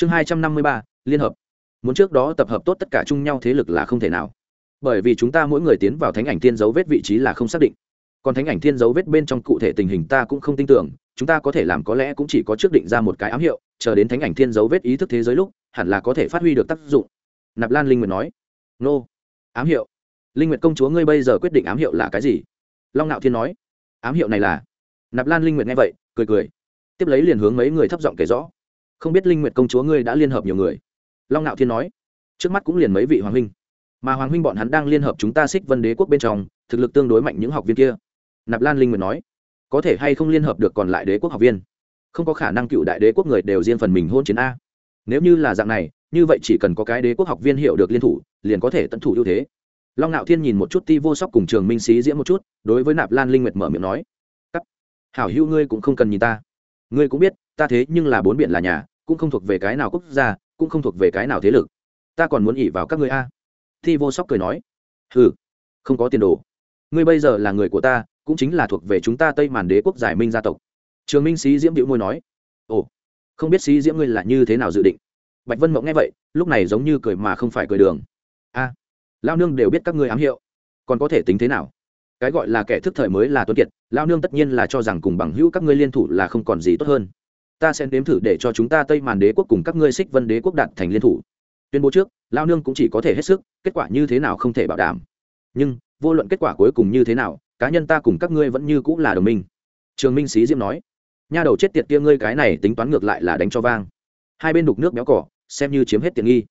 chương hai trăm năm mươi ba, liên hợp. Muốn trước đó tập hợp tốt tất cả chung nhau thế lực là không thể nào. Bởi vì chúng ta mỗi người tiến vào thánh ảnh thiên dấu vết vị trí là không xác định. Còn thánh ảnh thiên dấu vết bên trong cụ thể tình hình ta cũng không tin tưởng, chúng ta có thể làm có lẽ cũng chỉ có trước định ra một cái ám hiệu, chờ đến thánh ảnh thiên dấu vết ý thức thế giới lúc, hẳn là có thể phát huy được tác dụng. Nạp lan linh nguyệt nói. Nô, ám hiệu. Linh nguyệt công chúa ngươi bây giờ quyết định ám hiệu là cái gì? Long nạo thiên nói. Ám hiệu này là. Nạp lan linh nguyệt nghe vậy, cười cười. Tiếp lấy liền hướng mấy người thấp giọng kể rõ không biết linh nguyệt công chúa ngươi đã liên hợp nhiều người. Long nạo thiên nói. Trước mắt cũng liền mấy vị hoàng huynh. Mà hoàng huynh bọn hắn đang liên hợp chúng ta xích vân đế quốc bên trong, thực lực tương đối mạnh những học viên kia. Nạp lan linh nguyệt nói. Có thể hay không liên hợp được còn lại đế quốc học viên? Không có khả năng cựu đại đế quốc người đều riêng phần mình hôn chiến a. Nếu như là dạng này, như vậy chỉ cần có cái đế quốc học viên hiểu được liên thủ, liền có thể tận thủ ưu thế. Long ngạo thiên nhìn một chút ti vô sóc cùng trường minh sĩ diễn một chút, đối với nạp lan linh nguyệt mở miệng nói. Cắt hảo hữu ngươi cũng không cần nhìn ta. Ngươi cũng biết ta thế nhưng là bốn biển là nhà, cũng không thuộc về cái nào quốc gia, cũng không thuộc về cái nào thế lực. Ta còn muốn ỉ vào các ngươi a. Thi vô sóc cười nói. Ừ không có tiền đồ. Ngươi bây giờ là người của ta, cũng chính là thuộc về chúng ta tây màn đế quốc giải minh gia tộc. Trường minh sĩ diễm điệu môi nói. Ồ, không biết sĩ diễm ngươi là như thế nào dự định? Bạch vân mộng nghe vậy, lúc này giống như cười mà không phải cười đường. A lao nương đều biết các ngươi ám hiệu. Còn có thể tính thế nào? Cái gọi là kẻ thức thời mới là tuấn kiệt lao nương tất nhiên là cho rằng cùng bằng hữu các ngươi liên thủ là không còn gì tốt hơn ta sẽ nếm thử để cho chúng ta tây màn đế quốc cùng các ngươi xích vân đế quốc đạt thành liên thủ. Tuyên bố trước, lao nương cũng chỉ có thể hết sức, kết quả như thế nào không thể bảo đảm. Nhưng, vô luận kết quả cuối cùng như thế nào, cá nhân ta cùng các ngươi vẫn như cũng là đồng minh. Trường minh sĩ diễm nói, nha đầu chết tiệt kia ngươi cái này tính toán ngược lại là đánh cho vang. Hai bên đục nước béo cỏ, xem như chiếm hết tiện nghi.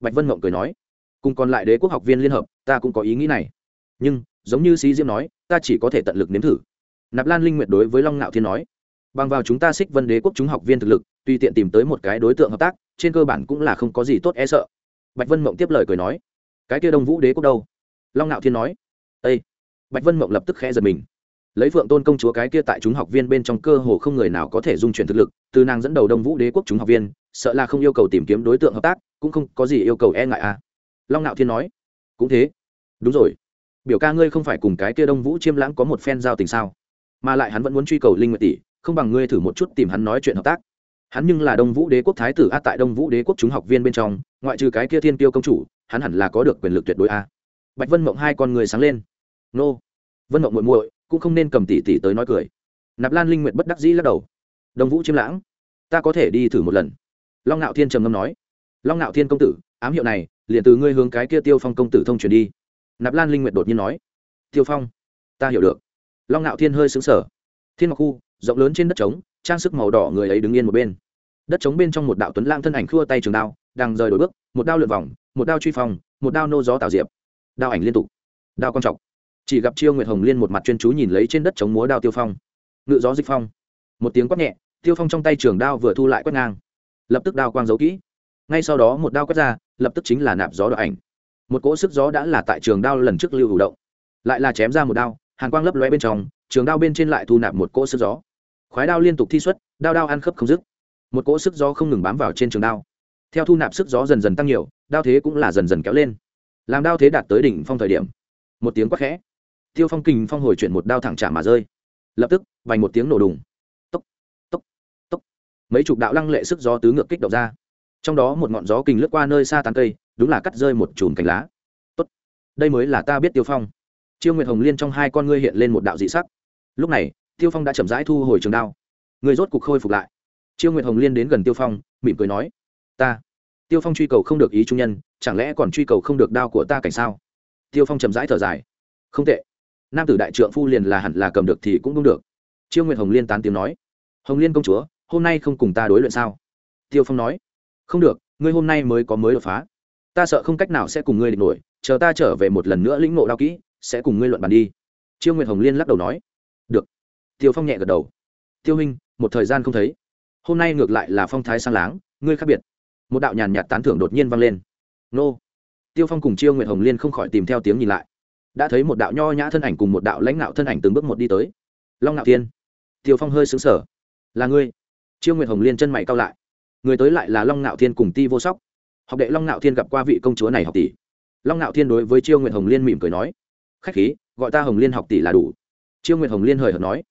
Bạch vân mộng cười nói, cùng còn lại đế quốc học viên liên hợp, ta cũng có ý nghĩ này. Nhưng, giống như sĩ diễm nói, ta chỉ có thể tận lực nếm thử. Nạp lan linh nguyệt đối với long ngạo thiên nói bằng vào chúng ta xích vân đế quốc chúng học viên thực lực, tùy tiện tìm tới một cái đối tượng hợp tác, trên cơ bản cũng là không có gì tốt e sợ. Bạch vân mộng tiếp lời cười nói, cái kia đông vũ đế quốc đâu? Long ngạo thiên nói ây bạch vân mộng lập tức khẽ giật mình. Lấy phượng tôn công chúa cái kia tại chúng học viên bên trong cơ hồ không người nào có thể dung chuyển thực lực, từ nàng dẫn đầu đông vũ đế quốc chúng học viên, sợ là không yêu cầu tìm kiếm đối tượng hợp tác, cũng không có gì yêu cầu e ngại à. Long ngạo thiên nói, cũng thế. Đúng rồi. Biểu ca ngươi không phải cùng cái kia đông vũ chiêm lãng có một phen giao tình sao? Mà lại hắn vẫn muốn truy cầu linh nguyệt tỷ không bằng ngươi thử một chút tìm hắn nói chuyện hợp tác. Hắn nhưng là đông vũ đế quốc thái tử, a, tại đông vũ đế quốc chúng học viên bên trong, ngoại trừ cái kia thiên tiêu công chủ, hắn hẳn là có được quyền lực tuyệt đối, a. Bạch vân mộng hai con người sáng lên. Nô. Vân mộng muội muội, cũng không nên cầm tỷ tỷ tới nói cười. Nạp lan linh nguyệt bất đắc dĩ lắc đầu. Đông vũ chiêm lãng, ta có thể đi thử một lần. Long ngạo thiên trầm ngâm nói. Long ngạo thiên công tử, ám hiệu này, liền từ ngươi hướng cái kia tiêu phong công tử thông truyền đi. Nạp lan linh nguyệt đột nhiên nói. Tiêu phong, ta hiểu được. Long ngạo thiên hơi xứng sở thiên ngọc khu rộng lớn trên đất trống, trang sức màu đỏ người ấy đứng yên một bên. Đất trống bên trong một đạo tuấn lang thân ảnh khua tay trường đao, đang rời đổi bước, một đao lượt vòng, một đao truy phòng một đao nô gió tạo diệp. Đao ảnh liên tục, đao quan trọng chỉ gặp chiêu nguyệt hồng liên một mặt chuyên chú nhìn lấy trên đất chống múa đao tiêu phong. Ngự gió dịch phong. Một tiếng quát nhẹ, tiêu phong trong tay trường đao vừa thu lại quét ngang. Lập tức đao quang giấu kỹ. Ngay sau đó một đao quét ra, lập tức chính là nạp gió đ ảnh. Một cỗ sức gió đã là tại trường đao lần trước lưu hữu động. Lại là chém ra một đao, hàn quang lấp lóe bên trong, trường đao bên trên lại thu nạp một cỗ sức gió khoái đao liên tục thi xuất, đao đao ăn khớp không dứt. Một cỗ sức gió không ngừng bám vào trên trường đao. Theo thu nạp sức gió dần dần tăng nhiều, đao thế cũng là dần dần kéo lên. Làm đao thế đạt tới đỉnh phong thời điểm, một tiếng quát khẽ. Tiêu phong kình phong hồi chuyển một đao thẳng trả mà rơi. Lập tức, vành một tiếng nổ đùng. Tốc tốc tốc. Mấy chục đạo lăng lệ sức gió tứ ngược kích động ra. Trong đó một ngọn gió kình lướt qua nơi xa tán cây, đúng là cắt rơi một chùm cành lá. Tốt, đây mới là ta biết tiêu phong. Chiêu nguyệt hồng liên trong hai con ngươi hiện lên một đạo dị sắc. Lúc này tiêu phong đã chậm rãi thu hồi trường đao. Người rốt cục khôi phục lại. Chiêu nguyệt hồng liên đến gần tiêu phong, mỉm cười nói, ta. Tiêu phong truy cầu không được ý trung nhân, chẳng lẽ còn truy cầu không được đao của ta cảnh sao? Tiêu phong chậm rãi thở dài, không tệ. Nam tử đại trượng phu liền là hẳn là cầm được thì cũng đúng được. Chiêu nguyệt hồng liên tán tiếng nói, hồng liên công chúa, hôm nay không cùng ta đối luyện sao? Tiêu phong nói, không được, ngươi hôm nay mới có mới đột phá. Ta sợ không cách nào sẽ cùng ngươi địch nổi, chờ ta trở về một lần nữa lĩnh ngộ đao kỹ, sẽ cùng ngươi luận bàn đi. Chiêu nguyệt hồng liên lắc đầu nói, được tiêu phong nhẹ gật đầu. Tiêu hình một thời gian không thấy. Hôm nay ngược lại là phong thái sang láng, ngươi khác biệt. Một đạo nhàn nhạt tán thưởng đột nhiên vang lên. Nô. Tiêu phong cùng chiêu nguyệt hồng liên không khỏi tìm theo tiếng nhìn lại. Đã thấy một đạo nho nhã thân ảnh cùng một đạo lãnh đạo thân ảnh từng bước một đi tới. Long ngạo thiên. Tiêu phong hơi xứng sở là ngươi. Chiêu nguyệt hồng liên chân mày cao lại. Người tới lại là long ngạo thiên cùng ti vô sóc. Học đệ long ngạo thiên gặp qua vị công chúa này học tỷ. Long ngạo thiên đối với chiêu nguyệt hồng liên mỉm cười nói. Khách khí, gọi ta hồng liên học tỷ là đủ. Chiêu nguyệt hồng liên hời hợt nói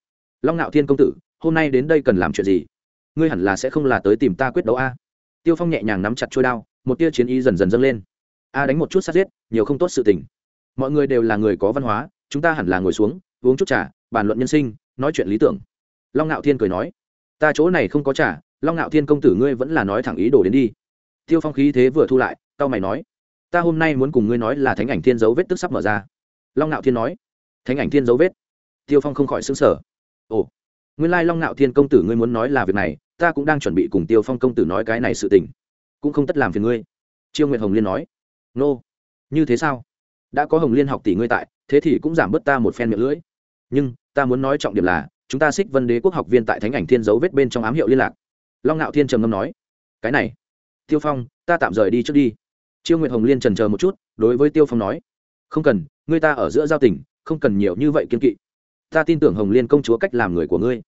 long ngạo thiên công tử, hôm nay đến đây cần làm chuyện gì? Ngươi hẳn là sẽ không là tới tìm ta quyết đấu a? Tiêu phong nhẹ nhàng nắm chặt trôi đao, một tia chiến ý dần dần dâng lên. A đánh một chút sát giết, nhiều không tốt sự tình. Mọi người đều là người có văn hóa, chúng ta hẳn là ngồi xuống, uống chút trà, bàn luận nhân sinh, nói chuyện lý tưởng. Long ngạo thiên cười nói, ta chỗ này không có trà, long ngạo thiên công tử ngươi vẫn là nói thẳng ý đồ đến đi. Tiêu phong khí thế vừa thu lại tao mày nói, ta hôm nay muốn cùng ngươi nói là thánh ảnh thiên dấu vết tức sắp mở ra. Long ngạo thiên nói, thánh ảnh thiên dấu vết? Tiêu phong không khỏi xứng sở ồ, nguyên lai long ngạo thiên công tử ngươi muốn nói là việc này, ta cũng đang chuẩn bị cùng tiêu phong công tử nói cái này sự tình. Cũng không tất làm phiền ngươi. Chiêu nguyệt hồng liên nói. Nô、no. như thế sao? Đã có hồng liên học tỷ ngươi tại, thế thì cũng giảm bớt ta một phen miệng lưỡi. Nhưng, ta muốn nói trọng điểm là, chúng ta xích vân đế quốc học viên tại thánh ảnh thiên dấu vết bên trong ám hiệu liên lạc. Long ngạo thiên trầm ngâm nói. Cái này, tiêu phong, ta tạm rời đi trước đi. Chiêu nguyệt hồng liên trần chờ một chút, đối với tiêu phong nói. Không cần, ngươi ta ở giữa giao tình, không cần nhiều như vậy kiên kỵ ta tin tưởng hồng liên công chúa cách làm người của ngươi.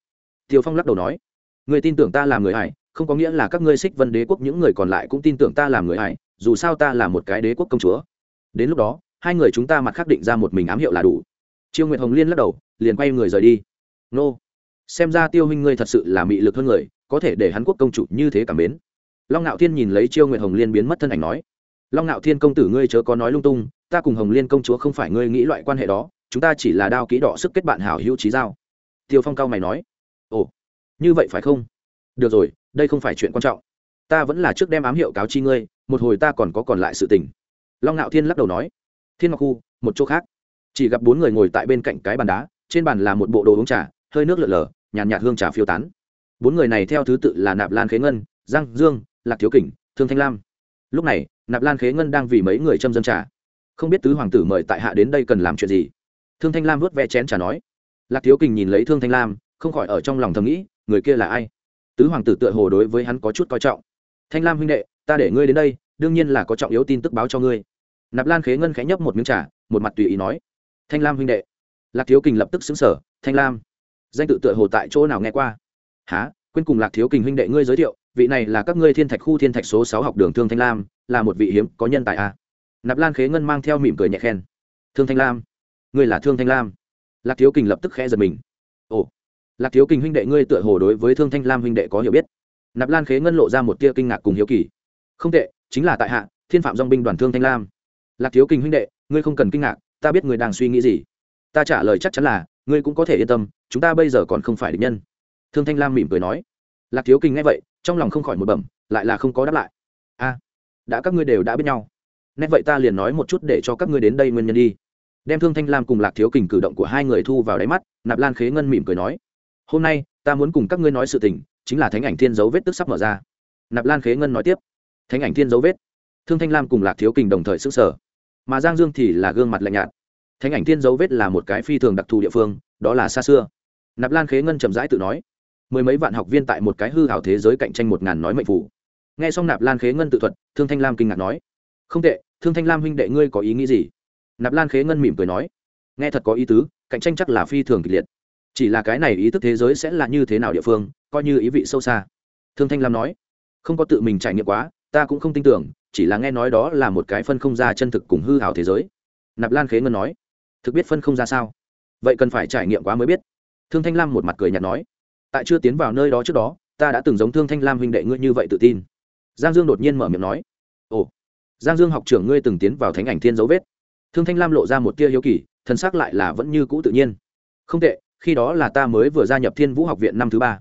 Tiêu phong lắc đầu nói, người tin tưởng ta làm người hải không có nghĩa là các ngươi xích vân đế quốc những người còn lại cũng tin tưởng ta làm người hải dù sao ta là một cái đế quốc công chúa. Đến lúc đó, hai người chúng ta mặt khắc định ra một mình ám hiệu là đủ. Chiêu nguyệt hồng liên lắc đầu, liền quay người rời đi. Nô, xem ra tiêu huynh ngươi thật sự là mị lực hơn người, có thể để hắn quốc công chủ như thế cảm mến. Long ngạo thiên nhìn lấy chiêu nguyệt hồng liên biến mất thân ảnh nói, long ngạo thiên công tử ngươi chớ có nói lung tung, ta cùng hồng liên công chúa không phải ngươi nghĩ loại quan hệ đó chúng ta chỉ là đao kỹ đỏ sức kết bạn hảo hữu trí giao. Tiêu phong cao mày nói ồ như vậy phải không? Được rồi đây không phải chuyện quan trọng. Ta vẫn là trước đem ám hiệu cáo chi ngươi một hồi ta còn có còn lại sự tình. Long ngạo thiên lắc đầu nói thiên ngọc khu một chỗ khác. Chỉ gặp bốn người ngồi tại bên cạnh cái bàn đá trên bàn là một bộ đồ uống trà hơi nước lợn lờ nhàn nhạt, nhạt hương trà phiêu tán. Bốn người này theo thứ tự là nạp lan khế ngân giang dương lạc thiếu kình thương thanh lam. Lúc này nạp lan khế ngân đang vì mấy người châm dân trà. Không biết tứ hoàng tử mời tại hạ đến đây cần làm chuyện gì thương thanh lam vớt ve chén trà nói, lạc thiếu kình nhìn lấy thương thanh lam, không khỏi ở trong lòng thầm nghĩ, người kia là ai? Tứ hoàng tử tựa hồ đối với hắn có chút coi trọng. Thanh lam huynh đệ, ta để ngươi đến đây, đương nhiên là có trọng yếu tin tức báo cho ngươi. Nạp lan khế ngân khẽ nhấp một miếng trà, một mặt tùy ý nói, thanh lam huynh đệ. Lạc thiếu kình lập tức xứng sở thanh lam, danh tự tựa hồ tại chỗ nào nghe qua? Há quên cùng lạc thiếu kình huynh đệ ngươi giới thiệu, vị này là các ngươi thiên thạch khu thiên thạch số sáu học đường thương thanh lam, là một vị hiếm có nhân tài a. À. nạp lan khế ngân mang theo mỉm cười nhẹ khen, thương thanh lam ngươi là thương thanh lam lạc thiếu kình lập tức khẽ giật mình ồ lạc thiếu kình huynh đệ ngươi tựa hồ đối với thương thanh lam huynh đệ có hiểu biết nạp lan khế ngân lộ ra một tia kinh ngạc cùng hiếu kỳ không tệ chính là tại hạ thiên phạm dong binh đoàn thương thanh lam lạc thiếu kình huynh đệ ngươi không cần kinh ngạc ta biết ngươi đang suy nghĩ gì ta trả lời chắc chắn là ngươi cũng có thể yên tâm chúng ta bây giờ còn không phải địch nhân thương thanh lam mỉm cười nói lạc thiếu kình nghe vậy trong lòng không khỏi một bẩm lại là không có đáp lại a, đã các ngươi đều đã biết nhau. Nét vậy ta liền nói một chút để cho các ngươi đến đây nguyên nhân đi đem thương thanh lam cùng lạc thiếu kình cử động của hai người thu vào đáy mắt, nạp lan khế ngân mỉm cười nói, hôm nay, ta muốn cùng các ngươi nói sự tình, chính là thánh ảnh thiên dấu vết tức sắp mở ra. Nạp lan khế ngân nói tiếp, thánh ảnh thiên dấu vết. Thương thanh lam cùng lạc thiếu kình đồng thời s ứ sở mà giang dương thì là gương mặt lạnh nhạt. Thánh ảnh thiên dấu vết là một cái phi thường đặc thù địa phương, đó là xa xưa. Nạp lan khế ngân chậm rãi tự nói, mười mấy vạn học viên tại một cái hư hảo thế giới cạnh tranh một ngàn nói mệnh phủ nghe xong nạp lan khế ngân tự thuật, thương thanh lam kinh ngạc nói, không tệ, thương thanh lam huynh đệ ngươi có ý nghĩ gì? Nạp lan khế ngân mỉm cười nói, nghe thật có ý tứ, cạnh tranh chắc là phi thường kịch liệt. Chỉ là cái này ý thức thế giới sẽ là như thế nào địa phương, coi như ý vị sâu xa. Thương thanh lam nói, không có tự mình trải nghiệm quá, ta cũng không tin tưởng, chỉ là nghe nói đó là một cái phân không ra chân thực cùng hư hảo thế giới. Nạp lan khế ngân nói, thực biết phân không ra sao? Vậy cần phải trải nghiệm quá mới biết. Thương thanh lam một mặt cười nhạt nói, tại chưa tiến vào nơi đó trước đó, ta đã từng giống thương thanh lam huynh đệ ngươi như vậy tự tin. Giang dương đột nhiên mở miệng nói, ồ, giang dương học trưởng ngươi từng tiến vào thánh ảnh thiên dấu vết thương thanh lam lộ ra một tia hiếu kỳ, thân xác lại là vẫn như cũ tự nhiên. Không tệ, khi đó là ta mới vừa gia nhập thiên vũ học viện năm thứ ba.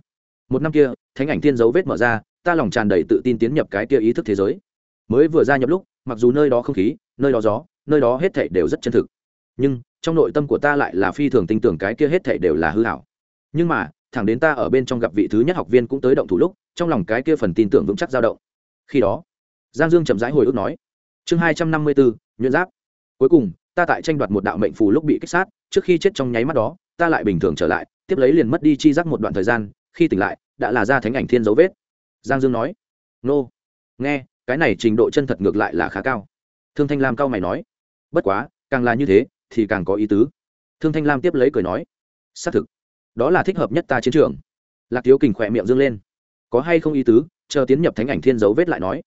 Một năm kia, thánh ảnh thiên dấu vết mở ra, ta lòng tràn đầy tự tin tiến nhập cái kia ý thức thế giới. Mới vừa gia nhập lúc, mặc dù nơi đó không khí, nơi đó gió, nơi đó hết thảy đều rất chân thực. Nhưng, trong nội tâm của ta lại là phi thường tin tưởng cái kia hết thảy đều là hư hảo nhưng mà, thẳng đến ta ở bên trong gặp vị thứ nhất học viên cũng tới động thủ lúc, trong lòng cái kia phần tin tưởng vững chắc dao động. Khi đó, giang dương chậm rãi hồi ức nói, chương hai trăm năm mươi bốn nhuyễn giáp cuối cùng, ta tại tranh đoạt một đạo mệnh phù lúc bị kích sát, trước khi chết trong nháy mắt đó, ta lại bình thường trở lại, tiếp lấy liền mất đi chi giác một đoạn thời gian, khi tỉnh lại, đã là ra thánh ảnh thiên dấu vết. Giang dương nói. Nô, nghe, cái này trình độ chân thật ngược lại là khá cao. Thương thanh lam cao mày nói. Bất quá, càng là như thế, thì càng có ý tứ. Thương thanh lam tiếp lấy cười nói. Xác thực, đó là thích hợp nhất ta chiến trường. Lạc thiếu kình khỏe miệng dương lên. Có hay không ý tứ, chờ tiến nhập thánh ảnh thiên dấu vết lại nói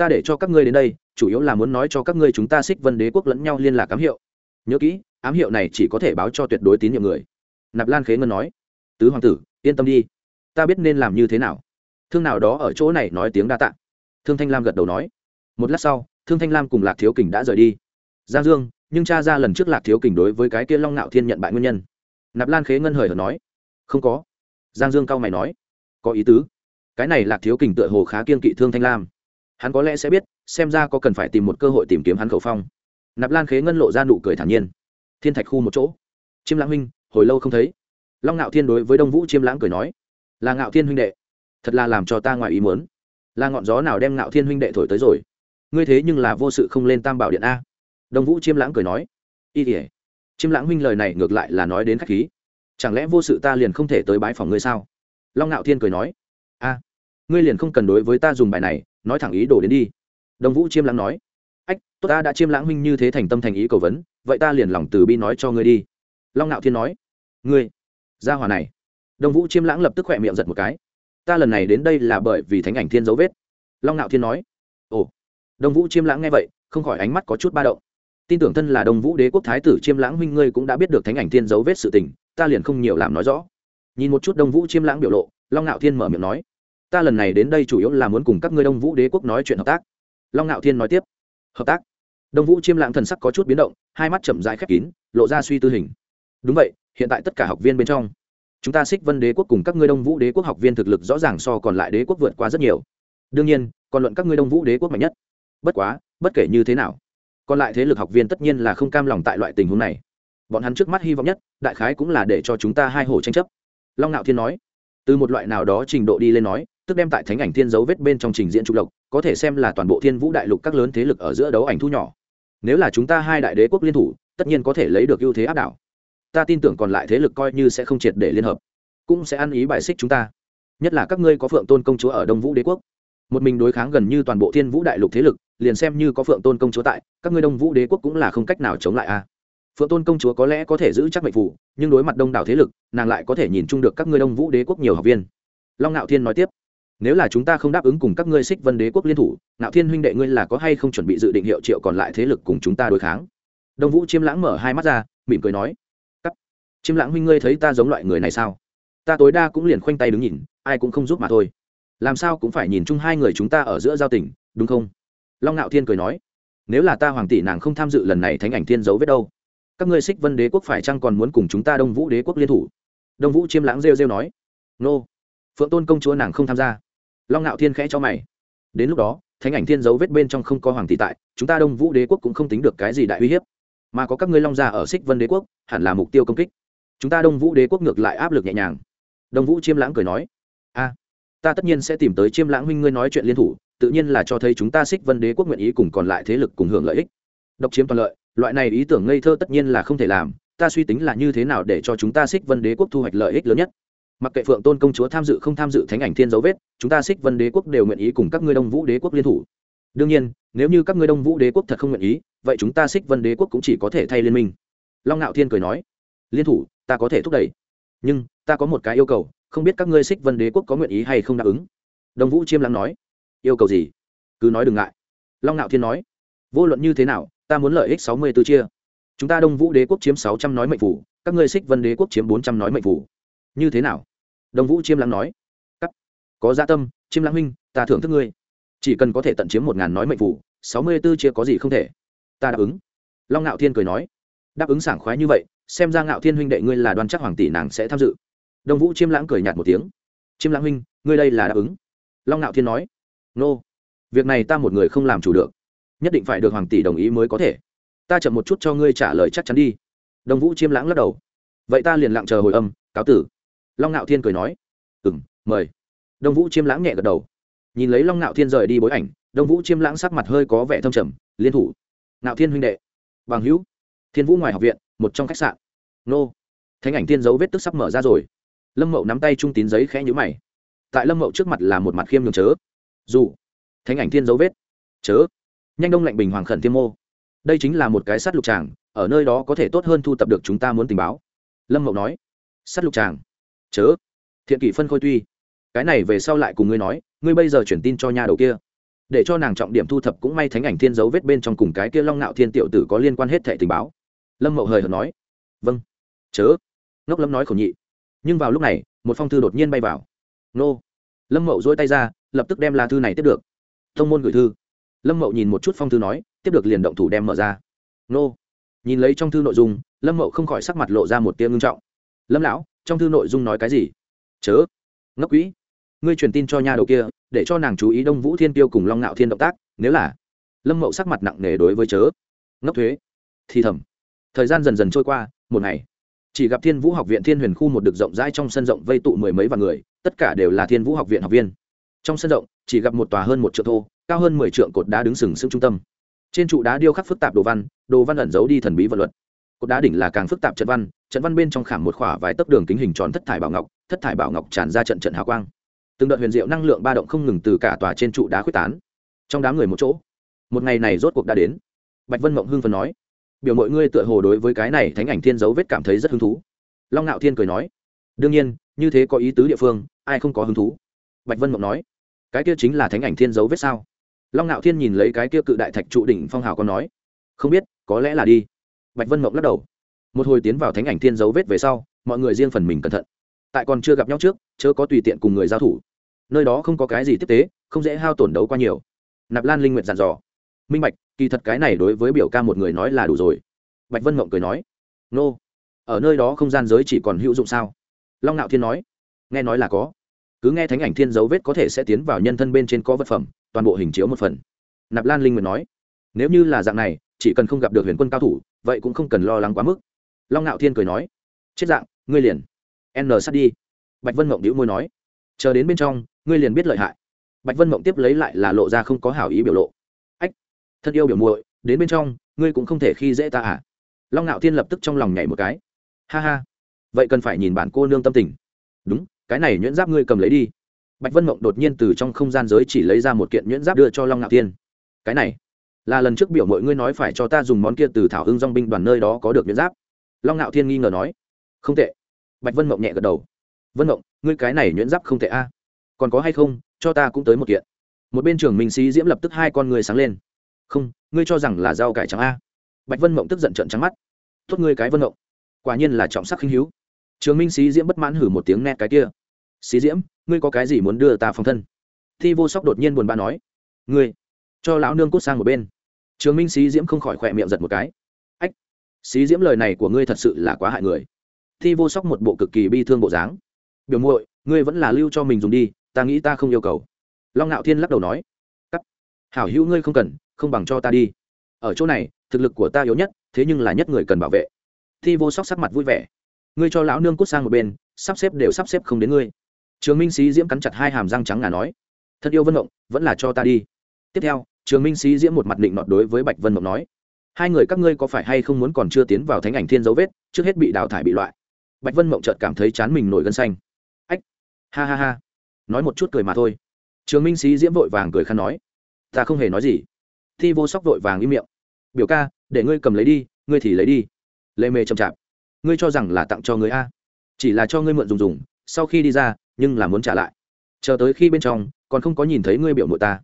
ta để cho các ngươi đến đây, chủ yếu là muốn nói cho các ngươi chúng ta xích vân đế quốc lẫn nhau liên lạc ám hiệu. Nhớ kỹ, ám hiệu này chỉ có thể báo cho tuyệt đối tín nhiệm người. Nạp lan khế ngân nói. Tứ hoàng tử, yên tâm đi. Ta biết nên làm như thế nào. Thương nào đó ở chỗ này nói tiếng đa t ạ thương thanh lam gật đầu nói. Một lát sau, thương thanh lam cùng lạc thiếu kình đã rời đi. Giang dương, nhưng cha ra lần trước lạc thiếu kình đối với cái kia long ngạo thiên nhận bại nguyên nhân. Nạp lan khế ngân hời hợt nói. Không có. Giang dương cao mày nói. Có ý tứ. Cái này lạc thiếu kình tựa hồ khá kiên kỵ thương thanh lam hắn có lẽ sẽ biết, xem ra có cần phải tìm một cơ hội tìm kiếm hắn khẩu phong. Nạp lan khế ngân lộ ra nụ cười thản nhiên. Thiên thạch khu một chỗ. Chiêm lãng huynh, hồi lâu không thấy. Long ngạo thiên đối với đông vũ chiêm lãng cười nói, là ngạo thiên huynh đệ, thật là làm cho ta ngoài ý muốn. Là ngọn gió nào đem ngạo thiên huynh đệ thổi tới rồi? Ngươi thế nhưng là vô sự không lên tam bảo điện a. Đông vũ chiêm lãng cười nói, y tỉa chiêm lãng huynh lời này ngược lại là nói đến khách khí. Chẳng lẽ vô sự ta liền không thể tới bái phòng ngươi sao? Long ngạo thiên cười nói, a, ngươi liền không cần đối với ta dùng bài này nói thẳng ý đồ đến đi. Đông vũ chiêm lãng nói, ách, tốt ta đã chiêm lãng huynh như thế thành tâm thành ý cầu vấn, vậy ta liền lòng từ bi nói cho ngươi đi. Long ngạo thiên nói, ngươi, gia hòa này. Đông vũ chiêm lãng lập tức khỏe miệng giật một cái, ta lần này đến đây là bởi vì thánh ảnh thiên dấu vết. Long ngạo thiên nói, ồ. Đông vũ chiêm lãng nghe vậy, không khỏi ánh mắt có chút ba động. Tin tưởng thân là đông vũ đế quốc thái tử chiêm lãng huynh ngươi cũng đã biết được thánh ảnh thiên dấu vết sự tình, ta liền không nhiều làm nói rõ. Nhìn một chút đông vũ chiêm lãng biểu lộ, long ngạo thiên mở miệng nói ta lần này đến đây chủ yếu là muốn cùng các ngươi đông vũ đế quốc nói chuyện hợp tác. Long ngạo thiên nói tiếp. Hợp tác? Đông vũ chiêm lãng thần sắc có chút biến động, hai mắt chậm rãi khép kín, lộ ra suy tư hình. Đúng vậy, hiện tại tất cả học viên bên trong, chúng ta xích vân đế quốc cùng các ngươi đông vũ đế quốc học viên thực lực rõ ràng so còn lại đế quốc vượt qua rất nhiều. Đương nhiên, còn luận các ngươi đông vũ đế quốc mạnh nhất. Bất quá, bất kể như thế nào, còn lại thế lực học viên tất nhiên là không cam lòng tại loại tình huống này. Bọn hắn trước mắt hy vọng nhất, đại khái cũng là để cho chúng ta hai hồ tranh chấp. Long ngạo thiên nói. Từ một loại nào đó trình độ đi lên nói tức đem tại thánh ảnh thiên dấu vết bên trong trình diễn trục lộc, có thể xem là toàn bộ thiên vũ đại lục các lớn thế lực ở giữa đấu ảnh thu nhỏ. Nếu là chúng ta hai đại đế quốc liên thủ, tất nhiên có thể lấy được ưu thế áp đảo. Ta tin tưởng còn lại thế lực coi như sẽ không triệt để liên hợp, cũng sẽ ăn ý bài xích chúng ta. Nhất là các ngươi có phượng tôn công chúa ở đông vũ đế quốc. Một mình đối kháng gần như toàn bộ thiên vũ đại lục thế lực, liền xem như có phượng tôn công chúa tại, các ngươi đông vũ đế quốc cũng là không cách nào chống lại a. Phượng tôn công chúa có lẽ có thể giữ chắc mệnh phủ, nhưng đối mặt đông đảo thế lực, nàng lại có thể nhìn chung được các ngươi đông vũ đế quốc nhiều học viên. Long ngạo thiên nói tiếp nếu là chúng ta không đáp ứng cùng các ngươi xích vân đế quốc liên thủ nạo thiên huynh đệ ngươi là có hay không chuẩn bị dự định hiệu triệu còn lại thế lực cùng chúng ta đối kháng? Đông vũ chiêm lãng mở hai mắt ra, mỉm cười nói, cắt. Chiêm lãng huynh ngươi thấy ta giống loại người này sao? Ta tối đa cũng liền khoanh tay đứng nhìn, ai cũng không giúp mà thôi. Làm sao cũng phải nhìn chung hai người chúng ta ở giữa giao tình, đúng không? Long nạo thiên cười nói, nếu là ta hoàng tỷ nàng không tham dự lần này thánh ảnh thiên giấu vết đâu, các ngươi xích vân đế quốc phải chăng còn muốn cùng chúng ta đông vũ đế quốc liên thủ? Đông vũ chiêm lãng rêu rêu nói, nô, phượng tôn công chúa nàng không tham gia long ngạo thiên khẽ cho mày. Đến lúc đó, thánh ảnh thiên giấu vết bên trong không có hoàng tỷ tại, chúng ta đông vũ đế quốc cũng không tính được cái gì đại uy hiếp. Mà có các ngươi long gia ở xích vân đế quốc, hẳn là mục tiêu công kích. Chúng ta đông vũ đế quốc ngược lại áp lực nhẹ nhàng. Đông vũ chiêm lãng cười nói, a, ta tất nhiên sẽ tìm tới chiêm lãng huynh ngươi nói chuyện liên thủ, tự nhiên là cho thấy chúng ta xích vân đế quốc nguyện ý cùng còn lại thế lực cùng hưởng lợi ích. Độc chiếm toàn lợi, loại này ý tưởng ngây thơ tất nhiên là không thể làm, ta suy tính là như thế nào để cho chúng ta xích vân đế quốc thu hoạch lợi ích lớn nhất mặc kệ phượng tôn công chúa tham dự không tham dự thánh ảnh thiên dấu vết, chúng ta xích vân đế quốc đều nguyện ý cùng các ngươi đông vũ đế quốc liên thủ. Đương nhiên, nếu như các ngươi đông vũ đế quốc thật không nguyện ý, vậy chúng ta xích vân đế quốc cũng chỉ có thể thay liên minh. Long ngạo thiên cười nói, liên thủ, ta có thể thúc đẩy. Nhưng, ta có một cái yêu cầu, không biết các ngươi xích vân đế quốc có nguyện ý hay không đáp ứng. Đông vũ chiêm lắng nói, yêu cầu gì? Cứ nói đừng ngại. Long ngạo thiên nói, vô luận như thế nào, ta muốn lợi ích sáu mươi tư chia. Chúng ta đông vũ đế quốc chiếm sáu trăm nói mệnh phủ, các ngươi xích vân đế quốc chiếm bốn trăm nói mệnh phủ. Như thế nào? Đông vũ chiêm lắng nói, cắt. Có gia dạ tâm, chiêm lắng huynh, ta thưởng thức ngươi. Chỉ cần có thể tận chiếm một ngàn nói mệnh phủ, sáu mươi tư chia có gì không thể. Ta đáp ứng. Long ngạo thiên cười nói, đáp ứng sảng khoái như vậy, xem ra ngạo thiên huynh đệ ngươi là đoan chắc hoàng tỷ nàng sẽ tham dự. Đông vũ chiêm lãng cười nhạt một tiếng, chiêm lãng huynh, ngươi đây là đáp ứng. Long ngạo thiên nói, nô, việc này ta một người không làm chủ được, nhất định phải được hoàng tỷ đồng ý mới có thể. Ta chậm một chút cho ngươi trả lời chắc chắn đi. Đông vũ chiêm lãng lắc đầu, vậy ta liền lặng chờ hồi âm, cáo tử long ngạo thiên cười nói ừ m mời. Đông vũ chiêm lãng nhẹ gật đầu. Nhìn lấy long ngạo thiên rời đi bối ảnh, đông vũ chiêm lãng sắc mặt hơi có vẻ thâm trầm, liên thủ. Ngạo thiên huynh đệ. Bằng hữu. Thiên vũ ngoài học viện, một trong khách sạn. Nô. Thánh ảnh thiên dấu vết tức sắp mở ra rồi. Lâm mậu nắm tay trung tín giấy khẽ nhữ mày. Tại lâm mậu trước mặt là một mặt khiêm nhường chớ. Dù. Thánh ảnh thiên dấu vết. Chớ. Nhanh đông lạnh bình hoàng khẩn tiêm mô. Đây chính là một cái sắt lục tràng, ở nơi đó có thể tốt hơn thu tập được chúng ta muốn tình báo. Lâm mậu nói. Sắt lục tràng chớ. Thiện kỷ phân khôi tuy. Cái này về sau lại cùng ngươi nói, ngươi bây giờ chuyển tin cho nhà đầu kia. Để cho nàng trọng điểm thu thập cũng may thánh ảnh thiên dấu vết bên trong cùng cái kia long nạo thiên tiểu tử có liên quan hết thẻ tình báo. Lâm mậu hời hợt nói. Vâng. Chớ. Ngốc lâm nói khẩu nhị. Nhưng vào lúc này, một phong thư đột nhiên bay vào. Nô. Lâm mậu dỗi tay ra, lập tức đem lá thư này tiếp được. Thông môn gửi thư. Lâm mậu nhìn một chút phong thư nói, tiếp được liền động thủ đem mở ra. Nô. Nhìn lấy trong thư nội dung, lâm mậu không khỏi sắc mặt lộ ra một tiếng ngưng trọng. Lâm lão trong thư nội dung nói cái gì? Chớ, ngốc quỹ ngươi truyền tin cho nhà đầu kia, để cho nàng chú ý đông vũ thiên tiêu cùng long ngạo thiên động tác, nếu là lâm mậu sắc mặt nặng nề đối với chớ. Ngốc thuế. Thì thầm. Thời gian dần dần trôi qua, một ngày, chỉ gặp thiên vũ học viện thiên huyền khu một được rộng rãi trong sân rộng vây tụ mười mấy vạn người, tất cả đều là thiên vũ học viện học viên. Trong sân rộng, chỉ gặp một tòa hơn một triệu thô, cao hơn mười trượng cột đá đứng sừng sững trung tâm. Trên trụ đá điêu khắc phức tạp đồ văn đồ văn ẩn giấu đi thần bí vật luật cột đá đỉnh là càng phức tạp trận văn trận văn bên trong khảm một khỏa vài tấc đường kính hình tròn thất thải bảo ngọc, thất thải bảo ngọc tràn ra trận trận hào quang. Từng đợt huyền diệu năng lượng ba động không ngừng từ cả tòa trên trụ đá quyết tán. Trong đám người một chỗ, một ngày này rốt cuộc đã đến. Bạch vân mộng hưng phần nói, biểu mọi ngươi tựa hồ đối với cái này thánh ảnh thiên dấu vết cảm thấy rất hứng thú. Long ngạo thiên cười nói, đương nhiên, như thế có ý tứ địa phương, ai không có hứng thú? Bạch vân mộng nói, cái kia chính là thánh ảnh thiên dấu vết sao? Long ngạo thiên nhìn lấy cái kia cự đại thạch trụ đỉnh phong hào có nói, không biết, có lẽ là đi bạch vân mộng lắc đầu. Một hồi tiến vào thánh ảnh thiên dấu vết về sau, mọi người riêng phần mình cẩn thận. Tại còn chưa gặp nhau trước, chớ có tùy tiện cùng người giao thủ. Nơi đó không có cái gì tiếp tế, không dễ hao tổn đấu qua nhiều. Nạp lan linh nguyện dặn dò. Minh bạch, kỳ thật cái này đối với biểu ca một người nói là đủ rồi. Bạch vân mộng cười nói. Nô、no. ở nơi đó không gian giới chỉ còn hữu dụng sao? Long Nạo thiên nói. Nghe nói là có. Cứ nghe thánh ảnh thiên dấu vết có thể sẽ tiến vào nhân thân bên trên có vật phẩm, toàn bộ hình chiếu một phần. Nạp lan linh nguyện nói. Nếu như là dạng này, chỉ cần không gặp được huyền quân cao thủ vậy cũng không cần lo lắng quá mức. Long ngạo thiên cười nói, chết dạng, ngươi liền. N sát đi. Bạch vân mộng đĩu môi nói, chờ đến bên trong, ngươi liền biết lợi hại. Bạch vân mộng tiếp lấy lại là lộ ra không có hảo ý biểu lộ. Ách, thân yêu biểu muội, đến bên trong, ngươi cũng không thể khi dễ ta à? Long ngạo thiên lập tức trong lòng nhảy một cái. Ha ha, vậy cần phải nhìn bản cô nương tâm tình. Đúng, cái này nhuyễn giáp ngươi cầm lấy đi. Bạch vân mộng đột nhiên từ trong không gian giới chỉ lấy ra một kiện nhuyễn giáp đưa cho long ngạo thiên. Cái này là lần trước biểu mọi ngươi nói phải cho ta dùng món kia từ thảo hưng dong binh đoàn nơi đó có được nhuyễn giáp. Long ngạo thiên nghi ngờ nói, không tệ. Bạch vân mộng nhẹ gật đầu, vân mộng, ngươi cái này nhuyễn giáp không tệ a. Còn có hay không, cho ta cũng tới một kiện. Một bên trưởng minh sĩ diễm lập tức hai con người sáng lên, không, ngươi cho rằng là rau cải trắng a? Bạch vân mộng tức giận trận trắng mắt, tốt ngươi cái vân mộng, quả nhiên là trọng sắc khinh hữu. Trường minh sĩ diễm bất mãn hử một tiếng nét cái kia sĩ diễm, ngươi có cái gì muốn đưa ta phòng thân? Thi vô sóc đột nhiên buồn bã nói, ngươi, cho lão nương cút sang một bên trường minh sĩ diễm không khỏi khỏe miệng giật một cái. Ách sĩ diễm lời này của ngươi thật sự là quá hại người. Thi vô sóc một bộ cực kỳ bi thương bộ dáng. Biểu muội ngươi vẫn là lưu cho mình dùng đi ta nghĩ ta không yêu cầu. Long ngạo thiên lắc đầu nói. Cắt. Hảo hữu ngươi không cần không bằng cho ta đi. Ở chỗ này thực lực của ta yếu nhất thế nhưng là nhất người cần bảo vệ. Thi vô sóc sắc mặt vui vẻ. Ngươi cho lão nương cút sang một bên sắp xếp đều sắp xếp không đến ngươi. Trường minh sĩ diễm cắn chặt hai hàm răng trắng ngà nói. Thật yêu vân động, vẫn là cho ta đi. Tiếp theo trường minh sĩ diễm một mặt định nọt đối với bạch vân mộng nói, hai người các ngươi có phải hay không muốn còn chưa tiến vào thánh ảnh thiên dấu vết, trước hết bị đào thải bị loại? Bạch vân mộng chợt cảm thấy chán mình nổi gân xanh. Ách, ha ha ha. Nói một chút cười mà thôi. Trường minh sĩ diễm vội vàng cười khăn nói, ta không hề nói gì. Thi vô sóc vội vàng im miệng, biểu ca, để ngươi cầm lấy đi, ngươi thì lấy đi. Lê mê chậm chạp, ngươi cho rằng là tặng cho ngươi a? Chỉ là cho ngươi mượn dùng dùng, sau khi đi ra, nhưng là muốn trả lại. Chờ tới khi bên trong, còn không có nhìn thấy ngươi biểu nội ta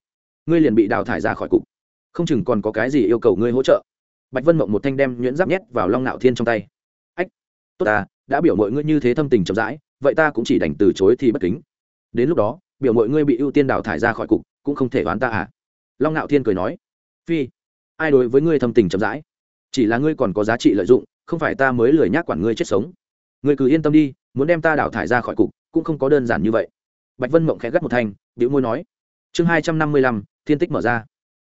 ngươi liền bị đào thải ra khỏi cục. Không chừng còn có cái gì yêu cầu ngươi hỗ trợ. Bạch vân mộng một thanh đem nhuyễn giáp nhét vào long nạo thiên trong tay. Ách, tốt ta, đã biểu mọi ngươi như thế thâm tình chậm rãi, vậy ta cũng chỉ đành từ chối thì bất kính. Đến lúc đó, biểu mọi ngươi bị ưu tiên đào thải ra khỏi cục, cũng không thể đoán ta à? Long nạo thiên cười nói, phi, ai đối với ngươi thâm tình chậm rãi? Chỉ là ngươi còn có giá trị lợi dụng, không phải ta mới lười nhác quản ngươi chết sống. Ngươi cứ yên tâm đi, muốn đem ta đào thải ra khỏi cục, cũng không có đơn giản như vậy. Bạch vân mộng khẽ gắt một thanh biểu môi nói, chương hai trăm năm mươi lăm thiên tích mở ra.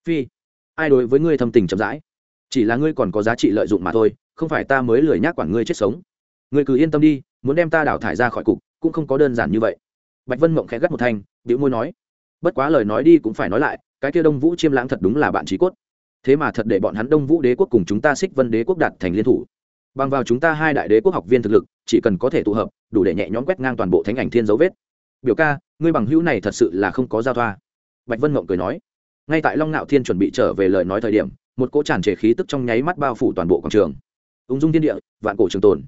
Phi, ai đối với ngươi thâm tình chậm rãi? Chỉ là ngươi còn có giá trị lợi dụng mà thôi, không phải ta mới lười nhác quản ngươi chết sống. Ngươi cứ yên tâm đi, muốn đem ta đào thải ra khỏi cục, cũng không có đơn giản như vậy. Bạch vân mộng khẽ gắt một thanh biểu môi nói, bất quá lời nói đi cũng phải nói lại, cái kia đông vũ chiêm lãng thật đúng là bạn trí cốt. Thế mà thật để bọn hắn đông vũ đế quốc cùng chúng ta xích vân đế quốc đạt thành liên thủ. Bằng vào chúng ta hai đại đế quốc học viên thực lực, chỉ cần có thể tụ hợp, đủ để nhẹ nhõm quét ngang toàn bộ thánh ảnh thiên dấu vết. Biểu ca, ngươi bằng hữu này thật sự là không có giao thoa bạch vân mộng cười nói, ngay tại long ngạo thiên chuẩn bị trở về lời nói thời điểm, một cỗ tràn trề khí tức trong nháy mắt bao phủ toàn bộ quảng trường. Ung dung thiên địa, vạn cổ trường tồn.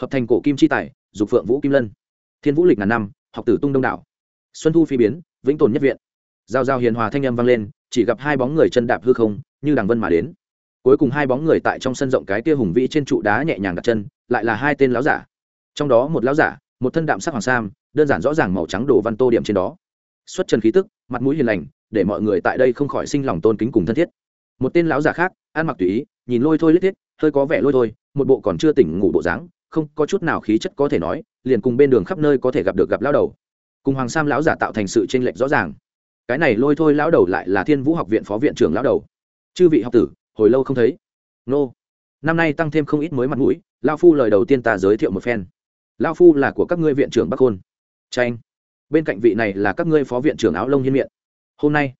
Hợp thành cổ kim chi tài, dục phượng vũ kim lân. Thiên vũ lịch ngàn năm, học tử tung đông đảo. Xuân thu phi biến, vĩnh tồn nhất viện. Giao giao hiền hòa thanh âm vang lên, chỉ gặp hai bóng người chân đạp hư không, như đằng vân mà đến. Cuối cùng hai bóng người tại trong sân rộng cái tia hùng vĩ trên trụ đá nhẹ nhàng đặt chân, lại là hai tên láo giả. Trong đó một láo giả, một thân đạm sắc hoàng sam, đơn giản rõ ràng màu trắng đồ văn tô điểm trên đó xuất trần khí tức, mặt mũi hiền lành, để mọi người tại đây không khỏi sinh lòng tôn kính cùng thân thiết. Một tên lão già khác, ăn mặc tùy ý, nhìn lôi thôi lít thiết, hơi có vẻ lôi thôi, một bộ còn chưa tỉnh ngủ bộ dáng, không có chút nào khí chất có thể nói, liền cùng bên đường khắp nơi có thể gặp được gặp lão đầu. Cùng hoàng sam lão giả tạo thành sự tranh lệch rõ ràng. Cái này lôi thôi lão đầu lại là thiên vũ học viện phó viện trưởng lão đầu. Chư vị học tử, hồi lâu không thấy. Nô. Năm nay tăng thêm không ít mới mặt mũi lao phu lời đầu tiên ta giới thiệu một phen. Lao phu là của các ngươi viện trưởng bắc hôn. Tranh bên cạnh vị này là các ngươi phó viện trưởng áo lông hiên miệng. Hôm nay,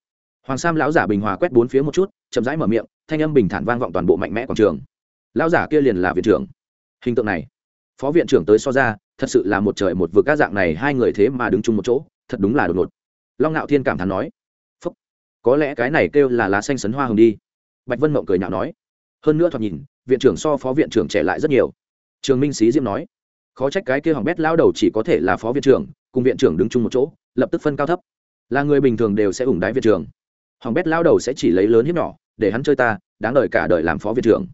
hoàng sam lão giả bình hòa quét bốn phía một chút, chậm rãi mở miệng, thanh âm bình thản vang vọng toàn bộ mạnh mẽ quảng trường. Lão giả kia liền là viện trưởng. Hình tượng này, phó viện trưởng tới so ra, thật sự là một trời một vực các dạng này, hai người thế mà đứng chung một chỗ, thật đúng là đột ngột. Long ngạo thiên cảm thán nói, Phúc. có lẽ cái này kêu là lá xanh sấn hoa hồng đi. Bạch vân mộng cười nhạo nói, hơn nữa thoạt nhìn, viện trưởng so phó viện trưởng trẻ lại rất nhiều. Trường minh sĩ diễm nói, khó trách cái kia hỏng bét lao đầu chỉ có thể là phó viện trưởng cùng viện trưởng đứng chung một chỗ, lập tức phân cao thấp. Là người bình thường đều sẽ ủng đái viện trưởng. Hỏng bét lao đầu sẽ chỉ lấy lớn hiếp nhỏ, để hắn chơi ta, đáng đời cả đời làm phó viện trưởng.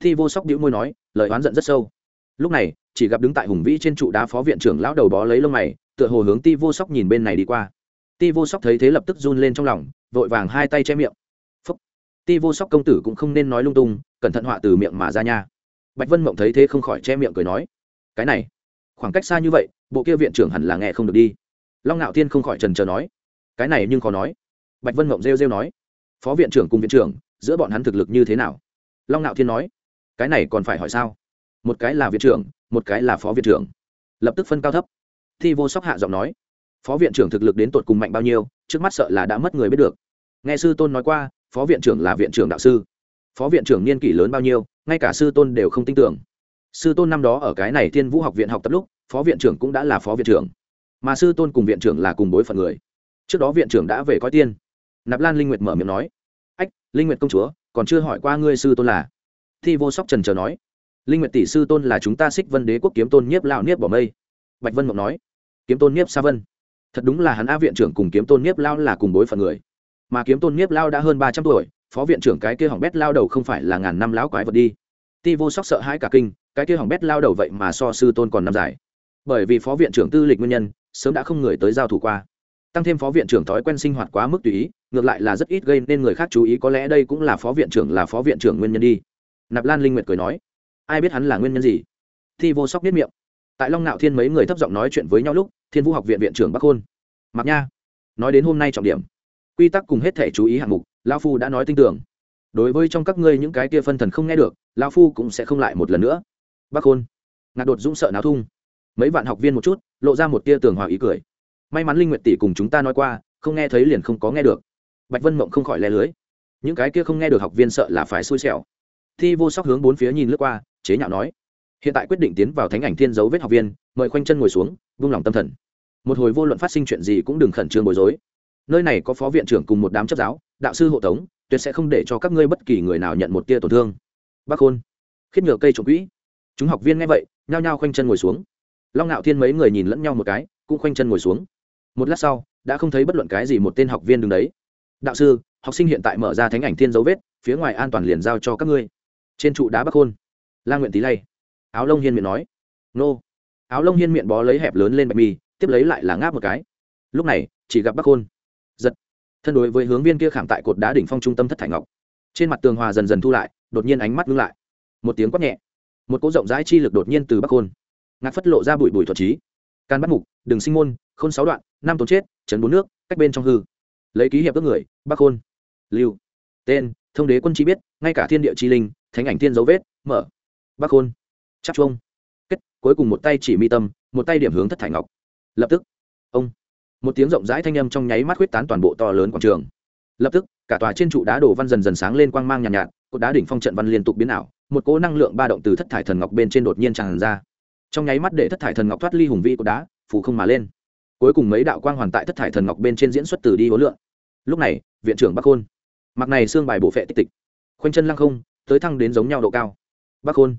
Thi vô sóc đĩu môi nói, lời oán giận rất sâu. Lúc này, chỉ gặp đứng tại hùng vĩ trên trụ đá phó viện trưởng lão đầu bó lấy lông mày, tựa hồ hướng ti vô sóc nhìn bên này đi qua. Ti vô sóc thấy thế lập tức run lên trong lòng, vội vàng hai tay che miệng. Phúc. Ti vô sóc công tử cũng không nên nói lung tung, cẩn thận họa từ miệng mà ra nha. Bạch vân mộng thấy thế không khỏi che miệng cười nói, cái này, khoảng cách xa như vậy bộ kia viện trưởng hẳn là nghe không được đi. Long ngạo thiên không khỏi trần trờ nói. Cái này nhưng khó nói. Bạch vân mộng rêu rêu nói. Phó viện trưởng cùng viện trưởng, giữa bọn hắn thực lực như thế nào? Long ngạo thiên nói. Cái này còn phải hỏi sao? Một cái là viện trưởng, một cái là phó viện trưởng. Lập tức phân cao thấp. Thi vô sóc hạ giọng nói. Phó viện trưởng thực lực đến tột cùng mạnh bao nhiêu, trước mắt sợ là đã mất người biết được. Nghe sư tôn nói qua, phó viện trưởng là viện trưởng đạo sư. Phó viện trưởng niên kỷ lớn bao nhiêu, ngay cả sư tôn đều không tin tưởng. Sư tôn năm đó ở cái này thiên vũ học viện học tập lúc phó viện trưởng cũng đã là phó viện trưởng. Mà sư tôn cùng viện trưởng là cùng bối phận người. Trước đó viện trưởng đã về coi tiên. Nạp lan linh nguyệt mở miệng nói, ách, linh nguyệt công chúa, còn chưa hỏi qua ngươi sư tôn là. Thi vô sóc trần chờ nói, linh nguyệt tỷ sư tôn là chúng ta xích vân đế quốc kiếm tôn nhiếp lao nhiếp bỏ mây. Bạch vân mộng nói, kiếm tôn nhiếp sa vân. Thật đúng là hắn a viện trưởng cùng kiếm tôn nhiếp lao là cùng bối phận người. Mà kiếm tôn nhiếp lao đã hơn ba trăm tuổi, phó viện trưởng cái kia hỏng bét lao đầu không phải là ngàn năm lão quái vật đi. Ti vô sóc sợ hãi cả kinh, cái kia hỏng bét lao đầu vậy mà so sư tôn còn năm dài bởi vì phó viện trưởng tư lịch nguyên nhân, sớm đã không người tới giao thủ qua. Tăng thêm phó viện trưởng thói quen sinh hoạt quá mức tùy ý, ngược lại là rất ít gây nên người khác chú ý, có lẽ đây cũng là phó viện trưởng là phó viện trưởng nguyên nhân đi. Nạp lan linh nguyệt cười nói, ai biết hắn là nguyên nhân gì? Thi vô sóc biết miệng. Tại long nạo thiên mấy người thấp giọng nói chuyện với nhau lúc, thiên vũ học viện viện trưởng bắc hôn mặc nha, nói đến hôm nay trọng điểm. Quy tắc cùng hết thể chú ý hạng mục lao phu đã nói tin tưởng. Đối với trong các ngươi những cái kia phân thần không nghe được lao phu cũng sẽ không lại một lần nữa. Bắc hôn, ngạc đột dũng sợ náo thung mấy vạn học viên một chút, lộ ra một tia tường hòa ý cười. May mắn linh nguyệt tỷ cùng chúng ta nói qua, không nghe thấy liền không có nghe được. Bạch vân mộng không khỏi le lưới. Những cái kia không nghe được học viên sợ là phải xui xẻo. Thi vô sóc hướng bốn phía nhìn lướt qua, chế nhạo nói, hiện tại quyết định tiến vào thánh ảnh thiên dấu vết học viên, mời khoanh chân ngồi xuống, vung lòng tâm thần. Một hồi vô luận phát sinh chuyện gì cũng đừng khẩn trương bối rối. Nơi này có phó viện trưởng cùng một đám chấp giáo, đạo sư hộ tống, tuyệt sẽ không để cho các ngươi bất kỳ người nào nhận một tia tổn thương. Bác khôn khiết nhựa cây trộm quỹ. Chúng học viên nghe vậy, nhao nhao khoanh chân ngồi xuống long ngạo thiên mấy người nhìn lẫn nhau một cái, cũng khoanh chân ngồi xuống. Một lát sau, đã không thấy bất luận cái gì một tên học viên đứng đấy. Đạo sư, học sinh hiện tại mở ra thánh ảnh thiên dấu vết, phía ngoài an toàn liền giao cho các ngươi. Trên trụ đá bắc khôn la nguyện tý lay. Áo lông hiên miệng nói, nô. Áo lông hiên miệng bó lấy hẹp lớn lên bạch mì, tiếp lấy lại là ngáp một cái. Lúc này, chỉ gặp bắc khôn giật. Thân đối với hướng viên kia khảm tại cột đá đỉnh phong trung tâm thất thải ngọc. Trên mặt tường hòa dần dần thu lại, đột nhiên ánh mắt ngưng lại. Một tiếng quát nhẹ. Một cỗ rộng rãi chi lực đột nhiên từ bắc khôn ngạc phất lộ ra bụi bụi thuật trí. Can bắt mục đường sinh môn khôn sáu đoạn năm tốn chết chấn bốn nước cách bên trong hư. Lấy ký hiệp các người bắc khôn. Lưu. Tên thông đế quân chi biết ngay cả thiên địa chi linh thánh ảnh thiên dấu vết mở. Bắc khôn. Chắc chuông. Kết cuối cùng một tay chỉ mi tâm một tay điểm hướng thất thải ngọc. Lập tức. Ông. Một tiếng rộng rãi thanh âm trong nháy mắt huyết tán toàn bộ to lớn quảng trường. Lập tức cả tòa trên trụ đá đổ văn dần dần sáng lên quang mang nhàn nhạt, nhạt cột đá đỉnh phong trận văn liên tục biến ảo một cỗ năng lượng ba động từ thất thải thần ngọc bên trên đột nhiên tràn ra trong nháy mắt để thất thải thần ngọc thoát ly hùng vĩ của đá phủ không mà lên. Cuối cùng mấy đạo quang hoàn tại thất thải thần ngọc bên trên diễn xuất từ đi hối lượng. Lúc này, viện trưởng bắc khôn mặc này xương bài bổ phệ tích tịch. Khoanh chân lăng không, tới thăng đến giống nhau độ cao. Bắc khôn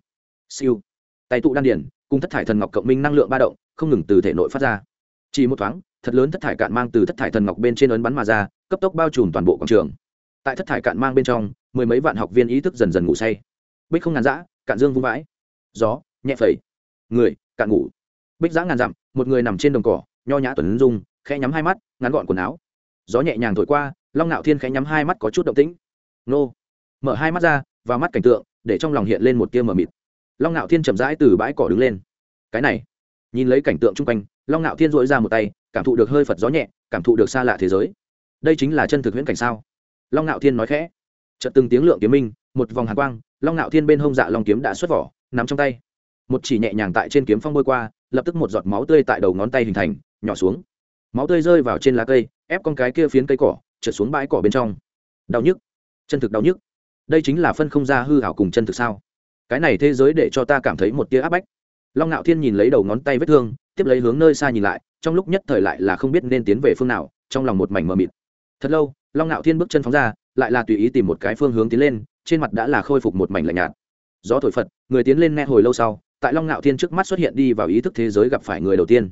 siêu. Tay tụ đan điển, cùng thất thải thần ngọc cộng minh năng lượng ba động, không ngừng từ thể nội phát ra. Chỉ một thoáng, thật lớn thất thải cạn mang từ thất thải thần ngọc bên trên ấn bắn mà ra, cấp tốc bao trùm toàn bộ quảng trường. Tại thất thải cạn mang bên trong, mười mấy vạn học viên ý thức dần dần ngủ say. Bích không ngàn dã, cạn dương vung vãi. Gió, nhẹ phẩy người, cạn ngủ. Bích giã ngàn dặm, một người nằm trên đồng cỏ, nho nhã tuấn dung, khẽ nhắm hai mắt, ngắn gọn quần áo. Gió nhẹ nhàng thổi qua, long ngạo thiên khẽ nhắm hai mắt có chút động tĩnh. Nô. Mở hai mắt ra và mắt cảnh tượng, để trong lòng hiện lên một tia mờ mịt. Long ngạo thiên chậm rãi từ bãi cỏ đứng lên. Cái này, nhìn lấy cảnh tượng chung quanh, long ngạo thiên dội ra một tay, cảm thụ được hơi phật gió nhẹ, cảm thụ được xa lạ thế giới. Đây chính là chân thực huyễn cảnh sao? Long ngạo thiên nói khẽ. Chợt từng tiếng lượng kiếm minh, một vòng hàn quang, long ngạo thiên bên hông dạ long kiếm đã xuất vỏ nằm trong tay một chỉ nhẹ nhàng tại trên kiếm phong bôi qua, lập tức một giọt máu tươi tại đầu ngón tay hình thành, nhỏ xuống. Máu tươi rơi vào trên lá cây, ép con cái kia phiến cây cỏ, trượt xuống bãi cỏ bên trong. Đau nhức. Chân thực đau nhức. Đây chính là phân không ra hư hảo cùng chân thực sao? Cái này thế giới để cho ta cảm thấy một tia áp bách. Long ngạo thiên nhìn lấy đầu ngón tay vết thương, tiếp lấy hướng nơi xa nhìn lại, trong lúc nhất thời lại là không biết nên tiến về phương nào, trong lòng một mảnh mờ mịt. Thật lâu, long ngạo thiên bước chân phóng ra, lại là tùy ý tìm một cái phương hướng tiến lên, trên mặt đã là khôi phục một mảnh lạnh nhạt. Gió thổi phật, người tiến lên nghe hồi lâu sau tại long ngạo thiên trước mắt xuất hiện đi vào ý thức thế giới gặp phải người đầu tiên.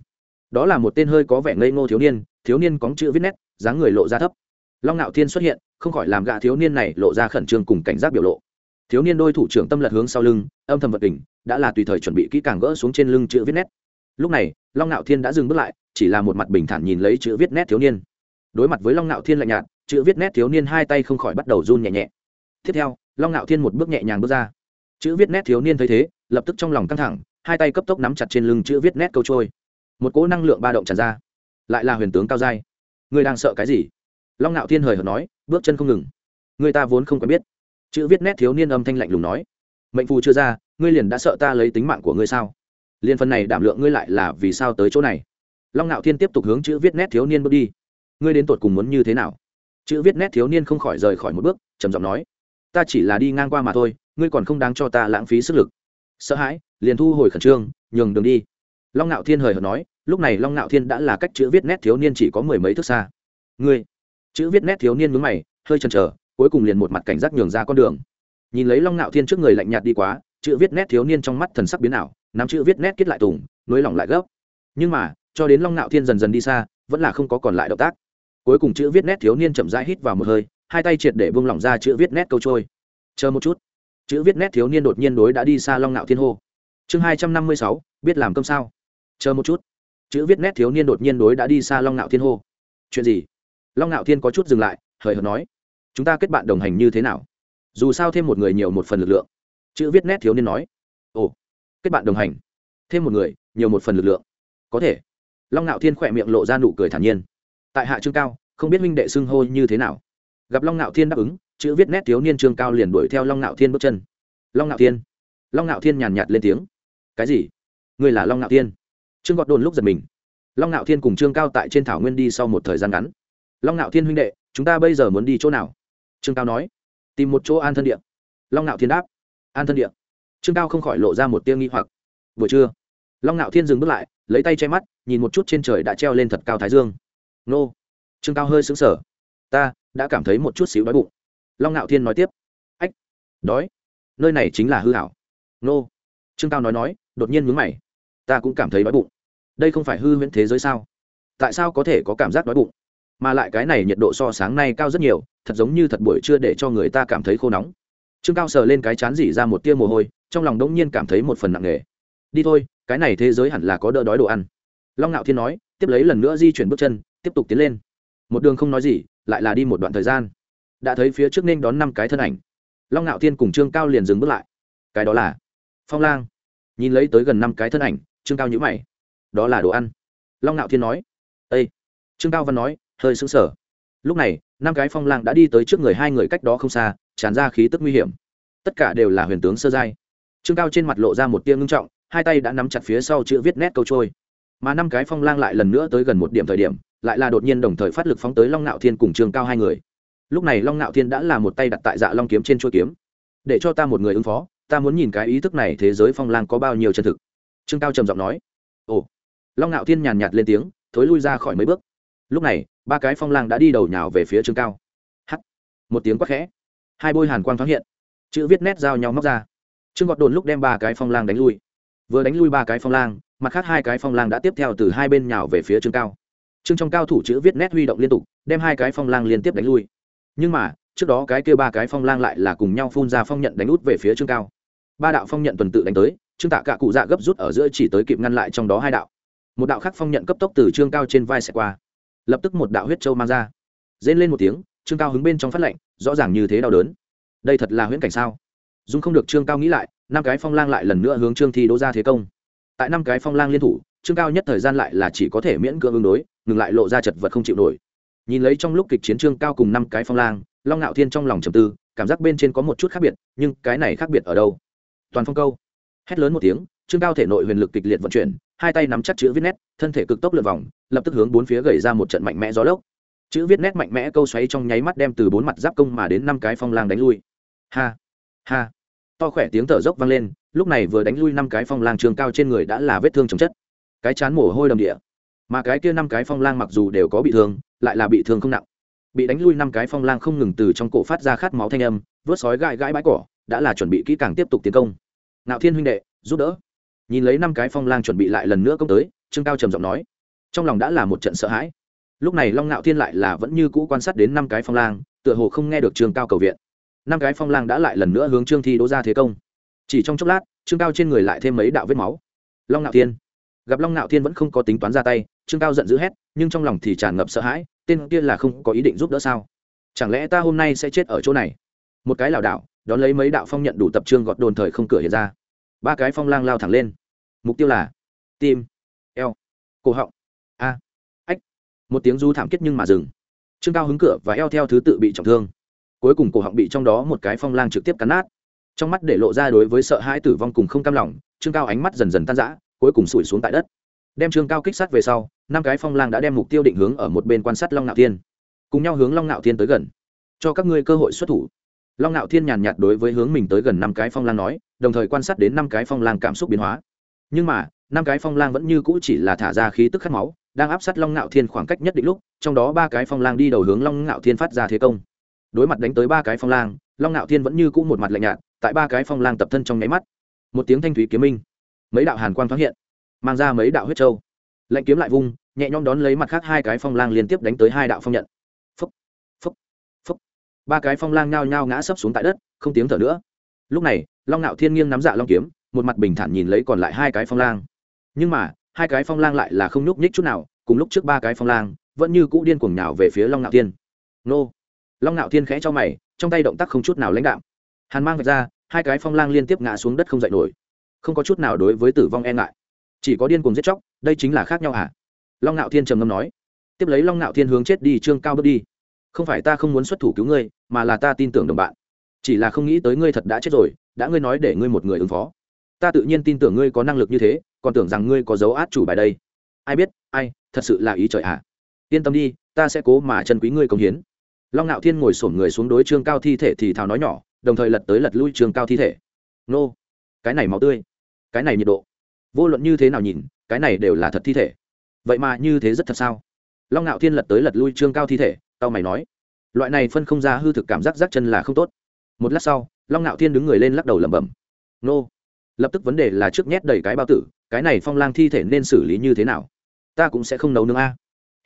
Đó là một tên hơi có vẻ ngây ngô thiếu niên thiếu niên có chữ viết nét, dáng người lộ ra thấp. Long ngạo thiên xuất hiện, không khỏi làm gạ thiếu niên này lộ ra khẩn trương cùng cảnh giác biểu lộ. Thiếu niên đôi thủ trưởng tâm lật hướng sau lưng, âm thầm vật đỉnh đã là tùy thời chuẩn bị kỹ càng gỡ xuống trên lưng chữ viết nét. Lúc này, long ngạo thiên đã dừng bước lại, chỉ là một mặt bình thản nhìn lấy chữ viết nét thiếu niên. Đối mặt với long ngạo thiên lạnh nhạt, chữ viết nét thiếu niên hai tay không khỏi bắt đầu run nhẹ nhẹ. Tiếp theo, long ngạo thiên một bước nhẹ nhàng bước ra. Chữ viết nét thiếu niên thấy thế lập tức trong lòng căng thẳng, hai tay cấp tốc nắm chặt trên lưng chữ viết nét câu trôi. Một cỗ năng lượng ba động tràn ra, lại là huyền tướng cao giai. Người đang sợ cái gì? Long ngạo thiên hời hợt nói, bước chân không ngừng. Người ta vốn không quen biết. Chữ viết nét thiếu niên âm thanh lạnh lùng nói, mệnh phù chưa ra, ngươi liền đã sợ ta lấy tính mạng của ngươi sao? Liền phần này đảm lượng ngươi lại là vì sao tới chỗ này? Long ngạo thiên tiếp tục hướng chữ viết nét thiếu niên bước đi. Ngươi đến tột cùng muốn như thế nào? Chữ viết nét thiếu niên không khỏi rời khỏi một bước, trầm giọng nói, ta chỉ là đi ngang qua mà thôi, ngươi còn không đáng cho ta lãng phí sức lực sợ hãi, liền thu hồi khẩn trương, nhường đường đi. Long ngạo thiên hời hợt nói, lúc này long ngạo thiên đã là cách chữ viết nét thiếu niên chỉ có mười mấy thước xa. Ngươi, chữ viết nét thiếu niên mướn mày, hơi chần chờ, cuối cùng liền một mặt cảnh giác nhường ra con đường. Nhìn lấy long ngạo thiên trước người lạnh nhạt đi quá, chữ viết nét thiếu niên trong mắt thần sắc biến ảo, nắm chữ viết nét kết lại tùng, nối lỏng lại gấp. Nhưng mà, cho đến long ngạo thiên dần dần đi xa, vẫn là không có còn lại động tác. Cuối cùng chữ viết nét thiếu niên chậm rãi hít vào một hơi, hai tay triệt để buông lỏng ra chữ viết nét câu trôi. Chờ một chút chữ viết nét thiếu niên đột nhiên đối đã đi xa long ngạo thiên hô. Chương hai trăm năm mươi sáu, biết làm cơm sao? Chờ một chút. Chữ viết nét thiếu niên đột nhiên đối đã đi xa long ngạo thiên hô. Chuyện gì? Long ngạo thiên có chút dừng lại, hời hợt nói. Chúng ta kết bạn đồng hành như thế nào? Dù sao thêm một người nhiều một phần lực lượng. Chữ viết nét thiếu niên nói. Ồ, kết bạn đồng hành. Thêm một người, nhiều một phần lực lượng. Có thể. Long ngạo thiên khỏe miệng lộ ra nụ cười thản nhiên. Tại hạ trương cao, không biết minh đệ xưng hô như thế nào. Gặp long ngạo thiên đáp ứng chữ viết nét thiếu niên trương cao liền đuổi theo long ngạo thiên bước chân. Long ngạo thiên. Long ngạo thiên nhàn nhạt lên tiếng. Cái gì? Người là long ngạo thiên? Trương gọt đồn lúc giật mình. Long ngạo thiên cùng trương cao tại trên thảo nguyên đi sau một thời gian ngắn. Long ngạo thiên huynh đệ, chúng ta bây giờ muốn đi chỗ nào? Trương cao nói. Tìm một chỗ an thân địa. Long ngạo thiên đáp. An thân địa. Trương cao không khỏi lộ ra một tia nghi hoặc. Buổi trưa, long ngạo thiên dừng bước lại, lấy tay che mắt, nhìn một chút trên trời đã treo lên thật cao thái dương. Nô. Trương cao hơi xứng sở ta đã cảm thấy một chút xíu đói bụng long ngạo thiên nói tiếp. Ách, đói. Nơi này chính là hư hảo. Nô. Trương cao nói nói, đột nhiên mướn mày. Ta cũng cảm thấy đói bụng. Đây không phải hư huyễn thế giới sao? Tại sao có thể có cảm giác đói bụng? Mà lại cái này nhiệt độ so sáng nay cao rất nhiều, thật giống như thật buổi trưa để cho người ta cảm thấy khô nóng. Trương cao sờ lên cái chán dỉ ra một tia mồ hôi, trong lòng đống nhiên cảm thấy một phần nặng nề. Đi thôi, cái này thế giới hẳn là có đỡ đói đồ ăn. Long ngạo thiên nói, tiếp lấy lần nữa di chuyển bước chân, tiếp tục tiến lên. Một đường không nói gì, lại là đi một đoạn thời gian đã thấy phía trước nên đón năm cái thân ảnh. Long ngạo thiên cùng trương cao liền dừng bước lại. Cái đó là phong lang. Nhìn lấy tới gần năm cái thân ảnh, trương cao nhữ mày. Đó là đồ ăn. Long ngạo thiên nói. Ây trương cao văn nói, hơi sững sờ. Lúc này, năm cái phong lang đã đi tới trước người hai người cách đó không xa, tràn ra khí tức nguy hiểm. Tất cả đều là huyền tướng sơ giai. Trương cao trên mặt lộ ra một tia ngưng trọng, hai tay đã nắm chặt phía sau chữ viết nét câu trôi. Mà năm cái phong lang lại lần nữa tới gần một điểm thời điểm, lại là đột nhiên đồng thời phát lực phóng tới long ngạo thiên cùng trương cao hai người lúc này long ngạo thiên đã là một tay đặt tại dạ long kiếm trên chuôi kiếm. Để cho ta một người ứng phó, ta muốn nhìn cái ý thức này thế giới phong lang có bao nhiêu chân thực. Trương cao trầm giọng nói. Ồ. Long ngạo thiên nhàn nhạt lên tiếng, thối lui ra khỏi mấy bước. Lúc này, ba cái phong lang đã đi đầu nhào về phía trương cao. H một tiếng quát khẽ. Hai bôi hàn quang thoáng hiện. Chữ viết nét giao nhau móc ra. Trương gọt đồn lúc đem ba cái phong lang đánh lui. Vừa đánh lui ba cái phong lang, mặt khác hai cái phong lang đã tiếp theo từ hai bên nhào về phía trương cao. Trương trong cao thủ chữ viết nét huy động liên tục, đem hai cái phong lang liên tiếp đánh lui nhưng mà, trước đó cái kia ba cái phong lang lại là cùng nhau phun ra phong nhận đánh út về phía trương cao. Ba đạo phong nhận tuần tự đánh tới, trương tạ cạ cụ dạ gấp rút ở giữa chỉ tới kịp ngăn lại trong đó hai đạo. Một đạo khác phong nhận cấp tốc từ trương cao trên vai xẻ qua. Lập tức một đạo huyết châu mang ra. Dên lên một tiếng, trương cao hứng bên trong phát lệnh, rõ ràng như thế đau đớn. Đây thật là huyễn cảnh sao? Dung không được trương cao nghĩ lại, năm cái phong lang lại lần nữa hướng trương thi đỗ ra thế công. Tại năm cái phong lang liên thủ, trương cao nhất thời gian lại là chỉ có thể miễn cưỡng ứng đối, ngừng lại lộ ra chật vật không chịu nổi nhìn lấy trong lúc kịch chiến trương cao cùng năm cái phong lang, long ngạo thiên trong lòng trầm tư, cảm giác bên trên có một chút khác biệt, nhưng cái này khác biệt ở đâu? Toàn phong câu. Hét lớn một tiếng, trương cao thể nội huyền lực kịch liệt vận chuyển, hai tay nắm chắc chữ viết nét, thân thể cực tốc lượt vòng, lập tức hướng bốn phía gầy ra một trận mạnh mẽ gió lốc. Chữ viết nét mạnh mẽ câu xoáy trong nháy mắt đem từ bốn mặt giáp công mà đến năm cái phong lang đánh lui. Ha ha. To khỏe tiếng thở dốc vang lên, lúc này vừa đánh lui năm cái phong lang trương cao trên người đã là vết thương chồng chất. Cái chán mồ hôi đầm địa. Mà cái kia năm cái phong lang mặc dù đều có bị thương lại là bị thương không nặng. Bị đánh lui năm cái phong lang không ngừng từ trong cổ phát ra khát máu thanh âm, vớt sói gãi gãi bãi cỏ, đã là chuẩn bị kỹ càng tiếp tục tiến công. Nạo thiên huynh đệ, giúp đỡ. Nhìn lấy năm cái phong lang chuẩn bị lại lần nữa công tới, trương cao trầm giọng nói. Trong lòng đã là một trận sợ hãi. Lúc này long Nạo thiên lại là vẫn như cũ quan sát đến năm cái phong lang, tựa hồ không nghe được trương cao cầu viện. Năm cái phong lang đã lại lần nữa hướng trương thi đỗ ra thế công. Chỉ trong chốc lát, trương cao trên người lại thêm mấy đạo vết máu. Long Nạo thiên gặp long ngạo thiên vẫn không có tính toán ra tay trương cao giận dữ hét nhưng trong lòng thì tràn ngập sợ hãi tên kia là không có ý định giúp đỡ sao chẳng lẽ ta hôm nay sẽ chết ở chỗ này một cái lảo đảo đón lấy mấy đạo phong nhận đủ tập trương gọt đồn thời không cửa hiện ra ba cái phong lang lao thẳng lên mục tiêu là tim eo cổ họng a ách một tiếng du thảm kết nhưng mà dừng trương cao hứng cửa và eo theo thứ tự bị trọng thương cuối cùng cổ họng bị trong đó một cái phong lang trực tiếp cắn nát trong mắt để lộ ra đối với sợ hãi tử vong cùng không cam lòng trương cao ánh mắt dần dần tan rã cuối cùng sủi xuống tại đất. Đem trương cao kích sát về sau, năm cái phong lang đã đem mục tiêu định hướng ở một bên quan sát long ngạo thiên. Cùng nhau hướng long ngạo thiên tới gần. Cho các ngươi cơ hội xuất thủ. Long ngạo thiên nhàn nhạt đối với hướng mình tới gần năm cái phong lang nói, đồng thời quan sát đến năm cái phong lang cảm xúc biến hóa. Nhưng mà, năm cái phong lang vẫn như cũ chỉ là thả ra khí tức khát máu, đang áp sát long ngạo thiên khoảng cách nhất định lúc, trong đó ba cái phong lang đi đầu hướng long ngạo thiên phát ra thế công. Đối mặt đánh tới ba cái phong lang, long ngạo thiên vẫn như cũ một mặt lạnh nhạt, tại ba cái phong lang tập thân trong nháy mắt. Một tiếng thanh thúy kiếm minh mấy đạo hàn quang thoáng hiện, mang ra mấy đạo huyết trâu lệnh kiếm lại vung, nhẹ nhõm đón lấy mặt khác hai cái phong lang liên tiếp đánh tới hai đạo phong nhận. Phúc phúc phúc. Ba cái phong lang nhao nhao ngã sấp xuống tại đất, không tiếng thở nữa. Lúc này, long ngạo thiên nghiêng nắm dạ long kiếm, một mặt bình thản nhìn lấy còn lại hai cái phong lang. Nhưng mà, hai cái phong lang lại là không nhúc nhích chút nào, cùng lúc trước ba cái phong lang, vẫn như cũ điên cuồng nhào về phía long ngạo thiên. Nô. Long ngạo thiên khẽ cho mày, trong tay động tác không chút nào lãnh đạm. Hàn mang vạch ra, hai cái phong lang liên tiếp ngã xuống đất không dậy nổi không có chút nào đối với tử vong e ngại. Chỉ có điên cuồng giết chóc, đây chính là khác nhau hả? Long ngạo thiên trầm ngâm nói. Tiếp lấy long ngạo thiên hướng chết đi trương cao bước đi. Không phải ta không muốn xuất thủ cứu ngươi, mà là ta tin tưởng đồng bạn. Chỉ là không nghĩ tới ngươi thật đã chết rồi, đã ngươi nói để ngươi một người ứng phó. Ta tự nhiên tin tưởng ngươi có năng lực như thế, còn tưởng rằng ngươi có dấu át chủ bài đây. Ai biết, ai, thật sự là ý trời ạ à. yên tâm đi, ta sẽ cố mà chân quý ngươi công hiến. Long ngạo thiên ngồi sổm người xuống đối trương cao thi thể thì thào nói nhỏ, đồng thời lật tới lật lui trương cao thi thể. Nô, cái này máu tươi cái này nhiệt độ. Vô luận như thế nào nhìn, cái này đều là thật thi thể. Vậy mà như thế rất thật sao? Long ngạo thiên lật tới lật lui trương cao thi thể tao mày nói. Loại này phân không ra hư thực cảm giác rác chân là không tốt. Một lát sau, long ngạo thiên đứng người lên lắc đầu lẩm bẩm. Nô. Lập tức vấn đề là trước nhét đầy cái bao tử, cái này phong lang thi thể nên xử lý như thế nào? Ta cũng sẽ không nấu nướng a.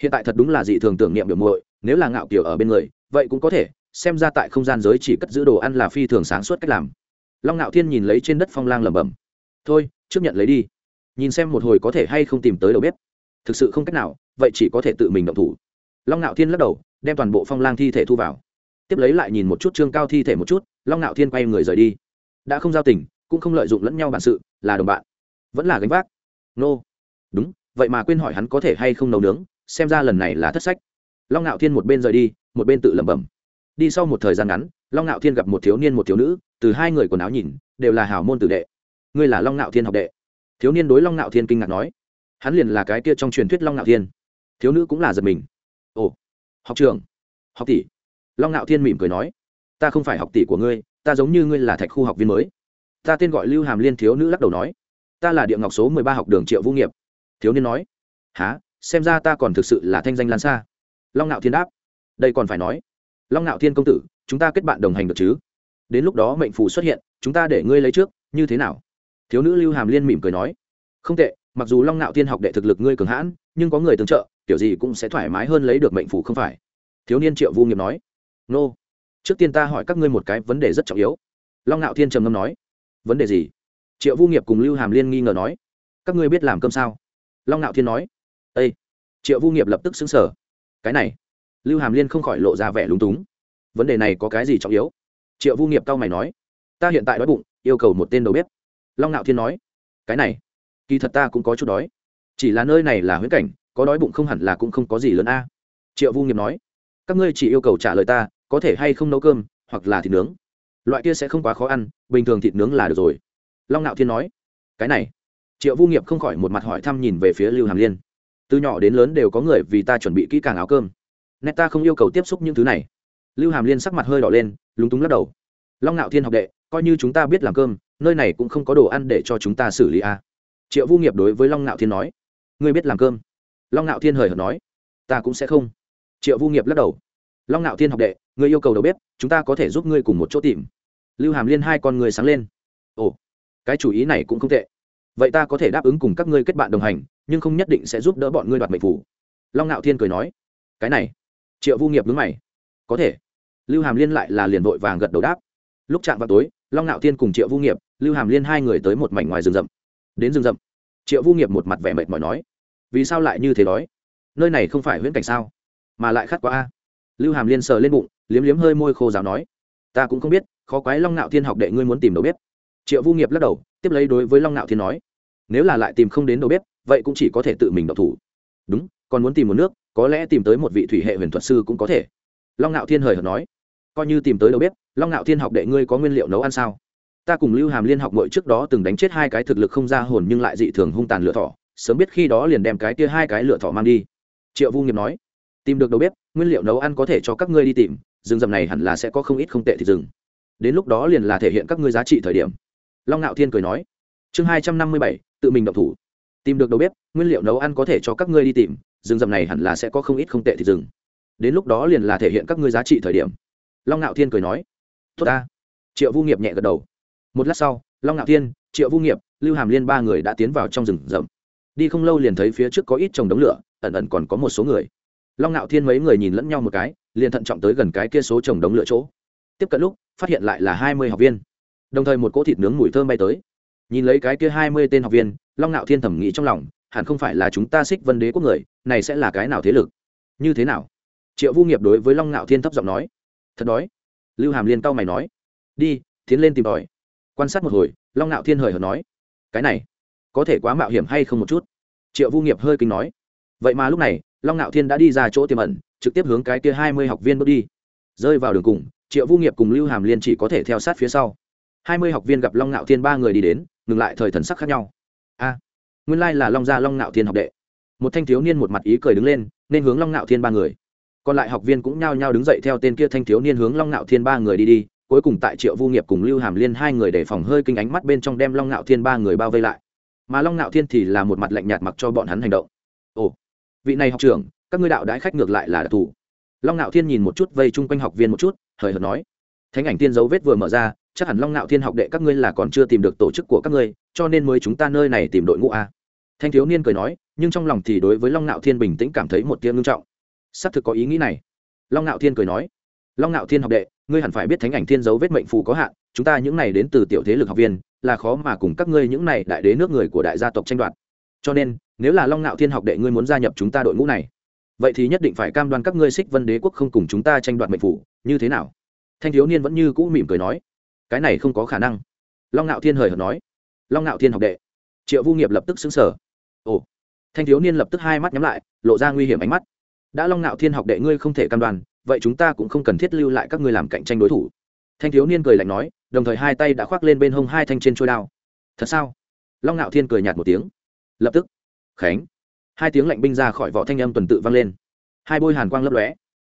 Hiện tại thật đúng là dị thường tưởng niệm biểu muội, nếu là ngạo kiểu ở bên người, vậy cũng có thể, xem ra tại không gian giới chỉ cất giữ đồ ăn là phi thường sáng suốt cách làm. Long ngạo thiên nhìn lấy trên đất phong lang lẩm bẩm thôi, trước nhận lấy đi. Nhìn xem một hồi có thể hay không tìm tới đầu bếp. Thực sự không cách nào, vậy chỉ có thể tự mình động thủ. Long ngạo thiên lắc đầu, đem toàn bộ phong lang thi thể thu vào. Tiếp lấy lại nhìn một chút trương cao thi thể một chút, long ngạo thiên quay người rời đi. Đã không giao tình, cũng không lợi dụng lẫn nhau bản sự, là đồng bạn. Vẫn là gánh vác. Nô. Đúng, vậy mà quên hỏi hắn có thể hay không nấu nướng, xem ra lần này là thất sách. Long ngạo thiên một bên rời đi, một bên tự lẩm bẩm. Đi sau một thời gian ngắn, long ngạo thiên gặp một thiếu niên, một thiếu nữ, từ hai người quần áo nhìn, đều là hảo môn tử đệ ngươi là long ngạo thiên học đệ. Thiếu niên đối long ngạo thiên kinh ngạc nói. Hắn liền là cái kia trong truyền thuyết long ngạo thiên. Thiếu nữ cũng là giật mình. Ồ, học trường học tỷ. Long ngạo thiên mỉm cười nói. Ta không phải học tỷ của ngươi, ta giống như ngươi là thạch khu học viên mới. Ta tên gọi lưu hàm liên thiếu nữ lắc đầu nói. Ta là địa ngọc số mười ba học đường triệu vũ nghiệp. Thiếu niên nói. Há xem ra ta còn thực sự là thanh danh lan xa. Long ngạo thiên đáp. Đây còn phải nói. Long ngạo thiên công tử, chúng ta kết bạn đồng hành được chứ? Đến lúc đó mệnh phù xuất hiện, chúng ta để ngươi lấy trước, như thế nào? Thiếu nữ lưu hàm liên mỉm cười nói, không tệ, mặc dù long nạo thiên học đệ thực lực ngươi cường hãn, nhưng có người tương trợ, kiểu gì cũng sẽ thoải mái hơn lấy được mệnh phủ không phải. Thiếu niên triệu vu nghiệp nói, nô, trước tiên ta hỏi các ngươi một cái vấn đề rất trọng yếu. Long nạo thiên trầm ngâm nói, vấn đề gì? Triệu vu nghiệp cùng lưu hàm liên nghi ngờ nói, các ngươi biết làm cơm sao? Long nạo thiên nói ây triệu vu nghiệp lập tức xứng sở cái này. Lưu hàm liên không khỏi lộ ra vẻ lúng túng, vấn đề này có cái gì trọng yếu? Triệu vu nghiệp cao mày nói, ta hiện tại đói bụng, yêu cầu một tên đầu bếp long ngạo thiên nói, cái này, kỳ thật ta cũng có chút đói. Chỉ là nơi này là huyễn cảnh, có đói bụng không hẳn là cũng không có gì lớn a. Triệu vu nghiệp nói, các ngươi chỉ yêu cầu trả lời ta, có thể hay không nấu cơm, hoặc là thịt nướng. Loại kia sẽ không quá khó ăn, bình thường thịt nướng là được rồi. Long ngạo thiên nói, cái này. Triệu vu nghiệp không khỏi một mặt hỏi thăm nhìn về phía lưu hàm liên. Từ nhỏ đến lớn đều có người vì ta chuẩn bị kỹ càng áo cơm. Nét ta không yêu cầu tiếp xúc những thứ này. Lưu hàm liên sắc mặt hơi đỏ lên, lúng túng lắc đầu. Long ngạo thiên học đệ, coi như chúng ta biết làm cơm nơi này cũng không có đồ ăn để cho chúng ta xử lý a à. triệu vu nghiệp đối với long ngạo thiên nói. Ngươi biết làm cơm? Long ngạo thiên hời hợt nói. Ta cũng sẽ không. Triệu vu nghiệp lắc đầu. Long ngạo thiên học đệ, ngươi yêu cầu đầu bếp, chúng ta có thể giúp ngươi cùng một chỗ tìm. Lưu hàm liên hai con người sáng lên. Ồ, cái chủ ý này cũng không tệ. Vậy ta có thể đáp ứng cùng các ngươi kết bạn đồng hành, nhưng không nhất định sẽ giúp đỡ bọn ngươi đoạt mệnh phủ. Long ngạo thiên cười nói. Cái này. Triệu vu nghiệp đứng mày. Có thể. Lưu hàm liên lại là liền vội vàng gật đầu đáp lúc chạm vào tối, long Nạo thiên cùng triệu vu nghiệp, lưu hàm liên hai người tới một mảnh ngoài rừng rậm. Đến rừng rậm, triệu vu nghiệp một mặt vẻ mệt mỏi nói, vì sao lại như thế đói? Nơi này không phải huyễn cảnh sao? Mà lại khát quá a. Lưu hàm liên sờ lên bụng, liếm liếm hơi môi khô giáo nói, ta cũng không biết, khó quái long Nạo thiên học đệ ngươi muốn tìm đầu bếp. Triệu vu nghiệp lắc đầu, tiếp lấy đối với long Nạo thiên nói, nếu là lại tìm không đến đầu bếp, vậy cũng chỉ có thể tự mình độc thủ. Đúng, còn muốn tìm một nước, có lẽ tìm tới một vị thủy hệ huyền thuật sư cũng có thể. Long Nạo thiên hời hợt nói, coi như tìm tới đầu bếp long ngạo thiên học đệ ngươi có nguyên liệu nấu ăn sao? Ta cùng lưu hàm liên học mội trước đó từng đánh chết hai cái thực lực không ra hồn nhưng lại dị thường hung tàn lựa thỏ, sớm biết khi đó liền đem cái kia hai cái lựa thỏ mang đi. Triệu vu nghiệp nói, tìm được đầu bếp, nguyên liệu nấu ăn có thể cho các ngươi đi tìm, rừng rậm này hẳn là sẽ có không ít không tệ thì rừng. Đến lúc đó liền là thể hiện các ngươi giá trị thời điểm. Long ngạo thiên cười nói, chương hai trăm năm mươi bảy, tự mình động thủ. Tìm được đầu bếp, nguyên liệu nấu ăn có thể cho các ngươi đi tìm, rừng rậm này hẳn là sẽ có không ít không tệ thì rừng. Đến lúc đó liền là thể hiện các ngươi giá trị thời điểm. Long ngạo thiên cười nói tốt ta. Triệu vu nghiệp nhẹ gật đầu. Một lát sau, long ngạo thiên, triệu vu nghiệp, lưu hàm liên ba người đã tiến vào trong rừng rậm. Đi không lâu liền thấy phía trước có ít trồng đống lửa, ẩn ẩn còn có một số người. Long ngạo thiên mấy người nhìn lẫn nhau một cái, liền thận trọng tới gần cái kia số trồng đống lửa chỗ. Tiếp cận lúc, phát hiện lại là hai mươi học viên. Đồng thời một cỗ thịt nướng mùi thơm bay tới. Nhìn lấy cái kia hai mươi tên học viên, long ngạo thiên thẩm nghĩ trong lòng, hẳn không phải là chúng ta xích vân đế quốc người, này sẽ là cái nào thế lực? Như thế nào? Triệu vu nghiệp đối với long ngạo thiên thấp giọng nói. Thật đói lưu hàm liên cau mày nói, đi, tiến lên tìm tòi. Quan sát một hồi, long ngạo thiên hời hợt nói, cái này, có thể quá mạo hiểm hay không một chút? Triệu vu nghiệp hơi kinh nói, vậy mà lúc này, long ngạo thiên đã đi ra chỗ tiềm ẩn, trực tiếp hướng cái kia hai mươi học viên bước đi. Rơi vào đường cùng, triệu vu nghiệp cùng lưu hàm liên chỉ có thể theo sát phía sau. hai mươi học viên gặp long ngạo thiên ba người đi đến, ngừng lại thời thần sắc khác nhau. A, nguyên lai là long gia long ngạo thiên học đệ. Một thanh thiếu niên một mặt ý cười đứng lên, nên hướng long ngạo thiên ba người còn lại học viên cũng nhao nhao đứng dậy theo tên kia thanh thiếu niên hướng long ngạo thiên ba người đi đi, cuối cùng tại triệu vu nghiệp cùng lưu hàm liên hai người để phòng hơi kinh ánh mắt bên trong đem long ngạo thiên ba người bao vây lại. Mà long ngạo thiên thì là một mặt lạnh nhạt mặc cho bọn hắn hành động. Ồ, vị này học trưởng, các ngươi đạo đãi khách ngược lại là đặc thù. Long ngạo thiên nhìn một chút vây chung quanh học viên một chút, hời hợt nói, thánh ảnh tiên dấu vết vừa mở ra, chắc hẳn long ngạo thiên học đệ các ngươi là còn chưa tìm được tổ chức của các ngươi, cho nên mới chúng ta nơi này tìm đội ngũ a. Thanh thiếu niên cười nói, nhưng trong lòng thì đối với long ngạo thiên bình tĩnh cảm thấy một tia ngưng trọng xác thực có ý nghĩ này. Long ngạo thiên cười nói, long ngạo thiên học đệ, ngươi hẳn phải biết thánh ảnh thiên dấu vết mệnh phù có hạn, chúng ta những này đến từ tiểu thế lực học viên, là khó mà cùng các ngươi những này đại đế nước người của đại gia tộc tranh đoạt. Cho nên, nếu là long ngạo thiên học đệ ngươi muốn gia nhập chúng ta đội ngũ này, vậy thì nhất định phải cam đoan các ngươi xích vân đế quốc không cùng chúng ta tranh đoạt mệnh phủ như thế nào? Thanh thiếu niên vẫn như cũ mỉm cười nói, cái này không có khả năng. Long ngạo thiên hời hợt nói, long ngạo thiên học đệ. Triệu vu nghiệp lập tức xứng sở ồ. Thanh thiếu niên lập tức hai mắt nhắm lại, lộ ra nguy hiểm ánh mắt đã long ngạo thiên học đệ ngươi không thể cam đoan, vậy chúng ta cũng không cần thiết lưu lại các ngươi làm cạnh tranh đối thủ. Thanh thiếu niên cười lạnh nói, đồng thời hai tay đã khoác lên bên hông hai thanh trên trôi đao. Thật sao? Long ngạo thiên cười nhạt một tiếng. Lập tức, khánh, hai tiếng lạnh binh ra khỏi vỏ thanh âm tuần tự vang lên. Hai bôi hàn quang lấp lóe.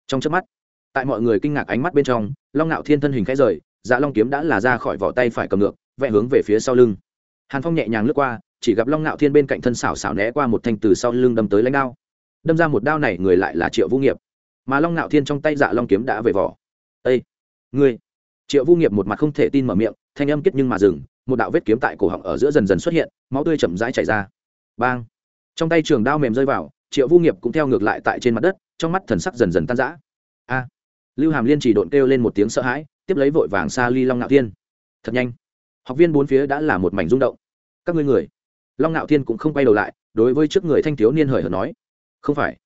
Trong chớp mắt, tại mọi người kinh ngạc ánh mắt bên trong, long ngạo thiên thân hình khẽ rời dạ long kiếm đã là ra khỏi vỏ tay phải cầm ngược, vẽ hướng về phía sau lưng. Hàn phong nhẹ nhàng lướt qua, chỉ gặp long ngạo thiên bên cạnh thân xảo xảo né qua một thanh từ sau lưng đâm tới lãnh đao đâm ra một đao này người lại là triệu vũ nghiệp mà long ngạo thiên trong tay dạ long kiếm đã về vỏ â ngươi triệu vũ nghiệp một mặt không thể tin mở miệng thanh âm kết nhưng mà dừng một đạo vết kiếm tại cổ họng ở giữa dần dần xuất hiện máu tươi chậm rãi chảy ra bang trong tay trường đao mềm rơi vào triệu vũ nghiệp cũng theo ngược lại tại trên mặt đất trong mắt thần sắc dần dần tan rã a lưu hàm liên chỉ độn kêu lên một tiếng sợ hãi tiếp lấy vội vàng xa ly long ngạo thiên thật nhanh học viên bốn phía đã là một mảnh rung động các ngươi người long ngạo thiên cũng không quay đầu lại đối với trước người thanh thiếu niên hời hợt nói không phải.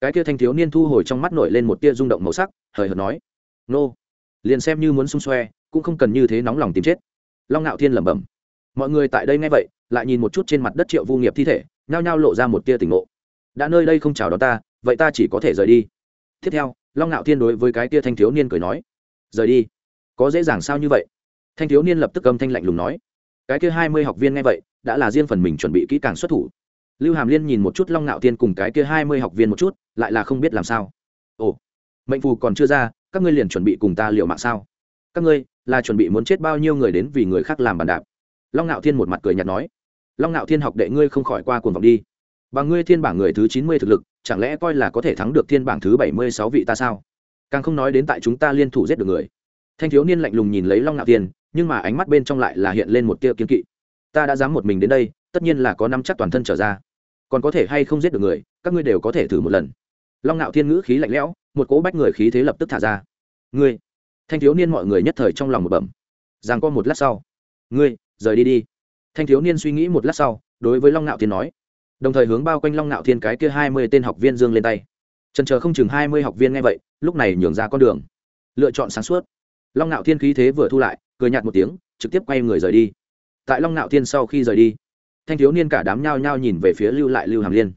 Cái kia thanh thiếu niên thu hồi trong mắt nổi lên một tia rung động màu sắc, hời hợt nói. Nô. Liền xem như muốn xung xoe, cũng không cần như thế nóng lòng tìm chết. Long ngạo thiên lẩm bẩm. Mọi người tại đây nghe vậy, lại nhìn một chút trên mặt đất triệu vu nghiệp thi thể, nhao nhao lộ ra một tia tỉnh ngộ. Đã nơi đây không chào đón ta, vậy ta chỉ có thể rời đi. Tiếp theo, long ngạo thiên đối với cái tia thanh thiếu niên cười nói. Rời đi? Có dễ dàng sao như vậy? Thanh thiếu niên lập tức âm thanh lạnh lùng nói. Cái kia hai mươi học viên nghe vậy, đã là riêng phần mình chuẩn bị kỹ càng xuất thủ lưu hàm liên nhìn một chút long ngạo thiên cùng cái kia hai mươi học viên một chút, lại là không biết làm sao. Ồ, mệnh phù còn chưa ra, các ngươi liền chuẩn bị cùng ta liệu mạng sao? Các ngươi, là chuẩn bị muốn chết bao nhiêu người đến vì người khác làm bàn đạp? Long ngạo thiên một mặt cười nhạt nói. Long ngạo thiên học đệ ngươi không khỏi qua cuồng vọng đi. Bằng ngươi thiên bảng người thứ chín mươi thực lực, chẳng lẽ coi là có thể thắng được thiên bảng thứ bảy mươi sáu vị ta sao? Càng không nói đến tại chúng ta liên thủ giết được người. Thanh thiếu niên lạnh lùng nhìn lấy long ngạo thiên, nhưng mà ánh mắt bên trong lại là hiện lên một tia kiên kỵ. Ta đã dám một mình đến đây, tất nhiên là có năm chắc toàn thân trở ra còn có thể hay không giết được người, các ngươi đều có thể thử một lần. Long ngạo thiên ngữ khí lạnh lẽo, một cỗ bách người khí thế lập tức thả ra. Ngươi, thanh thiếu niên mọi người nhất thời trong lòng một bẩm. Rằng có một lát sau. Ngươi, rời đi đi. Thanh thiếu niên suy nghĩ một lát sau, đối với long ngạo thiên nói. Đồng thời hướng bao quanh long ngạo thiên cái kia hai mươi tên học viên dương lên tay. Trần chờ không chừng hai mươi học viên nghe vậy, lúc này nhường ra con đường. Lựa chọn sáng suốt. Long ngạo thiên khí thế vừa thu lại, cười nhạt một tiếng, trực tiếp quay người rời đi. Tại long ngạo thiên sau khi rời đi thanh thiếu niên cả đám nhao nhao nhìn về phía lưu lại lưu hàm liên.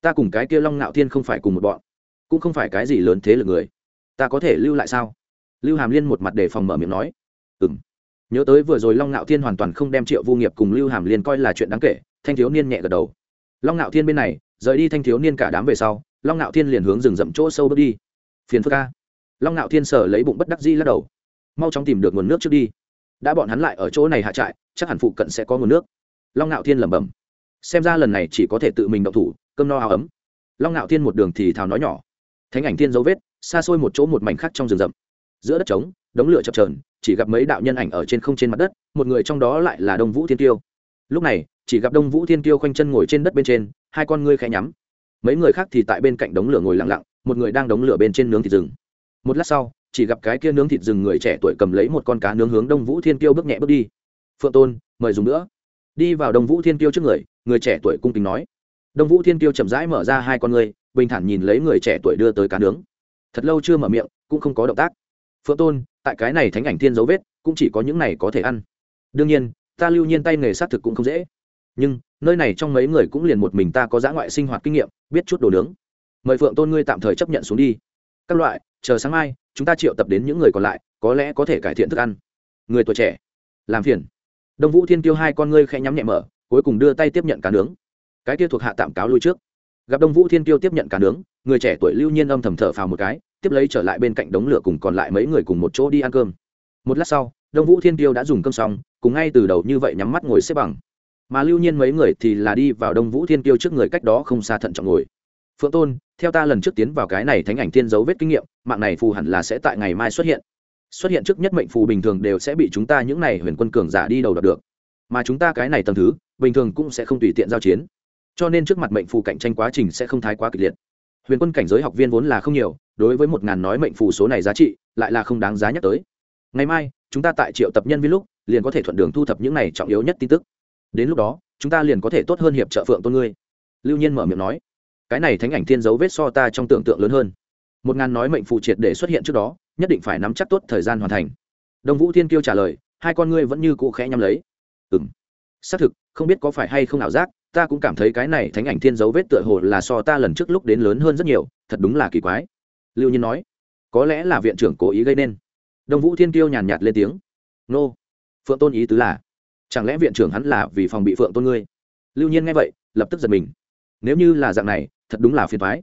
Ta cùng cái kia long ngạo thiên không phải cùng một bọn, cũng không phải cái gì lớn thế lực người. Ta có thể lưu lại sao? Lưu hàm liên một mặt đề phòng mở miệng nói. Ừ m nhớ tới vừa rồi long ngạo thiên hoàn toàn không đem triệu vô nghiệp cùng lưu hàm liên coi là chuyện đáng kể, thanh thiếu niên nhẹ gật đầu. Long ngạo thiên bên này, rời đi thanh thiếu niên cả đám về sau, long ngạo thiên liền hướng rừng rậm chỗ sâu bước đi. Phiền phức ca long ngạo thiên sở lấy bụng bất đắc di lắc đầu. Mau chóng tìm được nguồn nước trước đi. Đã bọn hắn lại ở chỗ này hạ trại, chắc hẳn phụ cận sẽ có nguồn nước long ngạo thiên lẩm bẩm. Xem ra lần này chỉ có thể tự mình động thủ, cơm no áo ấm. Long ngạo thiên một đường thì thào nói nhỏ. Thánh ảnh thiên dấu vết, xa xôi một chỗ một mảnh khác trong rừng rậm. Giữa đất trống, đống lửa chập trờn chỉ gặp mấy đạo nhân ảnh ở trên không trên mặt đất, một người trong đó lại là đông vũ thiên tiêu lúc này, chỉ gặp đông vũ thiên tiêu khoanh chân ngồi trên đất bên trên, hai con ngươi khẽ nhắm. Mấy người khác thì tại bên cạnh đống lửa ngồi lặng lặng, một người đang đống lửa bên trên nướng thịt rừng. Một lát sau, chỉ gặp cái kia nướng thịt rừng người trẻ tuổi cầm lấy một con cá nướng hướng đông vũ thiên tiêu bước nhẹ bước đi. Phượng tôn, mời dùng nữa đi vào đông vũ thiên tiêu trước người người trẻ tuổi cung kính nói. Đông vũ thiên tiêu chậm rãi mở ra hai con người bình thản nhìn lấy người trẻ tuổi đưa tới cá nướng. Thật lâu chưa mở miệng, cũng không có động tác. Phượng tôn, tại cái này thánh ảnh thiên dấu vết, cũng chỉ có những này có thể ăn. Đương nhiên, ta lưu nhiên tay nghề xác thực cũng không dễ. Nhưng, nơi này trong mấy người cũng liền một mình ta có dã ngoại sinh hoạt kinh nghiệm, biết chút đồ nướng. Mời phượng tôn ngươi tạm thời chấp nhận xuống đi. Các loại, chờ sáng mai, chúng ta triệu tập đến những người còn lại, có lẽ có thể cải thiện thức ăn. Người tuổi trẻ, làm phiền đông vũ thiên tiêu hai con ngươi khẽ nhắm nhẹ mở, cuối cùng đưa tay tiếp nhận cá nướng. Cái kia thuộc hạ tạm cáo lui trước. Gặp đông vũ thiên tiêu tiếp nhận cá nướng, người trẻ tuổi lưu nhiên âm thầm thở phào một cái, tiếp lấy trở lại bên cạnh đống lửa cùng còn lại mấy người cùng một chỗ đi ăn cơm. Một lát sau, đông vũ thiên tiêu đã dùng cơm xong, cùng ngay từ đầu như vậy nhắm mắt ngồi xếp bằng. Mà lưu nhiên mấy người thì là đi vào đông vũ thiên tiêu trước người cách đó không xa thận trọng ngồi. Phượng tôn, theo ta lần trước tiến vào cái này thánh ảnh thiên dấu vết kinh nghiệm, mạng này phù hẳn là sẽ tại ngày mai xuất hiện xuất hiện trước nhất mệnh phù bình thường đều sẽ bị chúng ta những này huyền quân cường giả đi đầu đọc được. Mà chúng ta cái này tầm thứ, bình thường cũng sẽ không tùy tiện giao chiến. Cho nên trước mặt mệnh phù cạnh tranh quá trình sẽ không thái quá kịch liệt. Huyền quân cảnh giới học viên vốn là không nhiều, đối với một ngàn nói mệnh phù số này giá trị, lại là không đáng giá nhắc tới. Ngày mai, chúng ta tại triệu tập nhân viên lúc, liền có thể thuận đường thu thập những này trọng yếu nhất tin tức. Đến lúc đó, chúng ta liền có thể tốt hơn hiệp trợ phượng tôn ngươi. Lưu nhiên mở miệng nói. Cái này thánh ảnh thiên dấu vết so ta trong tưởng tượng lớn hơn. Một ngàn nói mệnh phù triệt để xuất hiện trước đó nhất định phải nắm chắc tốt thời gian hoàn thành. Đông vũ thiên kiêu trả lời, hai con ngươi vẫn như cụ khẽ nhắm lấy. Ừ m xác thực, không biết có phải hay không ảo giác, ta cũng cảm thấy cái này thánh ảnh thiên dấu vết tựa hồ là so ta lần trước lúc đến lớn hơn rất nhiều, thật đúng là kỳ quái. Lưu nhiên nói, có lẽ là viện trưởng cố ý gây nên. Đông vũ thiên kiêu nhàn nhạt lên tiếng, nô, phượng tôn ý tứ là, chẳng lẽ viện trưởng hắn là vì phòng bị phượng tôn ngươi? Lưu nhiên nghe vậy, lập tức giật mình. Nếu như là dạng này, thật đúng là phiền thoái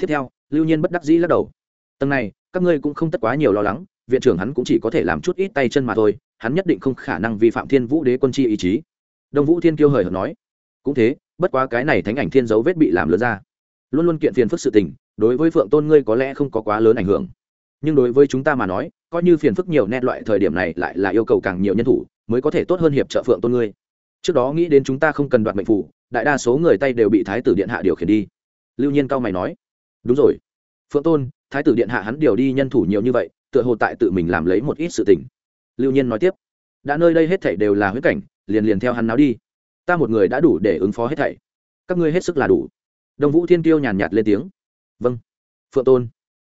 tiếp theo, lưu nhiên bất đắc dĩ lắc đầu, tầng này các ngươi cũng không tất quá nhiều lo lắng, viện trưởng hắn cũng chỉ có thể làm chút ít tay chân mà thôi, hắn nhất định không khả năng vi phạm thiên vũ đế quân chi ý chí. Đông vũ thiên kiêu hời hợt nói. Cũng thế, bất quá cái này thánh ảnh thiên dấu vết bị làm lớn ra. Luôn luôn kiện phiền phức sự tình, đối với phượng tôn ngươi có lẽ không có quá lớn ảnh hưởng. Nhưng đối với chúng ta mà nói, coi như phiền phức nhiều nét loại thời điểm này lại là yêu cầu càng nhiều nhân thủ, mới có thể tốt hơn hiệp trợ phượng tôn ngươi. Trước đó nghĩ đến chúng ta không cần đoạt mệnh phủ, đại đa số người tay đều bị thái tử điện hạ điều khiển đi. Lưu nhiên cao mày nói. Đúng rồi. Phượng tôn thái tử điện hạ hắn điều đi nhân thủ nhiều như vậy, tựa hồ tại tự mình làm lấy một ít sự tình. Lưu nhiên nói tiếp, đã nơi đây hết thảy đều là huyết cảnh, liền liền theo hắn náo đi. Ta một người đã đủ để ứng phó hết thảy. Các ngươi hết sức là đủ. Đông vũ thiên tiêu nhàn nhạt lên tiếng vâng phượng tôn.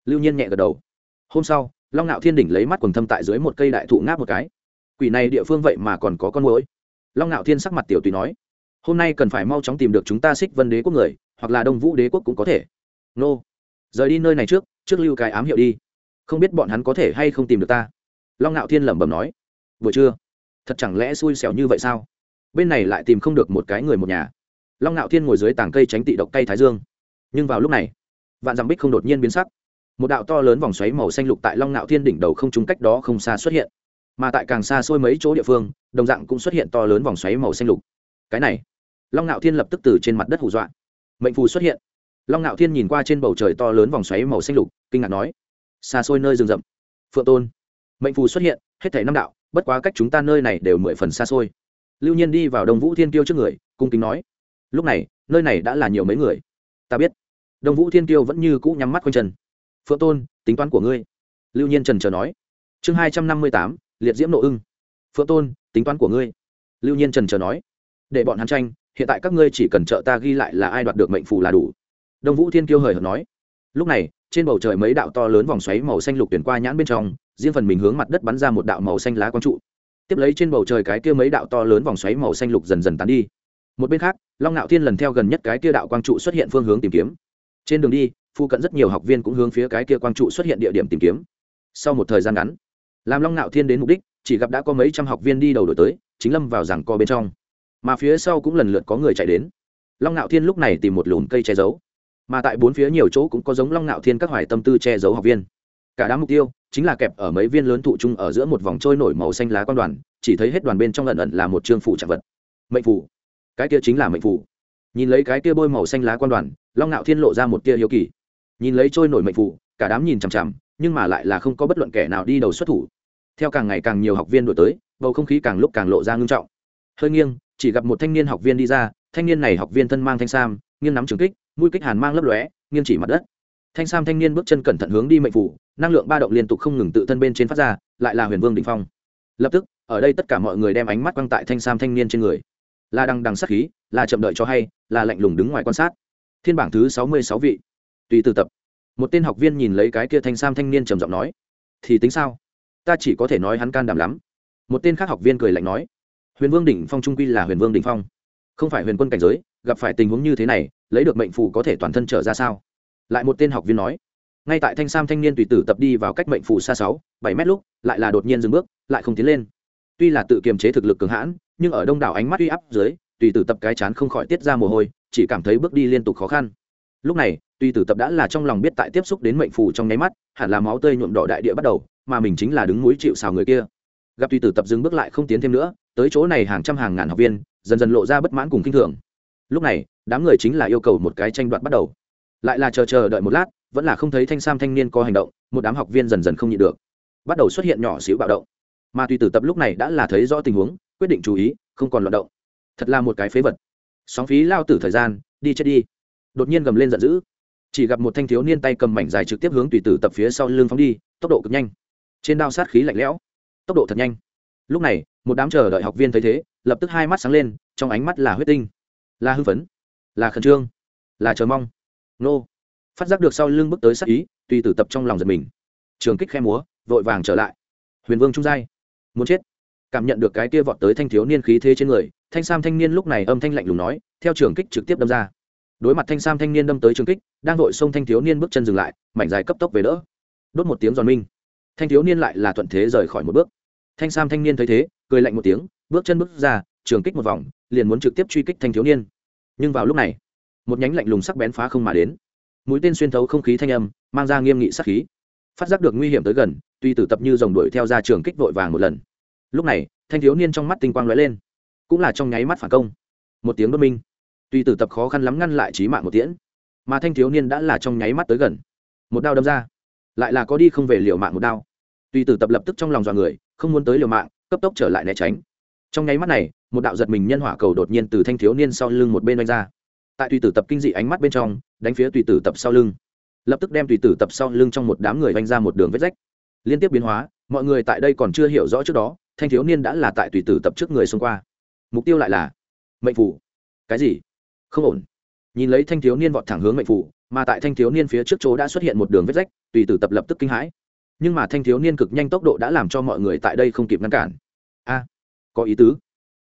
Lưu nhiên nhẹ gật đầu. Hôm sau, long ngạo thiên đỉnh lấy mắt quần thâm tại dưới một cây đại thụ ngáp một cái. Quỷ này địa phương vậy mà còn có con mũi long ngạo thiên sắc mặt tiểu tùy nói, hôm nay cần phải mau chóng tìm được chúng ta xích vân đế quốc người, hoặc là đông vũ đế quốc cũng có thể. Nô, rời đi nơi này trước trước lưu cái ám hiệu đi. Không biết bọn hắn có thể hay không tìm được ta. Long ngạo thiên lẩm bẩm nói. Vừa chưa thật chẳng lẽ xui xẻo như vậy sao? Bên này lại tìm không được một cái người một nhà. Long ngạo thiên ngồi dưới tảng cây tránh tị độc cây thái dương. Nhưng vào lúc này, vạn dặm bích không đột nhiên biến sắc. Một đạo to lớn vòng xoáy màu xanh lục tại long ngạo thiên đỉnh đầu không trúng cách đó không xa xuất hiện. Mà tại càng xa xôi mấy chỗ địa phương, đồng dạng cũng xuất hiện to lớn vòng xoáy màu xanh lục. Cái này, long ngạo thiên lập tức từ trên mặt đất hù dọa. Mệnh phù xuất hiện long ngạo thiên nhìn qua trên bầu trời to lớn vòng xoáy màu xanh lục, kinh ngạc nói, xa xôi nơi rừng rậm. Phượng tôn, mệnh phù xuất hiện, hết thảy năm đạo, bất quá cách chúng ta nơi này đều mười phần xa xôi. Lưu nhiên đi vào đông vũ thiên kiêu trước người, cung kính nói, lúc này, nơi này đã là nhiều mấy người? Ta biết. Đông vũ thiên kiêu vẫn như cũ nhắm mắt quanh chân. Phượng tôn, tính toán của ngươi. Lưu nhiên trần trờ nói. Chương hai trăm năm mươi tám, liệt diễm nộ ưng. Phượng tôn, tính toán của ngươi. Lưu nhiên trần trờ nói. Để bọn hắn tranh, hiện tại các ngươi chỉ cần trợ ta ghi lại là ai đoạt được mệnh phù là đủ đông vũ thiên kiêu hời hợt nói. Lúc này, trên bầu trời mấy đạo to lớn vòng xoáy màu xanh lục tuyển qua nhãn bên trong, riêng phần mình hướng mặt đất bắn ra một đạo màu xanh lá quang trụ. Tiếp lấy trên bầu trời cái kia mấy đạo to lớn vòng xoáy màu xanh lục dần dần tán đi. Một bên khác, long ngạo thiên lần theo gần nhất cái kia đạo quang trụ xuất hiện phương hướng tìm kiếm. Trên đường đi phụ cận rất nhiều học viên cũng hướng phía cái kia quang trụ xuất hiện địa điểm tìm kiếm. Sau một thời gian ngắn, làm long ngạo thiên đến mục đích, chỉ gặp đã có mấy trăm học viên đi đầu đổi tới, chính lâm vào rằng co bên trong. Mà phía sau cũng lần lượt có người chạy đến. Long ngạo thiên lúc này tìm một lùm cây che giấu mà tại bốn phía nhiều chỗ cũng có giống long ngạo thiên các hoài tâm tư che giấu học viên. Cả đám mục tiêu chính là kẹp ở mấy viên lớn thụ chung ở giữa một vòng trôi nổi màu xanh lá quan đoàn, chỉ thấy hết đoàn bên trong lần ẩn là một chương phủ trạng vật. Mệnh phủ. Cái kia chính là mệnh phủ. Nhìn lấy cái kia bôi màu xanh lá quan đoàn, long ngạo thiên lộ ra một tia hiếu kỳ. Nhìn lấy trôi nổi mệnh phủ, cả đám nhìn chằm chằm, nhưng mà lại là không có bất luận kẻ nào đi đầu xuất thủ. Theo càng ngày càng nhiều học viên đổi tới, bầu không khí càng lúc càng lộ ra ngưng trọng. Hơi nghiêng, chỉ gặp một thanh niên học viên đi ra thanh niên này học viên thân mang thanh sam, nghiêng nắm trường kích, mũi kích hàn mang lấp lóe, nghiêng chỉ mặt đất. Thanh sam thanh niên bước chân cẩn thận hướng đi mệnh phủ, năng lượng ba động liên tục không ngừng tự thân bên trên phát ra, lại là huyền vương đình phong. Lập tức, ở đây tất cả mọi người đem ánh mắt quăng tại thanh sam thanh niên trên người. Là đằng đằng sắc khí, là chậm đợi cho hay, là lạnh lùng đứng ngoài quan sát. Thiên bảng thứ sáu mươi sáu vị. Tùy từ tập. Một tên học viên nhìn lấy cái kia thanh sam thanh niên trầm giọng nói, thì tính sao? Ta chỉ có thể nói hắn can đảm lắm. Một tên khác học viên cười lạnh nói, huyền vương đỉnh phong trung quy là huyền vương đỉnh phong không phải huyền quân cảnh giới, gặp phải tình huống như thế này, lấy được mệnh phù có thể toàn thân trở ra sao? Lại một tên học viên nói. Ngay tại thanh sam thanh niên tùy tử tập đi vào cách mệnh phù xa sáu, bảy mét lúc, lại là đột nhiên dừng bước, lại không tiến lên. Tuy là tự kiềm chế thực lực cường hãn, nhưng ở đông đảo ánh mắt uy áp dưới, tùy tử tập cái chán không khỏi tiết ra mồ hôi, chỉ cảm thấy bước đi liên tục khó khăn. Lúc này, tùy tử tập đã là trong lòng biết tại tiếp xúc đến mệnh phù trong nháy mắt, hẳn là máu tươi nhuộm đỏ đại địa bắt đầu, mà mình chính là đứng núi chịu xào người kia. Gặp tùy tử tập dừng bước lại không tiến thêm nữa, tới chỗ này hàng trăm hàng ngàn học viên dần dần lộ ra bất mãn cùng kinh thường. Lúc này, đám người chính là yêu cầu một cái tranh đoạt bắt đầu. Lại là chờ chờ đợi một lát, vẫn là không thấy thanh sam thanh niên có hành động, một đám học viên dần dần không nhịn được. Bắt đầu xuất hiện nhỏ xíu bạo động. Mà tùy tử tập lúc này đã là thấy rõ tình huống, quyết định chú ý, không còn loạt động. Thật là một cái phế vật. Sóng phí lao tử thời gian, đi chết đi. Đột nhiên gầm lên giận dữ. Chỉ gặp một thanh thiếu niên tay cầm mảnh dài trực tiếp hướng tùy tử tập phía sau lưng phóng đi, tốc độ cực nhanh. Trên đao sát khí lạnh lẽo. Tốc độ thật nhanh lúc này, một đám chờ đợi học viên thấy thế, lập tức hai mắt sáng lên, trong ánh mắt là huyết tinh, là hưng phấn, là khẩn trương, là chờ mong. Nô. Phát giác được sau lưng bước tới sắc ý, tùy tử tập trong lòng giật mình. Trường kích khe múa, vội vàng trở lại. Huyền vương trung giai. Muốn chết. Cảm nhận được cái kia vọt tới thanh thiếu niên khí thế trên người, thanh sam thanh niên lúc này âm thanh lạnh lùng nói, theo trường kích trực tiếp đâm ra. Đối mặt thanh sam thanh niên đâm tới trường kích, đang vội xông thanh thiếu niên bước chân dừng lại, mảnh dài cấp tốc về đỡ. Đốt một tiếng giòn minh. Thanh thiếu niên lại là thuận thế rời khỏi một bước thanh sam thanh niên thấy thế, cười lạnh một tiếng, bước chân bước ra, trường kích một vòng, liền muốn trực tiếp truy kích thanh thiếu niên. Nhưng vào lúc này, một nhánh lạnh lùng sắc bén phá không mà đến. Mũi tên xuyên thấu không khí thanh âm, mang ra nghiêm nghị sắc khí. Phát giác được nguy hiểm tới gần, tuy tử tập như dòng đuổi theo ra trường kích vội vàng một lần. Lúc này, thanh thiếu niên trong mắt tinh quang lóe lên, cũng là trong nháy mắt phản công. Một tiếng đốt minh. Tuy tử tập khó khăn lắm ngăn lại trí mạng một tiễn, mà thanh thiếu niên đã là trong nháy mắt tới gần. Một đao đâm ra, lại là có đi không về liều mạng một đao. Tùy tử tập lập tức trong lòng dọa người, không muốn tới liều mạng, cấp tốc trở lại né tránh. Trong nháy mắt này, một đạo giật mình nhân hỏa cầu đột nhiên từ thanh thiếu niên sau lưng một bên đánh ra. Tại tùy tử tập kinh dị ánh mắt bên trong, đánh phía tùy tử tập sau lưng. Lập tức đem tùy tử tập sau lưng trong một đám người vanh ra một đường vết rách. Liên tiếp biến hóa, mọi người tại đây còn chưa hiểu rõ trước đó, thanh thiếu niên đã là tại tùy tử tập trước người xông qua. Mục tiêu lại là mệnh phủ. Cái gì? Không ổn. Nhìn lấy thanh thiếu niên vọt thẳng hướng mệnh phủ, mà tại thanh thiếu niên phía trước chỗ đã xuất hiện một đường vết rách, tùy tử tập lập tức kinh hãi nhưng mà thanh thiếu niên cực nhanh tốc độ đã làm cho mọi người tại đây không kịp ngăn cản. A, có ý tứ.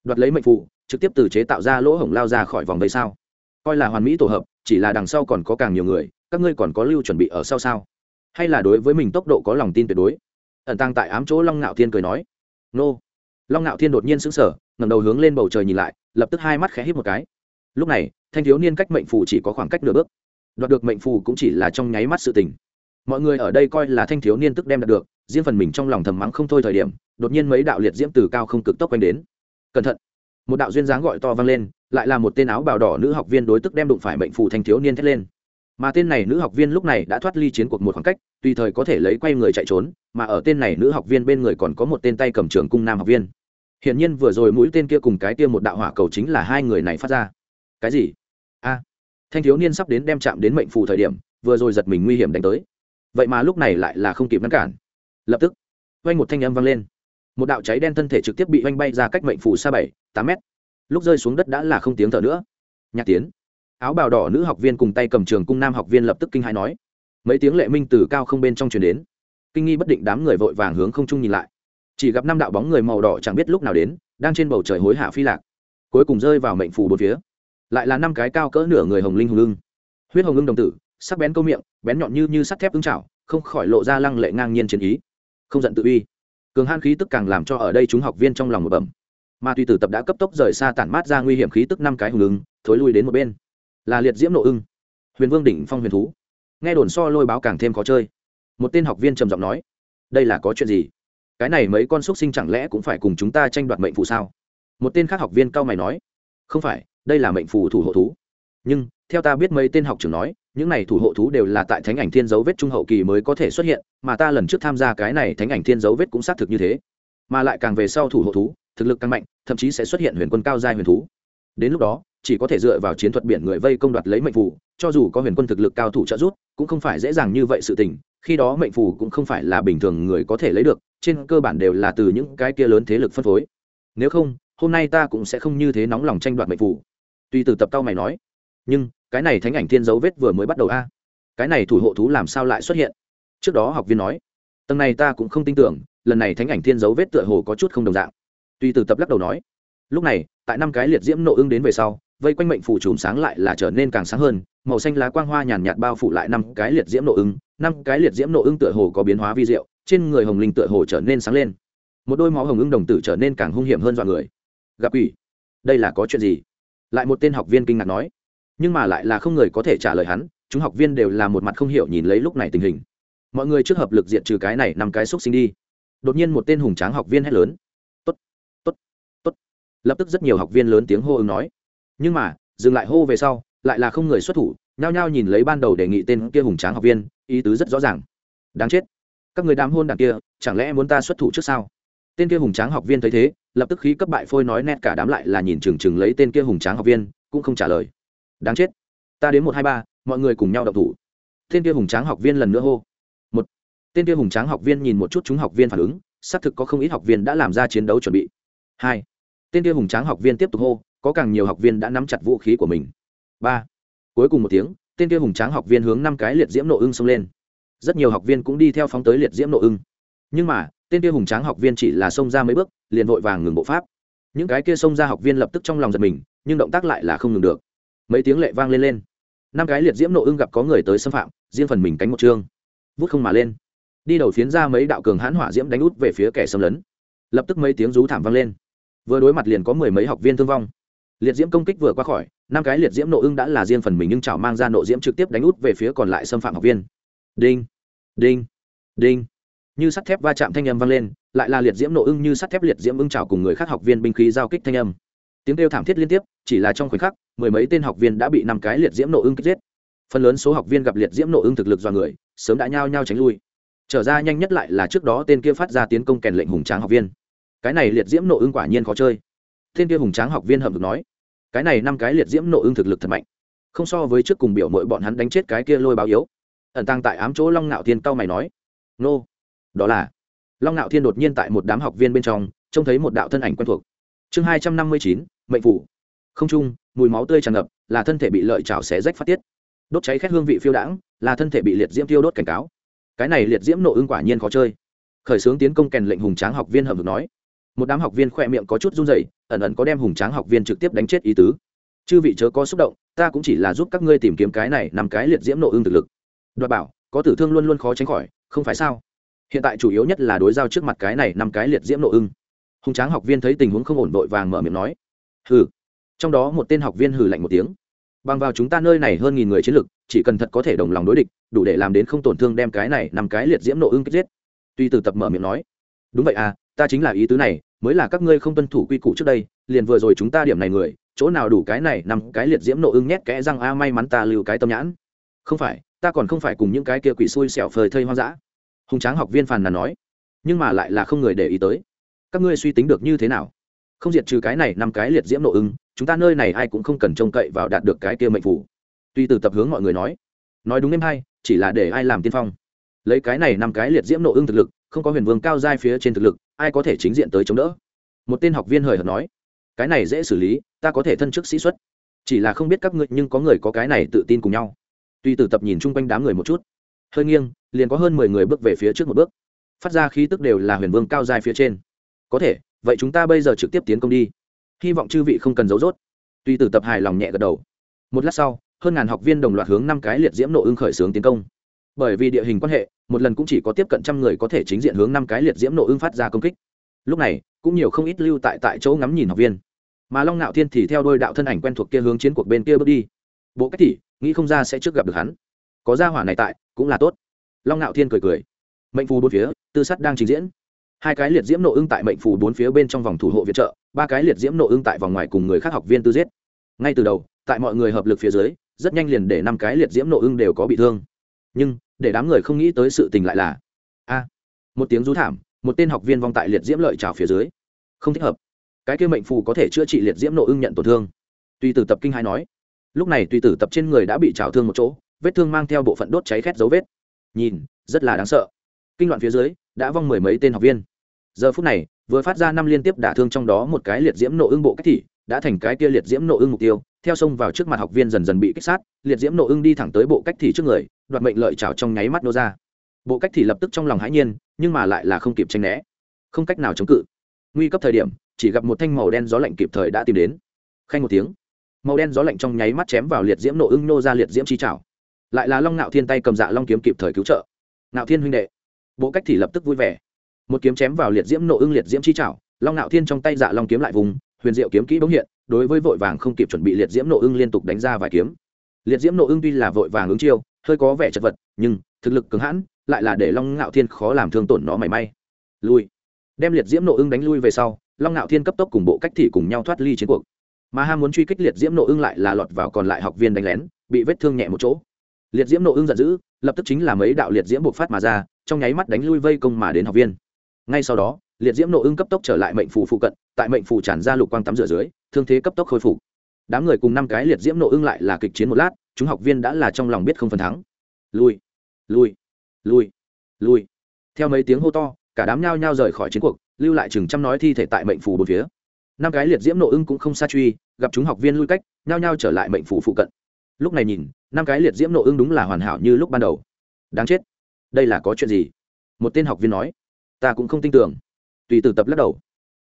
Đoạt lấy mệnh phụ, trực tiếp từ chế tạo ra lỗ hổng lao ra khỏi vòng vây sao? Coi là hoàn mỹ tổ hợp, chỉ là đằng sau còn có càng nhiều người, các ngươi còn có lưu chuẩn bị ở sau sao? Hay là đối với mình tốc độ có lòng tin tuyệt đối? Ẩn tăng tại ám chỗ long ngạo thiên cười nói. Nô. Long ngạo thiên đột nhiên sững sờ, ngẩng đầu hướng lên bầu trời nhìn lại, lập tức hai mắt khẽ hít một cái. Lúc này, thanh thiếu niên cách mệnh phù chỉ có khoảng cách nửa bước. Đoạt được mệnh phù cũng chỉ là trong nháy mắt sự tình mọi người ở đây coi là thanh thiếu niên tức đem đạt được, riêng phần mình trong lòng thầm mắng không thôi thời điểm, đột nhiên mấy đạo liệt diễm từ cao không cực tốc quanh đến. Cẩn thận! Một đạo duyên dáng gọi to vang lên, lại là một tên áo bào đỏ nữ học viên đối tức đem đụng phải mệnh phù thanh thiếu niên thét lên. Mà tên này nữ học viên lúc này đã thoát ly chiến cuộc một khoảng cách, tùy thời có thể lấy quay người chạy trốn, mà ở tên này nữ học viên bên người còn có một tên tay cầm trường cung nam học viên. Hiển nhiên vừa rồi mũi tên kia cùng cái kia một đạo hỏa cầu chính là hai người này phát ra. Cái gì? A! Thanh thiếu niên sắp đến đem chạm đến mệnh phù thời điểm, vừa rồi giật mình nguy hiểm đánh tới vậy mà lúc này lại là không kịp ngăn cản. Lập tức oanh một thanh âm vang lên. Một đạo cháy đen thân thể trực tiếp bị oanh bay ra cách mệnh phủ xa bảy, tám mét. Lúc rơi xuống đất đã là không tiếng thở nữa. Nhạc tiến, áo bào đỏ nữ học viên cùng tay cầm trường cung nam học viên lập tức kinh hãi nói. Mấy tiếng lệ minh từ cao không bên trong truyền đến. Kinh nghi bất định đám người vội vàng hướng không trung nhìn lại. Chỉ gặp năm đạo bóng người màu đỏ chẳng biết lúc nào đến, đang trên bầu trời hối hạ phi lạc. Cuối cùng rơi vào mệnh phủ bốn phía. Lại là năm cái cao cỡ nửa người hồng linh hồng lưng. Huyết hồng lưng đồng tử sắc bén câu miệng, bén nhọn như như sắt thép ứng chảo, không khỏi lộ ra lăng lệ ngang nhiên chiến ý. Không giận tự uy. Cường han khí tức càng làm cho ở đây chúng học viên trong lòng một bẩm. Mà tùy tử tập đã cấp tốc rời xa tản mát ra nguy hiểm khí tức năm cái hùng ứng, thối lui đến một bên. Là liệt diễm nộ ưng. Huyền vương đỉnh phong huyền thú. Nghe đồn so lôi báo càng thêm khó chơi. Một tên học viên trầm giọng nói, đây là có chuyện gì? Cái này mấy con xúc sinh chẳng lẽ cũng phải cùng chúng ta tranh đoạt mệnh phù sao? Một tên khác học viên cao mày nói, không phải, đây là mệnh phù thủ hộ thú. Nhưng, theo ta biết mấy tên học trưởng nói những này thủ hộ thú đều là tại thánh ảnh thiên dấu vết trung hậu kỳ mới có thể xuất hiện, mà ta lần trước tham gia cái này thánh ảnh thiên dấu vết cũng xác thực như thế. Mà lại càng về sau thủ hộ thú, thực lực càng mạnh, thậm chí sẽ xuất hiện huyền quân cao giai huyền thú. Đến lúc đó, chỉ có thể dựa vào chiến thuật biển người vây công đoạt lấy mệnh phù, cho dù có huyền quân thực lực cao thủ trợ giúp, cũng không phải dễ dàng như vậy sự tình, khi đó mệnh phù cũng không phải là bình thường người có thể lấy được, trên cơ bản đều là từ những cái kia lớn thế lực phân phối. Nếu không, hôm nay ta cũng sẽ không như thế nóng lòng tranh đoạt mệnh phù. Tuy từ tập cao mày nói nhưng cái này thánh ảnh thiên dấu vết vừa mới bắt đầu a. Cái này thủ hộ thú làm sao lại xuất hiện? Trước đó học viên nói, tầng này ta cũng không tin tưởng, lần này thánh ảnh thiên dấu vết tựa hồ có chút không đồng dạng. Tuy từ tập lắc đầu nói, lúc này, tại năm cái liệt diễm nộ ưng đến về sau, vây quanh mệnh phủ chùm sáng lại là trở nên càng sáng hơn, màu xanh lá quang hoa nhàn nhạt bao phủ lại năm cái liệt diễm nộ ưng, năm cái liệt diễm nộ ưng tựa hồ có biến hóa vi diệu, trên người hồng linh tựa hồ trở nên sáng lên. Một đôi máu hồng ưng đồng tử trở nên càng hung hiểm hơn dọa người. Gặp quỷ, đây là có chuyện gì? Lại một tên học viên kinh ngạc nói nhưng mà lại là không người có thể trả lời hắn, chúng học viên đều là một mặt không hiểu nhìn lấy lúc này tình hình. Mọi người trước hợp lực diện trừ cái này nằm cái xúc sinh đi. Đột nhiên một tên hùng tráng học viên hét lớn. Tốt tốt tốt. Lập tức rất nhiều học viên lớn tiếng hô ứng nói. Nhưng mà, dừng lại hô về sau, lại là không người xuất thủ, nhao nhao nhìn lấy ban đầu đề nghị tên kia hùng tráng học viên, ý tứ rất rõ ràng. Đáng chết. Các người đám hôn đảng kia, chẳng lẽ muốn ta xuất thủ trước sao? Tên kia hùng tráng học viên thấy thế, lập tức khí cấp bại phôi nói nét cả đám lại là nhìn chừng chừng lấy tên kia hùng tráng học viên, cũng không trả lời đáng chết ta đến một hai ba mọi người cùng nhau đậu thủ tên kia hùng tráng học viên lần nữa hô một tên kia hùng tráng học viên nhìn một chút chúng học viên phản ứng xác thực có không ít học viên đã làm ra chiến đấu chuẩn bị hai tên kia hùng tráng học viên tiếp tục hô có càng nhiều học viên đã nắm chặt vũ khí của mình ba cuối cùng một tiếng tên kia hùng tráng học viên hướng năm cái liệt diễm nộ ưng xông lên rất nhiều học viên cũng đi theo phóng tới liệt diễm nộ ưng nhưng mà tên kia hùng tráng học viên chỉ là xông ra mấy bước liền vội vàng ngừng bộ pháp những cái kia xông ra học viên lập tức trong lòng giật mình nhưng động tác lại là không ngừng được mấy tiếng lệ vang lên lên. Năm cái liệt diễm nộ ưng gặp có người tới xâm phạm, riêng phần mình cánh một chương vút không mà lên. Đi đầu phiến ra mấy đạo cường hãn hỏa diễm đánh út về phía kẻ xâm lấn. Lập tức mấy tiếng rú thảm vang lên. Vừa đối mặt liền có mười mấy học viên thương vong. Liệt diễm công kích vừa qua khỏi, năm cái liệt diễm nộ ưng đã là riêng phần mình nhưng chảo mang ra nộ diễm trực tiếp đánh út về phía còn lại xâm phạm học viên. Đinh đinh đinh. Như sắt thép va chạm thanh âm vang lên, lại là liệt diễm nộ ưng như sắt thép liệt diễm ưng chảo cùng người khác học viên binh khí giao kích thanh âm tiếng kêu thảm thiết liên tiếp, chỉ là trong khoảnh khắc, mười mấy tên học viên đã bị năm cái liệt diễm nộ ưng kích giết. Phần lớn số học viên gặp liệt diễm nộ ưng thực lực do người, sớm đã nhao nhao tránh lui. Trở ra nhanh nhất lại là trước đó tên kia phát ra tiến công kèn lệnh hùng tráng học viên. Cái này liệt diễm nộ ưng quả nhiên khó chơi. Tên kia hùng tráng học viên hầm được nói, cái này năm cái liệt diễm nộ ưng thực lực thật mạnh. Không so với trước cùng biểu mội bọn hắn đánh chết cái kia lôi báo yếu. Ẩn tăng tại ám chỗ long nạo thiên cao mày nói, nô, đó là. Long nạo thiên đột nhiên tại một đám học viên bên trong, trông thấy một đạo thân ảnh quen thuộc chương hai trăm năm mươi chín, mệnh phủ. Không trung, mùi máu tươi tràn ngập, là thân thể bị lợi chảo xé rách phát tiết. Đốt cháy khét hương vị phiêu đãng, là thân thể bị liệt diễm tiêu đốt cảnh cáo. Cái này liệt diễm nộ ưng quả nhiên khó chơi. Khởi xướng tiến công kèn lệnh hùng tráng học viên hầm được nói. Một đám học viên khoe miệng có chút run rẩy, ẩn ẩn có đem hùng tráng học viên trực tiếp đánh chết ý tứ. Chư vị chớ có xúc động, ta cũng chỉ là giúp các ngươi tìm kiếm cái này nằm cái liệt diễm nộ ưng thực lực. Đoạt bảo, có tử thương luôn luôn khó tránh khỏi, không phải sao? Hiện tại chủ yếu nhất là đối giao trước mặt cái này nằm cái liệt diễm nộ ưng hùng tráng học viên thấy tình huống không ổn vội vàng mở miệng nói, hừ. Trong đó một tên học viên hừ lạnh một tiếng, bằng vào chúng ta nơi này hơn nghìn người chiến lực, chỉ cần thật có thể đồng lòng đối địch, đủ để làm đến không tổn thương đem cái này nằm cái liệt diễm nộ ưng kích giết. Tuy từ tập mở miệng nói, đúng vậy à ta chính là ý tứ này, mới là các ngươi không tuân thủ quy củ trước đây, liền vừa rồi chúng ta điểm này người, chỗ nào đủ cái này nằm cái liệt diễm nộ ưng nhét kẽ răng a, may mắn ta lưu cái tâm nhãn. Không phải, ta còn không phải cùng những cái kia quỷ xui xẻo phơi thây hoang dã. Hùng tráng học viên phàn nàn nói, nhưng mà lại là không người để ý tới các ngươi suy tính được như thế nào? Không diệt trừ cái này năm cái liệt diễm nộ ưng chúng ta nơi này ai cũng không cần trông cậy vào đạt được cái kia mệnh phủ. Tuy từ tập hướng mọi người nói nói đúng em hay chỉ là để ai làm tiên phong. Lấy cái này năm cái liệt diễm nộ ưng thực lực, không có huyền vương cao giai phía trên thực lực, ai có thể chính diện tới chống đỡ? Một tên học viên hời hợt nói, cái này dễ xử lý, ta có thể thân chức sĩ xuất. Chỉ là không biết các ngươi, nhưng có người có cái này tự tin cùng nhau. Tuy từ tập nhìn chung quanh đám người một chút, hơi nghiêng, liền có hơn mười người bước về phía trước một bước. Phát ra khí tức đều là huyền vương cao giai phía trên có thể, vậy chúng ta bây giờ trực tiếp tiến công đi. Hy vọng chư vị không cần giấu rốt. Tuy tử tập hài lòng nhẹ gật đầu. Một lát sau, hơn ngàn học viên đồng loạt hướng năm cái liệt diễm nộ ưng khởi xướng tiến công. Bởi vì địa hình quan hệ, một lần cũng chỉ có tiếp cận trăm người có thể chính diện hướng năm cái liệt diễm nộ ưng phát ra công kích. Lúc này, cũng nhiều không ít lưu tại tại chỗ ngắm nhìn học viên. Mà long ngạo thiên thì theo đôi đạo thân ảnh quen thuộc kia hướng chiến cuộc bên kia bước đi. Bộ cách tỷ nghĩ không ra sẽ trước gặp được hắn. Có gia hỏa này tại, cũng là tốt. Long ngạo thiên cười cười. Mệnh phù bốn phía, tư sắt đang trình diễn hai cái liệt diễm nộ ưng tại mệnh phù bốn phía bên trong vòng thủ hộ viện trợ, ba cái liệt diễm nộ ưng tại vòng ngoài cùng người khác học viên tư giết. Ngay từ đầu, tại mọi người hợp lực phía dưới, rất nhanh liền để năm cái liệt diễm nộ ưng đều có bị thương. Nhưng, để đám người không nghĩ tới sự tình lại là, a, một tiếng rú thảm, một tên học viên vong tại liệt diễm lợi trào phía dưới. Không thích hợp. Cái kia mệnh phù có thể chữa trị liệt diễm nộ ưng nhận tổn thương. Tuy tử tập kinh hai nói. Lúc này tuy tử tập trên người đã bị trào thương một chỗ, vết thương mang theo bộ phận đốt cháy khét dấu vết. Nhìn, rất là đáng sợ. Kinh loạn phía dưới, đã vong mười mấy tên học viên giờ phút này, vừa phát ra năm liên tiếp đả thương trong đó một cái liệt diễm nộ ưng bộ cách thị, đã thành cái kia liệt diễm nộ ưng mục tiêu. Theo sông vào trước mặt học viên dần dần bị kích sát, liệt diễm nộ ưng đi thẳng tới bộ cách thị trước người, đoạt mệnh lợi trào trong nháy mắt nô ra. Bộ cách thị lập tức trong lòng hãi nhiên, nhưng mà lại là không kịp tranh né. Không cách nào chống cự. Nguy cấp thời điểm, chỉ gặp một thanh màu đen gió lạnh kịp thời đã tìm đến. Khanh một tiếng. Màu đen gió lạnh trong nháy mắt chém vào liệt diễm nộ ưng nô ra liệt diễm chi trào lại là long nạo thiên tay cầm dạ long kiếm kịp thời cứu trợ. Nạo thiên huynh đệ. Bộ cách thì lập tức vui vẻ một kiếm chém vào liệt diễm nộ ưng liệt diễm chi trảo long ngạo thiên trong tay dạ long kiếm lại vùng, huyền diệu kiếm kỹ bỗng hiện, đối với vội vàng không kịp chuẩn bị liệt diễm nộ ưng liên tục đánh ra vài kiếm. Liệt diễm nộ ưng tuy là vội vàng ứng chiêu, hơi có vẻ chật vật, nhưng thực lực cứng hãn, lại là để long ngạo thiên khó làm thương tổn nó mảy may. Lui. Đem liệt diễm nộ ưng đánh lui về sau, long ngạo thiên cấp tốc cùng bộ cách thị cùng nhau thoát ly chiến cuộc. Mà ham muốn truy kích liệt diễm nộ ưng lại là lọt vào còn lại học viên đánh lén, bị vết thương nhẹ một chỗ. Liệt diễm nộ ưng giận dữ, lập tức chính là mấy đạo liệt diễm bộc phát mà ra, trong nháy mắt đánh lui vây công mà đến học viên ngay sau đó, liệt diễm nộ ưng cấp tốc trở lại mệnh phủ phụ cận, tại mệnh phủ tràn ra lục quang tắm rửa dưới, thương thế cấp tốc khôi phục. Đám người cùng năm cái liệt diễm nộ ưng lại là kịch chiến một lát, chúng học viên đã là trong lòng biết không phần thắng. Lui lui lui lui theo mấy tiếng hô to, cả đám nhao nhao rời khỏi chiến cuộc, lưu lại chừng trăm nói thi thể tại mệnh phủ bốn phía. Năm cái liệt diễm nộ ưng cũng không xa truy, gặp chúng học viên lui cách, nhao nhao trở lại mệnh phủ phụ cận. Lúc này nhìn, năm cái liệt diễm nộ ưng đúng là hoàn hảo như lúc ban đầu. Đáng chết. Đây là có chuyện gì? Một tên học viên nói ta cũng không tin tưởng. Tùy từ tập lắc đầu.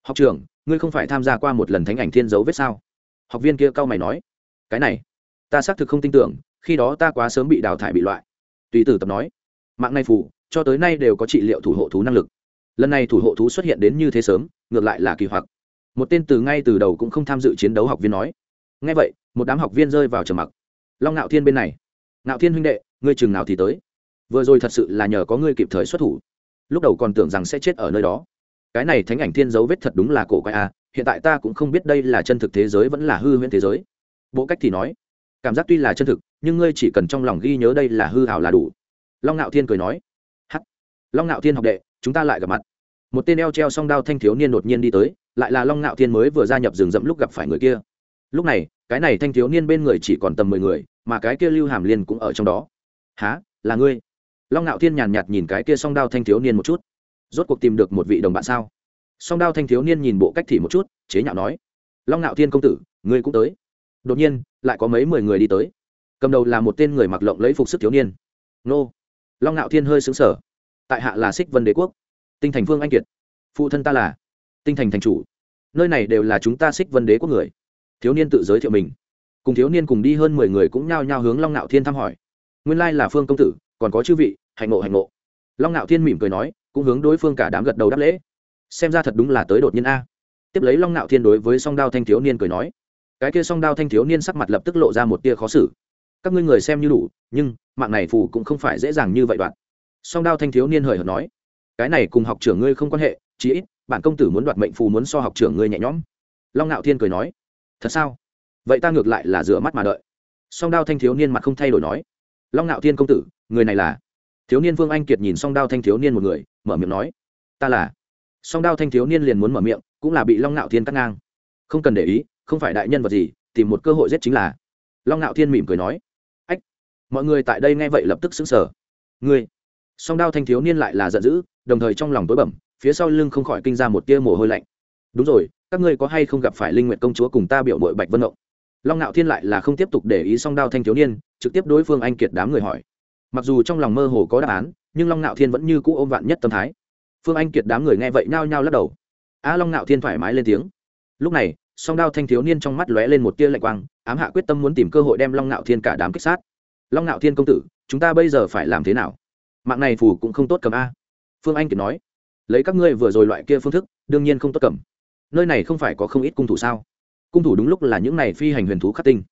Học trưởng, ngươi không phải tham gia qua một lần thánh ảnh thiên dấu vết sao? Học viên kia cau mày nói. Cái này ta xác thực không tin tưởng khi đó ta quá sớm bị đào thải bị loại. Tùy từ tập nói. Mạng này phủ cho tới nay đều có trị liệu thủ hộ thú năng lực. Lần này thủ hộ thú xuất hiện đến như thế sớm ngược lại là kỳ hoặc. Một tên từ ngay từ đầu cũng không tham dự chiến đấu học viên nói. Ngay vậy một đám học viên rơi vào trầm mặc. Long ngạo thiên bên này. Ngạo thiên huynh đệ ngươi chừng nào thì tới? Vừa rồi thật sự là nhờ có ngươi kịp thời xuất thủ lúc đầu còn tưởng rằng sẽ chết ở nơi đó. Cái này thánh ảnh thiên dấu vết thật đúng là cổ quái a à. hiện tại ta cũng không biết đây là chân thực thế giới vẫn là hư huyễn thế giới. Bộ cách thì nói, cảm giác tuy là chân thực, nhưng ngươi chỉ cần trong lòng ghi nhớ đây là hư hảo là đủ. Long ngạo thiên cười nói, hắc, long ngạo thiên học đệ, chúng ta lại gặp mặt. Một tên eo treo song đao thanh thiếu niên đột nhiên đi tới, lại là long ngạo thiên mới vừa gia nhập rừng rậm lúc gặp phải người kia. Lúc này, cái này thanh thiếu niên bên người chỉ còn tầm mười người, mà cái kia lưu hàm liên cũng ở trong đó. Há là ngươi? Long ngạo thiên nhàn nhạt nhìn cái kia song đao thanh thiếu niên một chút. Rốt cuộc tìm được một vị đồng bạn sao? Song đao thanh thiếu niên nhìn bộ cách thì một chút, chế nhạo nói. Long ngạo thiên công tử, ngươi cũng tới. Đột nhiên, lại có mấy mười người đi tới. Cầm đầu là một tên người mặc lộng lấy phục sức thiếu niên. Nô. Long ngạo thiên hơi xứng sở tại hạ là xích vân đế quốc. Tinh thành phương anh kiệt. Phụ thân ta là tinh thành thành chủ. Nơi này đều là chúng ta xích vân đế quốc người. Thiếu niên tự giới thiệu mình. Cùng thiếu niên cùng đi hơn mười người cũng nhao nhao hướng long ngạo thiên thăm hỏi. Nguyên lai là phương công tử còn có chư vị, hạnh ngộ hạnh ngộ. Long ngạo thiên mỉm cười nói, cũng hướng đối phương cả đám gật đầu đáp lễ. Xem ra thật đúng là tới đột nhiên a. Tiếp lấy long ngạo thiên đối với song đao thanh thiếu niên cười nói, cái kia song đao thanh thiếu niên sắc mặt lập tức lộ ra một tia khó xử. Các ngươi người xem như đủ, nhưng, mạng này phù cũng không phải dễ dàng như vậy đoạn. Song đao thanh thiếu niên hời hợt nói, cái này cùng học trưởng ngươi không quan hệ, chí ít, bản công tử muốn đoạt mệnh phù muốn so học trưởng ngươi nhẹ nhõm. Long ngạo thiên cười nói, thật sao? Vậy ta ngược lại là rửa mắt mà đợi. Song đao thanh thiếu niên mặt không thay đổi nói, long ngạo thiên công tử người này là thiếu niên vương anh kiệt nhìn song đao thanh thiếu niên một người mở miệng nói ta là song đao thanh thiếu niên liền muốn mở miệng cũng là bị long ngạo thiên cắt ngang không cần để ý không phải đại nhân vật gì tìm một cơ hội giết chính là long ngạo thiên mỉm cười nói ách mọi người tại đây nghe vậy lập tức xứng sở ngươi song đao thanh thiếu niên lại là giận dữ đồng thời trong lòng tối bẩm phía sau lưng không khỏi kinh ra một tia mồ hôi lạnh đúng rồi các ngươi có hay không gặp phải linh nguyện công chúa cùng ta biểu mội bạch vân động long ngạo thiên lại là không tiếp tục để ý song đao thanh thiếu niên trực tiếp đối phương anh kiệt đám người hỏi mặc dù trong lòng mơ hồ có đáp án, nhưng long ngạo thiên vẫn như cũ ôm vạn nhất tâm thái. Phương anh kiệt đám người nghe vậy nhao nhao lắc đầu. A long ngạo thiên thoải mái lên tiếng. Lúc này, song đao thanh thiếu niên trong mắt lóe lên một tia lạnh quang, ám hạ quyết tâm muốn tìm cơ hội đem long ngạo thiên cả đám kích sát. Long ngạo thiên công tử, chúng ta bây giờ phải làm thế nào? Mạng này phù cũng không tốt cầm a. Phương anh kiệt nói. Lấy các ngươi vừa rồi loại kia phương thức, đương nhiên không tốt cầm. Nơi này không phải có không ít cung thủ sao? Cung thủ đúng lúc là những này phi hành huyền thú khắc tinh.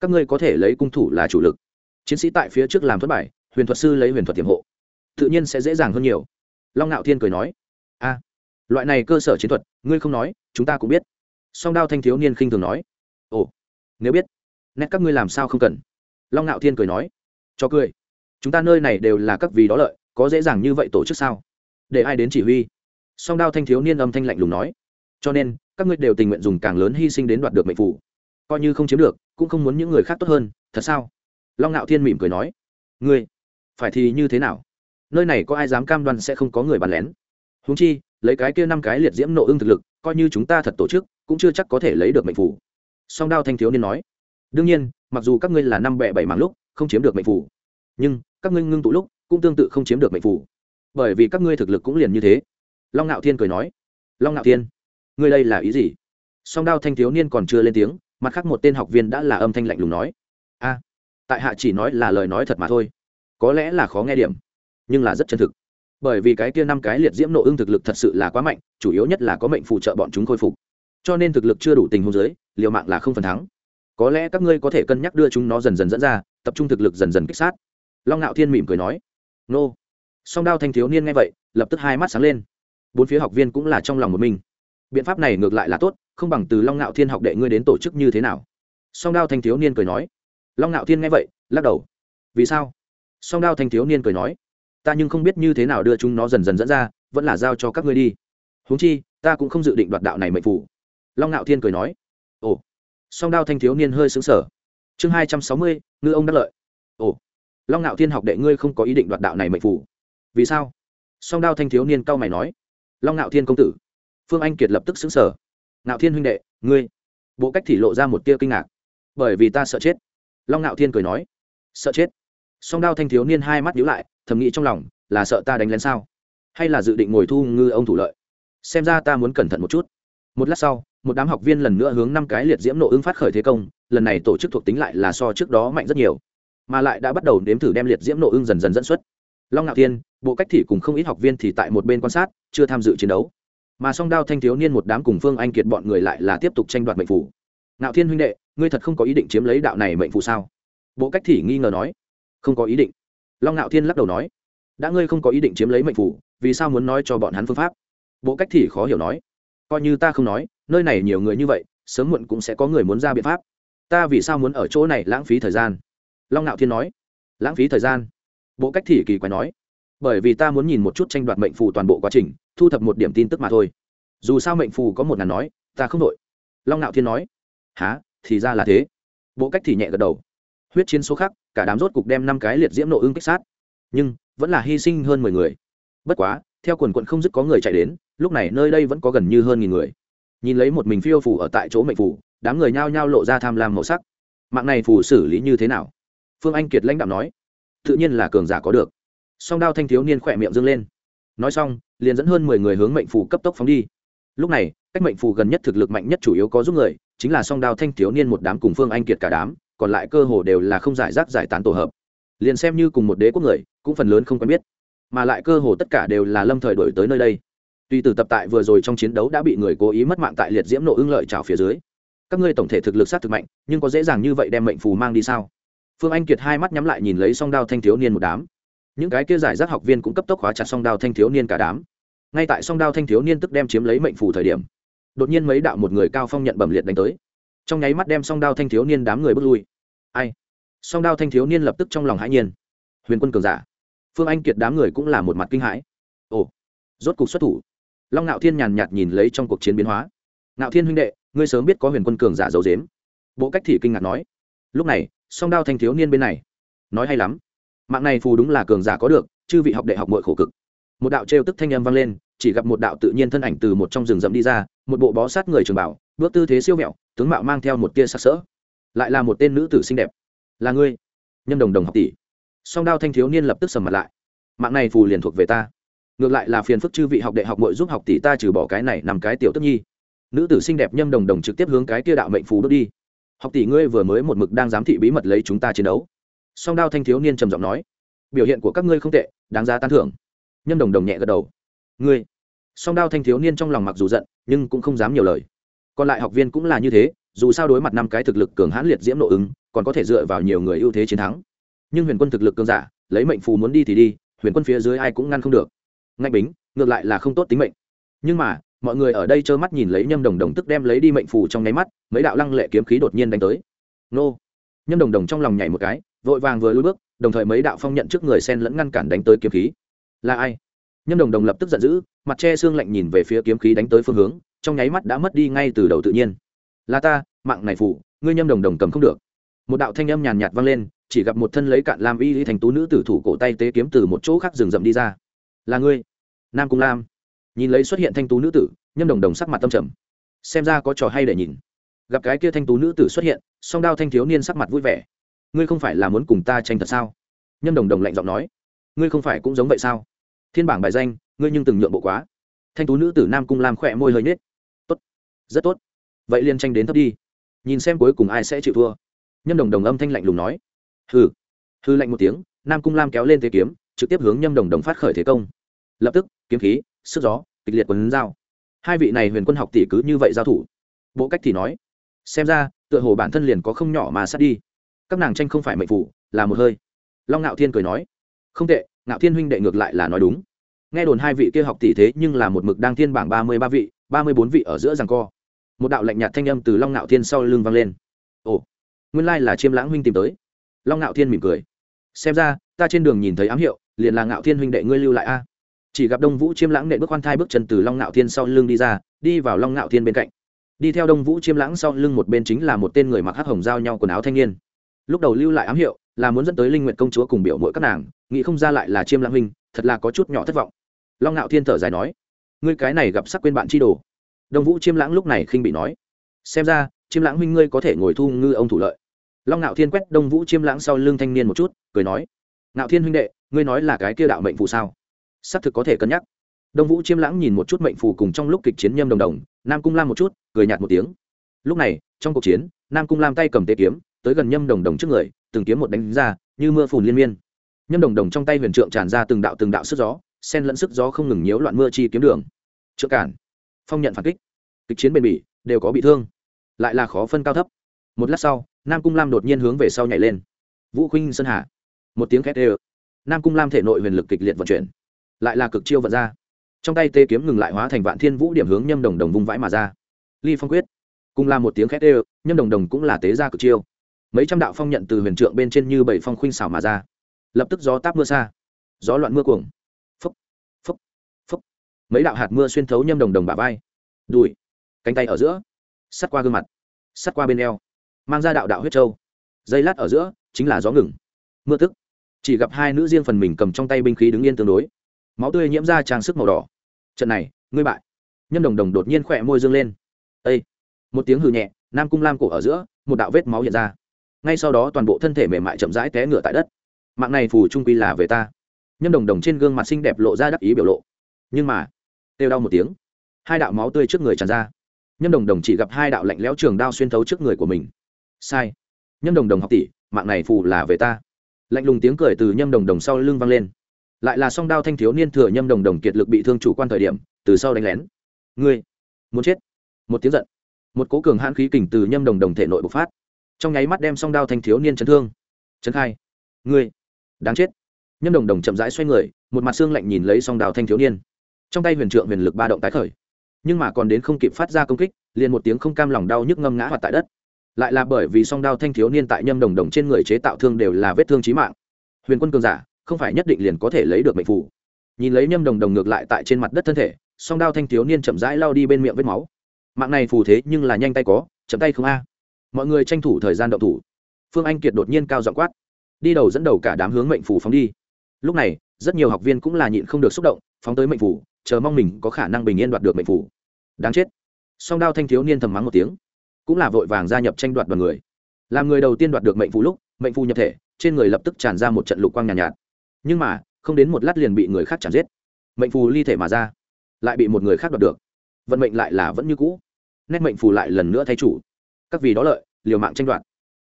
Các ngươi có thể lấy cung thủ là chủ lực. Chiến sĩ tại phía trước làm thất bại huyền thuật sư lấy huyền thuật tiềm hộ, tự nhiên sẽ dễ dàng hơn nhiều. Long ngạo thiên cười nói, a, loại này cơ sở chiến thuật, ngươi không nói, chúng ta cũng biết. Song đao thanh thiếu niên khinh thường nói, ồ, nếu biết, nét các ngươi làm sao không cần? Long ngạo thiên cười nói, cho cười, chúng ta nơi này đều là các vì đó lợi, có dễ dàng như vậy tổ chức sao? Để ai đến chỉ huy? Song đao thanh thiếu niên âm thanh lạnh lùng nói, cho nên, các ngươi đều tình nguyện dùng càng lớn hy sinh đến đoạt được mệnh phủ, coi như không chiếm được, cũng không muốn những người khác tốt hơn, thật sao? Long ngạo thiên mỉm cười nói, ngươi phải thì như thế nào? Nơi này có ai dám cam đoan sẽ không có người bàn lén? Húng chi, lấy cái kia năm cái liệt diễm nộ ưng thực lực, coi như chúng ta thật tổ chức, cũng chưa chắc có thể lấy được mệnh phủ. Song đao thanh thiếu niên nói, đương nhiên, mặc dù các ngươi là năm bẹ bảy mảng lúc, không chiếm được mệnh phủ, nhưng các ngươi ngưng tụ lúc, cũng tương tự không chiếm được mệnh phủ. Bởi vì các ngươi thực lực cũng liền như thế. Long ngạo thiên cười nói, long ngạo thiên, ngươi đây là ý gì? Song đao thanh thiếu niên còn chưa lên tiếng, mặt khác một tên học viên đã là âm thanh lạnh lùng nói, a, tại hạ chỉ nói là lời nói thật mà thôi có lẽ là khó nghe điểm, nhưng là rất chân thực. Bởi vì cái kia năm cái liệt diễm nộ ưng thực lực thật sự là quá mạnh, chủ yếu nhất là có mệnh phụ trợ bọn chúng khôi phục. Cho nên thực lực chưa đủ tình huống giới liều mạng là không phần thắng. Có lẽ các ngươi có thể cân nhắc đưa chúng nó dần dần dẫn ra, tập trung thực lực dần dần kích sát. Long ngạo thiên mỉm cười nói, nô. Song đao thanh thiếu niên nghe vậy, lập tức hai mắt sáng lên. Bốn phía học viên cũng là trong lòng một mình. Biện pháp này ngược lại là tốt, không bằng từ long ngạo thiên học đệ ngươi đến tổ chức như thế nào. Song đao thanh thiếu niên cười nói. Long ngạo thiên nghe vậy, lắc đầu. Vì sao? Song đao thanh thiếu niên cười nói, ta nhưng không biết như thế nào đưa chúng nó dần dần dẫn ra, vẫn là giao cho các ngươi đi. Huống chi, ta cũng không dự định đoạt đạo này mệnh phủ. Long ngạo thiên cười nói, ồ. Song đao thanh thiếu niên hơi xứng sở chương hai trăm sáu mươi, ngư ông đắc lợi. Ồ. Long ngạo thiên học đệ ngươi không có ý định đoạt đạo này mệnh phủ. Vì sao? Song đao thanh thiếu niên cau mày nói. Long ngạo thiên công tử. Phương anh kiệt lập tức xứng sở ngạo thiên huynh đệ, ngươi. Bộ cách thì lộ ra một tia kinh ngạc. Bởi vì ta sợ chết. Long ngạo thiên cười nói. Sợ chết? Song đao thanh thiếu niên hai mắt nhíu lại, thầm nghĩ trong lòng, là sợ ta đánh lén sao? Hay là dự định ngồi thu ngư ông thủ lợi? Xem ra ta muốn cẩn thận một chút. Một lát sau, một đám học viên lần nữa hướng năm cái liệt diễm nộ ứng phát khởi thế công, lần này tổ chức thuộc tính lại là so trước đó mạnh rất nhiều, mà lại đã bắt đầu nếm thử đem liệt diễm nộ ứng dần dần dẫn xuất. Long ngạo thiên, bộ cách thị cùng không ít học viên thì tại một bên quan sát, chưa tham dự chiến đấu. Mà song đao thanh thiếu niên một đám cùng phương anh kiệt bọn người lại là tiếp tục tranh đoạt mệnh phủ. Ngạo thiên huynh đệ, ngươi thật không có ý định chiếm lấy đạo này mệnh phủ sao? Bộ cách thị nghi ngờ nói không có ý định. Long ngạo thiên lắc đầu nói, đã ngươi không có ý định chiếm lấy mệnh phủ, vì sao muốn nói cho bọn hắn phương pháp? Bộ cách thì khó hiểu nói, coi như ta không nói, nơi này nhiều người như vậy, sớm muộn cũng sẽ có người muốn ra biện pháp. Ta vì sao muốn ở chỗ này lãng phí thời gian? Long ngạo thiên nói, lãng phí thời gian? Bộ cách thì kỳ quái nói, bởi vì ta muốn nhìn một chút tranh đoạt mệnh phù toàn bộ quá trình, thu thập một điểm tin tức mà thôi. Dù sao mệnh phù có một ngàn nói, ta không đội long ngạo thiên nói há thì ra là thế. Bộ cách thì nhẹ gật đầu, huyết chiến số khác cả đám rốt cục đem năm cái liệt diễm nộ ưng kích sát. Nhưng, vẫn là hy sinh hơn mười người. Bất quá, theo quần quận không dứt có người chạy đến, lúc này nơi đây vẫn có gần như hơn nghìn người. Nhìn lấy một mình phiêu phủ ở tại chỗ mệnh phủ đám người nhao nhao lộ ra tham lam màu sắc. Mạng này phù xử lý như thế nào? Phương anh kiệt lãnh đạo nói. Tự nhiên là cường giả có được. Song đao thanh thiếu niên khỏe miệng dâng lên. Nói xong, liền dẫn hơn mười người hướng mệnh phù cấp tốc phóng đi. Lúc này, cách mệnh phù gần nhất thực lực mạnh nhất chủ yếu có giúp người, chính là song đao thanh thiếu niên một đám cùng phương anh kiệt cả đám còn lại cơ hồ đều là không giải rác giải tán tổ hợp. Liền xem như cùng một đế quốc người, cũng phần lớn không quen biết. Mà lại cơ hồ tất cả đều là lâm thời đổi tới nơi đây. Tuy từ tập tại vừa rồi trong chiến đấu đã bị người cố ý mất mạng tại liệt diễm nộ ưng lợi trào phía dưới. Các ngươi tổng thể thực lực sát thực mạnh, nhưng có dễ dàng như vậy đem mệnh phù mang đi sao? Phương anh kiệt hai mắt nhắm lại nhìn lấy song đao thanh thiếu niên một đám. Những cái kia giải rác học viên cũng cấp tốc hóa chặt song đao thanh thiếu niên cả đám. Ngay tại song đao thanh thiếu niên tức đem chiếm lấy mệnh phù thời điểm, đột nhiên mấy đạo một người cao phong nhận bẩm liệt đánh tới. Trong nháy mắt đem song đao thanh thiếu niên đám người bước lui ai? Song đao thanh thiếu niên lập tức trong lòng hãi nhiên. Huyền quân cường giả. Phương anh kiệt đám người cũng là một mặt kinh hãi. Ồ, rốt cục xuất thủ. Long ngạo thiên nhàn nhạt nhìn lấy trong cuộc chiến biến hóa. Ngạo thiên huynh đệ, ngươi sớm biết có huyền quân cường giả giấu dếm bộ cách thì kinh ngạc nói. Lúc này, song đao thanh thiếu niên bên này. Nói hay lắm. Mạng này phù đúng là cường giả có được, chư vị học đệ học mội khổ cực. Một đạo trêu tức thanh âm vang lên, chỉ gặp một đạo tự nhiên thân ảnh từ một trong rừng rậm đi ra, một bộ bó sát người trường bảo, bước tư thế siêu mẹo tướng mạo mang theo một tia sắc sỡ lại là một tên nữ tử xinh đẹp. Là ngươi, nhâm đồng đồng học tỷ. Song đao thanh thiếu niên lập tức sầm mặt lại. Mạng này phù liền thuộc về ta. Ngược lại là phiền phức chư vị học đệ học mội giúp học tỷ ta trừ bỏ cái này nằm cái tiểu tức nhi. Nữ tử xinh đẹp nhâm đồng đồng trực tiếp hướng cái kia đạo mệnh phù bước đi. Học tỷ ngươi vừa mới một mực đang giám thị bí mật lấy chúng ta chiến đấu. Song đao thanh thiếu niên trầm giọng nói, biểu hiện của các ngươi không tệ, đáng giá tán thưởng. Nhâm đồng đồng nhẹ gật đầu, ngươi. Song đao thanh thiếu niên trong lòng mặc dù giận, nhưng cũng không dám nhiều lời. Còn lại học viên cũng là như thế dù sao đối mặt năm cái thực lực cường hãn liệt diễm nội ứng, còn có thể dựa vào nhiều người ưu thế chiến thắng. Nhưng huyền quân thực lực cường giả, lấy mệnh phù muốn đi thì đi, huyền quân phía dưới ai cũng ngăn không được. Ngay bính, ngược lại là không tốt tính mệnh. Nhưng mà, mọi người ở đây trơ mắt nhìn lấy nhâm đồng đồng tức đem lấy đi mệnh phù trong nháy mắt, mấy đạo lăng lệ kiếm khí đột nhiên đánh tới. Nô! Nhâm đồng đồng trong lòng nhảy một cái, vội vàng vừa lui bước, đồng thời mấy đạo phong nhận trước người sen lẫn ngăn cản đánh tới kiếm khí. Là ai? Nhâm đồng đồng lập tức giận dữ, mặt che xương lạnh nhìn về phía kiếm khí đánh tới phương hướng, trong nháy mắt đã mất đi ngay từ đầu tự nhiên là ta, mạng này phủ, ngươi nhâm đồng đồng cầm không được. Một đạo thanh âm nhàn nhạt vang lên, chỉ gặp một thân lấy cạn lam y lý thành tú nữ tử thủ cổ tay tế kiếm từ một chỗ khác rừng rậm đi ra. Là ngươi, nam cung lam. Nhìn lấy xuất hiện thanh tú nữ tử, nhâm đồng đồng sắc mặt tâm trầm. Xem ra có trò hay để nhìn. Gặp cái kia thanh tú nữ tử xuất hiện, song đao thanh thiếu niên sắc mặt vui vẻ. Ngươi không phải là muốn cùng ta tranh thật sao? Nhâm đồng đồng lạnh giọng nói. Ngươi không phải cũng giống vậy sao? Thiên bảng bài danh, ngươi nhưng từng nhượng bộ quá. Thanh tú nữ tử nam cung lam khỏe môi hơi nhết tốt, rất tốt vậy liên tranh đến thấp đi. Nhìn xem cuối cùng ai sẽ chịu thua. Nhâm đồng đồng âm thanh lạnh lùng nói. Hừ. Hư lạnh một tiếng, nam cung lam kéo lên thế kiếm, trực tiếp hướng nhâm đồng đồng phát khởi thế công. Lập tức, kiếm khí, sức gió, kịch liệt quấn dao. Hai vị này huyền quân học tỷ cứ như vậy giao thủ. Bộ cách thì nói, xem ra, tựa hồ bản thân liền có không nhỏ mà sát đi. Các nàng tranh không phải mệnh phủ, là một hơi. Long ngạo thiên cười nói, không tệ, ngạo thiên huynh đệ ngược lại là nói đúng. Nghe đồn hai vị kia học tỷ thế nhưng là một mực đang thiên bảng ba mươi ba vị, ba mươi bốn vị ở giữa rằng co một đạo lạnh nhạt thanh âm từ long ngạo thiên sau lưng vang lên. Ồ, nguyên lai là chiêm lãng huynh tìm tới. Long ngạo thiên mỉm cười. Xem ra, ta trên đường nhìn thấy ám hiệu, liền là ngạo thiên huynh đệ ngươi lưu lại a. Chỉ gặp đông vũ chiêm lãng nệ bước khoan thai bước chân từ long ngạo thiên sau lưng đi ra, đi vào long ngạo thiên bên cạnh. Đi theo đông vũ chiêm lãng sau lưng một bên chính là một tên người mặc hắc hồng giao nhau quần áo thanh niên. Lúc đầu lưu lại ám hiệu, là muốn dẫn tới linh nguyện công chúa cùng biểu mỗi các nàng, nghĩ không ra lại là chiêm lãng huynh, thật là có chút nhỏ thất vọng. Long ngạo thiên thở dài nói, ngươi cái này gặp sắc quên bạn chi đồ đông vũ chiêm lãng lúc này khinh bị nói, xem ra, chiêm lãng huynh ngươi có thể ngồi thu ngư ông thủ lợi. Long ngạo thiên quét đông vũ chiêm lãng sau lưng thanh niên một chút, cười nói ngạo thiên huynh đệ, ngươi nói là cái kia đạo mệnh phù sao? Xác thực có thể cân nhắc. Đông vũ chiêm lãng nhìn một chút mệnh phù cùng trong lúc kịch chiến nhâm đồng đồng, nam cung lam một chút, cười nhạt một tiếng. Lúc này, trong cuộc chiến, nam cung lam tay cầm tê kiếm, tới gần nhâm đồng đồng trước người, từng kiếm một đánh ra, như mưa phùn liên miên. Nhâm đồng đồng trong tay huyền trượng tràn ra từng đạo từng đạo sức gió sen lẫn sức gió không ngừng nhiễu loạn mưa chi kiếm đường. Trượng cản phong nhận phản kích. Kịch chiến bền bỉ, đều có bị thương. Lại là khó phân cao thấp. Một lát sau, nam cung lam đột nhiên hướng về sau nhảy lên. Vũ khuynh sơn hà. Một tiếng khét ê nam cung lam thể nội huyền lực kịch liệt vận chuyển. Lại là cực chiêu vận ra. Trong tay tê kiếm ngừng lại hóa thành vạn thiên vũ điểm hướng nhâm đồng đồng vung vãi mà ra. Ly phong quyết. Cùng là một tiếng khét ê nhâm đồng đồng cũng là tế ra cực chiêu. Mấy trăm đạo phong nhận từ huyền trượng bên trên như bảy phong khuynh xảo mà ra. Lập tức gió táp mưa xa. Gió loạn mưa cuồng mấy đạo hạt mưa xuyên thấu nhâm đồng đồng bả vai. Đùi, cánh tay ở giữa, sắt qua gương mặt, sắt qua bên eo, mang ra đạo đạo huyết trâu. Dây lát ở giữa chính là gió ngừng, mưa tức. Chỉ gặp hai nữ riêng phần mình cầm trong tay binh khí đứng yên tương đối. Máu tươi nhiễm ra trang sức màu đỏ. Trận này, ngươi bại. Nhâm đồng đồng đột nhiên khỏe môi dương lên. Ây một tiếng hư nhẹ, nam cung lam cổ ở giữa, một đạo vết máu hiện ra. Ngay sau đó toàn bộ thân thể mềm mại chậm rãi té ngựa tại đất. Mạng này phù trung quy là về ta. Nhâm đồng đồng trên gương mặt xinh đẹp lộ ra đắc ý biểu lộ. Nhưng mà kêu đau một tiếng. Hai đạo máu tươi trước người tràn ra. Nhâm đồng đồng chỉ gặp hai đạo lạnh lẽo trường đao xuyên thấu trước người của mình. Sai. Nhâm đồng đồng học tỷ, mạng này phù là về ta. Lạnh lùng tiếng cười từ nhâm đồng đồng sau lưng vang lên. Lại là song đao thanh thiếu niên thừa nhâm đồng đồng kiệt lực bị thương chủ quan thời điểm, từ sau đánh lén. Ngươi, muốn chết. Một tiếng giận. Một cố cường hãn khí kình từ nhâm đồng đồng thể nội bộc phát. Trong nháy mắt đem song đao thanh thiếu niên chấn thương. Chấn khai. Ngươi, đáng chết. Nhâm đồng đồng chậm rãi xoay người, một mặt xương lạnh nhìn lấy song đao thanh thiếu niên trong tay huyền trượng huyền lực ba động tái khởi. Nhưng mà còn đến không kịp phát ra công kích, liền một tiếng không cam lòng đau nhức ngâm ngã hoặc tại đất. Lại là bởi vì song đao thanh thiếu niên tại nhâm đồng đồng trên người chế tạo thương đều là vết thương trí mạng. Huyền quân cường giả, không phải nhất định liền có thể lấy được mệnh phủ nhìn lấy nhâm đồng đồng ngược lại tại trên mặt đất thân thể, song đao thanh thiếu niên chậm rãi lao đi bên miệng vết máu. Mạng này phù thế nhưng là nhanh tay có, chậm tay không a. Mọi người tranh thủ thời gian động thủ. Phương anh kiệt đột nhiên cao giọng quát. Đi đầu dẫn đầu cả đám hướng mệnh phủ phóng đi. Lúc này, rất nhiều học viên cũng là nhịn không được xúc động, phóng tới mệnh phủ chờ mong mình có khả năng bình yên đoạt được mệnh phủ. Đáng chết. Song đao thanh thiếu niên thầm mắng một tiếng. Cũng là vội vàng gia nhập tranh đoạt đoàn người. Làm người đầu tiên đoạt được mệnh phù lúc mệnh phù nhập thể trên người lập tức tràn ra một trận lục quang nhàn nhạt, nhạt. Nhưng mà không đến một lát liền bị người khác chạm giết. Mệnh phù ly thể mà ra lại bị một người khác đoạt được. Vận mệnh lại là vẫn như cũ. Nét mệnh phù lại lần nữa thay chủ. Các vì đó lợi liều mạng tranh đoạt.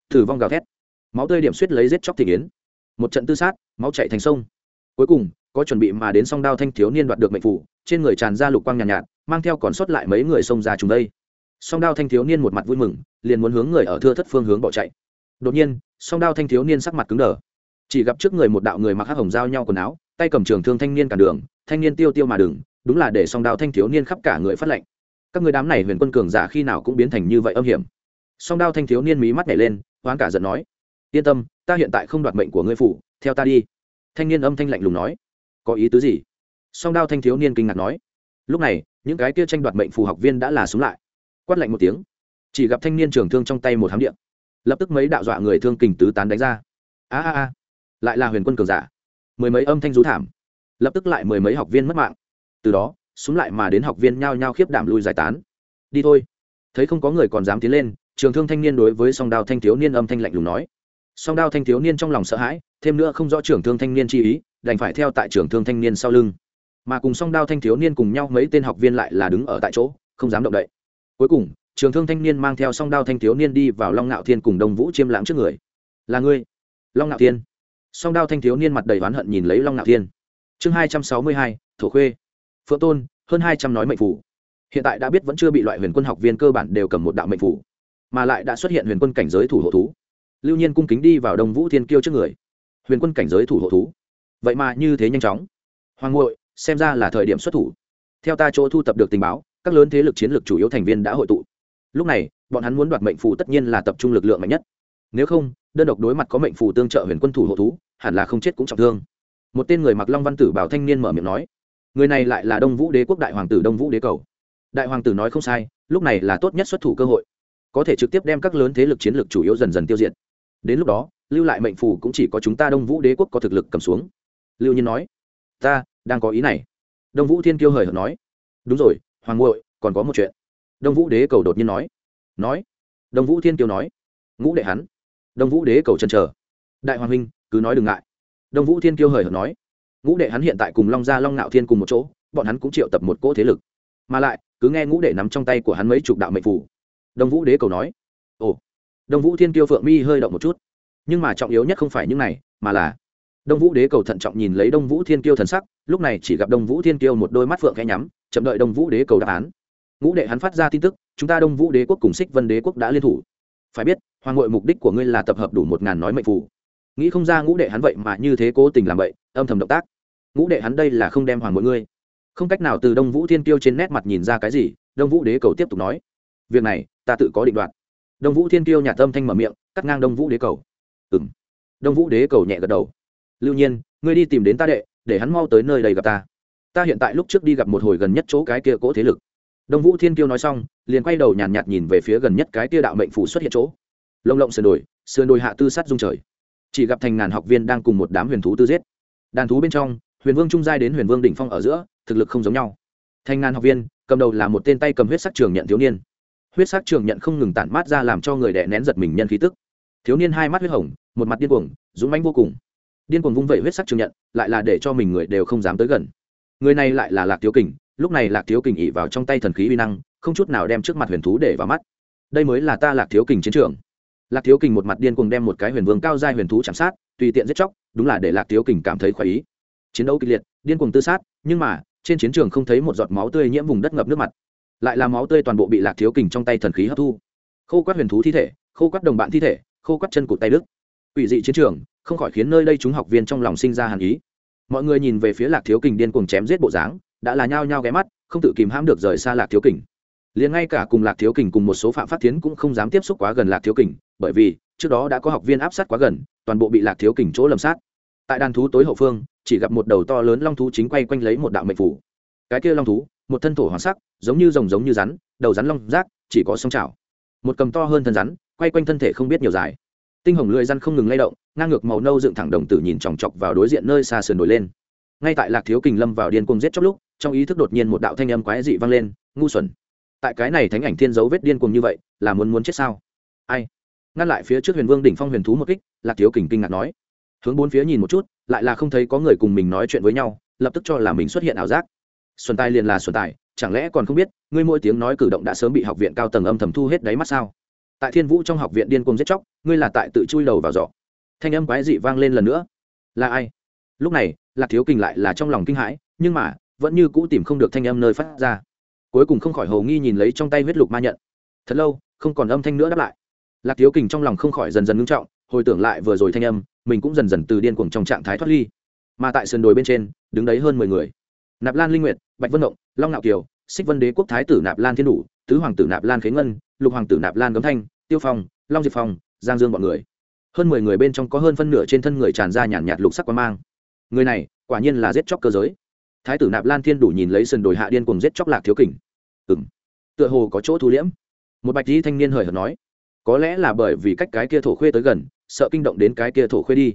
Thử vong gào thét. Máu tươi điểm suýt lấy giết chóc thị kiến một trận tư sát máu chạy thành sông. Cuối cùng có chuẩn bị mà đến song đao thanh thiếu niên đoạt được mệnh phù trên người tràn ra lục quang nhàn nhạt, nhạt mang theo còn sót lại mấy người xông ra chúng đây. Song đao thanh thiếu niên một mặt vui mừng liền muốn hướng người ở thưa thất phương hướng bỏ chạy. Đột nhiên song đao thanh thiếu niên sắc mặt cứng đờ. Chỉ gặp trước người một đạo người mặc hắc hồng giao nhau quần áo tay cầm trường thương thanh niên cản đường thanh niên tiêu tiêu mà đừng đúng là để song đao thanh thiếu niên khắp cả người phát lệnh. Các người đám này huyền quân cường giả khi nào cũng biến thành như vậy âm hiểm. Song đao thanh thiếu niên mí mắt nhảy lên hoán cả giận nói yên tâm ta hiện tại không đoạt mệnh của ngươi phủ theo ta đi. Thanh niên âm thanh lạnh lùng nói có ý tứ gì? Song đao thanh thiếu niên kinh ngạc nói. Lúc này, những cái kia tranh đoạt mệnh phù học viên đã là xuống lại. Quát lạnh một tiếng. Chỉ gặp thanh niên trường thương trong tay một hám điện lập tức mấy đạo dọa người thương kình tứ tán đánh ra. A a a. Lại là huyền quân cường giả. Mười mấy âm thanh rú thảm. Lập tức lại mười mấy học viên mất mạng. Từ đó xuống lại mà đến học viên nhao nhao khiếp đảm lui giải tán. Đi thôi. Thấy không có người còn dám tiến lên, trường thương thanh niên đối với song đao thanh thiếu niên âm thanh lạnh lùng nói. Song đao thanh thiếu niên trong lòng sợ hãi, thêm nữa không rõ trường thương thanh niên chi ý đành phải theo tại trường thương thanh niên sau lưng. Mà cùng song đao thanh thiếu niên cùng nhau, mấy tên học viên lại là đứng ở tại chỗ, không dám động đậy. Cuối cùng, trường thương thanh niên mang theo song đao thanh thiếu niên đi vào long ngạo thiên cùng đông vũ chiêm lãng trước người. Là ngươi, long ngạo thiên? Song đao thanh thiếu niên mặt đầy oán hận nhìn lấy long ngạo thiên. Chương hai trăm sáu mươi hai, thổ khuê, phượng tôn, hơn hai trăm nói mệnh phủ. Hiện tại đã biết vẫn chưa bị loại huyền quân học viên cơ bản đều cầm một đạo mệnh phủ, mà lại đã xuất hiện huyền quân cảnh giới thủ hộ thú. Lưu nhiên cung kính đi vào đông vũ thiên kiêu trước người. Huyền quân cảnh giới thủ hộ thú? Vậy mà như thế nhanh chóng. Hoàng ngội xem ra là thời điểm xuất thủ. Theo ta chỗ thu tập được tình báo, các lớn thế lực chiến lược chủ yếu thành viên đã hội tụ. Lúc này, bọn hắn muốn đoạt mệnh phù tất nhiên là tập trung lực lượng mạnh nhất. Nếu không, đơn độc đối mặt có mệnh phù tương trợ huyền quân thủ hộ thú, hẳn là không chết cũng trọng thương. Một tên người mặc long văn tử bảo thanh niên mở miệng nói, người này lại là đông vũ đế quốc đại hoàng tử đông vũ đế cầu. Đại hoàng tử nói không sai, lúc này là tốt nhất xuất thủ cơ hội. Có thể trực tiếp đem các lớn thế lực chiến lược chủ yếu dần dần tiêu diệt. Đến lúc đó, lưu lại mệnh phù cũng chỉ có chúng ta đông vũ đế quốc có thực lực cầm xuống lưu nhiên nói, ta đang có ý này. Đông vũ thiên kiêu hời hợt nói, đúng rồi, hoàng ngội còn có một chuyện. Đông vũ đế cầu đột nhiên nói nói. Đông vũ thiên kiêu nói, ngũ đệ hắn. Đông vũ đế cầu chân chờ, đại hoàng huynh, cứ nói đừng ngại. Đông vũ thiên kiêu hời hợt nói, ngũ đệ hắn hiện tại cùng long gia long Ngạo thiên cùng một chỗ, bọn hắn cũng triệu tập một cỗ thế lực. Mà lại, cứ nghe ngũ đệ nắm trong tay của hắn mấy chục đạo mệnh phủ đông vũ đế cầu nói, ồ. Đông vũ thiên kiêu phượng mi hơi động một chút, nhưng mà trọng yếu nhất không phải những này, mà là đông vũ đế cầu thận trọng nhìn lấy đông vũ thiên kiêu thần sắc lúc này chỉ gặp đông vũ thiên kiêu một đôi mắt phượng khẽ nhắm chậm đợi đông vũ đế cầu đáp án ngũ đệ hắn phát ra tin tức chúng ta đông vũ đế quốc cùng xích vân đế quốc đã liên thủ phải biết hoàng ngội mục đích của ngươi là tập hợp đủ một ngàn nói mệnh phù nghĩ không ra ngũ đệ hắn vậy mà như thế cố tình làm vậy âm thầm động tác ngũ đệ hắn đây là không đem hoàng mỗi ngươi không cách nào từ đông vũ thiên kiêu trên nét mặt nhìn ra cái gì đông vũ đế cầu tiếp tục nói việc này ta tự có định đoạt đông vũ thiên kiêu nhà tâm thanh mở miệng cắt ngang đông vũ đế cầu ừ m đông vũ đế cầu nhẹ gật đầu lưu nhiên ngươi đi tìm đến ta đệ để hắn mau tới nơi đây gặp ta. Ta hiện tại lúc trước đi gặp một hồi gần nhất chỗ cái kia cỗ thế lực. Đông vũ thiên kiêu nói xong liền quay đầu nhàn nhạt, nhạt nhìn về phía gần nhất cái kia đạo mệnh phủ xuất hiện chỗ. Lông lộng sườn đồi sườn đồi hạ tư sát dung trời. Chỉ gặp thành ngàn học viên đang cùng một đám huyền thú tư giết. Đàn thú bên trong huyền vương trung giai đến huyền vương đỉnh phong ở giữa thực lực không giống nhau. Thành ngàn học viên cầm đầu là một tên tay cầm huyết sắc trường nhận thiếu niên. Huyết sắc trường nhận không ngừng tản mát ra làm cho người đẻ nén giật mình nhân khí tức. Thiếu niên hai mắt huyết hồng một mặt điên cuồng dũng mãnh vô cùng điên cuồng vung vẩy huyết sắc trường nhận, lại là để cho mình người đều không dám tới gần. Người này lại là lạc thiếu kình, lúc này lạc thiếu kình ỉ vào trong tay thần khí uy năng, không chút nào đem trước mặt huyền thú để vào mắt. Đây mới là ta lạc thiếu kình chiến trường. Lạc thiếu kình một mặt điên cuồng đem một cái huyền vương cao giai huyền thú chạm sát, tùy tiện giết chóc, đúng là để lạc thiếu kình cảm thấy khoái ý. Chiến đấu kịch liệt, điên cuồng tư sát, nhưng mà, trên chiến trường không thấy một giọt máu tươi nhiễm vùng đất ngập nước mặt. Lại là máu tươi toàn bộ bị lạc thiếu kình trong tay thần khí hấp thu. Khô quát huyền thú thi thể, khô quát đồng bạn thi thể, khô quát chân cụt tay đức ủy dị chiến trường không khỏi khiến nơi đây chúng học viên trong lòng sinh ra hàn ý. Mọi người nhìn về phía lạc thiếu kình điên cuồng chém giết bộ dáng, đã là nhao nhao ghé mắt, không tự kìm hãm được rời xa lạc thiếu kình. Liền ngay cả cùng lạc thiếu kình cùng một số phạm phát tiến cũng không dám tiếp xúc quá gần lạc thiếu kình, bởi vì, trước đó đã có học viên áp sát quá gần, toàn bộ bị lạc thiếu kình chỗ lầm sát. Tại đàn thú tối hậu phương, chỉ gặp một đầu to lớn long thú chính quay quanh lấy một đạo mệnh phủ. Cái kia long thú, một thân thổ hoàng sắc, giống như rồng giống như rắn, đầu rắn long rác, chỉ có sông trào một cầm to hơn thân rắn, quay quanh thân thể không biết nhiều dài tinh hồng lưỡi răn không ngừng lay động, ngang ngược màu nâu dựng thẳng đồng tử nhìn chòng chọc vào đối diện nơi xa sườn nổi lên. Ngay tại lạc thiếu kình lâm vào điên cuồng giết chóc lúc, trong ý thức đột nhiên một đạo thanh âm quái dị vang lên, ngu xuẩn! Tại cái này thánh ảnh thiên dấu vết điên cuồng như vậy, là muốn muốn chết sao? Ai? Ngăn lại phía trước huyền vương đỉnh phong huyền thú một kích, lạc thiếu kình kinh ngạc nói. Hướng bốn phía nhìn một chút, lại là không thấy có người cùng mình nói chuyện với nhau, lập tức cho là mình xuất hiện ảo giác. Xuân tài liền là xuân tài, chẳng lẽ còn không biết, ngươi mỗi tiếng nói cử động đã sớm bị học viện cao tầng âm thầm thu hết đáy mắt sao? Tại thiên vũ trong học viện điên cuồng giết chóc, ngươi là tại tự chui đầu vào giỏ. Thanh âm quái dị vang lên lần nữa. Là ai? Lúc này, lạc thiếu kình lại là trong lòng kinh hãi, nhưng mà, vẫn như cũ tìm không được thanh âm nơi phát ra. Cuối cùng không khỏi hầu nghi nhìn lấy trong tay huyết lục ma nhận. Thật lâu, không còn âm thanh nữa đáp lại. Lạc thiếu kình trong lòng không khỏi dần dần ngưng trọng, hồi tưởng lại vừa rồi thanh âm, mình cũng dần dần từ điên cuồng trong trạng thái thoát ly. Mà tại sườn đồi bên trên, đứng đấy hơn mười người. Nạp lan linh nguyệt, bạch vân động, long ngạo kiều, xích vân đế quốc thái tử nạp lan thiên đủ, tứ hoàng tử nạp lan khế ngân lục hoàng tử nạp lan cấm thanh, tiêu phong, long diệp phong, giang dương b ọ n người. Hơn mười người bên trong có hơn phân nửa trên thân người tràn ra nhàn nhạt lục sắc quan mang. Người này, quả nhiên là giết chóc cơ giới. Thái tử nạp lan thiên đủ nhìn lấy sườn đồi hạ điên cùng giết chóc lạc thiếu kình. Ừng tựa hồ có chỗ thu liễm. Một bạch di thanh niên hời hợt nói, có lẽ là bởi vì cách cái kia thổ khuê tới gần, sợ kinh động đến cái kia thổ khuê đi.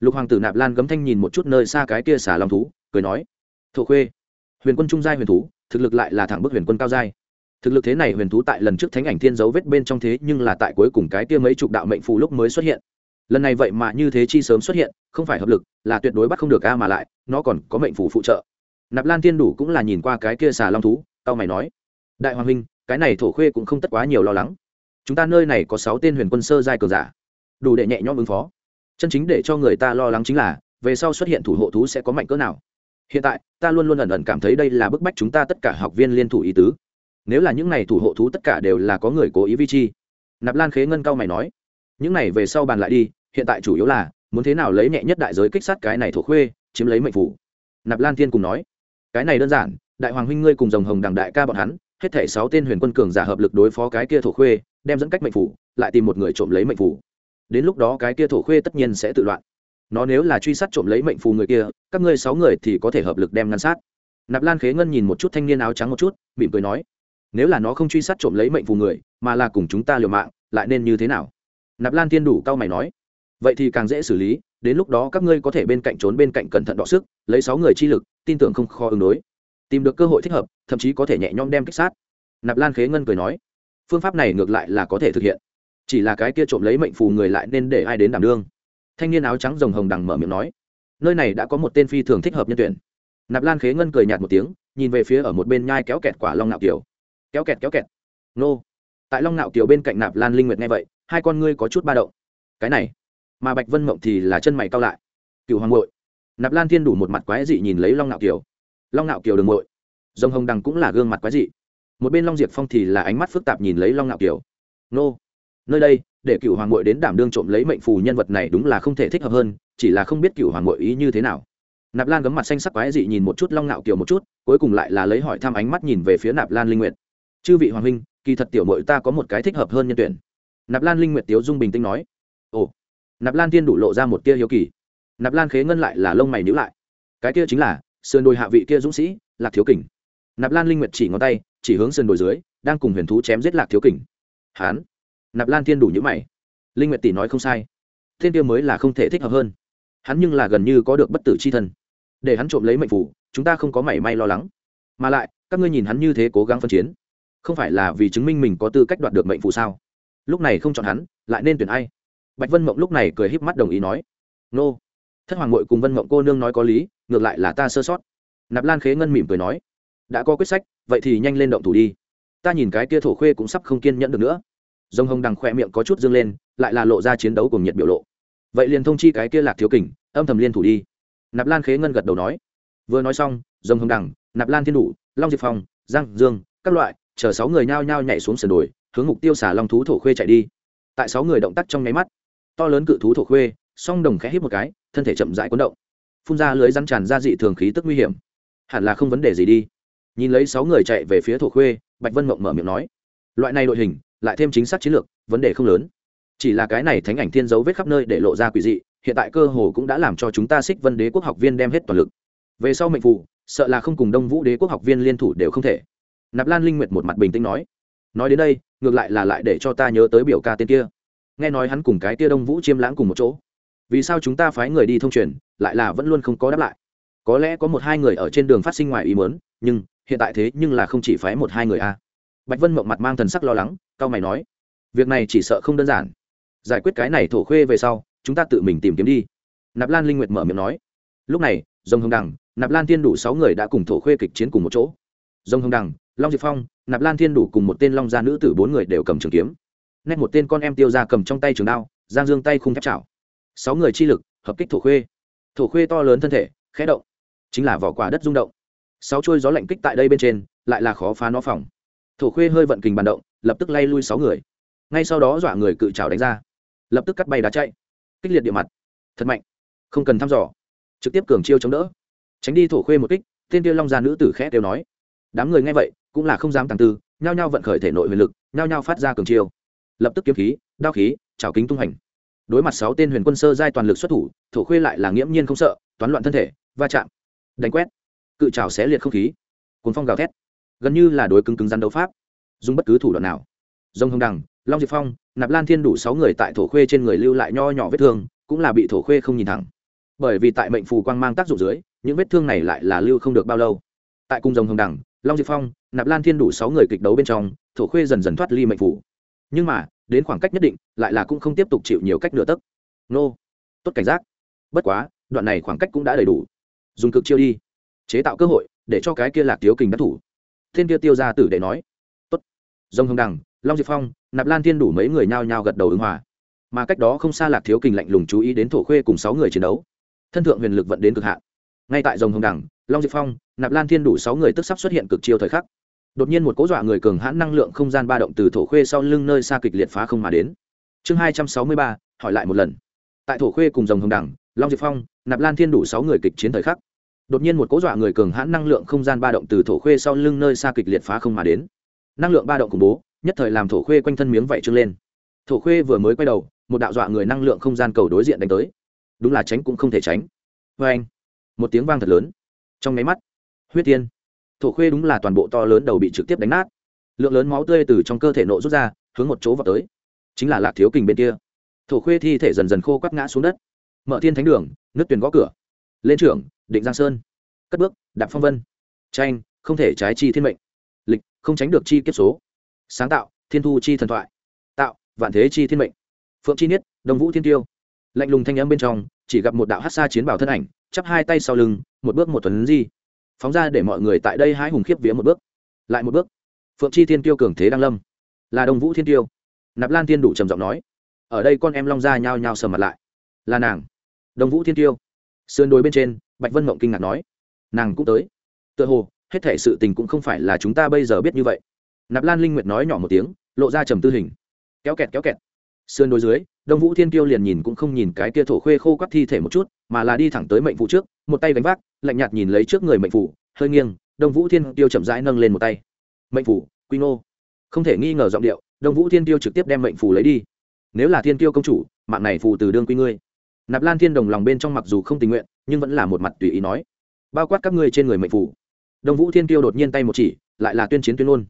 Lục hoàng tử nạp lan gấm thanh nhìn một chút nơi xa cái kia xả lòng thú, cười nói, thổ khuê, huyền quân trung giai huyền thú, thực lực lại là thẳng bức huyền quân cao giai thực lực thế này huyền thú tại lần trước thánh ảnh thiên dấu vết bên trong thế nhưng là tại cuối cùng cái kia mấy chục đạo mệnh phù lúc mới xuất hiện. Lần này vậy mà như thế chi sớm xuất hiện, không phải hợp lực, là tuyệt đối bắt không được a mà lại, nó còn có mệnh phù phụ trợ. Nạp lan thiên đủ cũng là nhìn qua cái kia xà long thú tao mày nói, đại hoàng huynh, cái này thổ khuê cũng không tất quá nhiều lo lắng. Chúng ta nơi này có sáu tên huyền quân sơ giai cường giả, đủ để nhẹ nhõm ứng phó. Chân chính để cho người ta lo lắng chính là, về sau xuất hiện thủ hộ thú sẽ có mạnh cỡ nào. Hiện tại, ta luôn luôn ẩn ẩn cảm thấy đây là bức bách chúng ta tất cả học viên liên thủ ý tứ nếu là những này thủ hộ thú tất cả đều là có người cố ý vi chi. Nạp lan khế ngân cao mày nói, những này về sau bàn lại đi, hiện tại chủ yếu là muốn thế nào lấy nhẹ nhất đại giới kích sát cái này thổ khuê, chiếm lấy mệnh phủ. Nạp lan thiên cùng nói, cái này đơn giản, đại hoàng huynh ngươi cùng dòng hồng đằng đại ca bọn hắn, hết thể sáu tên huyền quân cường giả hợp lực đối phó cái kia thổ khuê, đem dẫn cách mệnh phủ, lại tìm một người trộm lấy mệnh phủ. Đến lúc đó cái kia thổ khuê tất nhiên sẽ tự loạn. Nó nếu là truy sát trộm lấy mệnh phù người kia, các ngươi sáu người thì có thể hợp lực đem ngăn sát. Nạp lan khế ngân nhìn một chút thanh niên áo trắng một chút, mỉm cười nói nếu là nó không truy sát trộm lấy mệnh phù người, mà là cùng chúng ta liều mạng, lại nên như thế nào? Nạp lan thiên đủ cao mày nói. Vậy thì càng dễ xử lý, đến lúc đó các ngươi có thể bên cạnh trốn bên cạnh cẩn thận đọ sức, lấy sáu người chi lực, tin tưởng không khó ứng đối. Tìm được cơ hội thích hợp, thậm chí có thể nhẹ nhõm đem kích sát. Nạp lan khế ngân cười nói. Phương pháp này ngược lại là có thể thực hiện. Chỉ là cái kia trộm lấy mệnh phù người lại nên để ai đến đảm đương? Thanh niên áo trắng rồng hồng đằng mở miệng nói. Nơi này đã có một tên phi thường thích hợp nhân tuyển. Nạp lan khế ngân cười nhạt một tiếng, nhìn về phía ở một bên nhai kéo kẹt quả long nạo kiều kéo kẹt kéo kẹt. Nô. Tại long nạo kiều bên cạnh nạp lan linh nguyệt nghe vậy, hai con ngươi có chút ba động. Cái này, mà bạch vân mộng thì là chân mày cao lại. Cựu hoàng ngội nạp lan thiên đủ một mặt quái dị nhìn lấy long nạo kiều. Long nạo kiều đường ngội dòng hồng đằng cũng là gương mặt quái dị. Một bên long diệp phong thì là ánh mắt phức tạp nhìn lấy long nạo kiều. Nô. Nơi đây, để cựu hoàng ngội đến đảm đương trộm lấy mệnh phù nhân vật này đúng là không thể thích hợp hơn, chỉ là không biết cựu hoàng ngội ý như thế nào. Nạp lan gấm mặt xanh sắc quái dị nhìn một chút long Nạo kiều một chút, cuối cùng lại là lấy hỏi thăm ánh mắt nhìn về phía nạp lan linh nguyệt chư vị hoàng huynh, kỳ thật tiểu mội ta có một cái thích hợp hơn nhân tuyển. Nạp lan linh nguyệt tiếu dung bình tĩnh nói. Ồ, nạp lan tiên đủ lộ ra một tia hiếu kỳ. Nạp lan khế ngân lại là lông mày nhữ lại. Cái kia chính là, sườn đồi hạ vị kia dũng sĩ, lạc thiếu kình. Nạp lan linh nguyệt chỉ ngón tay, chỉ hướng sườn đồi dưới, đang cùng huyền thú chém giết lạc thiếu kình. Hán. Nạp lan tiên đủ nhữ mày. Linh nguyệt tỷ nói không sai. Thiên tiêu mới là không thể thích hợp hơn. Hắn nhưng là gần như có được bất tử c h i thân. Để hắn trộm lấy mệnh phủ chúng ta không có mảy may lo lắng. Mà lại, các ngươi nhìn hắn như thế cố gắng phân chiến không phải là vì chứng minh mình có tư cách đoạt được mệnh phù sao? Lúc này không chọn hắn, lại nên tuyển ai? Bạch vân mộng lúc này cười híp mắt đồng ý nói. Nô. Thất hoàng mội cùng vân mộng cô nương nói có lý, ngược lại là ta sơ sót. Nạp lan khế ngân mỉm cười nói. Đã có quyết sách, vậy thì nhanh lên động thủ đi. Ta nhìn cái kia thổ khuê cũng sắp không kiên nhẫn được nữa. Dông hồng đằng khoe miệng có chút dâng lên, lại là lộ ra chiến đấu cùng nhiệt biểu lộ. Vậy liền thông chi cái kia lạc thiếu kình, âm thầm liên thủ đi. Nạp lan khế ngân gật đầu nói. Vừa nói xong dông hồng đằng, nạp lan thiên đủ, long diệp phong, giang dương, các loại chờ sáu người nhao nhao nhảy xuống sườn đồi, hướng mục tiêu xả long thú thổ khuê chạy đi. Tại sáu người động tác trong nháy mắt, to lớn cự thú thổ khuê, song đồng khẽ hít một cái, thân thể chậm rãi cuốn động. Phun ra lưới rắn tràn ra dị thường khí tức nguy hiểm. Hẳn là không vấn đề gì đi. Nhìn lấy sáu người chạy về phía thổ khuê, bạch vân mộng mở miệng nói, loại này đội hình, lại thêm chính xác chiến lược, vấn đề không lớn. Chỉ là cái này thánh ảnh thiên dấu vết khắp nơi để lộ ra quỷ dị, hiện tại cơ hồ cũng đã làm cho chúng ta xích vân đế quốc học viên đem hết toàn lực. Về sau mệnh phụ, sợ là không cùng đông vũ đế quốc học viên liên thủ đều không thể nạp lan linh nguyệt một mặt bình tĩnh nói nói đến đây, ngược lại là lại để cho ta nhớ tới biểu ca tên kia. Nghe nói hắn cùng cái tia đông vũ chiêm lãng cùng một chỗ, vì sao chúng ta phái người đi thông truyền, lại là vẫn luôn không có đáp lại? Có lẽ có một hai người ở trên đường phát sinh ngoài ý mớn nhưng hiện tại thế nhưng là không chỉ phái một hai người a. Bạch vân mộng mặt mang thần sắc lo lắng, cao mày nói, việc này chỉ sợ không đơn giản. Giải quyết cái này thổ khuê về sau, chúng ta tự mình tìm kiếm đi. Nạp lan linh nguyệt mở miệng nói, lúc này dòng hồng đằng, nạp lan thiên đủ sáu người đã cùng thổ khuê kịch chiến cùng một chỗ. Dòng hồng đằng long diệp phong, nạp lan thiên đủ cùng một tên long gia nữ tử bốn người đều cầm trường kiếm. Nét một tên con em tiêu ra cầm trong tay trường đao, giang dương tay khung thép chảo. Sáu người chi lực, hợp kích thổ khuê. Thổ khuê to lớn thân thể, khẽ động. Chính là vỏ quả đất rung động. Sáu trôi gió lạnh kích tại đây bên trên, lại là khó phá nó phòng. Thổ khuê hơi vận kình bàn động, lập tức lay lui sáu người. Ngay sau đó dọa người cự trào đánh ra. Lập tức cắt bay đá chạy. Kích liệt địa mặt. Thật mạnh. Không cần thăm dò. Trực tiếp cường chiêu chống đỡ. Tránh đi thổ khuê một kích, tên tiêu long gia nữ tử khẽ đều nói. Đám người nghe vậy cũng là không dám tàng tư, nhao nhao vận khởi thể nội huyền lực, nhao nhao phát ra cường chiêu. Lập tức kiếm khí, đao khí trào kính tung hành đối mặt sáu tên huyền quân sơ giai toàn lực xuất thủ, thổ khuê lại là nghiễm nhiên không sợ, toán loạn thân thể, va chạm, đánh quét. Cự trào xé liệt không khí, cuốn phong gào thét. Gần như là đối cứng cứng rắn đấu pháp. Dùng bất cứ thủ đoạn nào. Dông hồng đằng, long diệp phong, nạp lan thiên đủ sáu người tại thổ khuê trên người lưu lại nho nhỏ vết thương, cũng là bị thổ khuê không nhìn thẳng. Bởi vì tại mệnh phù quang mang tác dụng dưới, những vết thương này lại là lưu không được bao lâu. Tại cung dòng hồng đằng long diệp phong, nạp lan thiên đủ sáu người kịch đấu bên trong, thổ khuê dần dần thoát ly mệnh phủ. Nhưng mà, đến khoảng cách nhất định, lại là cũng không tiếp tục chịu nhiều cách nửa tấc. Nô, tốt cảnh giác. Bất quá, đoạn này khoảng cách cũng đã đầy đủ. Dùng cực chiêu đi. Chế tạo cơ hội, để cho cái kia lạc tiếu kình đắc thủ. Thiên kia tiêu ra tử để nói. Tốt. Dông hồng đằng, long diệp phong, nạp lan thiên đủ mấy người nhao nhao gật đầu ứng hòa. Mà cách đó không xa lạc thiếu kình lạnh lùng chú ý đến thổ khuê cùng sáu người chiến đấu. Thân thượng huyền lực vận đến cực hạn. Ngay tại dòng hồng Đằng long diệp phong, nạp lan thiên đủ sáu người tức sắp xuất hiện cực chiêu thời khắc. Đột nhiên một cố dọa người cường hãn năng lượng không gian ba động từ thổ khuê sau lưng nơi xa kịch liệt phá không mà đến. Chương hai trăm sáu mươi ba, hỏi lại một lần. Tại thổ khuê cùng dòng hồng đẳng, long diệp phong, nạp lan thiên đủ sáu người kịch chiến thời khắc. Đột nhiên một cố dọa người cường hãn năng lượng không gian ba động từ thổ khuê sau lưng nơi xa kịch liệt phá không mà đến. Năng lượng ba động khủng bố, nhất thời làm thổ khuê quanh thân miếng vảy trưng lên. Thổ khuê vừa mới quay đầu, một đạo dọa người năng lượng không gian cầu đối diện đánh tới. Đúng là tránh cũng không thể tránh. Vê anh một tiếng vang thật lớn trong máy mắt, huyết tiên. Thổ khuê đúng là toàn bộ to lớn đầu bị trực tiếp đánh nát. Lượng lớn máu tươi từ trong cơ thể nộ rút ra, hướng một chỗ vào tới. Chính là lạc thiếu kình bên kia. Thổ khuê thi thể dần dần khô quắt ngã xuống đất. Mở thiên thánh đường nước tuyền gõ cửa. Lên trưởng, định giang sơn. Cất bước, đạp phong vân. Tranh, không thể trái chi thiên mệnh. Lịch, không tránh được chi kiếp số. Sáng tạo, thiên thu chi thần thoại. Tạo, vạn thế chi thiên mệnh. Phượng chi niết đồng vũ thiên tiêu lạnh lùng thanh âm bên trong, chỉ gặp một đạo hát xa chiến bảo thân ảnh, chắp hai tay sau lưng, một bước một tuần di. Phóng ra để mọi người tại đây hái hùng khiếp vía một bước. Lại một bước. Phượng chi thiên tiêu cường thế đăng lâm. Là đồng vũ thiên tiêu. Nạp lan thiên đủ trầm giọng nói. Ở đây con em long ra nhao nhao sờ mặt lại. Là nàng. Đồng vũ thiên tiêu. Sườn đồi bên trên, bạch vân mộng kinh ngạc nói. Nàng cũng tới. Tựa hồ, hết thể sự tình cũng không phải là chúng ta bây giờ biết như vậy. Nạp lan linh nguyệt nói nhỏ một tiếng, lộ ra trầm tư hình. Kéo kẹt kéo kẹt. Sườn đồi dưới đông vũ thiên kiêu liền nhìn cũng không nhìn cái kia thổ khuê khô quắt thi thể một chút mà là đi thẳng tới mệnh phụ trước một tay gánh vác lạnh nhạt nhìn lấy trước người mệnh phụ hơi nghiêng đông vũ thiên kiêu chậm rãi nâng lên một tay. Mệnh phụ, quy Ngô, không thể nghi ngờ giọng điệu đông vũ thiên kiêu trực tiếp đem mệnh phụ lấy đi. Nếu là thiên kiêu công chủ mạng này phù từ đương quy ngươi. Nạp lan thiên đồng lòng bên trong mặc dù không tình nguyện nhưng vẫn là một mặt tùy ý nói. Bao quát các ngươi trên người mệnh phụ. đông vũ thiên kiêu đột nhiên tay một chỉ lại là tuyên chiến tuyên luôn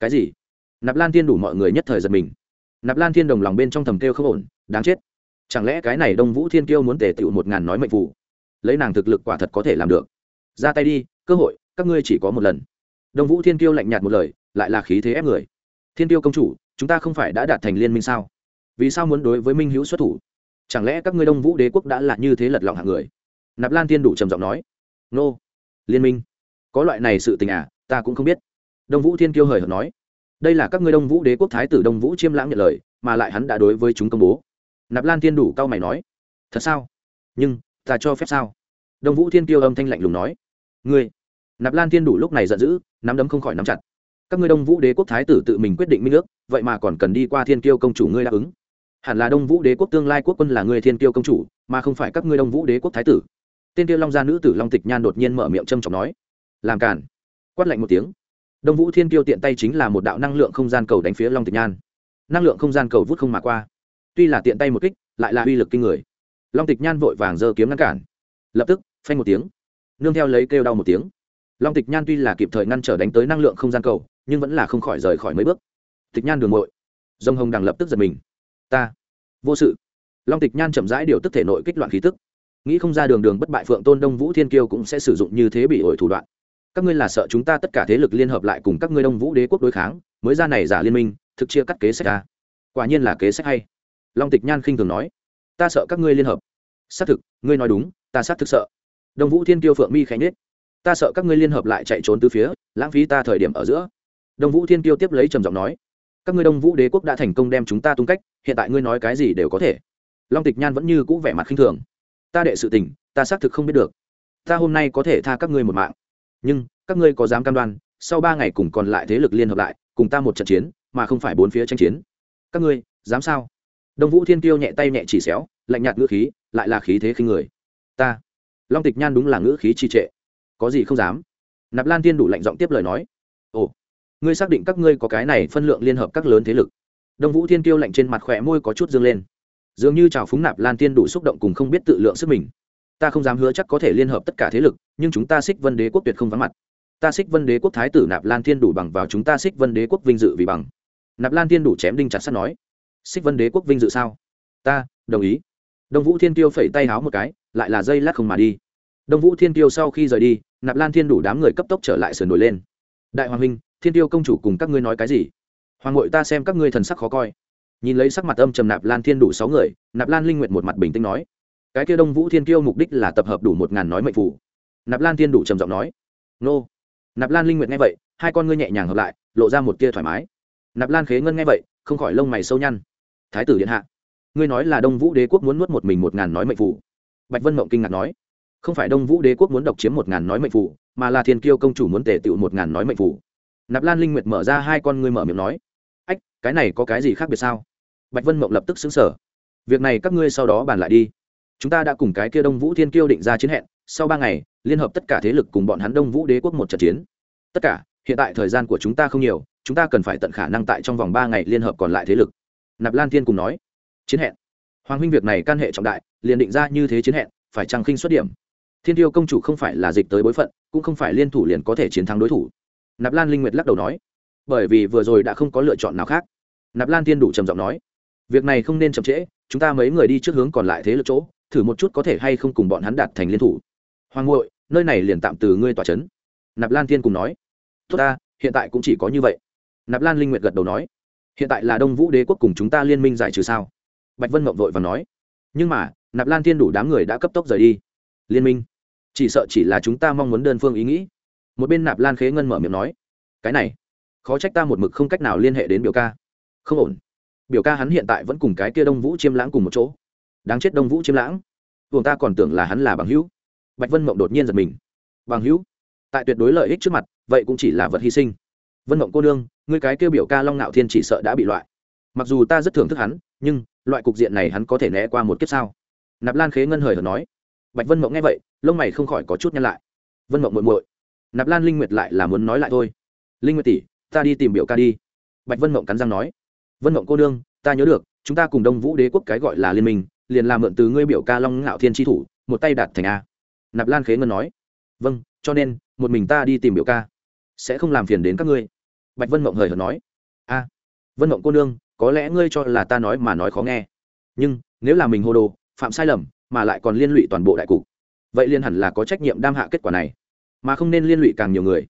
cái gì? Nạp lan thiên đủ mọi người nhất thời giật mình nạp lan thiên đồng lòng bên trong thầm kêu không ổn, đáng chết. Chẳng lẽ cái này đông vũ thiên kiêu muốn tề tựu một ngàn nói mệnh phù? Lấy nàng thực lực quả thật có thể làm được. Ra tay đi, cơ hội, các ngươi chỉ có một lần. Đông vũ thiên kiêu lạnh nhạt một lời, lại là khí thế ép người. Thiên kiêu công chủ, chúng ta không phải đã đạt thành liên minh sao? Vì sao muốn đối với minh hữu xuất thủ? Chẳng lẽ các ngươi đông vũ đế quốc đã là như thế lật lọng hạng người? Nạp lan thiên đủ trầm giọng nói. Nô, liên minh. Có loại này sự tình à ta cũng không biết. Đông vũ thiên kiêu hời hợt nói đây là các ngươi đông vũ đế quốc thái tử đông vũ chiêm lãng nhận lời, mà lại hắn đã đối với chúng công bố. Nạp lan thiên đủ cao mày nói, thật sao? Nhưng, ta cho phép sao? Đông vũ thiên kiêu âm thanh lạnh lùng nói, ngươi. Nạp lan thiên đủ lúc này giận dữ, nắm đấm không khỏi nắm chặt. Các ngươi đông vũ đế quốc thái tử tự mình quyết định minh ước, vậy mà còn cần đi qua thiên kiêu công chủ ngươi đáp ứng. Hẳn là đông vũ đế quốc tương lai quốc quân là người thiên kiêu công chủ, mà không phải các ngươi đông vũ đế quốc thái tử. Tên tiêu long gia nữ tử long tịch nhan đột nhiên mở miệng trâm trọng nói, làm cản quát lạnh một tiếng đông vũ thiên kiêu tiện tay chính là một đạo năng lượng không gian cầu đánh phía long tịch nhan. Năng lượng không gian cầu vút không mà qua. Tuy là tiện tay một kích, lại là uy lực kinh người. Long tịch nhan vội vàng giơ kiếm ngăn cản. Lập tức, phanh một tiếng. Nương theo lấy kêu đau một tiếng. Long tịch nhan tuy là kịp thời ngăn trở đánh tới năng lượng không gian cầu, nhưng vẫn là không khỏi rời khỏi mấy bước. Tịch nhan đường ngội dông hồng đằng lập tức giật mình. Ta. Vô sự. Long tịch nhan chậm rãi điều tức thể nội kích loạn khí tức. Nghĩ không ra đường đường bất bại phượng tôn đông vũ thiên kiêu cũng sẽ sử dụng như thế bị ổi thủ đoạn các ngươi là sợ chúng ta tất cả thế lực liên hợp lại cùng các ngươi đông vũ đế quốc đối kháng, mới ra này giả liên minh, thực chia cắt kế sách ra quả nhiên là kế sách hay. Long tịch nhan khinh thường nói. Ta sợ các ngươi liên hợp. Xác thực, ngươi nói đúng, ta xác thực sợ. Đông vũ thiên kiêu phượng mi khánh nết ta sợ các ngươi liên hợp lại chạy trốn từ phía, lãng phí ta thời điểm ở giữa. Đông vũ thiên kiêu tiếp lấy trầm giọng nói. Các ngươi đông vũ đế quốc đã thành công đem chúng ta tung cách, hiện tại ngươi nói cái gì đều có thể. Long tịch nhan vẫn như cũ vẻ mặt khinh thường. Ta đệ sự tình, ta xác thực không biết được. Ta hôm nay có thể tha các ngươi một mạng nhưng các ngươi có dám cam đoan, sau ba ngày cùng còn lại thế lực liên hợp lại, cùng ta một trận chiến, mà không phải bốn phía tranh chiến? Các ngươi, dám sao? Đông vũ thiên kiêu nhẹ tay nhẹ chỉ xéo, lạnh nhạt ngữ khí, lại là khí thế khinh người. Ta, long tịch nhan đúng là ngữ khí trì trệ. Có gì không dám? Nạp lan tiên đủ lạnh giọng tiếp lời nói. Ồ, ngươi xác định các ngươi có cái này phân lượng liên hợp các lớn thế lực? Đông vũ thiên kiêu lạnh trên mặt khỏe môi có chút dương lên. Dường như trào phúng nạp lan tiên đủ xúc động cùng không biết tự lượng sức mình ta không dám hứa chắc có thể liên hợp tất cả thế lực, nhưng chúng ta xích vân đế quốc tuyệt không vắng mặt. Ta xích vân đế quốc thái tử nạp lan thiên đủ bằng vào chúng ta xích vân đế quốc vinh dự vì bằng. Nạp lan thiên đủ chém đinh chặt sắt nói. Xích vân đế quốc vinh dự sao? Ta, đồng ý. Đông vũ thiên tiêu phẩy tay háo một cái, lại là dây lát không mà đi. Đông vũ thiên tiêu sau khi rời đi, nạp lan thiên đủ đám người cấp tốc trở lại sườn nổi lên. Đại hoàng huynh, thiên tiêu công chủ cùng các ngươi nói cái gì? Hoàng ngội ta xem các ngươi thần sắc khó coi. Nhìn lấy sắc mặt âm trầm nạp lan thiên đủ sáu người, nạp lan linh nguyện một mặt bình tĩnh nói cái kia đông vũ thiên kiêu mục đích là tập hợp đủ một ngàn nói mệnh phủ nạp lan thiên đủ trầm giọng nói, nô. Nạp lan linh nguyện nghe vậy, hai con ngươi nhẹ nhàng hợp lại, lộ ra một tia thoải mái. Nạp lan khế ngân nghe vậy, không khỏi lông mày sâu nhăn. Thái tử điện hạ, ngươi nói là đông vũ đế quốc muốn nuốt một mình một ngàn nói mệnh phủ bạch vân mộng kinh ngạc nói, không phải đông vũ đế quốc muốn độc chiếm một ngàn nói mệnh phủ mà là thiên kiêu công chủ muốn tề tựu một ngàn nói mệnh phủ nạp lan linh nguyệt mở ra hai con ngươi mở miệng nói, ách, cái này có cái gì khác biệt sao? Bạch vân mộng lập tức xứng sở việc này các ngươi sau đó bàn lại đi chúng ta đã cùng cái kia đông vũ thiên kiêu định ra chiến hẹn, sau ba ngày, liên hợp tất cả thế lực cùng bọn hắn đông vũ đế quốc một trận chiến. Tất cả, hiện tại thời gian của chúng ta không nhiều, chúng ta cần phải tận khả năng tại trong vòng ba ngày liên hợp còn lại thế lực. Nạp lan thiên cùng nói. Chiến hẹn? Hoàng huynh việc này can hệ trọng đại, liền định ra như thế chiến hẹn, phải trăng khinh xuất điểm? Thiên tiêu công chủ không phải là dịch tới bối phận, cũng không phải liên thủ liền có thể chiến thắng đối thủ. Nạp lan linh nguyệt lắc đầu nói. Bởi vì vừa rồi đã không có lựa chọn nào khác. Nạp lan tiên đủ trầm giọng nói. Việc này không nên chậm trễ, chúng ta mấy người đi trước hướng còn lại thế lực chỗ thử một chút có thể hay không cùng bọn hắn đạt thành liên thủ. Hoàng ngội nơi này liền tạm từ ngươi tỏa c h ấ n nạp lan Thiên cùng nói. Tốt ta, hiện tại cũng chỉ có như vậy. Nạp lan linh nguyệt gật đầu nói. Hiện tại là đông vũ đế quốc cùng chúng ta liên minh giải trừ sao? Bạch vân mộng vội và nói. Nhưng mà, nạp lan Thiên đủ đám người đã cấp tốc rời đi. Liên minh. Chỉ sợ chỉ là chúng ta mong muốn đơn phương ý nghĩ. Một bên nạp lan khế ngân mở miệng nói. Cái này, khó trách ta một mực không cách nào liên hệ đến biểu ca. Không ổn. Biểu ca hắn hiện tại vẫn cùng cái kia đông vũ chiêm lãng cùng một chỗ đáng chết đông vũ chiêm lãng. Buồng ta còn tưởng là hắn là bằng hữu. Bạch vân mộng đột nhiên giật mình. Bằng hữu? Tại tuyệt đối lợi ích trước mặt, vậy cũng chỉ là vật hy sinh. Vân mộng cô nương, ngươi cái kêu biểu ca long nạo thiên chỉ sợ đã bị loại. Mặc dù ta rất thưởng thức hắn, nhưng loại cục diện này hắn có thể né qua một kiếp sao? Nạp lan khế ngân hời hợt nói. Bạch vân mộng nghe vậy, lông mày không khỏi có chút nhăn lại. Vân mộng muội muội, nạp lan linh nguyệt lại là muốn nói lại thôi. Linh nguyệt tỷ, ta đi tìm biểu ca đi. Bạch vân mộng cắn răng nói. Vân mộng cô đương ta nhớ được, chúng ta cùng đông vũ đế quốc cái gọi là liên minh liền làm mượn từ ngươi biểu ca long ngạo thiên tri thủ, một tay đạt thành a. Nạp lan khế ngân nói vâng cho nên, một mình ta đi tìm biểu ca, sẽ không làm phiền đến các ngươi. Bạch vân mộng hời hợt nói, a, vân mộng cô nương, có lẽ ngươi cho là ta nói mà nói khó nghe. Nhưng, nếu là mình hô đồ, phạm sai lầm, mà lại còn liên lụy toàn bộ đại cục, vậy liên hẳn là có trách nhiệm đam hạ kết quả này, mà không nên liên lụy càng nhiều người.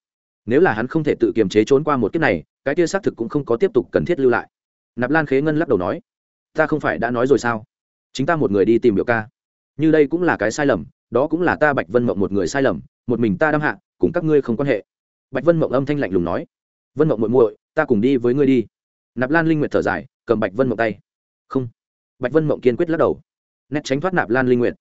Nếu là hắn không thể tự kiềm chế trốn qua một kiếp này, cái kia xác thực cũng không có tiếp tục cần thiết lưu lại. Nạp lan khế ngân lắc đầu nói, ta không phải đã nói rồi sao? Chính ta một người đi tìm biểu ca. Như đây cũng là cái sai lầm, đó cũng là ta bạch vân mộng một người sai lầm, một mình ta đ hạ, cùng các ngươi không quan hệ. Bạch vân mộng âm thanh lạnh lùng nói. Vân mộng muội muội, ta cùng đi với ngươi đi. Nạp lan linh nguyệt thở dài, cầm bạch vân mộng tay. Không. Bạch vân mộng kiên quyết lắc đầu. Nét tránh thoát nạp lan linh nguyệt.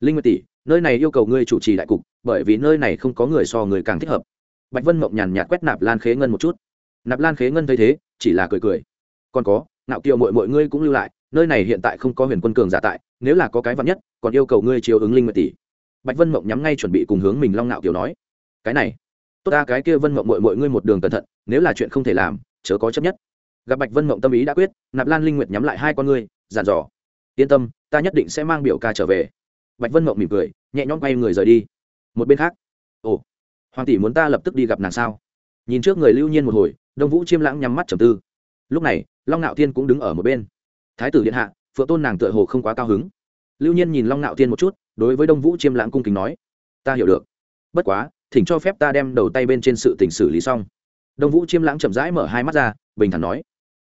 Linh nguyệt tỷ, nơi này yêu cầu ngươi chủ trì đại cục, bởi vì nơi này không có người so người càng thích hợp. Bạch vân mộng nhàn nhạt quét nạp lan khế ngân một chút. Nạp lan khế ngân thấy thế, chỉ là cười cười. Còn có, nạo kiều mội mọi ngươi cũng lưu lại nơi này hiện tại không có huyền quân cường giả tại, nếu là có cái vắn nhất, còn yêu cầu ngươi chiếu ứng linh nguyệt tỷ. Bạch vân mộng nhắm ngay chuẩn bị cùng hướng mình long nạo kiểu nói. Cái này, tốt ta, cái kia vân mộng mội mội ngươi một đường cẩn thận, nếu là chuyện không thể làm, chớ có chấp nhất. Gặp bạch vân mộng tâm ý đã quyết, nạp lan linh nguyệt nhắm lại hai con ngươi giàn dò. Yên tâm, ta nhất định sẽ mang biểu ca trở về. Bạch vân mộng mỉm cười, nhẹ nhõm quay người rời đi. Một bên khác, ồ, hoàng tỷ muốn ta lập tức đi gặp nàng sao? Nhìn trước người lưu nhiên một hồi, đông vũ chiêm lãng nhắm mắt trầm tư. Lúc này, long ngạo thiên cũng đứng ở một bên thái tử điện hạ, phượng tôn nàng tựa hồ không quá cao hứng. Lưu nhiên nhìn long Nạo thiên một chút, đối với đông vũ chiêm lãng cung kính nói, ta hiểu được. Bất quá, thỉnh cho phép ta đem đầu tay bên trên sự tình xử lý xong. Đông vũ chiêm lãng chậm rãi mở hai mắt ra, bình thản nói,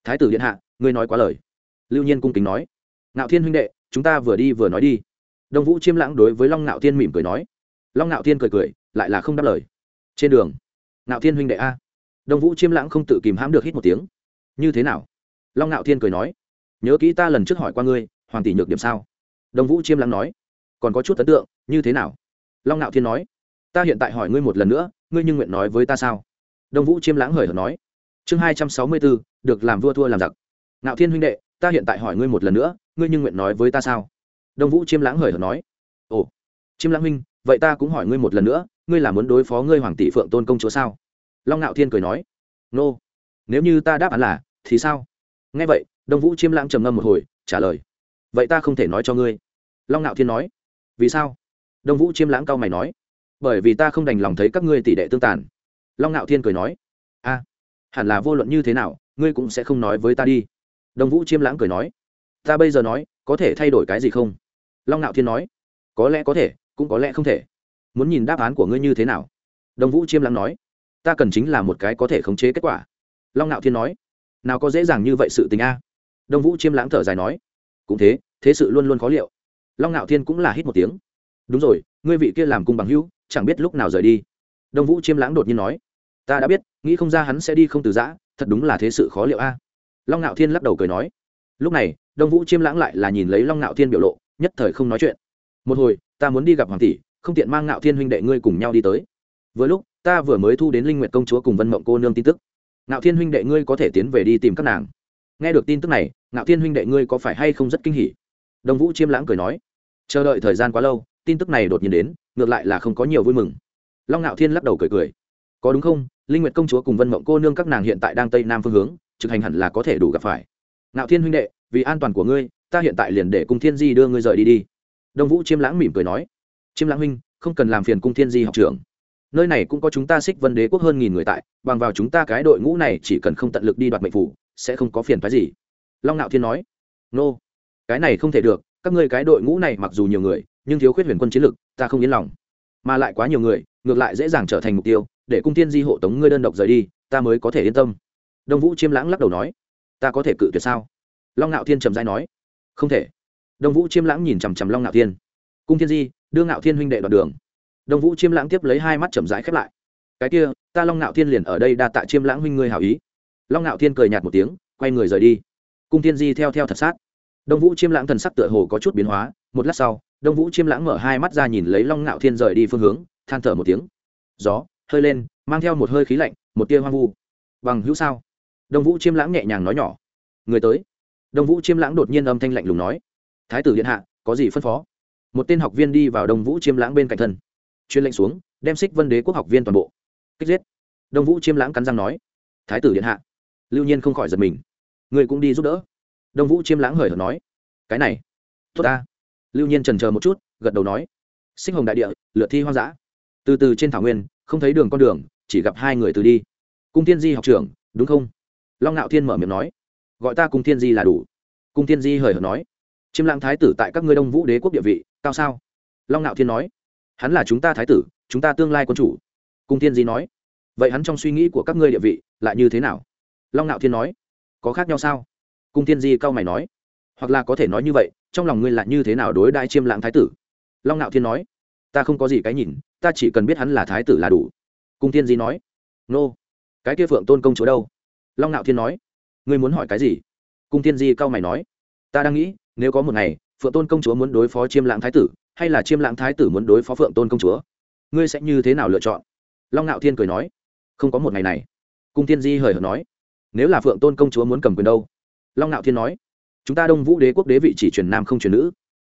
thái tử điện hạ, ngươi nói quá lời. Lưu nhiên cung kính nói, Nạo thiên huynh đệ, chúng ta vừa đi vừa nói đi. Đông vũ chiêm lãng đối với long Nạo thiên mỉm cười nói, long Nạo thiên cười cười, lại là không đáp lời. Trên đường, Nạo thiên huynh đệ a. Đông vũ chiêm lãng không tự kìm hãm được hít một tiếng. Như thế nào? Long Nạo thiên cười nói nhớ kỹ ta lần trước hỏi qua ngươi, hoàng tỷ nhược điểm sao? Đồng vũ chiêm lãng nói. Còn có chút ấn tượng, như thế nào? Long nạo thiên nói. Ta hiện tại hỏi ngươi một lần nữa, ngươi nhưng nguyện nói với ta sao? Đông vũ chiêm lãng hời hợt nói. Chương hai trăm sáu mươi bốn, được làm vua thua làm giặc. Nạo thiên huynh đệ, ta hiện tại hỏi ngươi một lần nữa, ngươi nhưng nguyện nói với ta sao? Đông vũ chiêm lãng hời hợt nói. Ồ, chiêm lãng huynh, vậy ta cũng hỏi ngươi một lần nữa, ngươi là muốn đối phó ngươi hoàng tỷ phượng tôn công chúa sao? Long nạo thiên cười nói. Nô、no. nếu như ta đáp án là, thì sao? Nghe vậy đông vũ chiêm lãng trầm ngâm một hồi, trả lời, vậy ta không thể nói cho ngươi. Long ngạo thiên nói, vì sao? Đông vũ chiêm lãng cao mày nói, bởi vì ta không đành lòng thấy các ngươi tỷ đệ tương tàn. Long ngạo thiên cười nói, a, hẳn là vô luận như thế nào, ngươi cũng sẽ không nói với ta đi. Đông vũ chiêm lãng cười nói, ta bây giờ nói, có thể thay đổi cái gì không? Long ngạo thiên nói, có lẽ có thể, cũng có lẽ không thể. Muốn nhìn đáp án của ngươi như thế nào? Đông vũ chiêm lãng nói, ta cần chính là một cái có thể khống chế kết quả. Long ngạo thiên nói, nào có dễ dàng như vậy sự tình a đông vũ chiêm lãng thở dài nói, cũng thế thế sự luôn luôn khó liệu. Long ngạo thiên cũng là hít một tiếng. Đúng rồi, ngươi vị kia làm cung bằng hữu, chẳng biết lúc nào rời đi. Đông vũ chiêm lãng đột nhiên nói, ta đã biết, nghĩ không ra hắn sẽ đi không từ giã, thật đúng là thế sự khó liệu a. Long ngạo thiên lắc đầu cười nói, lúc này, đông vũ chiêm lãng lại là nhìn lấy long ngạo thiên biểu lộ, nhất thời không nói chuyện. Một hồi, ta muốn đi gặp hoàng tỷ, không tiện mang ngạo thiên huynh đệ ngươi cùng nhau đi tới. Vừa lúc, ta vừa mới thu đến linh nguyện công chúa cùng vân mộng cô nương tin tức. Ngạo thiên huynh đệ ngươi có thể tiến về đi tìm các nàng nghe được tin tức này, ngạo thiên huynh đệ ngươi có phải hay không rất kinh hỉ? Đông vũ chiêm lãng cười nói, chờ đợi thời gian quá lâu, tin tức này đột nhiên đến, ngược lại là không có nhiều vui mừng. Long ngạo thiên lắc đầu cười cười, có đúng không? Linh nguyệt công chúa cùng vân mộng cô nương các nàng hiện tại đang tây nam phương hướng, trực hành hẳn là có thể đủ gặp phải. Ngạo thiên huynh đệ, vì an toàn của ngươi, ta hiện tại liền để cung thiên di đưa ngươi rời đi đi. Đông vũ chiêm lãng mỉm cười nói, chiêm lãng huynh, không cần làm phiền cung thiên di học trưởng. Nơi này cũng có chúng ta xích vân đế quốc hơn nghìn người tại, bằng vào chúng ta cái đội ngũ này chỉ cần không tận lực đi đoạt mệnh phủ sẽ không có phiền phái gì. Long ngạo thiên nói, nô、no. cái này không thể được, các ngươi cái đội ngũ này mặc dù nhiều người, nhưng thiếu khuyết huyền quân chiến lực, ta không yên lòng. Mà lại quá nhiều người, ngược lại dễ dàng trở thành mục tiêu, để cung thiên di hộ tống ngươi đơn độc rời đi, ta mới có thể yên tâm. Đông vũ chiêm lãng lắc đầu nói, ta có thể cự tuyệt sao? Long ngạo thiên trầm dai nói, không thể. Đông vũ chiêm lãng nhìn chằm chằm long ngạo thiên, cung thiên di, đưa ngạo thiên huynh đệ đoạn đường. Đông vũ chiêm lãng tiếp lấy hai mắt chầm rãi khép lại, cái kia, ta long ngạo thiên liền ở đây đa tạ chiêm lãng huynh ngươi hảo ý long ngạo thiên cười nhạt một tiếng, quay người rời đi. Cung thiên di theo theo thật sát. Đông vũ chiêm lãng thần sắc tựa hồ có chút biến hóa, một lát sau, đông vũ chiêm lãng mở hai mắt ra nhìn lấy long ngạo thiên rời đi phương hướng, than thở một tiếng. Gió, hơi lên, mang theo một hơi khí lạnh, một tia hoang vu. Bằng hữu sao? Đông vũ chiêm lãng nhẹ nhàng nói nhỏ. Người tới. Đông vũ chiêm lãng đột nhiên âm thanh lạnh lùng nói. Thái tử điện hạ, có gì phân phó? Một tên học viên đi vào đông vũ chiêm lãng bên cạnh thân. Chuyên lệnh xuống, đem xích vân đế quốc học viên toàn bộ. Kích giết. Đông vũ chiêm lãng cắn răng nói. Thái tử điện hạ lưu nhiên không khỏi giật mình. Người cũng đi giúp đỡ. Đông vũ chiêm lãng hời hợt nói, cái này, tốt ta. Lưu nhiên trần chờ một chút, gật đầu nói sinh hồng đại địa lựa thi hoang dã. Từ từ trên thảo nguyên, không thấy đường con đường, chỉ gặp hai người từ đi. Cung thiên di học trưởng, đúng không? Long ngạo thiên mở miệng nói, gọi ta cung thiên di là đủ. Cung thiên di hời hợt nói, chiêm lãng thái tử tại các ngươi đông vũ đế quốc địa vị, cao sao? Long ngạo thiên nói, hắn là chúng ta thái tử, chúng ta tương lai quân chủ. Cung thiên di nói, vậy hắn trong suy nghĩ của các ngươi địa vị lại như thế nào? Long ngạo thiên nói, có khác nhau sao? Cung thiên di cao mày nói, hoặc là có thể nói như vậy, trong lòng ngươi là như thế nào đối đại chiêm lãng thái tử? Long ngạo thiên nói, ta không có gì cái nhìn, ta chỉ cần biết hắn là thái tử là đủ. Cung thiên di nói, nô, cái kia phượng tôn công chúa đâu? Long ngạo thiên nói, ngươi muốn hỏi cái gì? Cung thiên di cao mày nói, ta đang nghĩ, nếu có một ngày, phượng tôn công chúa muốn đối phó chiêm lãng thái tử, hay là chiêm lãng thái tử muốn đối phó phượng tôn công chúa? Ngươi sẽ như thế nào lựa chọn? Long ngạo thiên cười nói, không có một ngày này. Cung thiên di hời hợt nói nếu là phượng tôn công chúa muốn cầm quyền đâu? Long ngạo thiên nói. Chúng ta đông vũ đế quốc đế vị chỉ truyền nam không truyền nữ.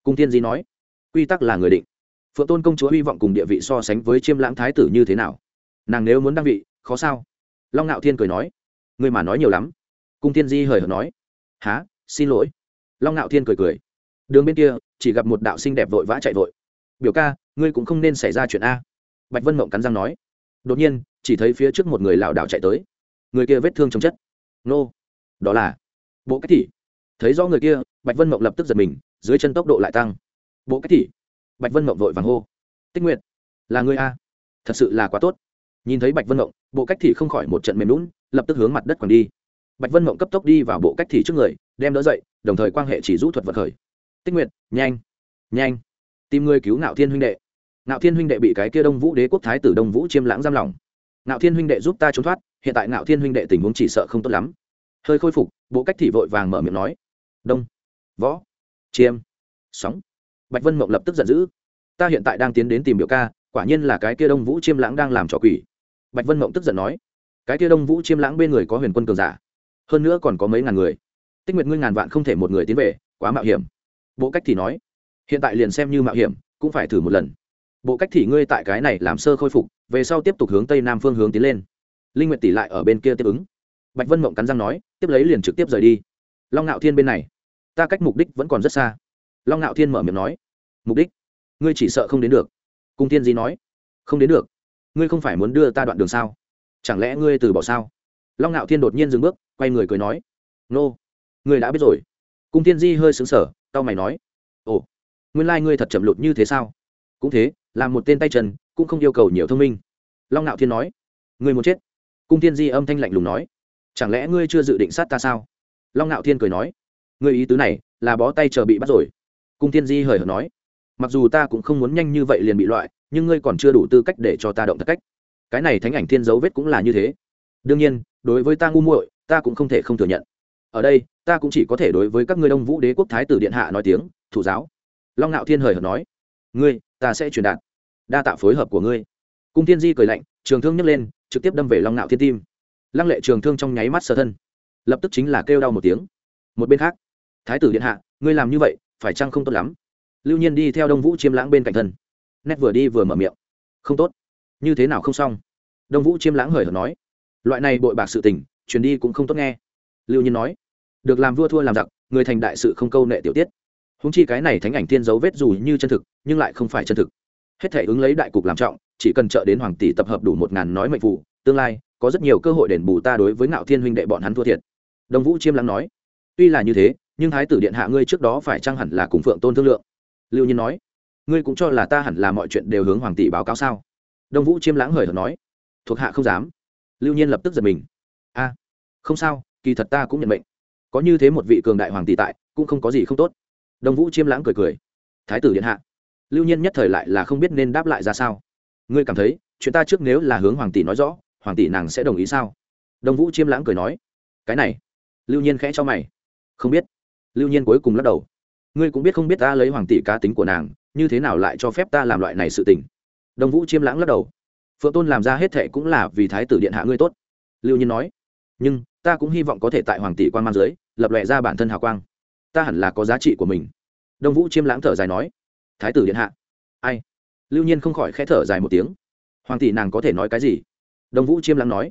Cung tiên di nói. Quy tắc là người định. Phượng tôn công chúa hy vọng cùng địa vị so sánh với chiêm lãng thái tử như thế nào? Nàng nếu muốn đăng vị, khó sao? Long ngạo thiên cười nói. Người mà nói nhiều lắm. Cung tiên di hời hợt nói. Há xin lỗi. Long ngạo thiên cười cười. Đường bên kia, chỉ gặp một đạo sinh đẹp vội vã chạy vội. Biểu ca, ngươi cũng không nên xảy ra chuyện a. Bạch vân mộng cắn răng nói. Đột nhiên, chỉ thấy phía trước một người lảo đảo chạy tới. Người kia vết thương trong chất nô. Đó là bộ cách thị. Thấy rõ người kia, bạch vân mộng lập tức giật mình, dưới chân tốc độ lại tăng. Bộ cách thị. Bạch vân mộng vội vàng hô. Tích nguyện là người a? Thật sự là quá tốt. Nhìn thấy bạch vân mộng, bộ cách thị không khỏi một trận mềm lún lập tức hướng mặt đất còn đi. Bạch vân mộng cấp tốc đi vào bộ cách thị trước người, đem đỡ dậy, đồng thời quan hệ chỉ rũ thuật vật khởi. Tích nguyện nhanh nhanh. Tìm người cứu ngạo thiên huynh đệ. Ngạo thiên huynh đệ bị cái kia đông vũ đế quốc thái tử đông vũ chiêm lãng giam lỏng ngạo thiên huynh đệ giúp ta trốn thoát, hiện tại ngạo thiên huynh đệ tình huống chỉ sợ không tốt lắm. Hơi khôi phục, bộ cách thị vội vàng mở miệng nói. Đông. Võ. Chiêm. Sóng. Bạch vân mộng lập tức giận dữ. Ta hiện tại đang tiến đến tìm biểu ca, quả nhiên là cái kia đông vũ chiêm lãng đang làm trò quỷ. Bạch vân mộng tức giận nói. Cái kia đông vũ chiêm lãng bên người có huyền quân cường giả. Hơn nữa còn có mấy ngàn người. Tích nguyệt ngươi ngàn vạn không thể một người tiến về, quá mạo hiểm. Bộ cách thì nói. Hiện tại liền xem như mạo hiểm, cũng phải thử một lần bộ cách thì ngươi tại cái này làm sơ khôi phục, về sau tiếp tục hướng tây nam phương hướng tiến lên. Linh nguyệt tỷ lại ở bên kia tiếp ứng. Bạch vân mộng cắn răng nói, tiếp lấy liền trực tiếp rời đi. Long ngạo thiên bên này, ta cách mục đích vẫn còn rất xa. Long ngạo thiên mở miệng nói, mục đích? Ngươi chỉ sợ không đến được. Cung tiên di nói, không đến được. Ngươi không phải muốn đưa ta đoạn đường sao? Chẳng lẽ ngươi từ bỏ sao? Long ngạo thiên đột nhiên dừng bước, quay người cười nói, nô, ngươi đã biết rồi. Cung tiên di hơi xứng sở tao mày nói, ồ, nguyên lai、like、ngươi thật chậm lụt như thế sao? Cũng thế làm một tên tay chân, cũng không yêu cầu nhiều thông minh. Long Nạo thiên nói, ngươi muốn chết? Cung Thiên di âm thanh lạnh lùng nói, chẳng lẽ ngươi chưa dự định sát ta sao? Long Nạo thiên cười nói, ngươi ý tứ này là bó tay chờ bị bắt rồi. Cung Thiên di hời hợt nói, mặc dù ta cũng không muốn nhanh như vậy liền bị loại, nhưng ngươi còn chưa đủ tư cách để cho ta động thật cách. Cái này thánh ảnh thiên dấu vết cũng là như thế. Đương nhiên, đối với ta ngu muội, ta cũng không thể không thừa nhận. Ở đây, ta cũng chỉ có thể đối với các ngươi đông vũ đế quốc thái tử điện hạ nói tiếng, thủ giáo. Long ngạo thiên hời hợt nói ngươi, ta sẽ truyền đạt. Đa tạ phối hợp của ngươi. Cung tiên di cười lạnh, trường thương nhấc lên, trực tiếp đâm về long nạo thiên tim. Lăng lệ trường thương trong nháy mắt sơ thân, lập tức chính là kêu đau một tiếng. Một bên khác, thái tử điện hạ, ngươi làm như vậy, phải chăng không tốt lắm? Lưu nhiên đi theo đông vũ chiêm lãng bên cạnh thân. Nét vừa đi vừa mở miệng. Không tốt. Như thế nào không xong? Đông vũ chiêm lãng hời hợt nói. Loại này bội bạc sự tình, truyền đi cũng không tốt nghe. Lưu nhiên nói. Được làm vua thua làm giặc, người thành đại sự không câu nệ tiểu tiết húng chi cái này thánh ảnh thiên dấu vết dù như chân thực, nhưng lại không phải chân thực. Hết thể ứng lấy đại cục làm trọng, chỉ cần trợ đến hoàng tỷ tập hợp đủ một ngàn nói mệnh phụ tương lai, có rất nhiều cơ hội đền bù ta đối với ngạo thiên huynh đệ bọn hắn thua thiệt. Đồng vũ chiêm lắng nói. Tuy là như thế, nhưng thái tử điện hạ ngươi trước đó phải chăng hẳn là cùng phượng tôn thương lượng? Lưu nhiên nói. Ngươi cũng cho là ta hẳn là mọi chuyện đều hướng hoàng tỷ báo cáo sao? Đồng vũ chiêm lãng hời hợt nói. Thuộc hạ không dám. Lưu nhiên lập tức giật mình. A, không sao, kỳ thật ta cũng nhận mệnh. Có như thế một vị cường đại hoàng tỷ tại, cũng không có gì không tốt đông vũ chiêm lãng cười cười. Thái tử điện hạ, lưu nhiên nhất thời lại là không biết nên đáp lại ra sao. Ngươi cảm thấy, chuyện ta trước nếu là hướng hoàng tỷ nói rõ, hoàng tỷ nàng sẽ đồng ý sao? Đông vũ chiêm lãng cười nói. Cái này. Lưu nhiên khẽ cho mày. Không biết. Lưu nhiên cuối cùng lắc đầu. Ngươi cũng biết không biết ta lấy hoàng tỷ cá tính của nàng, như thế nào lại cho phép ta làm loại này sự tình? Đông vũ chiêm lãng lắc đầu. Phượng tôn làm ra hết thệ cũng là vì thái tử điện hạ ngươi tốt. Lưu nhiên nói. Nhưng, ta cũng hy vọng có thể tại hoàng tỷ quan man dưới, lập lệ ra bản thân hào quang ta hẳn là có giá trị của mình. Đông vũ chiêm lãng thở dài nói, thái tử điện hạ. Ai? Lưu nhiên không khỏi k h ẽ thở dài một tiếng. Hoàng tỷ nàng có thể nói cái gì? Đông vũ chiêm lãng nói,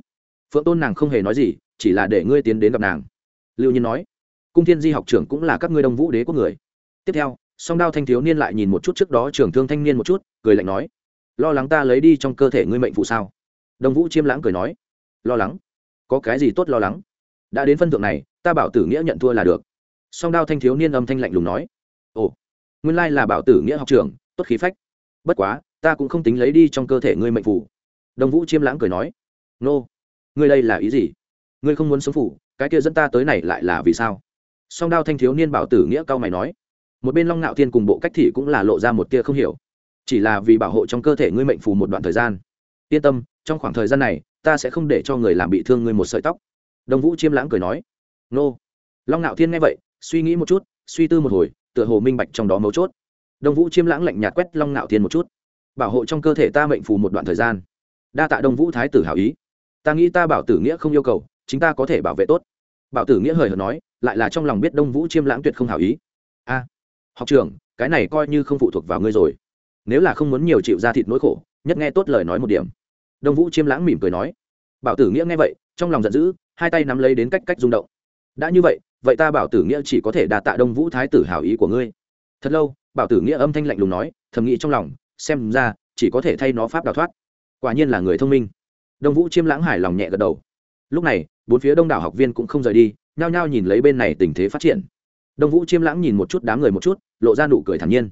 phượng tôn nàng không hề nói gì, chỉ là để ngươi tiến đến gặp nàng. Lưu nhiên nói, cung thiên di học trưởng cũng là các ngươi đông vũ đế quốc người. Tiếp theo, song đao thanh thiếu niên lại nhìn một chút trước đó trưởng thương thanh niên một chút, cười lạnh nói, lo lắng ta lấy đi trong cơ thể ngươi mệnh phụ sao? Đông vũ chiêm lãng cười nói, lo lắng? Có cái gì tốt lo lắng? Đã đến phân thượng này, ta bảo tử nghĩa nhận thua là được song đao thanh thiếu niên âm thanh lạnh lùng nói, ồ, nguyên lai là bảo tử nghĩa học trường tốt khí phách. Bất quá, ta cũng không tính lấy đi trong cơ thể ngươi mệnh phủ đồng vũ chiêm lãng cười nói, nô, ngươi đây là ý gì? Ngươi không muốn sống phủ cái kia dẫn ta tới này lại là vì sao? Song đao thanh thiếu niên bảo tử nghĩa cao mày nói, một bên long ngạo thiên cùng bộ cách thị cũng là lộ ra một tia không hiểu, chỉ là vì bảo hộ trong cơ thể ngươi mệnh phù một đoạn thời gian. Yên tâm, trong khoảng thời gian này, ta sẽ không để cho người làm bị thương ngươi một sợi tóc. Đồng vũ chiêm lãng cười nói, nô. Long ngạo thiên nghe vậy suy nghĩ một chút, suy tư một hồi, tựa hồ minh bạch trong đó mấu chốt. Đông vũ chiêm lãng lạnh nhạt quét long ngạo thiên một chút. Bảo hộ trong cơ thể ta mệnh phù một đoạn thời gian. Đa tạ đông vũ thái tử hảo ý. Ta nghĩ ta bảo tử nghĩa không yêu cầu, chính ta có thể bảo vệ tốt. Bảo tử nghĩa hời hợt nói, lại là trong lòng biết đông vũ chiêm lãng tuyệt không hảo ý. A, học trưởng, cái này coi như không phụ thuộc vào ngươi rồi. Nếu là không muốn nhiều chịu ra thịt nỗi khổ, nhất nghe tốt lời nói một điểm. Đông vũ chiêm lãng mỉm cười nói. Bảo tử nghĩa nghe vậy, trong lòng giận dữ, hai tay nắm lấy đến cách cách rung động đã như vậy vậy ta bảo tử nghĩa chỉ có thể đà tạ đông vũ thái tử hảo ý của ngươi. Thật lâu, bảo tử nghĩa âm thanh lạnh lùng nói, thầm nghĩ trong lòng, xem ra, chỉ có thể thay nó pháp đào thoát. Quả nhiên là người thông minh. Đông vũ chiêm lãng hài lòng nhẹ gật đầu. Lúc này, bốn phía đông đảo học viên cũng không rời đi, nhao nhao nhìn lấy bên này tình thế phát triển. Đông vũ chiêm lãng nhìn một chút đám người một chút, lộ ra nụ cười thản nhiên.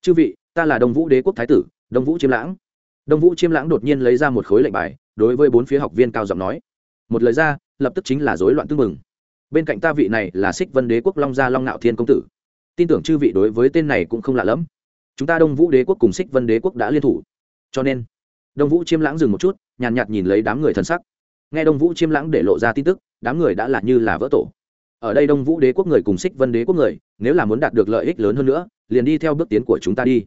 Chư vị, ta là đông vũ đế quốc thái tử, đông vũ chiêm lãng. Đông vũ chiêm lãng đột nhiên lấy ra một khối lệnh bài, đối với bốn phía học viên cao giọng nói. Một lời ra, lập tức chính là rối loạn tư mừng bên cạnh ta vị này là xích vân đế quốc long gia long nạo thiên công tử. Tin tưởng chư vị đối với tên này cũng không lạ lẫm. Chúng ta đông vũ đế quốc cùng xích vân đế quốc đã liên thủ. Cho nên đông vũ chiêm lãng dừng một chút nhàn nhạt, nhìn lấy đám người thân sắc. Nghe đông vũ chiêm lãng để lộ ra tin tức đám người đã là như là vỡ tổ. Ở đây đông vũ đế quốc người cùng xích vân đế quốc người nếu là muốn đạt được lợi ích lớn hơn nữa liền đi theo bước tiến của chúng ta đi.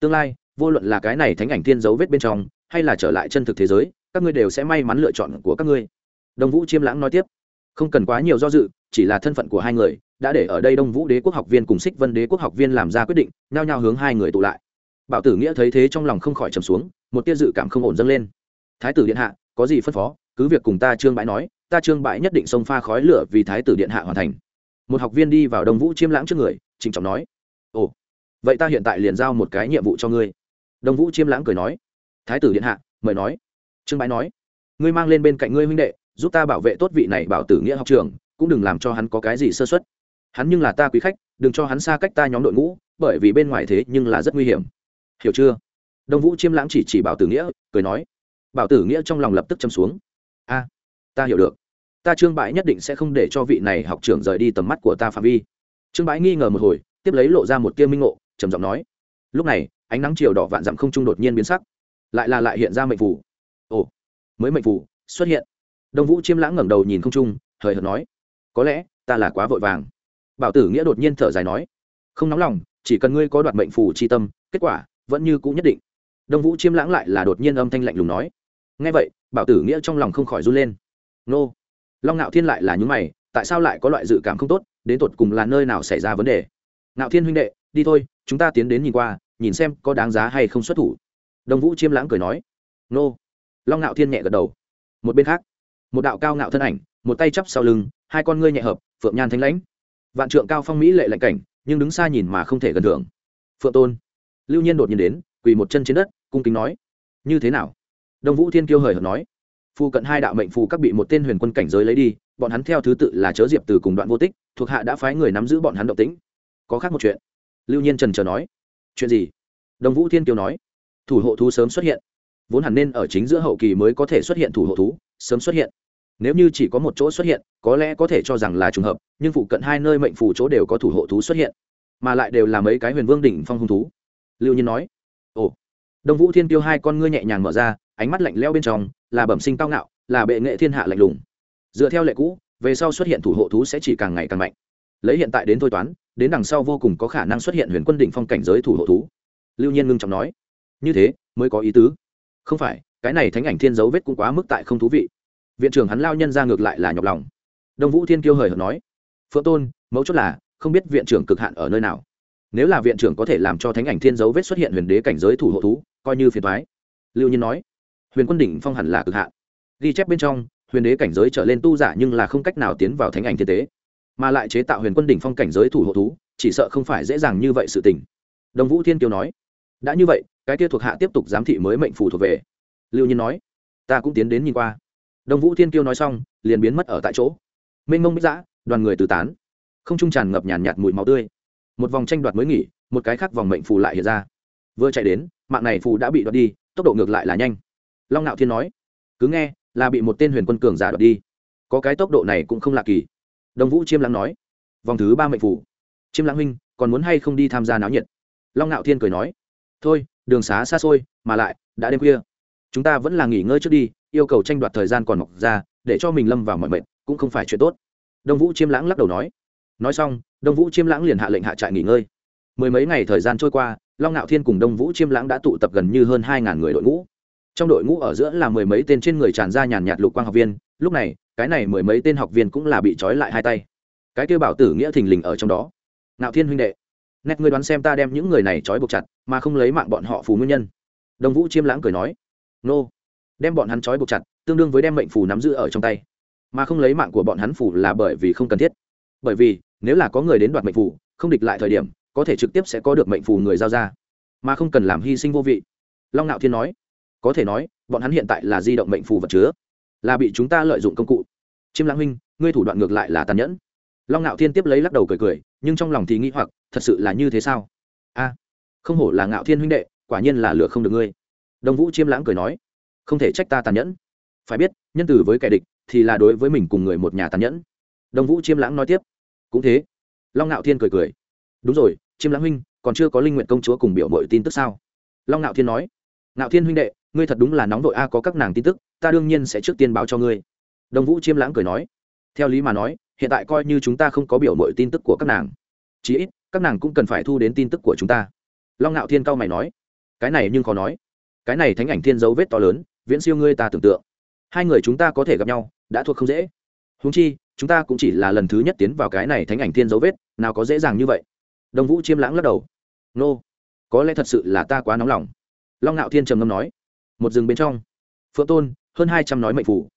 Tương lai vô luận là cái này thánh ảnh thiên dấu vết bên trong hay là trở lại chân thực thế giới các ngươi đều sẽ may mắn lựa chọn của các ngươi. Đông vũ chiêm lãng nói tiếp không cần quá nhiều do dự, chỉ là thân phận của hai người, đã để ở đây đông vũ đế quốc học viên cùng xích vân đế quốc học viên làm ra quyết định, nhao nhao hướng hai người tụ lại. Bảo tử nghĩa thấy thế trong lòng không khỏi trầm xuống, một tia dự cảm không ổn dâng lên. Thái tử điện hạ, có gì phân phó? Cứ việc cùng ta trương bãi nói, ta trương bãi nhất định xông pha khói lửa vì thái tử điện hạ hoàn thành. Một học viên đi vào đông vũ chiêm lãng trước người, trịnh trọng nói, ồ, vậy ta hiện tại liền giao một cái nhiệm vụ cho ngươi. Đông vũ chiêm lãng cười nói, thái tử điện hạ, mời nói. Trương bãi nói, ngươi mang lên bên cạnh ngươi huynh đệ giúp ta bảo vệ tốt vị này bảo tử nghĩa học trường, cũng đừng làm cho hắn có cái gì sơ xuất hắn nhưng là ta quý khách, đừng cho hắn xa cách ta nhóm đội ngũ, bởi vì bên ngoài thế nhưng là rất nguy hiểm. Hiểu chưa? Đông vũ chiêm lãng chỉ chỉ bảo tử nghĩa, cười nói. Bảo tử nghĩa trong lòng lập tức châm xuống. A, ta hiểu được. Ta trương bãi nhất định sẽ không để cho vị này học trưởng rời đi tầm mắt của ta phạm vi. Trương bãi nghi ngờ một hồi, tiếp lấy lộ ra một tia minh ngộ, trầm giọng nói. Lúc này, ánh nắng chiều đỏ vạn dặm không trung đột nhiên biến sắc. Lại là lại hiện ra mệnh phủ ồ, mới mệnh phủ xuất hiện đông vũ chiêm lãng ngẩng đầu nhìn không trung, hời hợt nói, có lẽ ta là quá vội vàng. Bảo tử nghĩa đột nhiên thở dài nói, không nóng lòng, chỉ cần ngươi có đoạt mệnh phù chi tâm, kết quả vẫn như cũ nhất định. Đông vũ chiêm lãng lại là đột nhiên âm thanh lạnh lùng nói ngay vậy, bảo tử nghĩa trong lòng không khỏi run lên. Nô, long ngạo thiên lại là những mày, tại sao lại có loại dự cảm không tốt, đến tột cùng là nơi nào xảy ra vấn đề? Ngạo thiên huynh đệ, đi thôi, chúng ta tiến đến nhìn qua, nhìn xem có đáng giá hay không xuất thủ. Đông vũ chiêm lãng cười nói, nô. Long ngạo thiên nhẹ gật đầu. Một bên khác một đạo cao ngạo thân ảnh, một tay chắp sau lưng, hai con ngươi nhẹ hợp, phượng nhan thanh lãnh. Vạn trượng cao phong mỹ lệ lạnh cảnh, nhưng đứng xa nhìn mà không thể gần thưởng phượng tôn, lưu nhiên đột nhiên đến, quỳ một chân trên đất, cung kính nói, như thế nào? Đông vũ thiên kiêu hời hợt nói phu cận hai đạo mệnh phù các bị một tên huyền quân cảnh giới lấy đi, bọn hắn theo thứ tự là chớ diệp từ cùng đoạn vô tích, thuộc hạ đã phái người nắm giữ bọn hắn động tĩnh. Có khác một chuyện. Lưu nhiên trần chờ nói, chuyện gì? Đông vũ thiên kiêu nói, thủ hộ thú sớm xuất hiện. Vốn hẳn nên ở chính giữa hậu kỳ mới có thể xuất hiện thủ hộ thú sớm xuất hiện. Nếu như chỉ có một chỗ xuất hiện, có lẽ có thể cho rằng là trùng hợp, nhưng phụ cận hai nơi mệnh phủ chỗ đều có thủ hộ thú xuất hiện, mà lại đều là mấy cái huyền vương đỉnh phong hung thú. Lưu nhiên nói, ồ, đông vũ thiên tiêu hai con ngươi nhẹ nhàng mở ra, ánh mắt lạnh leo bên trong, là bẩm sinh cao ngạo, là bệ nghệ thiên hạ lạnh lùng. Dựa theo lệ cũ, về sau xuất hiện thủ hộ thú sẽ chỉ càng ngày càng mạnh. Lấy hiện tại đến thôi toán, đến đằng sau vô cùng có khả năng xuất hiện huyền quân đỉnh phong cảnh giới thủ hộ thú. Lưu nhiên ngưng trọng nói, như thế, mới có ý tứ. Không phải cái này thánh ảnh thiên dấu vết cũng quá mức tại không thú vị. Viện trưởng hắn lao nhân ra ngược lại là nhọc lòng. Đông vũ thiên kiêu hời hợt nói, phượng tôn mẫu chốt là không biết viện trưởng cực hạn ở nơi nào. Nếu là viện trưởng có thể làm cho thánh ảnh thiên dấu vết xuất hiện huyền đế cảnh giới thủ hộ thú, coi như phiền thoái lưu nhiên nói, huyền quân đỉnh phong hẳn là cực hạn. Ghi chép bên trong, huyền đế cảnh giới trở lên tu giả nhưng là không cách nào tiến vào thánh ảnh thiên tế, mà lại chế tạo huyền quân đỉnh phong cảnh giới thủ hộ thú, chỉ sợ không phải dễ dàng như vậy sự tình. Đồng vũ thiên kiêu nói, đã như vậy, cái kia thuộc hạ tiếp tục giám thị mới mệnh phù thuộc về lưu nhiên nói ta cũng tiến đến nhìn qua. Đồng vũ thiên kiêu nói xong liền biến mất ở tại chỗ. Mênh mông bích giã đoàn người từ tán. Không trung tràn ngập nhàn nhạt, mùi máu tươi. Một vòng tranh đoạt mới nghỉ một cái khác vòng mệnh phù lại hiện ra. Vừa chạy đến mạng này phù đã bị đoạt đi tốc độ ngược lại là nhanh. Long nạo thiên nói cứ nghe là bị một tên huyền quân cường giả đoạt đi. Có cái tốc độ này cũng không lạ kỳ. Đồng vũ chiêm lãng nói vòng thứ ba mệnh phù. Chiêm lãng huynh còn muốn hay không đi tham gia náo nhiệt? Long nạo thiên cười nói thôi đường xá xa xôi mà lại đã đêm khuya chúng ta vẫn là nghỉ ngơi trước đi, yêu cầu tranh đoạt thời gian còn mọc ra, để cho mình lâm vào mọi mệnh cũng không phải chuyện tốt. Đông vũ chiêm lãng lắc đầu nói. Nói xong, đông vũ chiêm lãng liền hạ lệnh hạ trại nghỉ ngơi. Mười mấy ngày thời gian trôi qua, long ngạo thiên cùng đông vũ chiêm lãng đã tụ tập gần như hơn hai ngàn người đội ngũ. Trong đội ngũ ở giữa là mười mấy tên trên người tràn ra nhàn nhạt lục quang học viên, lúc này, cái này mười mấy tên học viên cũng là bị trói lại hai tay. Cái kêu bảo tử nghĩa thình lình ở trong đó. Ngạo thiên huynh đệ, nét ngươi đoán xem ta đem những người này trói buộc chặt, mà không lấy mạng bọn họ phù nguyên nhân. Đông vũ chiêm lãng cười nói nô. Đem bọn hắn trói buộc chặt, tương đương với đem mệnh phù nắm giữ ở trong tay. Mà không lấy mạng của bọn hắn phù là bởi vì không cần thiết. Bởi vì, nếu là có người đến đoạt mệnh phù, không địch lại thời điểm, có thể trực tiếp sẽ có được mệnh phù người giao ra. Mà không cần làm hy sinh vô vị. Long nạo thiên nói, có thể nói, bọn hắn hiện tại là di động mệnh phù vật chứa, là bị chúng ta lợi dụng công cụ. Chiêm lãng huynh, ngươi thủ đoạn ngược lại là tàn nhẫn. Long ngạo thiên tiếp lấy lắc đầu cười cười, nhưng trong lòng thì nghĩ hoặc, thật sự là như thế sao? A, không hổ là ngạo thiên huynh đệ, quả nhiên là lửa không được ngươi đồng vũ chiêm lãng cười nói, không thể trách ta tàn nhẫn. Phải biết, nhân từ với kẻ địch thì là đối với mình cùng người một nhà tàn nhẫn. Đồng vũ chiêm lãng nói tiếp, cũng thế. Long ngạo thiên cười cười, đúng rồi, chiêm lãng huynh, còn chưa có linh nguyện công chúa cùng biểu mọi tin tức sao? Long ngạo thiên nói ngạo thiên huynh đệ, ngươi thật đúng là nóng vội a, có các nàng tin tức, ta đương nhiên sẽ trước tiên báo cho ngươi. Đồng vũ chiêm lãng cười nói, theo lý mà nói, hiện tại coi như chúng ta không có biểu mọi tin tức của các nàng, chí ít, các nàng cũng cần phải thu đến tin tức của chúng ta. Long ngạo thiên cao mày nói, cái này nhưng khó nói cái này thánh ảnh thiên dấu vết to lớn, viễn siêu ngươi ta tưởng tượng. Hai người chúng ta có thể gặp nhau, đã thuộc không dễ. Húng chi, chúng ta cũng chỉ là lần thứ nhất tiến vào cái này thánh ảnh thiên dấu vết, nào có dễ dàng như vậy. Đồng vũ chiêm lãng lắc đầu. Nô、no. có lẽ thật sự là ta quá nóng lòng. Long ngạo thiên trầm ngâm nói. Một rừng bên trong, phượng tôn, hơn hai trăm nói mệnh phủ.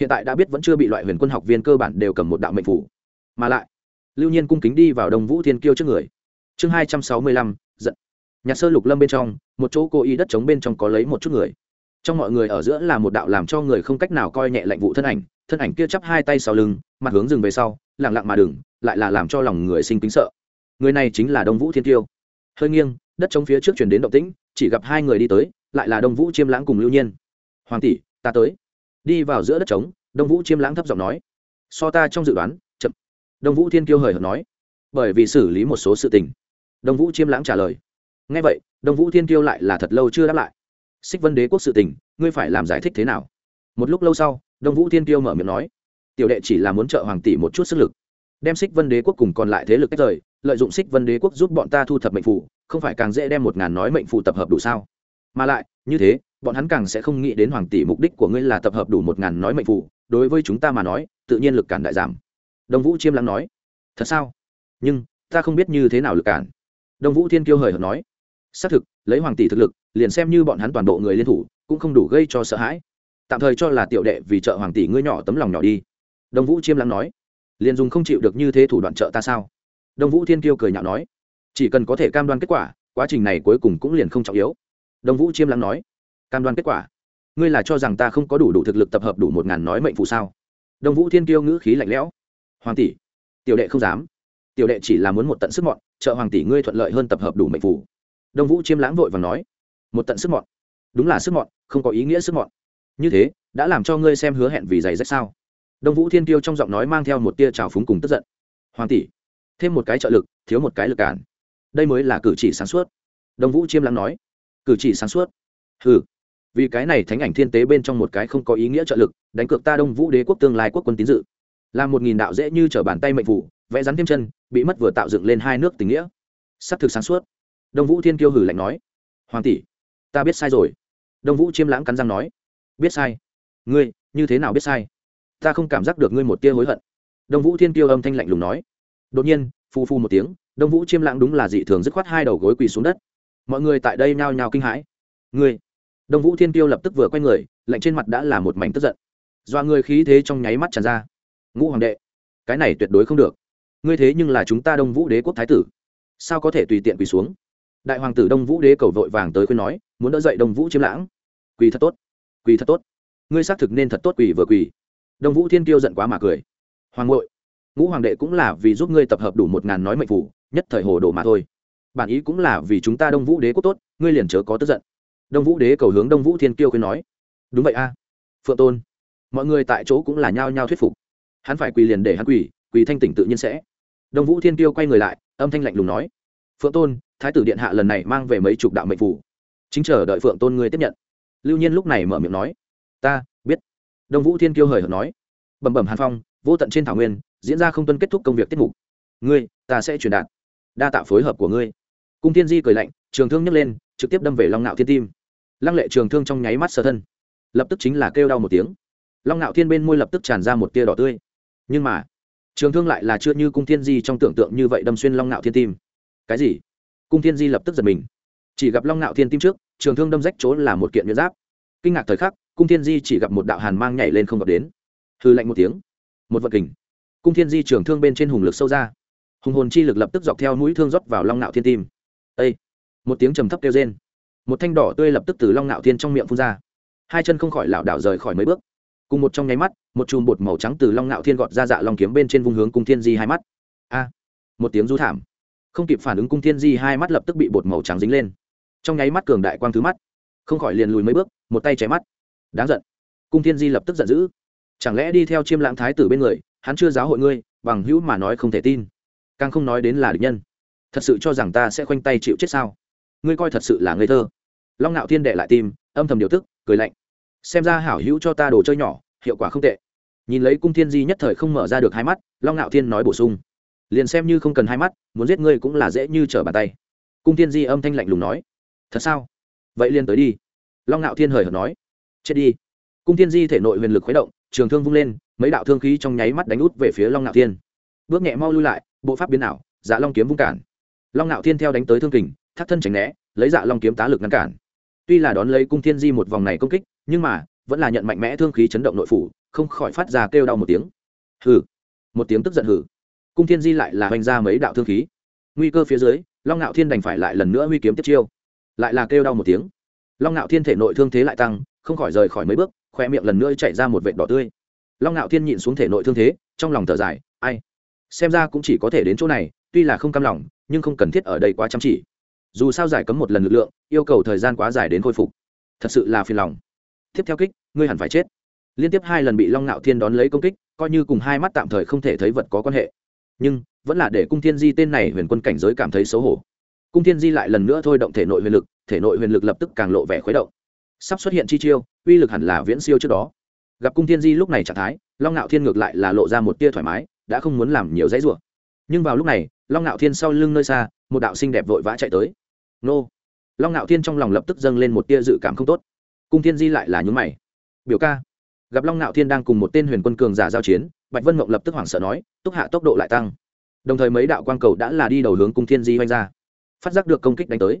Hiện tại đã biết vẫn chưa bị loại huyền quân học viên cơ bản đều cầm một đạo mệnh phủ. Mà lại, lưu nhiên cung kính đi vào đồng vũ thiên kiêu trước người. Chương hai trăm sáu mươi lăm, giận nhạc sơ lục lâm bên trong, một chỗ cô y đất trống bên trong có lấy một chút người. Trong mọi người ở giữa là một đạo làm cho người không cách nào coi nhẹ lệnh vụ thân ảnh thân ảnh kia chắp hai tay sau lưng, mặt hướng rừng về sau lẳng lặng mà đừng, lại là làm cho lòng người sinh kính sợ. Người này chính là đông vũ thiên tiêu hơi nghiêng, đất trống phía trước chuyển đến động tĩnh, chỉ gặp hai người đi tới, lại là đông vũ chiêm lãng cùng lưu nhiên. Hoàng tỷ, ta tới. Đi vào giữa đất trống, đông vũ chiêm lãng thấp giọng nói. So ta trong dự đoán, chậm. Đông vũ thiên kiêu hời hợt nói. Bởi vì xử lý một số sự tình. Đông vũ chiêm lãng trả lời ngay vậy đông vũ thiên kiêu lại là thật lâu chưa đáp lại. Xích vân đế quốc sự tình ngươi phải làm giải thích thế nào? Một lúc lâu sau đông vũ thiên kiêu mở miệng nói tiểu đệ chỉ là muốn trợ hoàng tỷ một chút sức lực đem xích vân đế quốc cùng còn lại thế lực tách rời lợi dụng xích vân đế quốc giúp bọn ta thu thập mệnh phù, không phải càng dễ đem một ngàn nói mệnh phù tập hợp đủ sao? Mà lại như thế bọn hắn càng sẽ không nghĩ đến hoàng tỷ mục đích của ngươi là tập hợp đủ một ngàn nói mệnh phù. đối với chúng ta mà nói tự nhiên lực cản đại giảm. Đông vũ chiêm lắng nói thật sao? Nhưng ta không biết như thế nào lực cản. Đông vũ thiên kiêu hời hợt nói xác thực, lấy hoàng tỷ thực lực, liền xem như bọn hắn toàn bộ người liên thủ, cũng không đủ gây cho sợ hãi. Tạm thời cho là tiểu đệ vì trợ hoàng tỷ ngươi nhỏ tấm lòng nhỏ đi. Đồng vũ chiêm lắng nói. Liền dùng không chịu được như thế thủ đoạn trợ ta sao? Đồng vũ thiên kiêu cười nhạo nói. Chỉ cần có thể cam đoan kết quả, quá trình này cuối cùng cũng liền không trọng yếu. Đồng vũ chiêm lắng nói. Cam đoan kết quả? Ngươi là cho rằng ta không có đủ đủ thực lực tập hợp đủ một ngàn nói mệnh phụ sao? Đồng vũ thiên kiêu ngữ khí lạnh lẽo. Hoàng tỷ, tiểu đệ không dám. Tiểu đệ chỉ là muốn một tận sức mọn, trợ hoàng tỷ ngươi thuận lợi hơn tập hợp đủ mệnh phủ Đông vũ chiêm lãng vội và nói, một tận sức mọn. Đúng là sức mọn, không có ý nghĩa sức mọn. Như thế, đã làm cho ngươi xem hứa hẹn vì giày rách sao? Đông vũ thiên Tiêu trong giọng nói mang theo một tia trào phúng cùng tức giận. Hoàng tỷ, thêm một cái trợ lực, thiếu một cái lực cản. Đây mới là cử chỉ sáng suốt. Đông vũ chiêm lãng nói. Cử chỉ sáng suốt? Ừ vì cái này thánh ảnh thiên tế bên trong một cái không có ý nghĩa trợ lực, đánh cược ta đông vũ đế quốc tương lai quốc quân tín dự. Là một nghìn đạo dễ như trở bàn tay mệnh vụ, vẽ rắn thêm chân, bị mất vừa tạo dựng lên hai nước tình nghĩa. S ắ c thực sáng suốt đông vũ thiên kiêu hử lạnh nói. Hoàng tỷ, ta biết sai rồi. Đông vũ chiêm lãng cắn răng nói. Biết sai. Ngươi, như thế nào biết sai? Ta không cảm giác được ngươi một tia hối hận. Đông vũ thiên kiêu âm thanh lạnh lùng nói. Đột nhiên phu phu một tiếng, đông vũ chiêm lãng đúng là dị thường dứt khoát hai đầu gối quỳ xuống đất. Mọi người tại đây nhao nhao kinh hãi. Ngươi. Đông vũ thiên Kiêu lập tức vừa quay người, lạnh trên mặt đã là một mảnh tức giận. Do người khí thế trong nháy mắt tràn ra. Ngũ hoàng đệ, cái này tuyệt đối không được. Ngươi thế nhưng là chúng ta đông vũ đế quốc thái tử. Sao có thể tùy tiện quỳ xuống? Đại hoàng tử đông vũ đế cầu vội vàng tới khuyên nói, muốn đỡ dậy đông vũ chiêm lãng. Quỳ thật tốt, quỳ thật tốt. Ngươi xác thực nên thật tốt quỳ vừa quỳ. Đông vũ thiên tiêu giận quá mà cười. Hoàng ngội ngũ hoàng đệ cũng là vì giúp ngươi tập hợp đủ một ngàn nói mệnh phủ, nhất thời hồ đồ mà thôi. Bản ý cũng là vì chúng ta đông vũ đế quốc tốt, ngươi liền chớ có tức giận. Đông vũ đế cầu hướng đông vũ thiên kiêu khuyên nói. Đúng vậy a. Phượng tôn, mọi người tại chỗ cũng là nhao nhao thuyết phục. Hắn phải quỳ liền để hắn quỳ quỳ thanh tỉnh tự nhiên sẽ. Đông vũ thiên kiêu quay người lại, âm thanh lạnh lùng nói. Phượng tôn thái tử điện hạ lần này mang về mấy chục đạo mệnh phủ chính chờ đợi phượng tôn ngươi tiếp nhận. Lưu nhiên lúc này mở miệng nói, ta, biết. Đông vũ thiên kiêu hời hợt nói, bẩm bẩm hàn phong, vô tận trên thảo nguyên, diễn ra không tuân kết thúc công việc tiết mục. Ngươi, ta sẽ truyền đạt. Đa tạ phối hợp của ngươi. Cung thiên di cười lạnh, trường thương nhấc lên, trực tiếp đâm về long nạo thiên tim. Lăng lệ trường thương trong nháy mắt sơ thân. Lập tức chính là kêu đau một tiếng. Long nạo thiên bên môi lập tức tràn ra một tia đỏ tươi. Nhưng mà, trường thương lại là chưa như cung thiên di trong tưởng tượng như vậy đâm xuyên long nạo thiên tim. Cái gì? Cung thiên di lập tức giật mình. Chỉ gặp long nạo thiên tim trước, trường thương đâm rách chỗ là một kiện miễn giáp. Kinh ngạc thời khắc, cung thiên di chỉ gặp một đạo hàn mang nhảy lên không gặp đến. Hư lạnh một tiếng. Một vật kình. Cung thiên di trường thương bên trên hùng lực sâu ra. Hùng hồn chi lực lập tức dọc theo mũi thương rót vào long nạo thiên tim. Ây một tiếng trầm thấp kêu rên. Một thanh đỏ tươi lập tức từ long nạo thiên trong miệng phun ra. Hai chân không khỏi lảo đảo rời khỏi mấy bước. Cùng một trong nháy mắt, một chùm bột màu trắng từ long nạo thiên gọt ra dạ long kiếm bên trên vùng hướng cung thiên di hai mắt. A! Một tiếng rú thảm không kịp phản ứng cung thiên di hai mắt lập tức bị bột màu trắng dính lên. Trong nháy mắt cường đại quang thứ mắt, không khỏi liền lùi mấy bước, một tay cháy mắt. Đáng giận. Cung thiên di lập tức giận dữ. Chẳng lẽ đi theo chiêm lãng thái tử bên người, hắn chưa giáo hội ngươi, bằng hữu mà nói không thể tin. Càng không nói đến là địch nhân. Thật sự cho rằng ta sẽ khoanh tay chịu chết sao? Ngươi coi thật sự là ngây thơ. Long ngạo thiên đệ lại tim, âm thầm điều tức, cười lạnh. Xem ra hảo hữu cho ta đồ chơi nhỏ, hiệu quả không tệ. Nhìn lấy cung thiên di nhất thời không mở ra được hai mắt, long ngạo thiên nói bổ sung liền xem như không cần hai mắt, muốn giết ngươi cũng là dễ như trở bàn tay. Cung thiên di âm thanh lạnh lùng nói, thật sao? Vậy liền tới đi. Long ngạo thiên hời hợt nói, chết đi. Cung thiên di thể nội huyền lực khuấy động, trường thương vung lên, mấy đạo thương khí trong nháy mắt đánh út về phía long ngạo thiên. Bước nhẹ mau lui lại, bộ pháp biến ảo dạ long kiếm vung cản. Long ngạo thiên theo đánh tới thương kình, thắt thân tránh né, lấy dạ long kiếm tá lực ngăn cản. Tuy là đón lấy cung thiên di một vòng này công kích, nhưng mà, vẫn là nhận mạnh mẽ thương khí chấn động nội phủ, không khỏi phát ra kêu đau một tiếng. Hừ. Một tiếng tức giận hừ cung thiên di lại là hoành ra mấy đạo thương khí. Nguy cơ phía dưới, long ngạo thiên đành phải lại lần nữa huy kiếm tiếp chiêu. Lại là kêu đau một tiếng. Long ngạo thiên thể nội thương thế lại tăng, không khỏi rời khỏi mấy bước khoe miệng lần nữa chạy ra một vệt đỏ tươi. Long ngạo thiên nhịn xuống thể nội thương thế, trong lòng thở dài, ai? Xem ra cũng chỉ có thể đến chỗ này, tuy là không cam lòng, nhưng không cần thiết ở đây quá chăm chỉ. Dù sao giải cấm một lần lực lượng, yêu cầu thời gian quá dài đến khôi phục. Thật sự là phiền lòng. Tiếp theo kích, ngươi hẳn phải chết. Liên tiếp hai lần bị long ngạo thiên đón lấy công kích, coi như cùng hai mắt tạm thời không thể thấy vật có quan hệ nhưng vẫn là để cung thiên di tên này huyền quân cảnh giới cảm thấy xấu hổ. cung thiên di lại lần nữa thôi động thể nội huyền lực, thể nội huyền lực lập tức càng lộ vẻ khuấy động. sắp xuất hiện chi chiêu, uy lực hẳn là viễn siêu trước đó. gặp cung thiên di lúc này trạng thái, long ngạo thiên ngược lại là lộ ra một tia thoải mái, đã không muốn làm nhiều dãy rủa. nhưng vào lúc này, long ngạo thiên sau lưng nơi xa, một đạo sinh đẹp vội vã chạy tới. nô! long ngạo thiên trong lòng lập tức dâng lên một tia dự cảm không tốt. cung thiên di lại là nhún mày. biểu ca, gặp long ngạo thiên đang cùng một tên huyền quân cường giả giao chiến bạch vân mộng lập tức hoảng sợ nói, túc hạ tốc độ lại tăng. Đồng thời mấy đạo quang cầu đã là đi đầu hướng cung thiên di oanh ra. Phát giác được công kích đánh tới,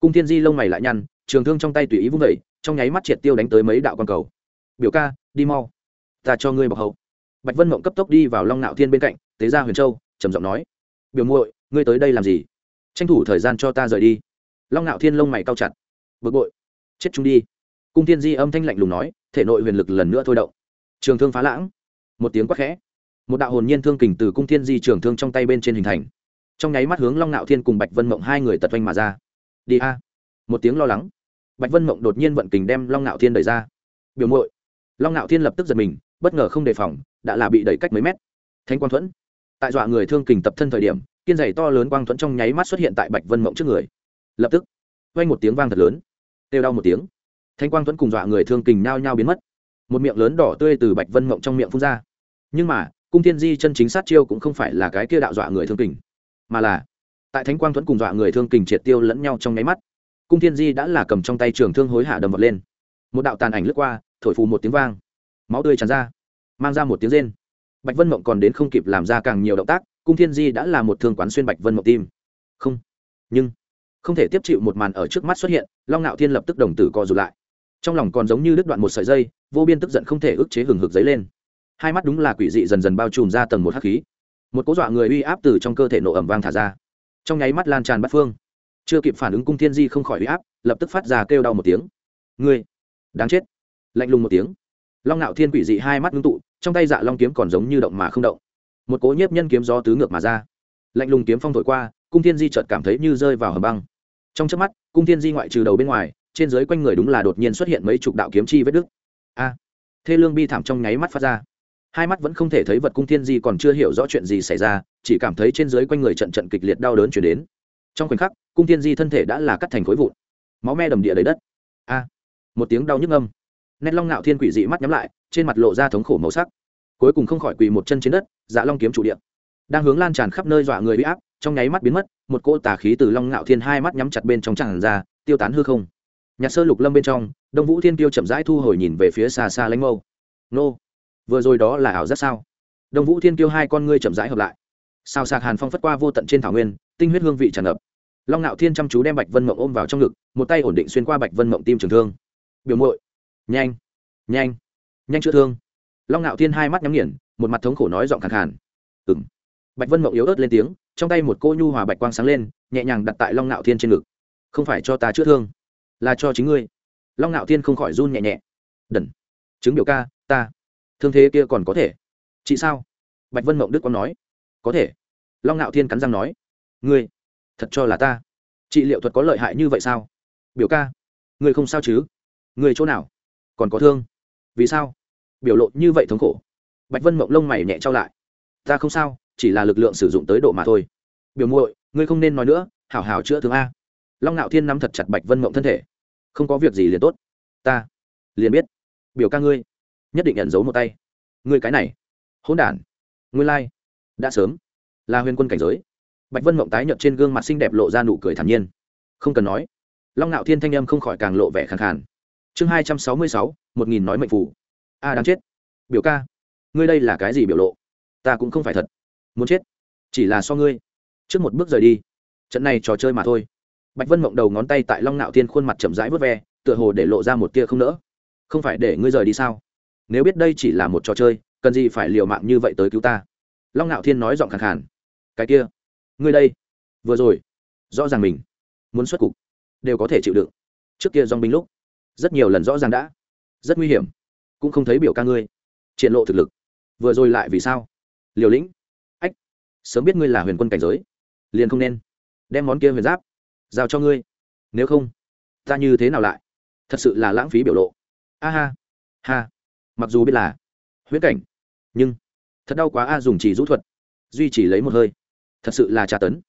cung thiên di lông mày lại nhăn, trường thương trong tay tùy ý vung vẩy trong nháy mắt triệt tiêu đánh tới mấy đạo quang cầu. Biểu ca, đi mau, ta cho ngươi bọc hậu. Bạch vân mộng cấp tốc đi vào long nạo thiên bên cạnh, tế ra huyền châu, trầm giọng nói, biểu muội, ngươi tới đây làm gì? Tranh thủ thời gian cho ta rời đi. Long nạo thiên lông mày cao chặt, bực bội, chết chúng đi. Cung thiên di âm thanh lạnh lùng nói, thể nội huyền lực lần nữa thôi động. Trường thương phá lãng một tiếng quát khẽ. Một đạo hồn nhiên thương kình từ cung thiên di trường thương trong tay bên trên hình thành. Trong nháy mắt hướng long nạo thiên cùng bạch vân mộng hai người tật oanh mà ra. Đi a. Một tiếng lo lắng. Bạch vân mộng đột nhiên vận kình đem long nạo thiên đẩy ra. Biểu muội. Long nạo thiên lập tức giật mình, bất ngờ không đề phòng, đã là bị đẩy cách mấy mét. Thanh quang thuẫn. Tại dọa người thương kình tập thân thời điểm, kiên giày to lớn quang thuẫn trong nháy mắt xuất hiện tại bạch vân mộng trước người. Lập tức quanh một tiếng vang thật lớn. Têu đau một tiếng. Thanh quang thuẫn cùng dọa người thương kình nhao nhao biến mất. Một miệng lớn đỏ tươi từ bạch vân mộng trong miệng phun ra nhưng mà, cung thiên di chân chính sát chiêu cũng không phải là cái kia đạo dọa người thương kình, mà là tại thánh quang thuẫn cùng dọa người thương kình triệt tiêu lẫn nhau trong nháy mắt, cung thiên di đã là cầm trong tay trường thương hối hạ đầm vật lên. Một đạo tàn ảnh lướt qua, thổi phù một tiếng vang, máu tươi tràn ra, mang ra một tiếng rên. Bạch vân mộng còn đến không kịp làm ra càng nhiều động tác, cung thiên di đã là một thương quán xuyên bạch vân mộng tim. Không, nhưng không thể tiếp chịu một màn ở trước mắt xuất hiện, long ngạo thiên lập tức đồng tử co rụt lại. Trong lòng còn giống như đứt đoạn một sợi dây, vô biên tức giận không thể ức chế hừng hực dấy lên hai mắt đúng là quỷ dị dần dần bao trùm ra tầng một hắc khí. Một cố dọa người uy áp từ trong cơ thể nổ ẩm vang thả ra. Trong nháy mắt lan tràn bắt phương. Chưa kịp phản ứng cung thiên di không khỏi uy áp, lập tức phát ra kêu đau một tiếng. Ngươi, đáng chết. Lạnh lùng một tiếng. Long ngạo thiên quỷ dị hai mắt ngưng tụ, trong tay dạ long kiếm còn giống như động mà không động. Một cố nhiếp nhân kiếm do tứ ngược mà ra. Lạnh lùng kiếm phong thổi qua, cung thiên di chợt cảm thấy như rơi vào hầm băng. Trong chớp mắt, cung thiên di ngoại trừ đầu bên ngoài, trên dưới quanh người đúng là đột nhiên xuất hiện mấy chục đạo kiếm chi vết đứt. A. Thê lương bi thảm trong nháy mắt phát ra hai mắt vẫn không thể thấy vật cung thiên di còn chưa hiểu rõ chuyện gì xảy ra, chỉ cảm thấy trên dưới quanh người trận trận kịch liệt đau đớn chuyển đến. Trong khoảnh khắc, cung thiên di thân thể đã là cắt thành khối vụn. Máu me đầm địa đầy đất. A! Một tiếng đau nhức âm nét long ngạo thiên quỷ dị mắt nhắm lại, trên mặt lộ ra thống khổ màu sắc. Cuối cùng không khỏi quỳ một chân trên đất dạ long kiếm chủ điện đang hướng lan tràn khắp nơi dọa người bị áp, trong nháy mắt biến mất, một cỗ tà khí từ long ngạo thiên hai mắt nhắm chặt bên trong tràn ra, tiêu tán hư không. Nhạc sơ lục lâm bên trong, đông vũ thiên tiêu chậm rãi thu hồi nhìn về phía xa xa lánh mâu. Nô! Vừa rồi đó là ảo giác sao? Đông vũ thiên kêu hai con ngươi chậm rãi hợp lại. Sao sạc hàn phong phất qua vô tận trên thảo nguyên, tinh huyết hương vị tràn ngập. Long ngạo thiên chăm chú đem bạch vân mộng ôm vào trong ngực, một tay ổn định xuyên qua bạch vân mộng tim trường thương. Biểu mội nhanh nhanh nhanh chữa thương. Long ngạo thiên hai mắt nhắm nghiền, một mặt thống khổ nói giọng khàn khàn. Ừng bạch vân mộng yếu ớt lên tiếng, trong tay một cô nhu hòa bạch quang sáng lên, nhẹ nhàng đặt tại long ngạo thiên trên ngực. Không phải cho ta chữa thương, là cho chính ngươi. Long ngạo thiên không khỏi run nhẹ nhẹ. Đần, chứng biểu ca, ta thương thế kia còn có thể. Chị sao? Bạch vân mộng đức quang nói. Có thể. Long ngạo thiên cắn răng nói. Ngươi, thật cho là ta. Chị liệu thuật có lợi hại như vậy sao? Biểu ca, ngươi không sao chứ? Ngươi chỗ nào? Còn có thương? Vì sao? Biểu lộ như vậy thống khổ. Bạch vân mộng lông mày nhẹ trao lại. Ta không sao, chỉ là lực lượng sử dụng tới độ mà thôi. Biểu muội, ngươi không nên nói nữa, hảo hảo chữa thương a. Long ngạo thiên nắm thật chặt bạch vân mộng thân thể. Không có việc gì liền tốt. Ta, liền biết. Biểu ca ngươi nhất định nhận giấu một tay. Người cái này, hỗn đản. Nguyên lai、like. đã sớm là huyền quân cảnh giới. Bạch vân mộng tái nhợt trên gương mặt xinh đẹp lộ ra nụ cười thản nhiên. Không cần nói. Long ngạo thiên thanh âm không khỏi càng lộ vẻ khẳng khàn. Chương hai trăm sáu mươi sáu, một nghìn nói mệnh phủ a, đáng chết. Biểu ca, ngươi đây là cái gì biểu lộ? Ta cũng không phải thật. Muốn chết. Chỉ là so ngươi. Trước một bước rời đi. Trận này trò chơi mà thôi. Bạch vân mộng đầu ngón tay tại long ngạo thiên khuôn mặt chậm rãi vớt ve, tựa hồ để lộ ra một tia không nỡ. Không phải để ngươi rời đi sao? Nếu biết đây chỉ là một trò chơi, cần gì phải liều mạng như vậy tới cứu ta? Long nạo thiên nói giọng khàn khàn. Cái kia, ngươi đây, vừa rồi, rõ ràng mình muốn xuất cục, đều có thể chịu đựng. Trước kia dong binh lúc, rất nhiều lần rõ ràng đã, rất nguy hiểm, cũng không thấy biểu ca ngươi, triển lộ thực lực. Vừa rồi lại vì sao? Liều lĩnh. Ách, sớm biết ngươi là huyền quân cảnh giới, liền không nên đem món kia huyền giáp giao cho ngươi. Nếu không, ta như thế nào lại? Thật sự là lãng phí biểu lộ. A ha ha mặc dù biết là huyễn cảnh, nhưng thật đau quá a, dùng chỉ rũ thuật, duy chỉ lấy một hơi. Thật sự là tra tấn.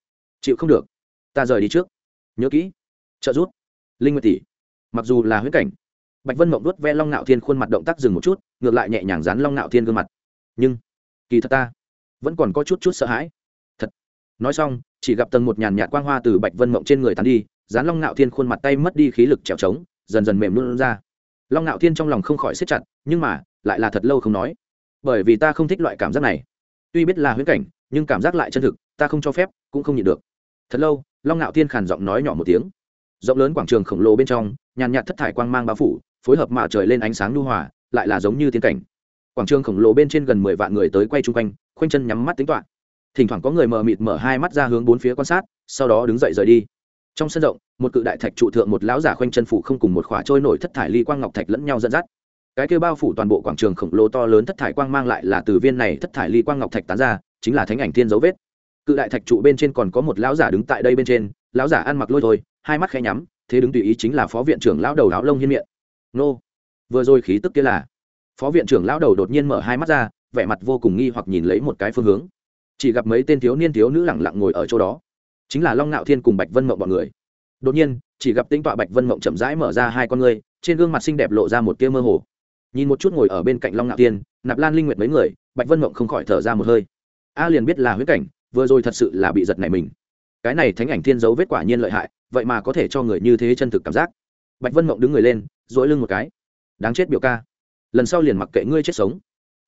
Chịu không được. Ta rời đi trước. Nhớ kỹ. Trợ rút linh nguyệt tỷ, mặc dù là huyễn cảnh, bạch vân mộng đuốt ve long nạo thiên khuôn mặt động tác dừng một chút, ngược lại nhẹ nhàng dán long nạo thiên gương mặt. Nhưng, kỳ thật ta vẫn còn có chút chút sợ hãi. Thật. Nói xong, chỉ gặp tầng một nhàn nhạt quang hoa từ bạch vân mộng trên người tàn đi, dán long nạo thiên khuôn mặt tay mất đi khí lực trèo trống, dần dần mềm luôn ra long ngạo thiên trong lòng không khỏi siết chặt, nhưng mà, lại là thật lâu không nói. Bởi vì ta không thích loại cảm giác này. Tuy biết là huyễn cảnh, nhưng cảm giác lại chân thực, ta không cho phép, cũng không nhịn được. Thật lâu, long ngạo thiên khàn giọng nói nhỏ một tiếng. Rộng lớn quảng trường khổng lồ bên trong, nhàn nhạt thất thải quang mang bao phủ, phối hợp mạ trời lên ánh sáng nhu hòa, lại là giống như tiên cảnh. Quảng trường khổng lồ bên trên gần mười vạn người tới quay chung quanh, khoanh chân nhắm mắt tính toạ thỉnh thoảng có người mờ mịt mở hai mắt ra hướng bốn phía quan sát, sau đó đứng dậy rời đi trong sân rộng, một cự đại thạch trụ thượng một lão giả khoanh chân phủ không cùng một khỏa trôi nổi thất thải ly quang ngọc thạch lẫn nhau dẫn dắt. Cái kêu bao phủ toàn bộ quảng trường khổng lồ to lớn thất thải quang mang lại là từ viên này thất thải ly quang ngọc thạch tán ra, chính là thánh ảnh thiên dấu vết. Cự đại thạch trụ bên trên còn có một lão giả đứng tại đây bên trên, lão giả ăn mặc lôi thôi, hai mắt khẽ nhắm, thế đứng tùy ý chính là phó viện trưởng lão đầu áo lông hiên miệng. Nô! Vừa rồi khí tức kia là. Phó viện trưởng lão đầu đột nhiên mở hai mắt ra, vẻ mặt vô cùng nghi hoặc nhìn lấy một cái phương hướng. Chỉ gặp mấy tên thiếu niên thiếu nữ lẳng lặng ngồi ở chỗ đó chính là long ngạo thiên cùng bạch vân mộng bọn người đột nhiên chỉ gặp tinh tọa bạch vân mộng chậm rãi mở ra hai con ngươi trên gương mặt xinh đẹp lộ ra một tia mơ hồ nhìn một chút ngồi ở bên cạnh long ngạo thiên nạp lan linh nguyệt mấy người bạch vân mộng không khỏi thở ra một hơi a liền biết là huyết cảnh vừa rồi thật sự là bị giật này mình cái này thánh ảnh thiên dấu vết quả nhiên lợi hại vậy mà có thể cho người như thế chân thực cảm giác bạch vân mộng đứng người lên dỗi lưng một cái đáng chết biểu ca lần sau liền mặc kệ ngươi chết sống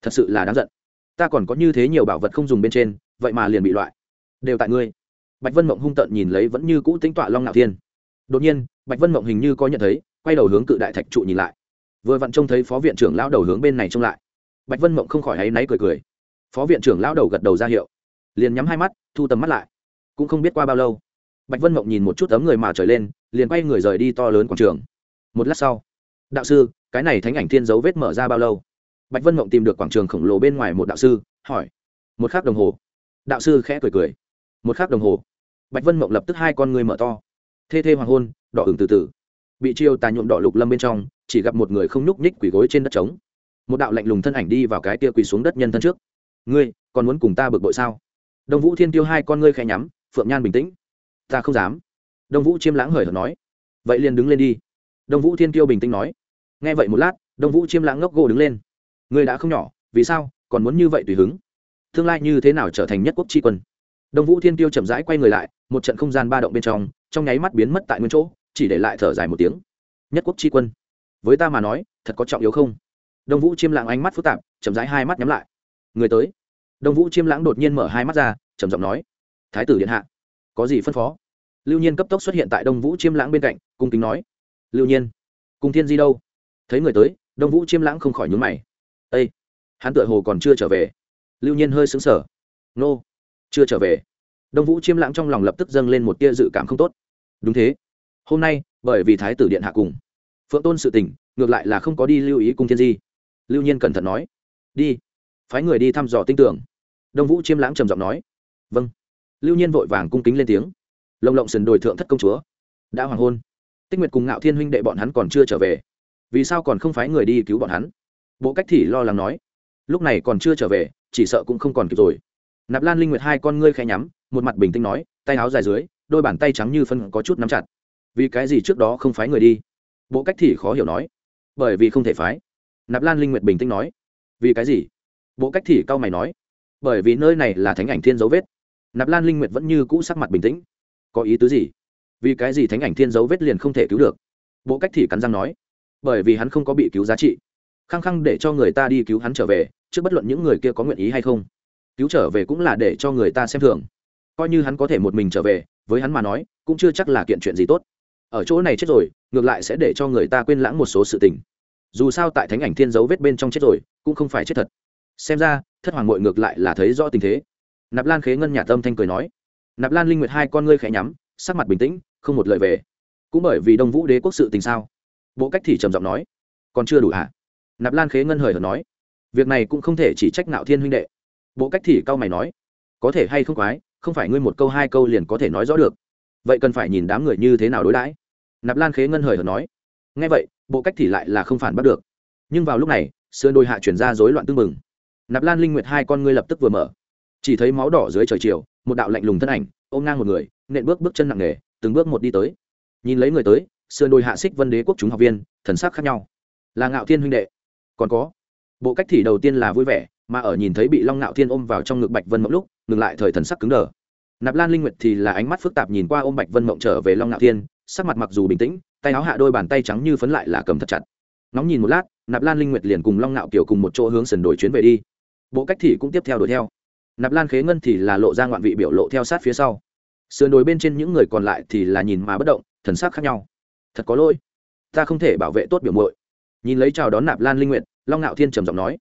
thật sự là đáng giận ta còn có như thế nhiều bảo vật không dùng bên trên vậy mà liền bị loại đều tại ngươi bạch vân mộng hung tợn nhìn lấy vẫn như cũ tính tọa long ngạo thiên. Đột nhiên, bạch vân mộng hình như có nhận thấy, quay đầu hướng cự đại thạch trụ nhìn lại. Vừa vặn trông thấy phó viện trưởng lão đầu hướng bên này trông lại. Bạch vân mộng không khỏi áy náy cười cười. Phó viện trưởng lão đầu gật đầu ra hiệu, liền nhắm hai mắt, thu tầm mắt lại. Cũng không biết qua bao lâu, bạch vân mộng nhìn một chút ấm người mà trời lên, liền quay người rời đi to lớn quảng trường. Một lát sau, đạo sư, cái này thánh ảnh thiên dấu vết mở ra bao lâu? Bạch vân mộng tìm được quảng trường khổng lồ bên ngoài một đạo sư, hỏi. Một k h ắ c đồng hồ. Đạo sư khẽ cười cười. Một k h ắ c đồng hồ bạch vân mộng lập tức hai con người mở to. Thê thê hoàng hôn, đỏ ửng từ từ. Bị chiêu tà nhuộm đỏ lục lâm bên trong, chỉ gặp một người không nhúc nhích quỳ gối trên đất trống. Một đạo lạnh lùng thân ảnh đi vào cái tia quỳ xuống đất nhân thân trước. Ngươi, còn muốn cùng ta bực bội sao? Đông vũ thiên tiêu hai con ngươi khẽ nhắm, phượng nhan bình tĩnh. Ta không dám. Đông vũ chiêm lãng hời hợt nói. Vậy liền đứng lên đi. Đông vũ thiên Tiêu bình tĩnh nói. Nghe vậy một lát, đông vũ chiêm lãng ngốc gỗ đứng lên. Ngươi đã không nhỏ, vì sao còn muốn như vậy tùy hứng? Tương lai như thế nào trở thành nhất quốc tri quân? Đông vũ thiên tiêu chậm rãi quay người lại, một trận không gian ba động bên trong trong nháy mắt biến mất tại nguyên chỗ, chỉ để lại thở dài một tiếng. Nhất quốc tri quân, với ta mà nói, thật có trọng yếu không? Đông vũ chiêm lãng ánh mắt phức tạp, chậm rãi hai mắt nhắm lại. Người tới. Đông vũ chiêm lãng đột nhiên mở hai mắt ra, trầm giọng nói, thái tử điện hạ, có gì phân phó? Lưu nhiên cấp tốc xuất hiện tại đông vũ chiêm lãng bên cạnh, cung kính nói, lưu nhiên, cung thiên di đâu? Thấy người tới, đông vũ chiêm lãng không khỏi nhún mày. Ây hắn tựa hồ còn chưa trở về. Lưu nhiên hơi xứng sở nô chưa trở về, đông vũ chiêm lãng trong lòng lập tức dâng lên một tia dự cảm không tốt. Đúng thế, hôm nay, bởi vì thái tử điện hạ cùng phượng tôn sự tình, ngược lại là không có đi lưu ý cung thiên di. Lưu nhiên cẩn thận nói, đi, phái người đi thăm dò tinh tưởng đông vũ chiêm lãng trầm giọng nói vâng. Lưu nhiên vội vàng cung kính lên tiếng lồng lộng sườn đồi thượng thất công chúa, đã hoàng hôn. Tích nguyệt cùng ngạo thiên huynh đệ bọn hắn còn chưa trở về. Vì sao còn không phái người đi cứu bọn hắn? Bộ cách thì lo lắng nói, lúc này còn chưa trở về, chỉ sợ cũng không còn kịp rồi nạp lan linh nguyệt hai con ngươi khẽ nhắm, một mặt bình tĩnh nói, tay áo dài dưới, đôi bàn tay trắng như phân có chút nắm chặt. Vì cái gì trước đó không phái người đi? Bộ cách thì khó hiểu nói. Bởi vì không thể phái. Nạp lan linh nguyệt bình tĩnh nói. Vì cái gì? Bộ cách thì cao mày nói. Bởi vì nơi này là thánh ảnh thiên dấu vết. Nạp lan linh nguyệt vẫn như cũ sắc mặt bình tĩnh. Có ý tứ gì? Vì cái gì thánh ảnh thiên dấu vết liền không thể cứu được? Bộ cách thì cắn răng nói. Bởi vì hắn không có bị cứu giá trị. Khăng khăng để cho người ta đi cứu hắn trở về, trước bất luận những người kia có nguyện ý hay không cứu trở về cũng là để cho người ta xem thường. Coi như hắn có thể một mình trở về, với hắn mà nói, cũng chưa chắc là kiện chuyện gì tốt. Ở chỗ này chết rồi, ngược lại sẽ để cho người ta quên lãng một số sự tình. Dù sao tại thánh ảnh thiên dấu vết bên trong chết rồi, cũng không phải chết thật. Xem ra, thất hoàng mội ngược lại là thấy rõ tình thế. Nạp lan khế ngân nhà tâm thanh cười nói, nạp lan linh nguyệt hai con ngươi khẽ nhắm, sắc mặt bình tĩnh, không một lời về. Cũng bởi vì đông vũ đế quốc sự tình sao? Bộ cách thì trầm giọng nói, còn chưa đủ hả? Nạp lan khế ngân hời hợt nói, việc này cũng không thể chỉ trách nạo thiên huynh đệ bộ cách thì cao mày nói, có thể hay không quái, không phải ngươi một câu hai câu liền có thể nói rõ được. Vậy cần phải nhìn đám người như thế nào đối đãi. Nạp lan khế ngân hời hợt nói ngay vậy, bộ cách thì lại là không phản bắt được. Nhưng vào lúc này, sườn đôi hạ chuyển ra rối loạn tưng mừng nạp lan linh nguyệt hai con ngươi lập tức vừa mở. Chỉ thấy máu đỏ dưới trời chiều, một đạo lạnh lùng thân ảnh, ôm ngang một người, nện bước bước chân nặng nề, từng bước một đi tới. Nhìn lấy người tới, sườn đôi hạ xích vân đế quốc chúng học viên, thần sắc khác nhau. Là ngạo thiên huynh đệ. Còn có, bộ cách thì đầu tiên là vui vẻ mà ở nhìn thấy bị long ngạo thiên ôm vào trong ngực bạch vân mộng lúc ngừng lại thời thần sắc cứng đờ. Nạp lan linh nguyệt thì là ánh mắt phức tạp nhìn qua ôm bạch vân mộng trở về long ngạo thiên sắc mặt mặc dù bình tĩnh tay áo hạ đôi bàn tay trắng như phấn lại là cầm thật chặt. Nóng nhìn một lát nạp lan linh nguyệt liền cùng long ngạo kiều cùng một chỗ hướng sườn đổi chuyến về đi. Bộ cách thì cũng tiếp theo đuổi theo. Nạp lan khế ngân thì là lộ ra ngoạn vị biểu lộ theo sát phía sau. Sườn đồi bên trên những người còn lại thì là nhìn mà bất động thần sắc khác nhau. Thật có lỗi. Ta không thể bảo vệ tốt biểu mội nhìn lấy chào đón nạp lan linh Nguyệt, long ngạo thiên trầm giọng nói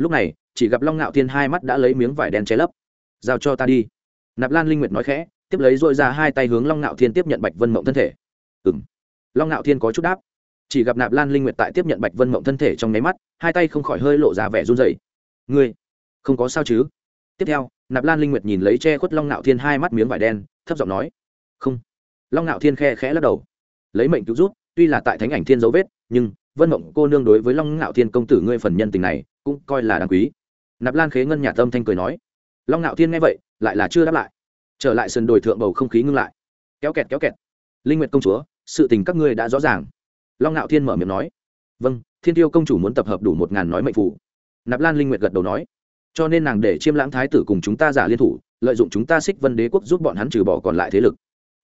lúc này, chỉ gặp long ngạo thiên hai mắt đã lấy miếng vải đen che lấp. Giao cho ta đi. Nạp lan linh Nguyệt nói khẽ, tiếp lấy dội ra hai tay hướng long ngạo thiên tiếp nhận bạch vân mộng thân thể. Ừ m long ngạo thiên có chút đáp. Chỉ gặp nạp lan linh Nguyệt tại tiếp nhận bạch vân mộng thân thể trong nháy mắt, hai tay không khỏi hơi lộ ra vẻ run dày ngươi, không có sao chứ? Tiếp theo, nạp lan linh nguyệt nhìn lấy che khuất long ngạo thiên hai mắt miếng vải đen, thấp giọng nói, không. Long ngạo thiên khe khẽ lắc đầu. Lấy mệnh cứu rút, tuy là tại thánh ảnh thiên dấu vết, nhưng vân mộng cô nương đối với long ngạo thiên công tử ngươi phần nhân tình này, cũng coi là đáng quý. Nạp lan khế ngân nhà tâm thanh cười nói. Long ngạo thiên nghe vậy, lại là chưa đáp lại. Trở lại sân đồi thượng bầu không khí ngưng lại. Kéo kẹt kéo kẹt. Linh nguyệt công chúa, sự tình các ngươi đã rõ ràng. Long ngạo thiên mở miệng nói. Vâng thiên tiêu công chủ muốn tập hợp đủ một ngàn nói mệnh phủ nạp lan linh nguyệt gật đầu nói. Cho nên nàng để chiêm lãng thái tử cùng chúng ta giả liên thủ, lợi dụng chúng ta xích vân đế quốc giúp bọn hắn trừ bỏ còn lại thế lực.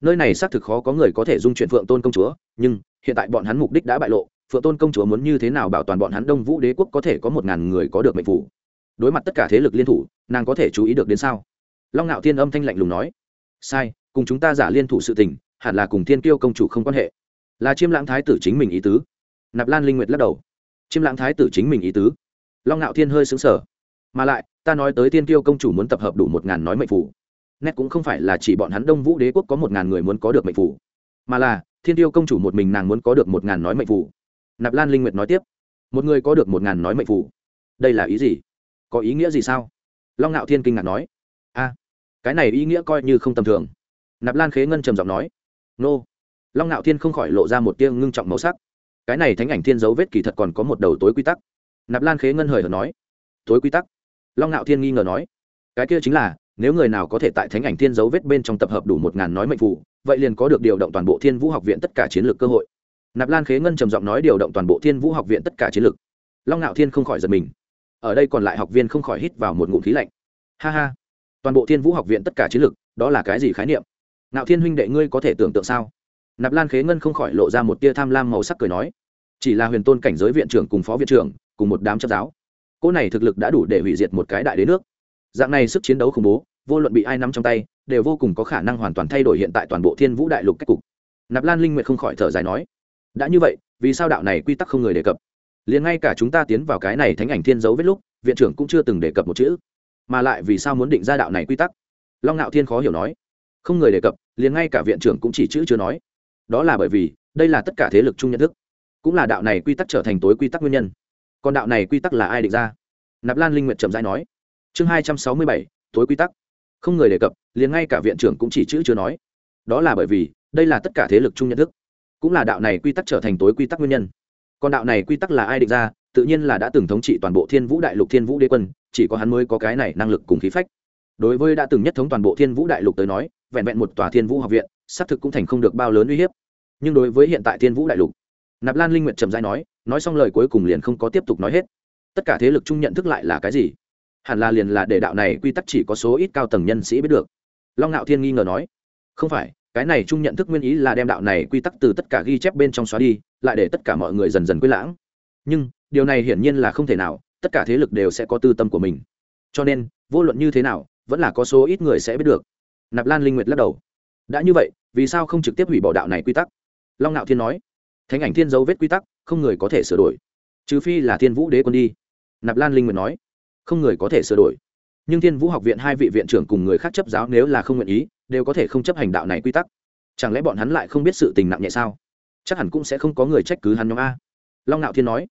Nơi này xác thực khó có người có thể dung chuyện phượng tôn công chúa, nhưng hiện tại bọn hắn mục đích đã bại lộ phượng tôn công chúa muốn như thế nào bảo toàn bọn hắn đông vũ đế quốc có thể có một ngàn người có được mệnh phủ? Đối mặt tất cả thế lực liên thủ, nàng có thể chú ý được đến sao? Long ngạo thiên âm thanh lạnh lùng nói. Sai, cùng chúng ta giả liên thủ sự tình, hẳn là cùng thiên kiêu công chủ không quan hệ. Là chiêm lãng thái tử chính mình ý tứ. Nạp lan linh nguyệt lắc đầu. Chiêm lãng thái tử chính mình ý tứ. Long ngạo thiên hơi xứng sở mà lại, ta nói tới tiên tiêu công chủ muốn tập hợp đủ một ngàn nói mệnh phủ. Nét cũng không phải là chỉ bọn hắn đông vũ đế quốc có một ngàn người muốn có được mệnh phủ. Mà là, thiên tiêu công chủ một mình nàng muốn có được một ngàn nói mệnh phủ nạp lan linh nguyệt nói tiếp, một người có được một ngàn nói mệnh phủ đây là ý gì? Có ý nghĩa gì sao? Long ngạo thiên kinh ngạc nói. A, cái này ý nghĩa coi như không tầm thường. Nạp lan khế ngân trầm giọng nói. Nô. Long ngạo thiên không khỏi lộ ra một tia ngưng trọng màu sắc. Cái này thánh ảnh thiên dấu vết kỳ thật còn có một đầu tối quy tắc. Nạp lan khế ngân hời hợt nói. Tối quy tắc? Long ngạo thiên nghi ngờ nói. Cái kia chính là, nếu người nào có thể tại thánh ảnh thiên dấu vết bên trong tập hợp đủ một ngàn nói mệnh phủ vậy liền có được điều động toàn bộ thiên vũ học viện tất cả chiến lược cơ hội nạp lan khế ngân trầm giọng nói điều động toàn bộ thiên vũ học viện tất cả chiến lược long ngạo thiên không khỏi giật mình. Ở đây còn lại học viên không khỏi hít vào một ngụm khí lạnh. Ha ha. Toàn bộ thiên vũ học viện tất cả chiến lược đó là cái gì khái niệm? Ngạo thiên huynh đệ ngươi có thể tưởng tượng sao? Nạp lan khế ngân không khỏi lộ ra một tia tham lam màu sắc cười nói. Chỉ là huyền tôn cảnh giới viện trưởng cùng phó viện trưởng, cùng một đám chấp giáo. Cô này thực lực đã đủ để hủy diệt một cái đại đế nước. Dạng này sức chiến đấu khủng bố, vô luận bị ai nắm trong tay, đều vô cùng có khả năng hoàn toàn thay đổi hiện tại toàn bộ thiên vũ đại lục cách cục. Nạp lan linh nguyệt không khỏi thở dài nói đã như vậy, vì sao đạo này quy tắc không người đề cập? Liền ngay cả chúng ta tiến vào cái này thánh ảnh thiên dấu vết lúc, viện trưởng cũng chưa từng đề cập một chữ. Mà lại vì sao muốn định ra đạo này quy tắc? Long ngạo thiên khó hiểu nói. Không người đề cập, liền ngay cả viện trưởng cũng chỉ chữ chưa nói. Đó là bởi vì, đây là tất cả thế lực chung nhận thức. Cũng là đạo này quy tắc trở thành tối quy tắc nguyên nhân. Còn đạo này quy tắc là ai định ra? Nạp lan linh nguyện trầm rãi nói. Chương hai trăm sáu mươi bảy, tối quy tắc. Không người đề cập, liền ngay cả viện trưởng cũng chỉ chữ chưa nói. Đó là bởi vì, đây là tất cả thế lực chung nhận thức cũng là đạo này quy tắc trở thành tối quy tắc nguyên nhân. Còn đạo này quy tắc là ai định ra, tự nhiên là đã từng thống trị toàn bộ thiên vũ đại lục thiên vũ đế quân, chỉ có hắn mới có cái này năng lực cùng khí phách. Đối với đã từng nhất thống toàn bộ thiên vũ đại lục tới nói, vẹn vẹn một tòa thiên vũ học viện, xác thực cũng thành không được bao lớn uy hiếp. Nhưng đối với hiện tại thiên vũ đại lục, nạp lan linh nguyện trầm dai nói nói xong lời cuối cùng liền không có tiếp tục nói hết. Tất cả thế lực chung nhận thức lại là cái gì? Hẳn là liền là để đạo này quy tắc chỉ có số ít cao tầng nhân sĩ biết được. Long ngạo thiên nghi ngờ nói, không phải cái này chung nhận thức nguyên ý là đem đạo này quy tắc từ tất cả ghi chép bên trong xóa đi, lại để tất cả mọi người dần dần quên lãng. Nhưng, điều này hiển nhiên là không thể nào, tất cả thế lực đều sẽ có tư tâm của mình. Cho nên, vô luận như thế nào, vẫn là có số ít người sẽ biết được. Nạp lan linh nguyệt lắc đầu. Đã như vậy, vì sao không trực tiếp hủy bỏ đạo này quy tắc? Long ngạo thiên nói. Thánh ảnh thiên dấu vết quy tắc, không người có thể sửa đổi. Trừ phi là thiên vũ đế quân đi. Nạp lan linh nguyệt nói. Không người có thể sửa đổi nhưng thiên vũ học viện hai vị viện trưởng cùng người khác chấp giáo nếu là không nguyện ý, đều có thể không chấp hành đạo này quy tắc. Chẳng lẽ bọn hắn lại không biết sự tình nặng nhẹ sao? Chắc hẳn cũng sẽ không có người trách cứ hắn nhóm a. Long ngạo thiên nói,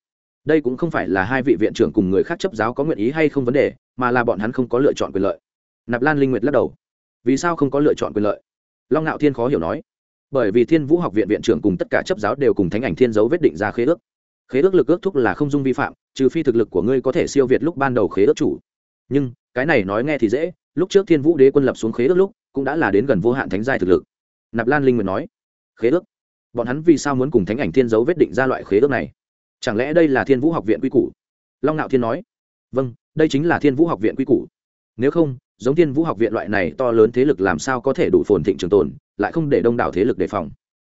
đây cũng không phải là hai vị viện trưởng cùng người khác chấp giáo có nguyện ý hay không vấn đề, mà là bọn hắn không có lựa chọn quyền lợi. Nạp lan linh nguyệt lắc đầu, vì sao không có lựa chọn quyền lợi? Long ngạo thiên khó hiểu nói, bởi vì thiên vũ học viện viện trưởng cùng tất cả chấp giáo đều cùng thánh ảnh thiên dấu vết định ra khế ước. Khế ước lực ước thúc là không dung vi phạm, trừ phi thực lực của ngươi có thể siêu việt lúc ban đầu khế ước chủ nhưng cái này nói nghe thì dễ lúc trước thiên vũ đế quân lập xuống khế ước lúc cũng đã là đến gần vô hạn thánh giai thực lực nạp lan linh nguyện nói khế ước bọn hắn vì sao muốn cùng thánh ảnh thiên dấu vết định ra loại khế ước này chẳng lẽ đây là thiên vũ học viện quy củ long ngạo thiên nói vâng đây chính là thiên vũ học viện quy củ nếu không giống thiên vũ học viện loại này to lớn thế lực làm sao có thể đủ phồn thịnh trường tồn lại không để đông đảo thế lực đề phòng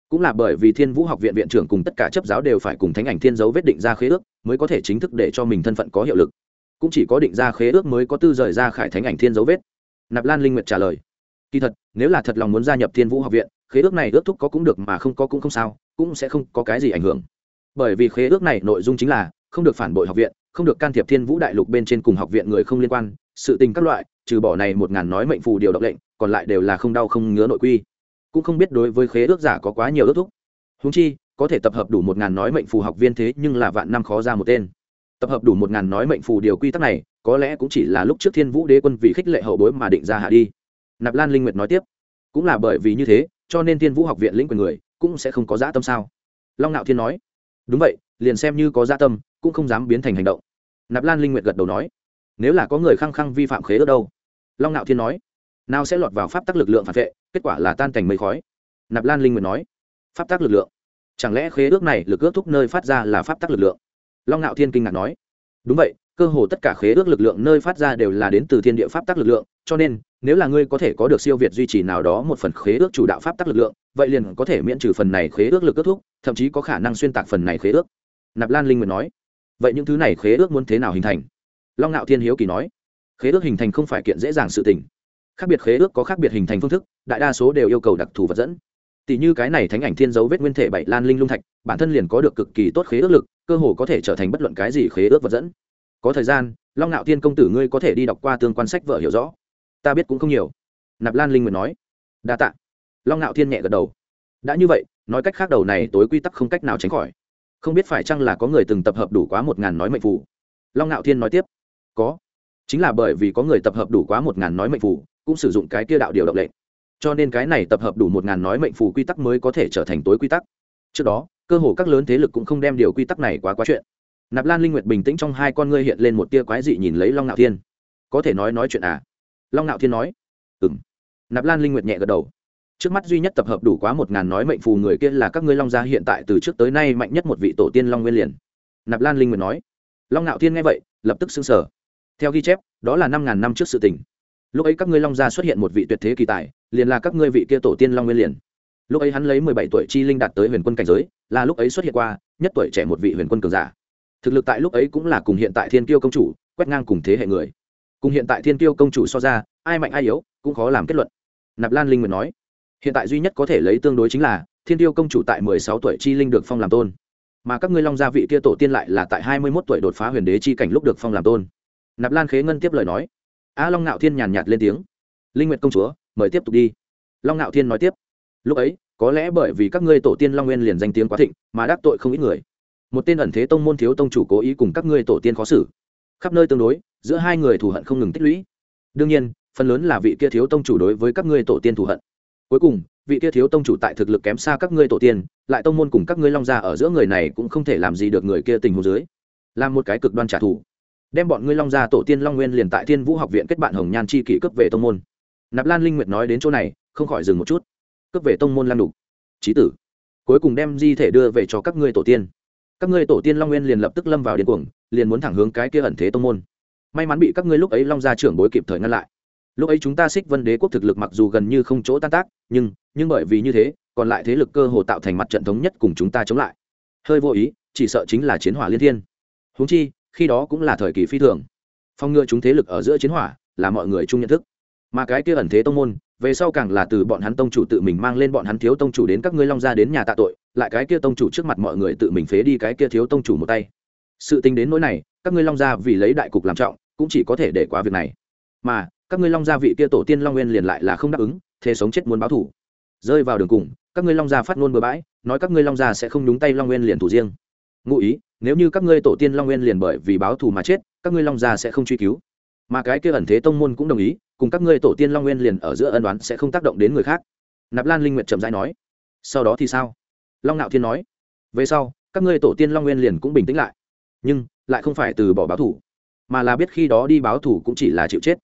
cũng là bởi vì thiên vũ học viện viện trưởng cùng tất cả chấp giáo đều phải cùng thánh ảnh thiên dấu vết định ra khế ước mới có thể chính thức để cho mình thân phận có hiệu lực cũng chỉ có định ra khế ước mới có tư rời ra khải thánh ảnh thiên dấu vết. Nạp lan linh nguyệt trả lời, kỳ thật, nếu là thật lòng muốn gia nhập thiên vũ học viện, khế ước này ước thúc có cũng được mà không có cũng không sao, cũng sẽ không có cái gì ảnh hưởng. Bởi vì khế ước này nội dung chính là không được phản bội học viện, không được can thiệp thiên vũ đại lục bên trên cùng học viện người không liên quan, sự tình các loại, trừ bỏ này một ngàn nói mệnh phù điều động lệnh, còn lại đều là không đau không ngứa nội quy. Cũng không biết đối với khế ước giả có quá nhiều ước thúc. Húng chi, có thể tập hợp đủ một ngàn nói mệnh phù học viên thế nhưng là vạn năm khó ra một tên tập hợp đủ một ngàn nói mệnh phù điều quy tắc này, có lẽ cũng chỉ là lúc trước thiên vũ đế quân vì khích lệ hậu bối mà định ra hạ đi. Nạp lan linh nguyệt nói tiếp, cũng là bởi vì như thế, cho nên thiên vũ học viện lĩnh quyền người cũng sẽ không có dã tâm sao? Long nạo thiên nói, đúng vậy, liền xem như có dã tâm, cũng không dám biến thành hành động. Nạp lan linh nguyệt gật đầu nói, nếu là có người khăng khăng vi phạm khế ước đâu? Long nạo thiên nói, nào sẽ lọt vào pháp tắc lực lượng phản vệ, kết quả là tan thành mây khói. Nạp lan linh nguyệt nói, pháp tắc lực lượng, chẳng lẽ khế ước này lực ước thúc nơi phát ra là pháp tắc lực lượng? Long nạo thiên kinh ngạc nói, đúng vậy, cơ hồ tất cả khế ước lực lượng nơi phát ra đều là đến từ thiên địa pháp tắc lực lượng, cho nên, nếu là ngươi có thể có được siêu việt duy trì nào đó một phần khế ước chủ đạo pháp tắc lực lượng, vậy liền có thể miễn trừ phần này khế ước lực kết thúc, thậm chí có khả năng xuyên tạc phần này khế ước. Nạp lan linh nguyện nói, vậy những thứ này khế ước muốn thế nào hình thành? Long ngạo thiên hiếu kỳ nói, khế ước hình thành không phải kiện dễ dàng sự tình. Khác biệt khế ước có khác biệt hình thành phương thức, đại đa số đều yêu cầu đặc thù vật dẫn tỷ như cái này thánh ảnh thiên dấu vết nguyên thể bảy lan linh lung thạch, bản thân liền có được cực kỳ tốt khế ước lực, cơ hồ có thể trở thành bất luận cái gì khế ước vật dẫn. Có thời gian, long ngạo thiên công tử ngươi có thể đi đọc qua tương quan sách vợ hiểu rõ. Ta biết cũng không nhiều. Nạp lan linh nguyện nói. Đa t ạ long ngạo thiên nhẹ gật đầu. Đã như vậy, nói cách khác đầu này tối quy tắc không cách nào tránh khỏi. Không biết phải chăng là có người từng tập hợp đủ quá một ngàn nói mệnh phù? Long ngạo thiên nói tiếp. Có. Chính là bởi vì có người tập hợp đủ quá một ngàn nói mệnh phù, cũng sử dụng cái kia đạo điều động lệnh cho nên cái này tập hợp đủ một ngàn nói mệnh phù quy tắc mới có thể trở thành tối quy tắc. Trước đó, cơ hồ các lớn thế lực cũng không đem điều quy tắc này quá quá chuyện. Nạp lan linh nguyệt bình tĩnh trong hai con ngươi hiện lên một tia quái dị nhìn lấy long ngạo thiên. Có thể nói nói chuyện à? Long ngạo thiên nói. Ừ m nạp lan linh nguyệt nhẹ gật đầu. Trước mắt duy nhất tập hợp đủ quá một ngàn nói mệnh phù người kia là các ngươi long gia hiện tại từ trước tới nay mạnh nhất một vị tổ tiên long nguyên liền. Nạp lan linh nguyệt nói. Long ngạo thiên nghe vậy, lập tức xưng sở theo ghi chép, đó là năm ngàn năm trước sự tình. Lúc ấy các ngươi long gia xuất hiện một vị tuyệt thế kỳ tài liền là các ngươi vị kia tổ tiên long nguyên liền. Lúc ấy hắn lấy mười bảy tuổi chi linh đạt tới huyền quân cảnh giới, là lúc ấy xuất hiện qua, nhất tuổi trẻ một vị huyền quân cường giả. Thực lực tại lúc ấy cũng là cùng hiện tại thiên kiêu công chủ, quét ngang cùng thế hệ người. Cùng hiện tại thiên kiêu công chủ so ra, ai mạnh ai yếu, cũng khó làm kết luận. Nạp lan linh nguyện nói, hiện tại duy nhất có thể lấy tương đối chính là, thiên tiêu công chủ tại mười sáu tuổi chi linh được phong làm tôn. Mà các ngươi long gia vị kia tổ tiên lại là tại hai mươi mốt tuổi đột phá huyền đế chi cảnh lúc được phong làm tôn. Nạp lan khế ngân tiếp lời nói. A long ngạo thiên nhàn nhạt lên tiếng. Linh nguyện công chúa mời tiếp tục đi. Long ngạo thiên nói tiếp, lúc ấy, có lẽ bởi vì các ngươi tổ tiên long nguyên liền danh tiếng quá thịnh, mà đắc tội không ít người. Một tên ẩn thế tông môn thiếu tông chủ cố ý cùng các ngươi tổ tiên khó xử. Khắp nơi tương đối, giữa hai người thù hận không ngừng tích lũy. Đương nhiên, phần lớn là vị kia thiếu tông chủ đối với các ngươi tổ tiên thù hận. Cuối cùng, vị kia thiếu tông chủ tại thực lực kém xa các ngươi tổ tiên, lại tông môn cùng các ngươi long gia ở giữa người này cũng không thể làm gì được người kia tình hồ dưới. Làm một cái cực đoan trả thù. Đem bọn ngươi long gia tổ tiên long nguyên liền tại thiên vũ học viện kết bạn hồng nhan chi kỷ cấp về tông môn nạp lan linh nguyệt nói đến chỗ này, không khỏi dừng một chút. Cấp về tông môn lan đục trí tử, cuối cùng đem di thể đưa về cho các ngươi tổ tiên. Các ngươi tổ tiên long nguyên liền lập tức lâm vào điên cuồng, liền muốn thẳng hướng cái kia ẩn thế tông môn. May mắn bị các ngươi lúc ấy long gia trưởng bối kịp thời ngăn lại. Lúc ấy chúng ta xích vân đế quốc thực lực mặc dù gần như không chỗ tan tác, nhưng nhưng bởi vì như thế, còn lại thế lực cơ hồ tạo thành mặt trận thống nhất cùng chúng ta chống lại. Hơi vô ý, chỉ sợ chính là chiến hỏa liên thiên. Húng chi, khi đó cũng là thời kỳ phi thường. Phong ngựa chúng thế lực ở giữa chiến hỏa, là mọi người chung nhận thức mà cái kia ẩn thế tông môn, về sau càng là từ bọn hắn tông chủ tự mình mang lên bọn hắn thiếu tông chủ đến các ngươi long gia đến nhà tạ tội, lại cái kia tông chủ trước mặt mọi người tự mình phế đi cái kia thiếu tông chủ một tay. Sự tính đến nỗi này, các ngươi long gia vì lấy đại cục làm trọng, cũng chỉ có thể để qua việc này. Mà, các ngươi long gia vị kia tổ tiên long nguyên liền lại là không đáp ứng, thế sống chết muốn báo thủ. Rơi vào đường cùng, các ngươi long gia phát ngôn bừa bãi, nói các ngươi long gia sẽ không đúng tay long nguyên liền thủ riêng. Ngụ ý, nếu như các ngươi tổ tiên long nguyên liền bởi vì báo thù mà chết, các ngươi long gia sẽ không truy cứu mà cái kia ẩn thế tông môn cũng đồng ý, cùng các ngươi tổ tiên long nguyên liền ở giữa ân đoán sẽ không tác động đến người khác. Nạp lan linh nguyệt chậm rãi nói. Sau đó thì sao? Long ngạo thiên nói. Về sau, các ngươi tổ tiên long nguyên liền cũng bình tĩnh lại. Nhưng, lại không phải từ bỏ báo thủ, mà là biết khi đó đi báo thủ cũng chỉ là chịu chết.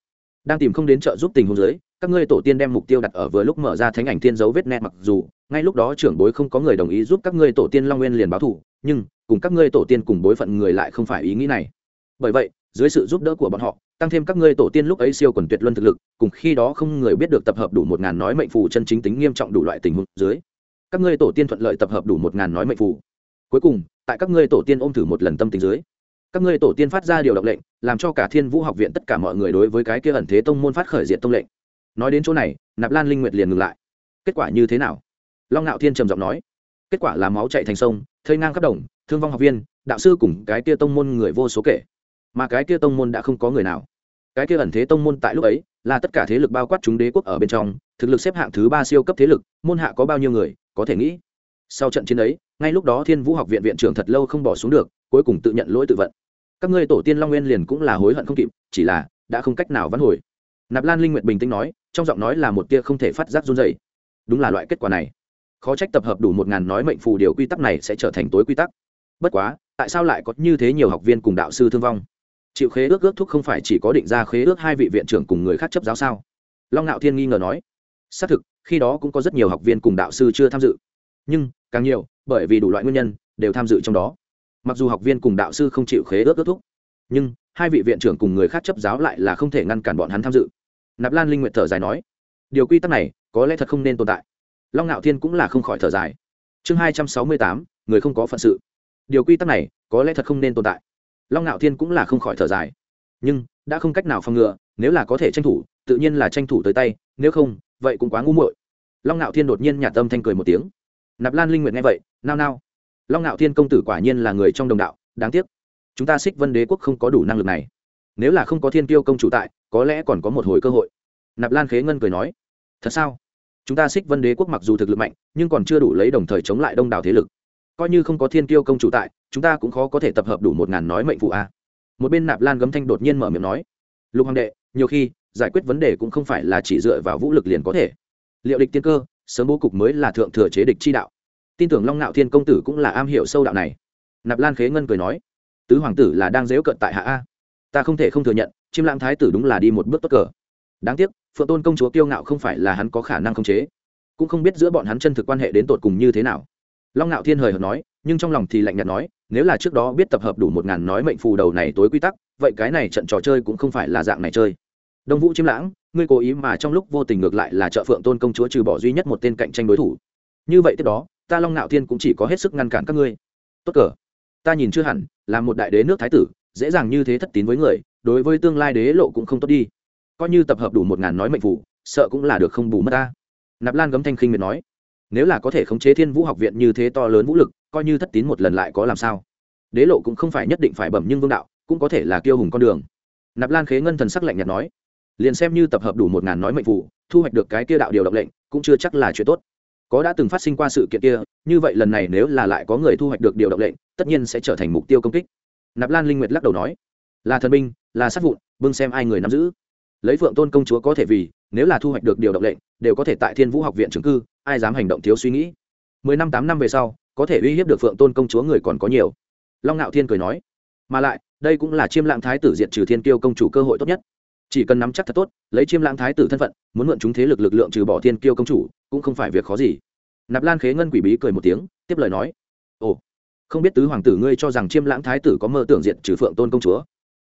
Đang tìm không đến trợ giúp tình huống dưới, các ngươi tổ tiên đem mục tiêu đặt ở vừa lúc mở ra thánh ảnh thiên dấu vết nét mặc dù, ngay lúc đó trưởng bối không có người đồng ý giúp các ngươi tổ tiên long nguyên liền báo thủ, nhưng, cùng các ngươi tổ tiên cùng bối phận người lại không phải ý nghĩ này. Bởi vậy dưới sự giúp đỡ của bọn họ, tăng thêm các ngươi tổ tiên lúc ấy siêu quần tuyệt luân thực lực, cùng khi đó không người biết được tập hợp đủ một ngàn nói mệnh phù chân chính tính nghiêm trọng đủ loại tình huống dưới. Các ngươi tổ tiên thuận lợi tập hợp đủ một ngàn nói mệnh phù. Cuối cùng, tại các ngươi tổ tiên ôm thử một lần tâm tình dưới, các ngươi tổ tiên phát ra điều động lệnh, làm cho cả thiên vũ học viện tất cả mọi người đối với cái kia ẩn thế tông môn phát khởi diện tông lệnh. Nói đến chỗ này, nạp lan linh nguyệt liền ngừng lại. Kết quả như thế nào? Long ngạo thiên trầm giọng nói. Kết quả là máu chạy thành sông thơi ngang khắp đồng, thương vong học viên, đạo sư cùng cái kia tông môn người vô số kể mà cái kia tông môn đã không có người nào. Cái kia ẩn thế tông môn tại lúc ấy, là tất cả thế lực bao quát chúng đế quốc ở bên trong, thực lực xếp hạng thứ ba siêu cấp thế lực, môn hạ có bao nhiêu người, có thể nghĩ. Sau trận chiến ấy, ngay lúc đó thiên vũ học viện viện trưởng thật lâu không bỏ xuống được, cuối cùng tự nhận lỗi tự vận. Các ngươi tổ tiên long nguyên liền cũng là hối hận không kịp, chỉ là, đã không cách nào vãn hồi. Nạp lan linh nguyệt bình tĩnh nói, trong giọng nói là một tia không thể phát giác run dày đúng là loại kết quả này. Khó trách tập hợp đủ một ngàn nói mệnh phù điều quy tắc này sẽ trở thành tối quy tắc. Bất quá, tại sao lại có như thế nhiều học viên cùng đạo sư thương vong? Chịu khế ước ước thúc không phải chỉ có định ra khế ước hai vị viện trưởng cùng người khác chấp giáo sao? Long ngạo thiên nghi ngờ nói. Xác thực, khi đó cũng có rất nhiều học viên cùng đạo sư chưa tham dự. Nhưng, càng nhiều, bởi vì đủ loại nguyên nhân, đều tham dự trong đó. Mặc dù học viên cùng đạo sư không chịu khế ước ước thúc, nhưng hai vị viện trưởng cùng người khác chấp giáo lại là không thể ngăn cản bọn hắn tham dự. Nạp lan linh nguyện thở dài nói. Điều quy tắc này, có lẽ thật không nên tồn tại. Long ngạo thiên cũng là không khỏi thở dài. Chương hai trăm sáu mươi tám, người không có phận sự. Điều quy tắc này, có lẽ thật không nên tồn tại long ngạo thiên cũng là không khỏi thở dài. Nhưng, đã không cách nào phòng ngừa, nếu là có thể tranh thủ, tự nhiên là tranh thủ tới tay, nếu không, vậy cũng quá ngu muội. Long ngạo thiên đột nhiên nhạt tâm thanh cười một tiếng. Nạp lan linh nguyện nghe vậy, nao nao. Long ngạo thiên công tử quả nhiên là người trong đồng đạo, đáng tiếc. Chúng ta xích vân đế quốc không có đủ năng lực này. Nếu là không có thiên tiêu công chủ tại, có lẽ còn có một hồi cơ hội. Nạp lan khế ngân cười nói. Thật sao? Chúng ta xích vân đế quốc mặc dù thực lực mạnh, nhưng còn chưa đủ lấy đồng thời chống lại đông đảo thế lực coi như không có thiên tiêu công chủ tại, chúng ta cũng khó có thể tập hợp đủ một ngàn nói mệnh phụ a. Một bên nạp lan gấm thanh đột nhiên mở miệng nói, lục hoàng đệ, nhiều khi, giải quyết vấn đề cũng không phải là chỉ dựa vào vũ lực liền có thể. Liệu địch tiên cơ, sớm bố cục mới là thượng thừa chế địch chi đạo. Tin tưởng long ngạo thiên công tử cũng là am hiểu sâu đạo này. Nạp lan khế ngân cười nói, tứ hoàng tử là đang dễu cận tại hạ a. Ta không thể không thừa nhận chim lãng thái tử đúng là đi một bước tốt cờ. Đáng tiếc, phượng tôn công chúa kiêu ngạo không phải là hắn có khả năng khống chế. Cũng không biết giữa bọn hắn chân thực quan hệ đến tột cùng như thế nào long ngạo thiên hời hợt nói, nhưng trong lòng thì lạnh nhạt nói, nếu là trước đó biết tập hợp đủ một ngàn nói mệnh phù đầu này tối quy tắc, vậy cái này trận trò chơi cũng không phải là dạng này chơi. Đông vũ chiếm lãng, ngươi cố ý mà trong lúc vô tình ngược lại là trợ phượng tôn công chúa trừ bỏ duy nhất một tên cạnh tranh đối thủ. Như vậy tiếp đó, ta long ngạo thiên cũng chỉ có hết sức ngăn cản các ngươi. Tốt cờ. Ta nhìn chưa hẳn, là một đại đế nước thái tử, dễ dàng như thế thất tín với người, đối với tương lai đế lộ cũng không tốt đi. Coi như tập hợp đủ một ngàn nói mệnh phủ sợ cũng là được không bù mất ta. Nạp lan gấm thanh khinh miệt nói nếu là có thể khống chế thiên vũ học viện như thế to lớn vũ lực coi như thất tín một lần lại có làm sao? Đế lộ cũng không phải nhất định phải bẩm nhưng vương đạo cũng có thể là kiêu hùng con đường. Nạp lan khế ngân thần sắc lạnh nhạt nói liền xem như tập hợp đủ một ngàn nói mệnh vụ, thu hoạch được cái kia đạo điều động lệnh cũng chưa chắc là chuyện tốt. Có đã từng phát sinh qua sự kiện kia như vậy lần này nếu là lại có người thu hoạch được điều động lệnh tất nhiên sẽ trở thành mục tiêu công kích. Nạp lan linh nguyệt lắc đầu nói là thần binh là sát vụn bưng xem ai người nắm giữ. Lấy phượng tôn công chúa có thể vì nếu là thu hoạch được điều động lệnh đều có thể tại thiên vũ học viện trường cư ai dám hành động thiếu suy nghĩ. Mười năm, tám năm về sau, có thể uy hiếp được phượng tôn công chúa người còn có nhiều. Long ngạo thiên cười nói, mà lại, đây cũng là chiêm lãng thái tử diện trừ thiên kiêu công chủ cơ hội tốt nhất. Chỉ cần nắm chắc thật tốt, lấy chiêm lãng thái tử thân phận, muốn mượn chúng thế lực lực lượng trừ bỏ thiên kiêu công chủ, cũng không phải việc khó gì. Nạp lan khế ngân quỷ bí cười một tiếng, tiếp lời nói, ồ, không biết tứ hoàng tử ngươi cho rằng chiêm lãng thái tử có mơ tưởng diện trừ phượng tôn công chúa?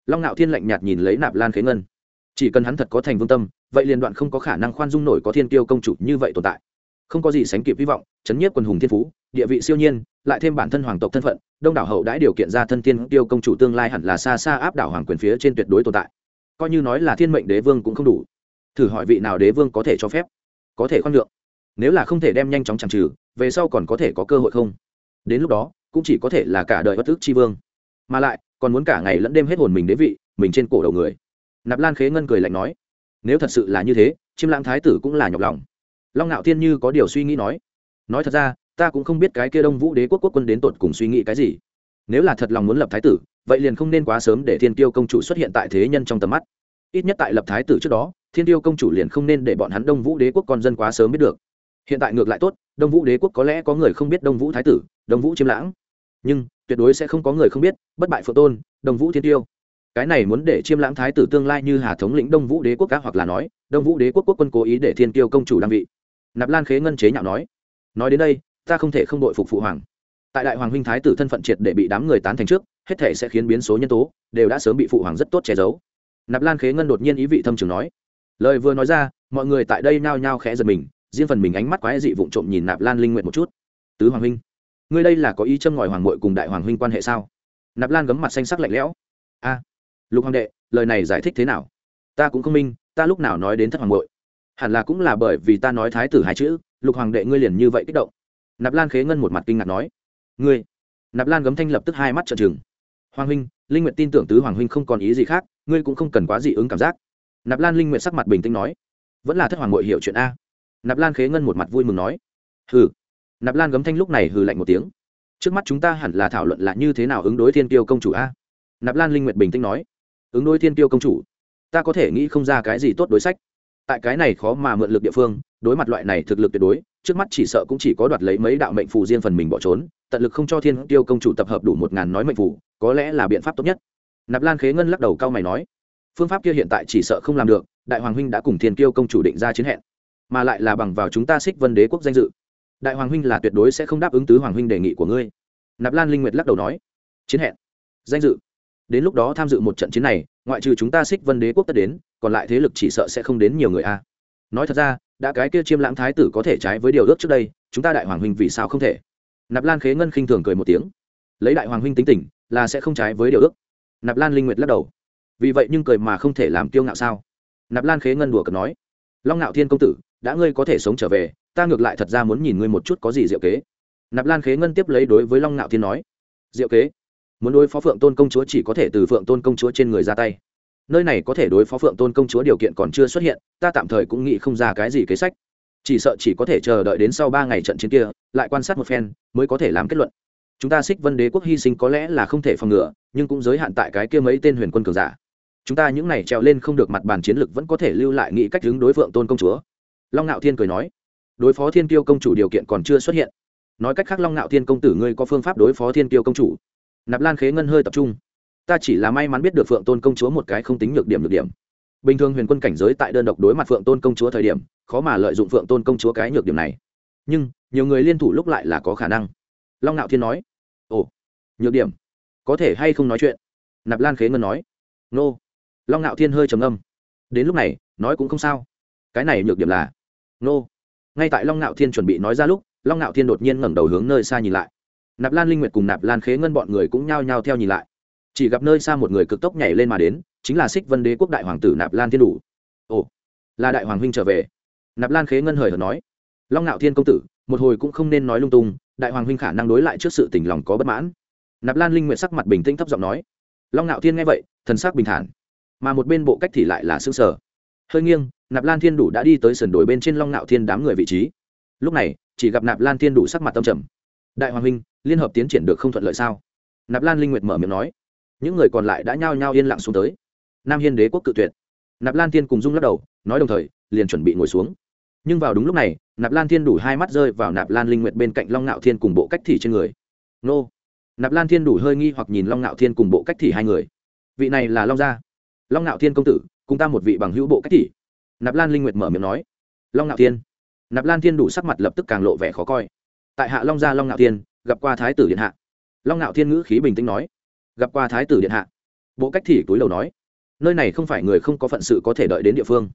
Long ngạo thiên lạnh nhạt nhìn lấy nạp lan khế ngân, chỉ cần hắn thật có thành vương tâm, vậy liền đoạn không có khả năng khoan dung nổi có thiên kiêu công chủ như vậy tồn tại không có gì sánh kịp hy vọng, chấn nhiếp quần hùng thiên phú, địa vị siêu nhiên, lại thêm bản thân hoàng tộc thân phận, đông đảo hậu đãi điều kiện ra thân tiên tiêu công chủ tương lai hẳn là xa xa áp đảo hoàng quyền phía trên tuyệt đối tồn tại. Coi như nói là thiên mệnh đế vương cũng không đủ. Thử hỏi vị nào đế vương có thể cho phép? Có thể khoan lượng nếu là không thể đem nhanh chóng chẳng trừ về sau còn có thể có cơ hội không? Đến lúc đó, cũng chỉ có thể là cả đời bất tức tri vương. Mà lại, còn muốn cả ngày lẫn đêm hết hồn mình đế vị, mình trên cổ đầu người. Nạp lan khế ngân cười lạnh nói, nếu thật sự là như thế, chiêm lãng thái tử cũng là nhọc lòng long ngạo thiên như có điều suy nghĩ nói nói thật ra, ta cũng không biết cái kia đông vũ đế quốc quốc quân đến tột cùng suy nghĩ cái gì. Nếu là thật lòng muốn lập thái tử, vậy liền không nên quá sớm để thiên tiêu công chủ xuất hiện tại thế nhân trong tầm mắt. Ít nhất tại lập thái tử trước đó, thiên tiêu công chủ liền không nên để bọn hắn đông vũ đế quốc con dân quá sớm biết được. Hiện tại ngược lại tốt, đông vũ đế quốc có lẽ có người không biết đông vũ thái tử, đông vũ chiêm lãng. Nhưng, tuyệt đối sẽ không có người không biết, bất bại phượng tôn, đông vũ thiên tiêu. Cái này muốn để chiêm lãng thái tử tương lai như hà thống lĩnh đông vũ đế quốc cá hoặc là nói, đông vũ đế quốc quốc quân cố ý để thiên tiêu công chủ đăng vị nạp lan khế ngân chế nhạo nói nói đến đây, ta không thể không đội phục phụ hoàng. Tại đại hoàng huynh thái tử thân phận triệt để bị đám người tán thành trước, hết thể sẽ khiến biến số nhân tố đều đã sớm bị phụ hoàng rất tốt che giấu. Nạp lan khế ngân đột nhiên ý vị thâm trường nói, lời vừa nói ra, mọi người tại đây nhao nhao khẽ giật mình, riêng phần mình ánh mắt quái dị vụng trộm nhìn nạp lan linh nguyện một chút. Tứ hoàng huynh, ngươi đây là có ý châm ngòi hoàng mội cùng đại hoàng huynh quan hệ sao? Nạp lan gấm mặt xanh sắc lạnh lẽo. A, lục hoàng đệ, lời này giải thích thế nào? Ta cũng không minh, ta lúc nào nói đến thất hoàng mội hẳn là cũng là bởi vì ta nói thái tử hai chữ, lục hoàng đệ ngươi liền như vậy kích động. Nạp lan khế ngân một mặt kinh ngạc nói, ngươi? Nạp lan gấm thanh lập tức hai mắt trợn trừng. Hoàng huynh, linh nguyện tin tưởng tứ hoàng huynh không còn ý gì khác, ngươi cũng không cần quá dị ứng cảm giác. Nạp lan linh nguyện sắc mặt bình tĩnh nói, vẫn là thất hoàng ngội hiểu chuyện a. Nạp lan khế ngân một mặt vui mừng nói, hừ. Nạp lan gấm thanh lúc này hừ lạnh một tiếng, trước mắt chúng ta hẳn là thảo luận là như thế nào ứng đối thiên tiêu công chủ a? Nạp lan linh nguyện bình tĩnh nói, ứng đối thiên tiêu công chủ? Ta có thể nghĩ không ra cái gì tốt đối sách tại cái này khó mà mượn lực địa phương, đối mặt loại này thực lực tuyệt đối, trước mắt chỉ sợ cũng chỉ có đoạt lấy mấy đạo mệnh phù riêng phần mình bỏ trốn, tận lực không cho thiên tiêu công chủ tập hợp đủ một ngàn nói mệnh phù, có lẽ là biện pháp tốt nhất. Nạp lan khế ngân lắc đầu cao mày nói, phương pháp kia hiện tại chỉ sợ không làm được, đại hoàng huynh đã cùng thiên tiêu công chủ định ra chiến hẹn, mà lại là bằng vào chúng ta xích vân đế quốc danh dự. Đại hoàng huynh là tuyệt đối sẽ không đáp ứng tứ hoàng huynh đề nghị của ngươi. Nạp lan linh nguyệt lắc đầu nói, chiến hẹn, danh dự đến lúc đó tham dự một trận chiến này, ngoại trừ chúng ta xích vân đế quốc tất đến, còn lại thế lực chỉ sợ sẽ không đến nhiều người a. Nói thật ra, đã cái kia chiêm lãng thái tử có thể trái với điều ước trước đây, chúng ta đại hoàng huynh vì sao không thể? Nạp lan khế ngân khinh thường cười một tiếng. Lấy đại hoàng huynh tính tình, là sẽ không trái với điều ước. Nạp lan linh nguyệt lắc đầu. Vì vậy nhưng cười mà không thể làm kiêu ngạo sao? Nạp lan khế ngân đùa cợt nói. Long ngạo thiên công tử, đã ngươi có thể sống trở về, ta ngược lại thật ra muốn nhìn ngươi một chút có gì diệu kế. Nạp lan khế ngân tiếp lấy đối với long ngạo thiên nói. Diệu kế? Muốn đối phó phượng tôn công chúa chỉ có thể từ phượng tôn công chúa trên người ra tay. Nơi này có thể đối phó phượng tôn công chúa điều kiện còn chưa xuất hiện, ta tạm thời cũng nghĩ không ra cái gì kế sách. Chỉ sợ chỉ có thể chờ đợi đến sau ba ngày trận chiến kia, lại quan sát một phen, mới có thể làm kết luận. Chúng ta xích vân đế quốc hy sinh có lẽ là không thể phòng ngừa, nhưng cũng giới hạn tại cái kia mấy tên huyền quân cường giả. Chúng ta những này trèo lên không được mặt bàn chiến lực vẫn có thể lưu lại nghĩ cách hướng đối phượng tôn công chúa. Long ngạo thiên cười nói, đối phó thiên kiêu công chủ điều kiện còn chưa xuất hiện. Nói cách khác long ngạo thiên công tử ngươi có phương pháp đối phó thiên kiêu công chủ? Nạp lan khế ngân hơi tập trung. Ta chỉ là may mắn biết được phượng tôn công chúa một cái không tính nhược điểm nhược điểm. Bình thường huyền quân cảnh giới tại đơn độc đối mặt phượng tôn công chúa thời điểm, khó mà lợi dụng phượng tôn công chúa cái nhược điểm này. Nhưng, nhiều người liên thủ lúc lại là có khả năng. Long ngạo thiên nói, ồ, nhược điểm? Có thể hay không nói chuyện? Nạp lan khế ngân nói, nô. Long ngạo thiên hơi trầm âm đến lúc này, nói cũng không sao. Cái này nhược điểm là, nô. Ngay tại long ngạo thiên chuẩn bị nói ra lúc, long ngạo thiên đột nhiên ngẩng đầu hướng nơi xa nhìn lại nạp lan linh nguyệt cùng nạp lan khế ngân bọn người cũng nhao nhao theo nhìn lại. Chỉ gặp nơi xa một người cực tốc nhảy lên mà đến, chính là xích vân đế quốc đại hoàng tử nạp lan thiên đủ. Ồ, là đại hoàng huynh trở về. Nạp lan khế ngân hời hợt nói. Long ngạo thiên công tử, một hồi cũng không nên nói lung tung, đại hoàng huynh khả năng đối lại trước sự tình lòng có bất mãn. Nạp lan linh nguyện sắc mặt bình tĩnh thấp giọng nói. Long ngạo thiên nghe vậy, thần sắc bình thản. Mà một bên bộ cách thì lại là xương sở hơi nghiêng, nạp lan thiên đủ đã đi tới sườn đồi bên trên long ngạo thiên đám người vị trí. Lúc này, chỉ gặp nạp lan thiên đủ sắc mặt tâm trầm. Đại hoàng huynh liên hợp tiến triển được không thuận lợi sao? Nạp lan linh nguyệt mở miệng nói. Những người còn lại đã nhao nhao yên lặng xuống tới. Nam hiên đế quốc cự tuyệt. Nạp lan thiên cùng dung lắc đầu, nói đồng thời, liền chuẩn bị ngồi xuống. Nhưng vào đúng lúc này, nạp lan thiên đủ hai mắt rơi vào nạp lan linh nguyệt bên cạnh long ngạo thiên cùng bộ cách thị trên người. Nô. Nạp lan thiên đủ hơi nghi hoặc nhìn long ngạo thiên cùng bộ cách thị hai người. Vị này là long gia. Long ngạo thiên công tử, cùng ta một vị bằng hữu bộ cách thị. Nạp lan linh nguyệt mở miệng nói. Long ngạo thiên. Nạp lan thiên đủ sắc mặt lập tức càng lộ vẻ khó coi. Tại hạ long gia long ngạo thiên gặp qua thái tử điện hạ. Long ngạo thiên ngữ khí bình tĩnh nói, gặp qua thái tử điện hạ. Bộ cách thị túi đầu nói, nơi này không phải người không có phận sự có thể đợi đến địa phương.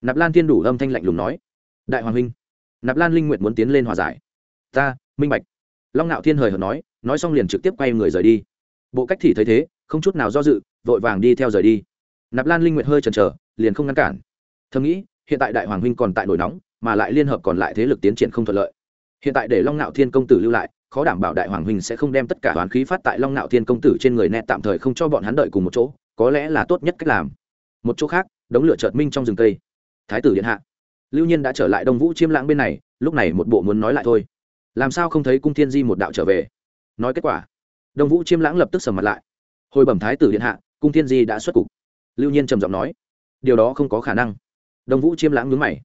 Nạp lan thiên đủ âm thanh lạnh lùng nói, đại hoàng huynh, nạp lan linh nguyện muốn tiến lên hòa giải. Ta, minh bạch. Long ngạo thiên hời hợt nói nói xong liền trực tiếp quay người rời đi. Bộ cách thì thấy thế, không chút nào do dự, vội vàng đi theo rời đi. Nạp lan linh nguyện hơi chần chờ, liền không ngăn cản. Thầm nghĩ, hiện tại đại hoàng huynh còn tại nổi nóng, mà lại liên hợp còn lại thế lực tiến triển không thuận lợi. Hiện tại để long ngạo thiên công tử lưu lại khó đảm bảo đại hoàng huynh sẽ không đem tất cả hoàn khí phát tại long nạo thiên công tử trên người nẹ tạm thời không cho bọn hắn đợi cùng một chỗ, có lẽ là tốt nhất cách làm. Một chỗ khác, đống lửa chợt minh trong rừng cây. Thái tử điện hạ. Lưu nhiên đã trở lại đông vũ chiêm lãng bên này, lúc này một bộ muốn nói lại thôi. Làm sao không thấy cung thiên di một đạo trở về? Nói kết quả. Đông vũ chiêm lãng lập tức sầm mặt lại. Hồi bẩm thái tử điện hạ, cung thiên di đã xuất cục. Lưu nhiên trầm giọng nói. Điều đó không có khả năng. Đông vũ chiêm lãng nhướng mày.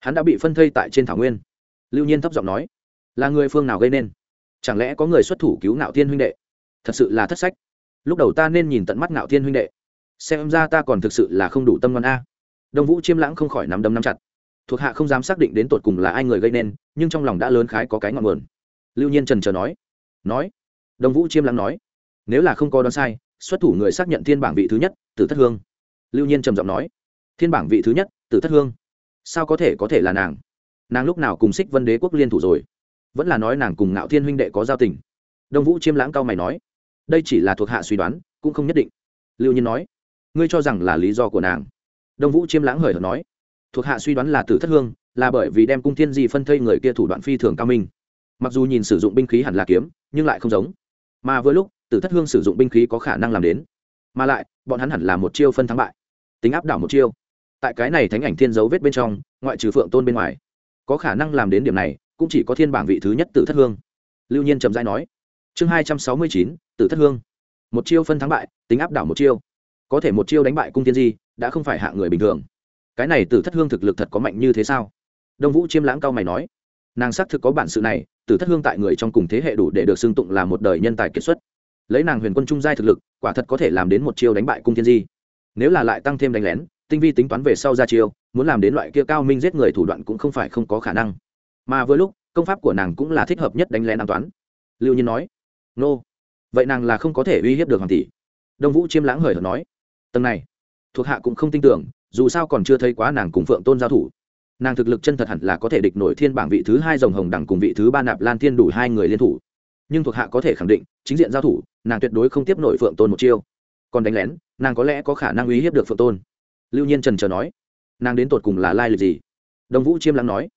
Hắn đã bị phân thây tại trên thảo nguyên. Lưu nhiên thấp giọng nói. Là người phương nào gây nên? Chẳng lẽ có người xuất thủ cứu ngạo thiên huynh đệ? Thật sự là thất sách. Lúc đầu ta nên nhìn tận mắt ngạo thiên huynh đệ. Xem ra ta còn thực sự là không đủ tâm ngon a. Đông vũ chiêm lãng không khỏi nắm đấm nắm chặt. Thuộc hạ không dám xác định đến tột cùng là ai người gây nên, nhưng trong lòng đã lớn khái có cái ngọn nguồn. Lưu nhiên trần trờ nói. Nói. Đông vũ chiêm lãng nói. Nếu là không có đoán sai, xuất thủ người xác nhận thiên bảng vị thứ nhất, tử thất hương. Lưu nhiên trầm giọng nói. Thiên bảng vị thứ nhất, tử thất hương. Sao có thể có thể là nàng? Nàng lúc nào cùng xích vân đế quốc liên thủ rồi? Vẫn là nói nàng cùng ngạo thiên huynh đệ có giao tình. Đông vũ chiêm lãng cao mày nói, đây chỉ là thuộc hạ suy đoán, cũng không nhất định. Lưu nhiên nói, ngươi cho rằng là lý do của nàng. Đông vũ chiêm lãng hời hợt nói, thuộc hạ suy đoán là tử thất hương, là bởi vì đem cung thiên di phân thây người kia thủ đoạn phi thường cao minh. Mặc dù nhìn sử dụng binh khí hẳn là kiếm, nhưng lại không giống. Mà với lúc, tử thất hương sử dụng binh khí có khả năng làm đến. Mà lại, bọn hắn hẳn là một chiêu phân thắng bại. Tính áp đảo một chiêu. Tại cái này thánh ảnh thiên dấu vết bên trong, ngoại trừ phượng tôn bên ngoài, có khả năng làm đến điểm này cũng chỉ có thiên bảng vị thứ nhất tử thất hương. Lưu nhiên trầm dai nói, chương hai trăm sáu mươi chín, tử thất hương. Một chiêu phân thắng bại, tính áp đảo một chiêu. Có thể một chiêu đánh bại cung tiên di, đã không phải hạ người bình thường. Cái này tử thất hương thực lực thật có mạnh như thế sao? Đông vũ chiêm lãng cao mày nói, nàng xác thực có bản sự này, tử thất hương tại người trong cùng thế hệ đủ để được xưng tụng là một đời nhân tài kiệt xuất. Lấy nàng huyền quân trung giai thực lực, quả thật có thể làm đến một chiêu đánh bại cung thiên di. Nếu là lại tăng thêm đánh lén, tinh vi tính toán về sau ra chiêu, muốn làm đến loại kia cao minh giết người thủ đoạn cũng không phải không có khả năng mà vừa lúc, công pháp của nàng cũng là thích hợp nhất đánh lén an toán. Lưu nhiên nói, nô, vậy nàng là không có thể uy hiếp được hoàng tỷ. Đông vũ chiêm lãng hời hợt nói, tầng này, thuộc hạ cũng không tin tưởng, dù sao còn chưa thấy quá nàng cùng phượng tôn giao thủ. Nàng thực lực chân thật hẳn là có thể địch nổi thiên bảng vị thứ hai dòng hồng đẳng cùng vị thứ ba nạp lan thiên đủ hai người liên thủ. Nhưng thuộc hạ có thể khẳng định, chính diện giao thủ, nàng tuyệt đối không tiếp nổi phượng tôn một chiêu. Còn đánh lén, nàng có lẽ có khả năng uy hiếp được phượng tôn. Lưu nhiên trần trờ nói, nàng đến tột cùng là lai lịch gì? Đông vũ chiêm lắng nói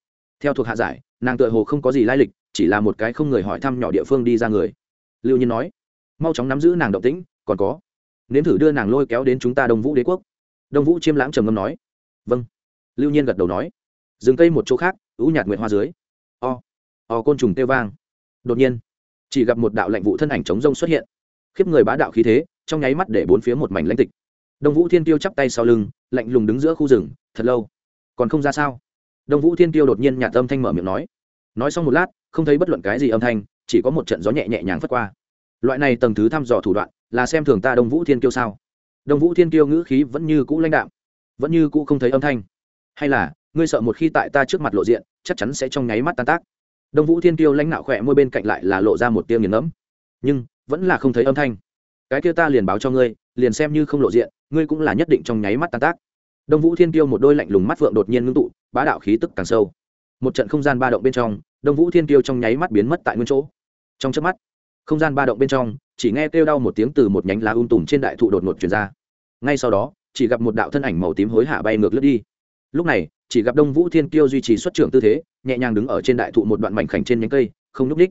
theo thuộc hạ giải, nàng tựa hồ không có gì lai lịch, chỉ là một cái không người hỏi thăm nhỏ địa phương đi ra người. Lưu nhiên nói, mau chóng nắm giữ nàng động tĩnh, còn có, nếm thử đưa nàng lôi kéo đến chúng ta đông vũ đế quốc. Đông vũ chiêm lãng trầm ngâm nói vâng. Lưu nhiên gật đầu nói, dừng cây một chỗ khác, ưu nhạt nguyện hoa dưới. O o côn trùng têu vang. Đột nhiên, chỉ gặp một đạo lệnh vụ thân ảnh chống rông xuất hiện. Khiếp người bá đạo khí thế, trong nháy mắt để bốn phía một mảnh lãnh tịch. Đông vũ thiên tiêu chắp tay sau lưng, lạnh lùng đứng giữa khu rừng, thật lâu. Còn không ra sao? Đông vũ thiên tiêu đột nhiên nhạt âm thanh mở miệng nói. Nói xong một lát, không thấy bất luận cái gì âm thanh, chỉ có một trận gió nhẹ nhẹ nhàng phất qua. Loại này tầng thứ thăm dò thủ đoạn, là xem thường ta đông vũ thiên kiêu sao? Đông vũ thiên kiêu ngữ khí vẫn như cũ lãnh đạm, vẫn như cũ không thấy âm thanh. Hay là, ngươi sợ một khi tại ta trước mặt lộ diện, chắc chắn sẽ trong nháy mắt tan tác. Đông vũ thiên tiêu lãnh nạo khỏe môi bên cạnh lại là lộ ra một tiêu nghiền ngẫm. Nhưng, vẫn là không thấy âm thanh. Cái kia ta liền báo cho ngươi, liền xem như không lộ diện, ngươi cũng là nhất định trong nháy mắt tan tác đông vũ thiên tiêu một đôi lạnh lùng mắt phượng đột nhiên ngưng tụ, bá đạo khí tức càng sâu. Một trận không gian ba động bên trong, đông vũ thiên tiêu trong nháy mắt biến mất tại nguyên chỗ. Trong chớp mắt, không gian ba động bên trong, chỉ nghe kêu đau một tiếng từ một nhánh lá um tùm trên đại thụ đột ngột truyền ra. Ngay sau đó, chỉ gặp một đạo thân ảnh màu tím hối hạ bay ngược lướt đi. Lúc này, chỉ gặp đông vũ thiên kiêu duy trì xuất trưởng tư thế, nhẹ nhàng đứng ở trên đại thụ một đoạn mảnh khảnh trên nhánh cây, không núp đích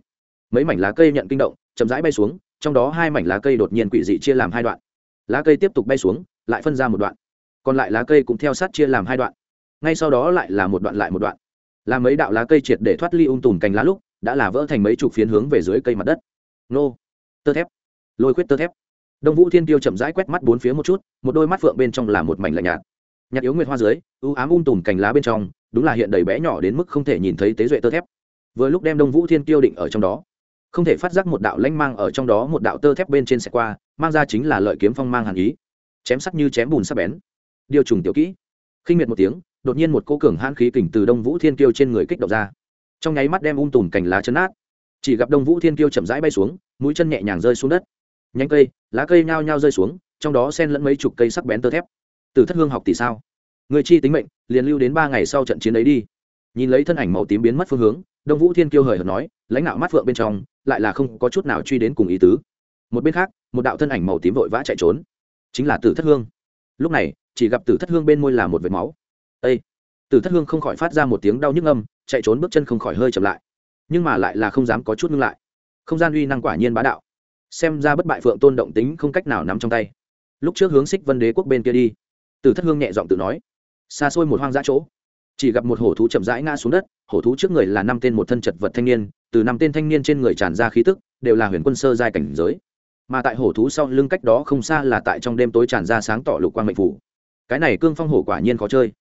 mấy mảnh lá cây nhận kinh động, chậm rãi bay xuống, trong đó hai mảnh lá cây đột nhiên quỷ dị chia làm hai đoạn. Lá cây tiếp tục bay xuống, lại phân ra một đoạn còn lại lá cây cũng theo sát chia làm hai đoạn. Ngay sau đó lại là một đoạn lại một đoạn. Là mấy đạo lá cây triệt để thoát ly ung tùm cành lá lúc, đã là vỡ thành mấy chục phiến hướng về dưới cây mặt đất. Nô. Tơ thép. Lôi khuyết tơ thép. Đông vũ thiên tiêu chậm rãi quét mắt bốn phía một chút, một đôi mắt phượng bên trong là một mảnh lạnh nhạt. Nhạt yếu nguyệt hoa dưới ưu ám ung tùm cành lá bên trong, đúng là hiện đầy bé nhỏ đến mức không thể nhìn thấy tế duệ tơ thép. Vừa lúc đem đông vũ thiên tiêu định ở trong đó, không thể phát giác một đạo lanh mang ở trong đó một đạo tơ thép bên trên xe qua, mang ra chính là lợi kiếm phong mang hàn ý. Chém sắc như chém bùn sắc bén điều trùng tiểu kỹ. Khinh miệt một tiếng, đột nhiên một cô cường hãn khí kình từ đông vũ thiên kiêu trên người kích động ra. Trong nháy mắt đem ung tùm cành lá chấn át chỉ gặp đông vũ thiên kiêu chậm rãi bay xuống, mũi chân nhẹ nhàng rơi xuống đất. Nhánh cây, lá cây nhao nhao rơi xuống, trong đó sen lẫn mấy chục cây sắc bén tơ thép. Từ thất hương học tỷ sao? Người chi tính mệnh, liền lưu đến ba ngày sau trận chiến ấy đi. Nhìn lấy thân ảnh màu tím biến mất phương hướng, đông vũ thiên kiêu hời hợt nói, lãnh đạo mắt phượng bên trong, lại là không có chút nào truy đến cùng ý tứ. Một bên khác, một đạo thân ảnh màu tím vội vã chạy trốn. Chính là tử thất hương. Lúc này chỉ gặp tử thất hương bên môi là một vệt máu. Â tử thất hương không khỏi phát ra một tiếng đau nhức âm, chạy trốn bước chân không khỏi hơi chậm lại. Nhưng mà lại là không dám có chút ngưng lại. Không gian uy năng quả nhiên bá đạo. Xem ra bất bại phượng tôn động tính không cách nào nắm trong tay. Lúc trước hướng xích vân đế quốc bên kia đi, tử thất hương nhẹ giọng tự nói, xa xôi một hoang dã chỗ, chỉ gặp một hổ thú chậm rãi ngã xuống đất, hổ thú trước người là năm tên một thân chật vật thanh niên, từ năm tên thanh niên trên người tràn ra khí tức, đều là huyền quân sơ giai cảnh giới. Mà tại hổ thú sau lưng cách đó không xa là tại trong đêm tối tràn ra sáng tỏ lục quang mệnh phủ cái này cương phong hổ quả nhiên khó chơi.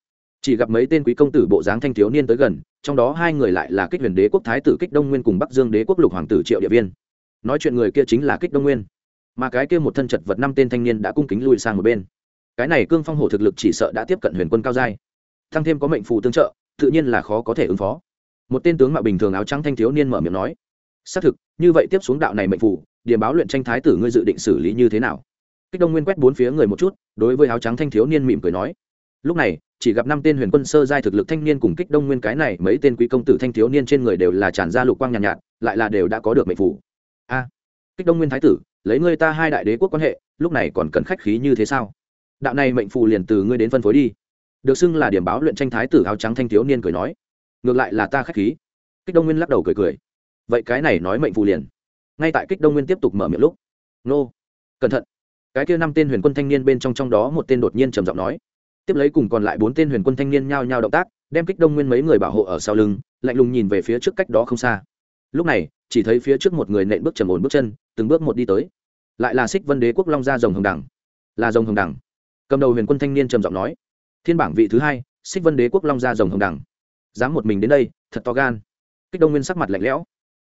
Chỉ gặp mấy tên quý công tử bộ dáng thanh thiếu niên tới gần, trong đó hai người lại là kích huyền đế quốc thái tử kích đông nguyên cùng bắc dương đế quốc lục hoàng tử triệu địa viên. Nói chuyện người kia chính là kích đông nguyên. Mà cái kia một thân chật vật năm tên thanh niên đã cung kính lùi sang một bên. Cái này cương phong hổ thực lực chỉ sợ đã tiếp cận huyền quân cao giai. Thăng thêm có mệnh phụ tương trợ, tự nhiên là khó có thể ứng phó. Một tên tướng mạo bình thường áo trắng thanh thiếu niên mở miệng nói, xác thực, như vậy tiếp xuống đạo này mệnh phụ điểm báo luyện tranh thái tử ngươi dự định xử lý như thế nào? Kích đông nguyên quét bốn phía người một chút đối với áo trắng thanh thiếu niên mỉm cười nói. Lúc này chỉ gặp năm tên huyền quân sơ giai thực lực thanh niên cùng kích đông nguyên cái này mấy tên quý công tử thanh thiếu niên trên người đều là tràn ra lục quang nhàn nhạt, nhạt lại là đều đã có được mệnh phủ. A kích đông nguyên thái tử lấy ngươi ta hai đại đế quốc quan hệ lúc này còn cần khách khí như thế sao? Đạo này mệnh phù liền từ ngươi đến phân phối đi. Được xưng là điểm báo luyện tranh thái tử áo trắng thanh thiếu niên cười nói. Ngược lại là ta khách khí. Kích đông nguyên lắc đầu cười cười. Vậy cái này nói mệnh phù liền. Ngay tại kích đông nguyên tiếp tục mở miệng lúc. Nô cẩn thận cái kia năm tên huyền quân thanh niên bên trong trong đó một tên đột nhiên trầm giọng nói. Tiếp lấy cùng còn lại bốn tên huyền quân thanh niên nhao nhao động tác, đem kích đông nguyên mấy người bảo hộ ở sau lưng, lạnh lùng nhìn về phía trước cách đó không xa. Lúc này, chỉ thấy phía trước một người nện bước trầm ổn bước chân, từng bước một đi tới. Lại là xích vân đế quốc long gia rồng hồng đẳng. Là rồng hồng đẳng. Cầm đầu huyền quân thanh niên trầm giọng nói. Thiên bảng vị thứ hai xích vân đế quốc long gia rồng hồng đẳng. Dám một mình đến đây, thật to gan. Kích đông nguyên sắc mặt lạnh lẽo.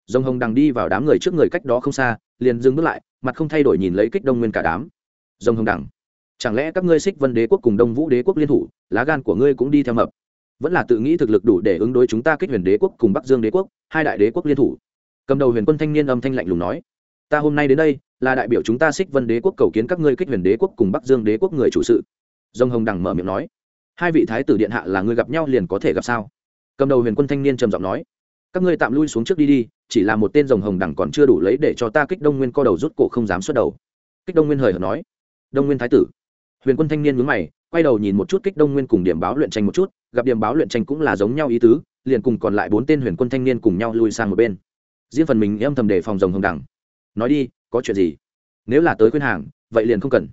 Rồng hồng đằng đi vào đám người trước người cách đó không xa, liền dừng bước lại, mặt không thay đổi nhìn lấy kích đông nguyên cả đám rồng hồng Đẳng, chẳng lẽ các ngươi xích vân đế quốc cùng đông vũ đế quốc liên thủ lá gan của ngươi cũng đi theo mập? Vẫn là tự nghĩ thực lực đủ để ứng đối chúng ta kích huyền đế quốc cùng bắc dương đế quốc hai đại đế quốc liên thủ. Cầm đầu huyền quân thanh niên âm thanh lạnh lùng nói ta hôm nay đến đây là đại biểu chúng ta xích vân đế quốc cầu kiến các ngươi kích huyền đế quốc cùng bắc dương đế quốc người chủ sự. Dông hồng đằng mở miệng nói hai vị thái tử điện hạ là người gặp nhau liền có thể gặp sao? Cầm đầu huyền quân thanh niên trầm giọng nói các ngươi tạm lui xuống trước đi đi chỉ là một tên rồng hồng đằng còn chưa đủ lấy để cho ta kích đông nguyên co đầu rút cổ không dám xuất đầu. Kích đông nguyên hời hợt nói đông nguyên thái tử. Huyền quân thanh niên mướn mày, quay đầu nhìn một chút kích đông nguyên cùng điểm báo luyện tranh một chút, gặp điểm báo luyện tranh cũng là giống nhau ý tứ, liền cùng còn lại bốn tên huyền quân thanh niên cùng nhau lui sang một bên. Riêng phần mình âm thầm đề phòng rồng hồng đằng. Nói đi, có chuyện gì? Nếu là tới khuyên hàng, vậy liền không cần.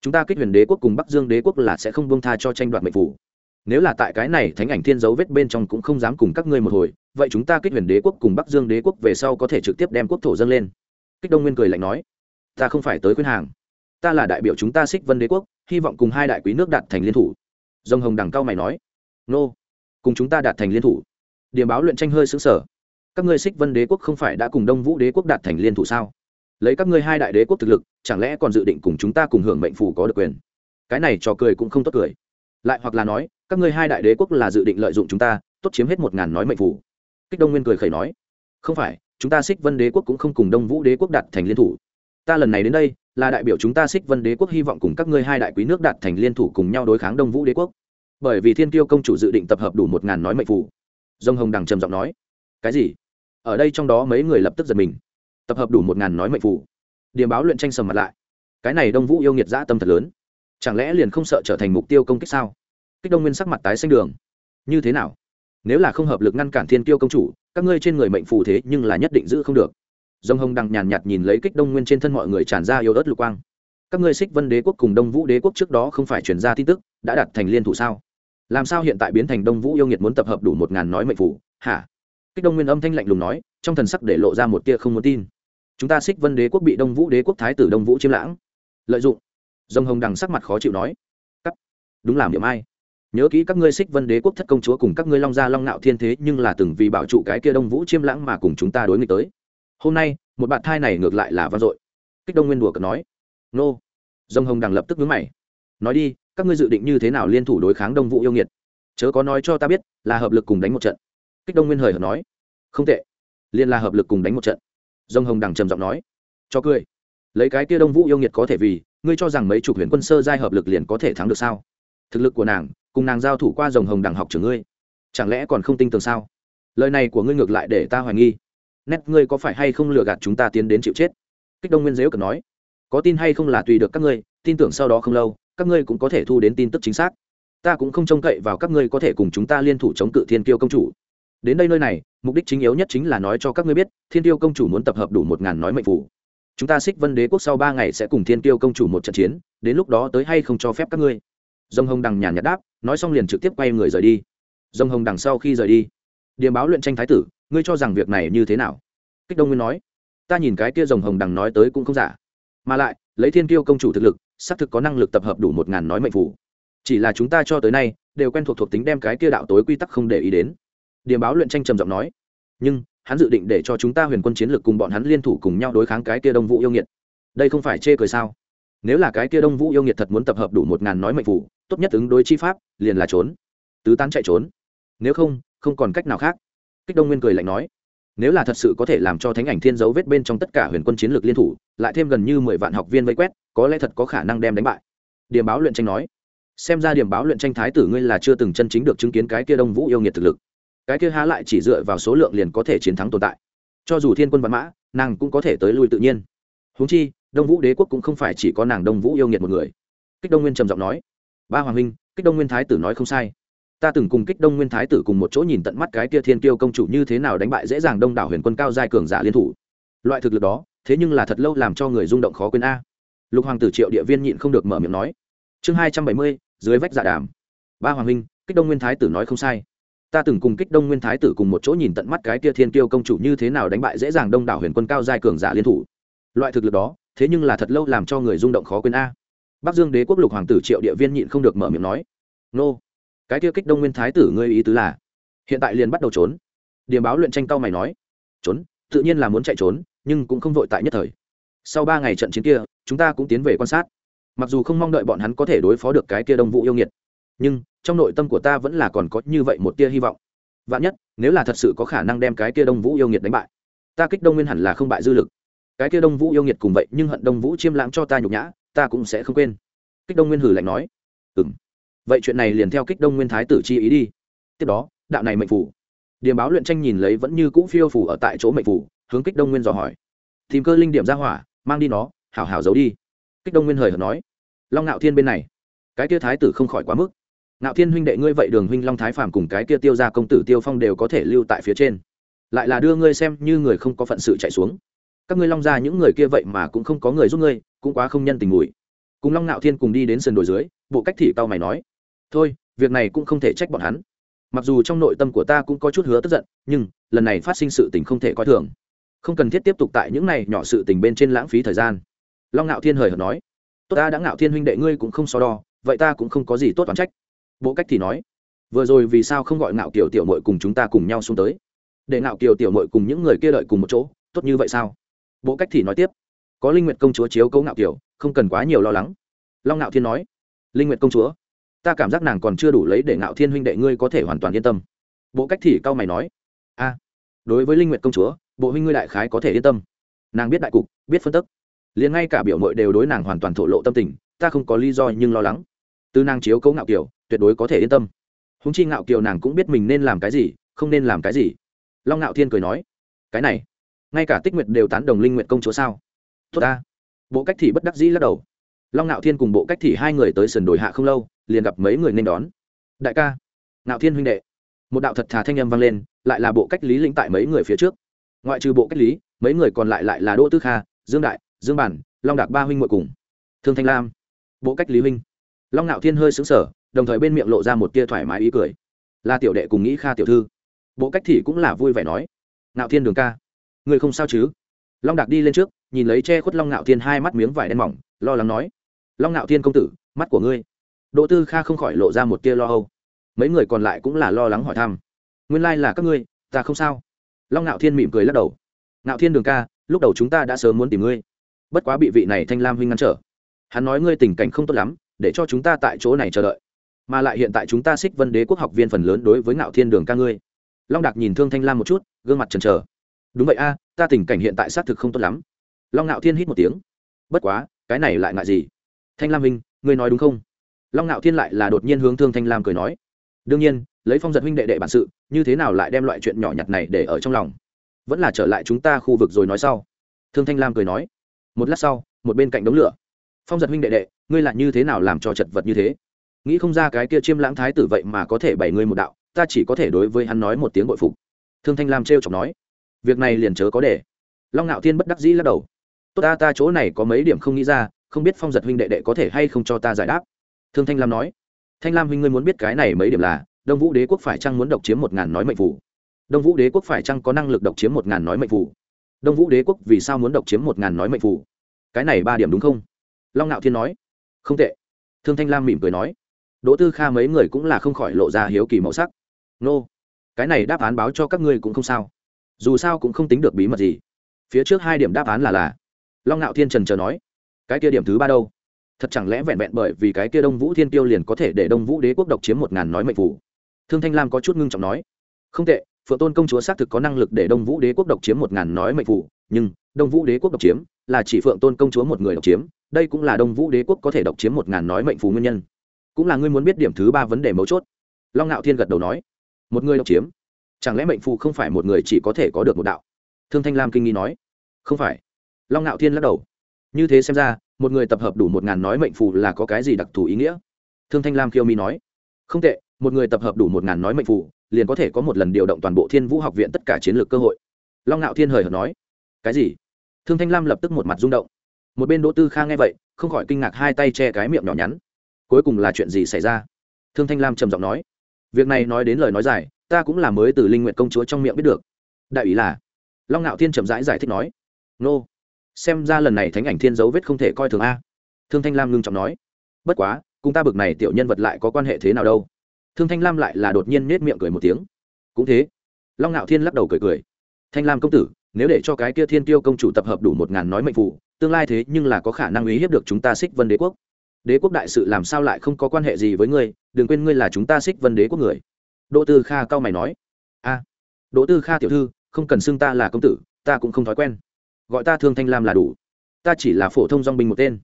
Chúng ta kích huyền đế quốc cùng bắc dương đế quốc là sẽ không buông tha cho tranh đoạt mệnh phủ. Nếu là tại cái này thánh ảnh thiên dấu vết bên trong cũng không dám cùng các ngươi một hồi, vậy chúng ta kích huyền đế quốc cùng bắc dương đế quốc về sau có thể trực tiếp đem quốc thổ dâng lên. Kích đông nguyên cười lạnh nói, ta không phải tới khuyên hàng ta là đại biểu chúng ta xích vân đế quốc, hy vọng cùng hai đại quý nước đạt thành liên thủ. Dông hồng đằng cao mày nói. Nô, cùng chúng ta đạt thành liên thủ. Điểm báo luyện tranh hơi xứng sở các ngươi xích vân đế quốc không phải đã cùng đông vũ đế quốc đạt thành liên thủ sao? Lấy các ngươi hai đại đế quốc thực lực, chẳng lẽ còn dự định cùng chúng ta cùng hưởng mệnh phủ có được quyền? Cái này trò cười cũng không tốt cười. Lại hoặc là nói, các ngươi hai đại đế quốc là dự định lợi dụng chúng ta, tốt chiếm hết một ngàn nói mệnh phủ. kích đông nguyên cười khẩy nói. Không phải, chúng ta xích vân đế quốc cũng không cùng đông vũ đế quốc đạt thành liên thủ. Ta lần này đến đây là đại biểu chúng ta xích vân đế quốc hy vọng cùng các ngươi hai đại quý nước đạt thành liên thủ cùng nhau đối kháng đông vũ đế quốc. Bởi vì thiên tiêu công chủ dự định tập hợp đủ một ngàn nói mệnh phủ dông hồng đằng trầm giọng nói, cái gì? Ở đây trong đó mấy người lập tức giật mình. Tập hợp đủ một ngàn nói mệnh phủ điểm báo luyện tranh sầm mặt lại. Cái này đông vũ yêu nghiệt dã tâm thật lớn. Chẳng lẽ liền không sợ trở thành mục tiêu công kích sao? Kích đông nguyên sắc mặt tái xanh đường. Như thế nào? Nếu là không hợp lực ngăn cản thiên tiêu công chủ, các ngươi trên người mệnh phù thế nhưng là nhất định giữ không được dông hồng đằng nhàn nhạt nhìn lấy kích đông nguyên trên thân mọi người tràn ra yêu ớt lục quang. Các ngươi xích vân đế quốc cùng đông vũ đế quốc trước đó không phải chuyển ra tin tức, đã đặt thành liên thủ sao? Làm sao hiện tại biến thành đông vũ yêu nghiệt muốn tập hợp đủ một ngàn nói mệnh phủ? Hả? Kích đông nguyên âm thanh lạnh lùng nói, trong thần sắc để lộ ra một tia không muốn tin. Chúng ta xích vân đế quốc bị đông vũ đế quốc thái tử đông vũ chiếm lãng. Lợi dụng. Dông hồng đằng sắc mặt khó chịu nói cắt đúng làm điểm ai? Nhớ kỹ các ngươi xích vân đế quốc thất công chúa cùng các ngươi long gia long nạo thiên thế nhưng là từng vì bảo trụ cái kia đông vũ chiêm lãng mà cùng chúng ta đối nghịch tới hôm nay, một bạn thai này ngược lại là vang dội. Kích đông nguyên đùa cợt nói, nô. Dông hồng đằng lập tức vướng mày, nói đi, các ngươi dự định như thế nào liên thủ đối kháng đông vũ yêu nghiệt? Chớ có nói cho ta biết, là hợp lực cùng đánh một trận. Kích đông nguyên hời hợt nói, không tệ liên là hợp lực cùng đánh một trận. Dông hồng đằng trầm giọng nói, cho cười. Lấy cái kia đông vũ yêu nghiệt có thể vì, ngươi cho rằng mấy chục huyền quân sơ giai hợp lực liền có thể thắng được sao? Thực lực của nàng, cùng nàng giao thủ qua dòng hồng đằng học trưởng ngươi, chẳng lẽ còn không tin tưởng sao? Lời này của ngươi ngược lại để ta hoài nghi nét, ngươi có phải hay không lừa gạt chúng ta tiến đến chịu chết? Kích đông nguyên dếu cần nói, có tin hay không là tùy được các ngươi, tin tưởng sau đó không lâu, các ngươi cũng có thể thu đến tin tức chính xác. Ta cũng không trông cậy vào các ngươi có thể cùng chúng ta liên thủ chống cự thiên kiêu công chủ. Đến đây nơi này, mục đích chính yếu nhất chính là nói cho các ngươi biết, thiên tiêu công chủ muốn tập hợp đủ một ngàn nói mệnh phủ. Chúng ta xích vân đế quốc sau ba ngày sẽ cùng thiên tiêu công chủ một trận chiến, đến lúc đó tới hay không cho phép các ngươi. Dông hồng đằng nhàn nhạt đáp, nói xong liền trực tiếp quay người rời đi. Dông hồng đằng sau khi rời đi điềm báo luyện tranh thái tử ngươi cho rằng việc này như thế nào? Kích đông nguyên nói. Ta nhìn cái kia rồng hồng đằng nói tới cũng không giả. Mà lại, lấy thiên kiêu công chủ thực lực, xác thực có năng lực tập hợp đủ một ngàn nói mệnh phủ. Chỉ là chúng ta cho tới nay, đều quen thuộc thuộc tính đem cái kia đạo tối quy tắc không để ý đến. Điểm báo luyện tranh trầm giọng nói. Nhưng, hắn dự định để cho chúng ta huyền quân chiến lược cùng bọn hắn liên thủ cùng nhau đối kháng cái kia đông vũ yêu nghiệt. Đây không phải chê cười sao? Nếu là cái kia đông vũ yêu nghiệt thật muốn tập hợp đủ một ngàn nói mệnh phủ, tốt nhất ứng đối chi pháp, liền là trốn. Tứ tán chạy trốn. Nếu không không còn cách nào khác kích đông nguyên cười lạnh nói, nếu là thật sự có thể làm cho thánh ảnh thiên dấu vết bên trong tất cả huyền quân chiến lược liên thủ, lại thêm gần như mười vạn học viên vây quét, có lẽ thật có khả năng đem đánh bại. Điểm báo luyện tranh nói, xem ra điểm báo luyện tranh thái tử ngươi là chưa từng chân chính được chứng kiến cái kia đông vũ yêu nghiệt thực lực. Cái kia há lại chỉ dựa vào số lượng liền có thể chiến thắng tồn tại. Cho dù thiên quân văn mã, nàng cũng có thể tới lui tự nhiên. Húng chi, đông vũ đế quốc cũng không phải chỉ có nàng đông vũ yêu nghiệt một người. Kích đông nguyên trầm giọng nói, ba hoàng huynh, kích đông nguyên thái tử nói không sai ta từng cùng kích đông nguyên thái tử cùng một chỗ nhìn tận mắt cái kia thiên kiêu công chủ như thế nào đánh bại dễ dàng đông đảo huyền quân cao giai cường giả liên thủ. Loại thực lực đó, thế nhưng là thật lâu làm cho người rung động khó quên a. Lục hoàng tử triệu địa viên nhịn không được mở miệng nói. Chương hai trăm bảy mươi, dưới vách dạ đàm. Ba hoàng huynh, kích đông nguyên thái tử nói không sai. Ta từng cùng kích đông nguyên thái tử cùng một chỗ nhìn tận mắt cái kia thiên kiêu công chủ như thế nào đánh bại dễ dàng đông đảo huyền quân cao giai cường giả liên thủ. Loại thực lực đó, thế nhưng là thật lâu làm cho người rung động khó quên a. Bắc dương đế quốc lục hoàng tử triệu địa viên nhịn không được mở miệng nói. Nô cái kia kích đông nguyên thái tử ngươi ý tứ là, hiện tại liền bắt đầu trốn. Điểm báo luyện tranh cao mày nói, trốn, tự nhiên là muốn chạy trốn, nhưng cũng không vội tại nhất thời. Sau ba ngày trận chiến kia, chúng ta cũng tiến về quan sát. Mặc dù không mong đợi bọn hắn có thể đối phó được cái kia đông vũ yêu nghiệt, nhưng trong nội tâm của ta vẫn là còn có như vậy một tia hy vọng. Vạn nhất, nếu là thật sự có khả năng đem cái kia đông vũ yêu nghiệt đánh bại, ta kích đông nguyên hẳn là không bại dư lực. Cái kia đông vũ yêu nghiệt cùng vậy, nhưng hận đông vũ chiêm lãng cho ta nhục nhã, ta cũng sẽ không quên. Kích đông nguyên hử lạnh nói ừng vậy chuyện này liền theo kích đông nguyên thái tử chi ý đi. Tiếp đó, đạo này mệnh phủ. Điềm báo luyện tranh nhìn lấy vẫn như cũ phiêu phủ ở tại chỗ mệnh phủ, hướng kích đông nguyên dò hỏi. Tìm cơ linh điểm ra hỏa, mang đi nó, hảo hảo giấu đi. Kích đông nguyên hời hợt nói. Long ngạo thiên bên này. Cái kia thái tử không khỏi quá mức. Ngạo thiên huynh đệ ngươi vậy đường huynh long thái phàm cùng cái kia tiêu ra công tử tiêu phong đều có thể lưu tại phía trên. Lại là đưa ngươi xem như người không có phận sự chạy xuống. Các ngươi long ra những người kia vậy mà cũng không có người giúp ngươi, cũng quá không nhân tình mùi. Cùng long ngạo thiên cùng đi đến sườn đồi dưới, bộ cách thị tao mày nói thôi, việc này cũng không thể trách bọn hắn. Mặc dù trong nội tâm của ta cũng có chút hứa tức giận, nhưng lần này phát sinh sự tình không thể coi thường. Không cần thiết tiếp tục tại những này nhỏ sự tình bên trên lãng phí thời gian. Long ngạo thiên hời hợt nói. Tốt ta đã ngạo thiên huynh đệ ngươi cũng không so đo, vậy ta cũng không có gì tốt toán trách. Bộ cách thì nói. Vừa rồi vì sao không gọi ngạo kiều tiểu mội cùng chúng ta cùng nhau xuống tới? Để ngạo kiều tiểu mội cùng những người kia lợi cùng một chỗ, tốt như vậy sao? Bộ cách thì nói tiếp. Có linh nguyệt công chúa chiếu cấu ngạo kiều, không cần quá nhiều lo lắng. Long ngạo thiên nói. Linh nguyệt công chúa ta cảm giác nàng còn chưa đủ lấy để ngạo thiên huynh đệ ngươi có thể hoàn toàn yên tâm. Bộ cách thì cao mày nói, a, đối với linh nguyện công chúa, bộ huynh ngươi đại khái có thể yên tâm. Nàng biết đại cục, biết phân tức. Liền ngay cả biểu mội đều đối nàng hoàn toàn thổ lộ tâm tình, ta không có lý do nhưng lo lắng. Từ nàng chiếu cấu ngạo kiều, tuyệt đối có thể yên tâm. Húng chi ngạo kiều nàng cũng biết mình nên làm cái gì, không nên làm cái gì. Long ngạo thiên cười nói, cái này, ngay cả tích nguyệt đều tán đồng linh nguyện công chúa sao? Tốt ta. Bộ cách thì bất đắc dĩ lắc đầu long ngạo thiên cùng bộ cách thì hai người tới sườn đồi hạ không lâu, liền gặp mấy người nên đón. Đại ca ngạo thiên huynh đệ. Một đạo thật thà thanh âm vang lên, lại là bộ cách lý lĩnh tại mấy người phía trước. Ngoại trừ bộ cách lý, mấy người còn lại lại là đỗ tư kha, dương đại, dương bản, long đạc ba huynh ngội cùng. Thương thanh lam, bộ cách lý huynh. Long ngạo thiên hơi xứng sở đồng thời bên miệng lộ ra một tia thoải mái ý cười. Là tiểu đệ cùng nghĩ kha tiểu thư. Bộ cách thì cũng là vui vẻ nói. Ngạo thiên đường ca, người không sao chứ? Long đạc đi lên trước, nhìn lấy che khuất long ngạo thiên hai mắt miếng vải đen mỏng, lo lắng nói long ngạo thiên công tử, mắt của ngươi. Đỗ tư kha không khỏi lộ ra một tia lo âu. Mấy người còn lại cũng là lo lắng hỏi thăm. Nguyên lai là các ngươi, ta không sao. Long ngạo thiên mỉm cười lắc đầu. Ngạo thiên đường ca, lúc đầu chúng ta đã sớm muốn tìm ngươi. Bất quá bị vị này thanh lam huynh ngăn trở. Hắn nói ngươi tình cảnh không tốt lắm, để cho chúng ta tại chỗ này chờ đợi. Mà lại hiện tại chúng ta xích vân đế quốc học viên phần lớn đối với ngạo thiên đường ca ngươi. Long đạc nhìn thương thanh lam một chút, gương mặt trần trờ đúng vậy a, ta tình cảnh hiện tại xác thực không tốt lắm. Long ngạo thiên hít một tiếng. Bất quá, cái này lại ngại gì? Thanh lam huynh, ngươi nói đúng không? Long ngạo thiên lại là đột nhiên hướng thương thanh lam cười nói. Đương nhiên, lấy phong giật huynh đệ đệ bản sự, như thế nào lại đem loại chuyện nhỏ nhặt này để ở trong lòng? Vẫn là trở lại chúng ta khu vực rồi nói sau. Thương thanh lam cười nói. Một lát sau, một bên cạnh đống lửa. Phong giật huynh đệ đệ, ngươi lại như thế nào làm cho chật vật như thế? Nghĩ không ra cái kia chiêm lãng thái tử vậy mà có thể bày ngươi một đạo, ta chỉ có thể đối với hắn nói một tiếng bội phục. Thương thanh lam trêu chọc nói. Việc này liền chớ có để. Long ngạo thiên bất đắc dĩ lắc đầu. Tốt ta ta chỗ này có mấy điểm không nghĩ ra không biết phong giật huynh đệ đệ có thể hay không cho ta giải đáp. Thương thanh lam nói. Thanh lam huynh ngươi muốn biết cái này mấy điểm là, đông vũ đế quốc phải chăng muốn độc chiếm một ngàn nói mệnh phủ? Đông vũ đế quốc phải chăng có năng lực độc chiếm một ngàn nói mệnh phủ? Đông vũ đế quốc vì sao muốn độc chiếm một ngàn nói mệnh phủ? Cái này ba điểm đúng không? Long ngạo thiên nói. Không tệ. Thương thanh lam mỉm cười nói. Đỗ tư kha mấy người cũng là không khỏi lộ ra hiếu kỳ màu sắc. Nô, cái này đáp án báo cho các ngươi cũng không sao. Dù sao cũng không tính được bí mật gì. Phía trước hai điểm đáp án là là. Long ngạo thiên trần trờ nói cái kia điểm thứ ba đâu? Thật chẳng lẽ vẹn vẹn bởi vì cái kia đông vũ thiên tiêu liền có thể để đông vũ đế quốc độc chiếm một ngàn nói mệnh phủ? Thương thanh lam có chút ngưng trọng nói. Không tệ, phượng tôn công chúa xác thực có năng lực để đông vũ đế quốc độc chiếm một ngàn nói mệnh phủ, nhưng đông vũ đế quốc độc chiếm là chỉ phượng tôn công chúa một người độc chiếm, đây cũng là đông vũ đế quốc có thể độc chiếm một ngàn nói mệnh phủ nguyên nhân. Cũng là ngươi muốn biết điểm thứ ba vấn đề mấu chốt. Long ngạo thiên gật đầu nói. Một người độc chiếm, chẳng lẽ mệnh phù không phải một người chỉ có thể có được một đạo? Thương thanh lam kinh nghi nói. Không phải. Long ngạo thiên lắc đầu như thế xem ra một người tập hợp đủ một ngàn nói mệnh phù là có cái gì đặc thù ý nghĩa? Thương thanh lam kiêu mi nói. Không tệ một người tập hợp đủ một ngàn nói mệnh phù liền có thể có một lần điều động toàn bộ thiên vũ học viện tất cả chiến lược cơ hội. Long ngạo thiên hời hợt nói. Cái gì? Thương thanh lam lập tức một mặt rung động. Một bên đỗ tư kha nghe vậy không khỏi kinh ngạc hai tay che cái miệng nhỏ nhắn. Cuối cùng là chuyện gì xảy ra? Thương thanh lam trầm giọng nói. Việc này nói đến lời nói dài ta cũng là mới từ linh nguyện công chúa trong miệng biết được. Đại ý là long ngạo thiên trầm rãi giải, giải thích nói. Nô xem ra lần này thánh ảnh thiên dấu vết không thể coi thường a. Thương thanh lam ngưng trọng nói. Bất quá, cùng ta bực này tiểu nhân vật lại có quan hệ thế nào đâu? Thương thanh lam lại là đột nhiên nết miệng cười một tiếng. Cũng thế. Long ngạo thiên lắc đầu cười cười. Thanh lam công tử, nếu để cho cái kia thiên tiêu công chủ tập hợp đủ một ngàn nói mệnh phụ tương lai thế nhưng là có khả năng uy hiếp được chúng ta xích vân đế quốc. Đế quốc đại sự làm sao lại không có quan hệ gì với ngươi, đừng quên ngươi là chúng ta xích vân đế quốc người. Đỗ tư kha cao mày nói. A. Đỗ tư kha tiểu thư, không cần xưng ta là công tử, ta cũng không thói quen gọi ta thương thanh lam là đủ. Ta chỉ là phổ thông dong binh một tên.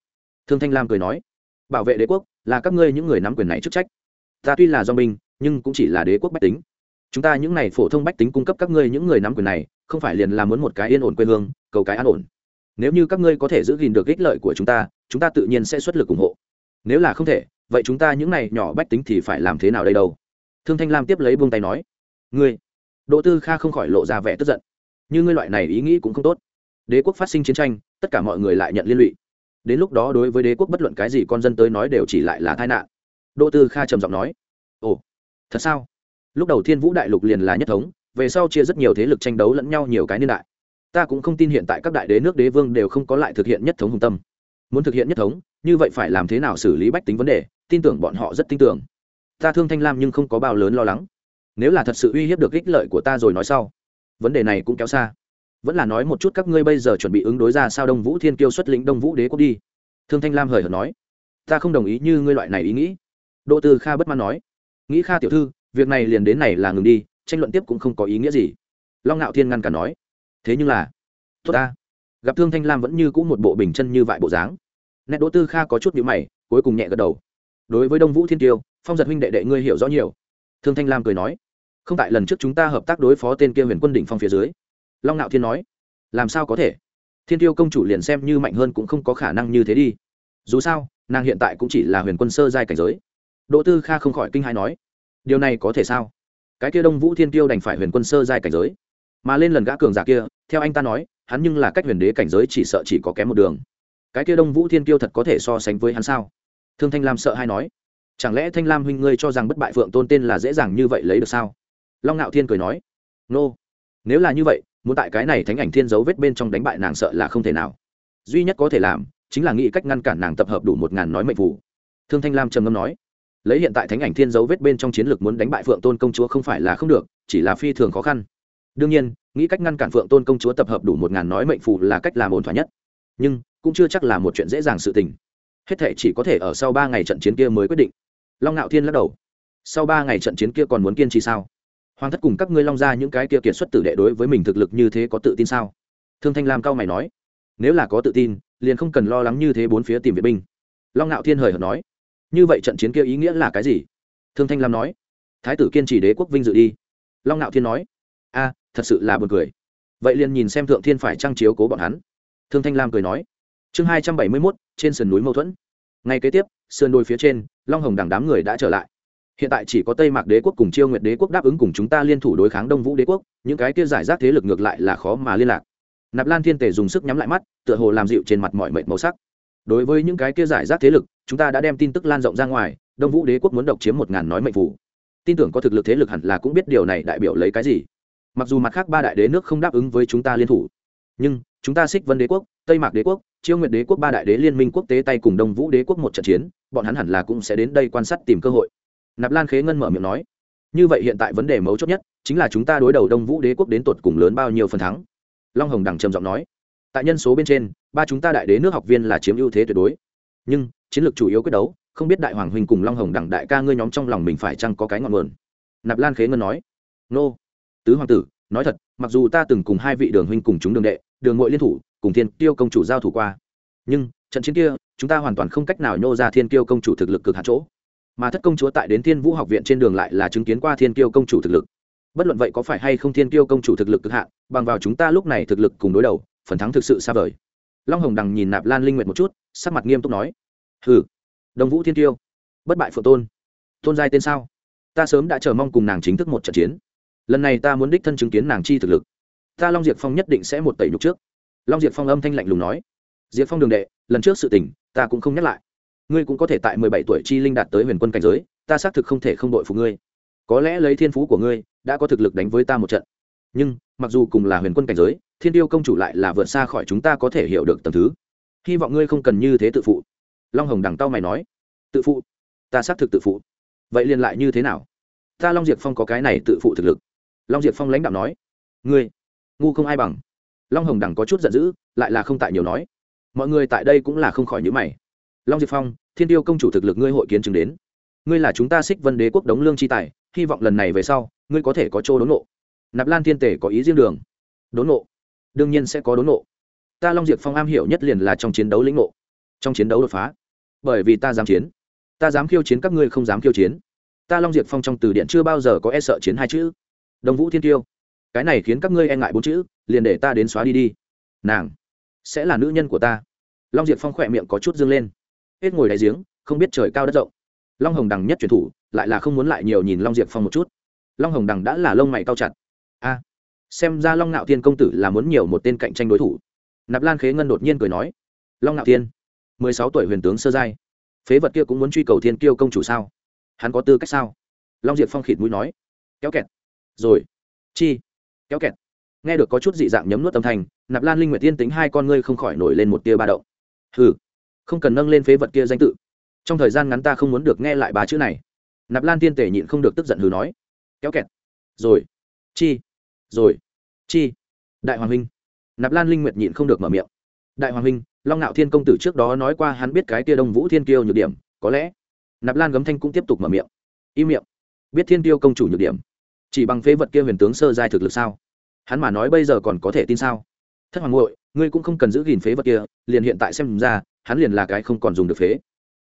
Thương thanh lam cười nói. Bảo vệ đế quốc là các ngươi những người nắm quyền này chức trách. Ta tuy là dong binh, nhưng cũng chỉ là đế quốc bách tính. Chúng ta những n à y phổ thông bách tính cung cấp các ngươi những người nắm quyền này, không phải liền là muốn một cái yên ổn quê hương, cầu cái an ổn. Nếu như các ngươi có thể giữ gìn được ích lợi của chúng ta chúng ta tự nhiên sẽ xuất lực ủng hộ. Nếu là không thể, vậy chúng ta những này nhỏ bách tính thì phải làm thế nào đây đâu? Thương thanh lam tiếp lấy buông tay nói. Ngươi. Đỗ tư kha không khỏi lộ ra vẻ tức giận. Như ngươi loại này ý nghĩ cũng không tốt đế quốc phát sinh chiến tranh, tất cả mọi người lại nhận liên lụy. Đến lúc đó đối với đế quốc bất luận cái gì con dân tới nói đều chỉ lại là tai nạn. Đỗ tư kha trầm giọng nói, ồ, thật sao? Lúc đầu thiên vũ đại lục liền là nhất thống, về sau chia rất nhiều thế lực tranh đấu lẫn nhau nhiều cái niên đại. Ta cũng không tin hiện tại các đại đế nước đế vương đều không có lại thực hiện nhất thống hùng tâm. Muốn thực hiện nhất thống, như vậy phải làm thế nào xử lý bách tính vấn đề, tin tưởng bọn họ rất tin tưởng. Ta thương thanh lam nhưng không có bao lớn lo lắng. Nếu là thật sự uy hiếp được ích lợi của ta rồi nói sau, vấn đề này cũng kéo xa vẫn là nói một chút các ngươi bây giờ chuẩn bị ứng đối ra sao đông vũ thiên kiêu xuất lĩnh đông vũ đế quốc đi. Thương thanh lam hời hợt nói. Ta không đồng ý như ngươi loại này ý nghĩ. Đỗ tư kha bất mãn nói. Nghĩ kha tiểu thư, việc này liền đến này là ngừng đi, tranh luận tiếp cũng không có ý nghĩa gì. Long ngạo thiên ngăn cả nói. Thế nhưng là, tốt ta. Gặp thương thanh lam vẫn như cũ một bộ bình chân như vại bộ dáng. Nét đỗ tư kha có chút nhữ mày, cuối cùng nhẹ gật đầu. Đối với đông vũ thiên tiêu phong giật huynh đệ đệ ngươi hiểu rõ nhiều. Thương thanh lam cười nói. Không tại lần trước chúng ta hợp tác đối phó tên kia huyền quân đỉnh phong phía dưới long nạo thiên nói, làm sao có thể? Thiên tiêu công chủ liền xem như mạnh hơn cũng không có khả năng như thế đi. Dù sao, nàng hiện tại cũng chỉ là huyền quân sơ giai cảnh giới. Đỗ tư kha không khỏi kinh hai nói, điều này có thể sao? Cái kia đông vũ thiên tiêu đành phải huyền quân sơ giai cảnh giới. Mà lên lần gã cường giả kia, theo anh ta nói, hắn nhưng là cách huyền đế cảnh giới chỉ sợ chỉ có kém một đường. Cái kia đông vũ thiên tiêu thật có thể so sánh với hắn sao? Thương thanh lam sợ hay nói, chẳng lẽ thanh lam huynh ngươi cho rằng bất bại phượng tôn tên là dễ dàng như vậy lấy được sao? Long ngạo thiên cười nói, nô、no. nếu là như vậy muốn tại cái này thánh ảnh thiên dấu vết bên trong đánh bại nàng sợ là không thể nào. Duy nhất có thể làm, chính là nghĩ cách ngăn cản nàng tập hợp đủ một ngàn nói mệnh phủ thương thanh lam trầm ngâm nói, lấy hiện tại thánh ảnh thiên dấu vết bên trong chiến lược muốn đánh bại phượng tôn công chúa không phải là không được, chỉ là phi thường khó khăn. Đương nhiên, nghĩ cách ngăn cản phượng tôn công chúa tập hợp đủ một ngàn nói mệnh phù là cách làm ổn thỏa nhất. Nhưng, cũng chưa chắc là một chuyện dễ dàng sự tình. Hết thể chỉ có thể ở sau ba ngày trận chiến kia mới quyết định. Long ngạo thiên lắc đầu. Sau ba ngày trận chiến kia còn muốn kiên trì sao? Hoàng thất cùng các ngươi long ra những cái kia kiệt xuất tử đệ đối với mình thực lực như thế có tự tin sao? Thương thanh lam cao mày nói, nếu là có tự tin, liền không cần lo lắng như thế bốn phía tìm vệ binh. Long ngạo thiên hời hợt nói, như vậy trận chiến kia ý nghĩa là cái gì? Thương thanh lam nói, thái tử kiên trì đế quốc vinh dự đi. Long ngạo thiên nói, a, thật sự là buồn cười. Vậy liền nhìn xem thượng thiên phải trang chiếu cố bọn hắn. Thương thanh lam cười nói, chương hai trăm bảy mươi mốt, trên sườn núi mâu thuẫn. Ngay kế tiếp, sườn đôi phía trên, long hồng đằng đám người đã trở lại hiện tại chỉ có tây mạc đế quốc cùng chiêu nguyệt đế quốc đáp ứng cùng chúng ta liên thủ đối kháng đông vũ đế quốc, những cái kia giải rác thế lực ngược lại là khó mà liên lạc. Nạp lan thiên tề dùng sức nhắm lại mắt, tựa hồ làm dịu trên mặt mọi mệt màu sắc. Đối với những cái kia giải rác thế lực, chúng ta đã đem tin tức lan rộng ra ngoài, đông vũ đế quốc muốn độc chiếm một ngàn nói mệnh phủ. Tin tưởng có thực lực thế lực hẳn là cũng biết điều này đại biểu lấy cái gì. Mặc dù mặt khác ba đại đế nước không đáp ứng với chúng ta liên thủ, nhưng chúng ta xích vân đế quốc, tây mạc đế quốc, chiêu nguyệt đế quốc ba đại đế liên minh quốc tế tay cùng đông vũ đế quốc một trận chiến, bọn hắn hẳn là cũng sẽ đến đây quan sát tìm cơ hội nạp lan khế ngân mở miệng nói, như vậy hiện tại vấn đề mấu chốt nhất chính là chúng ta đối đầu đông vũ đế quốc đến tột cùng lớn bao nhiêu phần thắng. Long hồng đằng trầm giọng nói, tại nhân số bên trên, ba chúng ta đại đế nước học viên là chiếm ưu thế tuyệt đối. Nhưng, chiến lược chủ yếu quyết đấu, không biết đại hoàng huynh cùng long hồng đẳng đại ca ngươi nhóm trong lòng mình phải chăng có cái ngọn nguồn? Nạp lan khế ngân nói, nô. Tứ hoàng tử, nói thật, mặc dù ta từng cùng hai vị đường huynh cùng chúng đường đệ, đường ngội liên thủ, cùng thiên tiêu công chủ giao thủ qua. Nhưng, trận chiến kia, chúng ta hoàn toàn không cách nào nhô ra thiên tiêu công chủ thực lực cực hạt chỗ mà thất công chúa tại đến thiên vũ học viện trên đường lại là chứng kiến qua thiên kiêu công chủ thực lực. Bất luận vậy có phải hay không thiên kiêu công chủ thực lực cực hạn bằng vào chúng ta lúc này thực lực cùng đối đầu phần thắng thực sự xa vời. Long hồng đằng nhìn nạp lan linh nguyệt một chút sắc mặt nghiêm túc nói hừ đồng vũ thiên kiêu, bất bại phượng tôn. Tôn giai tên sao? Ta sớm đã chờ mong cùng nàng chính thức một trận chiến. Lần này ta muốn đích thân chứng kiến nàng chi thực lực. Ta long diệp phong nhất định sẽ một tẩy nhục trước. Long diệp phong âm thanh lạnh lùng nói diệp phong đường đệ lần trước sự tình ta cũng không nhắc lại ngươi cũng có thể tại mười bảy tuổi chi linh đạt tới huyền quân cảnh giới, ta xác thực không thể không đội phục ngươi. Có lẽ lấy thiên phú của ngươi, đã có thực lực đánh với ta một trận. Nhưng, mặc dù cùng là huyền quân cảnh giới, thiên tiêu công chủ lại là vượt xa khỏi chúng ta có thể hiểu được tầm thứ. Hy vọng ngươi không cần như thế tự phụ. Long hồng đằng tao mày nói. Tự phụ? Ta xác thực tự phụ. Vậy liền lại như thế nào? Ta long diệp phong có cái này tự phụ thực lực. Long diệp phong lãnh đạo nói. Ngươi, ngu không ai bằng. Long hồng đằng có chút giận dữ, lại là không tại nhiều nói. Mọi người tại đây cũng là không khỏi nhữ mày long diệp phong, thiên tiêu công chủ thực lực ngươi hội kiến chứng đến. Ngươi là chúng ta xích vân đế quốc đống lương chi tài, hy vọng lần này về sau, ngươi có thể có chỗ đốn nộ. Nạp lan thiên tể có ý riêng đường. Đốn nộ? Đương nhiên sẽ có đốn nộ. Ta long diệp phong am hiểu nhất liền là trong chiến đấu lĩnh nộ. Trong chiến đấu đột phá. Bởi vì ta dám chiến. Ta dám khiêu chiến các ngươi không dám khiêu chiến. Ta long diệp phong trong từ điện chưa bao giờ có e sợ chiến hai chữ. Đồng vũ thiên tiêu. Cái này khiến các ngươi e ngại bốn chữ, liền để ta đến xóa đi đi. Nàng. Sẽ là nữ nhân của ta. Long diệp phong khỏe miệng có chút dương lên hết ngồi đáy giếng, không biết trời cao đất rộng. Long hồng đằng nhất truyền thủ, lại là không muốn lại nhiều nhìn long diệp phong một chút. Long hồng đằng đã là lông mày cao chặt. A, xem ra long ngạo thiên công tử là muốn nhiều một tên cạnh tranh đối thủ. Nạp lan khế ngân đột nhiên cười nói, long ngạo thiên, mười sáu tuổi huyền tướng sơ giai, phế vật kia cũng muốn truy cầu thiên kiêu công chủ sao? Hắn có tư cách sao? Long diệp phong khịt mũi nói, kéo kẹt. Rồi. Chi? Kéo kẹt. Nghe được có chút dị dạng nhấm nuốt âm thanh, nạp lan linh nguyệt tiên tính hai con ngươi không khỏi nổi lên một tia ba động. Hừ không cần nâng lên phế vật kia danh tự. Trong thời gian ngắn ta không muốn được nghe lại ba chữ này. Nạp lan tiên tể nhịn không được tức giận hừ nói. Kéo kẹt. Rồi. Chi. Rồi. Chi. Đại hoàng huynh. Nạp lan linh nguyệt nhịn không được mở miệng. Đại hoàng huynh, long ngạo thiên công tử trước đó nói qua hắn biết cái tia đông vũ thiên kiêu nhược điểm, có lẽ. Nạp lan gấm thanh cũng tiếp tục mở miệng. Im miệng. Biết thiên tiêu công chủ nhược điểm. Chỉ bằng phế vật kia huyền tướng sơ giai thực lực sao? Hắn mà nói bây giờ còn có thể tin sao? Thất hoàng ngội ngươi cũng không cần giữ gìn phế vật kia, liền hiện tại xem ra, hắn liền là cái không còn dùng được phế.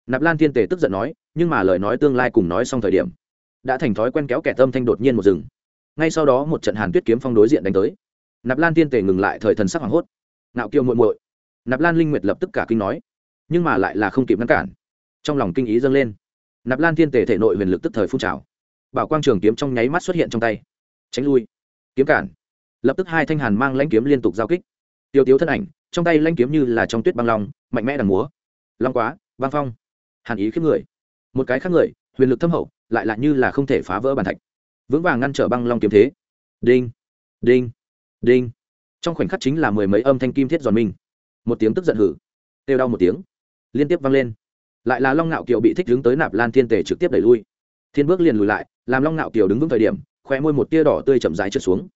Nạp lan thiên tề tức giận nói, nhưng mà lời nói tương lai cùng nói xong thời điểm, đã thành thói quen kéo kẻ tâm thanh đột nhiên một rừng ngay sau đó một trận hàn tuyết kiếm phong đối diện đánh tới. Nạp lan thiên tề ngừng lại thời thần sắc hoảng hốt. Nạo kiêu muội muội. Nạp lan linh nguyệt lập tức cả kinh nói, nhưng mà lại là không kịp ngăn cản. Trong lòng kinh ý dâng lên. Nạp lan thiên tề thể nội huyền lực tức thời phun trào. Bảo quang trường kiếm trong nháy mắt xuất hiện trong tay. Tránh lui. Kiếm cản. Lập tức hai thanh hàn mang lãnh kiếm liên tục giao kích tiêu tiếu thân ảnh, trong tay lanh kiếm như là trong tuyết băng long, mạnh mẽ đằng múa. Long quá, băng phong. Hàn ý khiếp người. Một cái khác người, huyền lực thâm hậu, lại là như là không thể phá vỡ bàn thạch. Vững vàng ngăn trở băng long kiếm thế. Đinh đinh đinh. Trong khoảnh khắc chính là mười mấy âm thanh kim thiết giòn minh một tiếng tức giận hử. Têu đau một tiếng. Liên tiếp vang lên. Lại là long ngạo kiều bị thích đứng tới nạp lan thiên tề trực tiếp đẩy lui. Thiên bước liền lùi lại, làm long ngạo kiều đứng vững thời điểm khoe môi một tia đỏ tươi chậm rãi trượt xuống.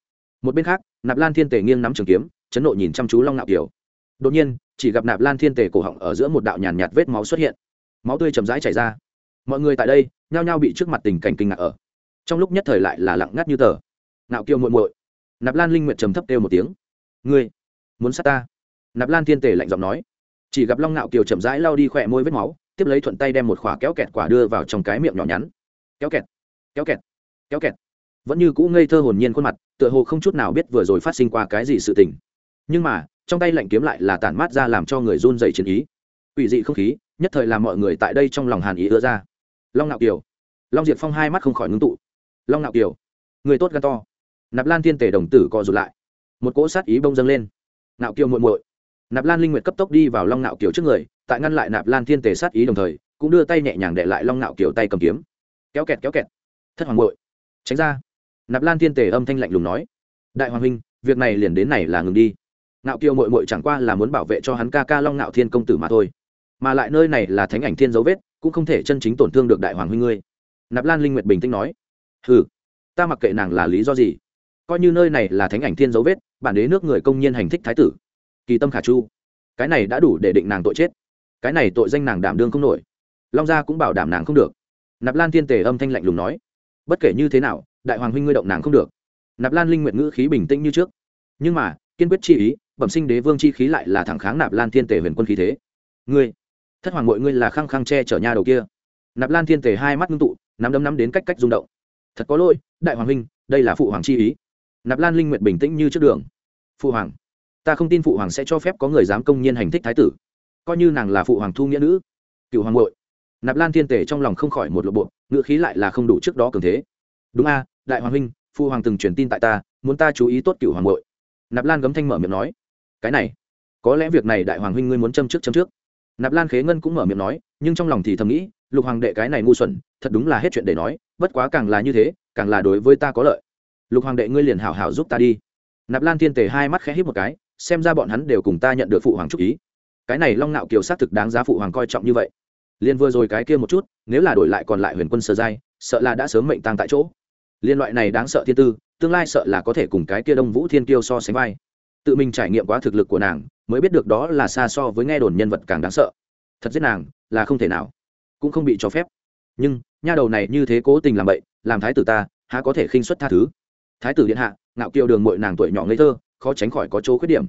Một bên khác, nạp lan thiên tề nghiêng nắm trường kiếm chấn nộ nhìn chăm chú long Nạo kiều. Đột nhiên, chỉ gặp nạp lan thiên tề cổ họng ở giữa một đạo nhàn nhạt vết máu xuất hiện. Máu tươi chầm rãi chảy ra. Mọi người tại đây, nhao nhao bị trước mặt tình cảnh kinh ngạc ở. Trong lúc nhất thời lại là lặng ngắt như tờ. Nạo kiều muội muội. Nạp lan linh nguyệt trầm thấp kêu một tiếng. Ngươi, muốn sát ta? Nạp lan thiên tề lạnh giọng nói. Chỉ gặp long Nạo kiều chậm rãi lao đi khỏe môi vết máu, tiếp lấy thuận tay đem một khỏa kéo kẹt quả đưa vào trong cái miệng nhỏ nhắn. Kéo kẹt kéo kẹt kéo kẹt. Vẫn như cũ ngây thơ hồn nhiên khuôn mặt, tựa hồ không chút nào biết vừa rồi phát sinh qua cái gì sự tình nhưng mà trong tay lạnh kiếm lại là tản mát ra làm cho người run dày chiến ý. Ủy dị không khí nhất thời làm mọi người tại đây trong lòng hàn ý ứa ra. Long nạo kiều. Long diệp phong hai mắt không khỏi ngưng tụ. Long nạo kiều. Người tốt gan to. Nạp lan thiên tể đồng tử co rụt lại. Một cỗ sát ý bông dâng lên. Nạo kiều muội muội. Nạp lan linh nguyệt cấp tốc đi vào long nạo kiều trước người tại ngăn lại nạp lan thiên tề sát ý đồng thời cũng đưa tay nhẹ nhàng đệ lại long nạo kiều tay cầm kiếm. Kéo kẹt kéo kẹt. Thất hoàng muội, tránh ra. Nạp lan thiên tề âm thanh lạnh lùng nói. Đại hoàng huynh việc này liền đến này là ngừng đi ngạo kiều mội mội chẳng qua là muốn bảo vệ cho hắn ca ca long ngạo thiên công tử mà thôi. Mà lại nơi này là thánh ảnh thiên dấu vết, cũng không thể chân chính tổn thương được đại hoàng huynh ngươi. Nạp lan linh nguyệt bình tĩnh nói. Ừ ta mặc kệ nàng là lý do gì, coi như nơi này là thánh ảnh thiên dấu vết, bản đế nước người công nhiên hành thích thái tử. Kỳ tâm khả chu, cái này đã đủ để định nàng tội chết. Cái này tội danh nàng đảm đương không nổi. Long gia cũng bảo đảm nàng không được. Nạp lan thiên tề âm thanh lạnh lùng nói. Bất kể như thế nào, đại hoàng huynh ngươi động nàng không được. Nạp lan linh nguyện ngữ khí bình tĩnh như trước. Nhưng mà, kiên quyết chi ý bẩm sinh đế vương chi khí lại là thẳng kháng nạp lan thiên tề huyền quân khí thế. Ngươi, thất hoàng mọi ngươi là khăng khăng che chở nhà đầu kia. Nạp lan thiên tề hai mắt ngưng tụ, nắm đấm nắm đến cách cách rung động. Thật có lỗi, đại hoàng huynh, đây là phụ hoàng chi ý. Nạp lan linh nguyện bình tĩnh như trước đường. Phụ hoàng, ta không tin phụ hoàng sẽ cho phép có người dám công nhiên hành thích thái tử. Coi như nàng là phụ hoàng thu nghĩa nữ, cựu hoàng hội nạp lan thiên tể trong lòng không khỏi một lộ bộ, ngữ khí lại là không đủ trước đó cường thế. Đúng a, đại hoàng huynh, phụ hoàng từng truyền tin tại ta, muốn ta chú ý tốt cựu hoàng hội nạp lan gấm thanh mở miệng nói cái này, có lẽ việc này đại hoàng huynh ngươi muốn châm trước châm trước. Nạp lan khế ngân cũng mở miệng nói, nhưng trong lòng thì thầm nghĩ, lục hoàng đệ cái này ngu xuẩn, thật đúng là hết chuyện để nói, bất quá càng là như thế, càng là đối với ta có lợi. Lục hoàng đệ ngươi liền hảo hảo giúp ta đi. Nạp lan thiên tề hai mắt khẽ hít một cái, xem ra bọn hắn đều cùng ta nhận được phụ hoàng chú ý. Cái này long nạo kiều xác thực đáng giá phụ hoàng coi trọng như vậy. Liên vừa rồi cái kia một chút, nếu là đổi lại còn lại huyền quân sơ giai, sợ là đã sớm mệnh tăng tại chỗ. Liên loại này đáng sợ thiên tư, tương lai sợ là có thể cùng cái kia đông vũ thiên kiêu so sánh vai tự mình trải nghiệm quá thực lực của nàng, mới biết được đó là xa so với nghe đồn nhân vật càng đáng sợ. Thật giết nàng, là không thể nào, cũng không bị cho phép. Nhưng, nha đầu này như thế cố tình làm bậy, làm thái tử ta, há có thể khinh xuất tha thứ? Thái tử điện hạ, ngạo kiều đường mội nàng tuổi nhỏ ngây thơ, khó tránh khỏi có chỗ khuyết điểm.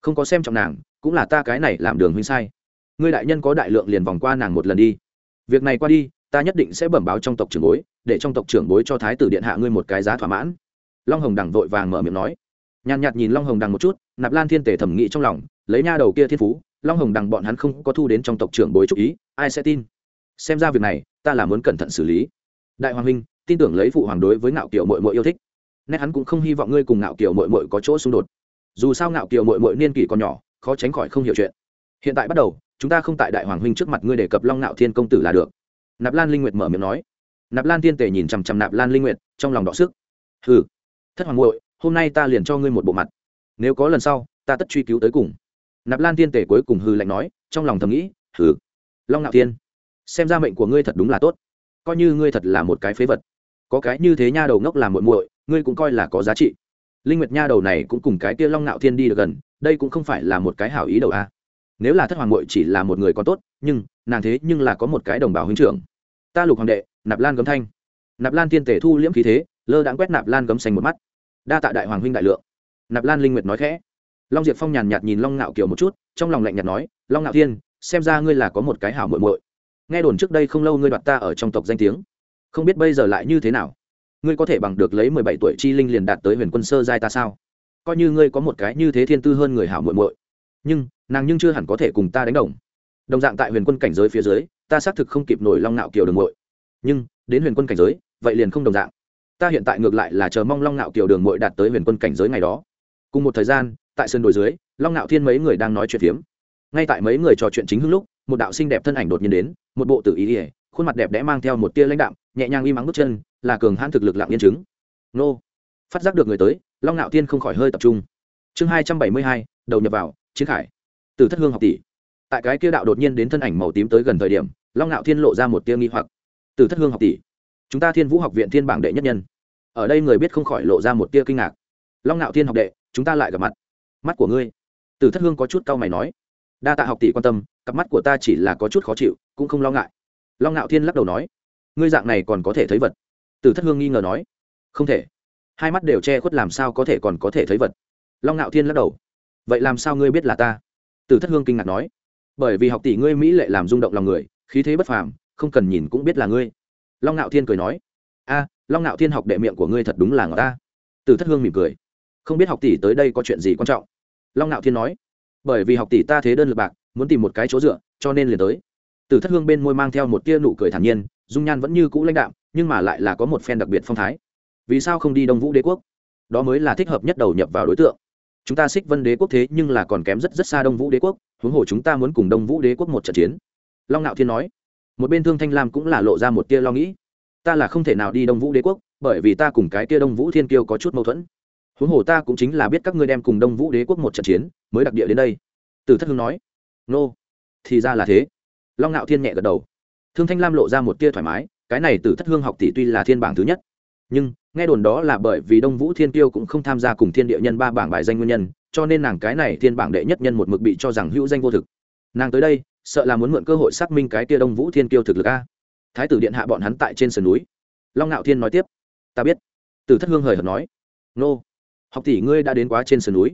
Không có xem trọng nàng, cũng là ta cái này làm đường huynh sai. Ngươi đại nhân có đại lượng liền vòng qua nàng một lần đi. Việc này qua đi, ta nhất định sẽ bẩm báo trong tộc trưởng bối, để trong tộc trưởng bối cho thái tử điện hạ ngươi một cái giá thỏa mãn. Long hồng đằng vội vàng mở miệng nói nhàn nhạt nhìn long hồng đằng một chút, nạp lan thiên tể thẩm nghĩ trong lòng, lấy nha đầu kia thiên phú, long hồng đằng bọn hắn không có thu đến trong tộc trưởng bối chú ý, ai sẽ tin? Xem ra việc này, ta là muốn cẩn thận xử lý. Đại hoàng huynh, tin tưởng lấy phụ hoàng đối với ngạo kiều mội mội yêu thích. Nét hắn cũng không hy vọng ngươi cùng ngạo kiều mội mội có chỗ xung đột. Dù sao ngạo kiều mội mội niên kỷ còn nhỏ, khó tránh khỏi không hiểu chuyện. Hiện tại bắt đầu, chúng ta không tại đại hoàng huynh trước mặt ngươi đề cập long ngạo thiên công tử là được. Nạp lan linh nguyệt mở miệng nói. Nạp lan thiên tể nhìn chằm chằm nạp lan linh nguyệt, trong lòng đọ sức. Hừ. Thất hoàng muội hôm nay ta liền cho ngươi một bộ mặt. Nếu có lần sau, ta tất truy cứu tới cùng. Nạp lan thiên tể cuối cùng hư lạnh nói, trong lòng thầm nghĩ, hừ, long ngạo thiên, xem ra mệnh của ngươi thật đúng là tốt. Coi như ngươi thật là một cái phế vật, có cái như thế nha đầu ngốc làm muội muội, ngươi cũng coi là có giá trị. Linh nguyệt nha đầu này cũng cùng cái kia long ngạo thiên đi được gần, đây cũng không phải là một cái hảo ý đầu a. Nếu là thất hoàng muội chỉ là một người có tốt, nhưng nàng thế nhưng là có một cái đồng bào huynh trưởng. Ta lục hoàng đệ, nạp lan gấm thanh. Nạp lan thiên tể thu liễm khí thế, lơ đãng quét nạp lan gấm xanh một mắt đa tạ đại hoàng huynh đại lượng. Nạp lan linh nguyệt nói khẽ. Long diệp phong nhàn nhạt nhìn long ngạo kiều một chút, trong lòng lạnh nhạt nói, long ngạo thiên, xem ra ngươi là có một cái hảo muội muội. Nghe đồn trước đây không lâu ngươi đoạt ta ở trong tộc danh tiếng. Không biết bây giờ lại như thế nào? Ngươi có thể bằng được lấy mười bảy tuổi chi linh liền đạt tới huyền quân sơ giai ta sao? Coi như ngươi có một cái như thế thiên tư hơn người hảo muội muội. Nhưng, nàng nhưng chưa hẳn có thể cùng ta đánh đồng. Đồng dạng tại huyền quân cảnh giới phía dưới, ta xác thực không kịp nổi long nạo kiều đường muội. Nhưng, đến huyền quân cảnh giới, vậy liền không đồng dạng ta hiện tại ngược lại là chờ mong long nạo kiều đường Mội đạt tới huyền quân cảnh giới ngày đó. Cùng một thời gian, tại sân đồi dưới, long nạo thiên mấy người đang nói chuyện phiếm. Ngay tại mấy người trò chuyện chính hưng lúc, một đạo sinh đẹp thân ảnh đột nhiên đến, một bộ tử ý ỉa khuôn mặt đẹp đẽ mang theo một tia lãnh đạm, nhẹ nhàng im ắng bước chân, là cường hãn thực lực lặng yên chứng. Nô. Phát giác được người tới, long nạo thiên không khỏi hơi tập trung. Chương hai trăm bảy mươi hai, đầu nhập vào, chiến khải. Từ thất hương học tỷ. Tại cái kia đạo đột nhiên đến thân ảnh màu tím tới gần thời điểm, long nạo thiên lộ ra một tia nghi hoặc. Từ thất hương học tỷ chúng ta thiên vũ học viện thiên bảng đệ nhất nhân. Ở đây người biết không khỏi lộ ra một tia kinh ngạc. Long nạo thiên học đệ, chúng ta lại gặp mặt. Mắt của ngươi. Từ thất hương có chút cau mày nói. Đa tạ học tỷ quan tâm, cặp mắt của ta chỉ là có chút khó chịu, cũng không lo ngại. Long ngạo thiên lắc đầu nói. Ngươi dạng này còn có thể thấy vật. Từ thất hương nghi ngờ nói. Không thể. Hai mắt đều che khuất làm sao có thể còn có thể thấy vật. Long ngạo thiên lắc đầu. Vậy làm sao ngươi biết là ta? Từ thất hương kinh ngạc nói. Bởi vì học tỷ ngươi mỹ lệ làm rung động lòng người, khí thế bất phàm, không cần nhìn cũng biết là ngươi long ngạo thiên cười nói, a, long ngạo thiên học đệ miệng của ngươi thật đúng là ngọt ta. Từ thất hương mỉm cười, không biết học tỷ tới đây có chuyện gì quan trọng? Long ngạo thiên nói, bởi vì học tỷ ta thế đơn lực bạc, muốn tìm một cái chỗ dựa, cho nên liền tới. Từ thất hương bên môi mang theo một tia nụ cười thản nhiên, dung nhan vẫn như cũ lãnh đạm, nhưng mà lại là có một phen đặc biệt phong thái. Vì sao không đi đông vũ đế quốc? Đó mới là thích hợp nhất đầu nhập vào đối tượng. Chúng ta xích vân đế quốc thế nhưng là còn kém rất rất xa đông vũ đế quốc, huống hồ chúng ta muốn cùng đông vũ đế quốc một trận chiến. Long ngạo thiên nói một bên thương thanh lam cũng là lộ ra một tia lo nghĩ. Ta là không thể nào đi đông vũ đế quốc, bởi vì ta cùng cái tia đông vũ thiên kiêu có chút mâu thuẫn. Huống hồ ta cũng chính là biết các ngươi đem cùng đông vũ đế quốc một trận chiến, mới đặc địa đến đây. Từ thất hương nói, nô, thì ra là thế. Long ngạo thiên nhẹ gật đầu. Thương thanh lam lộ ra một tia thoải mái, cái này từ thất hương học tỷ tuy là thiên bảng thứ nhất, nhưng nghe đồn đó là bởi vì đông vũ thiên tiêu cũng không tham gia cùng thiên địa nhân ba bảng bài danh nguyên nhân, cho nên nàng cái này thiên bảng đệ nhất nhân một mực bị cho rằng hữu danh vô thực. Nàng tới đây sợ là muốn mượn cơ hội xác minh cái tia đông vũ thiên Kiêu thực lực a. Thái tử điện hạ bọn hắn tại trên sườn núi. Long ngạo thiên nói tiếp. Ta biết. Từ thất hương hời hợt nói. Nô, học tỷ ngươi đã đến quá trên sườn núi.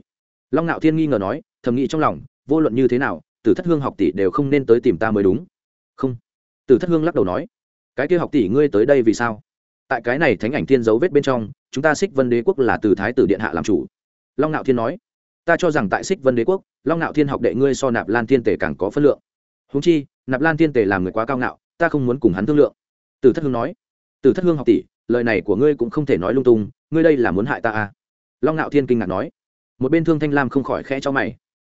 Long ngạo thiên nghi ngờ nói, thầm nghĩ trong lòng, vô luận như thế nào, tử thất hương học tỷ đều không nên tới tìm ta mới đúng. Không. Tử thất hương lắc đầu nói, cái kia học tỷ ngươi tới đây vì sao? Tại cái này thánh ảnh thiên dấu vết bên trong, chúng ta xích vân đế quốc là từ thái tử điện hạ làm chủ. Long ngạo thiên nói, ta cho rằng tại xích vân đế quốc, long ngạo thiên học đệ ngươi so nạp lan thiên tể càng có phân lượng húng chi, nạp lan thiên Tề làm người quá cao ngạo, ta không muốn cùng hắn thương lượng. Tử thất hương nói, tử thất hương học tỷ, lời này của ngươi cũng không thể nói lung tung, ngươi đây là muốn hại ta à? Long ngạo thiên kinh ngạc nói, một bên thương thanh lam không khỏi khẽ cho mày,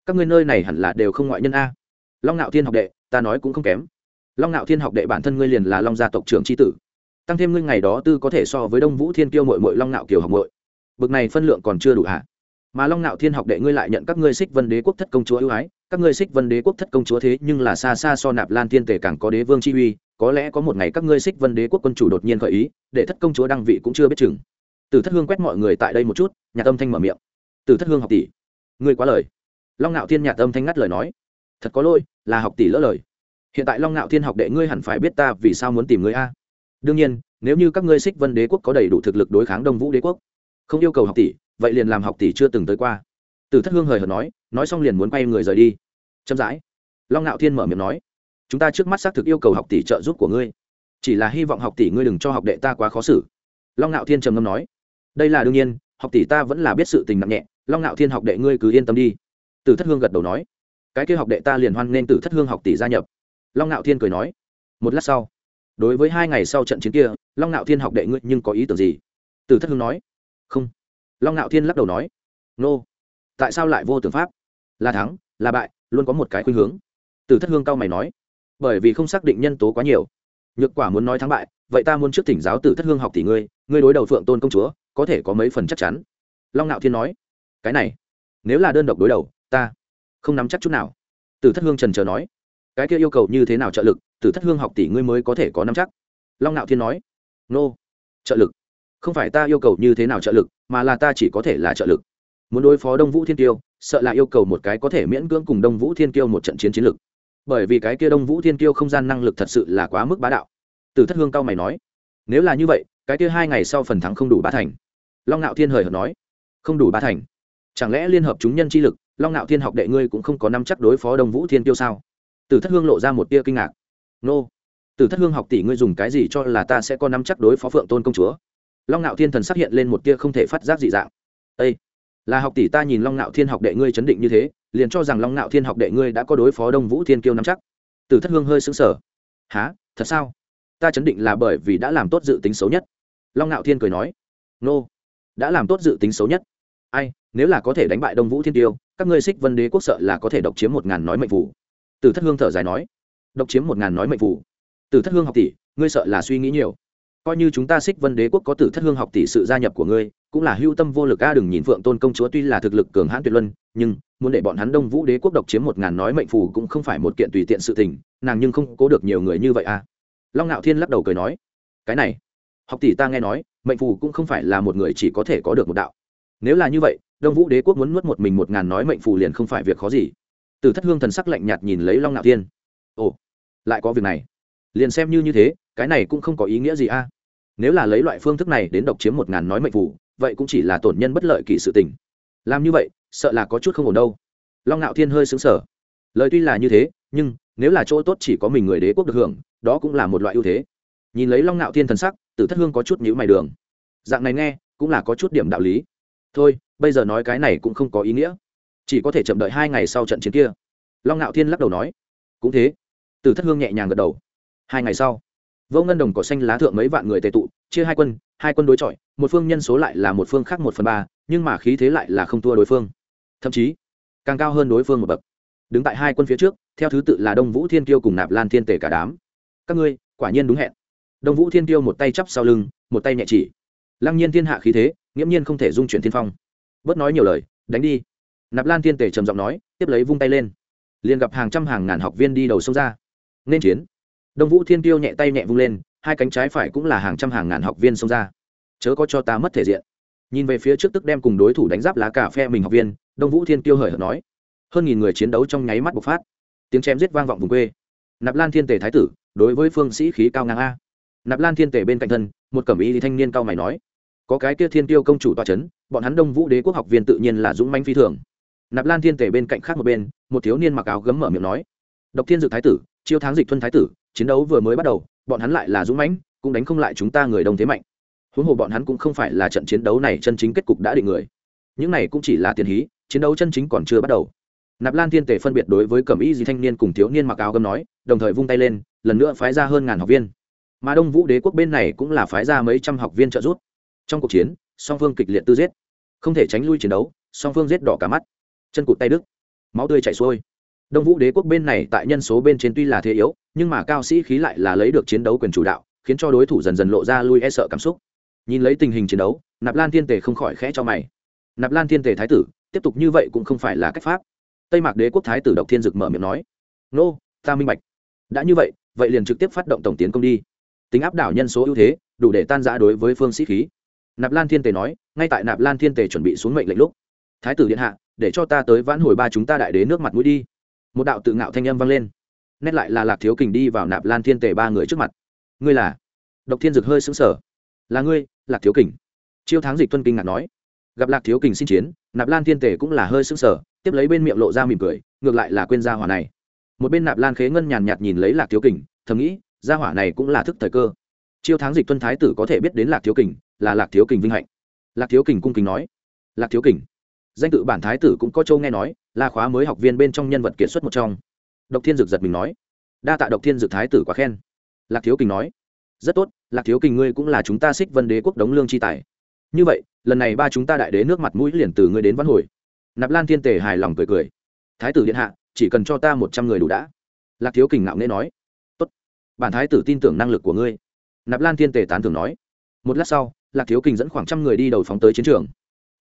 các ngươi nơi này hẳn là đều không ngoại nhân a. Long ngạo thiên học đệ, ta nói cũng không kém. Long ngạo thiên học đệ bản thân ngươi liền là long gia tộc trưởng tri tử, tăng thêm ngươi ngày đó tư có thể so với đông vũ thiên kiêu mội mội long ngạo kiều học mội bực này phân lượng còn chưa đủ hả? Mà long ngạo thiên học đệ ngươi lại nhận các ngươi xích vân đế quốc thất công chúa ưu ái các ngươi xích vân đế quốc thất công chúa thế nhưng là xa xa so nạp lan thiên tề càng có đế vương chi uy, có lẽ có một ngày các ngươi xích vân đế quốc quân chủ đột nhiên khởi ý, để thất công chúa đăng vị cũng chưa biết chừng. Từ thất hương quét mọi người tại đây một chút nhà tâm thanh mở miệng. Từ thất hương học tỷ, ngươi quá lời. Long ngạo thiên nhà tâm thanh ngắt lời nói. Thật có lỗi, là học tỷ lỡ lời. Hiện tại long ngạo thiên học đệ ngươi hẳn phải biết ta vì sao muốn tìm ngươi a. Đương nhiên, nếu như các ngươi xích vân đế quốc có đầy đủ thực lực đối kháng đông vũ đế quốc, không yêu cầu học tỷ, vậy liền làm học tỷ chưa từng tới qua từ thất hương hời hợt nói nói xong liền muốn quay người rời đi. Chậm rãi. Long ngạo thiên mở miệng nói, chúng ta trước mắt xác thực yêu cầu học tỷ trợ giúp của ngươi. Chỉ là hy vọng học tỷ ngươi đừng cho học đệ ta quá khó xử. Long ngạo thiên trầm ngâm nói, đây là đương nhiên, học tỷ ta vẫn là biết sự tình nặng nhẹ. Long ngạo thiên học đệ ngươi cứ yên tâm đi. Từ thất hương gật đầu nói, cái kia học đệ ta liền hoan nên từ thất hương học tỷ gia nhập. Long ngạo thiên cười nói, một lát sau, đối với hai ngày sau trận chiến kia, long ngạo thiên học đệ ngươi nhưng có ý tưởng gì? Từ thất hương nói, không. Long ngạo thiên lắc đầu nói, nô、no tại sao lại vô tưởng pháp? Là thắng, là bại, luôn có một cái khuynh hướng. Từ thất hương cao mày nói, bởi vì không xác định nhân tố quá nhiều. Nhược quả muốn nói thắng bại, vậy ta muốn trước thỉnh giáo từ thất hương học tỷ ngươi ngươi đối đầu phượng tôn công chúa, có thể có mấy phần chắc chắn. Long nạo thiên nói, cái này, nếu là đơn độc đối đầu, ta không nắm chắc chút nào. Từ thất hương trần trờ nói, cái kia yêu cầu như thế nào trợ lực, từ thất hương học tỷ ngươi mới có thể có nắm chắc. Long nạo thiên nói, nô, trợ lực. Không phải ta yêu cầu như thế nào trợ lực, mà là ta chỉ có thể là trợ lực muốn đối phó đông vũ thiên tiêu sợ là yêu cầu một cái có thể miễn cưỡng cùng đông vũ thiên tiêu một trận chiến chiến lực. Bởi vì cái kia đông vũ thiên tiêu không gian năng lực thật sự là quá mức bá đạo. Từ thất hương cao mày nói, nếu là như vậy, cái kia hai ngày sau phần thắng không đủ ba thành. Long ngạo thiên hời hợt nói, không đủ ba thành. Chẳng lẽ liên hợp chúng nhân chi lực, long ngạo thiên học đệ ngươi cũng không có năm chắc đối phó đông vũ thiên tiêu sao? Từ thất hương lộ ra một tia kinh ngạc. Nô từ thất hương học tỷ ngươi dùng cái gì cho là ta sẽ có năm chắc đối phó phượng tôn công chúa? Long ngạo thiên thần xác hiện lên một tia không thể phát giác dị dạng. Ây là học tỷ ta nhìn long Nạo thiên học đệ ngươi chấn định như thế, liền cho rằng long Nạo thiên học đệ ngươi đã có đối phó đông vũ thiên kiêu nắm chắc. Từ thất hương hơi xứng sở há thật sao? Ta chấn định là bởi vì đã làm tốt dự tính xấu nhất. Long Nạo thiên cười nói. Nô. Đã làm tốt dự tính xấu nhất. Ai, nếu là có thể đánh bại đông vũ thiên tiêu các ngươi xích vân đế quốc sợ là có thể độc chiếm một ngàn nói mệnh phủ. Từ thất hương thở dài nói. Độc chiếm một ngàn nói mệnh phủ. Từ thất hương học tỷ, ngươi sợ là suy nghĩ nhiều coi như chúng ta xích vân đế quốc có tử thất hương học tỷ sự gia nhập của ngươi, cũng là hưu tâm vô lực a, đừng nhìn phượng tôn công chúa tuy là thực lực cường hãn tuyệt luân, nhưng muốn để bọn hắn đông vũ đế quốc độc chiếm một ngàn nói mệnh phù cũng không phải một kiện tùy tiện sự tình, nàng nhưng không cố được nhiều người như vậy a. Long ngạo thiên lắc đầu cười nói, cái này, học tỷ ta nghe nói, mệnh phù cũng không phải là một người chỉ có thể có được một đạo. Nếu là như vậy, đông vũ đế quốc muốn nuốt một mình một ngàn nói mệnh phù liền không phải việc khó gì. Từ thất hương thần sắc lạnh nhạt nhìn lấy long ngạo thiên. Ồ, lại có việc này. Liền xem như như thế, cái này cũng không có ý nghĩa gì a nếu là lấy loại phương thức này đến độc chiếm một ngàn nói mệnh phủ vậy cũng chỉ là tổn nhân bất lợi kỳ sự tình. Làm như vậy, sợ là có chút không ổn đâu. Long ngạo thiên hơi xứng sở lời tuy là như thế, nhưng nếu là chỗ tốt chỉ có mình người đế quốc được hưởng, đó cũng là một loại ưu thế. Nhìn lấy long ngạo thiên thần sắc, tử thất hương có chút nhữ mày đường. Dạng này nghe, cũng là có chút điểm đạo lý. Thôi, bây giờ nói cái này cũng không có ý nghĩa. Chỉ có thể chậm đợi hai ngày sau trận chiến kia. Long ngạo thiên lắc đầu nói. Cũng thế. Tử thất hương nhẹ nhàng gật đầu. Hai ngày sau vô ngân đồng cỏ xanh lá thượng mấy vạn người tề tụ, chia hai quân hai quân đối chọi, một phương nhân số lại là một phương khác một phần ba, nhưng mà khí thế lại là không thua đối phương. Thậm chí, càng cao hơn đối phương một bậc. Đứng tại hai quân phía trước, theo thứ tự là đông vũ thiên tiêu cùng nạp lan thiên tể cả đám. Các ngươi, quả nhiên đúng hẹn. Đông vũ thiên tiêu một tay chắp sau lưng, một tay nhẹ chỉ. Lăng nhiên thiên hạ khí thế, nghiễm nhiên không thể dung chuyển thiên phong. Bớt nói nhiều lời, đánh đi. Nạp lan thiên tể trầm giọng nói, tiếp lấy vung tay lên. Liền gặp hàng trăm hàng ngàn học viên đi đầu sông ra. Nên chiến đông vũ thiên tiêu nhẹ tay nhẹ vung lên, hai cánh trái phải cũng là hàng trăm hàng ngàn học viên xông ra. Chớ có cho ta mất thể diện. Nhìn về phía trước tức đem cùng đối thủ đánh giáp lá cà phê mình học viên, đông vũ thiên tiêu hời hợt nói. Hơn nghìn người chiến đấu trong nháy mắt bộc phát. Tiếng chém giết vang vọng vùng quê. Nạp lan thiên tề thái tử, đối với phương sĩ khí cao ngang a. Nạp lan thiên tề bên cạnh thân, một cẩm ý thanh niên cao mày nói. Có cái kia thiên tiêu công chủ toa c h ấ n bọn hắn đông vũ đế quốc học viên tự nhiên là dũng manh phi thường. Nạp lan thiên tề bên cạnh khác một bên, một thiếu niên mặc áo gấm mở miệng nói. Độc thiên dực thái tử chiêu tháng dịch thuân thái tử, chiến đấu vừa mới bắt đầu, bọn hắn lại là dũng mãnh, cũng đánh không lại chúng ta người đông thế mạnh. Huống hồ bọn hắn cũng không phải là trận chiến đấu này chân chính kết cục đã định người. Những này cũng chỉ là tiền hí, chiến đấu chân chính còn chưa bắt đầu. Nạp lan thiên tể phân biệt đối với cẩm y di thanh niên cùng thiếu niên mặc áo gấm nói, đồng thời vung tay lên, lần nữa phái ra hơn ngàn học viên. Mà đông vũ đế quốc bên này cũng là phái ra mấy trăm học viên trợ giúp. Trong cuộc chiến, song phương kịch liệt tư giết. Không thể tránh lui chiến đấu, song phương giết đỏ cả mắt. Chân cụt tay đứt. Máu tươi chảy xuôi đông vũ đế quốc bên này tại nhân số bên trên tuy là thế yếu, nhưng mà cao sĩ khí lại là lấy được chiến đấu quyền chủ đạo, khiến cho đối thủ dần dần lộ ra lui e sợ cảm xúc. Nhìn lấy tình hình chiến đấu, nạp lan thiên tề không khỏi khẽ cho mày. Nạp lan thiên tề thái tử, tiếp tục như vậy cũng không phải là cách pháp. Tây mạc đế quốc thái tử độc thiên dực mở miệng nói, nô, ta minh bạch. Đã như vậy vậy liền trực tiếp phát động tổng tiến công đi. Tính áp đảo nhân số ưu thế, đủ để tan giã đối với phương sĩ khí. Nạp lan thiên tề nói, ngay tại nạp lan thiên tề chuẩn bị xuống mệnh lệnh lúc, thái tử điện hạ, để cho ta tới vãn hồi ba chúng ta đại đế nước mặt mũi đi một đạo tự ngạo thanh âm vang lên. Nét lại là lạc thiếu kình đi vào nạp lan thiên tề ba người trước mặt. Ngươi là? Độc thiên dực hơi xứng sở là ngươi, lạc thiếu kình. Chiêu tháng dịch tuân kinh ngạc nói. Gặp lạc thiếu kình xin chiến, nạp lan thiên tề cũng là hơi xứng sở tiếp lấy bên miệng lộ ra mỉm cười, ngược lại là quên gia hỏa này. Một bên nạp lan khế ngân nhàn nhạt nhìn lấy lạc thiếu kình, thầm nghĩ, gia hỏa này cũng là thức thời cơ. Chiêu tháng dịch tuân thái tử có thể biết đến lạc thiếu kình, là lạc thiếu kình vinh hạnh. Lạc thiếu kình cung kính nói. Lạc thiếu kình. Danh tự bản thái tử cũng có châu nghe nói là khóa mới học viên bên trong nhân vật kiệt xuất một trong. Độc thiên dực giật mình nói. Đa tạ độc thiên dực thái tử quá khen. Lạc thiếu kình nói. Rất tốt, lạc thiếu kình ngươi cũng là chúng ta xích vân đế quốc đống lương chi tài. Như vậy, lần này ba chúng ta đại đế nước mặt mũi liền từ ngươi đến văn hồi. Nạp lan thiên tề hài lòng cười cười. Thái tử điện hạ, chỉ cần cho ta một trăm người đủ đã. Lạc thiếu kình ngạo nghễ nói. Tốt. Bản thái tử tin tưởng năng lực của ngươi. Nạp lan thiên tề tán tưởng nói. Một lát sau, lạc thiếu kình dẫn khoảng trăm người đi đầu phóng tới chiến trường.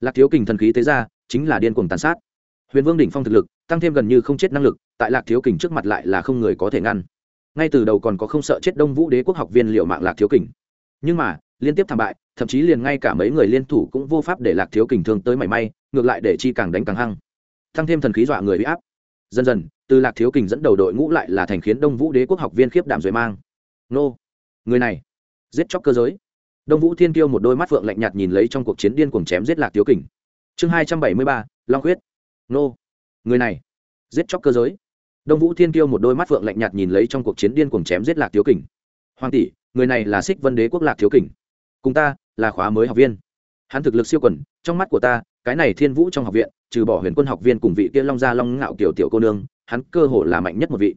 Lạc thiếu kình thần khí tế ra, chính là điên cuồng tàn sát huyền vương đỉnh phong thực lực, tăng thêm gần như không chết năng lực, tại lạc thiếu kình trước mặt lại là không người có thể ngăn. Ngay từ đầu còn có không sợ chết đông vũ đế quốc học viên liệu mạng lạc thiếu kình. Nhưng mà, liên tiếp thảm bại, thậm chí liền ngay cả mấy người liên thủ cũng vô pháp để lạc thiếu kình thương tới mảy may, ngược lại để chi càng đánh càng hăng. Tăng thêm thần khí dọa người bị áp. Dần dần, từ lạc thiếu kình dẫn đầu đội ngũ lại là thành khiến đông vũ đế quốc học viên khiếp đảm rồi mang. Nô, người này, giết chóc cơ giới. Đông vũ thiên kiêu một đôi mắt phượng lạnh nhạt nhìn lấy trong cuộc chiến điên cuồng chém giết lạc thiếu kình. Chương hai trăm bảy mươi ba, long huyết nô. Người này. Giết chóc cơ giới. Đông vũ thiên kiêu một đôi mắt phượng lạnh nhạt nhìn lấy trong cuộc chiến điên cuồng chém giết lạc thiếu kình. Hoàng tỷ, người này là xích vân đế quốc lạc thiếu kình. Cùng ta, là khóa mới học viên. Hắn thực lực siêu quần, trong mắt của ta, cái này thiên vũ trong học viện, trừ bỏ huyền quân học viên cùng vị kia long gia long ngạo kiểu tiểu cô nương, hắn cơ hồ là mạnh nhất một vị.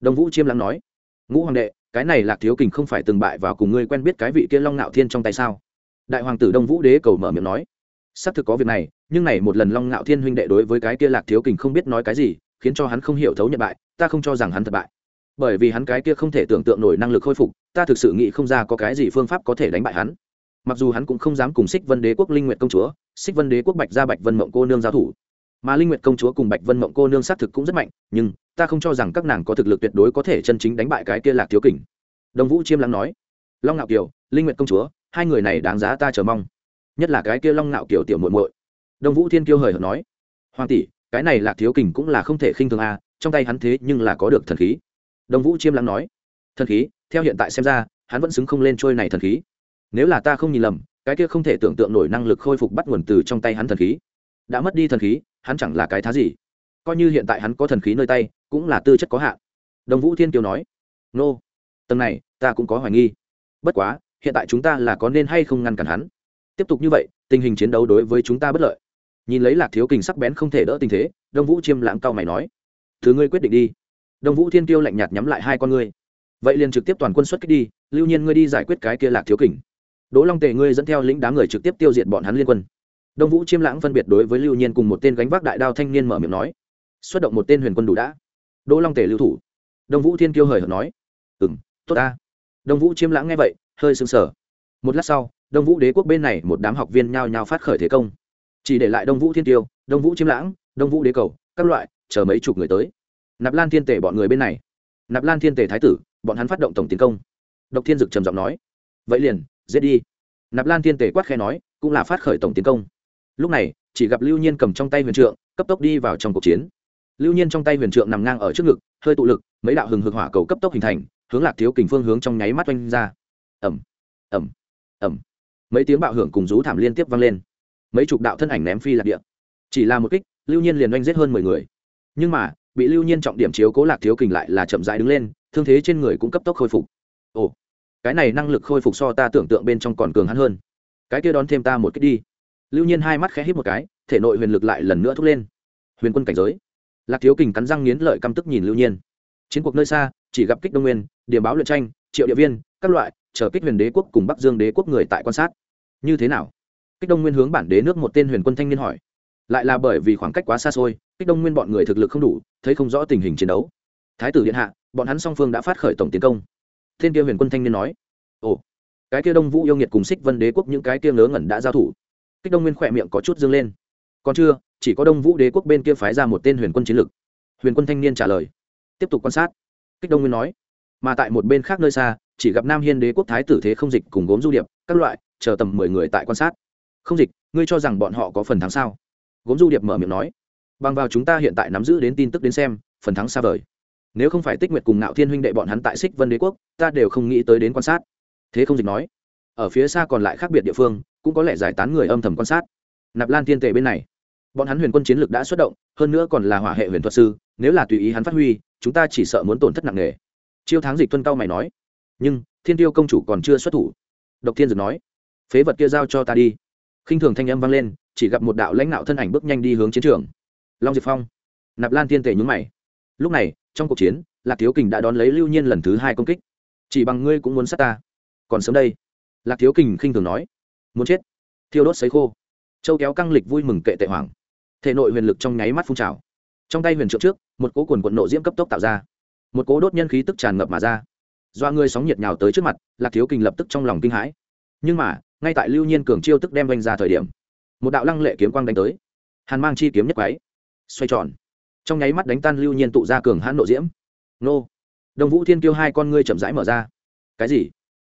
Đông vũ chiêm lắng nói, ngũ hoàng đệ, cái này lạc thiếu kình không phải từng bại vào cùng ngươi quen biết cái vị kia long ngạo thiên trong tay sao? Đại hoàng tử đông vũ đế cầu mở miệng nói, xác thực có việc này nhưng này một lần long ngạo thiên huynh đệ đối với cái kia lạc thiếu kình không biết nói cái gì, khiến cho hắn không hiểu thấu nhận bại, ta không cho rằng hắn thất bại. Bởi vì hắn cái kia không thể tưởng tượng nổi năng lực khôi phục, ta thực sự nghĩ không ra có cái gì phương pháp có thể đánh bại hắn. Mặc dù hắn cũng không dám cùng xích vân đế quốc linh nguyện công chúa xích vân đế quốc bạch gia bạch vân mộng cô nương giao thủ. Mà linh nguyện công chúa cùng bạch vân mộng cô nương xác thực cũng rất mạnh, nhưng ta không cho rằng các nàng có thực lực tuyệt đối có thể chân chính đánh bại cái kia lạc thiếu kình. Đồng vũ chiêm lắng nói, long ngạo kiều, linh nguyện công chúa, hai người này đáng giá ta chờ mong. Nhất là cái kia long ngạo kiều tiểu muội muội đông vũ thiên kiêu hời hợt nói, hoàng tỷ, cái này lạc thiếu kình cũng là không thể khinh thường a trong tay hắn thế nhưng là có được thần khí. Đông vũ chiêm lắng nói, thần khí? Theo hiện tại xem ra, hắn vẫn xứng không lên trôi này thần khí. Nếu là ta không nhìn lầm, cái kia không thể tưởng tượng nổi năng lực khôi phục bắt nguồn từ trong tay hắn thần khí. Đã mất đi thần khí, hắn chẳng là cái thá gì. Coi như hiện tại hắn có thần khí nơi tay, cũng là tư chất có hạn. Đồng vũ thiên kiều nói, nô、no. tầng này, ta cũng có hoài nghi. Bất quá, hiện tại chúng ta là có nên hay không ngăn cản hắn? Tiếp tục như vậy, tình hình chiến đấu đối với chúng ta bất lợi nhìn lấy lạc thiếu kình sắc bén không thể đỡ tình thế, đông vũ chiêm lãng cao mày nói, thứ ngươi quyết định đi. Đông vũ thiên tiêu lạnh nhạt nhắm lại hai con ngươi. Vậy liền trực tiếp toàn quân xuất kích đi, lưu nhiên ngươi đi giải quyết cái kia lạc thiếu kình. Đỗ long tề ngươi dẫn theo lĩnh đám người trực tiếp tiêu diệt bọn hắn liên quân. Đông vũ chiêm lãng phân biệt đối với lưu nhiên cùng một tên gánh vác đại đao thanh niên mở miệng nói, xuất động một tên huyền quân đủ đã. Đỗ long tề lưu thủ. Đông vũ thiên kiêu hời hợt nói ừ m tốt ta. Đông vũ chiêm lãng nghe vậy, hơi sưng sờ. Một lát sau, đông vũ đế quốc bên này một đám học viên nhao nhao phát khởi thế công chỉ để lại đông vũ thiên tiêu, đông vũ chiêm lãng, đông vũ đế cầu, các loại, chờ mấy chục người tới. Nạp lan thiên tể bọn người bên này. Nạp lan thiên tể thái tử, bọn hắn phát động tổng tiến công. Độc thiên dực trầm giọng nói, vậy liền, giết đi. Nạp lan thiên tể quát khe nói, cũng là phát khởi tổng tiến công. Lúc này, chỉ gặp lưu nhiên cầm trong tay huyền trượng, cấp tốc đi vào trong cuộc chiến. Lưu nhiên trong tay huyền trượng nằm ngang ở trước ngực, hơi tụ lực, mấy đạo hừng hực hỏa cầu cấp tốc hình thành, hướng lạc thiếu kình phương hướng trong nháy mắt oanh ra. Ẩm ẩm ẩm mấy tiếng bạo hưởng cùng rú thảm liên tiếp vang lên mấy chục đạo thân ảnh ném phi lạc địa. Chỉ là một kích, lưu nhiên liền oanh giết hơn mười người. Nhưng mà, bị lưu nhiên trọng điểm chiếu cố lạc thiếu kình lại là chậm rãi đứng lên, thương thế trên người cũng cấp tốc khôi phục. Ồ, cái này năng lực khôi phục so ta tưởng tượng bên trong còn cường hắn hơn. Cái kia đón thêm ta một kích đi. Lưu nhiên hai mắt khẽ hít một cái, thể nội huyền lực lại lần nữa thúc lên. Huyền quân cảnh giới. Lạc thiếu kình cắn răng nghiến lợi căm tức nhìn lưu nhiên. Chiến cuộc nơi xa, chỉ gặp kích đông nguyên, điểm báo luyện tranh, triệu địa viên, các loại, chờ kích huyền đế quốc cùng bắc dương đế quốc người tại quan sát. Như thế nào? Kích đông nguyên hướng bản đế nước một tên huyền quân thanh niên hỏi. Lại là bởi vì khoảng cách quá xa xôi, kích đông nguyên bọn người thực lực không đủ, thấy không rõ tình hình chiến đấu. Thái tử điện hạ, bọn hắn song phương đã phát khởi tổng tiến công. Thiên kia huyền quân thanh niên nói. Ồ, cái kia đông vũ yêu nghiệt cùng xích vân đế quốc những cái kia ngớ ngẩn đã giao thủ. Kích đông nguyên khỏe miệng có chút dâng lên. Còn chưa, chỉ có đông vũ đế quốc bên kia phái ra một tên huyền quân chiến lực. Huyền quân thanh niên trả lời. Tiếp tục quan sát. Kích đông nguyên nói. Mà tại một bên khác nơi xa, chỉ gặp nam hiên đế quốc thái tử thế không dịch cùng gốm du điệp, các loại, chờ tầm mười người tại quan sát không dịch, ngươi cho rằng bọn họ có phần thắng sao? Gốm du điệp mở miệng nói. Bằng vào chúng ta hiện tại nắm giữ đến tin tức đến xem, phần thắng xa vời. Nếu không phải tích nguyệt cùng nạo thiên huynh đệ bọn hắn tại xích vân đế quốc, ta đều không nghĩ tới đến quan sát. Thế không dịch nói. Ở phía xa còn lại khác biệt địa phương, cũng có lẽ giải tán người âm thầm quan sát. Nạp lan thiên tề bên này. Bọn hắn huyền quân chiến lược đã xuất động, hơn nữa còn là hỏa hệ huyền thuật sư, nếu là tùy ý hắn phát huy, chúng ta chỉ sợ muốn tổn thất nặng nề. Chiêu tháng dịch tuân cao mày nói. Nhưng, thiên tiêu công chủ còn chưa xuất thủ. Độc thiên dược nói. Phế vật kia giao cho ta đi khinh thường thanh âm vang lên, chỉ gặp một đạo lãnh đạo thân ảnh bước nhanh đi hướng chiến trường. Long diệp phong. Nạp lan thiên tề nhúng mày. Lúc này, trong cuộc chiến, lạc thiếu kình đã đón lấy lưu nhiên lần thứ hai công kích. Chỉ bằng ngươi cũng muốn sát ta. Còn sớm đây. Lạc thiếu kình khinh thường nói. Muốn chết. Thiêu đốt sấy khô. Châu kéo căng lịch vui mừng kệ tệ hoàng thể nội huyền lực trong nháy mắt phun trào. Trong tay huyền trượng trước, một cỗ quần quận nộ diễm cấp tốc tạo ra. Một cỗ đốt nhân khí tức tràn ngập mà ra. Do người sóng nhiệt nhào tới trước mặt, lạc thiếu kình lập tức trong lòng kinh hãi. Nhưng mà ngay tại lưu nhiên cường chiêu tức đem vanh ra thời điểm, một đạo lăng lệ kiếm quang đánh tới. Hàn mang chi kiếm nhấp quáy xoay tròn. Trong nháy mắt đánh tan lưu nhiên tụ ra cường hãn nộ diễm. Nô. Đồng vũ thiên kiêu hai con ngươi chậm rãi mở ra. Cái gì?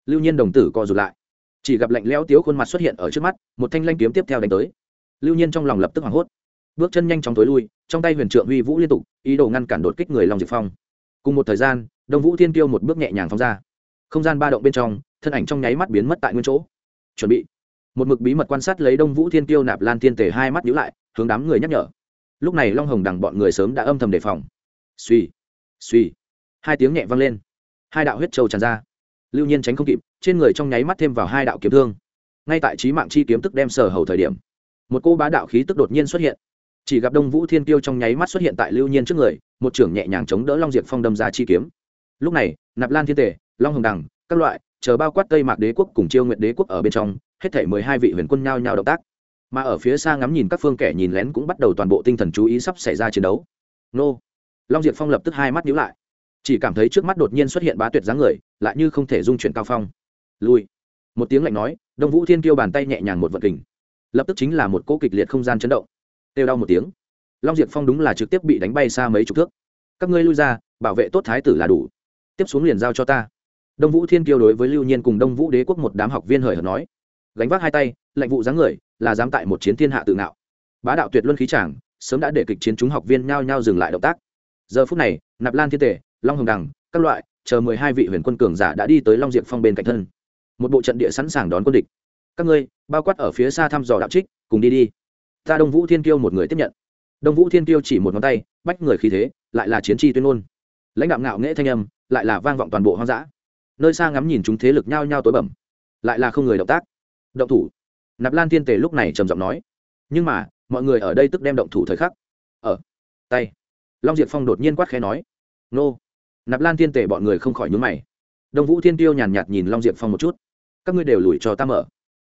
Lưu nhiên đồng tử co rụt lại. Chỉ gặp lạnh lẽo tiếu khuôn mặt xuất hiện ở trước mắt, một thanh lanh kiếm tiếp theo đánh tới. Lưu nhiên trong lòng lập tức hoảng hốt. Bước chân nhanh chóng tối lui, trong tay huyền trượng huy vũ liên tục, ý đồ ngăn cản đột kích người long diệp phong. Cùng một thời gian, đông vũ thiên tiêu một bước nhẹ nhàng phóng ra. Không gian ba động bên trong, thân ảnh trong nháy mắt biến mất tại nguyên chỗ chuẩn bị. Một mực bí mật quan sát lấy đông vũ thiên tiêu nạp lan thiên tề hai mắt nhíu lại, hướng đám người nhắc nhở. Lúc này long hồng đằng bọn người sớm đã âm thầm đề phòng. Suy suy hai tiếng nhẹ vang lên. Hai đạo huyết trâu tràn ra. Lưu nhiên tránh không kịp, trên người trong nháy mắt thêm vào hai đạo kiếm thương. Ngay tại trí mạng chi kiếm tức đem sở hầu thời điểm, một cô bá đạo khí tức đột nhiên xuất hiện. Chỉ gặp đông vũ thiên tiêu trong nháy mắt xuất hiện tại lưu nhiên trước người, một trưởng nhẹ nhàng chống đỡ long diệp phong đâm ra chi kiếm. Lúc này, nạp lan thiên Tề, long hồng đằng, các loại chờ bao quát tây mạc đế quốc cùng chiêu nguyện đế quốc ở bên trong, hết thể mười hai vị huyền quân nhao nhao động tác. Mà ở phía xa ngắm nhìn các phương kẻ nhìn lén cũng bắt đầu toàn bộ tinh thần chú ý sắp xảy ra chiến đấu. Nô. Long diệp phong lập tức hai mắt nhíu lại. Chỉ cảm thấy trước mắt đột nhiên xuất hiện bá tuyệt dáng người, lại như không thể dung chuyển cao phong. Lui. Một tiếng lạnh nói, đông vũ thiên kiêu bàn tay nhẹ nhàng một vật kình. Lập tức chính là một cỗ kịch liệt không gian chấn động. Têu đau một tiếng. Long diệp phong đúng là trực tiếp bị đánh bay xa mấy chục thước. Các ngươi lui ra, bảo vệ tốt thái tử là đủ. Tiếp xuống liền giao cho ta đông vũ thiên kiêu đối với lưu nhiên cùng đông vũ đế quốc một đám học viên hời hợt nói, gánh vác hai tay lệnh vụ dáng người, là dám tại một chiến thiên hạ tự ngạo. Bá đạo tuyệt luân khí chàng, sớm đã để kịch chiến chúng học viên nhao nhao dừng lại động tác. Giờ phút này, nạp lan thiên tể, long hồng đằng, các loại, chờ mười hai vị huyền quân cường giả đã đi tới long diệp phong bên cạnh thân. Một bộ trận địa sẵn sàng đón quân địch. Các ngươi, bao quát ở phía xa thăm dò đạo trích, cùng đi đi. Ta đông vũ thiên kiêu một người tiếp nhận. Đông vũ thiên kiêu chỉ một ngón tay, bách người khí thế, lại là chiến tri tuyên ngôn. Lãnh đạo ngạo nghệ thanh âm, lại là vang vọng toàn bộ hoang dã nơi xa ngắm nhìn chúng thế lực nhao nhao tối bẩm lại là không người động tác. Động thủ. Nạp lan thiên tề lúc này trầm giọng nói. Nhưng mà, mọi người ở đây tức đem động thủ thời khắc. Ở tay. Long diệp phong đột nhiên quát khẽ nói. Nô. Nạp lan thiên tề bọn người không khỏi nhúng mày. Đông vũ thiên tiêu nhàn nhạt nhìn long diệp phong một chút. Các ngươi đều lùi cho ta mở.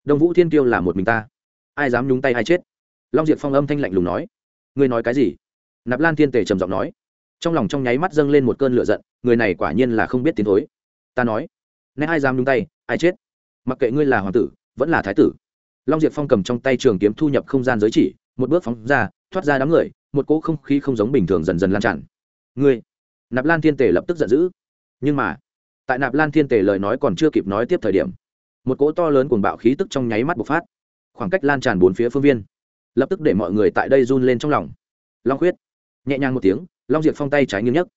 Đông vũ thiên tiêu là một mình ta. Ai dám nhúng tay hay chết. Long diệp phong âm thanh lạnh lùng nói. Ngươi nói cái gì? Nạp lan thiên tề trầm giọng nói. Trong lòng trong nháy mắt dâng lên một cơn lửa giận, người này quả nhiên là không biết tiến thối ta nói nay ai dám nhúng tay, ai chết? Mặc kệ ngươi là hoàng tử, vẫn là thái tử. Long diệp phong cầm trong tay trường kiếm thu nhập không gian giới chỉ, một bước phóng ra, thoát ra đám người, một cỗ không khí không giống bình thường dần dần lan tràn. Ngươi? Nạp lan thiên tề lập tức giận dữ. Nhưng mà, tại nạp lan thiên tề lời nói còn chưa kịp nói tiếp thời điểm, một cỗ to lớn cuồng bạo khí tức trong nháy mắt bộc phát. Khoảng cách lan tràn bốn phía phương viên, lập tức để mọi người tại đây run lên trong lòng. Long khuyết, nhẹ nhàng một tiếng, long diệp phong tay trái nghiêng nhất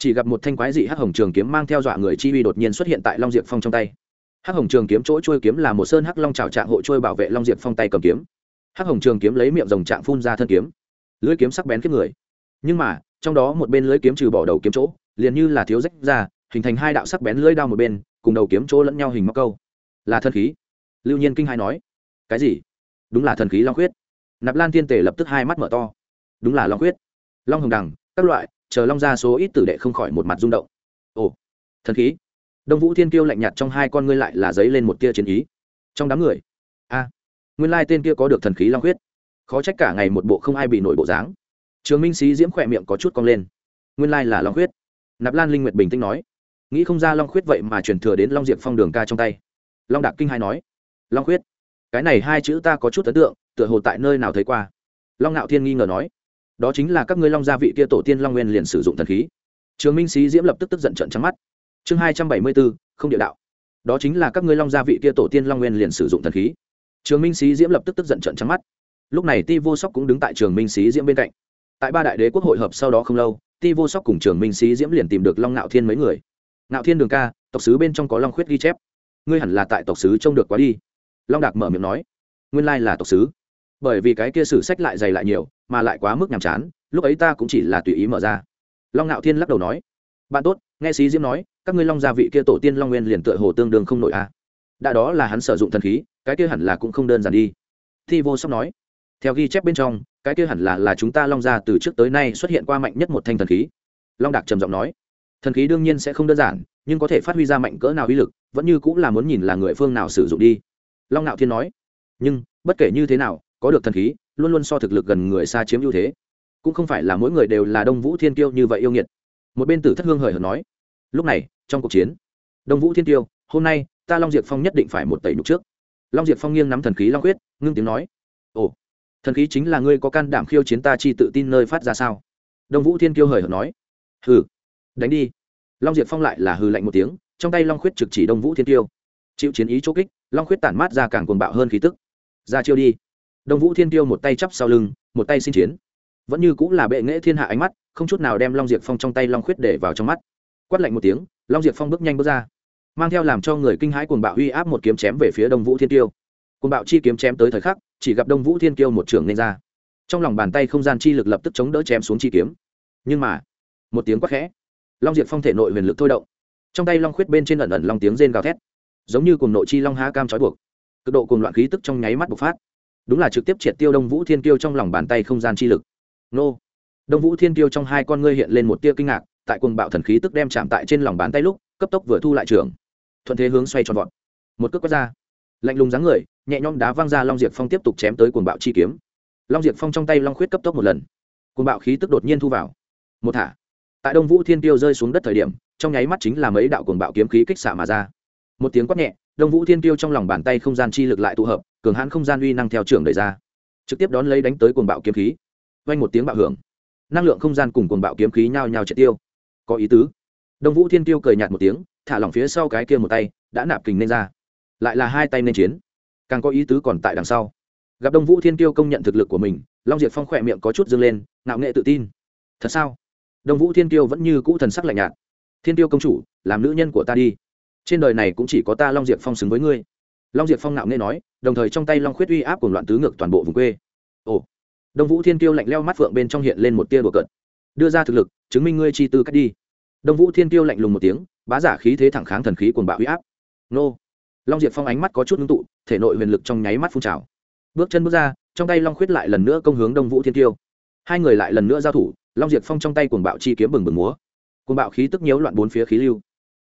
chỉ gặp một thanh quái dị hắc hồng trường kiếm mang theo dọa người chi uy đột nhiên xuất hiện tại long diệp phong trong tay. Hắc hồng trường kiếm chỗ trôi kiếm là một sơn hắc long trào trạng hộ trôi bảo vệ long diệp phong tay cầm kiếm. Hắc hồng trường kiếm lấy miệng rồng trạng phun ra thân kiếm. Lưỡi kiếm sắc bén kiếp người. Nhưng mà, trong đó một bên lưỡi kiếm trừ bỏ đầu kiếm chỗ, liền như là thiếu rách ra, hình thành hai đạo sắc bén lưỡi đao một bên, cùng đầu kiếm chỗ lẫn nhau hình móc câu. Là thân khí. Lưu nhiên kinh hai nói. Cái gì? Đúng là thần khí long khuyết. Nạp lan tiên tể lập tức hai mắt mở to. Đúng là long khuyết. Long hồng đằng, các loại chờ long ra số ít tử đệ không khỏi một mặt rung động. Ồ thần khí. Đông vũ thiên kiêu lạnh nhạt trong hai con ngươi lại là giấy lên một tia chiến ý. Trong đám người a nguyên lai tên kia có được thần khí long huyết, khó trách cả ngày một bộ không ai bị nổi bộ dáng. Trường minh sĩ diễm khỏe miệng có chút cong lên. Nguyên lai là long huyết. nạp lan linh nguyệt bình tĩnh nói. Nghĩ không ra long khuyết vậy mà truyền thừa đến long diệp phong đường ca trong tay. Long đạc kinh hai nói. Long khuyết cái này hai chữ ta có chút ấn tượng tựa hồ tại nơi nào thấy qua. Long ngạo thiên nghi ngờ nói đó chính là các ngươi long gia vị kia tổ tiên long nguyên liền sử dụng thần khí. Trường minh sĩ diễm lập tức tức giận trận trắng mắt. Chương hai trăm bảy mươi bốn, không địa đạo. Đó chính là các ngươi long gia vị kia tổ tiên long nguyên liền sử dụng thần khí. Trường minh sĩ diễm lập tức tức giận trận trắng mắt. Lúc này ti vô sóc cũng đứng tại trường minh sĩ diễm bên cạnh. Tại ba đại đế quốc hội hợp sau đó không lâu, ti vô sóc cùng trường minh sĩ diễm liền tìm được long ngạo thiên mấy người. Ngạo thiên đường ca, tộc sứ bên trong có long khuyết ghi chép. Ngươi hẳn là tại tộc sứ trông được quá đi. Long đạc mở miệng nói. Nguyên lai là tộc sứ. Bởi vì cái kia sử sách lại dày lại nhiều mà lại quá mức nhàm chán, lúc ấy ta cũng chỉ là tùy ý mở ra. Long ngạo thiên lắc đầu nói, bạn tốt, nghe sĩ diễm nói, các ngươi long gia vị kia tổ tiên long nguyên liền tựa hồ tương đương không nội a à. đã đó là hắn sử dụng thần khí, cái kia hẳn là cũng không đơn giản đi. Thi vô sóc nói, theo ghi chép bên trong, cái kia hẳn là là chúng ta long gia từ trước tới nay xuất hiện qua mạnh nhất một thanh thần khí. Long đạc trầm giọng nói, thần khí đương nhiên sẽ không đơn giản, nhưng có thể phát huy ra mạnh cỡ nào uy lực, vẫn như cũng là muốn nhìn là người phương nào sử dụng đi. Long ngạo thiên nói, nhưng, bất kể như thế nào, có được thần khí luôn luôn so thực lực gần người xa chiếm ưu thế. Cũng không phải là mỗi người đều là đông vũ thiên tiêu như vậy yêu nghiệt. Một bên tử thất hương hời hợt nói, lúc này, trong cuộc chiến, đông vũ thiên tiêu hôm nay, ta long diệp phong nhất định phải một tẩy nhục trước. Long diệp phong nghiêng nắm thần khí long quyết, ngưng tiếng nói, ồ, thần khí chính là ngươi có can đảm khiêu chiến ta chi tự tin nơi phát ra sao? Đông vũ thiên kiêu hời hợt nói, hừ, đánh đi. Long diệp phong lại là hừ lạnh một tiếng, trong tay long khuyết trực chỉ đông vũ thiên tiêu chịu chiến ý chỗ kích, long khuyết tản mát ra càng cuồng bạo hơn khí tức. Ra chiêu đi đông vũ thiên tiêu một tay chắp sau lưng, một tay xin chiến. Vẫn như cũng là bệ nghệ thiên hạ ánh mắt, không chút nào đem long diệp phong trong tay long khuyết để vào trong mắt. Quát lạnh một tiếng, long diệp phong bước nhanh bước ra, mang theo làm cho người kinh hãi cuồng bạo uy áp một kiếm chém về phía đông vũ thiên tiêu. Cuồng bạo chi kiếm chém tới thời khắc, chỉ gặp đông vũ thiên tiêu một trường nên ra. Trong lòng bàn tay không gian chi lực lập tức chống đỡ chém xuống chi kiếm. Nhưng mà, một tiếng quát khẽ, long diệp phong thể nội huyền lực thôi động. Trong tay long khuyết bên trên ẩn ẩn long tiếng rên gào thét, giống như cùng nội chi long há cam trói buộc. Cực độ cùng loạn khí tức trong nháy mắt bộc phát đúng là trực tiếp triệt tiêu đông vũ thiên Tiêu trong lòng bàn tay không gian chi lực. Nô. Đông vũ thiên Tiêu trong hai con ngươi hiện lên một tia kinh ngạc, tại cuồng bạo thần khí tức đem chạm tại trên lòng bàn tay lúc, cấp tốc vừa thu lại trường. Thuận thế hướng xoay tròn vọt. Một cước quét ra. Lạnh lùng dáng người, nhẹ nhõm đá văng ra long diệp phong tiếp tục chém tới cuồng bạo chi kiếm. Long diệp phong trong tay long khuyết cấp tốc một lần. Cuồng bạo khí tức đột nhiên thu vào. Một thả. Tại đông vũ thiên tiêu rơi xuống đất thời điểm, trong nháy mắt chính là mấy đạo cuồng bạo kiếm khí kích xạ mà ra một tiếng quát nhẹ, đông vũ thiên tiêu trong lòng bàn tay không gian chi lực lại tụ hợp, cường hãn không gian uy năng theo trưởng đẩy ra. Trực tiếp đón lấy đánh tới cuồng bạo kiếm khí. Vang một tiếng bạo hưởng. Năng lượng không gian cùng cuồng bạo kiếm khí nhao nhao triệt tiêu. Có ý tứ. Đông vũ thiên tiêu cười nhạt một tiếng, thả lỏng phía sau cái kia một tay, đã nạp kình nên ra. Lại là hai tay nên chiến. Càng có ý tứ còn tại đằng sau. Gặp đông vũ thiên tiêu công nhận thực lực của mình, long Diệt phong khỏe miệng có chút dâng lên, ngạo nghệ tự tin. Thật sao? Đông vũ thiên tiêu vẫn như cũ thần sắc lạnh nhạt. Thiên tiêu công chủ, làm nữ nhân của ta đi trên đời này cũng chỉ có ta long diệp phong xứng với ngươi. Long diệp phong ngạo nghe nói, đồng thời trong tay long khuyết uy áp cùng loạn tứ ngược toàn bộ vùng quê. Ồ. Đông vũ thiên tiêu lạnh leo mắt phượng bên trong hiện lên một tia đùa cợt. Đưa ra thực lực, chứng minh ngươi chi tư cách đi. Đông vũ thiên tiêu lạnh lùng một tiếng, bá giả khí thế thẳng kháng thần khí cuồng bạo uy áp. Nô. Long diệp phong ánh mắt có chút ngưng tụ, thể nội huyền lực trong nháy mắt phun trào. Bước chân bước ra, trong tay long khuyết lại lần nữa công hướng đông vũ thiên tiêu hai người lại lần nữa giao thủ, long diệp phong trong tay cuồng bạo chi kiếm bừng bừng múa. Cuồng bạo khí tức nhiễu loạn bốn phía khí lưu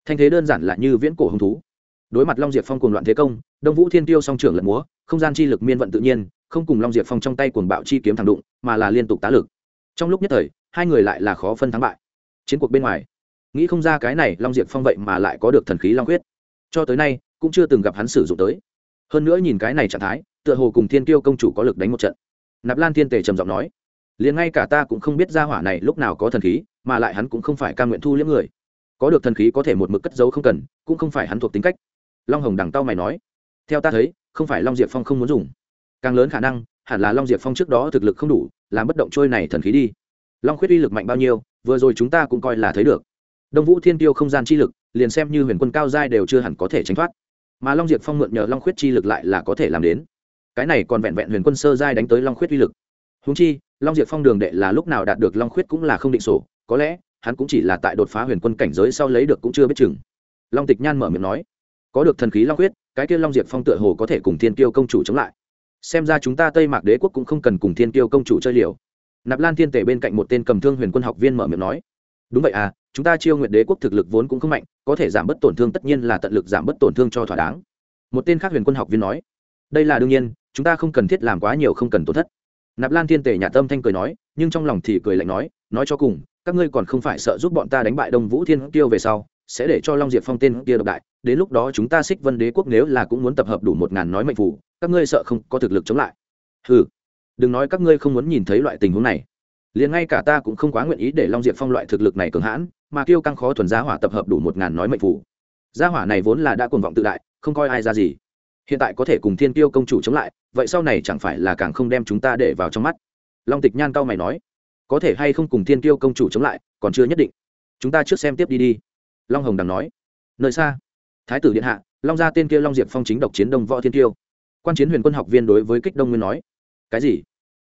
thanh thế đơn giản là như viễn cổ hứng thú. Đối mặt long diệp phong cuồng loạn thế công, đông vũ thiên tiêu song trưởng lật múa, không gian chi lực miên vận tự nhiên, không cùng long diệp phong trong tay cuồng bạo chi kiếm thẳng đụng, mà là liên tục tá lực. Trong lúc nhất thời, hai người lại là khó phân thắng bại. Chiến cuộc bên ngoài, nghĩ không ra cái này long diệp phong vậy mà lại có được thần khí long huyết. Cho tới nay, cũng chưa từng gặp hắn sử dụng tới. Hơn nữa nhìn cái này trạng thái, tựa hồ cùng thiên tiêu công chủ có lực đánh một trận. Nạp lan thiên tề trầm giọng nói, liền ngay cả ta cũng không biết ra hỏa này lúc nào có thần khí, mà lại hắn cũng không phải ca nguyện thu liếm người có được thần khí có thể một mực cất giấu không cần, cũng không phải hắn thuộc tính cách. Long hồng đằng tao mày nói, theo ta thấy, không phải long diệp phong không muốn dùng. Càng lớn khả năng, hẳn là long diệp phong trước đó thực lực không đủ, làm bất động trôi này thần khí đi. Long khuyết uy lực mạnh bao nhiêu, vừa rồi chúng ta cũng coi là thấy được. Đông vũ thiên tiêu không gian chi lực, liền xem như huyền quân cao giai đều chưa hẳn có thể tránh thoát. Mà long diệp phong mượn nhờ long khuyết chi lực lại là có thể làm đến. Cái này còn vẹn vẹn huyền quân sơ giai đánh tới long khuyết uy lực. Húng chi, long diệp phong đường đệ là lúc nào đạt được long khuyết cũng là không định sổ, có lẽ hắn cũng chỉ là tại đột phá huyền quân cảnh giới sau lấy được cũng chưa biết chừng. Long tịch nhan mở miệng nói, có được thần khí long huyết cái kia long diệp phong tựa hồ có thể cùng thiên tiêu công chủ chống lại. Xem ra chúng ta tây mạc đế quốc cũng không cần cùng thiên tiêu công chủ chơi liều. Nạp lan thiên tể bên cạnh một tên cầm thương huyền quân học viên mở miệng nói, đúng vậy à chúng ta chiêu nguyện đế quốc thực lực vốn cũng không mạnh, có thể giảm bớt tổn thương tất nhiên là tận lực giảm bớt tổn thương cho thỏa đáng. Một tên khác huyền quân học viên nói, đây là đương nhiên, chúng ta không cần thiết làm quá nhiều không cần tổn thất. Nạp lan thiên tể nhà tâm thanh cười nói, nhưng trong lòng thì cười lạnh nói nói cho cùng các ngươi còn không phải sợ giúp bọn ta đánh bại đông vũ thiên tiêu về sau, sẽ để cho long diệp phong tên kia độc đại, đến lúc đó chúng ta xích vân đế quốc nếu là cũng muốn tập hợp đủ một ngàn nói mệnh phủ các ngươi sợ không có thực lực chống lại. Ừ đừng nói các ngươi không muốn nhìn thấy loại tình huống này. Liền ngay cả ta cũng không quá nguyện ý để long diệp phong loại thực lực này cường hãn, mà kêu căng khó thuần giá hỏa tập hợp đủ một ngàn nói mệnh phủ gia hỏa này vốn là đã cuồng vọng tự đại, không coi ai ra gì. Hiện tại có thể cùng thiên tiêu công chủ chống lại, vậy sau này chẳng phải là càng không đem chúng ta để vào trong mắt? Long tịch nhan cao mày nói có thể hay không cùng thiên tiêu công chủ chống lại, còn chưa nhất định. Chúng ta trước xem tiếp đi đi. Long hồng đằng nói. Nơi xa, thái tử điện hạ, long gia tên kia long diệp phong chính độc chiến đông võ thiên tiêu quan chiến huyền quân học viên đối với kích đông nguyên nói. Cái gì?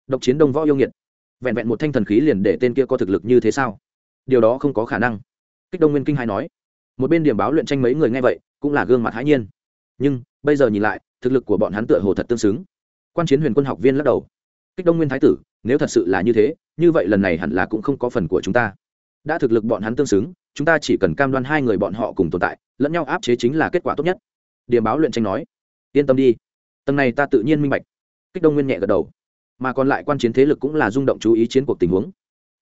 Độc chiến đông võ yêu nghiệt? Vẹn vẹn một thanh thần khí liền để tên kia có thực lực như thế sao? Điều đó không có khả năng. Kích đông nguyên kinh hai nói. Một bên điểm báo luyện tranh mấy người nghe vậy, cũng là gương mặt hãi nhiên. Nhưng, bây giờ nhìn lại, thực lực của bọn hắn tựa hồ thật tương xứng. Quan chiến huyền quân học viên lắc đầu kích đông nguyên thái tử, nếu thật sự là như thế, như vậy lần này hẳn là cũng không có phần của chúng ta. Đã thực lực bọn hắn tương xứng, chúng ta chỉ cần cam đoan hai người bọn họ cùng tồn tại, lẫn nhau áp chế chính là kết quả tốt nhất. Điểm báo luyện tranh nói, yên tâm đi, tầng này ta tự nhiên minh bạch. Kích đông nguyên nhẹ gật đầu, mà còn lại quan chiến thế lực cũng là rung động chú ý chiến cuộc tình huống.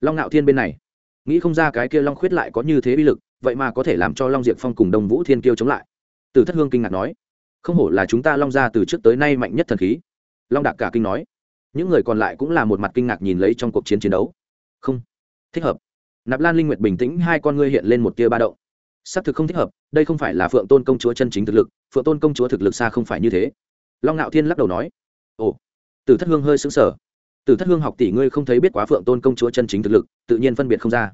Long ngạo thiên bên này, nghĩ không ra cái kia long khuyết lại có như thế bi lực, vậy mà có thể làm cho long diệp phong cùng đông vũ thiên kiêu chống lại. Từ thất hương kinh ngạc nói, không hổ là chúng ta long ra từ trước tới nay mạnh nhất thần khí. Long đạc cả kinh nói những người còn lại cũng là một mặt kinh ngạc nhìn lấy trong cuộc chiến chiến đấu. Không. Thích hợp. Nạp lan linh nguyệt bình tĩnh, hai con ngươi hiện lên một tia ba động. Xác thực không thích hợp, đây không phải là phượng tôn công chúa chân chính thực lực, phượng tôn công chúa thực lực xa không phải như thế. Long ngạo thiên lắc đầu nói, ồ. Từ thất hương hơi xứng sở từ thất hương học tỷ ngươi không thấy biết quá phượng tôn công chúa chân chính thực lực, tự nhiên phân biệt không ra.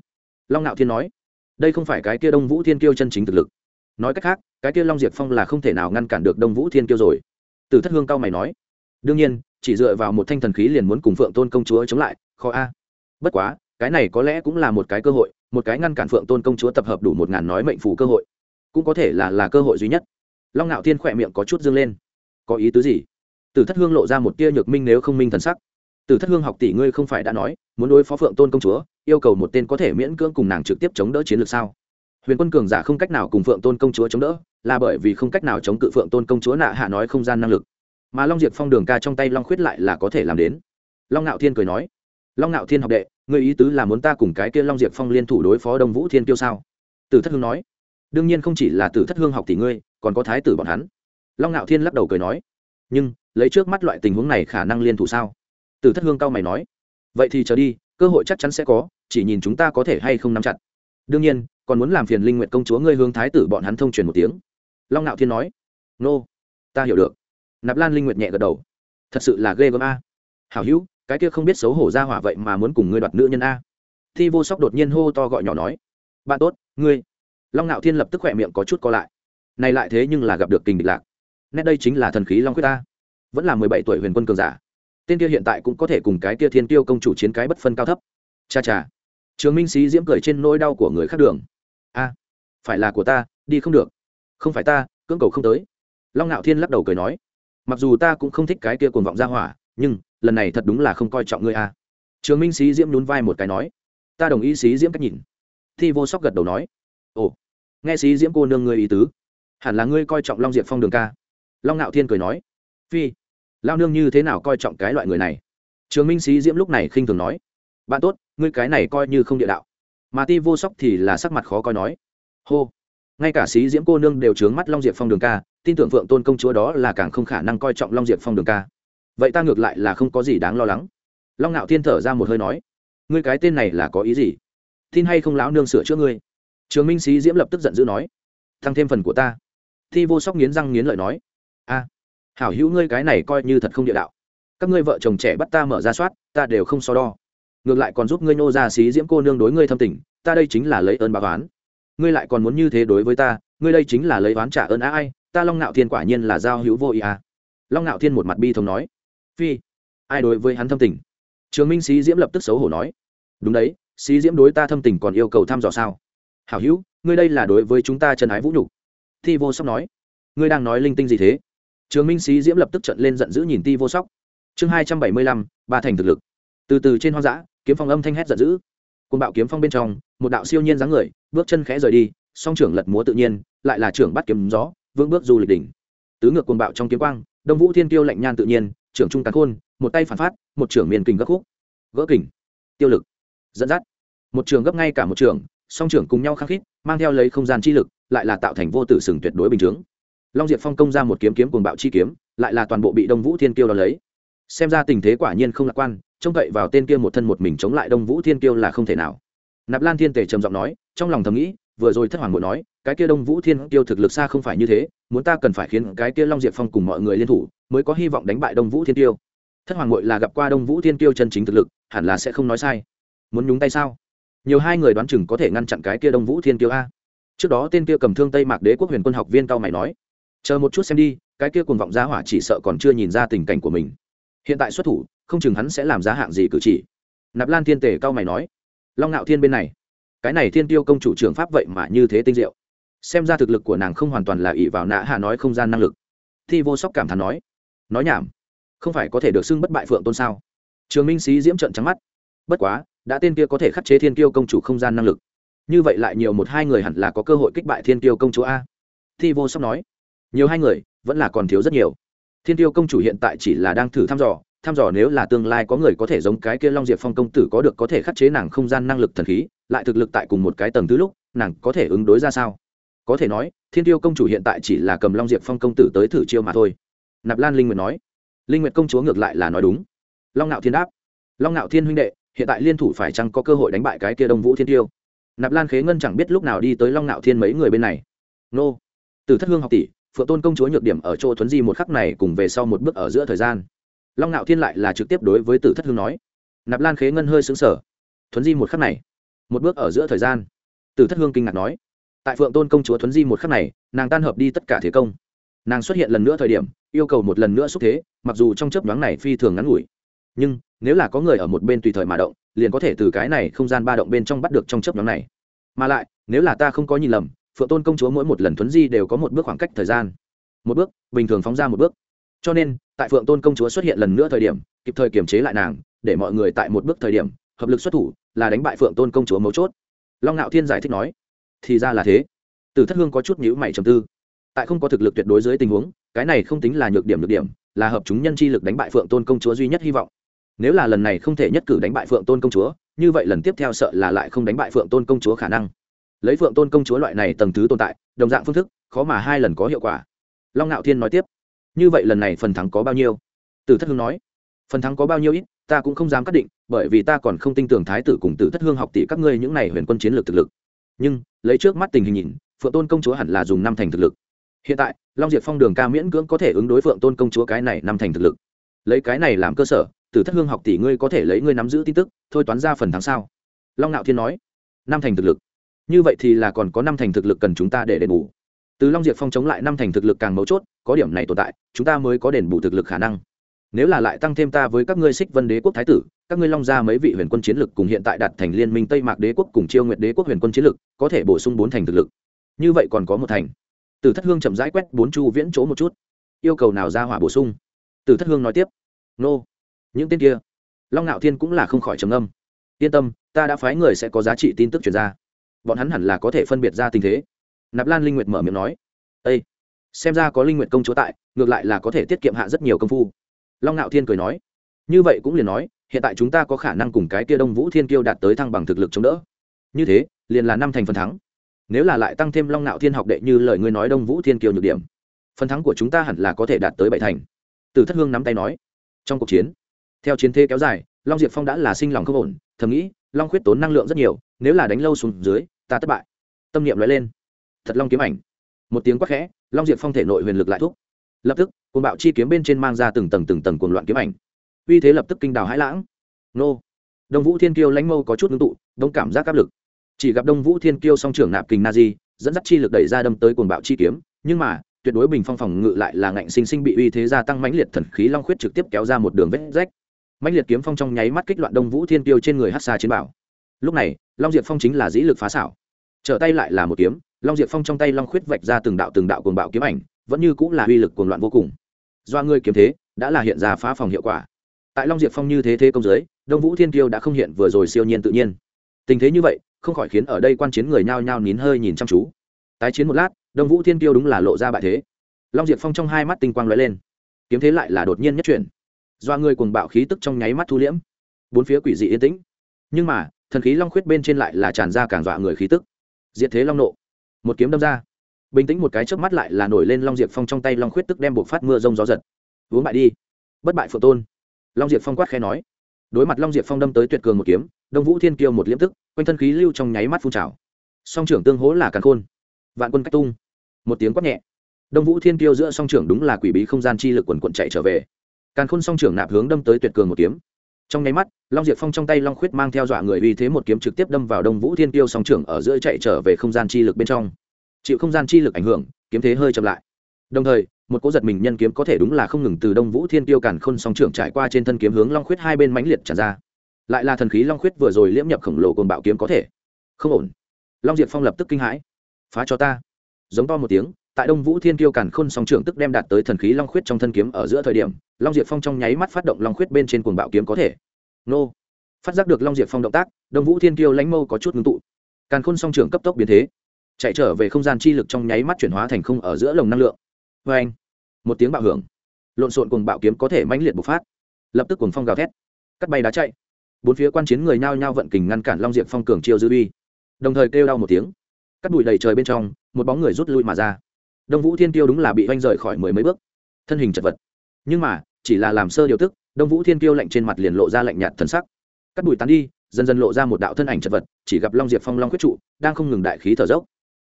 Long ngạo thiên nói, đây không phải cái kia đông vũ thiên kiêu chân chính thực lực. Nói cách khác, cái kia long diệp phong là không thể nào ngăn cản được đông vũ thiên kiêu rồi. Từ thất hương cao mày nói đương nhiên, chỉ dựa vào một thanh thần khí liền muốn cùng phượng tôn công chúa chống lại, khó a. Bất quá, cái này có lẽ cũng là một cái cơ hội, một cái ngăn cản phượng tôn công chúa tập hợp đủ một ngàn nói mệnh phủ cơ hội. Cũng có thể là là cơ hội duy nhất. Long ngạo thiên khỏe miệng có chút dương lên. Có ý tứ gì? Từ thất hương lộ ra một tia nhược minh nếu không minh thần sắc. Từ thất hương học tỷ ngươi không phải đã nói, muốn đối phó phượng tôn công chúa, yêu cầu một tên có thể miễn cưỡng cùng nàng trực tiếp chống đỡ chiến lược sao? Huyền quân cường giả không cách nào cùng phượng tôn công chúa chống đỡ, là bởi vì không cách nào chống cự phượng tôn công chúa nạ hạ nói không gian năng lực mà long diệp phong đường ca trong tay long khuyết lại là có thể làm đến. Long ngạo thiên cười nói, long ngạo thiên học đệ người ý tứ là muốn ta cùng cái kia long diệp phong liên thủ đối phó đông vũ thiên tiêu sao? Tử thất hương nói, đương nhiên không chỉ là tử thất hương học tỷ ngươi, còn có thái tử bọn hắn. Long ngạo thiên lắc đầu cười nói, nhưng, lấy trước mắt loại tình huống này khả năng liên thủ sao? Tử thất hương cao mày nói, vậy thì chờ đi, cơ hội chắc chắn sẽ có, chỉ nhìn chúng ta có thể hay không nắm chặt. Đương nhiên, còn muốn làm phiền linh nguyện công chúa ngươi hướng thái tử bọn hắn thông truyền một tiếng. Long ngạo thiên nói, nô, ta hiểu được nạp lan linh nguyệt nhẹ gật đầu. Thật sự là ghê gớm a. Hảo hữu, cái kia không biết xấu hổ ra hỏa vậy mà muốn cùng ngươi đoạt nữ nhân a. Thi vô sóc đột nhiên hô to gọi nhỏ nói. Bạn tốt, ngươi. Long ngạo thiên lập tức khỏe miệng có chút co lại. Này lại thế nhưng là gặp được kình địch lạc. Nét đây chính là thần khí long quyết ta. Vẫn là mười bảy tuổi huyền quân cường giả. Tên kia hiện tại cũng có thể cùng cái kia thiên tiêu công chủ chiến cái bất phân cao thấp. Cha cha. Trường minh sĩ diễm cười trên nỗi đau của người khác đường. A, phải là của ta, đi không được. Không phải ta, cưỡng cầu không tới. Long ngạo thiên lắc đầu cười nói mặc dù ta cũng không thích cái kia cuồng vọng ra hỏa, nhưng lần này thật đúng là không coi trọng ngươi a. Trường minh sĩ diễm nhún vai một cái nói, ta đồng ý sĩ diễm cách nhìn. Thi vô sóc gật đầu nói, ồ, nghe sĩ diễm cô nương ngươi ý tứ, hẳn là ngươi coi trọng long diệp phong đường ca. Long ngạo thiên cười nói, phi, lao nương như thế nào coi trọng cái loại người này? Trường minh sĩ diễm lúc này khinh thường nói, bạn tốt, ngươi cái này coi như không địa đạo. Mà ti vô sóc thì là sắc mặt khó coi nói, hô, ngay cả sĩ diễm cô nương đều trướng mắt long diệp phong đường ca tin tưởng phượng tôn công chúa đó là càng không khả năng coi trọng long diệp phong đường ca. Vậy ta ngược lại là không có gì đáng lo lắng. Long ngạo thiên thở ra một hơi nói, ngươi cái tên này là có ý gì? Tin hay không lão nương sửa chữa ngươi? Trường minh sĩ diễm lập tức giận dữ nói, tăng thêm phần của ta. Thi vô sóc nghiến răng nghiến lợi nói, a, hảo hữu ngươi cái này coi như thật không địa đạo. Các ngươi vợ chồng trẻ bắt ta mở ra soát, ta đều không so đo. Ngược lại còn giúp ngươi nô ra xí diễm cô nương đối ngươi thâm tình, ta đây chính là lấy ơn bà toán ngươi lại còn muốn như thế đối với ta, ngươi đây chính là lấy oán trả ơn á ai ta long ngạo thiên quả nhiên là giao hữu vô ý à. long ngạo thiên một mặt bi thống nói. Phi, ai đối với hắn thâm tình? Trường minh sĩ diễm lập tức xấu hổ nói. Đúng đấy sĩ diễm đối ta thâm tình còn yêu cầu thăm dò sao? Hảo hữu, ngươi đây là đối với chúng ta chân ái vũ nhục. Thi vô sóc nói. Ngươi đang nói linh tinh gì thế? Trường minh sĩ diễm lập tức trận lên giận dữ nhìn ti vô sóc. Chương hai trăm bảy mươi lăm, ba thành thực lực. Từ từ trên hoang dã, kiếm phong âm thanh hét giận dữ. Côn bạo kiếm phong bên trong, một đạo siêu nhiên dáng người, bước chân khẽ rời đi, song trưởng lật múa tự nhiên, lại là trưởng bắt kiếm gió vương bước du lịch đỉnh. Tứ ngược cuồng bạo trong kiếm quang, đông vũ thiên tiêu lạnh nhan tự nhiên, trưởng trung tàn khôn, một tay phản phát, một trưởng miền kình gấp khúc. Gỡ kình. Tiêu lực. Dẫn dắt. Một trường gấp ngay cả một trường, song trưởng cùng nhau khăng khít, mang theo lấy không gian chi lực, lại là tạo thành vô tử sừng tuyệt đối bình chướng. Long diệp phong công ra một kiếm kiếm cuồng bạo chi kiếm, lại là toàn bộ bị đông vũ thiên kiêu đo lấy. Xem ra tình thế quả nhiên không lạc quan, trông cậy vào tên kia một thân một mình chống lại đông vũ thiên kiêu là không thể nào. Nạp lan thiên tề trầm giọng nói, trong lòng thầm nghĩ vừa rồi thất hoàng muội nói, cái kia đông vũ thiên kiêu thực lực xa không phải như thế, muốn ta cần phải khiến cái kia long diệp phong cùng mọi người liên thủ, mới có hy vọng đánh bại đông vũ thiên kiêu. Thất hoàng muội là gặp qua đông vũ thiên kiêu chân chính thực lực, hẳn là sẽ không nói sai. Muốn nhúng tay sao? Nhiều hai người đoán chừng có thể ngăn chặn cái kia đông vũ thiên kiêu a. Trước đó tên kia cầm thương tây mạc đế quốc huyền quân học viên cao mày nói, chờ một chút xem đi, cái kia cùng vọng giá hỏa chỉ sợ còn chưa nhìn ra tình cảnh của mình. Hiện tại xuất thủ, không chừng hắn sẽ làm giá hạng gì cử chỉ. Nạp lan thiên tể cao mày nói, long ngạo thiên bên này cái này thiên tiêu công chủ trưởng pháp vậy mà như thế tinh diệu. Xem ra thực lực của nàng không hoàn toàn là ỷ vào nạ hạ nói không gian năng lực. Thi vô sóc cảm thán nói nói nhảm, không phải có thể được xưng bất bại phượng tôn sao? Trường minh sĩ diễm trận trắng mắt. Bất quá, đã tên kia có thể khắc chế thiên tiêu công chủ không gian năng lực. Như vậy lại nhiều một hai người hẳn là có cơ hội kích bại thiên tiêu công chúa a. Thi vô sóc nói, nhiều hai người, vẫn là còn thiếu rất nhiều. Thiên tiêu công chủ hiện tại chỉ là đang thử thăm dò thăm dò nếu là tương lai có người có thể giống cái kia long diệp phong công tử có được có thể khắc chế nàng không gian năng lực thần khí, lại thực lực tại cùng một cái tầng thứ lúc, nàng có thể ứng đối ra sao? Có thể nói, thiên tiêu công chủ hiện tại chỉ là cầm long diệp phong công tử tới thử chiêu mà thôi. Nạp lan linh nguyệt nói. Linh nguyệt công chúa ngược lại là nói đúng. Long Nạo thiên đáp. Long Nạo thiên huynh đệ, hiện tại liên thủ phải chăng có cơ hội đánh bại cái kia đông vũ thiên tiêu? Nạp lan khế ngân chẳng biết lúc nào đi tới long Nạo thiên mấy người bên này. Nô. Từ thất hương học tỷ, phượng tôn công chúa nhược điểm ở chỗ thuấn di một khắc này cùng về sau một bước ở giữa thời gian long ngạo thiên lại là trực tiếp đối với tử thất hương nói. Nạp lan khế ngân hơi xứng sở thuấn di một khắc này, một bước ở giữa thời gian, tử thất hương kinh ngạc nói. Tại phượng tôn công chúa thuấn di một khắc này, nàng tan hợp đi tất cả thế công. Nàng xuất hiện lần nữa thời điểm, yêu cầu một lần nữa xúc thế, mặc dù trong chớp nhoáng này phi thường ngắn ngủi, nhưng nếu là có người ở một bên tùy thời mà động, liền có thể từ cái này không gian ba động bên trong bắt được trong chớp nhoáng này. Mà lại, nếu là ta không có nhìn lầm, phượng tôn công chúa mỗi một lần thuấn di đều có một bước khoảng cách thời gian. Một bước, bình thường phóng ra một bước. Cho nên tại phượng tôn công chúa xuất hiện lần nữa thời điểm, kịp thời kiềm chế lại nàng, để mọi người tại một bước thời điểm, hợp lực xuất thủ, là đánh bại phượng tôn công chúa mấu chốt. Long ngạo thiên giải thích nói, thì ra là thế. Từ thất hương có chút nhữ mày trầm tư. Tại không có thực lực tuyệt đối dưới tình huống, cái này không tính là nhược điểm nhược điểm, là hợp chúng nhân chi lực đánh bại phượng tôn công chúa duy nhất hy vọng. Nếu là lần này không thể nhất cử đánh bại phượng tôn công chúa, như vậy lần tiếp theo sợ là lại không đánh bại phượng tôn công chúa khả năng. Lấy phượng tôn công chúa loại này tầng thứ tồn tại, đồng dạng phương thức, khó mà hai lần có hiệu quả. Long ngạo thiên nói tiếp như vậy lần này phần thắng có bao nhiêu? Tử thất hương nói. Phần thắng có bao nhiêu ít, ta cũng không dám cắt định, bởi vì ta còn không tin tưởng thái tử cùng tử thất hương học tỷ các ngươi những này huyền quân chiến lược thực lực. Nhưng, lấy trước mắt tình hình nhìn, phượng tôn công chúa hẳn là dùng năm thành thực lực. Hiện tại, long Diệt phong đường ca miễn cưỡng có thể ứng đối phượng tôn công chúa cái này năm thành thực lực. Lấy cái này làm cơ sở, tử thất hương học tỷ ngươi có thể lấy ngươi nắm giữ tin tức, thôi toán ra phần thắng sao? Long ngạo thiên nói. Năm thành thực lực. Như vậy thì là còn có năm thành thực lực cần chúng ta để đền bù từ long diệp phong chống lại năm thành thực lực càng mấu chốt, có điểm này tồn tại, chúng ta mới có đền bù thực lực khả năng. Nếu là lại tăng thêm ta với các ngươi xích vân đế quốc thái tử, các ngươi long ra mấy vị huyền quân chiến lực cùng hiện tại đạt thành liên minh tây mạc đế quốc cùng chiêu nguyệt đế quốc huyền quân chiến lực, có thể bổ sung bốn thành thực lực. Như vậy còn có một thành. Từ thất hương chậm rãi quét bốn chu viễn chỗ một chút. Yêu cầu nào ra hỏa bổ sung? Từ thất hương nói tiếp. Nô. Những tên kia. Long ngạo thiên cũng là không khỏi trầm âm yên tâm, ta đã phái người sẽ có giá trị tin tức chuyển ra. Bọn hắn hẳn là có thể phân biệt ra tình thế nạp lan linh nguyệt mở miệng nói ây xem ra có linh nguyệt công chúa tại, ngược lại là có thể tiết kiệm hạ rất nhiều công phu. Long ngạo thiên cười nói, như vậy cũng liền nói, hiện tại chúng ta có khả năng cùng cái kia đông vũ thiên kiêu đạt tới thăng bằng thực lực chống đỡ. Như thế, liền là năm thành phần thắng. Nếu là lại tăng thêm long ngạo thiên học đệ như lời ngươi nói đông vũ thiên kiêu nhược điểm, phần thắng của chúng ta hẳn là có thể đạt tới bảy thành. Từ thất hương nắm tay nói, trong cuộc chiến, theo chiến thế kéo dài, long diệp phong đã là sinh lòng không ổn, thầm nghĩ, long khuyết tốn năng lượng rất nhiều, nếu là đánh lâu xuống dưới, ta thất bại. Tâm niệm nói lên thật long kiếm ảnh. Một tiếng quát khẽ, long diệp phong thể nội huyền lực lại thúc. Lập tức, cuồng bạo chi kiếm bên trên mang ra từng tầng từng tầng cuồng loạn kiếm ảnh. Uy thế lập tức kinh đào hãi lãng. Nô. Đông vũ thiên kiêu lãnh mâu có chút ngưng tụ, đông cảm giác áp lực. Chỉ gặp đông vũ thiên kiêu song trưởng nạp kình na di, dẫn dắt chi lực đẩy ra đâm tới cuồng bạo chi kiếm, nhưng mà, tuyệt đối bình phong phòng ngự lại là ngạnh sinh sinh bị uy thế gia tăng mãnh liệt thần khí long khuyết trực tiếp kéo ra một đường vết rách. Mãnh liệt kiếm phong trong nháy mắt kích loạn đông vũ thiên kiêu trên người hát xa chiến bảo. Lúc này, long diệp phong chính là dĩ lực phá xảo. Trở tay lại là một kiếm long diệp phong trong tay long khuyết vạch ra từng đạo từng đạo cuồng bạo kiếm ảnh, vẫn như cũng là uy lực cuồng loạn vô cùng. Do ngươi kiếm thế, đã là hiện ra phá phòng hiệu quả. Tại long diệp phong như thế thế công giới đông vũ thiên kiêu đã không hiện vừa rồi siêu nhiên tự nhiên. Tình thế như vậy, không khỏi khiến ở đây quan chiến người nhao nhao nín hơi nhìn chăm chú. Tái chiến một lát, đông vũ thiên kiêu đúng là lộ ra bại thế. Long diệp phong trong hai mắt tinh quang lóe lên. Kiếm thế lại là đột nhiên nhất chuyển. Do người cuồng bạo khí tức trong nháy mắt thu liễm. Bốn phía quỷ dị yên tĩnh. Nhưng mà, thần khí long khuyết bên trên lại là tràn ra càng dọa người khí tức. Diệt thế long nộ một kiếm đâm ra. Bình tĩnh một cái trước mắt lại là nổi lên long diệp phong trong tay long khuyết tức đem buộc phát mưa rông gió giật. Uống bại đi. Bất bại phượng tôn. Long diệp phong quát khẽ nói. Đối mặt long diệp phong đâm tới tuyệt cường một kiếm, đông vũ thiên kiêu một liễm tức, quanh thân khí lưu trong nháy mắt phun trào. Song trưởng tương hố là càn khôn. Vạn quân cách tung. Một tiếng quát nhẹ. Đông vũ thiên kiêu giữa song trưởng đúng là quỷ bí không gian chi lực quần quận chạy trở về. Càn khôn song trưởng nạp hướng đâm tới tuyệt cường một kiếm trong nháy mắt, long diệp phong trong tay long khuyết mang theo dọa người uy thế một kiếm trực tiếp đâm vào đông vũ thiên Tiêu song trưởng ở giữa chạy trở về không gian chi lực bên trong. Chịu không gian chi lực ảnh hưởng, kiếm thế hơi chậm lại. Đồng thời, một cỗ giật mình nhân kiếm có thể đúng là không ngừng từ đông vũ thiên tiêu càn khôn song trưởng trải qua trên thân kiếm hướng long khuyết hai bên mãnh liệt tràn ra. Lại là thần khí long khuyết vừa rồi liễm nhập khổng lồ cồn bạo kiếm có thể. Không ổn. Long diệp phong lập tức kinh hãi. Phá cho ta. Giống to một tiếng tại đông vũ thiên kiêu càn khôn song trưởng tức đem đạt tới thần khí long khuyết trong thân kiếm ở giữa thời điểm, long diệp phong trong nháy mắt phát động long khuyết bên trên cuồng bạo kiếm có thể. Nô. Phát giác được long diệp phong động tác, đông vũ thiên kiêu lãnh mâu có chút ngưng tụ. Càn khôn song trưởng cấp tốc biến thế, chạy trở về không gian chi lực trong nháy mắt chuyển hóa thành không ở giữa lồng năng lượng. Vê anh một tiếng bạo hưởng. Lộn xộn cùng bạo kiếm có thể mãnh liệt bộc phát. Lập tức cuồng phong gào thét. Cắt bay đá chạy. Bốn phía quan chiến người nhao nhao vận kình ngăn cản long diệp phong cường chiêu dư uy. Đồng thời kêu đau một tiếng. Cắt bụi đầy trời bên trong, một bóng người rút lui mà ra đông vũ thiên tiêu đúng là bị oanh rời khỏi mười mấy bước. Thân hình chật vật. Nhưng mà, chỉ là làm sơ điều tức, đông vũ thiên tiêu lạnh trên mặt liền lộ ra lạnh nhạt thần sắc. Cắt bụi tán đi, dần dần lộ ra một đạo thân ảnh chật vật, chỉ gặp long diệp phong long quyết trụ, đang không ngừng đại khí thở dốc.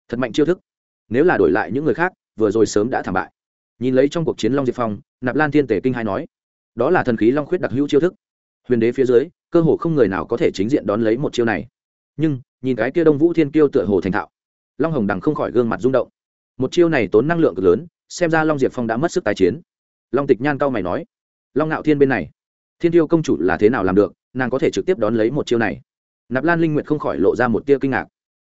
Thật mạnh chiêu thức. Nếu là đổi lại những người khác, vừa rồi sớm đã thảm bại. Nhìn lấy trong cuộc chiến long diệp phong, nạp lan thiên tể kinh hai nói, đó là thần khí long khuyết đặc hữu chiêu thức. Huyền đế phía dưới, cơ hồ không người nào có thể chính diện đón lấy một chiêu này. Nhưng, nhìn cái kia đông vũ thiên kiêu tựa hồ thành thạo, long hồng đằng không khỏi gương mặt rung động một chiêu này tốn năng lượng cực lớn, xem ra long diệp phong đã mất sức tái chiến. Long tịch nhan cao mày nói, long ngạo thiên bên này, thiên tiêu công chủ là thế nào làm được, nàng có thể trực tiếp đón lấy một chiêu này? Nạp lan linh nguyệt không khỏi lộ ra một tia kinh ngạc.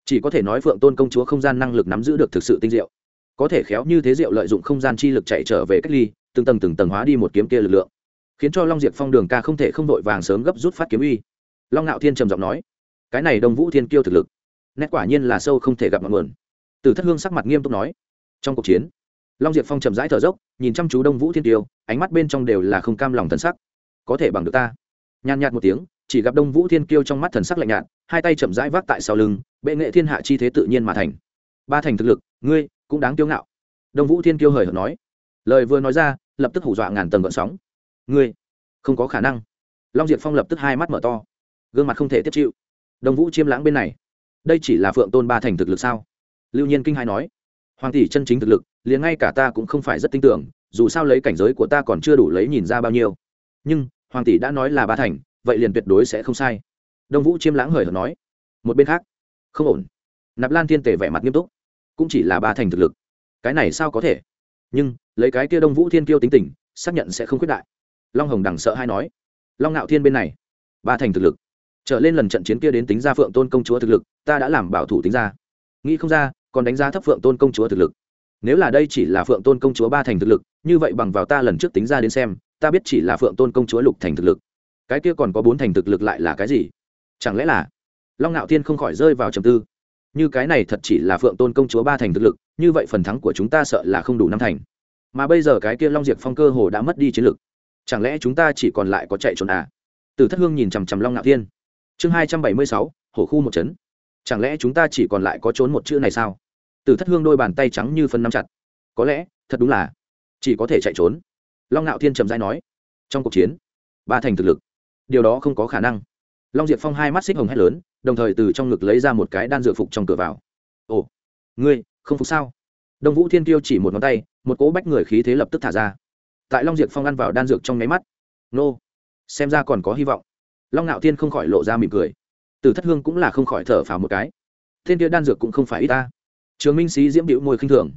Chỉ có thể nói phượng tôn công chúa không gian năng lực nắm giữ được thực sự tinh diệu. Có thể khéo như thế diệu lợi dụng không gian chi lực chạy trở về cách ly, từng tầng từng tầng hóa đi một kiếm kia lực lượng, khiến cho long diệp phong đường ca không thể không đội vàng sớm gấp rút phát kiếm uy. Long ngạo thiên trầm giọng nói, cái này đông vũ thiên kiêu thực lực, nét quả nhiên là sâu không thể gặp mọi nguồn từ thất hương sắc mặt nghiêm túc nói, trong cuộc chiến, long diệp phong chậm rãi thở dốc, nhìn chăm chú đông vũ thiên tiêu, ánh mắt bên trong đều là không cam lòng thần sắc. Có thể bằng được ta. Nhàn nhạt một tiếng, chỉ gặp đông vũ thiên kiêu trong mắt thần sắc lạnh nhạt, hai tay chậm rãi vác tại sau lưng, bệ nghệ thiên hạ chi thế tự nhiên mà thành. Ba thành thực lực, ngươi cũng đáng kiêu ngạo. Đông vũ thiên kiêu hời hợt nói, lời vừa nói ra, lập tức hủ dọa ngàn tầng gợn sóng. Ngươi, không có khả năng. Long diệp phong lập tức hai mắt mở to, gương mặt không thể tiếp chịu. Đông vũ chiêm lãng bên này, đây chỉ là phượng tôn ba thành thực lực sao? Lưu nhiên kinh hai nói, hoàng tỷ chân chính thực lực, liền ngay cả ta cũng không phải rất tin tưởng, dù sao lấy cảnh giới của ta còn chưa đủ lấy nhìn ra bao nhiêu. Nhưng, hoàng tỷ đã nói là ba thành, vậy liền tuyệt đối sẽ không sai. Đông vũ chiêm lãng hời hợt nói, một bên khác, không ổn. Nạp lan thiên tể vẻ mặt nghiêm túc, cũng chỉ là ba thành thực lực. Cái này sao có thể? Nhưng, lấy cái kia đông vũ thiên kiêu tính tình, xác nhận sẽ không khuyết đại. Long hồng đằng sợ hay nói, long ngạo thiên bên này, ba thành thực lực. Trở lên lần trận chiến kia đến tính ra phượng tôn công chúa thực lực, ta đã làm bảo thủ tính ra. Nghĩ không ra còn đánh giá thấp phượng tôn công chúa thực lực. Nếu là đây chỉ là phượng tôn công chúa ba thành thực lực, như vậy bằng vào ta lần trước tính ra đến xem, ta biết chỉ là phượng tôn công chúa lục thành thực lực. Cái kia còn có bốn thành thực lực lại là cái gì? Chẳng lẽ là long ngạo thiên không khỏi rơi vào trầm tư. Như cái này thật chỉ là phượng tôn công chúa ba thành thực lực, như vậy phần thắng của chúng ta sợ là không đủ năm thành. Mà bây giờ cái kia long diệp phong cơ hồ đã mất đi chiến lực. Chẳng lẽ chúng ta chỉ còn lại có chạy trốn à? Từ thất hương nhìn chằm chằm long ngạo thiên. Chương hai trăm bảy mươi sáu, hổ khu một chấn. Chẳng lẽ chúng ta chỉ còn lại có trốn một chữ này sao? Từ thất hương đôi bàn tay trắng như phân nắm chặt. Có lẽ, thật đúng là, chỉ có thể chạy trốn. Long ngạo thiên trầm dai nói, trong cuộc chiến, ba thành thực lực, điều đó không có khả năng. Long diệp phong hai mắt xích hồng hét lớn, đồng thời từ trong ngực lấy ra một cái đan dược phục trong cửa vào. Ồ, ngươi, không phục sao? Đông vũ thiên tiêu chỉ một ngón tay, một cỗ bách người khí thế lập tức thả ra. Tại long diệp phong ăn vào đan dược trong nháy mắt, nô, xem ra còn có hy vọng. Long ngạo thiên không khỏi lộ ra mỉm cười. Từ thất hương cũng là không khỏi thở phào một cái. Thiên kia đan dược cũng không phải ít ta trường minh sĩ diễm điệu môi khinh thường.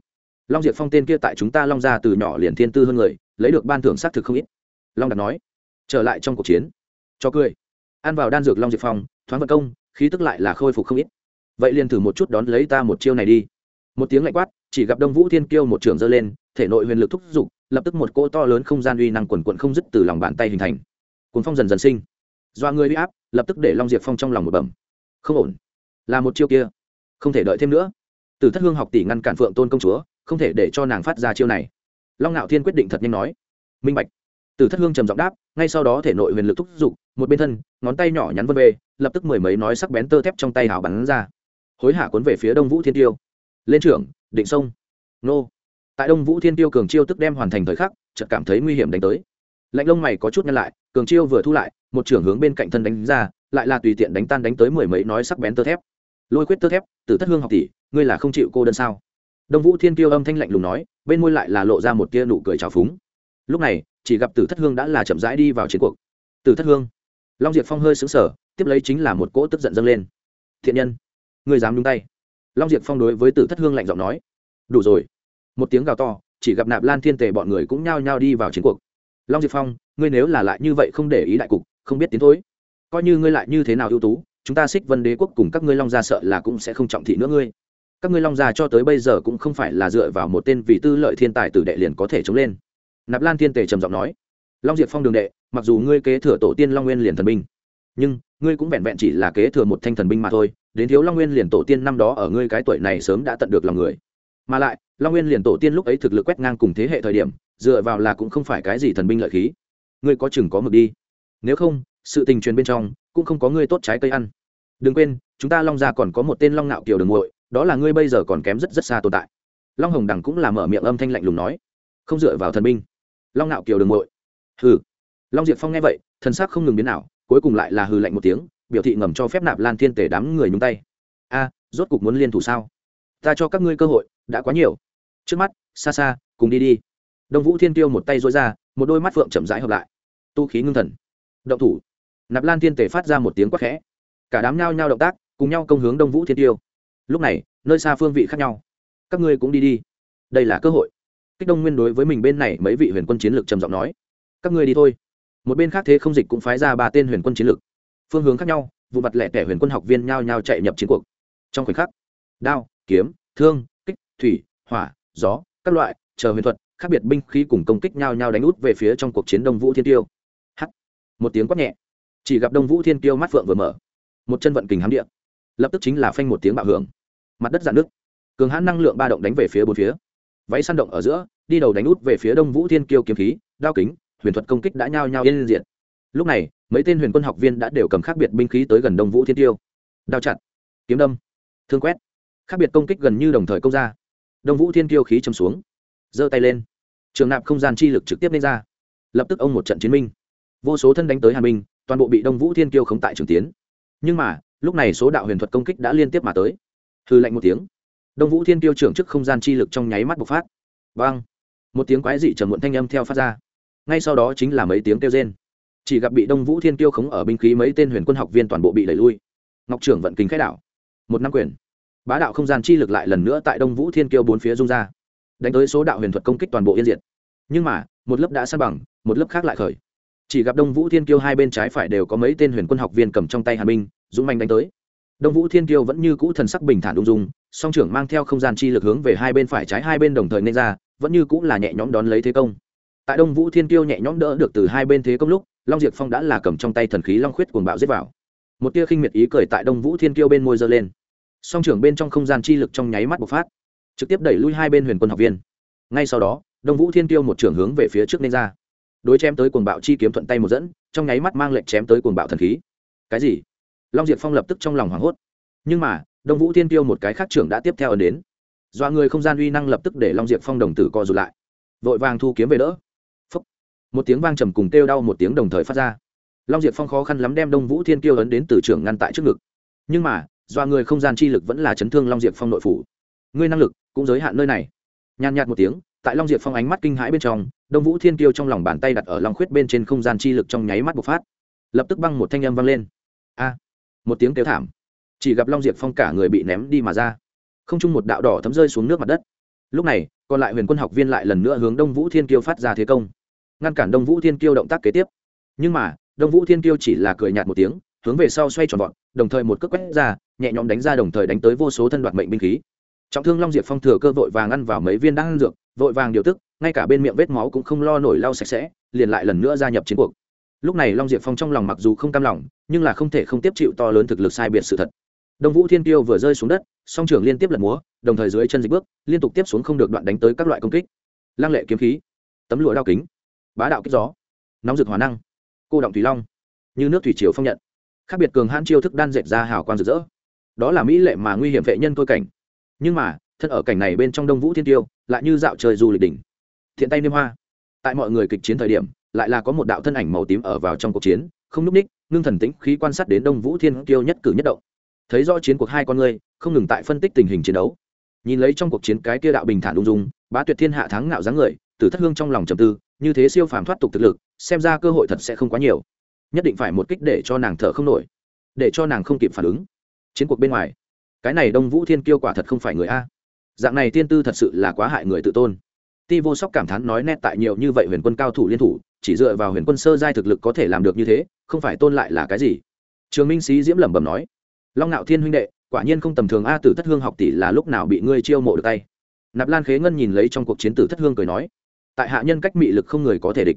Long diệp phong tên kia tại chúng ta long ra từ nhỏ liền thiên tư hơn người, lấy được ban thưởng xác thực không ít. Long đạt nói, trở lại trong cuộc chiến. Cho cười. Ăn vào đan dược long diệp phong, thoáng vận công, khí tức lại là khôi phục không ít. Vậy liền thử một chút đón lấy ta một chiêu này đi. Một tiếng lạnh quát, chỉ gặp đông vũ thiên kiêu một trường dơ lên, thể nội huyền lực thúc giục, lập tức một cỗ to lớn không gian uy năng quần quận không dứt từ lòng bàn tay hình thành. Cuốn phong dần dần sinh. Do người uy áp, lập tức để long diệp phong trong lòng một bẩm. Không ổn. Là một chiêu kia. Không thể đợi thêm nữa từ thất hương học tỷ ngăn cản phượng tôn công chúa, không thể để cho nàng phát ra chiêu này. Long ngạo thiên quyết định thật nhanh nói. Minh bạch. Từ thất hương trầm giọng đáp, ngay sau đó thể nội huyền lực thúc giục, một bên thân, ngón tay nhỏ nhắn vân về lập tức mười mấy nói sắc bén tơ thép trong tay hào bắn ra. Hối hả cuốn về phía đông vũ thiên tiêu. Lên trưởng, định sông. Nô. Tại đông vũ thiên tiêu cường chiêu tức đem hoàn thành thời khắc, chợt cảm thấy nguy hiểm đánh tới. Lạnh lông mày có chút nhăn lại, cường chiêu vừa thu lại, một trưởng hướng bên cạnh thân đánh ra, lại là tùy tiện đánh tan đánh tới mười mấy nói sắc bén tơ thép lôi quyết tơ thép từ thất hương học tỷ, ngươi là không chịu cô đơn sao? Đông vũ thiên tiêu âm thanh lạnh lùng nói, bên môi lại là lộ ra một tia nụ cười trào phúng. Lúc này, chỉ gặp tử thất hương đã là chậm rãi đi vào chiến cuộc. Tử thất hương. Long diệp phong hơi xứng sở tiếp lấy chính là một cỗ tức giận dâng lên. Thiện nhân, ngươi dám nhung tay. Long diệp phong đối với tử thất hương lạnh giọng nói, đủ rồi. Một tiếng gào to, chỉ gặp nạp lan thiên tề bọn người cũng nhao nhao đi vào chiến cuộc. Long diệp phong, ngươi nếu là lại như vậy không để ý đại cục, không biết tiến thối. Coi như ngươi lại như thế nào ưu tú chúng ta xích vân đế quốc cùng các ngươi long gia sợ là cũng sẽ không trọng thị nữa ngươi. Các ngươi long gia cho tới bây giờ cũng không phải là dựa vào một tên vị tư lợi thiên tài tử đệ liền có thể chống lên. Nạp lan thiên tề trầm giọng nói, long diệp phong đường đệ, mặc dù ngươi kế thừa tổ tiên long nguyên liền thần binh, nhưng ngươi cũng vẹn vẹn chỉ là kế thừa một thanh thần binh mà thôi, đến thiếu long nguyên liền tổ tiên năm đó ở ngươi cái tuổi này sớm đã tận được lòng người. Mà lại, long nguyên liền tổ tiên lúc ấy thực lực quét ngang cùng thế hệ thời điểm, dựa vào là cũng không phải cái gì thần binh lợi khí. Ngươi có chừng có mực đi. Nếu không, sự tình truyền bên trong cũng không có ngươi tốt trái cây ăn đừng quên, chúng ta long gia còn có một tên long ngạo kiều đường muội, đó là ngươi bây giờ còn kém rất rất xa tồn tại. Long hồng đằng cũng là mở miệng âm thanh lạnh lùng nói. Không dựa vào thần binh. Long ngạo kiều đường muội. Hừ. Long diệp phong nghe vậy, thần sắc không ngừng biến nào cuối cùng lại là hừ lạnh một tiếng, biểu thị ngầm cho phép nạp lan thiên tể đám người nhúng tay. A, rốt cục muốn liên thủ sao? Ta cho các ngươi cơ hội, đã quá nhiều. Trước mắt, xa xa, cùng đi đi. Đông vũ thiên tiêu một tay dối ra, một đôi mắt phượng chậm rãi hợp lại. Tu khí ngưng thần. Động thủ. Nạp lan thiên tể phát ra một tiếng quát khẽ cả đám nhao nhao động tác, cùng nhau công hướng đông vũ thiên tiêu. Lúc này, nơi xa phương vị khác nhau. Các ngươi cũng đi đi. Đây là cơ hội. Kích đông nguyên đối với mình bên này mấy vị huyền quân chiến lược trầm giọng nói. Các ngươi đi thôi. Một bên khác thế không dịch cũng phái ra ba tên huyền quân chiến lược. Phương hướng khác nhau, vụ mặt lẻ tẻ huyền quân học viên nhao nhao chạy nhập chiến cuộc. Trong khoảnh khắc, đao, kiếm, thương, kích, thủy, hỏa, gió, các loại, chờ huyền thuật, khác biệt binh khí cùng công kích nhao nhao đánh út về phía trong cuộc chiến đông vũ thiên tiêu. H một tiếng quát nhẹ. Chỉ gặp đông vũ thiên tiêu mắt phượng vừa mở một chân vận kình hám địa. Lập tức chính là phanh một tiếng bạo hưởng. Mặt đất dạn nước cường hãn năng lượng ba động đánh về phía bốn phía. Váy săn động ở giữa, đi đầu đánh út về phía đông vũ thiên kiêu kiếm khí, đao kính, huyền thuật công kích đã nhao nhao yên diện lúc này, mấy tên huyền quân học viên đã đều cầm khác biệt binh khí tới gần đông vũ thiên tiêu đao chặt, kiếm đâm, thương quét. Khác biệt công kích gần như đồng thời công ra. Đông vũ thiên kiêu khí châm xuống, giơ tay lên. Trường nạp không gian chi lực trực tiếp lên ra. Lập tức ông một trận chiến minh. Vô số thân đánh tới hàn minh, toàn bộ bị đông vũ thiên kiêu khống tại trường tiến nhưng mà, lúc này số đạo huyền thuật công kích đã liên tiếp mà tới. Hư lạnh một tiếng. Đông vũ thiên Tiêu trưởng trước không gian chi lực trong nháy mắt bộc phát. Vang. Một tiếng quái dị trầm muộn thanh âm theo phát ra. Ngay sau đó chính là mấy tiếng kêu rên. Chỉ gặp bị đông vũ thiên Tiêu khống ở binh khí mấy tên huyền quân học viên toàn bộ bị đẩy lui. Ngọc trưởng vận kính khai đảo. Một năm quyền. Bá đạo không gian chi lực lại lần nữa tại đông vũ thiên kiêu bốn phía rung ra. Đánh tới số đạo huyền thuật công kích toàn bộ yên diệt. Nhưng mà, một lớp đã san bằng, một lớp khác lại khởi chỉ gặp đông vũ thiên kiêu hai bên trái phải đều có mấy tên huyền quân học viên cầm trong tay hàn binh, dũng manh đánh tới. Đông vũ thiên kiêu vẫn như cũ thần sắc bình thản ung dung, song trưởng mang theo không gian chi lực hướng về hai bên phải trái hai bên đồng thời nên ra, vẫn như cũ là nhẹ nhõm đón lấy thế công. Tại đông vũ thiên kiêu nhẹ nhõm đỡ được từ hai bên thế công lúc, long Diệt phong đã là cầm trong tay thần khí long khuyết cuồng bạo giết vào. Một tia khinh miệt ý cười tại đông vũ thiên kiêu bên môi giơ lên. Song trưởng bên trong không gian chi lực trong nháy mắt bộc phát, trực tiếp đẩy lui hai bên huyền quân học viên. Ngay sau đó, đông vũ thiên Kiêu một trưởng hướng về phía trước nên ra đối chém tới cuồng bạo chi kiếm thuận tay một dẫn, trong nháy mắt mang lệnh chém tới cuồng bạo thần khí. Cái gì? Long diệp phong lập tức trong lòng hoảng hốt. Nhưng mà, đông vũ thiên tiêu một cái khác trưởng đã tiếp theo ấn đến. Dọa người không gian uy năng lập tức để long diệp phong đồng tử co rụt lại. Vội vàng thu kiếm về đỡ. Phúc. một tiếng vang trầm cùng kêu đau một tiếng đồng thời phát ra. Long diệp phong khó khăn lắm đem đông vũ thiên tiêu ấn đến từ trưởng ngăn tại trước ngực. Nhưng mà, dọa người không gian chi lực vẫn là chấn thương long diệp phong nội phủ. Ngươi năng lực cũng giới hạn nơi này. Nhàn nhạt một tiếng tại long diệp phong ánh mắt kinh hãi bên trong, đông vũ thiên kiêu trong lòng bàn tay đặt ở lòng khuyết bên trên không gian chi lực trong nháy mắt bộc phát. Lập tức băng một thanh âm vang lên. A! Một tiếng kêu thảm. Chỉ gặp long diệp phong cả người bị ném đi mà ra. Không chung một đạo đỏ thấm rơi xuống nước mặt đất. Lúc này, còn lại huyền quân học viên lại lần nữa hướng đông vũ thiên kiêu phát ra thế công. Ngăn cản đông vũ thiên kiêu động tác kế tiếp. Nhưng mà, đông vũ thiên kiêu chỉ là cười nhạt một tiếng, hướng về sau xoay tròn vọt, đồng thời một cước quét ra, nhẹ nhõm đánh ra đồng thời đánh tới vô số thân đoạt mệnh binh khí trọng thương long diệp phong thừa cơ vội vàng ăn vào mấy viên đan dược, vội vàng điều tức, ngay cả bên miệng vết máu cũng không lo nổi lau sạch sẽ, liền lại lần nữa gia nhập chiến cuộc. Lúc này long diệp phong trong lòng mặc dù không cam lòng, nhưng là không thể không tiếp chịu to lớn thực lực sai biệt sự thật. Đông vũ thiên tiêu vừa rơi xuống đất, song trường liên tiếp lật múa, đồng thời dưới chân dịch bước, liên tục tiếp xuống không được đoạn đánh tới các loại công kích. Lăng lệ kiếm khí, tấm lụa đao kính, bá đạo kích gió, nóng rực hòa năng, cô động thủy long, như nước thủy triều phong nhận. Khác biệt cường hãn chiêu thức đan dệt ra hào quang rực rỡ. Đó là mỹ lệ mà nguy hiểm vệ nhân tôi cảnh nhưng mà thân ở cảnh này bên trong đông vũ thiên tiêu, lại như dạo trời du lịch đỉnh. Thiện tay niêm hoa. Tại mọi người kịch chiến thời điểm, lại là có một đạo thân ảnh màu tím ở vào trong cuộc chiến, không núp ních ngưng thần tĩnh, khí quan sát đến đông vũ thiên tiêu nhất cử nhất động. Thấy rõ chiến cuộc hai con người, không ngừng tại phân tích tình hình chiến đấu. Nhìn lấy trong cuộc chiến cái kia đạo bình thản ung dung, bá tuyệt thiên hạ thắng ngạo dáng người, tử thất hương trong lòng trầm tư, như thế siêu phàm thoát tục thực lực, xem ra cơ hội thật sẽ không quá nhiều. Nhất định phải một kích để cho nàng thở không nổi, để cho nàng không kịp phản ứng. Chiến cuộc bên ngoài cái này đông vũ thiên kiêu quả thật không phải người a. Dạng này tiên tư thật sự là quá hại người tự tôn. Ti vô sóc cảm thán nói nét tại nhiều như vậy huyền quân cao thủ liên thủ, chỉ dựa vào huyền quân sơ giai thực lực có thể làm được như thế, không phải tôn lại là cái gì? Trường minh sĩ diễm lẩm bẩm nói, long nạo thiên huynh đệ, quả nhiên không tầm thường a tử thất hương học tỷ là lúc nào bị ngươi chiêu mộ được tay? Nạp lan khế ngân nhìn lấy trong cuộc chiến tử thất hương cười nói, tại hạ nhân cách mị lực không người có thể địch.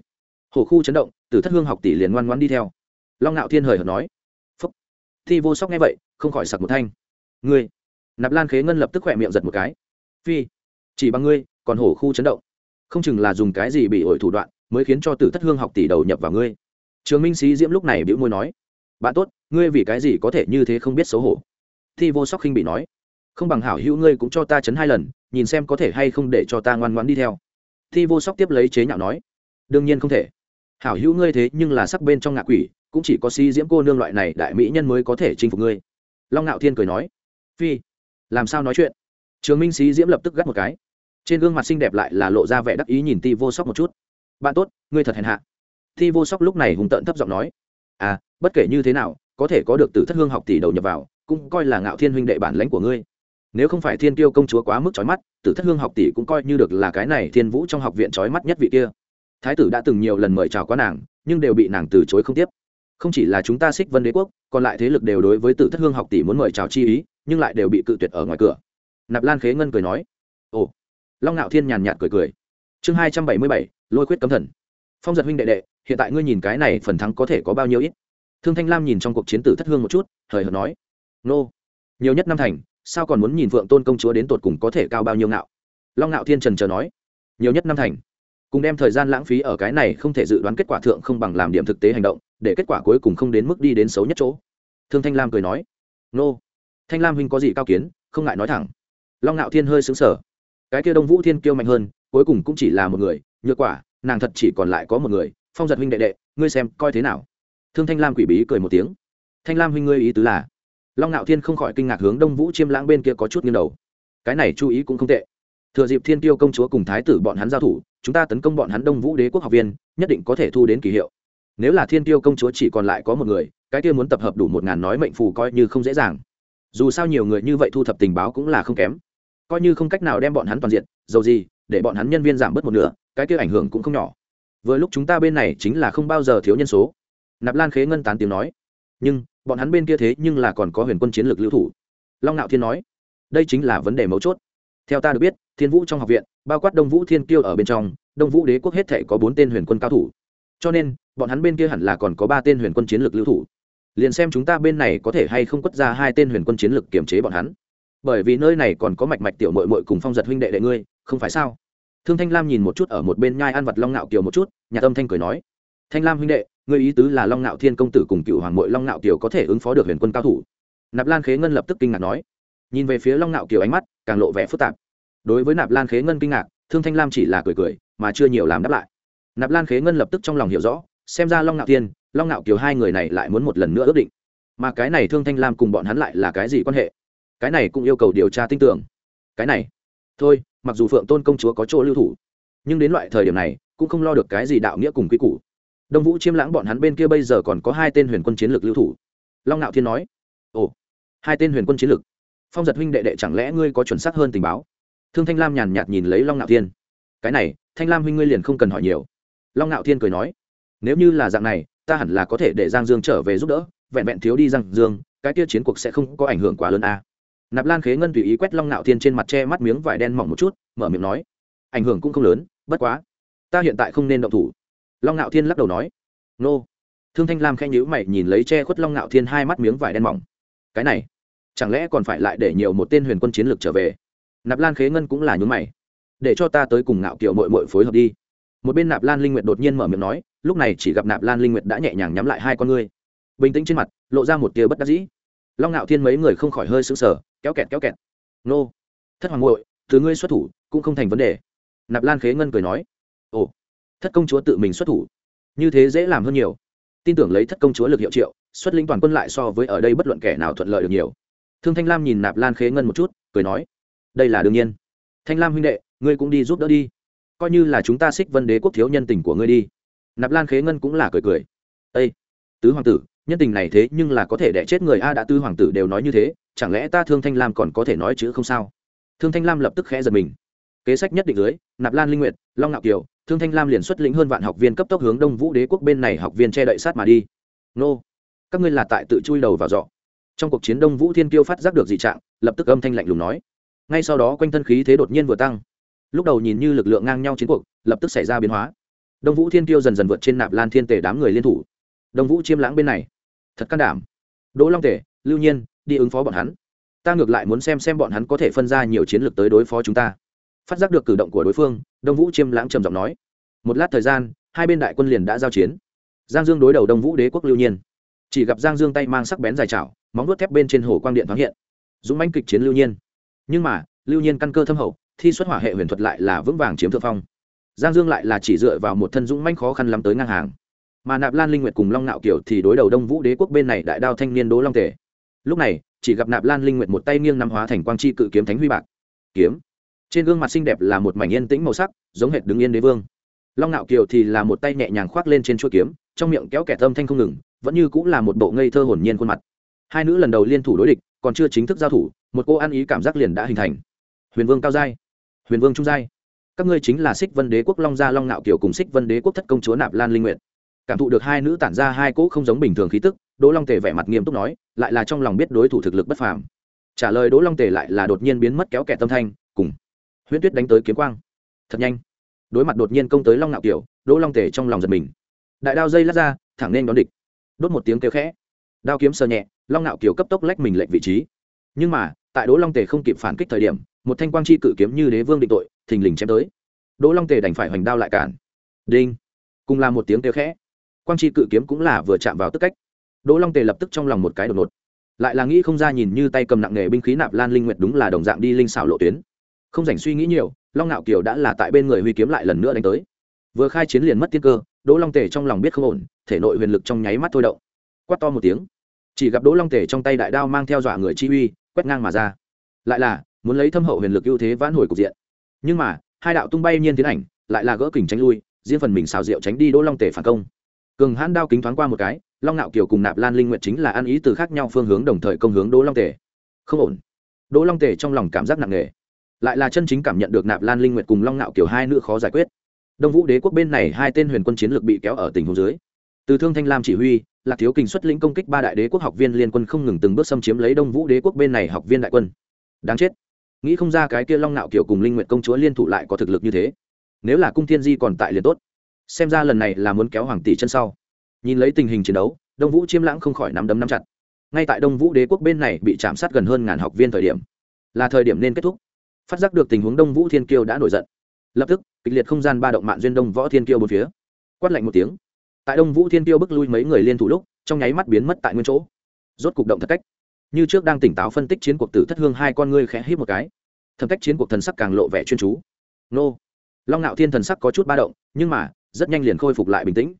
Hồ khu chấn động, tử thất hương học tỷ liền ngoan ngoan đi theo. Long nạo thiên hời hợt nói, phúc. Thi vô sóc nghe vậy, không khỏi sặc một thanh ngươi. Nạp lan khế ngân lập tức khỏe miệng giật một cái. Phi, chỉ bằng ngươi, còn hổ khu chấn động. Không chừng là dùng cái gì bị ổi thủ đoạn mới khiến cho tử thất hương học tỷ đầu nhập vào ngươi. Trường minh sĩ diễm lúc này bĩu môi nói, bạn tốt, ngươi vì cái gì có thể như thế không biết xấu hổ? Thi vô sóc khinh bị nói, không bằng hảo hữu ngươi cũng cho ta chấn hai lần, nhìn xem có thể hay không để cho ta ngoan ngoãn đi theo. Thi vô sóc tiếp lấy chế nhạo nói, đương nhiên không thể. Hảo hữu ngươi thế nhưng là sắc bên trong ngạ quỷ, cũng chỉ có si diễm cô nương loại này đại mỹ nhân mới có thể chinh phục ngươi. Long ngạo thiên cười nói phi, làm sao nói chuyện? Trường minh sĩ diễm lập tức gắt một cái. Trên gương mặt xinh đẹp lại là lộ ra vẻ đắc ý nhìn ti vô sóc một chút. Bạn tốt, ngươi thật hèn hạ. Ti vô sóc lúc này hùng tợn thấp giọng nói. À bất kể như thế nào, có thể có được từ thất hương học tỷ đầu nhập vào, cũng coi là ngạo thiên huynh đệ bản lãnh của ngươi. Nếu không phải thiên tiêu công chúa quá mức trói mắt, tử thất hương học tỷ cũng coi như được là cái này thiên vũ trong học viện trói mắt nhất vị kia. Thái tử đã từng nhiều lần mời chào quá nàng, nhưng đều bị nàng từ chối không tiếp. Không chỉ là chúng ta xích vân đế quốc, còn lại thế lực đều đối với tử thất hương học tỷ muốn mời chào chi ý nhưng lại đều bị cự tuyệt ở ngoài cửa. Nạp lan khế ngân cười nói, ồ. Long ngạo thiên nhàn nhạt cười cười. Chương hai trăm bảy mươi bảy, lôi quyết cấm thần. Phong giật huynh đệ đệ, hiện tại ngươi nhìn cái này phần thắng có thể có bao nhiêu ít? Thương thanh lam nhìn trong cuộc chiến tử thất hương một chút, hời hợt nói, nô, nhiều nhất năm thành, sao còn muốn nhìn vượng tôn công chúa đến tột cùng có thể cao bao nhiêu ngạo? Long ngạo thiên trần chờ nói, nhiều nhất năm thành, cùng đem thời gian lãng phí ở cái này không thể dự đoán kết quả thượng không bằng làm điểm thực tế hành động, để kết quả cuối cùng không đến mức đi đến xấu nhất chỗ. Thương thanh lam cười nói, nô thanh lam huynh có gì cao kiến, không ngại nói thẳng. Long ngạo thiên hơi xứng sở cái kia đông vũ thiên kiêu mạnh hơn, cuối cùng cũng chỉ là một người, nhược quả, nàng thật chỉ còn lại có một người, phong giật huynh đệ đệ, ngươi xem coi thế nào? Thương thanh lam quỷ bí cười một tiếng. Thanh lam huynh ngươi ý tứ là? Long ngạo thiên không khỏi kinh ngạc hướng đông vũ chiêm lãng bên kia có chút nghiêng đầu. Cái này chú ý cũng không tệ. Thừa dịp thiên tiêu công chúa cùng thái tử bọn hắn giao thủ, chúng ta tấn công bọn hắn đông vũ đế quốc học viên, nhất định có thể thu đến kỳ hiệu. Nếu là thiên tiêu công chúa chỉ còn lại có một người, cái kia muốn tập hợp đủ một ngàn nói mệnh phù coi như không dễ dàng dù sao nhiều người như vậy thu thập tình báo cũng là không kém. Coi như không cách nào đem bọn hắn toàn diện, dầu gì, để bọn hắn nhân viên giảm bớt một nửa, cái kia ảnh hưởng cũng không nhỏ. Vừa lúc chúng ta bên này chính là không bao giờ thiếu nhân số. Nạp lan khế ngân tán tiếng nói. Nhưng, bọn hắn bên kia thế nhưng là còn có huyền quân chiến lược lưu thủ. Long ngạo thiên nói. Đây chính là vấn đề mấu chốt. Theo ta được biết, thiên vũ trong học viện, bao quát đông vũ thiên kiêu ở bên trong, đông vũ đế quốc hết thể có bốn tên huyền quân cao thủ. Cho nên, bọn hắn bên kia hẳn là còn có ba tên huyền quân chiến lược lưu thủ liền xem chúng ta bên này có thể hay không quất ra hai tên huyền quân chiến lược kiểm chế bọn hắn. Bởi vì nơi này còn có mạch mạch tiểu mội mội cùng phong giật huynh đệ đệ ngươi, không phải sao? Thương thanh lam nhìn một chút ở một bên nhai ăn vặt long ngạo kiều một chút, nhà tâm thanh cười nói, thanh lam huynh đệ, ngươi ý tứ là long ngạo thiên công tử cùng cựu hoàng mội long ngạo kiều có thể ứng phó được huyền quân cao thủ? Nạp lan khế ngân lập tức kinh ngạc nói. Nhìn về phía long ngạo kiều ánh mắt, càng lộ vẻ phức tạp. Đối với nạp lan khế ngân kinh ngạc, thương thanh lam chỉ là cười cười, mà chưa nhiều làm đáp lại. Nạp lan khế ngân lập tức trong lòng hiểu rõ, xem ra long ngạo thiên long ngạo kiều hai người này lại muốn một lần nữa ước định. Mà cái này thương thanh lam cùng bọn hắn lại là cái gì quan hệ? Cái này cũng yêu cầu điều tra tin tưởng. Cái này, thôi, mặc dù phượng tôn công chúa có chỗ lưu thủ, nhưng đến loại thời điểm này, cũng không lo được cái gì đạo nghĩa cùng quy củ. Đông vũ chiêm lãng bọn hắn bên kia bây giờ còn có hai tên huyền quân chiến lược lưu thủ. Long ngạo thiên nói, ồ, hai tên huyền quân chiến lược phong giật huynh đệ đệ chẳng lẽ ngươi có chuẩn xác hơn tình báo? Thương thanh lam nhàn nhạt nhìn lấy long ngạo thiên. Cái này, thanh lam huynh ngươi liền không cần hỏi nhiều. Long ngạo thiên cười nói, nếu như là dạng này ta hẳn là có thể để giang dương trở về giúp đỡ, vẹn vẹn thiếu đi giang dương, cái kia chiến cuộc sẽ không có ảnh hưởng quá lớn a. À. nạp lan khế ngân tùy ý quét long nạo thiên trên mặt che mắt miếng vải đen mỏng một chút, mở miệng nói, ảnh hưởng cũng không lớn, bất quá, ta hiện tại không nên động thủ. Long nạo thiên lắc đầu nói, nô. Thương thanh lam khen nhữ mày nhìn lấy che khuất long nạo thiên hai mắt miếng vải đen mỏng. Cái này, chẳng lẽ còn phải lại để nhiều một tên huyền quân chiến lược trở về? Nạp lan khế ngân cũng là nhún mày, để cho ta tới cùng ngạo kiều mội mội phối hợp đi một bên nạp lan linh nguyệt đột nhiên mở miệng nói, lúc này chỉ gặp nạp lan linh nguyệt đã nhẹ nhàng nhắm lại hai con ngươi. Bình tĩnh trên mặt, lộ ra một tia bất đắc dĩ. Long ngạo thiên mấy người không khỏi hơi sững sờ, kéo kẹt kéo kẹt. Nô, thất hoàng ngội từ ngươi xuất thủ cũng không thành vấn đề. Nạp lan khế ngân cười nói. Ồ, thất công chúa tự mình xuất thủ, như thế dễ làm hơn nhiều. Tin tưởng lấy thất công chúa lực hiệu triệu, xuất linh toàn quân lại so với ở đây bất luận kẻ nào thuận lợi được nhiều. Thương thanh lam nhìn nạp lan khế ngân một chút, cười nói. Đây là đương nhiên. Thanh lam huynh đệ, ngươi cũng đi giúp đỡ đi coi như là chúng ta xích vân đế quốc thiếu nhân tình của ngươi đi. Nạp lan khế ngân cũng là cười cười. Ây tứ hoàng tử, nhân tình này thế nhưng là có thể đẻ chết người a đã tứ hoàng tử đều nói như thế, chẳng lẽ ta thương thanh lam còn có thể nói chứ không sao? Thương thanh lam lập tức khẽ giật mình. Kế sách nhất định dưới, nạp lan linh nguyệt, long ngạo kiều, thương thanh lam liền xuất lĩnh hơn vạn học viên cấp tốc hướng đông vũ đế quốc bên này học viên che đậy sát mà đi. Nô, các ngươi là tại tự chui đầu vào dọ trong cuộc chiến đông vũ thiên kiêu phát giác được dị trạng, lập tức âm thanh lạnh lùng nói. Ngay sau đó quanh thân khí thế đột nhiên vừa tăng lúc đầu nhìn như lực lượng ngang nhau chiến cuộc, lập tức xảy ra biến hóa. Đông vũ thiên Tiêu dần dần vượt trên nạp lan thiên tể đám người liên thủ. Đông vũ chiêm lãng bên này. Thật can đảm. Đỗ long tể lưu nhiên, đi ứng phó bọn hắn. Ta ngược lại muốn xem xem bọn hắn có thể phân ra nhiều chiến lược tới đối phó chúng ta. Phát giác được cử động của đối phương, đông vũ chiêm lãng trầm giọng nói. Một lát thời gian, hai bên đại quân liền đã giao chiến. Giang dương đối đầu đông vũ đế quốc lưu nhiên. Chỉ gặp giang dương tay mang sắc bén dài chảo, móng vuốt thép bên trên hồ quang điện thoáng hiện. Dũng manh kịch chiến lưu nhiên. Nhưng mà, lưu nhiên căn cơ thâm hậu thi xuất hỏa hệ huyền thuật lại là vững vàng chiếm thượng phong. Giang dương lại là chỉ dựa vào một thân dũng manh khó khăn lắm tới ngang hàng. Mà nạp lan linh nguyệt cùng long nạo kiều thì đối đầu đông vũ đế quốc bên này đại đao thanh niên đố long tể lúc này, chỉ gặp nạp lan linh nguyệt một tay nghiêng nắm hóa thành quang chi cự kiếm thánh huy bạc. Kiếm. Trên gương mặt xinh đẹp là một mảnh yên tĩnh màu sắc, giống hệt đứng yên đế vương. Long nạo kiều thì là một tay nhẹ nhàng khoác lên trên chuỗi kiếm, trong miệng kéo kẻ tâm thanh không ngừng, vẫn như cũng là một bộ ngây thơ hồn nhiên khuôn mặt. Hai nữ lần đầu liên thủ đối địch, còn chưa chính thức giao thủ, một cô ăn ý cảm giác liền đã hình thành. Huyền vương cao giai huyền vương trung giai. Các ngươi chính là xích vân đế quốc long gia long nạo kiều cùng xích vân đế quốc thất công chúa nạp lan linh nguyện cảm thụ được hai nữ tản ra hai cỗ không giống bình thường khí tức, đỗ long tề vẻ mặt nghiêm túc nói, lại là trong lòng biết đối thủ thực lực bất phàm. Trả lời đỗ long tề lại là đột nhiên biến mất kéo kẻ tâm thanh, cùng huyễn tuyết đánh tới kiếm quang. Thật nhanh. Đối mặt đột nhiên công tới long nạo kiều, đỗ long tề trong lòng giật mình. Đại đao dây lát ra, thẳng nên đón địch. Đốt một tiếng kêu khẽ. Đao kiếm sờ nhẹ, long nạo kiều cấp tốc lách mình lệnh vị trí. Nhưng mà, tại đỗ long tề không kịp phản kích thời điểm một thanh quang chi cự kiếm như đế vương định tội, thình lình chém tới. Đỗ long tề đành phải hoành đao lại cản. Đinh! Cùng là một tiếng kêu khẽ. Quang chi cự kiếm cũng là vừa chạm vào tức cách. Đỗ long tề lập tức trong lòng một cái đột ngột. Lại là nghĩ không ra nhìn như tay cầm nặng nghề binh khí nạp lan linh nguyệt đúng là đồng dạng đi linh xảo lộ tuyến. Không dành suy nghĩ nhiều, long ngạo kiều đã là tại bên người huy kiếm lại lần nữa đánh tới. Vừa khai chiến liền mất tiên cơ, đỗ long tề trong lòng biết không ổn, thể nội huyền lực trong nháy mắt thôi động. Quát to một tiếng. Chỉ gặp đỗ long tề trong tay đại đao mang theo dọa người chi uy, quét ngang mà ra. Lại là muốn lấy thâm hậu huyền lực ưu thế vãn hồi cục diện. Nhưng mà, hai đạo tung bay nhiên tiến ảnh lại là gỡ kình tránh lui, riêng phần mình xào rượu tránh đi đỗ long tề phản công. Cường hãn đao kính thoáng qua một cái, long nạo kiều cùng nạp lan linh nguyện chính là ăn ý từ khác nhau phương hướng đồng thời công hướng đỗ long tề. Không ổn. Đỗ long tề trong lòng cảm giác nặng nề. Lại là chân chính cảm nhận được nạp lan linh nguyện cùng long nạo kiều hai nữ khó giải quyết. Đông vũ đế quốc bên này hai tên huyền quân chiến lược bị kéo ở tình huống dưới. Từ thương thanh lam chỉ huy, lạc thiếu kình xuất lĩnh công kích ba đại đế quốc học viên liên quân không ngừng từng bước xâm chiếm lấy đông vũ đế quốc bên này học viên đại quân. Đáng chết nghĩ không ra cái kia long nạo kiểu cùng linh nguyện công chúa liên thủ lại có thực lực như thế. Nếu là cung thiên di còn tại liền tốt. Xem ra lần này là muốn kéo hoàng tỷ chân sau. Nhìn lấy tình hình chiến đấu, đông vũ chiêm lãng không khỏi nắm đấm nắm chặt. Ngay tại đông vũ đế quốc bên này bị chạm sát gần hơn ngàn học viên thời điểm, là thời điểm nên kết thúc. Phát giác được tình huống đông vũ thiên kiêu đã nổi giận. Lập tức, kịch liệt không gian ba động mạng duyên đông võ thiên kiêu một phía. Quát lạnh một tiếng. Tại đông vũ thiên kiêu bức lui mấy người liên thủ lúc, trong nháy mắt biến mất tại nguyên chỗ. Rốt cục động thật cách như trước đang tỉnh táo phân tích chiến cuộc tử thất hương hai con ngươi khẽ hít một cái. Thẩm cách chiến cuộc thần sắc càng lộ vẻ chuyên chú. Nô. Long ngạo thiên thần sắc có chút ba động, nhưng mà, rất nhanh liền khôi phục lại bình tĩnh.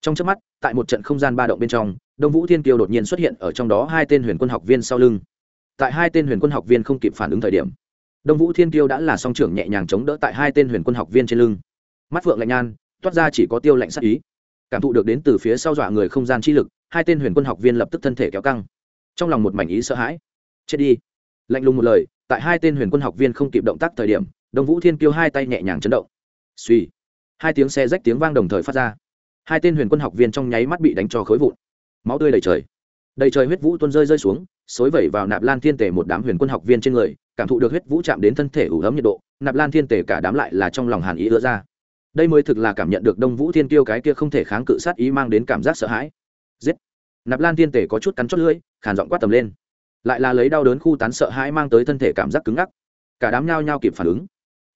Trong trước mắt, tại một trận không gian ba động bên trong, đông vũ thiên kiêu đột nhiên xuất hiện ở trong đó hai tên huyền quân học viên sau lưng. Tại hai tên huyền quân học viên không kịp phản ứng thời điểm, đông vũ thiên kiêu đã là song trưởng nhẹ nhàng chống đỡ tại hai tên huyền quân học viên trên lưng. Mắt phượng lạnh nhan toát ra chỉ có tiêu lạnh sắc ý. Cảm thụ được đến từ phía sau dọa người không gian chi lực, hai tên huyền quân học viên lập tức thân thể kéo căng trong lòng một mảnh ý sợ hãi. Chết đi. Lạnh lùng một lời, tại hai tên huyền quân học viên không kịp động tác thời điểm, đông vũ thiên kiêu hai tay nhẹ nhàng chấn động. Suy hai tiếng xe rách tiếng vang đồng thời phát ra. Hai tên huyền quân học viên trong nháy mắt bị đánh cho khối vụn. Máu tươi đầy trời. Đầy trời huyết vũ tuôn rơi rơi xuống, xối vẩy vào nạp lan thiên tể một đám huyền quân học viên trên người, cảm thụ được huyết vũ chạm đến thân thể ủ ấm nhiệt độ, nạp lan thiên tể cả đám lại là trong lòng hàn ý ứa ra. Đây mới thực là cảm nhận được đông vũ thiên kiêu cái kia không thể kháng cự sát ý mang đến cảm giác sợ hãi. Giết nạp lan thiên tể có chút cắn chót lưỡi, khàn giọng quát tầm lên. Lại là lấy đau đớn khu tán sợ hãi mang tới thân thể cảm giác cứng ngắc. Cả đám nhao nhao kịp phản ứng.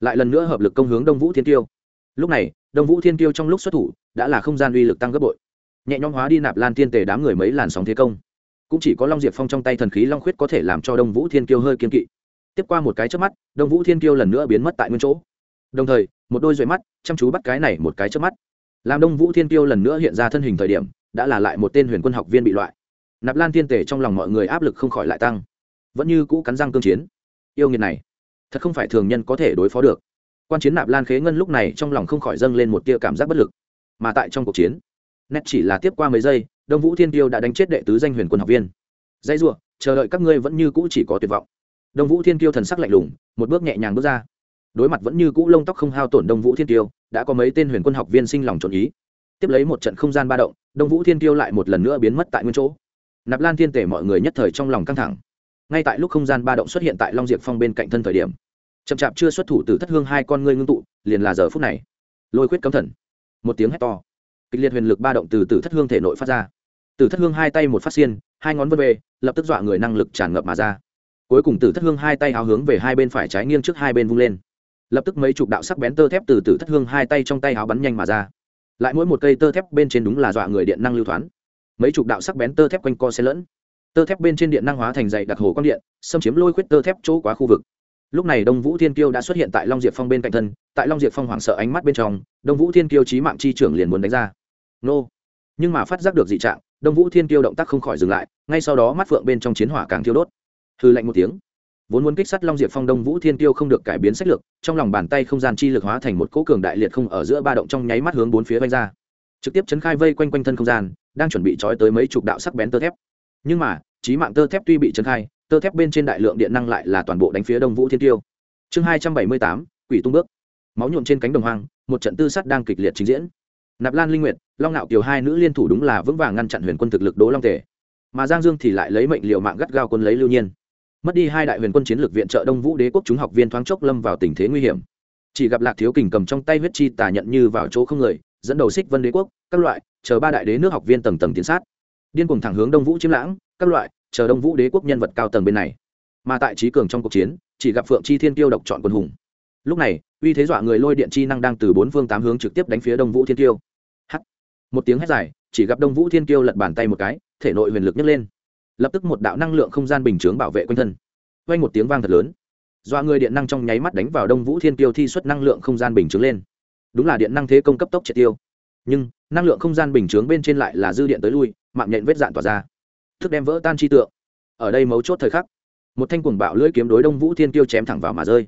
Lại lần nữa hợp lực công hướng đông vũ thiên Tiêu. lúc này, đông vũ thiên Tiêu trong lúc xuất thủ, đã là không gian uy lực tăng gấp bội. Nhẹ nhõm hóa đi nạp lan thiên tể đám người mấy làn sóng thế công. Cũng chỉ có long diệp phong trong tay thần khí long khuyết có thể làm cho đông vũ thiên kiêu hơi kiên kỵ. Tiếp qua một cái trước mắt, đông vũ thiên kiêu lần nữa biến mất tại nguyên chỗ. Đồng thời, một đôi dội mắt chăm chú bắt cái này một cái trước mắt. Làm đông vũ thiên kiêu lần nữa hiện ra thân hình thời điểm đã là lại một tên huyền quân học viên bị loại. Nạp lan thiên tể trong lòng mọi người áp lực không khỏi lại tăng. Vẫn như cũ cắn răng cương chiến. Yêu nghiệt này, thật không phải thường nhân có thể đối phó được. Quan chiến nạp lan khế ngân lúc này trong lòng không khỏi dâng lên một tia cảm giác bất lực. Mà tại trong cuộc chiến, nét chỉ là tiếp qua mấy giây, đông vũ thiên tiêu đã đánh chết đệ tứ danh huyền quân học viên. Dãy r chờ đợi các ngươi vẫn như cũ chỉ có tuyệt vọng. Đông vũ thiên tiêu thần sắc lạnh lùng, một bước nhẹ nhàng bước ra. Đối mặt vẫn như cũ lông tóc không hao tổn đông vũ thiên tiêu, đã có mấy tên huyền quân học viên sinh lòng trộn ý. Tiếp lấy một trận không gian ba động đông vũ thiên tiêu lại một lần nữa biến mất tại nguyên chỗ. Nạp lan thiên tể mọi người nhất thời trong lòng căng thẳng. Ngay tại lúc không gian ba động xuất hiện tại long diệp phong bên cạnh thân thời điểm, chậm chạp chưa xuất thủ từ thất hương hai con ngươi ngưng tụ, liền là giờ phút này. Lôi quyết cấm thần. Một tiếng hét to. Kịch liệt huyền lực ba động từ từ thất hương thể nội phát ra. Từ thất hương hai tay một phát xiên, hai ngón vân về, lập tức dọa người năng lực tràn ngập mà ra. Cuối cùng từ thất hương hai tay háo hướng về hai bên phải trái nghiêng trước hai bên vung lên. Lập tức mấy chục đạo sắc bén tơ thép từ từ thất hương hai tay trong tay háo bắn nhanh mà ra lại mỗi một cây tơ thép bên trên đúng là dọa người điện năng lưu thoáng mấy chục đạo sắc bén tơ thép quanh co xe lẫn. Tơ thép bên trên điện năng hóa thành dày đặc hồ quang điện, xâm chiếm lôi khuyết tơ thép chỗ quá khu vực. Lúc này đông vũ thiên kiêu đã xuất hiện tại long diệp phong bên cạnh thân, tại long diệp phong hoảng sợ ánh mắt bên trong, đông vũ thiên kiêu trí mạng chi trưởng liền muốn đánh ra. Nô! Nhưng mà phát giác được dị trạng, đông vũ thiên kiêu động tác không khỏi dừng lại, ngay sau đó mắt phượng bên trong chiến hỏa càng thiêu đốt. Hư lạnh một tiếng vốn muốn kích sát long diệp phong đông vũ thiên tiêu không được cải biến sách lược, trong lòng bàn tay không gian chi lực hóa thành một cỗ cường đại liệt không ở giữa ba động trong nháy mắt hướng bốn phía vanh ra. Trực tiếp chấn khai vây quanh quanh thân không gian, đang chuẩn bị trói tới mấy chục đạo sắc bén tơ thép. Nhưng mà trí mạng tơ thép tuy bị chấn khai, tơ thép bên trên đại lượng điện năng lại là toàn bộ đánh phía đông vũ thiên tiêu. Chương hai trăm bảy mươi tám, quỷ tung bước. Máu nhuộm trên cánh đồng hoang, một trận tư sắt đang kịch liệt trình diễn. Nạp lan linh nguyệt, long nạo kiều hai nữ liên thủ đúng là vững vàng ngăn chặn huyền quân thực lực đố long tề. Mà giang dương thì lại lấy mệnh liệu mạng gắt gao quân lấy lưu nhiên mất đi hai đại huyền quân chiến lược viện trợ đông vũ đế quốc chúng học viên thoáng chốc lâm vào tình thế nguy hiểm. Chỉ gặp lạc thiếu kình cầm trong tay huyết chi tà nhận như vào chỗ không người, dẫn đầu xích vân đế quốc, các loại, chờ ba đại đế nước học viên tầng tầng tiến sát. Điên cùng thẳng hướng đông vũ chiếm lãng, các loại, chờ đông vũ đế quốc nhân vật cao tầng bên này. Mà tại trí cường trong cuộc chiến, chỉ gặp phượng chi thiên tiêu độc chọn quân hùng. Lúc này, uy thế dọa người lôi điện chi năng đang từ bốn phương tám hướng trực tiếp đánh phía đông vũ thiên tiêu. H một tiếng hét dài, chỉ gặp đông vũ thiên tiêu lật bàn tay một cái, thể nội huyền lực nhấc lên lập tức một đạo năng lượng không gian bình chướng bảo vệ quanh thân. Vang một tiếng vang thật lớn. Dọa người điện năng trong nháy mắt đánh vào đông vũ thiên tiêu thi xuất năng lượng không gian bình chướng lên. Đúng là điện năng thế công cấp tốc triệt tiêu. Nhưng, năng lượng không gian bình chướng bên trên lại là dư điện tới lui, mạng nhện vết dạn tỏa ra. Thức đem vỡ tan chi tượng. Ở đây mấu chốt thời khắc, một thanh cuồng bạo lưỡi kiếm đối đông vũ thiên tiêu chém thẳng vào mà rơi.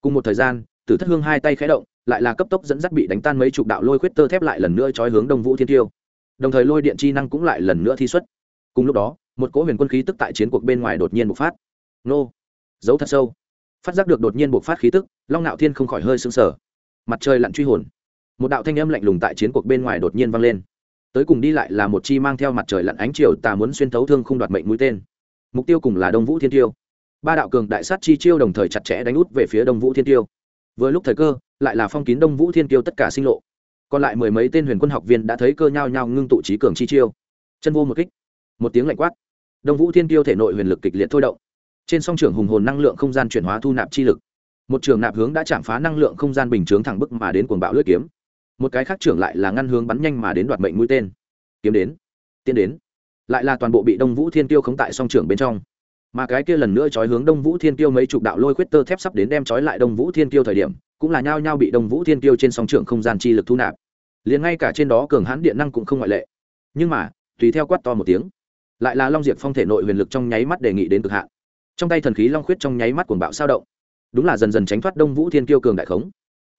Cùng một thời gian, tử thất hương hai tay khé động, lại là cấp tốc dẫn dắt bị đánh tan mấy chục đạo lôi khuyết tơ thép lại lần nữa trói hướng đông vũ thiên tiêu đồng thời lôi điện chi năng cũng lại lần nữa thi xuất. Cùng lúc đó một cỗ huyền quân khí tức tại chiến cuộc bên ngoài đột nhiên bộc phát. Nô, giấu thật sâu. Phát giác được đột nhiên bộc phát khí tức, long nạo thiên không khỏi hơi sững sờ. Mặt trời lặn truy hồn. Một đạo thanh âm lạnh lùng tại chiến cuộc bên ngoài đột nhiên vang lên. Tới cùng đi lại là một chi mang theo mặt trời lặn ánh chiều tà muốn xuyên thấu thương không đoạt mệnh mũi tên. Mục tiêu cùng là đông vũ thiên tiêu. Ba đạo cường đại sát chi chiêu đồng thời chặt chẽ đánh út về phía đông vũ thiên tiêu. Vừa lúc thời cơ, lại là phong kín đông vũ thiên tiêu tất cả sinh lộ. Còn lại mười mấy tên huyền quân học viên đã thấy cơ nhao nhao ngưng tụ trí cường chi chiêu. Chân vô một kích. Một tiếng lạnh quát đông vũ thiên tiêu thể nội huyền lực kịch liệt thôi động. Trên song trường hùng hồn năng lượng không gian chuyển hóa thu nạp chi lực. Một trường nạp hướng đã chạm phá năng lượng không gian bình chướng thẳng bức mà đến cuồng bạo lưỡi kiếm. Một cái khác trưởng lại là ngăn hướng bắn nhanh mà đến đoạt mệnh mũi tên. Kiếm đến, tiến đến. Lại là toàn bộ bị đông vũ thiên tiêu khống tại song trưởng bên trong. Mà cái kia lần nữa trói hướng đông vũ thiên tiêu mấy chục đạo lôi khuyết tơ thép sắp đến đem trói lại đông vũ thiên tiêu thời điểm, cũng là nhao nhao bị đông vũ thiên tiêu trên song trưởng không gian chi lực thu nạp. Liền ngay cả trên đó cường hãn điện năng cũng không ngoại lệ. Nhưng mà, tùy theo quát to một tiếng lại là long diệp phong thể nội huyền lực trong nháy mắt đề nghị đến cực hạn. Trong tay thần khí long khuyết trong nháy mắt cuồng bạo sao động. Đúng là dần dần tránh thoát đông vũ thiên kiêu cường đại khống.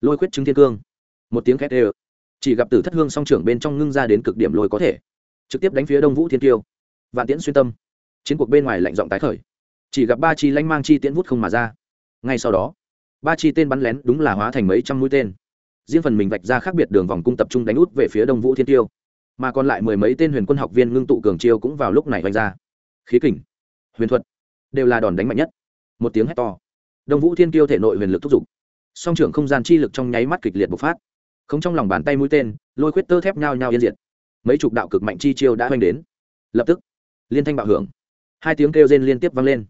Lôi khuyết chứng thiên cương. Một tiếng khét ê chỉ gặp tử thất hương song trưởng bên trong ngưng ra đến cực điểm lôi có thể. Trực tiếp đánh phía đông vũ thiên kiêu. Vạn tiễn xuyên tâm. Chiến cuộc bên ngoài lạnh giọng tái khởi. Chỉ gặp ba chi lanh mang chi tiễn vút không mà ra. Ngay sau đó, ba chi tên bắn lén đúng là hóa thành mấy trăm mũi tên. Riêng phần mình vạch ra khác biệt đường vòng cung tập trung đánh út về phía đông vũ thiên tiêu mà còn lại mười mấy tên huyền quân học viên ngưng tụ cường chiêu cũng vào lúc này vạch ra. Khí kình, huyền thuật, đều là đòn đánh mạnh nhất. Một tiếng hét to. Đông vũ thiên tiêu thể nội huyền lực thúc giục. Song trưởng không gian chi lực trong nháy mắt kịch liệt bộc phát. Không trong lòng bàn tay mũi tên, lôi khuyết tơ thép nhau nhau yên diệt. Mấy chục đạo cực mạnh chi chiêu đã oanh đến. Lập tức, liên thanh bạo hưởng. Hai tiếng kêu rên liên tiếp vang lên.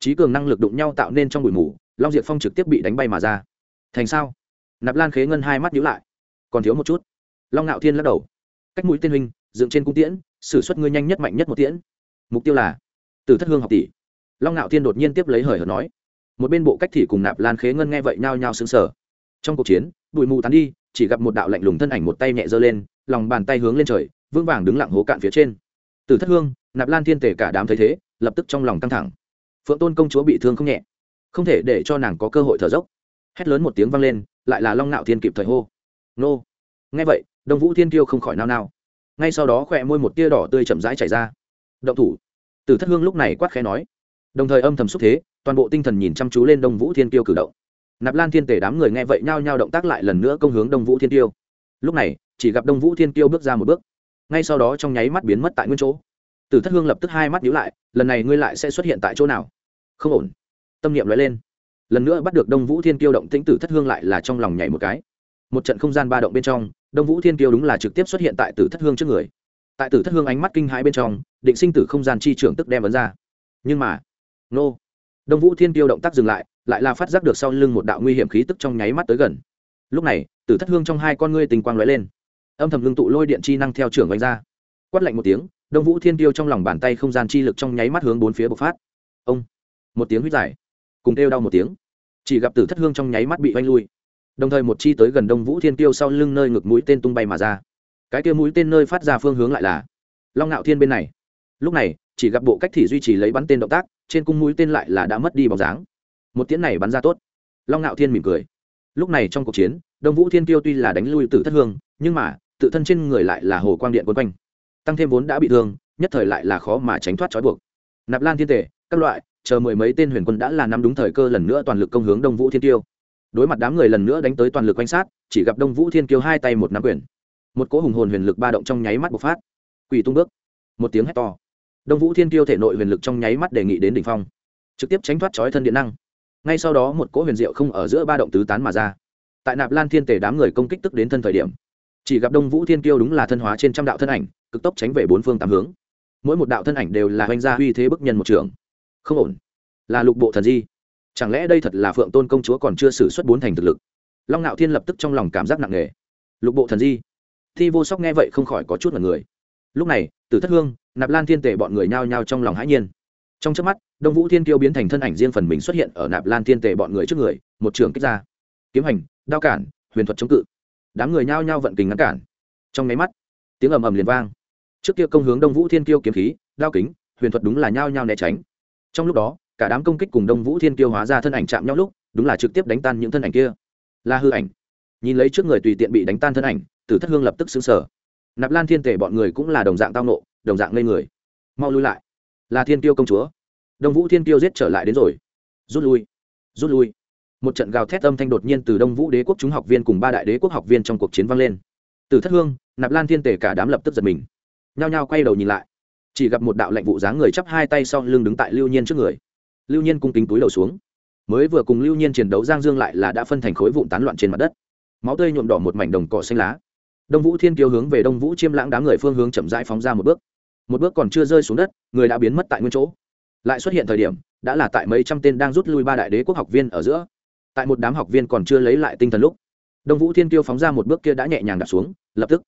Trí cường năng lực đụng nhau tạo nên trong bụi mù, long diệp phong trực tiếp bị đánh bay mà ra. Thành sao? Nạp lan khế ngân hai mắt nhíu lại. Còn thiếu một chút. Long ngạo thiên lắc đầu cách mũi tên huynh, dựng trên cung tiễn, xử suất ngươi nhanh nhất mạnh nhất một tiễn. Mục tiêu là từ thất hương học tỷ. Long ngạo thiên đột nhiên tiếp lấy hời hợt nói. Một bên bộ cách thì cùng nạp lan khế ngân nghe vậy nhao nhao xứng sở trong cuộc chiến, bụi mù tán đi, chỉ gặp một đạo lạnh lùng thân ảnh một tay nhẹ giơ lên, lòng bàn tay hướng lên trời, vững vàng đứng lặng hố cạn phía trên. Từ thất hương, nạp lan thiên tể cả đám thấy thế, lập tức trong lòng căng thẳng. Phượng tôn công chúa bị thương không nhẹ, không thể để cho nàng có cơ hội thở dốc. Hét lớn một tiếng vang lên, lại là long ngạo thiên kịp thời hô. Nô! Nghe vậy đông vũ thiên tiêu không khỏi nao nao. Ngay sau đó khỏe môi một tia đỏ tươi chậm rãi chảy ra. Động thủ. Từ thất hương lúc này quát khẽ nói. Đồng thời âm thầm xúc thế, toàn bộ tinh thần nhìn chăm chú lên đông vũ thiên tiêu cử động. Nạp lan thiên tể đám người nghe vậy nhao nhao động tác lại lần nữa công hướng đông vũ thiên tiêu lúc này, chỉ gặp đông vũ thiên tiêu bước ra một bước. Ngay sau đó trong nháy mắt biến mất tại nguyên chỗ. Tử thất hương lập tức hai mắt nhíu lại, lần này ngươi lại sẽ xuất hiện tại chỗ nào? Không ổn. Tâm niệm lóe lên. Lần nữa bắt được đông vũ thiên tiêu động tĩnh tử thất hương lại là trong lòng nhảy một cái. Một trận không gian ba động bên trong đông vũ thiên tiêu đúng là trực tiếp xuất hiện tại tử thất hương trước người. Tại tử thất hương ánh mắt kinh hãi bên trong, định sinh tử không gian chi trưởng tức đem ấn ra. Nhưng mà, nô, đông vũ thiên tiêu động tác dừng lại lại là phát giác được sau lưng một đạo nguy hiểm khí tức trong nháy mắt tới gần. Lúc này, tử thất hương trong hai con ngươi tình quang lóe lên. Âm thầm lưng tụ lôi điện chi năng theo trưởng oanh ra. Quát lạnh một tiếng, đông vũ thiên tiêu trong lòng bàn tay không gian chi lực trong nháy mắt hướng bốn phía bộc phát. Ông, một tiếng huyết dài. Cùng kêu đau một tiếng. Chỉ gặp tử thất hương trong nháy mắt bị oanh lui đồng thời một chi tới gần đông vũ thiên tiêu sau lưng nơi ngực mũi tên tung bay mà ra. Cái kia mũi tên nơi phát ra phương hướng lại là long ngạo thiên bên này. Lúc này, chỉ gặp bộ cách thì duy trì lấy bắn tên động tác, trên cung mũi tên lại là đã mất đi bóng dáng. Một tiễn này bắn ra tốt. Long ngạo thiên mỉm cười. Lúc này trong cuộc chiến, đông vũ thiên tiêu tuy là đánh lui tử thất hương, nhưng mà, tự thân trên người lại là hồ quang điện quấn quanh. Tăng thêm vốn đã bị thương, nhất thời lại là khó mà tránh thoát trói buộc. Nạp lan thiên tể, các loại, chờ mười mấy tên huyền quân đã là nắm đúng thời cơ lần nữa toàn lực công hướng đông vũ thiên tiêu đối mặt đám người lần nữa đánh tới toàn lực quanh sát, chỉ gặp đông vũ thiên kiêu hai tay một nắm quyền. Một cỗ hùng hồn huyền lực ba động trong nháy mắt bộc phát. Quỳ tung bước. Một tiếng hét to. Đông vũ thiên kiêu thể nội huyền lực trong nháy mắt đề nghị đến đỉnh phong. Trực tiếp tránh thoát trói thân điện năng. Ngay sau đó một cỗ huyền diệu không ở giữa ba động tứ tán mà ra. Tại nạp lan thiên tề đám người công kích tức đến thân thời điểm, chỉ gặp đông vũ thiên kiêu đúng là thân hóa trên trăm đạo thân ảnh, cực tốc tránh về bốn phương tám hướng. Mỗi một đạo thân ảnh đều là oanh gia uy thế bức nhân một trường. Không ổn. Là lục bộ thần di chẳng lẽ đây thật là phượng tôn công chúa còn chưa xử suất bốn thành thực lực? Long ngạo thiên lập tức trong lòng cảm giác nặng nề. Lục bộ thần di. Thi vô sóc nghe vậy không khỏi có chút là người. Lúc này, tử thất hương, nạp lan thiên tề bọn người nhao nhao trong lòng hãi nhiên. Trong trước mắt, đông vũ thiên kiêu biến thành thân ảnh riêng phần mình xuất hiện ở nạp lan thiên tề bọn người trước người, một trường kích ra. Kiếm hành, đao cản, huyền thuật chống cự. Đám người nhao nhao vận kình ngăn cản. Trong máy mắt, tiếng ầm ầm liền vang. Trước kia công hướng đông vũ thiên kiêu kiếm khí, đao kính, huyền thuật đúng là nhao nhao né tránh. Trong lúc đó cả đám công kích cùng đông vũ thiên kiêu hóa ra thân ảnh chạm nhau lúc, đúng là trực tiếp đánh tan những thân ảnh kia. Là hư ảnh, nhìn lấy trước người tùy tiện bị đánh tan thân ảnh, tử thất hương lập tức xứng sở nạp lan thiên tể bọn người cũng là đồng dạng tao nộ, đồng dạng ngây người. Mau lui lại. Là thiên tiêu công chúa. Đông vũ thiên tiêu giết trở lại đến rồi. Rút lui rút lui. Một trận gào thét âm thanh đột nhiên từ đông vũ đế quốc chúng học viên cùng ba đại đế quốc học viên trong cuộc chiến vang lên. Từ thất hương, nạp lan thiên tể cả đám lập tức giật mình. Nhao nhao quay đầu nhìn lại. Chỉ gặp một đạo lệnh vụ dáng người chắp hai tay sau lưng đứng tại lưu nhiên trước người lưu nhiên cung kính túi đầu xuống. Mới vừa cùng lưu nhiên chiến đấu, giang dương lại là đã phân thành khối vụn tán loạn trên mặt đất. Máu tươi nhuộm đỏ một mảnh đồng cỏ xanh lá. Đông vũ thiên kiêu hướng về đông vũ chiêm lãng đám người phương hướng chậm rãi phóng ra một bước. Một bước còn chưa rơi xuống đất, người đã biến mất tại nguyên chỗ. Lại xuất hiện thời điểm, đã là tại mấy trăm tên đang rút lui ba đại đế quốc học viên ở giữa. Tại một đám học viên còn chưa lấy lại tinh thần lúc, đông vũ thiên kiêu phóng ra một bước kia đã nhẹ nhàng đặt xuống, lập tức,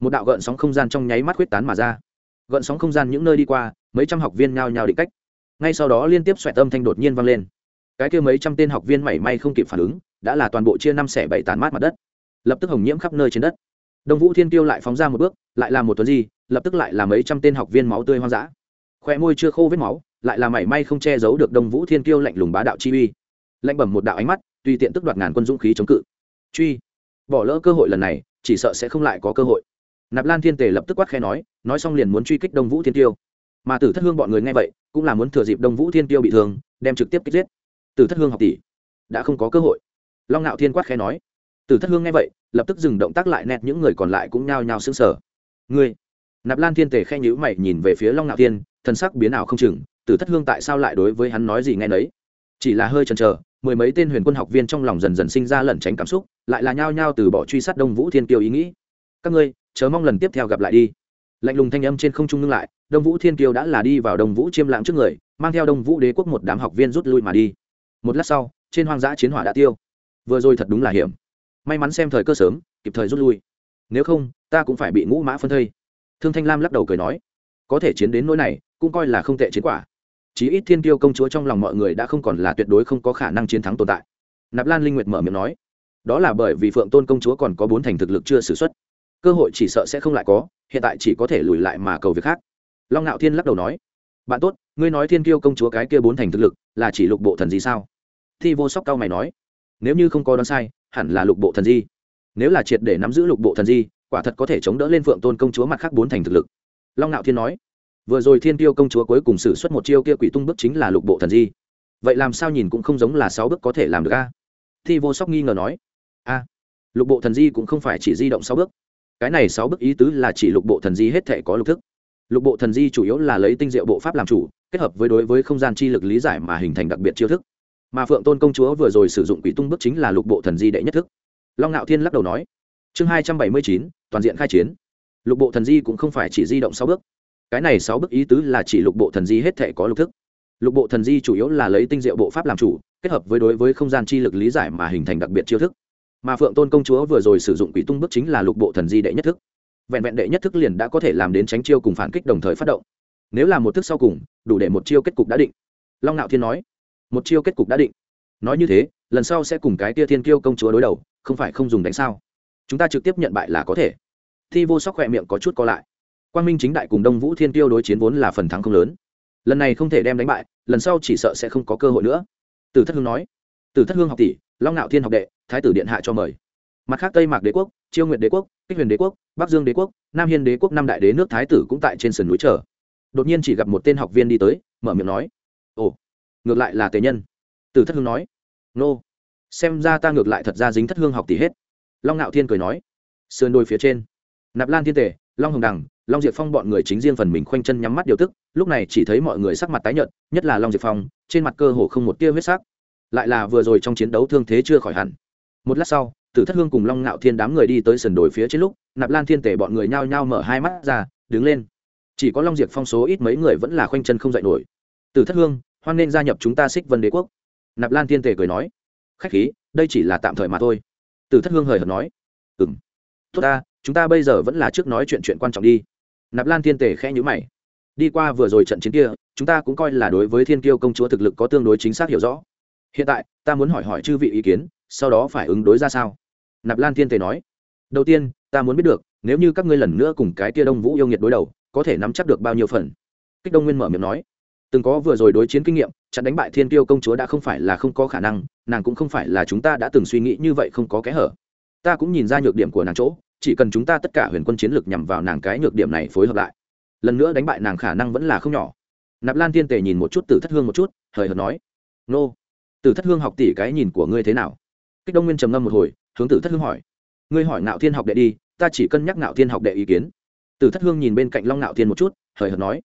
một đạo gợn sóng không gian trong nháy mắt huyết tán mà ra. Gợn sóng không gian những nơi đi qua, mấy trăm học viên nhao nhao định cách ngay sau đó liên tiếp xoẹt âm thanh đột nhiên vang lên. Cái kia mấy trăm tên học viên mảy may không kịp phản ứng, đã là toàn bộ chia năm xẻ bảy tàn mát mặt đất. Lập tức hồng nhiễm khắp nơi trên đất. Đông vũ thiên tiêu lại phóng ra một bước, lại là một tuần gì, lập tức lại là mấy trăm tên học viên máu tươi hoang dã. Khoe môi chưa khô vết máu, lại là mảy may không che giấu được đông vũ thiên tiêu lạnh lùng bá đạo chi uy. Lạnh bẩm một đạo ánh mắt, tùy tiện tức đoạt ngàn quân dũng khí chống cự. Truy. Bỏ lỡ cơ hội lần này, chỉ sợ sẽ không lại có cơ hội. Nạp lan thiên tề lập tức quát khe nói nói xong liền muốn truy kích đông vũ thiên tiêu mà tử thất hương bọn người nghe vậy, cũng là muốn thừa dịp đông vũ thiên tiêu bị thương, đem trực tiếp kích giết. Tử thất hương học tỷ, đã không có cơ hội. Long ngạo thiên quát khẽ nói. Tử thất hương nghe vậy, lập tức dừng động tác lại nẹt những người còn lại cũng nhao nhao sững sờ. Ngươi, nạp lan thiên tề khen nhữ mày nhìn về phía long ngạo thiên thân sắc biến ảo không chừng, tử thất hương tại sao lại đối với hắn nói gì nghe nấy? Chỉ là hơi chần chờ, mười mấy tên huyền quân học viên trong lòng dần dần sinh ra lẩn tránh cảm xúc, lại là nhao nhao từ bỏ truy sát đông vũ thiên tiêu ý nghĩ. Các ngươi, chờ mong lần tiếp theo gặp lại đi. Lạnh lùng thanh âm trên không trung ngưng lại đông vũ thiên kiêu đã là đi vào đông vũ chiêm lãng trước người, mang theo đông vũ đế quốc một đám học viên rút lui mà đi. Một lát sau, trên hoang dã chiến hỏa đã tiêu. Vừa rồi thật đúng là hiểm. May mắn xem thời cơ sớm, kịp thời rút lui. Nếu không, ta cũng phải bị ngũ mã phân thây. Thương thanh lam lắc đầu cười nói, có thể chiến đến nỗi này, cũng coi là không tệ chiến quả. Chí ít thiên tiêu công chúa trong lòng mọi người đã không còn là tuyệt đối không có khả năng chiến thắng tồn tại. Nạp lan linh nguyệt mở miệng nói, đó là bởi vì phượng tôn công chúa còn có bốn thành thực lực chưa xử x u ấ t cơ hội chỉ sợ sẽ không lại có, hiện tại chỉ có thể lùi lại mà cầu việc khác long ngạo thiên lắc đầu nói, bạn tốt, ngươi nói thiên kiêu công chúa cái kia bốn thành thực lực là chỉ lục bộ thần gì sao? Thi vô sóc cao mày nói, nếu như không có đoán sai, hẳn là lục bộ thần di. Nếu là triệt để nắm giữ lục bộ thần di, quả thật có thể chống đỡ lên phượng tôn công chúa mặt khác bốn thành thực lực. Long ngạo thiên nói, vừa rồi thiên tiêu công chúa cuối cùng xử suất một chiêu kia quỷ tung bước chính là lục bộ thần di. Vậy làm sao nhìn cũng không giống là sáu bước có thể làm được a? Thi vô sóc nghi ngờ nói, a, lục bộ thần di cũng không phải chỉ di động sáu bước. Cái này sáu bước ý tứ là chỉ lục bộ thần di hết thể có lục thức lục bộ thần di chủ yếu là lấy tinh diệu bộ pháp làm chủ, kết hợp với đối với không gian chi lực lý giải mà hình thành đặc biệt chiêu thức. Mà phượng tôn công chúa vừa rồi sử dụng quỷ tung bước chính là lục bộ thần di đệ nhất thức. Long ngạo thiên lắc đầu nói, chương hai trăm bảy mươi chín, toàn diện khai chiến. Lục bộ thần di cũng không phải chỉ di động sáu bước. Cái này sáu bước ý tứ là chỉ lục bộ thần di hết thể có lục thức. Lục bộ thần di chủ yếu là lấy tinh diệu bộ pháp làm chủ, kết hợp với đối với không gian chi lực lý giải mà hình thành đặc biệt chiêu thức. Mà phượng tôn công chúa vừa rồi sử dụng quỷ tung bước chính là lục bộ thần di đệ nhất thức vẹn vẹn đệ nhất thức liền đã có thể làm đến tránh chiêu cùng phản kích đồng thời phát động. Nếu là một thức sau cùng, đủ để một chiêu kết cục đã định. Long ngạo thiên nói, một chiêu kết cục đã định. Nói như thế, lần sau sẽ cùng cái tia thiên kiêu công chúa đối đầu, không phải không dùng đánh sao? Chúng ta trực tiếp nhận bại là có thể. Thi vô sóc khỏe miệng có chút co lại. Quan minh chính đại cùng đông vũ thiên tiêu đối chiến vốn là phần thắng không lớn. Lần này không thể đem đánh bại, lần sau chỉ sợ sẽ không có cơ hội nữa. Từ thất hương nói từ thất hương học tỷ, long nạo thiên học đệ, thái tử điện hạ cho mời mặt khác tây mạc đế quốc, chiêu nguyện đế quốc, kích huyền đế quốc, bắc dương đế quốc, nam hiên đế quốc, năm đại đế nước thái tử cũng tại trên sườn núi chờ. Đột nhiên chỉ gặp một tên học viên đi tới, mở miệng nói, ồ, ngược lại là tề nhân. Từ thất hương nói, nô, xem ra ta ngược lại thật ra dính thất hương học tỷ hết. Long ngạo thiên cười nói, sườn đôi phía trên, nạp lan thiên tề, long hồng đằng, long diệp phong bọn người chính riêng phần mình khoanh chân nhắm mắt điều tức, lúc này chỉ thấy mọi người sắc mặt tái nhợt, nhất là long diệp phong, trên mặt cơ hồ không một tia huyết sắc. Lại là vừa rồi trong chiến đấu thương thế chưa khỏi hẳn. Một lát sau tử thất hương cùng long ngạo thiên đám người đi tới sườn đồi phía trên lúc, nạp lan thiên tể bọn người nhao nhao mở hai mắt ra, đứng lên. Chỉ có long diệp phong số ít mấy người vẫn là khoanh chân không dậy nổi. Tử thất hương, hoan nên gia nhập chúng ta xích vân đế quốc. Nạp lan thiên tể cười nói. Khách khí, đây chỉ là tạm thời mà thôi. Tử thất hương hời hợt nói. Ừ m tốt ta, chúng ta bây giờ vẫn là trước nói chuyện chuyện quan trọng đi. Nạp lan thiên tể khẽ nhữ mày. Đi qua vừa rồi trận chiến kia, chúng ta cũng coi là đối với thiên kiêu công chúa thực lực có tương đối chính xác hiểu rõ. Hiện tại, ta muốn hỏi hỏi chư vị ý kiến, sau đó phải ứng đối ra sao? Nạp lan thiên tề nói, đầu tiên, ta muốn biết được, nếu như các ngươi lần nữa cùng cái tia đông vũ yêu nghiệt đối đầu, có thể nắm chắc được bao nhiêu phần? Kích đông nguyên mở miệng nói, từng có vừa rồi đối chiến kinh nghiệm, chặn đánh bại thiên tiêu công chúa đã không phải là không có khả năng, nàng cũng không phải là chúng ta đã từng suy nghĩ như vậy không có kẽ hở. Ta cũng nhìn ra nhược điểm của nàng chỗ, chỉ cần chúng ta tất cả huyền quân chiến lược nhằm vào nàng cái nhược điểm này phối hợp lại, lần nữa đánh bại nàng khả năng vẫn là không nhỏ. Nạp lan thiên tề nhìn một chút từ thất hương một chút, hời hợt nói, nô từ thất hương học tỷ cái nhìn của ngươi thế nào? Kích đông nguyên trầm ngâm một hồi hướng tử thất hương hỏi. Ngươi hỏi ngạo thiên học đệ đi, ta chỉ cân nhắc ngạo thiên học đệ ý kiến. Tử thất hương nhìn bên cạnh long ngạo thiên một chút, hời hợt nói.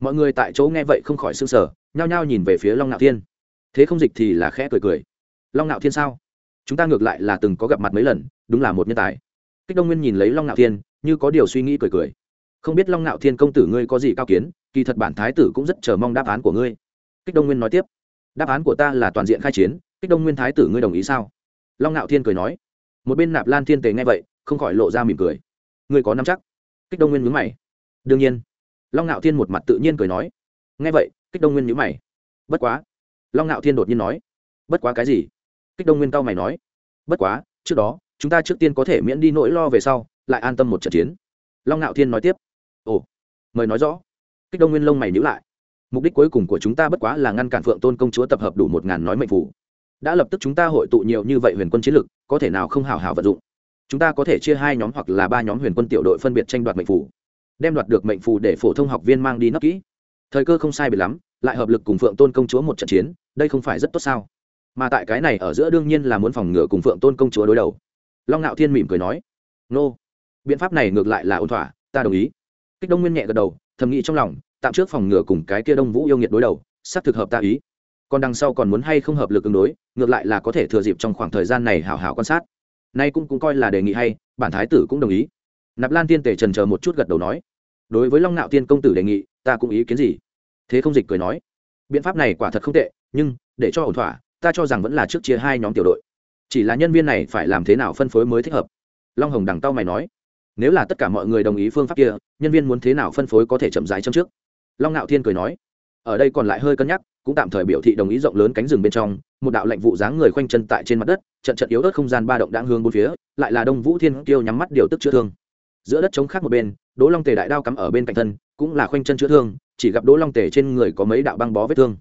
Mọi người tại chỗ nghe vậy không khỏi s ư n g sở nhao nhao nhìn về phía long ngạo thiên. Thế không dịch thì là khẽ cười cười. Long ngạo thiên sao? Chúng ta ngược lại là từng có gặp mặt mấy lần, đúng là một nhân tài. Kích đông nguyên nhìn lấy long ngạo thiên, như có điều suy nghĩ cười cười. Không biết long ngạo thiên công tử ngươi có gì cao kiến, kỳ thật bản thái tử cũng rất chờ mong đáp án của ngươi. Kích đông nguyên nói tiếp. Đáp án của ta là toàn diện khai chiến, kích đông nguyên thái tử ngươi đồng ý sao? Long ngạo thiên cười nói một bên nạp lan thiên tề nghe vậy, không khỏi lộ ra mỉm cười. Người có năm chắc? Kích đông nguyên nhớ mày. Đương nhiên. Long ngạo thiên một mặt tự nhiên cười nói. Nghe vậy, kích đông nguyên nhớ mày. Bất quá. Long ngạo thiên đột nhiên nói. Bất quá cái gì? Kích đông nguyên cao mày nói. Bất quá, trước đó, chúng ta trước tiên có thể miễn đi nỗi lo về sau, lại an tâm một trận chiến. Long ngạo thiên nói tiếp. Ồ, mời nói rõ. Kích đông nguyên lông mày nhữ lại. Mục đích cuối cùng của chúng ta bất quá là ngăn cản phượng tôn công chúa tập hợp đủ một ngàn nói mệnh phủ đã lập tức chúng ta hội tụ nhiều như vậy huyền quân chiến lực, có thể nào không hào hào vận dụng? Chúng ta có thể chia hai nhóm hoặc là ba nhóm huyền quân tiểu đội phân biệt tranh đoạt mệnh phủ, đem đoạt được mệnh phù để phổ thông học viên mang đi nấp kỹ. Thời cơ không sai biệt lắm, lại hợp lực cùng phượng tôn công chúa một trận chiến, đây không phải rất tốt sao? Mà tại cái này ở giữa đương nhiên là muốn phòng ngừa cùng phượng tôn công chúa đối đầu. Long ngạo thiên mỉm cười nói, nô, biện pháp này ngược lại là ổn thỏa, ta đồng ý. Kích đông nguyên nhẹ gật đầu, thầm nghĩ trong lòng, tạm trước phòng ngừa cùng cái kia đông vũ yêu nghiệt đối đầu sắp thực hợp ta ý còn đằng sau còn muốn hay không hợp lực ứng đối, ngược lại là có thể thừa dịp trong khoảng thời gian này hảo hảo quan sát. Nay cũng cũng coi là đề nghị hay, bản thái tử cũng đồng ý. Nạp lan tiên tề trần chờ một chút gật đầu nói. Đối với long nạo tiên công tử đề nghị, ta cũng ý kiến gì? Thế không dịch cười nói. Biện pháp này quả thật không tệ, nhưng, để cho ổn thỏa, ta cho rằng vẫn là trước chia hai nhóm tiểu đội. Chỉ là nhân viên này phải làm thế nào phân phối mới thích hợp? Long hồng đằng tao mày nói. Nếu là tất cả mọi người đồng ý phương pháp kia, nhân viên muốn thế nào phân phối có thể chậm rãi trong trước? Long ngạo thiên cười nói. Ở đây còn lại hơi cân nhắc cũng tạm thời biểu thị đồng ý rộng lớn cánh rừng bên trong, một đạo lệnh vụ dáng người khoanh chân tại trên mặt đất, trận trận yếu ớt không gian ba động đang hướng bốn phía, lại là đông vũ thiên kiêu nhắm mắt điều tức chữa thương. Giữa đất trống khác một bên, đỗ long tề đại đao cắm ở bên cạnh thân, cũng là khoanh chân chữa thương, chỉ gặp đỗ long tề trên người có mấy đạo băng bó vết thương.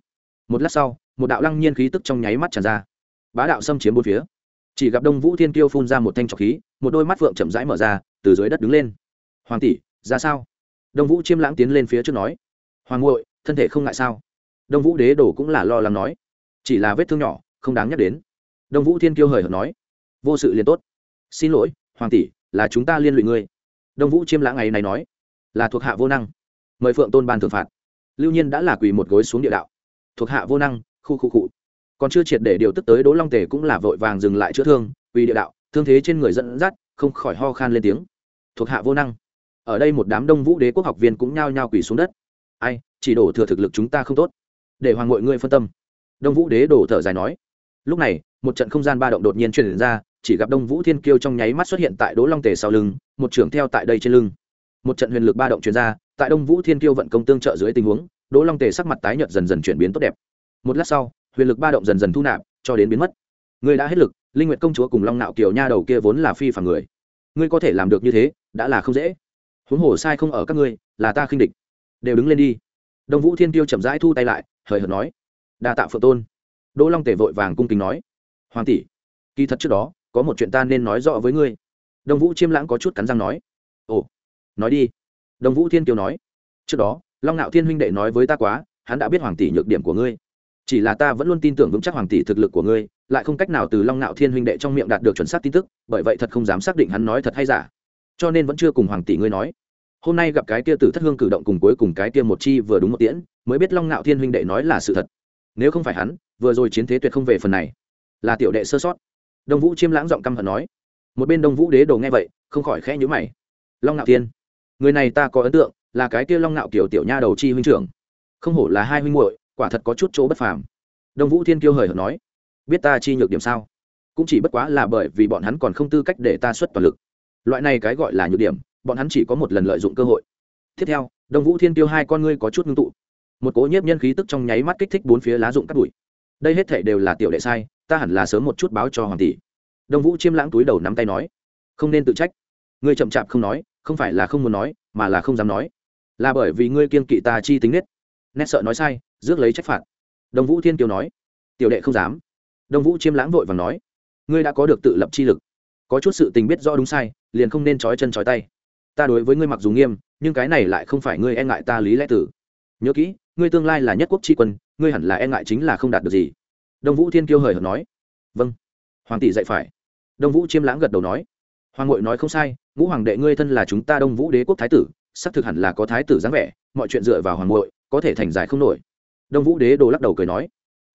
Một lát sau, một đạo lăng nhiên khí tức trong nháy mắt tràn ra. Bá đạo xâm chiếm bốn phía. Chỉ gặp đông vũ thiên kiêu phun ra một thanh trọc khí, một đôi mắt phượng chậm rãi mở ra, từ dưới đất đứng lên. Hoàng tỷ, ra sao? Đông vũ chiêm lãng tiến lên phía trước nói. Hoàng ngội thân thể không ngại sao? Đông vũ đế đồ cũng là lo lắng nói. Chỉ là vết thương nhỏ, không đáng nhắc đến. Đông vũ thiên kiêu hời hợt nói. Vô sự liền tốt. Xin lỗi, hoàng tỷ, là chúng ta liên lụy ngươi. Đông vũ chiêm lãng ngày này nói. Là thuộc hạ vô năng. Mời phượng tôn ban thưởng phạt. Lưu nhiên đã là quỳ một gối xuống địa đạo. Thuộc hạ vô năng, khu khu cụ còn chưa triệt để điều tức tới đỗ long tề cũng là vội vàng dừng lại chữa thương, quỳ địa đạo, thương thế trên người dẫn dắt, không khỏi ho khan lên tiếng. Thuộc hạ vô năng. Ở đây một đám đông vũ đế quốc học viên cũng nhao nhao quỳ xuống đất. Ai, chỉ đổ thừa thực lực chúng ta không tốt để hoàng ngội ngươi phân tâm. Đông vũ đế đổ thở dài nói. Lúc này, một trận không gian ba động đột nhiên truyền ra, chỉ gặp đông vũ thiên kiêu trong nháy mắt xuất hiện tại đỗ long tề sau lưng, một trưởng theo tại đây trên lưng. Một trận huyền lực ba động truyền ra, tại đông vũ thiên kiêu vận công tương trợ dưới tình huống, đỗ long tề sắc mặt tái nhợt dần dần chuyển biến tốt đẹp. Một lát sau, huyền lực ba động dần dần thu nạp, cho đến biến mất. Ngươi đã hết lực, linh nguyệt công chúa cùng long nạo kiều nha đầu kia vốn là phi phàm người. Ngươi có thể làm được như thế, đã là không dễ. Huống hồ sai không ở các ngươi, là ta khinh địch. Đều đứng lên đi. Đông vũ thiên tiêu chậm rãi thu tay lại hời hợt nói. Đa tạ phượng tôn. Đỗ long tể vội vàng cung kính nói. Hoàng tỷ, kỳ thật trước đó, có một chuyện ta nên nói rõ với ngươi. Đông vũ chiêm lãng có chút cắn răng nói. Ồ, nói đi. Đông vũ thiên kiều nói. Trước đó, long ngạo thiên huynh đệ nói với ta quá, hắn đã biết hoàng tỷ nhược điểm của ngươi. Chỉ là ta vẫn luôn tin tưởng vững chắc hoàng tỷ thực lực của ngươi, lại không cách nào từ long ngạo thiên huynh đệ trong miệng đạt được chuẩn xác tin tức, bởi vậy thật không dám xác định hắn nói thật hay giả. Cho nên vẫn chưa cùng hoàng tỷ ngươi nói hôm nay gặp cái kia tử thất hương cử động cùng cuối cùng cái kia một chi vừa đúng một tiễn, mới biết long ngạo thiên huynh đệ nói là sự thật. Nếu không phải hắn, vừa rồi chiến thế tuyệt không về phần này. Là tiểu đệ sơ sót. Đông vũ chiêm lãng giọng căm hận nói. Một bên đông vũ đế đồ nghe vậy, không khỏi khẽ nhữ mày. Long ngạo thiên, người này ta có ấn tượng, là cái kia long ngạo kiểu tiểu nha đầu chi huynh trưởng. Không hổ là hai huynh muội, quả thật có chút chỗ bất phàm. Đông vũ thiên kiêu hời hợt nói. Biết ta chi nhược điểm sao? Cũng chỉ bất quá là bởi vì bọn hắn còn không tư cách để ta xuất toàn lực. Loại này cái gọi là nhược điểm bọn hắn chỉ có một lần lợi dụng cơ hội. Tiếp theo, đông vũ thiên tiêu hai con ngươi có chút ngưng tụ. Một cố nhiếp nhân khí tức trong nháy mắt kích thích bốn phía lá dụng cắt bụi. Đây hết thể đều là tiểu đệ sai, ta hẳn là sớm một chút báo cho hoàng tỷ. Đông vũ chiêm lãng túi đầu nắm tay nói, không nên tự trách. Ngươi chậm chạp không nói, không phải là không muốn nói, mà là không dám nói. Là bởi vì ngươi kiên kỵ ta chi tính nết. Nét sợ nói sai, rước lấy trách phạt. Đông vũ thiên kiều nói, tiểu đệ không dám. Đông vũ chiêm lãng vội và nói, ngươi đã có được tự lập chi lực. Có chút sự tình biết rõ đúng sai, liền không nên trói chân trói tay ta đối với ngươi mặc dù nghiêm, nhưng cái này lại không phải ngươi e ngại ta lý lẽ tử. Nhớ kỹ, ngươi tương lai là nhất quốc tri quân, ngươi hẳn là e ngại chính là không đạt được gì. Đông vũ thiên kiêu hời hợt nói. Vâng. Hoàng tỷ dạy phải. Đông vũ chiêm lãng gật đầu nói. Hoàng ngội nói không sai, ngũ hoàng đệ ngươi thân là chúng ta đông vũ đế quốc thái tử, xác thực hẳn là có thái tử dáng vẻ, mọi chuyện dựa vào hoàng ngội có thể thành giải không nổi. Đông vũ đế đồ lắc đầu cười nói.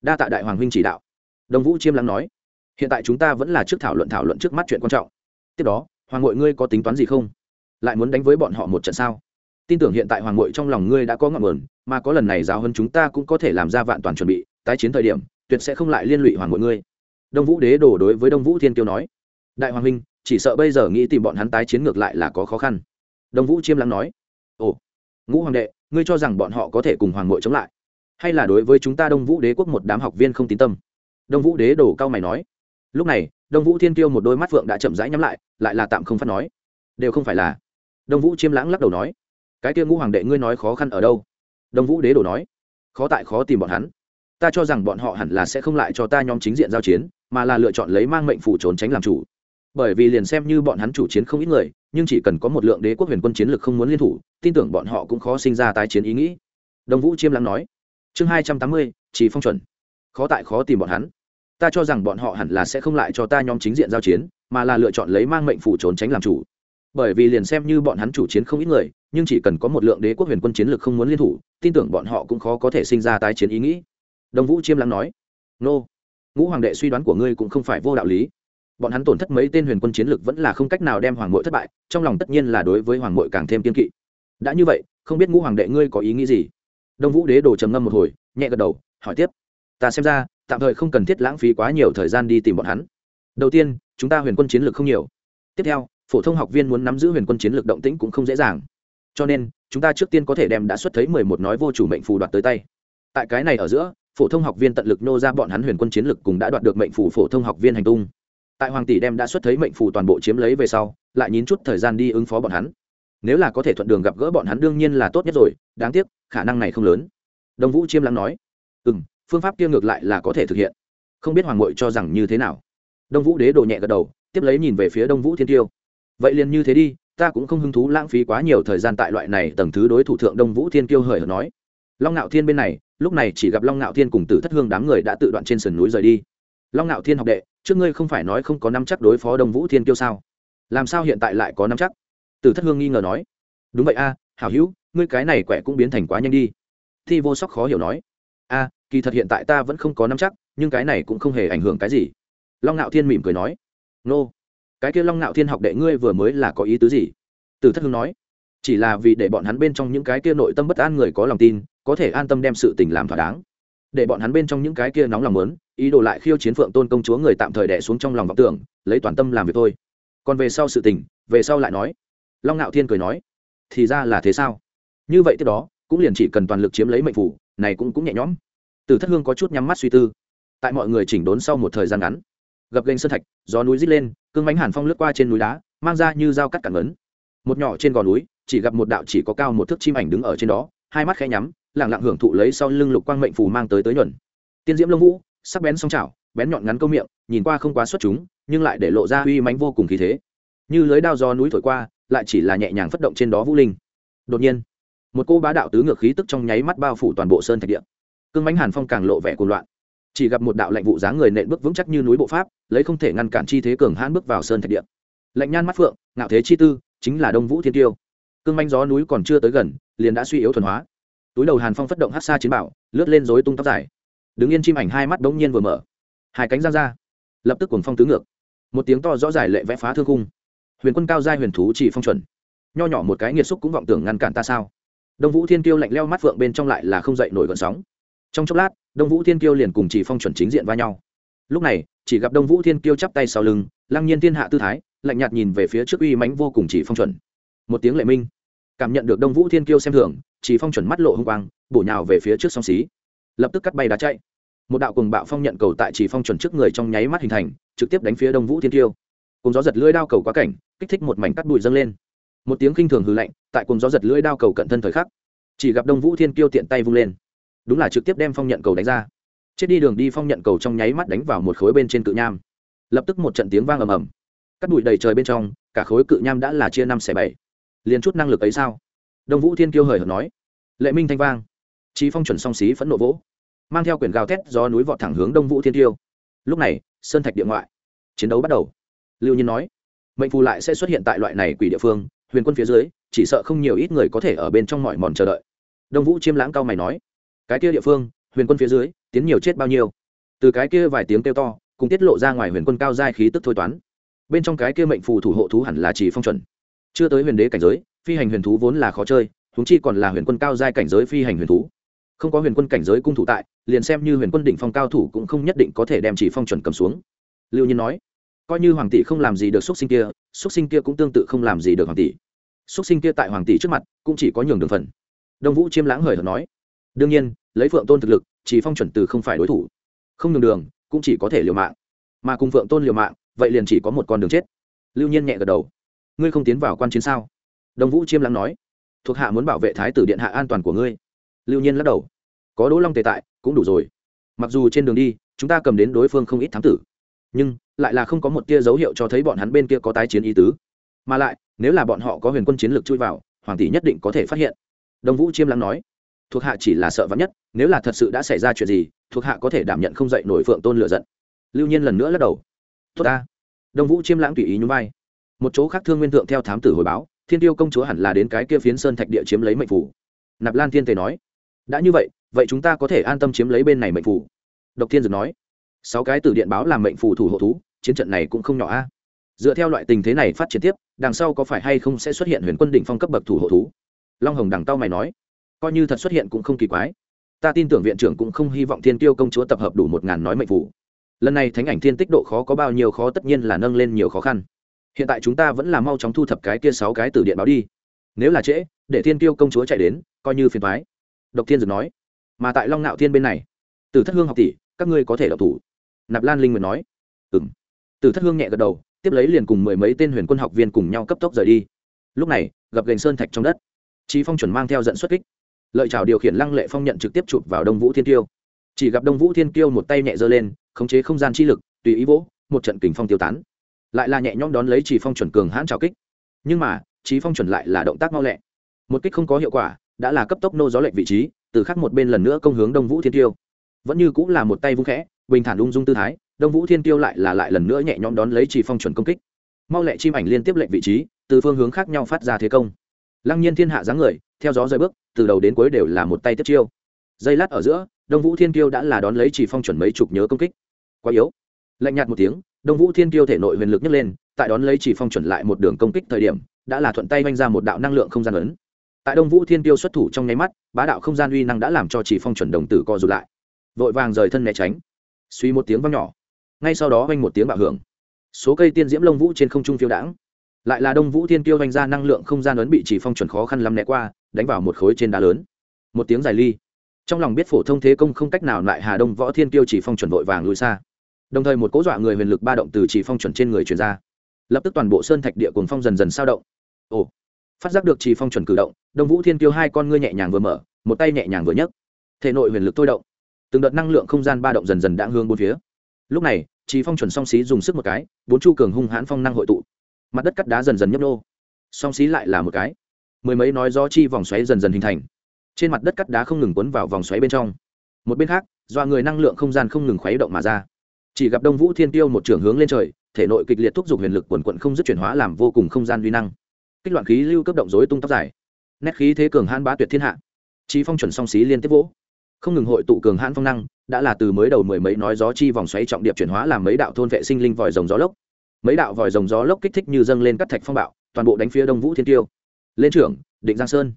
Đa tạ đại hoàng huynh chỉ đạo. Đông vũ chiêm lãng nói. Hiện tại chúng ta vẫn là trước thảo luận thảo luận trước mắt chuyện quan trọng. Tiếp đó, hoàng ngội ngươi có tính toán gì không? Lại muốn đánh với bọn họ một trận sao? Tin tưởng hiện tại hoàng ngội trong lòng ngươi đã có ngọn nguồn, mà có lần này giáo hơn chúng ta cũng có thể làm ra vạn toàn chuẩn bị, tái chiến thời điểm, tuyệt sẽ không lại liên lụy hoàng ngội ngươi. Đông vũ đế đổ đối với đông vũ thiên kiêu nói. Đại hoàng huynh chỉ sợ bây giờ nghĩ tìm bọn hắn tái chiến ngược lại là có khó khăn. Đông vũ chiêm lắng nói. Ồ, ngũ hoàng đệ, ngươi cho rằng bọn họ có thể cùng hoàng ngội chống lại, hay là đối với chúng ta đông vũ đế quốc một đám học viên không tín tâm? Đông vũ đế đổ cao mày nói. Lúc này, đông vũ thiên kiêu một đôi mắt phượng đã chậm rãi nhắm lại lại là tạm không phát nói. Đều không phải là đông vũ chiêm lãng lắc đầu nói, cái kia ngũ hoàng đệ ngươi nói khó khăn ở đâu? Đông vũ đế đồ nói, khó tại khó tìm bọn hắn. Ta cho rằng bọn họ hẳn là sẽ không lại cho ta nhóm chính diện giao chiến, mà là lựa chọn lấy mang mệnh phủ trốn tránh làm chủ. Bởi vì liền xem như bọn hắn chủ chiến không ít người, nhưng chỉ cần có một lượng đế quốc huyền quân chiến lực không muốn liên thủ, tin tưởng bọn họ cũng khó sinh ra tái chiến ý nghĩ. Đông vũ chiêm lãng nói, chương hai trăm tám mươi, chỉ phong chuẩn. Khó tại khó tìm bọn hắn. Ta cho rằng bọn họ hẳn là sẽ không lại cho ta nhóm chính diện giao chiến, mà là lựa chọn lấy mang mệnh phủ trốn tránh làm chủ bởi vì liền xem như bọn hắn chủ chiến không ít người, nhưng chỉ cần có một lượng đế quốc huyền quân chiến lược không muốn liên thủ, tin tưởng bọn họ cũng khó có thể sinh ra tái chiến ý nghĩ. Đồng vũ chiêm lắng nói, nô, ngũ hoàng đệ suy đoán của ngươi cũng không phải vô đạo lý. Bọn hắn tổn thất mấy tên huyền quân chiến lược vẫn là không cách nào đem hoàng mội thất bại, trong lòng tất nhiên là đối với hoàng mội càng thêm kiên kỵ. Đã như vậy, không biết ngũ hoàng đệ ngươi có ý nghĩ gì? Đông vũ đế đồ trầm ngâm một hồi, nhẹ gật đầu, hỏi tiếp, ta xem ra, tạm thời không cần thiết lãng phí quá nhiều thời gian đi tìm bọn hắn. Đầu tiên, chúng ta huyền quân chiến lược không nhiều. Tiếp theo phổ thông học viên muốn nắm giữ huyền quân chiến lược động tĩnh cũng không dễ dàng. Cho nên, chúng ta trước tiên có thể đem đã xuất thấy mười một nói vô chủ mệnh phù đoạt tới tay. Tại cái này ở giữa, phổ thông học viên tận lực nô ra bọn hắn huyền quân chiến lực cùng đã đoạt được mệnh phù phổ thông học viên hành tung. Tại hoàng tỷ đem đã xuất thấy mệnh phù toàn bộ chiếm lấy về sau, lại nhín chút thời gian đi ứng phó bọn hắn. Nếu là có thể thuận đường gặp gỡ bọn hắn đương nhiên là tốt nhất rồi, đáng tiếc, khả năng này không lớn. Đồng vũ chiêm lắng nói. Ừ m phương pháp kia ngược lại là có thể thực hiện. Không biết hoàng ngội cho rằng như thế nào. Đông vũ đế đồ nhẹ gật đầu, tiếp lấy nhìn về phía đông vũ thiên tiêu vậy liền như thế đi, ta cũng không hứng thú lãng phí quá nhiều thời gian tại loại này tầng thứ đối thủ thượng đông vũ thiên kiêu hời hợt nói. Long ngạo thiên bên này, lúc này chỉ gặp long ngạo thiên cùng tử thất hương đám người đã tự đoạn trên sườn núi rời đi. Long ngạo thiên học đệ, trước ngươi không phải nói không có năm chắc đối phó đông vũ thiên kiêu sao? Làm sao hiện tại lại có năm chắc? Tử thất hương nghi ngờ nói. Đúng vậy a, hảo hữu, ngươi cái này quẻ cũng biến thành quá nhanh đi. Thi vô sóc khó hiểu nói. A, kỳ thật hiện tại ta vẫn không có năm chắc, nhưng cái này cũng không hề ảnh hưởng cái gì. Long ngạo thiên mỉm cười nói. Nô cái kia long ngạo thiên học đệ ngươi vừa mới là có ý tứ gì? Từ thất hưng nói, chỉ là vì để bọn hắn bên trong những cái kia nội tâm bất an người có lòng tin, có thể an tâm đem sự tình làm thỏa đáng. Để bọn hắn bên trong những cái kia nóng lòng lớn ý đồ lại khiêu chiến phượng tôn công chúa người tạm thời đẻ xuống trong lòng vọng tưởng, lấy toàn tâm làm việc thôi. Còn về sau sự tình, về sau lại nói. Long ngạo thiên cười nói, thì ra là thế sao? Như vậy tiếp đó, cũng liền chỉ cần toàn lực chiếm lấy mệnh phủ, này cũng cũng nhẹ nhõm. Từ thất hương có chút nhắm mắt suy tư. Tại mọi người chỉnh đốn sau một thời gian ngắn gập gành sơn thạch, gió núi rít lên, cương bánh hàn phong lướt qua trên núi đá, mang ra như dao cắt cản ấn. Một nhỏ trên gò núi, chỉ gặp một đạo chỉ có cao một thước chim ảnh đứng ở trên đó, hai mắt khẽ nhắm lẳng lặng hưởng thụ lấy sau lưng lục quang mệnh phù mang tới tới nhuận. Tiên diễm lông vũ, sắc bén song chảo bén nhọn ngắn câu miệng, nhìn qua không quá xuất chúng, nhưng lại để lộ ra uy mánh vô cùng khí thế. Như lưới đao do núi thổi qua, lại chỉ là nhẹ nhàng phất động trên đó vũ linh. Đột nhiên, một cô bá đạo tứ ngược khí tức trong nháy mắt bao phủ toàn bộ sơn thạch địa. Cương bánh hàn phong càng lộ vẻ cuồng loạn chỉ gặp một đạo lệnh vụ dáng người nện bước vững chắc như núi bộ pháp, lấy không thể ngăn cản chi thế cường hãn bước vào sơn thạch địa. Lệnh nhan mắt phượng, ngạo thế chi tư, chính là đông vũ thiên tiêu. Cương manh gió núi còn chưa tới gần, liền đã suy yếu thuần hóa. Túi đầu hàn phong phất động hát xa chiến bảo, lướt lên dối tung tóc dài. Đứng yên chim ảnh hai mắt bỗng nhiên vừa mở. Hai cánh ra ra. Lập tức cuồng phong tứ ngược. Một tiếng to rõ dài lệ vẽ phá thương cung huyền quân cao giai huyền thú chỉ phong chuẩn. Nho nhỏ một cái nghiệt xúc cũng vọng tưởng ngăn cản ta sao? Đông vũ thiên tiêu lạnh leo mắt phượng bên trong lại là không dậy nổi gợn sóng. Trong chốc lát đông vũ thiên kiêu liền cùng chỉ phong chuẩn chính diện va nhau. Lúc này, chỉ gặp đông vũ thiên kiêu chắp tay sau lưng, lăng nhiên thiên hạ tư thái, lạnh nhạt nhìn về phía trước uy mãnh vô cùng chỉ phong chuẩn. Một tiếng lệ minh. Cảm nhận được đông vũ thiên kiêu xem thường, chỉ phong chuẩn mắt lộ hung quang, bổ nhào về phía trước song xí. Lập tức cắt bay đá chạy. Một đạo cùng bạo phong nhận cầu tại chỉ phong chuẩn trước người trong nháy mắt hình thành, trực tiếp đánh phía đông vũ thiên kiêu. Cùng gió giật lưỡi đao cầu quá cảnh, kích thích một mảnh cắt bụi dâng lên. Một tiếng khinh thường hư lạnh, tại cùng gió giật lưỡi đao cầu cận thân thời khắc, chỉ gặp đông vũ thiên kiêu tiện tay vung lên đúng là trực tiếp đem phong nhận cầu đánh ra. Chết đi đường đi phong nhận cầu trong nháy mắt đánh vào một khối bên trên cự nham. Lập tức một trận tiếng vang ầm ầm. Cắt bụi đầy trời bên trong, cả khối cự nham đã là chia năm xẻ bảy. Liền chút năng lực ấy sao? Đông vũ thiên kiêu hời hợt nói. Lệ minh thanh vang. Trí phong chuẩn song xí phẫn nộ vỗ. Mang theo quyển gào thét do núi vọt thẳng hướng đông vũ thiên tiêu lúc này, sơn thạch địa ngoại. Chiến đấu bắt đầu. Lưu nhiên nói, mệnh phù lại sẽ xuất hiện tại loại này quỷ địa phương, huyền quân phía dưới, chỉ sợ không nhiều ít người có thể ở bên trong mọi mòn chờ đợi. Đông vũ chiêm lãng cao mày nói cái kia địa phương, huyền quân phía dưới, tiến nhiều chết bao nhiêu? Từ cái kia vài tiếng kêu to, cùng tiết lộ ra ngoài huyền quân cao giai khí tức thôi toán. Bên trong cái kia mệnh phù thủ hộ thú hẳn là chỉ phong chuẩn. Chưa tới huyền đế cảnh giới, phi hành huyền thú vốn là khó chơi húng chi còn là huyền quân cao giai cảnh giới phi hành huyền thú. Không có huyền quân cảnh giới cung thủ tại, liền xem như huyền quân đỉnh phong cao thủ cũng không nhất định có thể đem chỉ phong chuẩn cầm xuống. Lưu nhiên nói, coi như hoàng tỷ không làm gì được xúc sinh kia, xúc sinh kia cũng tương tự không làm gì được hoàng tỷ. Xúc sinh kia tại hoàng tỷ trước mặt, cũng chỉ có nhường đường phần. Đông vũ chiêm lãng hời hợt nói đương nhiên, lấy phượng tôn thực lực, chỉ phong chuẩn từ không phải đối thủ. Không nhường đường, cũng chỉ có thể liều mạng. Mà cùng phượng tôn liều mạng, vậy liền chỉ có một con đường chết. Lưu nhiên nhẹ gật đầu. Ngươi không tiến vào quan chiến sao? Đông vũ chiêm lắng nói. Thuộc hạ muốn bảo vệ thái tử điện hạ an toàn của ngươi. Lưu nhiên lắc đầu. Có đỗ long tề tại, cũng đủ rồi. Mặc dù trên đường đi, chúng ta cầm đến đối phương không ít thám tử. Nhưng, lại là không có một tia dấu hiệu cho thấy bọn hắn bên kia có tái chiến ý tứ. Mà lại, nếu là bọn họ có huyền quân chiến lược chui vào, hoàng tỷ nhất định có thể phát hiện. Đồng vũ chiêm lắng nói thuộc hạ chỉ là sợ vắn nhất, nếu là thật sự đã xảy ra chuyện gì, thuộc hạ có thể đảm nhận không dậy nổi phượng tôn lựa giận. Lưu nhiên lần nữa lắc đầu. Tốt ta. Đồng vũ chiêm lãng tùy ý nhún vai. Một chỗ khác thương nguyên thượng theo thám tử hồi báo, thiên tiêu công chúa hẳn là đến cái kia phiến sơn thạch địa chiếm lấy mệnh phủ. Nạp lan thiên tề nói, đã như vậy vậy chúng ta có thể an tâm chiếm lấy bên này mệnh phủ. Độc thiên dược nói, sáu cái từ điện báo làm mệnh phủ thủ hộ thú, chiến trận này cũng không nhỏ a. Dựa theo loại tình thế này phát triển tiếp, đằng sau có phải hay không sẽ xuất hiện huyền quân đỉnh phong cấp bậc thủ hộ thú? Long hồng đằng tao mày nói coi như thật xuất hiện cũng không kỳ quái. Ta tin tưởng viện trưởng cũng không hy vọng thiên tiêu công chúa tập hợp đủ một ngàn nói mệnh phủ. Lần này thánh ảnh thiên tích độ khó có bao nhiêu khó tất nhiên là nâng lên nhiều khó khăn. Hiện tại chúng ta vẫn là mau chóng thu thập cái kia sáu cái từ điện báo đi. Nếu là trễ, để thiên tiêu công chúa chạy đến, coi như phiền thoái độc thiên dược nói. Mà tại long nạo thiên bên này từ thất hương học tỷ, các ngươi có thể đọc thủ. Nạp lan linh vừa nói. Ừng từ thất hương nhẹ gật đầu, tiếp lấy liền cùng mười mấy tên huyền quân học viên cùng nhau cấp tốc rời đi. Lúc này, gặp gành sơn thạch trong đất trí phong chuẩn mang theo dẫn xuất kích lợi chào điều khiển lăng lệ phong nhận trực tiếp chụp vào đông vũ thiên tiêu chỉ gặp đông vũ thiên tiêu một tay nhẹ giơ lên, khống chế không gian chi lực, tùy ý vỗ, một trận kình phong tiêu tán. Lại là nhẹ nhõm đón lấy chỉ phong chuẩn cường hãn trào kích. Nhưng mà trí phong chuẩn lại là động tác mau lẹ. Một kích không có hiệu quả, đã là cấp tốc nô gió lệnh vị trí, từ khắc một bên lần nữa công hướng đông vũ thiên tiêu vẫn như cũng là một tay vung khẽ, bình thản ung dung tư thái, đông vũ thiên tiêu lại là lại lần nữa nhẹ nhõm đón lấy chỉ phong chuẩn công kích. Mau lẹ chim ảnh liên tiếp lệnh vị trí, từ phương hướng khác nhau phát ra thế công lăng nhiên thiên hạ dáng người, theo gió rơi bước, từ đầu đến cuối đều là một tay tiếp chiêu. Giây lát ở giữa, đông vũ thiên tiêu đã là đón lấy chỉ phong chuẩn mấy chục nhớ công kích. Quá yếu. Lạnh nhạt một tiếng, đông vũ thiên tiêu thể nội huyền lực nhấc lên, tại đón lấy chỉ phong chuẩn lại một đường công kích thời điểm, đã là thuận tay vanh ra một đạo năng lượng không gian lớn tại đông vũ thiên tiêu xuất thủ trong nháy mắt, bá đạo không gian uy năng đã làm cho chỉ phong chuẩn đồng tử co rụt lại. Vội vàng rời thân né tránh. Suy một tiếng vang nhỏ. Ngay sau đó vang một tiếng bạo hưởng. Số cây tiên diễm lông vũ trên không trung phiêu đãng lại là đông vũ thiên tiêu vanh ra năng lượng không gian ấn bị chỉ phong chuẩn khó khăn lắm né qua, đánh vào một khối trên đá lớn. Một tiếng dài ly. Trong lòng biết phổ thông thế công không cách nào lại hà đông võ thiên tiêu chỉ phong chuẩn vội vàng lùi xa. Đồng thời một cố dọa người huyền lực ba động từ chỉ phong chuẩn trên người truyền ra. Lập tức toàn bộ sơn thạch địa cuồng phong dần dần sao động. Ồ. Phát giác được chỉ phong chuẩn cử động, đông vũ thiên tiêu hai con ngươi nhẹ nhàng vừa mở, một tay nhẹ nhàng vừa nhấc. Thể nội huyền lực thôi động. Từng đợt năng lượng không gian ba động dần dần đã hướng bốn phía. Lúc này, chỉ phong chuẩn song xí dùng sức một cái, bốn chu cường hung hãn phong năng hội tụ mặt đất cắt đá dần dần nhấp nô. Song xí lại là một cái. Mười mấy nói gió chi vòng xoáy dần dần hình thành. Trên mặt đất cắt đá không ngừng quấn vào vòng xoáy bên trong. Một bên khác, do người năng lượng không gian không ngừng khuấy động mà ra. Chỉ gặp đông vũ thiên tiêu một trường hướng lên trời, thể nội kịch liệt thúc giục huyền lực quần quận không dứt chuyển hóa làm vô cùng không gian duy năng. Kích loạn khí lưu cấp động dối tung tóc dài. Nét khí thế cường hãn bá tuyệt thiên hạ. Chi phong chuẩn song xí liên tiếp vỗ. Không ngừng hội tụ cường hãn phong năng, đã là từ mới đầu mười mấy nói gió chi vòng xoáy trọng điệp chuyển hóa làm mấy đạo thôn vệ sinh linh vòi rồng gió lốc mấy đạo vòi rồng gió lốc kích thích như dâng lên các thạch phong bạo, toàn bộ đánh phía đông vũ thiên tiêu lên trưởng, định giang sơn.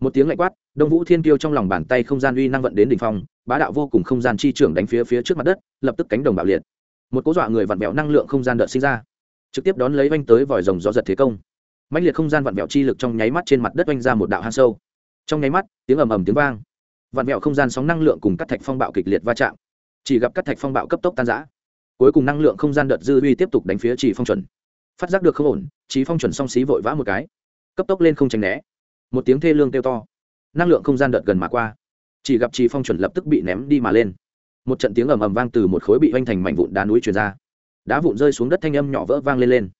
Một tiếng lạnh quát, đông vũ thiên tiêu trong lòng bàn tay không gian uy năng vận đến đỉnh phong, bá đạo vô cùng không gian chi trưởng đánh phía phía trước mặt đất, lập tức cánh đồng bạo liệt. Một cố dọa người vặn vẹo năng lượng không gian đợt sinh ra. Trực tiếp đón lấy oanh tới vòi rồng gió giật thế công. Mạnh liệt không gian vặn vẹo chi lực trong nháy mắt trên mặt đất oanh ra một đạo hang sâu. Trong nháy mắt, tiếng ầm ầm tiếng vang. Vặn vẹo không gian sóng năng lượng cùng các thạch phong bạo kịch liệt va chạm. Chỉ gặp các thạch phong bạo cấp tốc tan giã cuối cùng năng lượng không gian đợt dư uy tiếp tục đánh phía chỉ phong chuẩn. Phát giác được không ổn chỉ phong chuẩn song xí vội vã một cái. Cấp tốc lên không tránh né. Một tiếng thê lương kêu to. Năng lượng không gian đợt gần mà qua. Chỉ gặp chỉ phong chuẩn lập tức bị ném đi mà lên. Một trận tiếng ầm ầm vang từ một khối bị oanh thành mảnh vụn đá núi truyền ra. Đá vụn rơi xuống đất thanh âm nhỏ vỡ vang lên lên.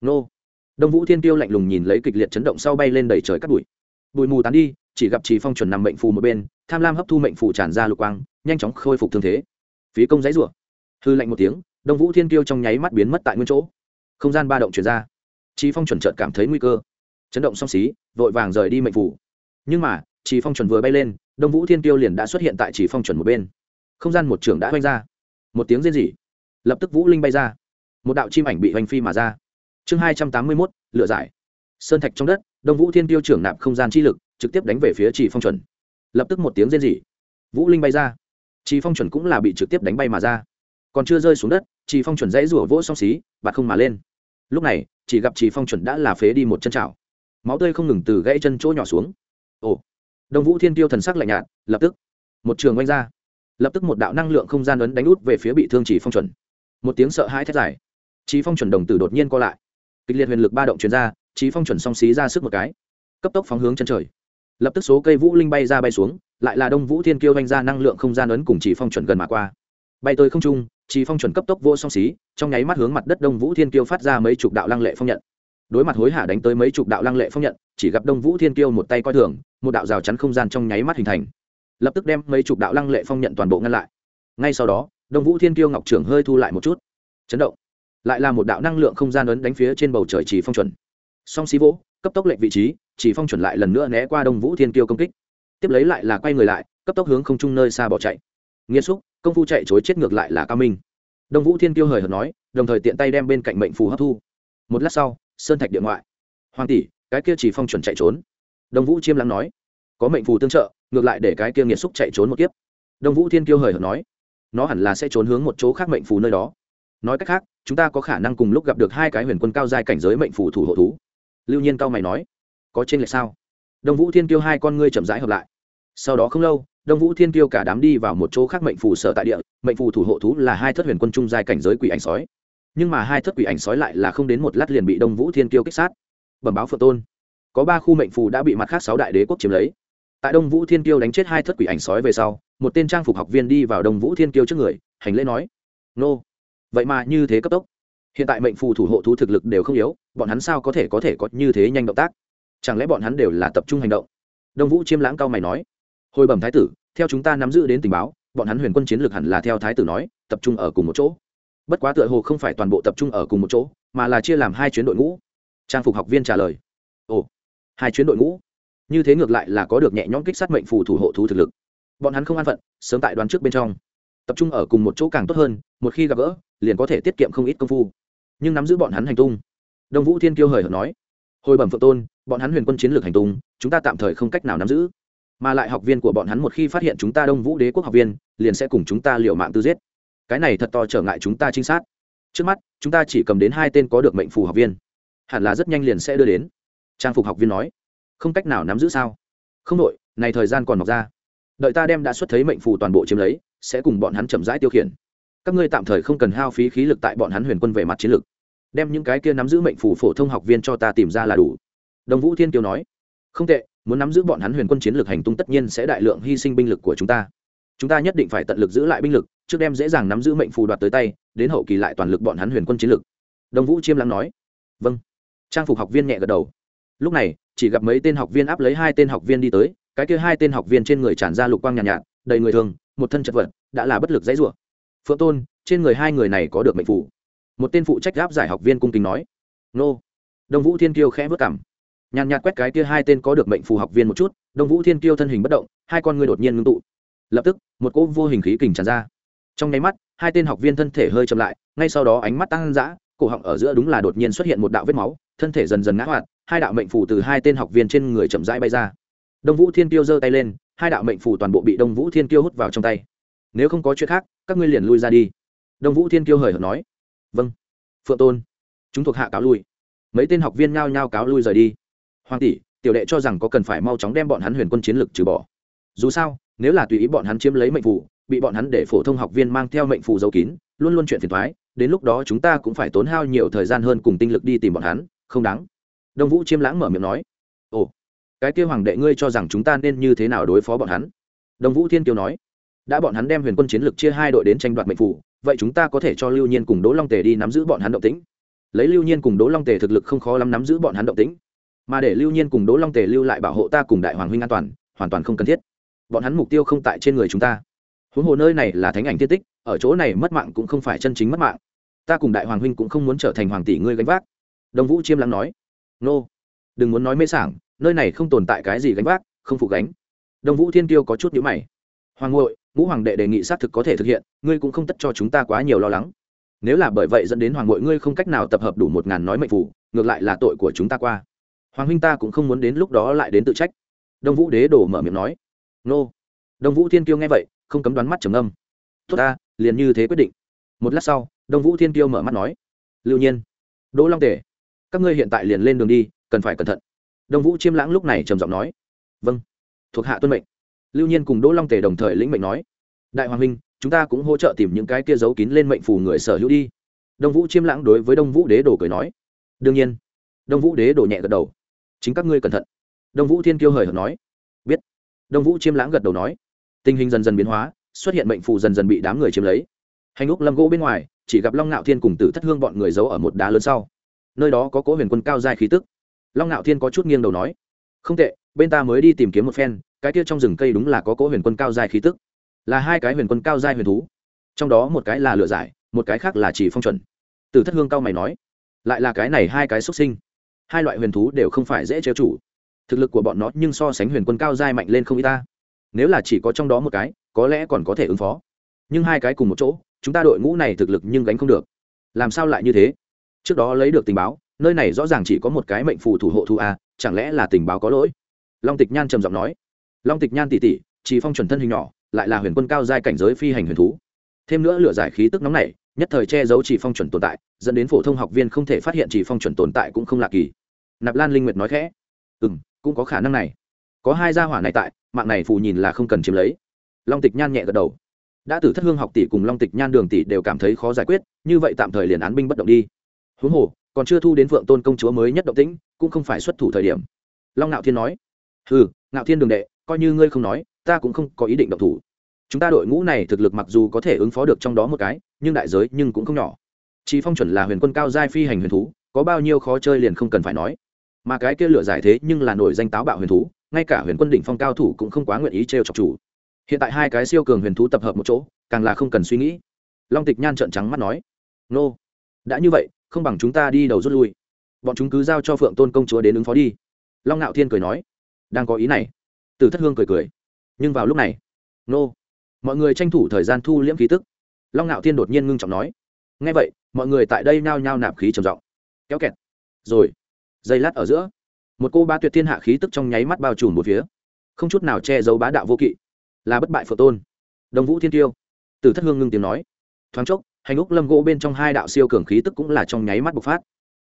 Nô. Đông vũ thiên tiêu lạnh lùng nhìn lấy kịch liệt chấn động sau bay lên đẩy trời cắt bụi. Bụi mù tán đi, chỉ gặp trì phong chuẩn nằm mệnh phù một bên, tham lam hấp thu mệnh phù tràn ra lục quang, nhanh chóng khôi phục thương thế. Phí công giấy rủa hư lạnh một tiếng, đông vũ thiên tiêu trong nháy mắt biến mất tại nguyên chỗ. Không gian ba động chuyển ra. Trì phong chuẩn trợt cảm thấy nguy cơ. Chấn động song xí, vội vàng rời đi mệnh phủ. nhưng mà trì phong chuẩn vừa bay lên, đông vũ thiên tiêu liền đã xuất hiện tại Chỉ phong chuẩn một bên. Không gian một trường đã hoành ra. Một tiếng rên rỉ. Lập tức vũ linh bay ra. Một đạo chim ảnh bị hoành phi mà ra. Chương hai trăm tám mươi mốt lựa giải. Sơn thạch trong đất, đông vũ thiên tiêu trưởng nạp không gian chi lực, trực tiếp đánh về phía Chỉ phong chuẩn. Lập tức một tiếng rên rỉ. Vũ linh bay ra. Chỉ phong chuẩn cũng là bị trực tiếp đánh bay mà ra còn chưa rơi xuống đất chỉ phong chuẩn dãy rủa vỗ song xí và không mà lên. Lúc này, chỉ gặp chỉ phong chuẩn đã là phế đi một chân chảo. Máu tươi không ngừng từ gãy chân chỗ nhỏ xuống. Ồ, đông vũ thiên tiêu thần sắc lạnh nhạt, lập tức, một trường oanh ra. Lập tức một đạo năng lượng không gian ấn đánh út về phía bị thương chỉ phong chuẩn. Một tiếng sợ hãi thét dài. Chỉ phong chuẩn đồng tử đột nhiên co lại. Kịch liệt huyền lực ba động chuyển ra chỉ phong chuẩn song xí ra sức một cái. Cấp tốc phóng hướng chân trời. Lập tức số cây vũ linh bay ra bay xuống, lại là đông vũ thiên kiêu vanh ra năng lượng không gian ấn cùng chỉ phong chuẩn gần mà qua. Bay tới không trung chỉ phong chuẩn cấp tốc vô song xí, trong nháy mắt hướng mặt đất đông vũ thiên kiêu phát ra mấy chục đạo lăng lệ phong nhận. Đối mặt hối hả đánh tới mấy chục đạo lăng lệ phong nhận, chỉ gặp đông vũ thiên kiêu một tay coi thường, một đạo rào chắn không gian trong nháy mắt hình thành. Lập tức đem mấy chục đạo lăng lệ phong nhận toàn bộ ngăn lại. Ngay sau đó, đông vũ thiên kiêu ngọc trưởng hơi thu lại một chút. Chấn động. Lại là một đạo năng lượng không gian ấn đánh phía trên bầu trời chỉ phong chuẩn. Song xí vỗ, cấp tốc lệch vị trí chỉ phong chuẩn lại lần nữa né qua đông vũ thiên kiêu công kích. Tiếp lấy lại là quay người lại, cấp tốc hướng không trung nơi xa bỏ chạy. Nghiên xúc công phu chạy chối chết ngược lại là cao minh. Đông vũ thiên kiêu hời hợt nói, đồng thời tiện tay đem bên cạnh mệnh phù hấp thu. Một lát sau, sơn thạch điện ngoại. Hoàng tỷ, cái kia chỉ phong chuẩn chạy trốn. Đông vũ chiêm lắng nói, có mệnh phù tương trợ, ngược lại để cái kia nghiệt xúc chạy trốn một kiếp. Đông vũ thiên kiêu hời hợt nói, nó hẳn là sẽ trốn hướng một chỗ khác mệnh phù nơi đó. Nói cách khác, chúng ta có khả năng cùng lúc gặp được hai cái huyền quân cao giai cảnh giới mệnh phù thủ hộ thú. Lưu nhiên cao mày nói, có trên lệch sao? Đông vũ thiên kiêu hai con ngươi chậm rãi hợp lại sau đó không lâu, đông vũ thiên kiêu cả đám đi vào một chỗ khác mệnh phù sở tại địa, mệnh phù thủ hộ thú là hai thất huyền quân trung giai cảnh giới quỷ ảnh sói. Nhưng mà hai thất quỷ ảnh sói lại là không đến một lát liền bị đông vũ thiên kiêu kích sát. Bẩm báo phượng tôn. Có ba khu mệnh phù đã bị mặt khác sáu đại đế quốc chiếm lấy. Tại đông vũ thiên kiêu đánh chết hai thất quỷ ảnh sói về sau, một tên trang phục học viên đi vào đông vũ thiên kiêu trước người, hành lễ nói, nô, vậy mà như thế cấp tốc. Hiện tại mệnh phù thủ hộ thú thực lực đều không yếu, bọn hắn sao có thể có thể có như thế nhanh động tác? Chẳng lẽ bọn hắn đều là tập trung hành động? Đông vũ chiêm lãng cao mày nói hồi bẩm thái tử, theo chúng ta nắm giữ đến tình báo, bọn hắn huyền quân chiến lược hẳn là theo thái tử nói, tập trung ở cùng một chỗ. Bất quá tựa hồ không phải toàn bộ tập trung ở cùng một chỗ, mà là chia làm hai chuyến đội ngũ. Trang phục học viên trả lời. Ồ, hai chuyến đội ngũ? Như thế ngược lại là có được nhẹ nhõm kích sát mệnh phù thủ hộ thú thực lực. Bọn hắn không an phận, sớm tại đoán trước bên trong. Tập trung ở cùng một chỗ càng tốt hơn, một khi gặp gỡ, liền có thể tiết kiệm không ít công phu. Nhưng nắm giữ bọn hắn hành tung. Đông vũ thiên kiêu hời hợt nói. Hồi bẩm phượng tôn, bọn hắn huyền quân chiến lược hành tung, chúng ta tạm thời không cách nào nắm giữ mà lại học viên của bọn hắn một khi phát hiện chúng ta đông vũ đế quốc học viên, liền sẽ cùng chúng ta liều mạng tư giết. Cái này thật to trở ngại chúng ta trinh sát. Trước mắt, chúng ta chỉ cầm đến hai tên có được mệnh phù học viên. Hẳn là rất nhanh liền sẽ đưa đến. Trang phục học viên nói. Không cách nào nắm giữ sao? Không đội, này thời gian còn mọc ra. Đợi ta đem đã xuất thấy mệnh phù toàn bộ chiếm lấy, sẽ cùng bọn hắn chậm rãi tiêu khiển. Các ngươi tạm thời không cần hao phí khí lực tại bọn hắn huyền quân về mặt chiến lược. Đem những cái kia nắm giữ mệnh phù phổ thông học viên cho ta tìm ra là đủ. Đồng vũ thiên kiều nói. Không tệ muốn nắm giữ bọn hắn huyền quân chiến lược hành tung tất nhiên sẽ đại lượng hy sinh binh lực của chúng ta. Chúng ta nhất định phải tận lực giữ lại binh lực trước đem dễ dàng nắm giữ mệnh phù đoạt tới tay đến hậu kỳ lại toàn lực bọn hắn huyền quân chiến lược. Đồng vũ chiêm lắng nói. Vâng. Trang phục học viên nhẹ gật đầu. Lúc này chỉ gặp mấy tên học viên áp lấy hai tên học viên đi tới cái kia hai tên học viên trên người tràn ra lục quang nhàn nhạt, nhạt đầy người thường một thân chật vật đã là bất lực dãy rủa. Phượng tôn trên người hai người này có được mệnh phủ một tên phụ trách gáp giải học viên cung kính nói. Nô. Đông vũ thiên kiêu khẽ vất cảm nhàn nhạt quét cái kia hai tên có được mệnh phù học viên một chút, đông vũ thiên kiêu thân hình bất động, hai con ngươi đột nhiên ngưng tụ. Lập tức, một cỗ vô hình khí kình tràn ra. Trong nháy mắt, hai tên học viên thân thể hơi chậm lại, ngay sau đó ánh mắt tăng dã, cổ họng ở giữa đúng là đột nhiên xuất hiện một đạo vết máu, thân thể dần dần ngã hoạt, hai đạo mệnh phù từ hai tên học viên trên người chậm rãi bay ra. Đông vũ thiên kiêu giơ tay lên, hai đạo mệnh phù toàn bộ bị đông vũ thiên kiêu hút vào trong tay. Nếu không có chuyện khác, các ngươi liền lui ra đi. Đông vũ thiên kiêu hời hợt nói. Vâng phượng tôn, chúng thuộc hạ cáo lui. Mấy tên học viên nhao nhao cáo lui rời đi hoàng tỷ, tiểu đệ cho rằng có cần phải mau chóng đem bọn hắn huyền quân chiến lực trừ bỏ. Dù sao, nếu là tùy ý bọn hắn chiếm lấy mệnh phụ bị bọn hắn để phổ thông học viên mang theo mệnh phù giấu kín, luôn luôn chuyện phiền thoái đến lúc đó chúng ta cũng phải tốn hao nhiều thời gian hơn cùng tinh lực đi tìm bọn hắn, không đáng. Đông vũ chiêm lãng mở miệng nói. Ồ, cái kêu hoàng đệ ngươi cho rằng chúng ta nên như thế nào đối phó bọn hắn? Đông vũ thiên kiều nói. Đã bọn hắn đem huyền quân chiến lực chia hai đội đến tranh đoạt mệnh phủ, vậy chúng ta có thể cho lưu nhiên cùng đỗ long tề đi nắm giữ bọn hắn động tĩnh. Lấy lưu nhiên cùng đỗ long tề thực lực không khó lắm nắm giữ bọn hắn động tĩnh mà để lưu nhiên cùng đỗ long tề lưu lại bảo hộ ta cùng đại hoàng huynh an toàn, hoàn toàn không cần thiết. Bọn hắn mục tiêu không tại trên người chúng ta. Huống hồ nơi này là thánh ảnh tiết tích, ở chỗ này mất mạng cũng không phải chân chính mất mạng. Ta cùng đại hoàng huynh cũng không muốn trở thành hoàng tỷ ngươi gánh vác. Đông vũ chiêm lắng nói. Nô, đừng muốn nói mê sảng, nơi này không tồn tại cái gì gánh vác, không phụ gánh. Đông vũ thiên tiêu có chút nhữ mày. Hoàng ngội ngũ hoàng đệ đề nghị xác thực có thể thực hiện, ngươi cũng không tất cho chúng ta quá nhiều lo lắng. Nếu là bởi vậy dẫn đến hoàng ngội ngươi không cách nào tập hợp đủ một ngàn nói mệnh phủ ngược lại là tội của chúng ta qua hoàng huynh ta cũng không muốn đến lúc đó lại đến tự trách. Đông vũ đế đổ mở miệng nói. Nô. Đông vũ thiên kiêu nghe vậy, không cấm đoán mắt trầm âm tốt ta, liền như thế quyết định. Một lát sau, đông vũ thiên kiêu mở mắt nói. Lưu nhiên. Đỗ long tể. Các ngươi hiện tại liền lên đường đi, cần phải cẩn thận. Đông vũ chiêm lãng lúc này trầm giọng nói. Vâng. Thuộc hạ tuân mệnh. Lưu nhiên cùng đỗ long tề đồng thời lĩnh mệnh nói. Đại hoàng huynh, chúng ta cũng hỗ trợ tìm những cái kia giấu kín lên mệnh phù người sở hữu đi. Đông vũ chiêm lãng đối với đông vũ đế đồ cười nói. Đương nhiên. Đông vũ đế đồ nhẹ gật đầu chính các ngươi cẩn thận. Đông vũ thiên kiêu hời hợt nói. Biết. Đông vũ chiêm lãng gật đầu nói. Tình hình dần dần biến hóa, xuất hiện mệnh phù dần dần bị đám người chiếm lấy. Hành úc lâm gỗ bên ngoài, chỉ gặp long ngạo thiên cùng tử thất hương bọn người giấu ở một đá lớn sau. Nơi đó có cố huyền quân cao dài khí tức. Long ngạo thiên có chút nghiêng đầu nói. Không tệ, bên ta mới đi tìm kiếm một phen, cái kia trong rừng cây đúng là có cố huyền quân cao dài khí tức. Là hai cái huyền quân cao dài huyền thú. Trong đó một cái là lựa giải, một cái khác là chỉ phong chuẩn. Tử thất hương cao mày nói. Lại là cái này hai cái xuất sinh hai loại huyền thú đều không phải dễ trêu chủ. Thực lực của bọn nó nhưng so sánh huyền quân cao dai mạnh lên không y ta. Nếu là chỉ có trong đó một cái, có lẽ còn có thể ứng phó. Nhưng hai cái cùng một chỗ, chúng ta đội ngũ này thực lực nhưng gánh không được. Làm sao lại như thế? Trước đó lấy được tình báo, nơi này rõ ràng chỉ có một cái mệnh phù thủ hộ thu a, chẳng lẽ là tình báo có lỗi? Long tịch nhan trầm giọng nói. Long tịch nhan tỉ tỉ, chỉ phong chuẩn thân hình nhỏ, lại là huyền quân cao giai cảnh giới phi hành huyền thú. Thêm nữa lửa giải khí tức nóng này nhất thời che giấu chỉ phong chuẩn tồn tại, dẫn đến phổ thông học viên không thể phát hiện chỉ phong chuẩn tồn tại cũng không lạ kỳ. Nạp lan linh nguyệt nói khẽ ừ m cũng có khả năng này. Có hai gia hỏa này tại, mạng này phù nhìn là không cần chiếm lấy. Long tịch nhan nhẹ gật đầu. Đã từ thất hương học tỷ cùng long tịch nhan đường tỷ đều cảm thấy khó giải quyết, như vậy tạm thời liền án binh bất động đi. Huống hồ, còn chưa thu đến phượng tôn công chúa mới nhất động tĩnh, cũng không phải xuất thủ thời điểm. Long ngạo thiên nói ừ ngạo thiên đường đệ, coi như ngươi không nói, ta cũng không có ý định động thủ. Chúng ta đội ngũ này thực lực mặc dù có thể ứng phó được trong đó một cái nhưng đại giới nhưng cũng không nhỏ. Chỉ phong chuẩn là huyền quân cao giai phi hành huyền thú, có bao nhiêu khó chơi liền không cần phải nói. Mà cái kia lựa giải thế nhưng là nổi danh táo bạo huyền thú, ngay cả huyền quân đỉnh phong cao thủ cũng không quá nguyện ý trêu chọc chủ. Hiện tại hai cái siêu cường huyền thú tập hợp một chỗ, càng là không cần suy nghĩ. Long tịch nhan trợn trắng mắt nói, nô, đã như vậy, không bằng chúng ta đi đầu rút lui. Bọn chúng cứ giao cho phượng tôn công chúa đến ứng phó đi. Long ngạo thiên cười nói, đang có ý này. Từ thất hương cười cười, nhưng vào lúc này, nô, mọi người tranh thủ thời gian thu liễm khí tức long ngạo thiên đột nhiên ngưng trọng nói ngay vậy, mọi người tại đây nao nhao nạp khí trầm trọng kéo kẹt. Rồi giây lát ở giữa, một cô ba tuyệt thiên hạ khí tức trong nháy mắt bao trùm một phía. Không chút nào che giấu bá đạo vô kỵ. Là bất bại phượng tôn. Đồng vũ thiên tiêu từ thất hương ngưng tiếng nói. Thoáng chốc, hành úc lâm gỗ bên trong hai đạo siêu cường khí tức cũng là trong nháy mắt bộc phát.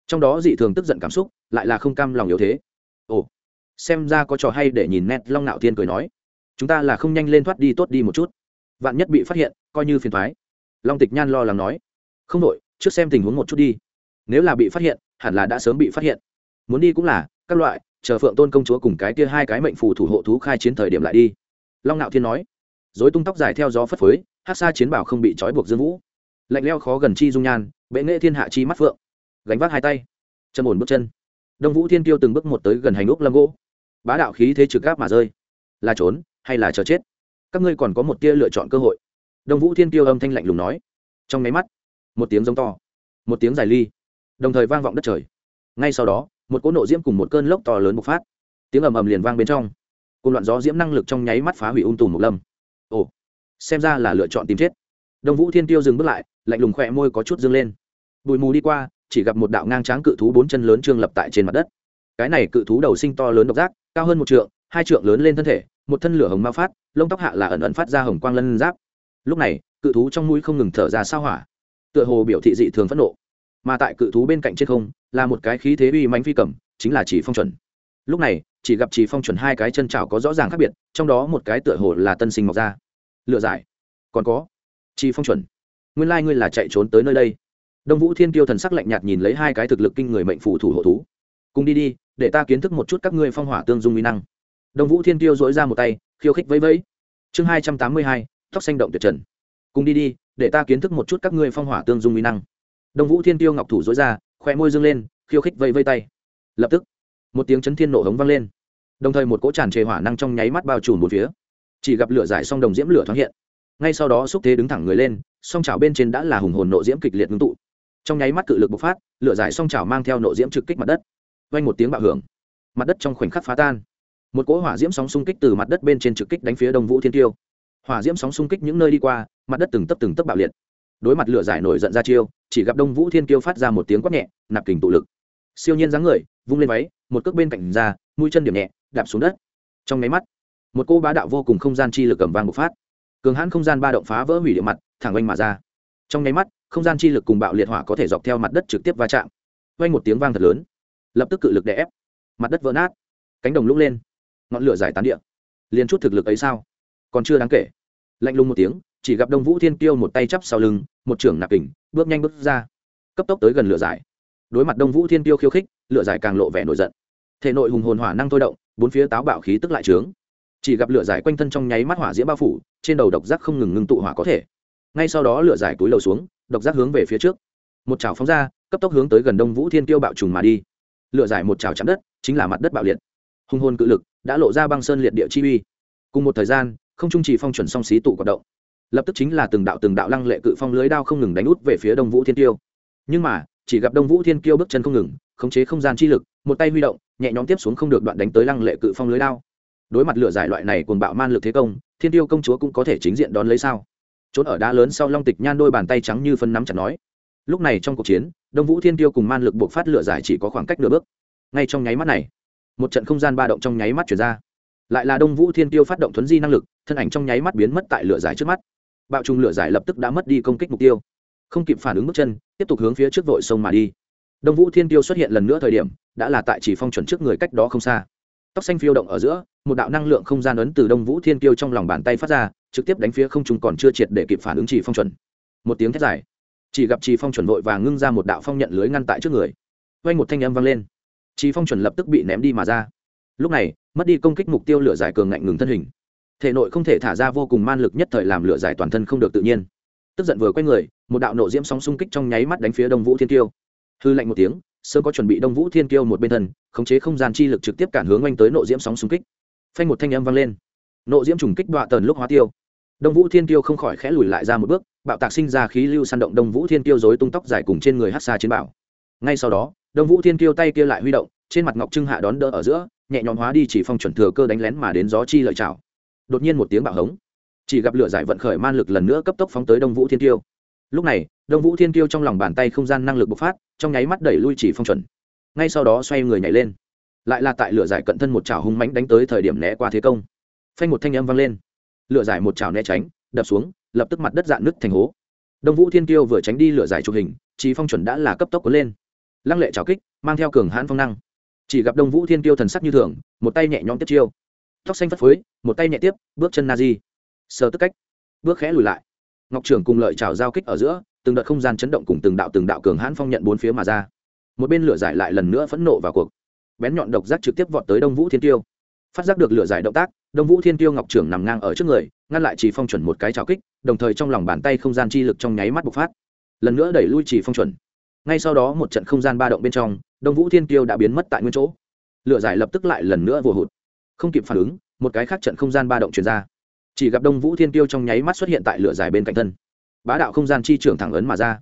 Trong đó dị thường tức giận cảm xúc, lại là không cam lòng yếu thế. Ồ, xem ra có trò hay để nhìn nét long nạo thiên cười nói. Chúng ta là không nhanh lên thoát đi, tốt đi một chút. Vạn nhất bị phát hiện, coi như phiền thoái long tịch nhan lo lắng nói, không đội trước xem tình huống một chút đi. Nếu là bị phát hiện, hẳn là đã sớm bị phát hiện. Muốn đi cũng là, các loại, chờ phượng tôn công chúa cùng cái kia hai cái mệnh phù thủ hộ thú khai chiến thời điểm lại đi. Long nạo thiên nói dối tung tóc dài theo gió phất phới, hát xa chiến bảo không bị trói buộc dương vũ. Lạnh leo khó gần chi dung nhan, bệ nghệ thiên hạ chi mắt phượng. Gánh vác hai tay chân ổn bước chân. Đông vũ thiên tiêu từng bước một tới gần hành úc lâm gỗ. Bá đạo khí thế trực gáp mà rơi. Là trốn hay là chờ chết? Các ngươi còn có một tia lựa chọn cơ hội đông vũ thiên tiêu âm thanh lạnh lùng nói. Trong máy mắt, một tiếng giống to, một tiếng dài ly, đồng thời vang vọng đất trời. Ngay sau đó, một cỗ nộ diễm cùng một cơn lốc to lớn bộc phát. Tiếng ầm ầm liền vang bên trong. Cùng loạn gió diễm năng lực trong nháy mắt phá hủy ung tùm một lâm. Ồ, xem ra là lựa chọn tìm chết. Đông vũ thiên tiêu dừng bước lại, lạnh lùng khỏe môi có chút dâng lên. Bụi mù đi qua, chỉ gặp một đạo ngang tráng cự thú bốn chân lớn trương lập tại trên mặt đất. Cái này cự thú đầu sinh to lớn độc giác, cao hơn một trượng, hai trượng lớn lên thân thể, một thân lửa hồng ma phát, lông tóc hạ là ẩn ẩn phát ra hồng quang lân giáp lúc này, cự thú trong mũi không ngừng thở ra sao hỏa. Tựa hồ biểu thị dị thường phẫn nộ. Mà tại cự thú bên cạnh trên không, là một cái khí thế uy mãnh phi cầm, chính là chỉ phong chuẩn. Lúc này, chỉ gặp chỉ phong chuẩn hai cái chân trào có rõ ràng khác biệt, trong đó một cái tựa hồ là tân sinh mọc ra. Lựa giải. Còn có. Chỉ phong chuẩn. Nguyên lai ngươi là chạy trốn tới nơi đây. Đông vũ thiên tiêu thần sắc lạnh nhạt nhìn lấy hai cái thực lực kinh người mệnh phủ thủ hộ thú. Cùng đi đi, để ta kiến thức một chút các ngươi phong hỏa tương dung uy năng. Đông vũ thiên tiêu dỗi ra một tay, khiêu khích vẫy vẫy. Chương hai trăm tám mươi hai tóc xanh động tuyệt trần. Cùng đi đi, để ta kiến thức một chút các ngươi phong hỏa tương dung uy năng. Đông vũ thiên tiêu ngọc thủ dối ra, khoe môi dương lên, khiêu khích vây vây tay. Lập tức, một tiếng chấn thiên nổ hống vang lên. Đồng thời một cỗ tràn trề hỏa năng trong nháy mắt bao trùm một phía. Chỉ gặp lửa giải song đồng diễm lửa thoáng hiện. Ngay sau đó xúc thế đứng thẳng người lên, song chảo bên trên đã là hùng hồn nộ diễm kịch liệt ngưng tụ. Trong nháy mắt cự lực bộc phát, lửa giải song chảo mang theo nộ diễm trực kích mặt đất. Vang một tiếng bạo hưởng, mặt đất trong khoảnh khắc phá tan. Một cỗ hỏa diễm sóng xung kích từ mặt đất bên trên trực kích đánh phía đông vũ thiên tiêu hỏa diễm sóng xung kích những nơi đi qua, mặt đất từng tấp từng tấp bạo liệt. Đối mặt lửa giải nổi giận ra chiêu, chỉ gặp đông vũ thiên kiêu phát ra một tiếng quát nhẹ, nạp kình tụ lực. Siêu nhiên dáng người, vung lên váy, một cước bên cạnh ra, mũi chân điểm nhẹ, đạp xuống đất. Trong máy mắt, một cô bá đạo vô cùng không gian chi lực cầm vang bộc phát. Cường hãn không gian ba động phá vỡ hủy địa mặt, thẳng oanh mà ra. Trong nháy mắt, không gian chi lực cùng bạo liệt hỏa có thể dọc theo mặt đất trực tiếp va chạm. Oanh một tiếng vang thật lớn, lập tức cự lực đè ép. Mặt đất vỡ nát, cánh đồng lũng lên, ngọn lửa giải tán địa. Liền chút thực lực ấy sao? Còn chưa đáng kể. Lạnh lùng một tiếng, chỉ gặp đông vũ thiên kiêu một tay chắp sau lưng, một trưởng nạp kình, bước nhanh bước ra. Cấp tốc tới gần lửa giải. Đối mặt đông vũ thiên kiêu khiêu khích, lửa giải càng lộ vẻ nổi giận. Thể nội hùng hồn hỏa năng thôi động, bốn phía táo bạo khí tức lại trướng. Chỉ gặp lửa giải quanh thân trong nháy mắt hỏa diễm bao phủ, trên đầu độc giác không ngừng ngưng tụ hỏa có thể. Ngay sau đó lửa giải túi lầu xuống, độc giác hướng về phía trước. Một chảo phóng ra, cấp tốc hướng tới gần đông vũ thiên kiêu bạo trùng mà đi. Lửa giải một chảo chạm đất, chính là mặt đất bạo liệt. Hùng hồn cự lực đã lộ ra băng sơn liệt địa chi uy. Cùng một thời gian không trung chỉ phong chuẩn song xí tụ hoạt động. Lập tức chính là từng đạo từng đạo lăng lệ cự phong lưới đao không ngừng đánh út về phía đông vũ thiên tiêu nhưng mà, chỉ gặp đông vũ thiên kiêu bước chân không ngừng, khống chế không gian chi lực, một tay huy động, nhẹ nhõm tiếp xuống không được đoạn đánh tới lăng lệ cự phong lưới đao. Đối mặt lửa giải loại này cuồng bạo man lực thế công, thiên tiêu công chúa cũng có thể chính diện đón lấy sao? Trốn ở đá lớn sau long tịch nhan đôi bàn tay trắng như phân nắm chặt nói. Lúc này trong cuộc chiến, đông vũ thiên tiêu cùng man lực buộc phát lửa giải chỉ có khoảng cách nửa bước. Ngay trong nháy mắt này, một trận không gian ba động trong nháy mắt chuyển ra. Lại là đông vũ thiên tiêu phát động thuấn di năng lực thân ảnh trong nháy mắt biến mất tại lửa giải trước mắt. Bạo trùng lửa giải lập tức đã mất đi công kích mục tiêu. Không kịp phản ứng bước chân, tiếp tục hướng phía trước vội sông mà đi. Đông vũ thiên tiêu xuất hiện lần nữa thời điểm, đã là tại chỉ phong chuẩn trước người cách đó không xa. Tóc xanh phiêu động ở giữa, một đạo năng lượng không gian ấn từ đông vũ thiên tiêu trong lòng bàn tay phát ra, trực tiếp đánh phía không trung còn chưa triệt để kịp phản ứng chỉ phong chuẩn. Một tiếng thét dài, chỉ gặp chỉ phong chuẩn vội và ngưng ra một đạo phong nhận lưới ngăn tại trước người. Quay một thanh âm vang lên. Chỉ phong chuẩn lập tức bị ném đi mà ra. Lúc này, mất đi công kích mục tiêu lửa giải cường ngạnh ngừng thân hình thể nội không thể thả ra vô cùng man lực nhất thời làm lửa giải toàn thân không được tự nhiên. Tức giận vừa quay người, một đạo nộ diễm sóng xung kích trong nháy mắt đánh phía đông vũ thiên tiêu hư lạnh một tiếng sớm có chuẩn bị đông vũ thiên Tiêu một bên thân, khống chế không gian chi lực trực tiếp cản hướng oanh tới nộ diễm sóng xung kích. Phanh một thanh âm vang lên. Nộ diễm trùng kích đọa tần lúc hóa tiêu. Đông vũ thiên Tiêu không khỏi khẽ lùi lại ra một bước, bạo tạc sinh ra khí lưu săn động đông vũ thiên Tiêu dối tung tóc dài cùng trên người hát xa chiến bảo. Ngay sau đó, đông vũ thiên Tiêu tay kia lại huy động, trên mặt ngọc trưng hạ đón đỡ ở giữa, nhẹ nhõm hóa đi chỉ phong chuẩn thừa cơ đánh lén mà đến gió chi lợi chảo đột nhiên một tiếng bạo hống. Chỉ gặp lửa giải vận khởi man lực lần nữa cấp tốc phóng tới đông vũ thiên tiêu lúc này, đông vũ thiên tiêu trong lòng bàn tay không gian năng lực bộc phát, trong nháy mắt đẩy lui chỉ phong chuẩn. Ngay sau đó xoay người nhảy lên. Lại là tại lửa giải cận thân một chảo hung mánh đánh tới thời điểm né qua thế công. Phanh một thanh âm vang lên. Lửa giải một chảo né tránh, đập xuống, lập tức mặt đất dạn nứt thành hố. Đông vũ thiên tiêu vừa tránh đi lửa giải chụp hình, chỉ phong chuẩn đã là cấp tốc có lên. Lăng lệ trào kích, mang theo cường hãn phong năng. Chỉ gặp đông vũ thiên tiêu thần sắc như thường, một tay nhẹ nhõm tiếp chiêu tóc xanh phất phới, một tay nhẹ tiếp, bước chân na di. Sờ tức cách, bước khẽ lùi lại. Ngọc trưởng cùng lợi trào giao kích ở giữa, từng đợt không gian chấn động cùng từng đạo từng đạo cường hãn phong nhận bốn phía mà ra. Một bên lửa giải lại lần nữa phẫn nộ vào cuộc. Bén nhọn độc giác trực tiếp vọt tới đông vũ thiên tiêu. Phát giác được lửa giải động tác, đông vũ thiên tiêu ngọc trưởng nằm ngang ở trước người, ngăn lại chỉ phong chuẩn một cái trào kích, đồng thời trong lòng bàn tay không gian chi lực trong nháy mắt bộc phát. Lần nữa đẩy lui chỉ phong chuẩn. Ngay sau đó một trận không gian ba động bên trong, đông vũ thiên tiêu đã biến mất tại nguyên chỗ. Lửa giải lập tức lại lần nữa vừa hụt không kịp phản ứng, một cái khác trận không gian ba động chuyển ra. Chỉ gặp đông vũ thiên tiêu trong nháy mắt xuất hiện tại lửa dài bên cạnh thân. Bá đạo không gian chi trưởng thẳng ấn mà ra.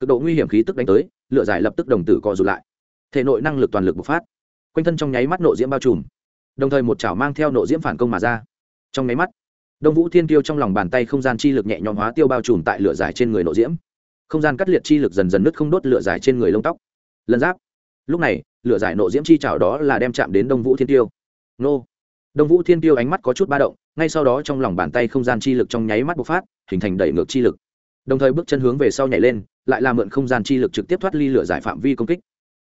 Cực độ nguy hiểm khí tức đánh tới, lửa dài lập tức đồng tử co rụt lại. Thể nội năng lực toàn lực bộc phát. Quanh thân trong nháy mắt nộ diễm bao trùm. Đồng thời một chảo mang theo nộ diễm phản công mà ra. Trong nháy mắt, đông vũ thiên tiêu trong lòng bàn tay không gian chi lực nhẹ nhõm hóa tiêu bao trùm tại lửa dài trên người nộ diễm. Không gian cắt liệt chi lực dần dần nứt không đốt lửa dài trên người lông tóc. Lần giáp. Lúc này, lửa giải nộ diễm chi chảo đó là đem chạm đến đông vũ thiên tiêu nô đông vũ thiên tiêu ánh mắt có chút ba động, ngay sau đó trong lòng bàn tay không gian chi lực trong nháy mắt bộc phát, hình thành đẩy ngược chi lực. Đồng thời bước chân hướng về sau nhảy lên, lại làm mượn không gian chi lực trực tiếp thoát ly lửa giải phạm vi công kích.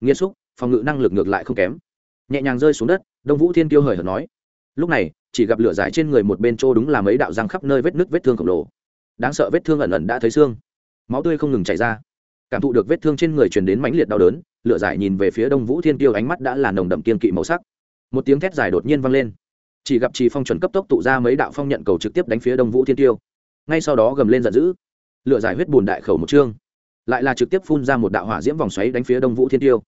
Nghiêm xúc, phòng ngự năng lực ngược lại không kém. Nhẹ nhàng rơi xuống đất, đông vũ thiên tiêu hời hợt nói. Lúc này, chỉ gặp lửa giải trên người một bên chỗ đúng là mấy đạo răng khắp nơi vết nứt vết thương khổng lồ. Đáng sợ vết thương ẩn ẩn đã thấy xương. Máu tươi không ngừng chảy ra. Cảm thụ được vết thương trên người truyền đến mãnh liệt đau đớn, lửa giải nhìn về phía đông vũ thiên tiêu ánh mắt đã là nồng đậm kiên kỵ màu sắc. Một tiếng thét dài đột nhiên vang lên chỉ gặp trì phong chuẩn cấp tốc tụ ra mấy đạo phong nhận cầu trực tiếp đánh phía đông vũ thiên tiêu. Ngay sau đó gầm lên giận dữ. Lựa giải huyết bùn đại khẩu một chương. Lại là trực tiếp phun ra một đạo hỏa diễm vòng xoáy đánh phía đông vũ thiên tiêu.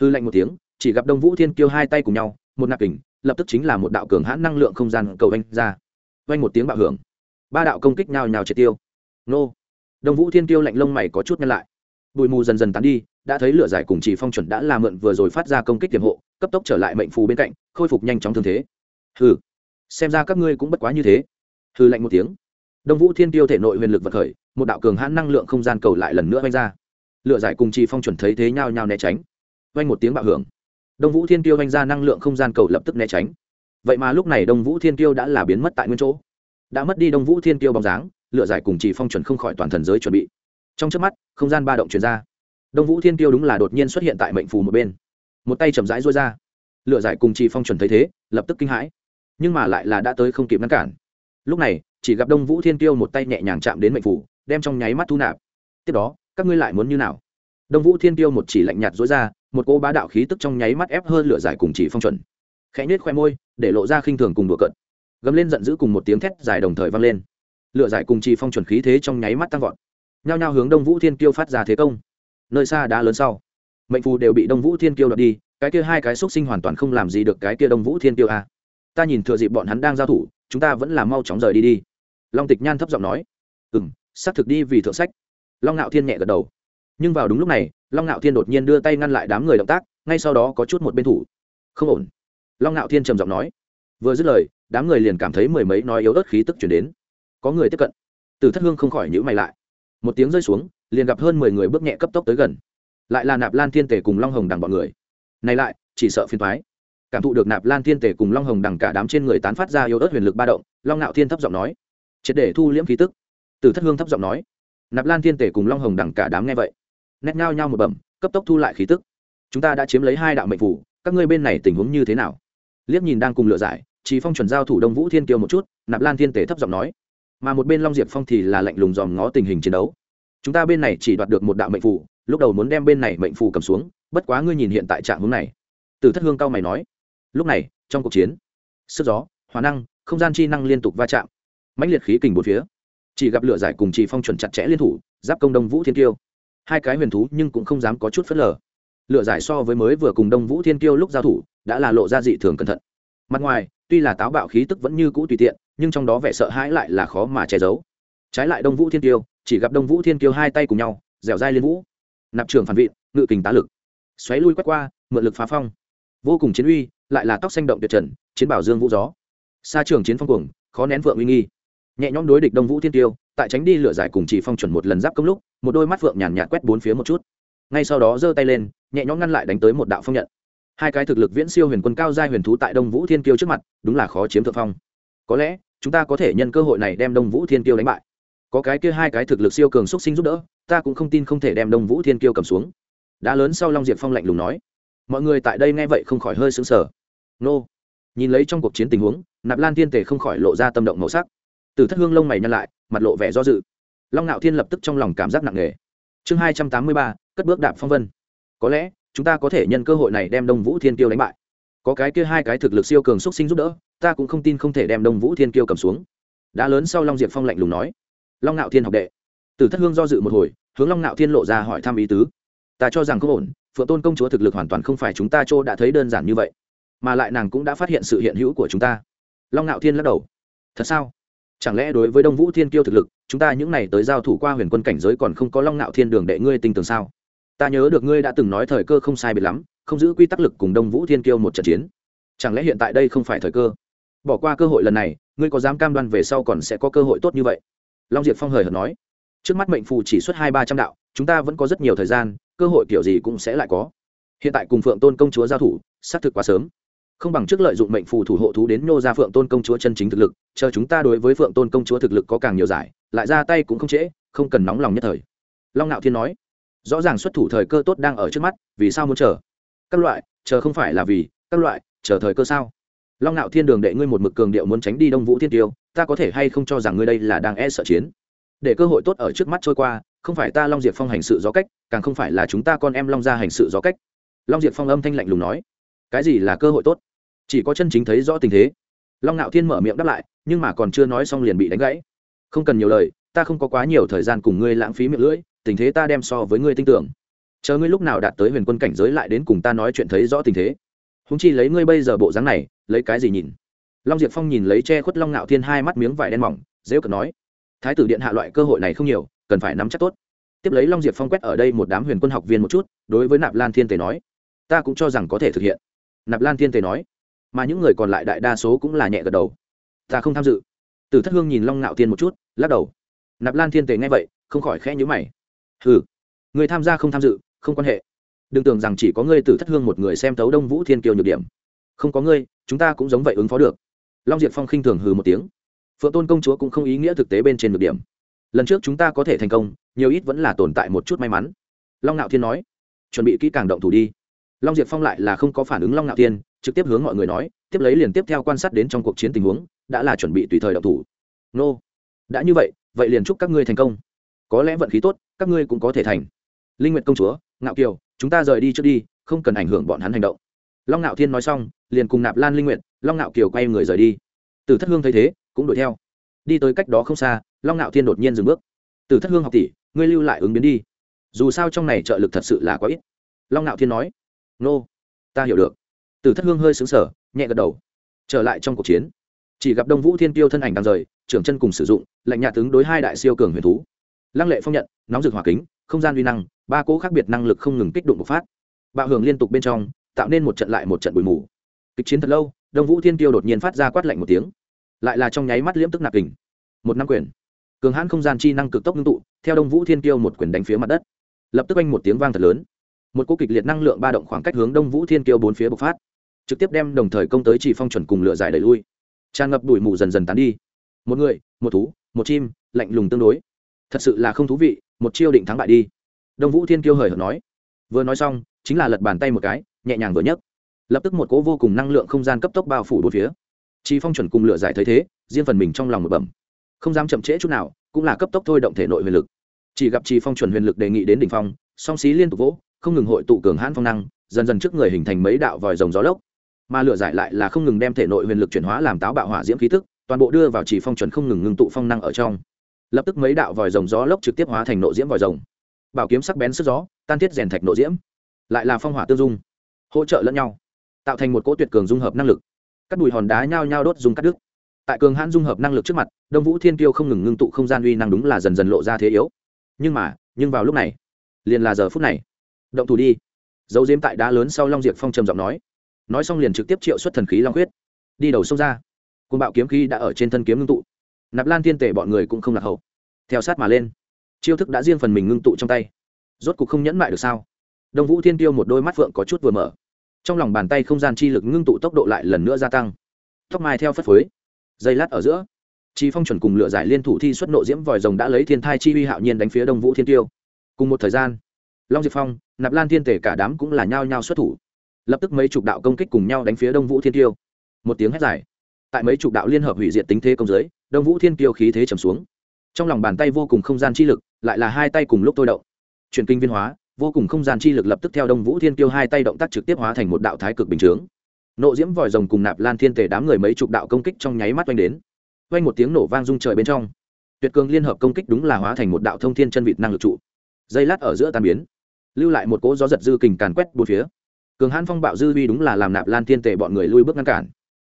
Hư lạnh một tiếng, chỉ gặp đông vũ thiên tiêu hai tay cùng nhau, một nạp kình, lập tức chính là một đạo cường hãn năng lượng không gian cầu anh ra. Vanh một tiếng bạo hưởng. Ba đạo công kích nhào nhào triệt tiêu. Nô. Đông vũ thiên tiêu lạnh lông mày có chút nhăn lại. Bụi mù dần dần tán đi, đã thấy lửa giải cùng chỉ phong chuẩn đã làm mượn vừa rồi phát ra công kích tiềm hộ, cấp tốc trở lại mệnh phù bên cạnh, khôi phục nhanh chóng thương thế hừ. Xem ra các ngươi cũng bất quá như thế. Hừ lạnh một tiếng. Đông vũ thiên tiêu thể nội huyền lực vật khởi, một đạo cường hãn năng lượng không gian cầu lại lần nữa vanh ra. Lựa giải cùng trì phong chuẩn thấy thế nhau nhau né tránh. Vanh một tiếng bạo hưởng. Đông vũ thiên tiêu vanh ra năng lượng không gian cầu lập tức né tránh. Vậy mà lúc này đông vũ thiên tiêu đã là biến mất tại nguyên chỗ. Đã mất đi đông vũ thiên tiêu bóng dáng lựa giải cùng trì phong chuẩn không khỏi toàn thần giới chuẩn bị. Trong trước mắt, không gian ba động chuyển ra. Đông vũ thiên tiêu đúng là đột nhiên xuất hiện tại mệnh phù một bên. Một tay chậm rãi rối ra. Lựa giải cùng trì phong chuẩn thấy thế, lập tức kinh hãi nhưng mà lại là đã tới không kịp ngăn cản. Lúc này, chỉ gặp đông vũ thiên tiêu một tay nhẹ nhàng chạm đến mệnh phủ, đem trong nháy mắt thu nạp. Tiếp đó, các ngươi lại muốn như nào? Đông vũ thiên tiêu một chỉ lạnh nhạt dối ra, một cô bá đạo khí tức trong nháy mắt ép hơn lửa giải cùng chỉ phong chuẩn. Khẽ nhếch khoe môi, để lộ ra khinh thường cùng đùa cận gấm lên giận dữ cùng một tiếng thét dài đồng thời vang lên. Lửa giải cùng chỉ phong chuẩn khí thế trong nháy mắt tăng vọt. Nhao nhao hướng đông vũ thiên tiêu phát ra thế công. Nơi xa đá lớn sau, mệnh phù đều bị đông vũ thiên tiêu đoạt đi, cái kia hai cái xúc sinh hoàn toàn không làm gì được cái kia đông vũ thiên tiêu a ta nhìn thừa dịp bọn hắn đang giao thủ, chúng ta vẫn là mau chóng rời đi đi. Long tịch nhan thấp giọng nói. Ừ m xác thực đi vì thượng sách. Long ngạo thiên nhẹ gật đầu. Nhưng vào đúng lúc này, long ngạo thiên đột nhiên đưa tay ngăn lại đám người động tác, ngay sau đó có chút một bên thủ. Không ổn. Long ngạo thiên trầm giọng nói. Vừa dứt lời, đám người liền cảm thấy mười mấy nói yếu ớt khí tức chuyển đến. Có người tiếp cận. Từ thất hương không khỏi nhữ mày lại. Một tiếng rơi xuống, liền gặp hơn mười người bước nhẹ cấp tốc tới gần. Lại là nạp lan thiên tể cùng long hồng đằng bọn người. Này lại, chỉ sợ phiền thoái cảm thụ được nạp lan thiên tể cùng long hồng đằng cả đám trên người tán phát ra yếu ớt huyền lực ba động, long ngạo thiên thấp giọng nói. Triệt để thu liễm khí tức. Từ thất hương thấp giọng nói. Nạp lan thiên tể cùng long hồng đằng cả đám nghe vậy, nét ngao nhau một bẩm, cấp tốc thu lại khí tức. Chúng ta đã chiếm lấy hai đạo mệnh phủ, các ngươi bên này tình huống như thế nào? Liếc nhìn đang cùng lựa giải chỉ phong chuẩn giao thủ đông vũ thiên kiều một chút, nạp lan thiên tể thấp giọng nói. Mà một bên long diệp phong thì là lạnh lùng dòm ngó tình hình chiến đấu. Chúng ta bên này chỉ đoạt được một đạo mệnh phủ, lúc đầu muốn đem bên này mệnh phủ cầm xuống, bất quá ngươi nhìn hiện tại trạng hướng này. Từ thất hương cao mày nói lúc này, trong cuộc chiến, sức gió hóa năng, không gian chi năng liên tục va chạm, mãnh liệt khí kình bốn phía. Chỉ gặp lửa giải cùng trì phong chuẩn chặt chẽ liên thủ, giáp công đông vũ thiên tiêu hai cái huyền thú nhưng cũng không dám có chút phớt lờ. Lửa giải so với mới vừa cùng đông vũ thiên tiêu lúc giao thủ, đã là lộ ra dị thường cẩn thận. Mặt ngoài, tuy là táo bạo khí tức vẫn như cũ tùy tiện, nhưng trong đó vẻ sợ hãi lại là khó mà che giấu. Trái lại đông vũ thiên tiêu chỉ gặp đông vũ thiên tiêu hai tay cùng nhau, dẻo dai liên vũ. Nạp trường phản vị, ngự kình tá lực. Xoáy lui quét qua, mượn lực phá phong. Vô cùng chiến uy lại là tóc xanh động tuyệt trần, chiến bảo dương vũ gió. Xa trường chiến phong cuồng, khó nén vượng uy nghi. Nhẹ nhõm đối địch đông vũ thiên tiêu, tại tránh đi lửa giải cùng chỉ phong chuẩn một lần giáp công lúc, một đôi mắt vượng nhàn nhạt quét bốn phía một chút. Ngay sau đó giơ tay lên, nhẹ nhõm ngăn lại đánh tới một đạo phong nhận. Hai cái thực lực viễn siêu huyền quân cao giai huyền thú tại đông vũ thiên tiêu trước mặt, đúng là khó chiếm thượng phong. Có lẽ, chúng ta có thể nhân cơ hội này đem đông vũ thiên tiêu đánh bại. Có cái kia hai cái thực lực siêu cường xúc sinh giúp đỡ, ta cũng không tin không thể đem đông vũ thiên kiêu cầm xuống. Đã lớn sau long diệp phong lạnh lùng nói. Mọi người tại đây nghe vậy không khỏi hơi sững sờ nô. Nhìn lấy trong cuộc chiến tình huống, nạp lan thiên tề không khỏi lộ ra tâm động màu sắc. Từ thất hương lông mày nhăn lại, mặt lộ vẻ do dự. Long ngạo thiên lập tức trong lòng cảm giác nặng nề. Chương hai trăm tám mươi ba, cất bước đạp phong vân. Có lẽ, chúng ta có thể nhân cơ hội này đem đông vũ thiên kiêu đánh bại. Có cái kia hai cái thực lực siêu cường xúc sinh giúp đỡ, ta cũng không tin không thể đem đông vũ thiên kiêu cầm xuống. Đã lớn sau long diệp phong lạnh lùng nói. Long ngạo thiên học đệ. Từ thất hương do dự một hồi, hướng long ngạo thiên lộ ra hỏi thăm ý tứ. Ta cho rằng không ổn, phượng tôn công chúa thực lực hoàn toàn không phải chúng ta chỗ đã thấy đơn giản như vậy mà lại nàng cũng đã phát hiện sự hiện hữu của chúng ta. Long ngạo thiên lắc đầu. Thật sao? Chẳng lẽ đối với đông vũ thiên kiêu thực lực, chúng ta những n à y tới giao thủ qua huyền quân cảnh giới còn không có long nạo thiên đường đệ ngươi tinh tường sao? Ta nhớ được ngươi đã từng nói thời cơ không sai biệt lắm, không giữ quy tắc lực cùng đông vũ thiên kiêu một trận chiến. Chẳng lẽ hiện tại đây không phải thời cơ? Bỏ qua cơ hội lần này, ngươi có dám cam đoan về sau còn sẽ có cơ hội tốt như vậy? Long diệp phong hời hợt nói. Trước mắt mệnh phù chỉ xuất hai ba trăm đạo, chúng ta vẫn có rất nhiều thời gian, cơ hội kiểu gì cũng sẽ lại có. Hiện tại cùng phượng tôn công chúa giao thủ, xác thực quá sớm không bằng trước lợi dụng mệnh phù thủ hộ thú đến nô ra phượng tôn công chúa chân chính thực lực, chờ chúng ta đối với phượng tôn công chúa thực lực có càng nhiều giải, lại ra tay cũng không trễ, không cần nóng lòng nhất thời. Long nạo thiên nói. Rõ ràng xuất thủ thời cơ tốt đang ở trước mắt, vì sao muốn chờ? Các loại, chờ không phải là vì, các loại, chờ thời cơ sao? Long nạo thiên đường đệ ngươi một mực cường điệu muốn tránh đi đông vũ thiên tiêu, ta có thể hay không cho rằng ngươi đây là đang e sợ chiến? Để cơ hội tốt ở trước mắt trôi qua, không phải ta long diệp phong hành sự gió cách, càng không phải là chúng ta con em long ra hành sự gió cách. Long diệp phong âm thanh lạnh lùng nói cái gì là cơ hội tốt? Chỉ có chân chính thấy rõ tình thế. Long ngạo thiên mở miệng đáp lại, nhưng mà còn chưa nói xong liền bị đánh gãy. Không cần nhiều lời, ta không có quá nhiều thời gian cùng ngươi lãng phí miệng lưỡi, tình thế ta đem so với ngươi tin tưởng. Chờ ngươi lúc nào đạt tới huyền quân cảnh giới lại đến cùng ta nói chuyện thấy rõ tình thế. Húng chi lấy ngươi bây giờ bộ dáng này, lấy cái gì nhìn? Long diệp phong nhìn lấy che khuất long ngạo thiên hai mắt miếng vải đen mỏng dễ cợt nói, thái tử điện hạ loại cơ hội này không nhiều, cần phải nắm chắc tốt. Tiếp lấy long diệp phong quét ở đây một đám huyền quân học viên một chút, đối với nạp lan thiên tề nói, ta cũng cho rằng có thể thực hiện nạp lan thiên tề nói, mà những người còn lại đại đa số cũng là nhẹ gật đầu. Ta không tham dự. Từ thất hương nhìn long ngạo thiên một chút, lắc đầu. Nạp lan thiên tề nghe vậy, không khỏi khẽ nhữ mày. Ừ người tham gia không tham dự, không quan hệ. Đừng tưởng rằng chỉ có ngươi từ thất hương một người xem tấu đông vũ thiên kiều nhược điểm. Không có ngươi, chúng ta cũng giống vậy ứng phó được. Long diệp phong khinh thường hừ một tiếng. Phượng tôn công chúa cũng không ý nghĩa thực tế bên trên nhược điểm. Lần trước chúng ta có thể thành công, nhiều ít vẫn là tồn tại một chút may mắn. Long ngạo thiên nói, chuẩn bị kỹ càng động thủ đi long diệp phong lại là không có phản ứng long ngạo thiên, trực tiếp hướng mọi người nói, tiếp lấy liền tiếp theo quan sát đến trong cuộc chiến tình huống, đã là chuẩn bị tùy thời động thủ. Nô, đã như vậy vậy liền chúc các ngươi thành công. Có lẽ vận khí tốt, các ngươi cũng có thể thành. Linh nguyện công chúa, ngạo kiều, chúng ta rời đi trước đi, không cần ảnh hưởng bọn hắn hành động. Long ngạo thiên nói xong, liền cùng nạp lan linh nguyện long ngạo kiều quay người rời đi. Từ thất hương thấy thế, cũng đuổi theo. Đi tới cách đó không xa, long ngạo thiên đột nhiên dừng bước. Từ thất hương học tỷ, ngươi lưu lại ứng biến đi. Dù sao trong này trợ lực thật sự là quá ít. Long ngạo thiên nói nô, ta hiểu được. Từ thất hương hơi xứng sở nhẹ gật đầu. Trở lại trong cuộc chiến, chỉ gặp đông vũ thiên tiêu thân ảnh đang rời, trưởng chân cùng sử dụng, lạnh nhạt tướng đối hai đại siêu cường huyền thú. Lăng lệ phong nhận, nóng rực hỏa kính, không gian uy năng, ba cỗ khác biệt năng lực không ngừng kích động bộc phát. Bạo hưởng liên tục bên trong, tạo nên một trận lại một trận bụi mù. Kịch chiến thật lâu, đông vũ thiên tiêu đột nhiên phát ra quát lạnh một tiếng. Lại là trong nháy mắt liễm tức nạp kình. Một năm quyền. Cường hãn không gian chi năng cực tốc ngưng tụ, theo đông vũ thiên tiêu một quyền đánh phía mặt đất. Lập tức anh một tiếng vang thật lớn một cú kịch liệt năng lượng ba động khoảng cách hướng đông vũ thiên kiêu bốn phía bộc phát, trực tiếp đem đồng thời công tới chỉ phong chuẩn cùng lửa giải đẩy lui. Tràn ngập đuổi mù dần dần tán đi. Một người, một thú, một chim, lạnh lùng tương đối. Thật sự là không thú vị, một chiêu định thắng bại đi. Đông vũ thiên kiêu hời hợt nói. Vừa nói xong, chính là lật bàn tay một cái, nhẹ nhàng vừa nhấc. Lập tức một cỗ vô cùng năng lượng không gian cấp tốc bao phủ bốn phía. Chi phong chuẩn cùng lửa giải thấy thế, riêng phần mình trong lòng một bẩm. Không dám chậm trễ chút nào, cũng là cấp tốc thôi động thể nội huyền lực. Chỉ gặp chi phong chuẩn huyền lực đề nghị đến đỉnh phong, song xí liên tục vỗ không ngừng hội tụ cường hãn phong năng, dần dần trước người hình thành mấy đạo vòi rồng gió lốc. Mà lửa giải lại là không ngừng đem thể nội huyền lực chuyển hóa làm táo bạo hỏa diễm khí tức, toàn bộ đưa vào chỉ phong chuẩn không ngừng ngưng tụ phong năng ở trong. Lập tức mấy đạo vòi rồng gió lốc trực tiếp hóa thành nộ diễm vòi rồng. Bảo kiếm sắc bén sức gió, tan thiết rèn thạch nộ diễm. Lại là phong hỏa tương dung, hỗ trợ lẫn nhau, tạo thành một cỗ tuyệt cường dung hợp năng lực. Các bụi hòn đá nhao nhao đốt dùng cắt đứt. Tại cường hãn dung hợp năng lực trước mặt, đông vũ thiên tiêu không ngừng ngưng tụ không gian uy năng đúng là dần dần lộ ra thế yếu. Nhưng mà, nhưng vào lúc này, liền là giờ phút này động thủ đi. Dấu diếm tại đá lớn sau long diệp phong trầm giọng nói. Nói xong liền trực tiếp triệu xuất thần khí long huyết đi đầu sông ra. Côn bạo kiếm khí đã ở trên thân kiếm ngưng tụ. Nạp lan thiên tể bọn người cũng không lạc hậu. Theo sát mà lên. Chiêu thức đã riêng phần mình ngưng tụ trong tay. Rốt cục không nhẫn mại được sao? Đông vũ thiên tiêu một đôi mắt phượng có chút vừa mở. Trong lòng bàn tay không gian chi lực ngưng tụ tốc độ lại lần nữa gia tăng. Tóc mai theo phất phới. Dây lát ở giữa. Chi phong chuẩn cùng lựa giải liên thủ thi xuất nộ diễm vòi rồng đã lấy thiên thai chi uy hạo nhiên đánh phía đông vũ thiên tiêu. Cùng một thời gian long diệp phong, nạp lan thiên tể cả đám cũng là nhao nhao xuất thủ. Lập tức mấy chục đạo công kích cùng nhau đánh phía đông vũ thiên tiêu một tiếng hét dài. Tại mấy chục đạo liên hợp hủy diệt tính thế công giới đông vũ thiên tiêu khí thế trầm xuống. Trong lòng bàn tay vô cùng không gian chi lực, lại là hai tay cùng lúc tôi động. Truyền kinh viên hóa, vô cùng không gian chi lực lập tức theo đông vũ thiên tiêu hai tay động tác trực tiếp hóa thành một đạo thái cực bình chướng. Nộ diễm vòi rồng cùng nạp lan thiên tể đám người mấy chục đạo công kích trong nháy mắt oanh đến. Oanh một tiếng nổ vang rung trời bên trong. Tuyệt cường liên hợp công kích đúng là hóa thành một đạo thông thiên chân vịt năng lực trụ. Dây lát ở giữa tan biến lưu lại một cỗ gió giật dư kình càn quét bốn phía. Cường hãn phong bạo dư vi đúng là làm nạp lan thiên tề bọn người lui bước ngăn cản.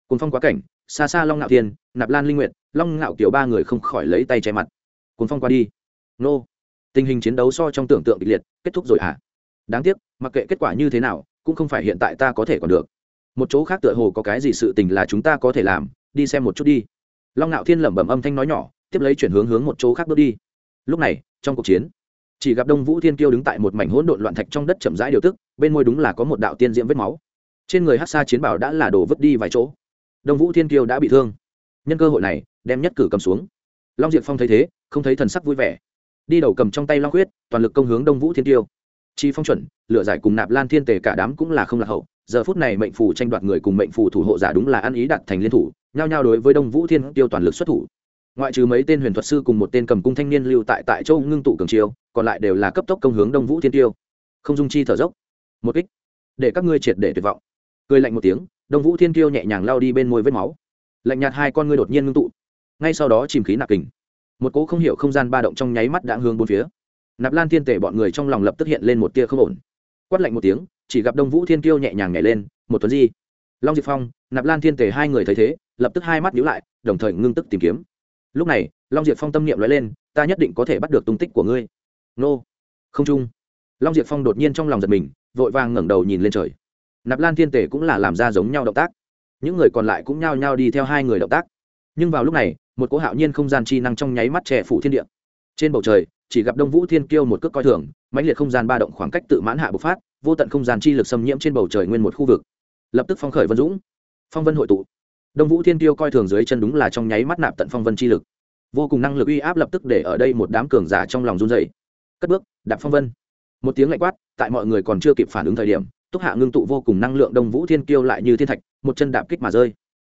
Cùng phong quá cảnh, xa xa long nạo thiên, nạp lan linh nguyện long ngạo kiều ba người không khỏi lấy tay che mặt. Cuốn phong qua đi. Nô. Tình hình chiến đấu so trong tưởng tượng kịch liệt, kết thúc rồi à đáng tiếc, mặc kệ kết quả như thế nào, cũng không phải hiện tại ta có thể còn được. Một chỗ khác tựa hồ có cái gì sự tình là chúng ta có thể làm, đi xem một chút đi. Long ngạo thiên lẩm bẩm âm thanh nói nhỏ, tiếp lấy chuyển hướng hướng một chỗ khác bước đi. Lúc này, trong cuộc chiến chỉ gặp đông vũ thiên kiêu đứng tại một mảnh hỗn độn loạn thạch trong đất chậm rãi điều tức, bên môi đúng là có một đạo tiên diễm vết máu. Trên người hát xa chiến bảo đã là đổ vứt đi vài chỗ. Đông vũ thiên kiêu đã bị thương. Nhân cơ hội này, đem nhất cử cầm xuống. Long diệp phong thấy thế, không thấy thần sắc vui vẻ. Đi đầu cầm trong tay long huyết toàn lực công hướng đông vũ thiên Kiêu. Chi phong chuẩn lựa giải cùng nạp lan thiên tề cả đám cũng là không lạc hậu. Giờ phút này mệnh phù tranh đoạt người cùng mệnh phù thủ hộ giả đúng là ăn ý đặt thành liên thủ, nhao nhao đối với đông vũ thiên tiêu toàn lực xuất thủ ngoại trừ mấy tên huyền thuật sư cùng một tên cầm cung thanh niên lưu tại tại châu ngưng tụ cường chiêu, còn lại đều là cấp tốc công hướng đông vũ thiên tiêu. Không dung chi thở dốc. Một kích. Để các ngươi triệt để tuyệt vọng. Cười lạnh một tiếng, đông vũ thiên tiêu nhẹ nhàng lao đi bên môi vết máu. Lạnh nhạt hai con ngươi đột nhiên ngưng tụ. Ngay sau đó chìm khí nạp kình. Một cỗ không hiểu không gian ba động trong nháy mắt đã hướng bốn phía. Nạp lan thiên tể bọn người trong lòng lập tức hiện lên một tia không ổn. Quát lạnh một tiếng, chỉ gặp đông vũ thiên kiêu nhẹ nhàng nhảy lên, một tuần di. Long diệp phong, nạp lan thiên tể hai người thấy thế, lập tức hai mắt nhíu lại, đồng thời ngưng tức tìm kiếm lúc này, long diệp phong tâm niệm nói lên, ta nhất định có thể bắt được tung tích của ngươi. Nô. Không trung long diệp phong đột nhiên trong lòng giật mình, vội vàng ngẩng đầu nhìn lên trời. Nạp lan thiên tể cũng là làm ra giống nhau động tác. Những người còn lại cũng nhao nhao đi theo hai người động tác. Nhưng vào lúc này, một cỗ hạo nhiên không gian chi năng trong nháy mắt trẻ phủ thiên địa. Trên bầu trời, chỉ gặp đông vũ thiên kiêu một cước coi thường, mãnh liệt không gian ba động khoảng cách tự mãn hạ bộc phát, vô tận không gian chi lực xâm nhiễm trên bầu trời nguyên một khu vực. Lập tức phong khởi vân dũng. Phong vân hội tụ đông vũ thiên kiêu coi thường dưới chân đúng là trong nháy mắt nạp tận phong vân chi lực. Vô cùng năng lực uy áp lập tức để ở đây một đám cường giả trong lòng run dày cất bước, đạp phong vân. Một tiếng lạnh quát, tại mọi người còn chưa kịp phản ứng thời điểm, túc hạ ngưng tụ vô cùng năng lượng đông vũ thiên kiêu lại như thiên thạch, một chân đạp kích mà rơi.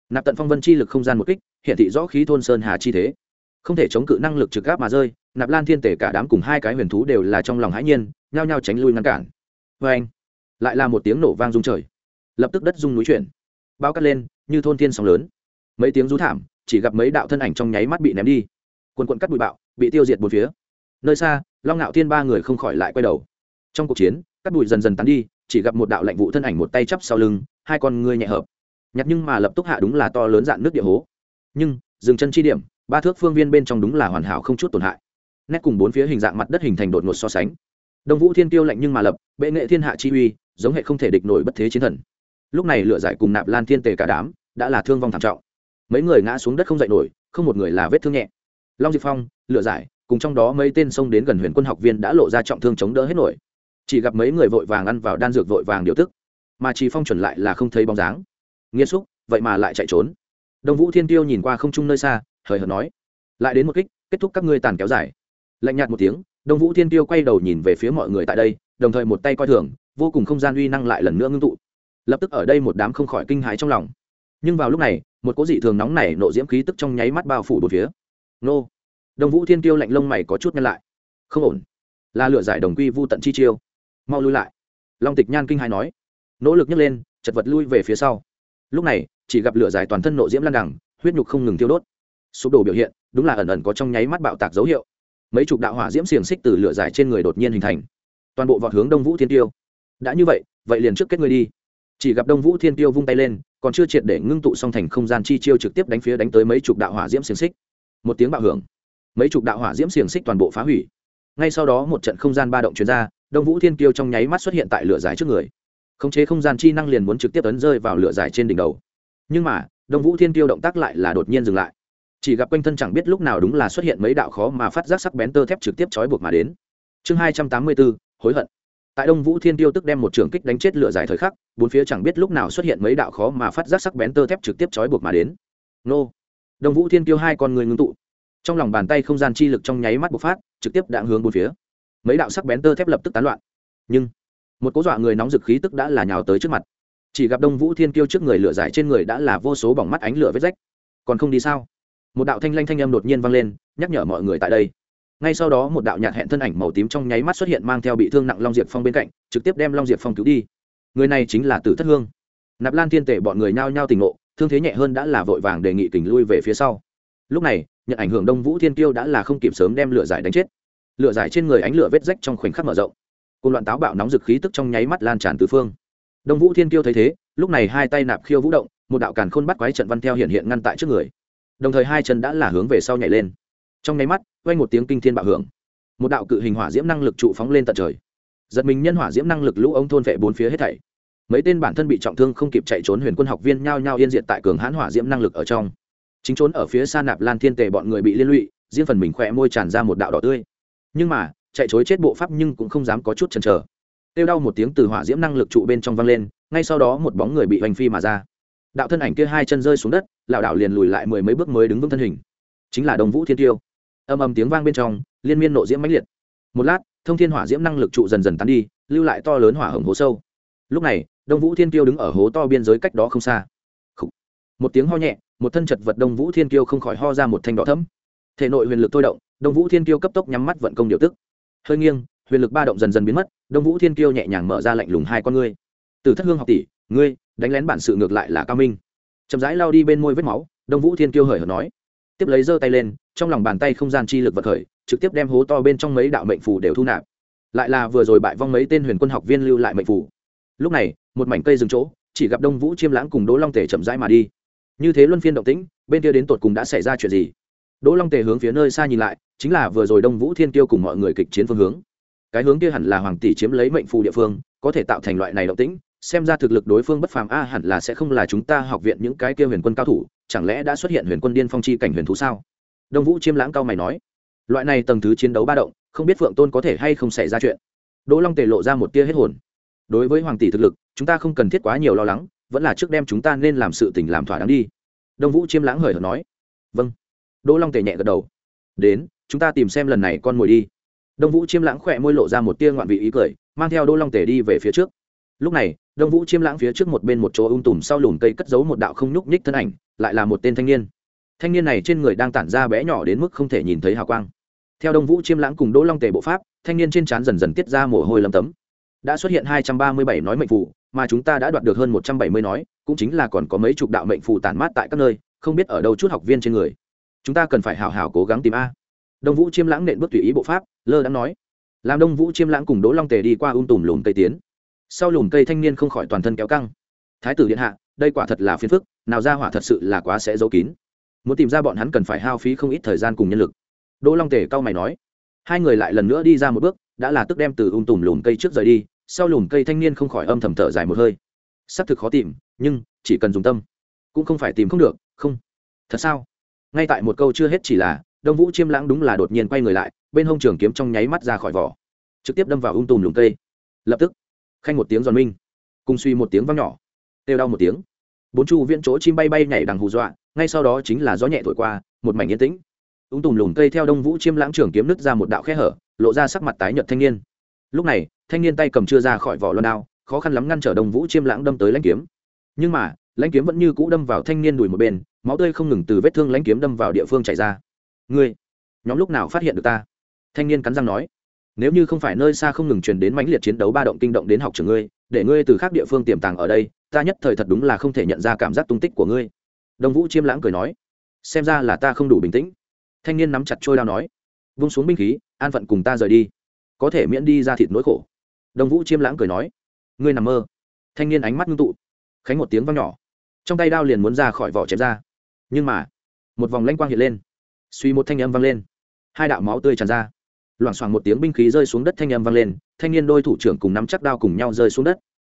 Nạp tận phong vân chi lực không gian một kích hiện thị rõ khí thôn sơn hà chi thế. Không thể chống cự năng lực trực gáp mà rơi, nạp lan thiên tể cả đám cùng hai cái huyền thú đều là trong lòng hãi nhiên, nhao nhao tránh lui ngăn cản. Vê anh lại là một tiếng nổ vang rung trời. Lập tức đất rung núi chuyển. Bao cắt lên như thôn thiên sóng lớn. Mấy tiếng rú thảm, chỉ gặp mấy đạo thân ảnh trong nháy mắt bị ném đi. Quần quận cắt bụi bạo, bị tiêu diệt một phía. Nơi xa, long ngạo thiên ba người không khỏi lại quay đầu. Trong cuộc chiến, cắt bụi dần dần tán đi, chỉ gặp một đạo lạnh vụ thân ảnh một tay chắp sau lưng, hai con ngươi nhẹ hợp. Nhặt nhưng mà lập tức hạ đúng là to lớn dạn nước địa hố. Nhưng, dừng chân chi điểm, ba thước phương viên bên trong đúng là hoàn hảo không chút tổn hại. Nét cùng bốn phía hình dạng mặt đất hình thành đột ngột so sánh. Đông vũ thiên tiêu lạnh nhưng mà lập, bệ nghệ thiên hạ chi uy, giống hệ không thể địch nổi bất thế chiến thần. Lúc này lựa giải cùng nạp lan thiên tề cả đám đã là thương vong thảm trọng. Mấy người ngã xuống đất không dậy nổi, không một người là vết thương nhẹ. Long diệp phong lựa giải, cùng trong đó mấy tên xông đến gần huyền quân học viên đã lộ ra trọng thương chống đỡ hết nổi. Chỉ gặp mấy người vội vàng ăn vào đan dược vội vàng điều tức, mà chỉ phong chuẩn lại là không thấy bóng dáng. Nghiêm xúc, vậy mà lại chạy trốn. Đông vũ thiên tiêu nhìn qua không trung nơi xa, hời hợt nói, lại đến một kích, kết thúc các ngươi tàn kéo dài. Lạnh nhạt một tiếng, đông vũ thiên tiêu quay đầu nhìn về phía mọi người tại đây, đồng thời một tay coi thường, vô cùng không gian uy năng lại lần nữa ngưng tụ. Lập tức ở đây một đám không khỏi kinh hãi trong lòng nhưng vào lúc này, một cố dị thường nóng nảy nộ diễm khí tức trong nháy mắt bao phủ bốn phía. Nô, đông vũ thiên tiêu lạnh lông mày có chút nhăn lại. Không ổn. Là lựa giải đồng quy vô tận chi chiêu. Mau lui lại. Long tịch nhan kinh hai nói. Nỗ lực nhấc lên, chật vật lui về phía sau. Lúc này, chỉ gặp lửa giải toàn thân nộ diễm lan đẳng huyết nhục không ngừng tiêu đốt. Sụp đổ biểu hiện, đúng là ẩn ẩn có trong nháy mắt bạo tạc dấu hiệu. Mấy chục đạo hỏa diễm xiềng xích từ lửa giải trên người đột nhiên hình thành. Toàn bộ vọt hướng đông vũ thiên tiêu đã như vậy vậy liền trước kết người đi chỉ gặp đông vũ thiên tiêu vung tay lên, còn chưa triệt để ngưng tụ song thành không gian chi chiêu trực tiếp đánh phía đánh tới mấy chục đạo hỏa diễm xiềng xích. Một tiếng bạo hưởng. Mấy chục đạo hỏa diễm xiềng xích toàn bộ phá hủy. Ngay sau đó một trận không gian ba động chuyển ra, đông vũ thiên tiêu trong nháy mắt xuất hiện tại lửa giải trước người. Khống chế không gian chi năng liền muốn trực tiếp ấn rơi vào lửa giải trên đỉnh đầu. Nhưng mà, đông vũ thiên tiêu động tác lại là đột nhiên dừng lại. Chỉ gặp quanh thân chẳng biết lúc nào đúng là xuất hiện mấy đạo khó mà phát giác sắc bén tơ thép trực tiếp trói buộc mà đến. Chương hai trăm tám mươi bốn, hối hận tại đông vũ thiên tiêu tức đem một trường kích đánh chết lửa dài thời khắc, bốn phía chẳng biết lúc nào xuất hiện mấy đạo khó mà phát giác sắc bén tơ thép trực tiếp trói buộc mà đến. Nô. Đông vũ thiên tiêu hai con người ngưng tụ. Trong lòng bàn tay không gian chi lực trong nháy mắt bộc phát, trực tiếp đạn hướng bốn phía. Mấy đạo sắc bén tơ thép lập tức tán loạn. Nhưng, một cố dọa người nóng dực khí tức đã là nhào tới trước mặt. Chỉ gặp đông vũ thiên kiêu trước người lửa dài trên người đã là vô số bỏng mắt ánh lửa vết rách. Còn không đi sao? Một đạo thanh lanh thanh âm đột nhiên vang lên, nhắc nhở mọi người tại đây ngay sau đó một đạo nhạt hẹn thân ảnh màu tím trong nháy mắt xuất hiện mang theo bị thương nặng long diệp phong bên cạnh, trực tiếp đem long diệp phong cứu đi. Người này chính là tử thất hương. Nạp lan thiên tể bọn người nhao nhao tình ngộ, thương thế nhẹ hơn đã là vội vàng đề nghị kình lui về phía sau. Lúc này, nhận ảnh hưởng đông vũ thiên kiêu đã là không kịp sớm đem lửa giải đánh chết. Lửa giải trên người ánh lửa vết rách trong khoảnh khắc mở rộng. Cùng loạn táo bạo nóng dực khí tức trong nháy mắt lan tràn tứ phương. Đông vũ thiên kiêu thấy thế, lúc này hai tay nạp khiêu vũ động, một đạo càn khôn bắt quái trận văn theo hiện hiện ngăn tại trước người. Đồng thời hai chân đã là hướng về sau nhảy lên trong nháy mắt quay một tiếng kinh thiên bạo hưởng. Một đạo cự hình hỏa diễm năng lực trụ phóng lên tận trời. Giật mình nhân hỏa diễm năng lực lũ ống thôn vệ bốn phía hết thảy. Mấy tên bản thân bị trọng thương không kịp chạy trốn huyền quân học viên nhao nhao yên diệt tại cường hãn hỏa diễm năng lực ở trong. Chính trốn ở phía xa nạp lan thiên tề bọn người bị liên lụy, riêng phần mình khỏe môi tràn ra một đạo đỏ tươi. Nhưng mà, chạy chối chết bộ pháp nhưng cũng không dám có chút chần chờ. Tiêu đau một tiếng từ hỏa diễm năng lực trụ bên trong văng lên, ngay sau đó một bóng người bị hoành phi mà ra. Đạo thân ảnh kia hai chân rơi xuống đất, lảo đảo liền lùi lại mười mấy bước mới đứng vững thân hình. Chính là đồng vũ thiên tiêu âm âm tiếng vang bên trong, liên miên nộ diễm mãnh liệt. Một lát, thông thiên hỏa diễm năng lực trụ dần dần tán đi, lưu lại to lớn hỏa hồng hố sâu. Lúc này, đông vũ thiên tiêu đứng ở hố to biên giới cách đó không xa. Một tiếng ho nhẹ, một thân chật vật đông vũ thiên kiêu không khỏi ho ra một thanh đỏ thấm thể nội huyền lực thôi động, đông vũ thiên kiêu cấp tốc nhắm mắt vận công điều tức. Hơi nghiêng, huyền lực ba động dần dần biến mất, đông vũ thiên kiêu nhẹ nhàng mở ra lạnh lùng hai con ngươi. Từ thất hương học tỷ, ngươi, đánh lén bản sự ngược lại là cao minh. Chậm rãi lao đi bên môi vết máu, đông vũ thiên kiêu hời hợt nói. Tiếp lấy giơ tay lên trong lòng bàn tay không gian chi lực vật khởi, trực tiếp đem hố to bên trong mấy đạo mệnh phù đều thu nạp. Lại là vừa rồi bại vong mấy tên huyền quân học viên lưu lại mệnh phù. Lúc này, một mảnh cây dừng chỗ, chỉ gặp đông vũ chiêm lãng cùng đỗ long Tề chậm rãi mà đi. Như thế luân phiên động tĩnh, bên kia đến tột cùng đã xảy ra chuyện gì? Đỗ long tề hướng phía nơi xa nhìn lại, chính là vừa rồi đông vũ thiên tiêu cùng mọi người kịch chiến phương hướng. Cái hướng kia hẳn là hoàng tỷ chiếm lấy mệnh phù địa phương, có thể tạo thành loại này động tĩnh, xem ra thực lực đối phương bất phàm a, hẳn là sẽ không là chúng ta học viện những cái kia huyền quân cao thủ, chẳng lẽ đã xuất hiện huyền quân điên phong chi cảnh huyền thú sao? Đông vũ chiêm lãng cao mày nói, loại này tầng thứ chiến đấu ba động, không biết phượng tôn có thể hay không xảy ra chuyện. Đỗ long tề lộ ra một tia hết hồn. Đối với hoàng tỷ thực lực, chúng ta không cần thiết quá nhiều lo lắng, vẫn là trước đem chúng ta nên làm sự tình làm thỏa đáng đi. Đông vũ chiêm lãng hời hợt nói. Vâng. Đỗ long tề nhẹ gật đầu. Đến, chúng ta tìm xem lần này con mồi đi. Đông vũ chiêm lãng khỏe môi lộ ra một tia ngoạn vị ý cười, mang theo đỗ long tề đi về phía trước. Lúc này, đông vũ chiêm lãng phía trước một bên một chỗ ung tùm sau lùm cây cất giấu một đạo không nhúc nhích thân ảnh, lại là một tên thanh niên thanh niên này trên người đang tản ra bé nhỏ đến mức không thể nhìn thấy hào quang. Theo đông vũ chiêm lãng cùng đỗ long tề bộ pháp thanh niên trên trán dần dần tiết ra mồ hôi lấm tấm. Đã xuất hiện hai trăm ba mươi bảy nói mệnh phụ, mà chúng ta đã đoạt được hơn một trăm bảy mươi nói cũng chính là còn có mấy chục đạo mệnh phụ tản mát tại các nơi không biết ở đâu chút học viên trên người. Chúng ta cần phải hào hào cố gắng tìm a. Đông vũ chiêm lãng nện bước tùy ý bộ pháp lơ đã nói. Làm đông vũ chiêm lãng cùng đỗ long tề đi qua um tùm lùm cây tiến. Sau lùm cây thanh niên không khỏi toàn thân kéo căng. Thái tử điện hạ đây quả thật là phiền phức nào ra hỏa thật sự là quá sẽ giấu kín muốn tìm ra bọn hắn cần phải hao phí không ít thời gian cùng nhân lực. Đỗ long tề cau mày nói, hai người lại lần nữa đi ra một bước, đã là tức đem từ ung tùm lùm cây trước rời đi, sau lùm cây thanh niên không khỏi âm thầm thở dài một hơi. Xác thực khó tìm, nhưng chỉ cần dùng tâm, cũng không phải tìm không được, không. Thật sao? Ngay tại một câu chưa hết chỉ là, đông vũ chiêm lãng đúng là đột nhiên quay người lại, bên hông trường kiếm trong nháy mắt ra khỏi vỏ. Trực tiếp đâm vào ung tùm lùm cây. Lập tức, khanh một tiếng giòn minh, cùng suy một tiếng văng nhỏ. Têu đau một tiếng bốn chu viễn chỗ chim bay bay nhảy đằng hù dọa, ngay sau đó chính là gió nhẹ thổi qua, một mảnh yên tĩnh. Ung tùm lùm cây theo đông vũ chiêm lãng trường kiếm nứt ra một đạo khe hở, lộ ra sắc mặt tái nhợt thanh niên. Lúc này, thanh niên tay cầm chưa ra khỏi vỏ loan đao, khó khăn lắm ngăn trở đông vũ chiêm lãng đâm tới lãnh kiếm. Nhưng mà, lãnh kiếm vẫn như cũ đâm vào thanh niên đùi một bên, máu tươi không ngừng từ vết thương lãnh kiếm đâm vào địa phương chảy ra. Ngươi, nhóm lúc nào phát hiện được ta? Thanh niên cắn răng nói. Nếu như không phải nơi xa không ngừng truyền đến mãnh liệt chiến đấu ba động kinh động đến học trường ngươi để ngươi từ khác địa phương tiềm tàng ở đây, ta nhất thời thật đúng là không thể nhận ra cảm giác tung tích của ngươi. Đông vũ chiêm lãng cười nói, xem ra là ta không đủ bình tĩnh. Thanh niên nắm chặt trôi đao nói, vung xuống binh khí, an phận cùng ta rời đi, có thể miễn đi ra thịt nỗi khổ. Đông vũ chiêm lãng cười nói, ngươi nằm mơ. Thanh niên ánh mắt ngưng tụ, khánh một tiếng văng nhỏ, trong tay đao liền muốn ra khỏi vỏ chém ra. Nhưng mà, một vòng lanh quang hiện lên, suy một thanh âm vang lên, hai đạo máu tươi tràn ra. Loảng xoảng một tiếng binh khí rơi xuống đất thanh âm vang lên thanh niên đôi thủ trưởng cùng nắm chắc đao cùng nhau rơi xuống đất.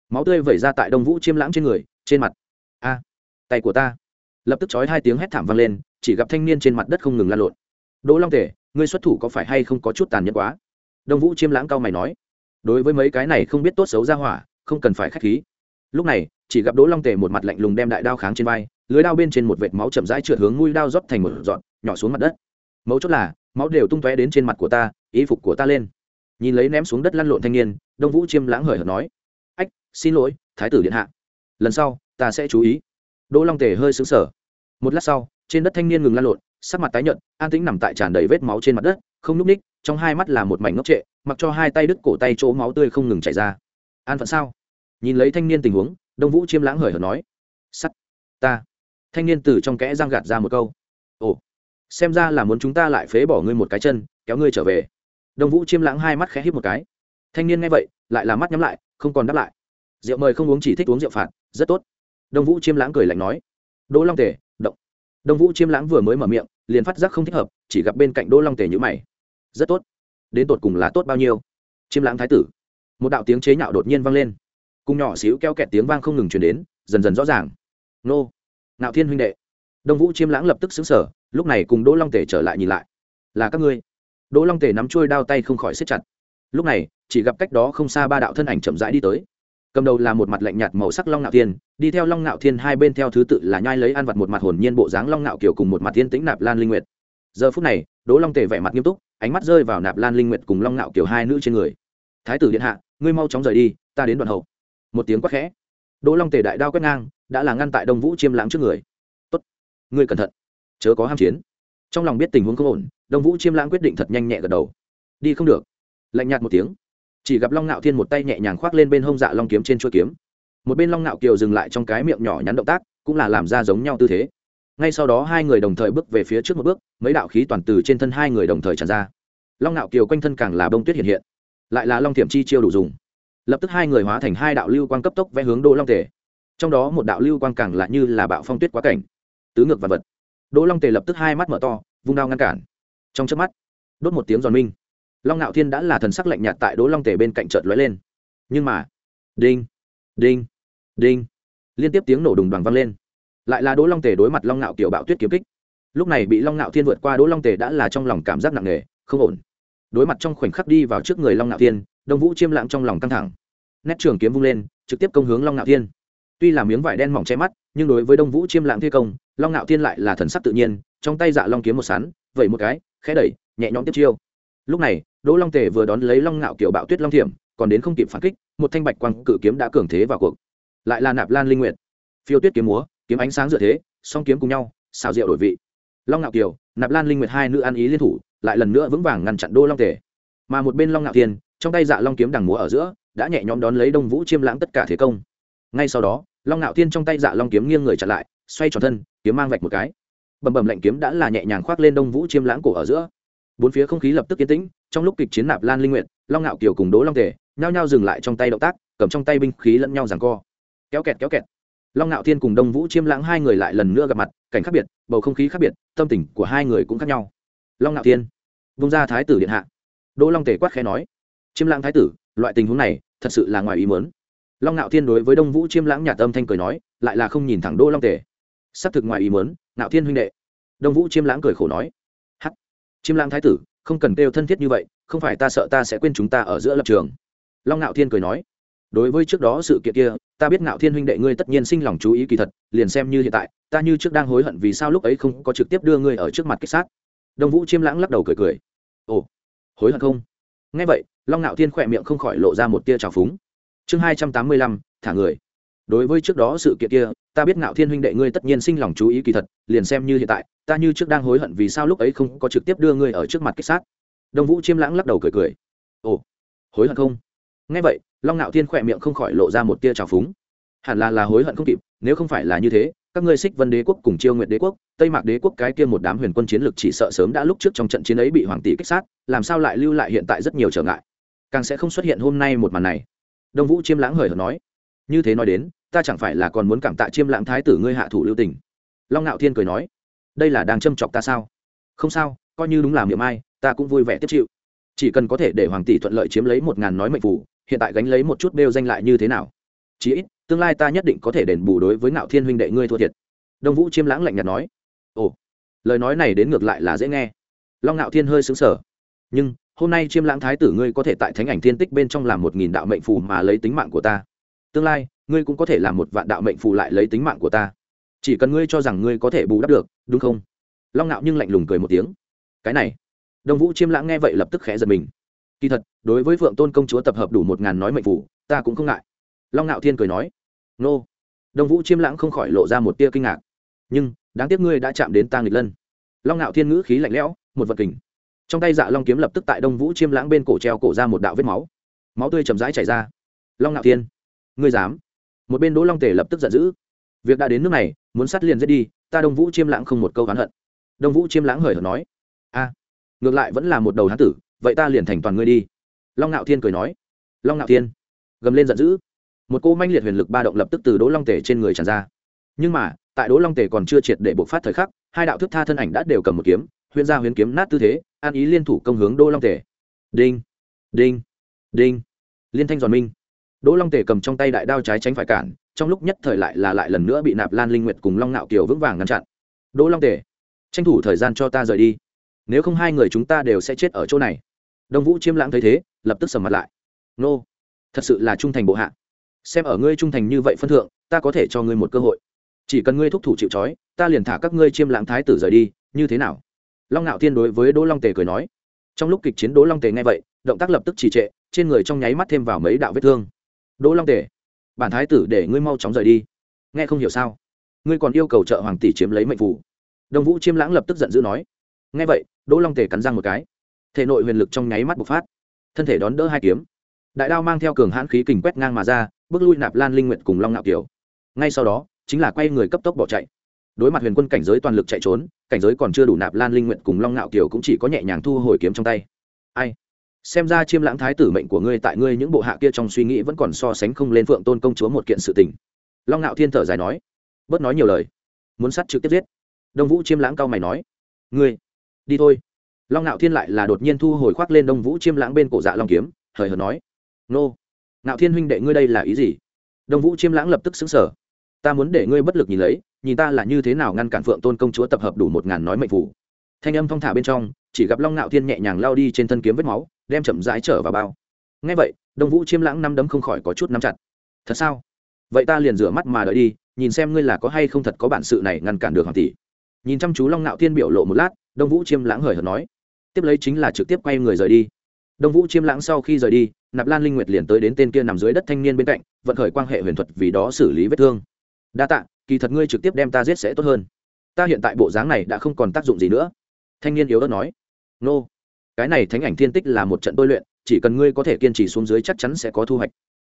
Máu tươi vẩy ra tại đông vũ chiêm lãng trên người, trên mặt. A, tay của ta. Lập tức chói hai tiếng hét thảm vang lên, chỉ gặp thanh niên trên mặt đất không ngừng lan lộn. Đỗ long tể, ngươi xuất thủ có phải hay không có chút tàn nhẫn quá? Đông vũ chiêm lãng cao mày nói. Đối với mấy cái này không biết tốt xấu ra hỏa, không cần phải k h á c h khí. Lúc này, chỉ gặp đỗ long tề một mặt lạnh lùng đem đại đao kháng trên vai, lưới đao bên trên một vệt máu chậm rãi trượt hướng mũi đao rót thành một dọn nhỏ xuống mặt đất. Mấu chốt là, máu đều tung tóe đến trên mặt của ta ý phục của ta lên nhìn lấy ném xuống đất lăn lộn thanh niên, đông vũ chiêm lãng hời hợt nói, ách, xin lỗi, thái tử điện hạ. Lần sau, ta sẽ chú ý. Đỗ long tề hơi xứng sở một lát sau, trên đất thanh niên ngừng lăn lộn, sắc mặt tái nhợt, an tĩnh nằm tại tràn đầy vết máu trên mặt đất, không n ú c ních trong hai mắt là một mảnh ngốc trệ, mặc cho hai tay đứt cổ tay chỗ máu tươi không ngừng chảy ra. An phận sao? Nhìn lấy thanh niên tình huống, đông vũ chiêm lãng hời hợt nói, sắt, ta. Thanh niên từ trong kẽ răng gạt ra một câu, ồ, xem ra là muốn chúng ta lại phế bỏ ngươi một cái chân, kéo ngươi trở về đông vũ chiêm lãng hai mắt khẽ hít một cái. Thanh niên nghe vậy lại là mắt nhắm lại không còn đáp lại. Rượu mời không uống chỉ thích uống rượu phạt rất tốt. Đông vũ chiêm lãng cười lạnh nói. Đỗ long Tề, động. Đông vũ chiêm lãng vừa mới mở miệng liền phát giác không thích hợp chỉ gặp bên cạnh đỗ long tề nhữ mày. Rất tốt. Đến tột cùng là tốt bao nhiêu? Chiêm lãng thái tử. Một đạo tiếng chế nhạo đột nhiên vang lên. Cùng nhỏ xíu keo kẹt tiếng vang không ngừng chuyển đến dần dần rõ ràng. Nô. Nạo thiên huynh đệ. Đông vũ chiêm lãng lập tức xứng sở lúc này cùng đỗ long tề trở lại nhìn lại. Là các ngươi đỗ long tề nắm trôi đao tay không khỏi xếp chặt. Lúc này, chỉ gặp cách đó không xa ba đạo thân ảnh chậm rãi đi tới. Cầm đầu là một mặt lạnh nhạt màu sắc long Nạo thiên, đi theo long Nạo thiên hai bên theo thứ tự là nhai lấy ăn vặt một mặt hồn nhiên bộ dáng long Nạo kiều cùng một mặt thiên tĩnh nạp lan linh nguyệt. Giờ phút này, đỗ long tề vẻ mặt nghiêm túc, ánh mắt rơi vào nạp lan linh nguyệt cùng long Nạo kiều hai nữ trên người. Thái tử điện hạ, ngươi mau chóng rời đi, ta đến đoạn hậu. Một tiếng quát khẽ. Đỗ long tề đại đao quét ngang, đã là ngăn tại đông vũ chiêm lãng trước người. Tốt, ngươi cẩn thận, chớ có ham chiến trong lòng biết tình huống không ổn, đông vũ chiêm lãng quyết định thật nhanh nhẹ gật đầu. Đi không được. Lạnh nhạt một tiếng. Chỉ gặp long ngạo thiên một tay nhẹ nhàng khoác lên bên hông dạ long kiếm trên chuôi kiếm. Một bên long ngạo kiều dừng lại trong cái miệng nhỏ nhắn động tác, cũng là làm ra giống nhau tư thế. Ngay sau đó hai người đồng thời bước về phía trước một bước, mấy đạo khí toàn từ trên thân hai người đồng thời tràn ra. Long ngạo kiều quanh thân càng là bông tuyết hiện hiện. Lại là long thiểm chi chiêu đủ dùng. Lập tức hai người hóa thành hai đạo lưu quang cấp tốc vẽ hướng đô long tề. Trong đó một đạo lưu quang càng là như là bạo phong tuyết quá cảnh. Tứ ngược vật vật đỗ long tề lập tức hai mắt mở to, vung đao ngăn cản. Trong chớp mắt, đốt một tiếng giòn minh. Long ngạo thiên đã là thần sắc lạnh nhạt tại đỗ long tề bên cạnh chợt lóe lên. Nhưng mà, đinh đinh đinh, liên tiếp tiếng nổ đùng đoàn vang lên. Lại là đỗ long tề đối mặt long ngạo kiểu bạo tuyết kiếm kích. Lúc này bị long ngạo thiên vượt qua, đỗ long tề đã là trong lòng cảm giác nặng nề, không ổn. Đối mặt trong khoảnh khắc đi vào trước người long ngạo thiên, đông vũ chiêm lặng trong lòng căng thẳng. Nét trường kiếm vung lên, trực tiếp công hướng long ngạo thiên. Tuy là miếng vải đen mỏng che mắt, nhưng đối với đông vũ chiêm lặng thi công long ngạo thiên lại là thần sắc tự nhiên, trong tay dạ long kiếm một sắn, vẩy một cái, khẽ đẩy, nhẹ nhõm tiếp chiêu. Lúc này, đỗ long tề vừa đón lấy long ngạo kiểu bạo tuyết long thiểm, còn đến không kịp phản kích, một thanh bạch quang cự kiếm đã cường thế vào cuộc. Lại là nạp lan linh nguyện phiêu tuyết kiếm múa, kiếm ánh sáng dựa thế, song kiếm cùng nhau, xào rượu đổi vị. Long ngạo kiều, nạp lan linh nguyệt hai nữ ăn ý liên thủ, lại lần nữa vững vàng ngăn chặn đô long tề. Mà một bên long ngạo thiên, trong tay dạ long kiếm đằng múa ở giữa, đã nhẹ nhõm đón lấy đông vũ chiêm lãng tất cả thế công. Ngay sau đó, long ngạo thiên trong tay dạ long kiếm nghiêng người chặn lại xoay tròn thân, kiếm mang vạch một cái. Bầm bầm lạnh kiếm đã là nhẹ nhàng khoác lên đông vũ chiêm lãng cổ ở giữa. Bốn phía không khí lập tức yên tĩnh, trong lúc kịch chiến nạp lan linh nguyện long ngạo kiều cùng đố long tề nhao nhao dừng lại trong tay động tác, cầm trong tay binh khí lẫn nhau giằng co. Kéo kẹt kéo kẹt. Long ngạo thiên cùng đông vũ chiêm lãng hai người lại lần nữa gặp mặt, cảnh khác biệt, bầu không khí khác biệt, tâm tình của hai người cũng khác nhau. Long ngạo thiên, vung ra thái tử điện hạ. Đỗ long tề quát khẽ nói, chiêm lãng thái tử, loại tình huống này thật sự là ngoài ý mớn long ngạo thiên đối với đông vũ chiêm lãng nhà tâm thanh cười nói, lại là không nhìn thẳng đỗ long tề xác thực ngoài ý muốn, ngạo thiên huynh đệ. Đông vũ chiêm lãng cười khổ nói. Hắc. Chiêm lãng thái tử không cần kêu thân thiết như vậy không phải ta sợ ta sẽ quên chúng ta ở giữa lập trường. Long ngạo thiên cười nói. Đối với trước đó sự kiện kia ta biết ngạo thiên huynh đệ ngươi tất nhiên sinh lòng chú ý kỳ thật liền xem như hiện tại ta như trước đang hối hận vì sao lúc ấy không có trực tiếp đưa ngươi ở trước mặt kích sát. Đông vũ chiêm lãng lắc đầu cười cười. Ồ hối hận không? Nghe vậy long ngạo thiên khỏe miệng không khỏi lộ ra một tia trào phúng. Chương hai trăm tám mươi lăm thả người đối với trước đó sự kiện kia, ta biết ngạo thiên huynh đệ ngươi tất nhiên sinh lòng chú ý kỳ thật, liền xem như hiện tại, ta như trước đang hối hận vì sao lúc ấy không có trực tiếp đưa ngươi ở trước mặt kích sát. Đông vũ chiêm lãng lắc đầu cười cười. Ồ, hối hận không? Nghe vậy, long ngạo thiên khỏe miệng không khỏi lộ ra một tia trào phúng. Hẳn là là hối hận không kịp, nếu không phải là như thế, các ngươi xích vân đế quốc cùng chiêu nguyện đế quốc, tây mạc đế quốc cái kia một đám huyền quân chiến lực chỉ sợ sớm đã lúc trước trong trận chiến ấy bị hoàng tỷ kích sát, làm sao lại lưu lại hiện tại rất nhiều trở ngại? Càng sẽ không xuất hiện hôm nay một màn này. Đông vũ chiêm lãng hời hợt nói như thế nói đến, ta chẳng phải là còn muốn cảm tạ chiêm lãng thái tử ngươi hạ thủ lưu tình. Long ngạo thiên cười nói, đây là đang châm chọc ta sao? Không sao, coi như đúng là miệng ai, ta cũng vui vẻ tiếp chịu. Chỉ cần có thể để hoàng tỷ thuận lợi chiếm lấy một ngàn nói mệnh phủ, hiện tại gánh lấy một chút bêu danh lại như thế nào? Chí ít, tương lai ta nhất định có thể đền bù đối với ngạo thiên huynh đệ ngươi thua thiệt. Đông vũ chiêm lãng lạnh nhạt nói, ồ, lời nói này đến ngược lại là dễ nghe. Long ngạo thiên hơi xứng sở nhưng, hôm nay chiêm lãng thái tử ngươi có thể tại thánh ảnh thiên tích bên trong làm một nghìn đạo mệnh phù mà lấy tính mạng của ta tương lai, ngươi cũng có thể làm một vạn đạo mệnh phù lại lấy tính mạng của ta. Chỉ cần ngươi cho rằng ngươi có thể bù đắp được, đúng không? Long ngạo nhưng lạnh lùng cười một tiếng. Cái này, đông vũ chiêm lãng nghe vậy lập tức khẽ giật mình. Kỳ thật, đối với phượng tôn công chúa tập hợp đủ một ngàn nói mệnh phủ ta cũng không ngại. Long ngạo thiên cười nói, nô. Đông vũ chiêm lãng không khỏi lộ ra một tia kinh ngạc. Nhưng, đáng tiếc ngươi đã chạm đến ta nghịch lân. Long ngạo thiên ngữ khí lạnh lẽo, một vật kình. Trong tay dạ long kiếm lập tức tại đông vũ chiêm lãng bên cổ treo cổ ra một đạo vết máu. Máu tươi chầm rãi chảy ra. Long ngạo thiên ngươi dám. Một bên đỗ long tề lập tức giận dữ. Việc đã đến nước này, muốn sát liền giết đi, ta đông vũ chiêm lãng không một câu oán hận. Đông vũ chiêm lãng hời hợt nói, a, ngược lại vẫn là một đầu hán tử, vậy ta liền thành toàn ngươi đi. Long ngạo thiên cười nói, long ngạo thiên. Gầm lên giận dữ. Một cô manh liệt huyền lực ba động lập tức từ đỗ long tể trên người tràn ra. Nhưng mà, tại đỗ long tể còn chưa triệt để bộc phát thời khắc, hai đạo thức tha thân ảnh đã đều cầm một kiếm, huyễn ra huyễn kiếm nát tư thế, an ý liên thủ công hướng đỗ long tề. Đinh đinh đinh. Liên thanh giòn minh đỗ long tề cầm trong tay đại đao trái tránh phải cản, trong lúc nhất thời lại là lại lần nữa bị nạp lan linh nguyệt cùng long Nạo kiều vững vàng ngăn chặn. Đỗ long tề, tranh thủ thời gian cho ta rời đi. Nếu không hai người chúng ta đều sẽ chết ở chỗ này. Đông vũ chiêm lãng thấy thế, lập tức sầm mặt lại. Nô, thật sự là trung thành bộ hạ. Xem ở ngươi trung thành như vậy phân thượng, ta có thể cho ngươi một cơ hội. Chỉ cần ngươi thúc thủ chịu trói, ta liền thả các ngươi chiêm lãng thái tử rời đi, như thế nào? Long ngạo thiên đối với đỗ long tề cười nói. Trong lúc kịch chiến, đỗ long tề nghe vậy, động tác lập tức trì trệ, trên người trong nháy mắt thêm vào mấy đạo vết thương đỗ long tề, bản thái tử để ngươi mau chóng rời đi. Nghe không hiểu sao? Ngươi còn yêu cầu trợ hoàng tỷ chiếm lấy mệnh phủ. Đông vũ chiêm lãng lập tức giận dữ nói. Nghe vậy, đỗ long tề cắn răng một cái. Thể nội huyền lực trong nháy mắt bộc phát. Thân thể đón đỡ hai kiếm. Đại đao mang theo cường hãn khí kình quét ngang mà ra, bước lui nạp lan linh nguyện cùng long nạo kiều. Ngay sau đó, chính là quay người cấp tốc bỏ chạy. Đối mặt huyền quân cảnh giới toàn lực chạy trốn, cảnh giới còn chưa đủ nạp lan linh nguyện cùng long nạo kiều cũng chỉ có nhẹ nhàng thu hồi kiếm trong tay. Ai? Xem ra chiêm lãng thái tử mệnh của ngươi tại ngươi những bộ hạ kia trong suy nghĩ vẫn còn so sánh không lên phượng tôn công chúa một kiện sự tình. Long nạo thiên thở dài nói, bớt nói nhiều lời, muốn sát trực tiếp giết. Đông vũ chiêm lãng cao mày nói, ngươi, đi thôi. Long nạo thiên lại là đột nhiên thu hồi khoác lên đông vũ chiêm lãng bên cổ dạ long kiếm, hời hợt nói, nô, nạo thiên huynh đệ ngươi đây là ý gì? Đông vũ chiêm lãng lập tức xứng sở ta muốn để ngươi bất lực nhìn lấy, nhìn ta là như thế nào ngăn cản phượng tôn công chúa tập hợp đủ một ngàn nói mệnh phủ thanh âm thong thả bên trong, chỉ gặp long nạo thiên nhẹ nhàng lao đi trên thân kiếm vết máu, đem chậm rãi trở vào bao. Ngay vậy, đông vũ chiêm lãng năm đấm không khỏi có chút nắm chặt. Thật sao? Vậy ta liền rửa mắt mà đợi đi, nhìn xem ngươi là có hay không thật có bản sự này ngăn cản được hoàng tỷ. Nhìn chăm chú long nạo thiên biểu lộ một lát, đông vũ chiêm lãng hời hợt nói. Tiếp lấy chính là trực tiếp quay người rời đi. Đông vũ chiêm lãng sau khi rời đi, nạp lan linh nguyệt liền tới đến tên kia nằm dưới đất thanh niên bên cạnh, vận khởi quan hệ huyền thuật vì đó xử lý vết thương. Đa tạ, kỳ thật ngươi trực tiếp đem ta giết sẽ tốt hơn. Ta hiện tại bộ dáng này đã không còn tác dụng gì nữa thanh niên yếu ớt nói, nô, cái này thánh ảnh thiên tích là một trận tôi luyện, chỉ cần ngươi có thể kiên trì xuống dưới chắc chắn sẽ có thu hoạch.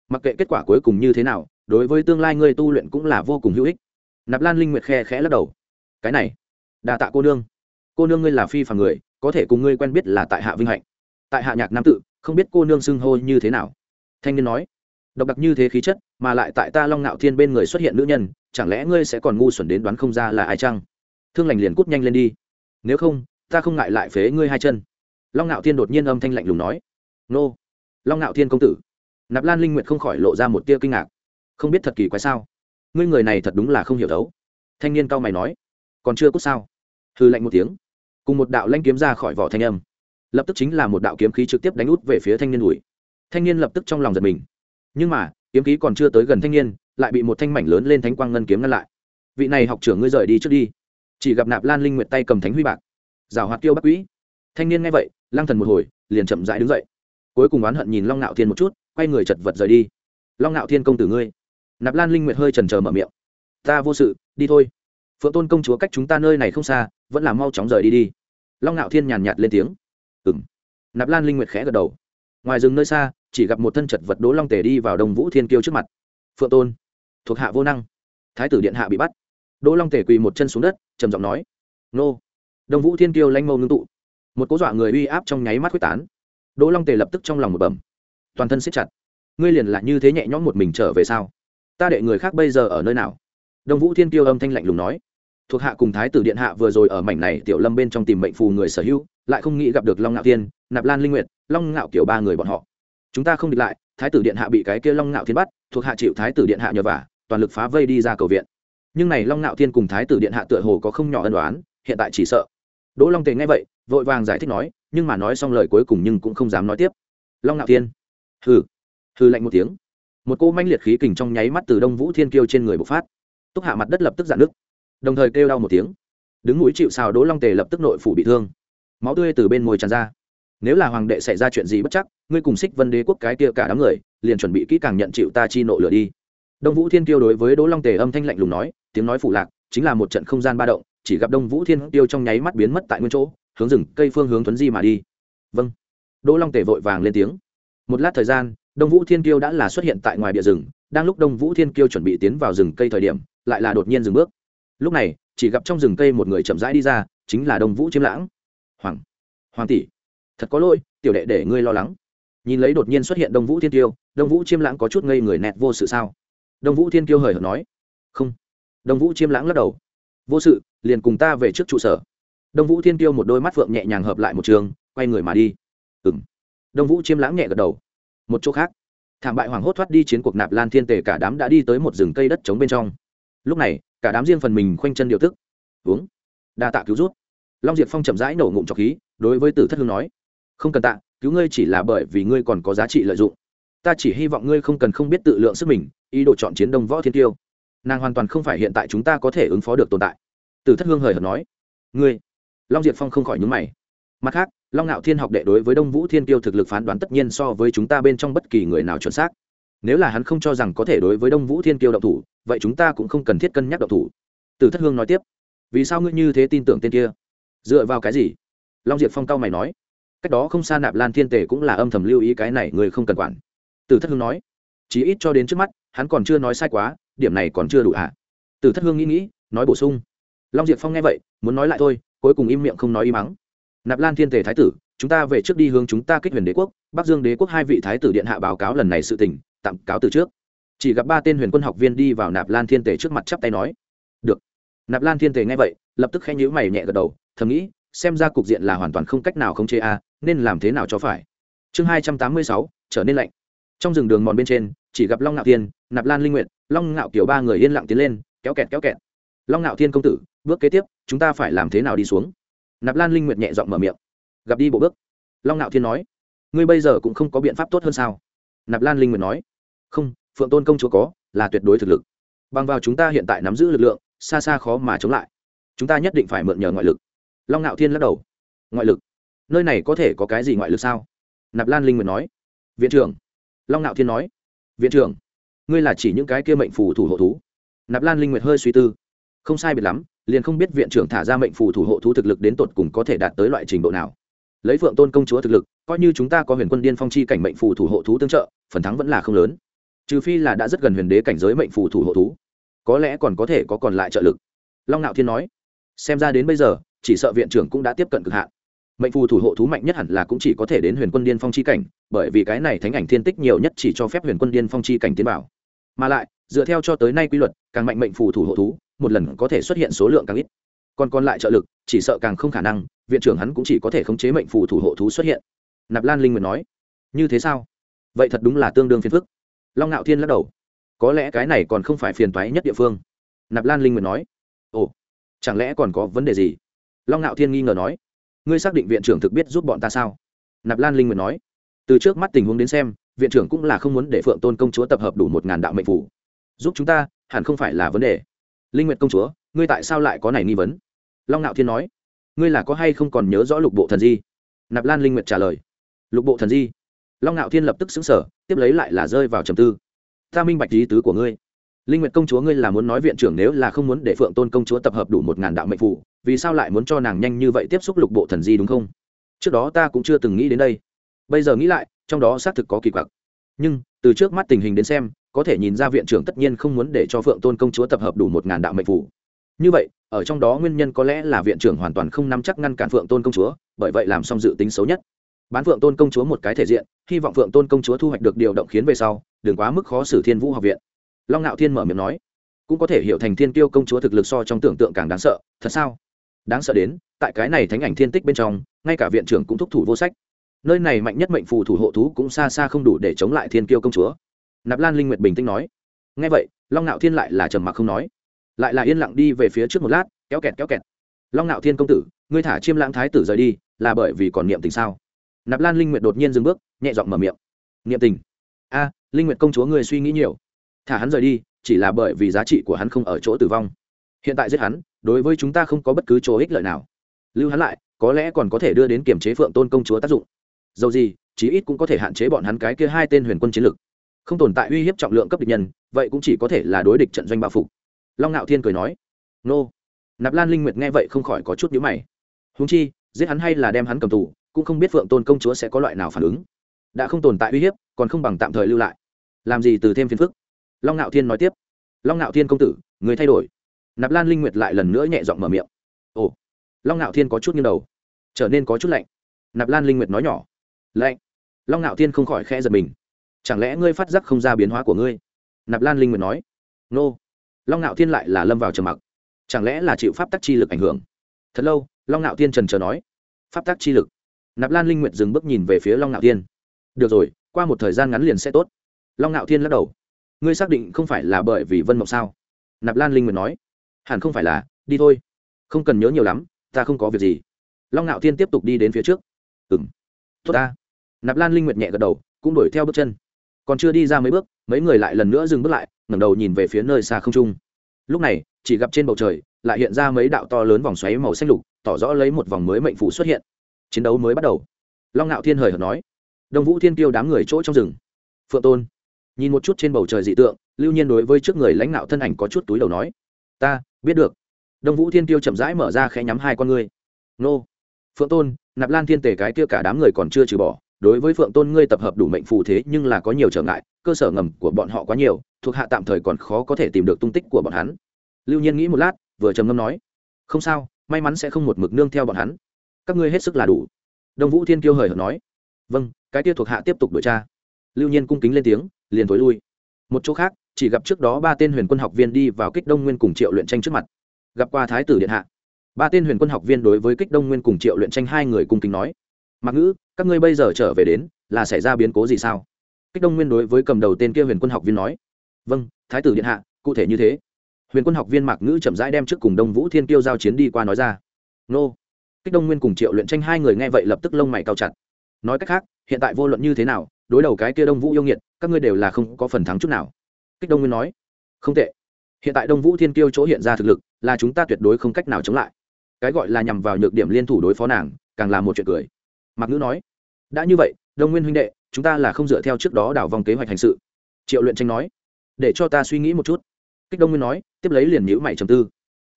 Mặc kệ kết quả cuối cùng như thế nào, đối với tương lai ngươi tu luyện cũng là vô cùng hữu ích. Nạp lan linh nguyệt khe khẽ lắc đầu, cái này đà tạ cô nương. Cô nương ngươi là phi phàm người, có thể cùng ngươi quen biết là tại hạ vinh hạnh. Tại hạ nhạc nam tự, không biết cô nương xưng hô như thế nào. Thanh niên nói, độc đặc như thế khí chất, mà lại tại ta long ngạo thiên bên người xuất hiện nữ nhân, chẳng lẽ ngươi sẽ còn ngu xuẩn đến đoán không ra là ai chăng? Thương lành liền cút nhanh lên đi. Nếu không ta không ngại lại phế ngươi hai chân. Long ngạo thiên đột nhiên âm thanh lạnh lùng nói. Nô. Long ngạo thiên công tử. Nạp lan linh nguyệt không khỏi lộ ra một tia kinh ngạc. Không biết thật kỳ quái sao? Ngươi người này thật đúng là không hiểu đấu. Thanh niên cao mày nói. Còn chưa cút sao? Hư lạnh một tiếng. Cùng một đạo lanh kiếm ra khỏi vỏ thanh âm. Lập tức chính là một đạo kiếm khí trực tiếp đánh út về phía thanh niên ủi thanh niên lập tức trong lòng giật mình. Nhưng mà, kiếm khí còn chưa tới gần thanh niên, lại bị một thanh mảnh lớn lên thánh quang ngân kiếm ngăn lại. Vị này học trưởng ngươi rời đi trước đi. Chỉ gặp nạp lan linh nguyệt tay cầm thánh huy bạc rào hoạt tiêu bắc quỹ. Thanh niên nghe vậy lang thần một hồi, liền chậm rãi đứng dậy. Cuối cùng oán hận nhìn long ngạo thiên một chút, quay người chật vật rời đi. Long ngạo thiên công tử ngươi. Nạp lan linh nguyệt hơi trần trờ mở miệng. Ta vô sự, đi thôi. Phượng tôn công chúa cách chúng ta nơi này không xa, vẫn là mau chóng rời đi đi. Long ngạo thiên nhàn nhạt lên tiếng. Ừ m nạp lan linh nguyệt khẽ gật đầu. Ngoài rừng nơi xa, chỉ gặp một thân chật vật đỗ long tề đi vào đồng vũ thiên kiêu trước mặt. Phượng tôn. Thuộc hạ vô năng. Thái tử điện hạ bị bắt. Đỗ long tề quỳ một chân xuống đất, trầm giọng nói. Nô. Đông vũ thiên kiêu lanh mâu ngưng tụ. Một cố dọa người uy áp trong nháy mắt quyết tán. Đỗ long tề lập tức trong lòng một bầm toàn thân siết chặt. Ngươi liền là như thế nhẹ nhõm một mình trở về sao? Ta đệ người khác bây giờ ở nơi nào? Đông vũ thiên kiêu âm thanh lạnh lùng nói. Thuộc hạ cùng thái tử điện hạ vừa rồi ở mảnh này tiểu lâm bên trong tìm mệnh phù người sở hữu, lại không nghĩ gặp được long ngạo thiên, nạp lan linh nguyệt, long ngạo kiểu ba người bọn họ. Chúng ta không địch lại, thái tử điện hạ bị cái kia long ngạo thiên bắt, thuộc hạ chịu thái tử điện hạ nhờ vả, toàn lực phá vây đi ra cầu viện. Nhưng này long ngạo thiên cùng thái tử điện hạ tựa hồ có không nhỏ ân đoán hiện tại chỉ sợ đỗ long tề nghe vậy, vội vàng giải thích nói, nhưng mà nói xong lời cuối cùng nhưng cũng không dám nói tiếp. Long ngạo thiên. Hừ. Hừ lạnh một tiếng. Một cô manh liệt khí kình trong nháy mắt từ đông vũ thiên kiêu trên người bộc phát. Túc hạ mặt đất lập tức dạn nước đồng thời kêu đau một tiếng. Đứng núi chịu xào đỗ long tề lập tức nội phủ bị thương. Máu tươi từ bên môi tràn ra. Nếu là hoàng đệ xảy ra chuyện gì bất chắc, ngươi cùng xích vân đế quốc cái kia cả đám người, liền chuẩn bị kỹ càng nhận chịu ta chi nộ lửa đi. Đông vũ thiên kiêu đối với đỗ long tề âm thanh lạnh lùng nói, tiếng nói phủ lạc, chính là một trận không gian ba động chỉ gặp đông vũ thiên kiêu trong nháy mắt biến mất tại nguyên chỗ, hướng rừng cây phương hướng thuấn di mà đi. Vâng. Đỗ long tề vội vàng lên tiếng. Một lát thời gian, đông vũ thiên kiêu đã là xuất hiện tại ngoài địa rừng, đang lúc đông vũ thiên kiêu chuẩn bị tiến vào rừng cây thời điểm, lại là đột nhiên dừng bước. Lúc này, chỉ gặp trong rừng cây một người chậm rãi đi ra, chính là đông vũ chiêm lãng. Hoàng hoàng tỷ, thật có lỗi, tiểu đệ để ngươi lo lắng. Nhìn lấy đột nhiên xuất hiện đông vũ thiên tiêu đông vũ chiêm lãng có chút ngây người nẹt vô sự sao? Đông vũ thiên tiêu hời hợt nói. Không. Đông vũ chiêm lãng lắc đầu vô sự, liền cùng ta về trước trụ sở. Đông vũ thiên tiêu một đôi mắt phượng nhẹ nhàng hợp lại một trường, quay người mà đi. Ừ m đông vũ chiêm lãng nhẹ gật đầu. Một chỗ khác. Thảm bại hoàng hốt thoát đi chiến cuộc nạp lan thiên tề cả đám đã đi tới một rừng cây đất trống bên trong. Lúc này, cả đám riêng phần mình khoanh chân điều tức uống. Đa tạ cứu rút long diệp phong chậm rãi nổ ngụm trọc khí, đối với tử thất hương nói, không cần tạ, cứu ngươi chỉ là bởi vì ngươi còn có giá trị lợi dụng. Ta chỉ hy vọng ngươi không cần không biết tự lượng sức mình, ý đồ chọn chiến đông võ thiên tiêu nàng hoàn toàn không phải hiện tại chúng ta có thể ứng phó được tồn tại. Tử thất hương hời hợt nói, ngươi. Long diệp phong không khỏi nhúng mày. Mặt khác, long ngạo thiên học đệ đối với đông vũ thiên tiêu thực lực phán đoán tất nhiên so với chúng ta bên trong bất kỳ người nào chuẩn xác. Nếu là hắn không cho rằng có thể đối với đông vũ thiên tiêu động thủ, vậy chúng ta cũng không cần thiết cân nhắc động thủ. Từ thất hương nói tiếp, vì sao ngươi như thế tin tưởng tên kia? Dựa vào cái gì? Long diệp phong cao mày nói, cách đó không xa nạp lan thiên tề cũng là âm thầm lưu ý cái này người không cần quản. Từ thất hương nói, chí ít cho đến trước mắt, hắn còn chưa nói sai quá điểm này còn chưa đủ ạ à? từ thất hương nghĩ nghĩ, nói bổ sung. Long diệp phong nghe vậy, muốn nói lại thôi, cuối cùng im miệng không nói im mắng. Nạp lan thiên tề thái tử, chúng ta về trước đi hướng chúng ta kích huyền đế quốc, bắc dương đế quốc hai vị thái tử điện hạ báo cáo lần này sự tình, tạm cáo từ trước. Chỉ gặp ba tên huyền quân học viên đi vào nạp lan thiên tề trước mặt chắp tay nói. Được. Nạp lan thiên tề nghe vậy, lập tức khen nhữ mày nhẹ gật đầu, thầm nghĩ, xem ra cục diện là hoàn toàn không cách nào không chế a, nên làm thế nào cho phải. Chương hai trăm tám mươi sáu, trở nên lạnh. Trong rừng đường mòn bên trên, chỉ gặp long ngạo thiên nạp lan linh nguyện long ngạo kiểu ba người yên lặng tiến lên, kéo kẹt kéo kẹt. Long ngạo thiên công tử, bước kế tiếp, chúng ta phải làm thế nào đi xuống? Nạp lan linh nguyệt nhẹ giọng mở miệng. Gặp đi bộ bước. Long ngạo thiên nói. Ngươi bây giờ cũng không có biện pháp tốt hơn sao? Nạp lan linh nguyệt nói. Không, phượng tôn công chúa có, là tuyệt đối thực lực. Bằng vào chúng ta hiện tại nắm giữ lực lượng, xa xa khó mà chống lại. Chúng ta nhất định phải mượn nhờ ngoại lực. Long ngạo thiên lắc đầu. Ngoại lực? Nơi này có thể có cái gì ngoại lực sao? Nạp lan linh nguyệt nói. Viện trưởng. Long ngạo thiên nói. Viện trưởng ngươi là chỉ những cái kia mệnh phù thủ hộ thú. Nạp lan linh nguyệt hơi suy tư. Không sai biệt lắm, liền không biết viện trưởng thả ra mệnh phù thủ hộ thú thực lực đến tột cùng có thể đạt tới loại trình độ nào. Lấy phượng tôn công chúa thực lực, coi như chúng ta có huyền quân điên phong chi cảnh mệnh phù thủ hộ thú tương trợ, phần thắng vẫn là không lớn. Trừ phi là đã rất gần huyền đế cảnh giới mệnh phù thủ hộ thú. Có lẽ còn có thể có còn lại trợ lực. Long ngạo thiên nói, xem ra đến bây giờ, chỉ sợ viện trưởng cũng đã tiếp cận cực hạn. Mệnh phù thủ hộ thú mạnh nhất hẳn là cũng chỉ có thể đến huyền quân điên phong chi cảnh, bởi vì cái này thánh ảnh thiên tích nhiều nhất chỉ cho phép huyền quân điên phong chi cảnh tiến bảo mà lại, dựa theo cho tới nay quy luật, càng mạnh mệnh phù thủ hộ thú, một lần có thể xuất hiện số lượng càng ít. Còn còn lại trợ lực, chỉ sợ càng không khả năng, viện trưởng hắn cũng chỉ có thể khống chế mệnh phù thủ hộ thú xuất hiện. Nạp lan linh nguyệt nói. Như thế sao? Vậy thật đúng là tương đương phiền phức. Long ngạo thiên lắc đầu. Có lẽ cái này còn không phải phiền toái nhất địa phương. Nạp lan linh nguyệt nói. Ồ, chẳng lẽ còn có vấn đề gì? Long ngạo thiên nghi ngờ nói. Ngươi xác định viện trưởng thực biết giúp bọn ta sao? Nạp lan linh nguyệt nói. Từ trước mắt tình huống đến xem viện trưởng cũng là không muốn để phượng tôn công chúa tập hợp đủ một ngàn đạo mệnh phủ. Giúp chúng ta, hẳn không phải là vấn đề. Linh nguyệt công chúa, ngươi tại sao lại có này nghi vấn? Long nạo thiên nói, ngươi là có hay không còn nhớ rõ lục bộ thần di? Nạp lan linh nguyệt trả lời, lục bộ thần di? Long nạo thiên lập tức xứng sở tiếp lấy lại là rơi vào trầm tư. Ta minh bạch ý tứ của ngươi. Linh nguyệt công chúa ngươi là muốn nói viện trưởng nếu là không muốn để phượng tôn công chúa tập hợp đủ một ngàn đạo mệnh phủ, vì sao lại muốn cho nàng nhanh như vậy tiếp xúc lục bộ thần di đúng không? Trước đó ta cũng chưa từng nghĩ đến đây bây giờ nghĩ lại, trong đó xác thực có kỳ quặc. Nhưng, từ trước mắt tình hình đến xem, có thể nhìn ra viện trưởng tất nhiên không muốn để cho phượng tôn công chúa tập hợp đủ một ngàn đạo mệnh phủ như vậy, ở trong đó nguyên nhân có lẽ là viện trưởng hoàn toàn không nắm chắc ngăn cản phượng tôn công chúa, bởi vậy làm xong dự tính xấu nhất. Bán phượng tôn công chúa một cái thể diện, hy vọng phượng tôn công chúa thu hoạch được điều động khiến về sau, đừng quá mức khó xử thiên vũ học viện. Long ngạo thiên mở miệng nói, cũng có thể hiểu thành thiên tiêu công chúa thực lực so trong tưởng tượng càng đáng sợ. Thật sao? Đáng sợ đến, tại cái này thánh ảnh thiên tích bên trong, ngay cả viện trưởng cũng thúc thủ vô sách nơi này mạnh nhất mệnh phù thủ hộ thú cũng xa xa không đủ để chống lại thiên kiêu công chúa. Nạp lan linh nguyệt bình tĩnh nói. Ngay vậy, long ngạo thiên lại là trầm mặc không nói. Lại là yên lặng đi về phía trước một lát, kéo kẹt kéo kẹt. Long ngạo thiên công tử, ngươi thả chiêm lãng thái tử rời đi, là bởi vì còn niệm tình sao? Nạp lan linh nguyệt đột nhiên dừng bước, nhẹ giọng mở miệng. Niệm tình? A, linh nguyệt công chúa ngươi suy nghĩ nhiều. Thả hắn rời đi, chỉ là bởi vì giá trị của hắn không ở chỗ tử vong. Hiện tại giết hắn, đối với chúng ta không có bất cứ chỗ ích lợi nào. Lưu hắn lại, có lẽ còn có thể đưa đến kiểm chế phượng tôn công chúa tác dụng dầu gì, chí ít cũng có thể hạn chế bọn hắn cái kia hai tên huyền quân chiến lực. Không tồn tại uy hiếp trọng lượng cấp địch nhân, vậy cũng chỉ có thể là đối địch trận doanh bao phục. Long ngạo thiên cười nói. Nô. Nạp lan linh nguyệt nghe vậy không khỏi có chút nhíu mày. Húng chi, giết hắn hay là đem hắn cầm tù, cũng không biết phượng tôn công chúa sẽ có loại nào phản ứng. Đã không tồn tại uy hiếp, còn không bằng tạm thời lưu lại. Làm gì từ thêm phiền phức? Long ngạo thiên nói tiếp. Long ngạo thiên công tử, người thay đổi. Nạp lan linh nguyệt lại lần nữa nhẹ giọng mở miệng. Ồ. Long ngạo thiên có chút nghiêng đầu. Trở nên có chút lạnh. Nạp lan linh nguyệt nói nhỏ lạnh. Long ngạo thiên không khỏi khẽ giật mình. Chẳng lẽ ngươi phát giác không ra biến hóa của ngươi? Nạp lan linh nguyện nói. Nô. Long ngạo thiên lại là lâm vào trầm mặc. Chẳng lẽ là chịu pháp tắc chi lực ảnh hưởng? Thật lâu, long ngạo thiên trần chờ nói. Pháp tắc chi lực. Nạp lan linh nguyện dừng bước nhìn về phía long ngạo thiên. Được rồi, qua một thời gian ngắn liền sẽ tốt. Long ngạo thiên lắc đầu. Ngươi xác định không phải là bởi vì vân mộng sao? Nạp lan linh nguyện nói. Hẳn không phải là, đi thôi. Không cần nhớ nhiều lắm, ta không có việc gì. Long ngạo thiên tiếp tục đi đến phía trước. Ừ m tốt ta nạp lan linh nguyệt nhẹ gật đầu, cũng đuổi theo bước chân. Còn chưa đi ra mấy bước, mấy người lại lần nữa dừng bước lại, ngẩng đầu nhìn về phía nơi xa không trung. Lúc này, chỉ gặp trên bầu trời, lại hiện ra mấy đạo to lớn vòng xoáy màu xanh lục, tỏ rõ lấy một vòng mới mệnh phủ xuất hiện. Chiến đấu mới bắt đầu. Long ngạo thiên hời hợt nói. Đông vũ thiên tiêu đám người chỗ trong rừng. Phượng tôn. Nhìn một chút trên bầu trời dị tượng, lưu nhiên đối với trước người lãnh đạo thân ảnh có chút túi đầu nói. Ta, biết được. Đông vũ thiên tiêu chậm rãi mở ra khẽ nhắm hai con ngươi. Nô. Phượng tôn, nạp lan thiên tể cái kia cả đám người còn chưa trừ bỏ đối với phượng tôn ngươi tập hợp đủ mệnh phù thế nhưng là có nhiều trở ngại, cơ sở ngầm của bọn họ quá nhiều, thuộc hạ tạm thời còn khó có thể tìm được tung tích của bọn hắn. Lưu nhiên nghĩ một lát, vừa trầm ngâm nói, không sao, may mắn sẽ không một mực nương theo bọn hắn. Các ngươi hết sức là đủ. Đông vũ thiên kiêu hời hợt nói vâng cái kia thuộc hạ tiếp tục đổi tra. Lưu nhiên cung kính lên tiếng, liền thối lui. Một chỗ khác, chỉ gặp trước đó ba tên huyền quân học viên đi vào kích đông nguyên cùng triệu luyện tranh trước mặt. Gặp qua thái tử điện hạ, ba tên huyền quân học viên đối với kích đông nguyên cùng triệu luyện tranh hai người cung kính nói mặc ngữ các ngươi bây giờ trở về đến, là xảy ra biến cố gì sao? Kích đông nguyên đối với cầm đầu tên kia huyền quân học viên nói. Vâng thái tử điện hạ, cụ thể như thế. Huyền quân học viên mạc ngữ chậm rãi đem trước cùng đông vũ thiên tiêu giao chiến đi qua nói ra. Nô. Kích đông nguyên cùng triệu luyện tranh hai người nghe vậy lập tức lông mày cao chặt. Nói cách khác, hiện tại vô luận như thế nào, đối đầu cái kia đông vũ yêu nghiệt, các ngươi đều là không có phần thắng chút nào. Kích đông nguyên nói. Không tệ. Hiện tại đông vũ thiên kiêu chỗ hiện ra thực lực, là chúng ta tuyệt đối không cách nào chống lại. Cái gọi là nhằm vào nhược điểm liên thủ đối phó nàng, càng là một chuyện cười. Mạc ngữ nói đã như vậy, đông nguyên huynh đệ, chúng ta là không dựa theo trước đó đảo vòng kế hoạch hành sự. Triệu luyện tranh nói, để cho ta suy nghĩ một chút. Kích đông nguyên nói, tiếp lấy liền nhữ mày trầm tư.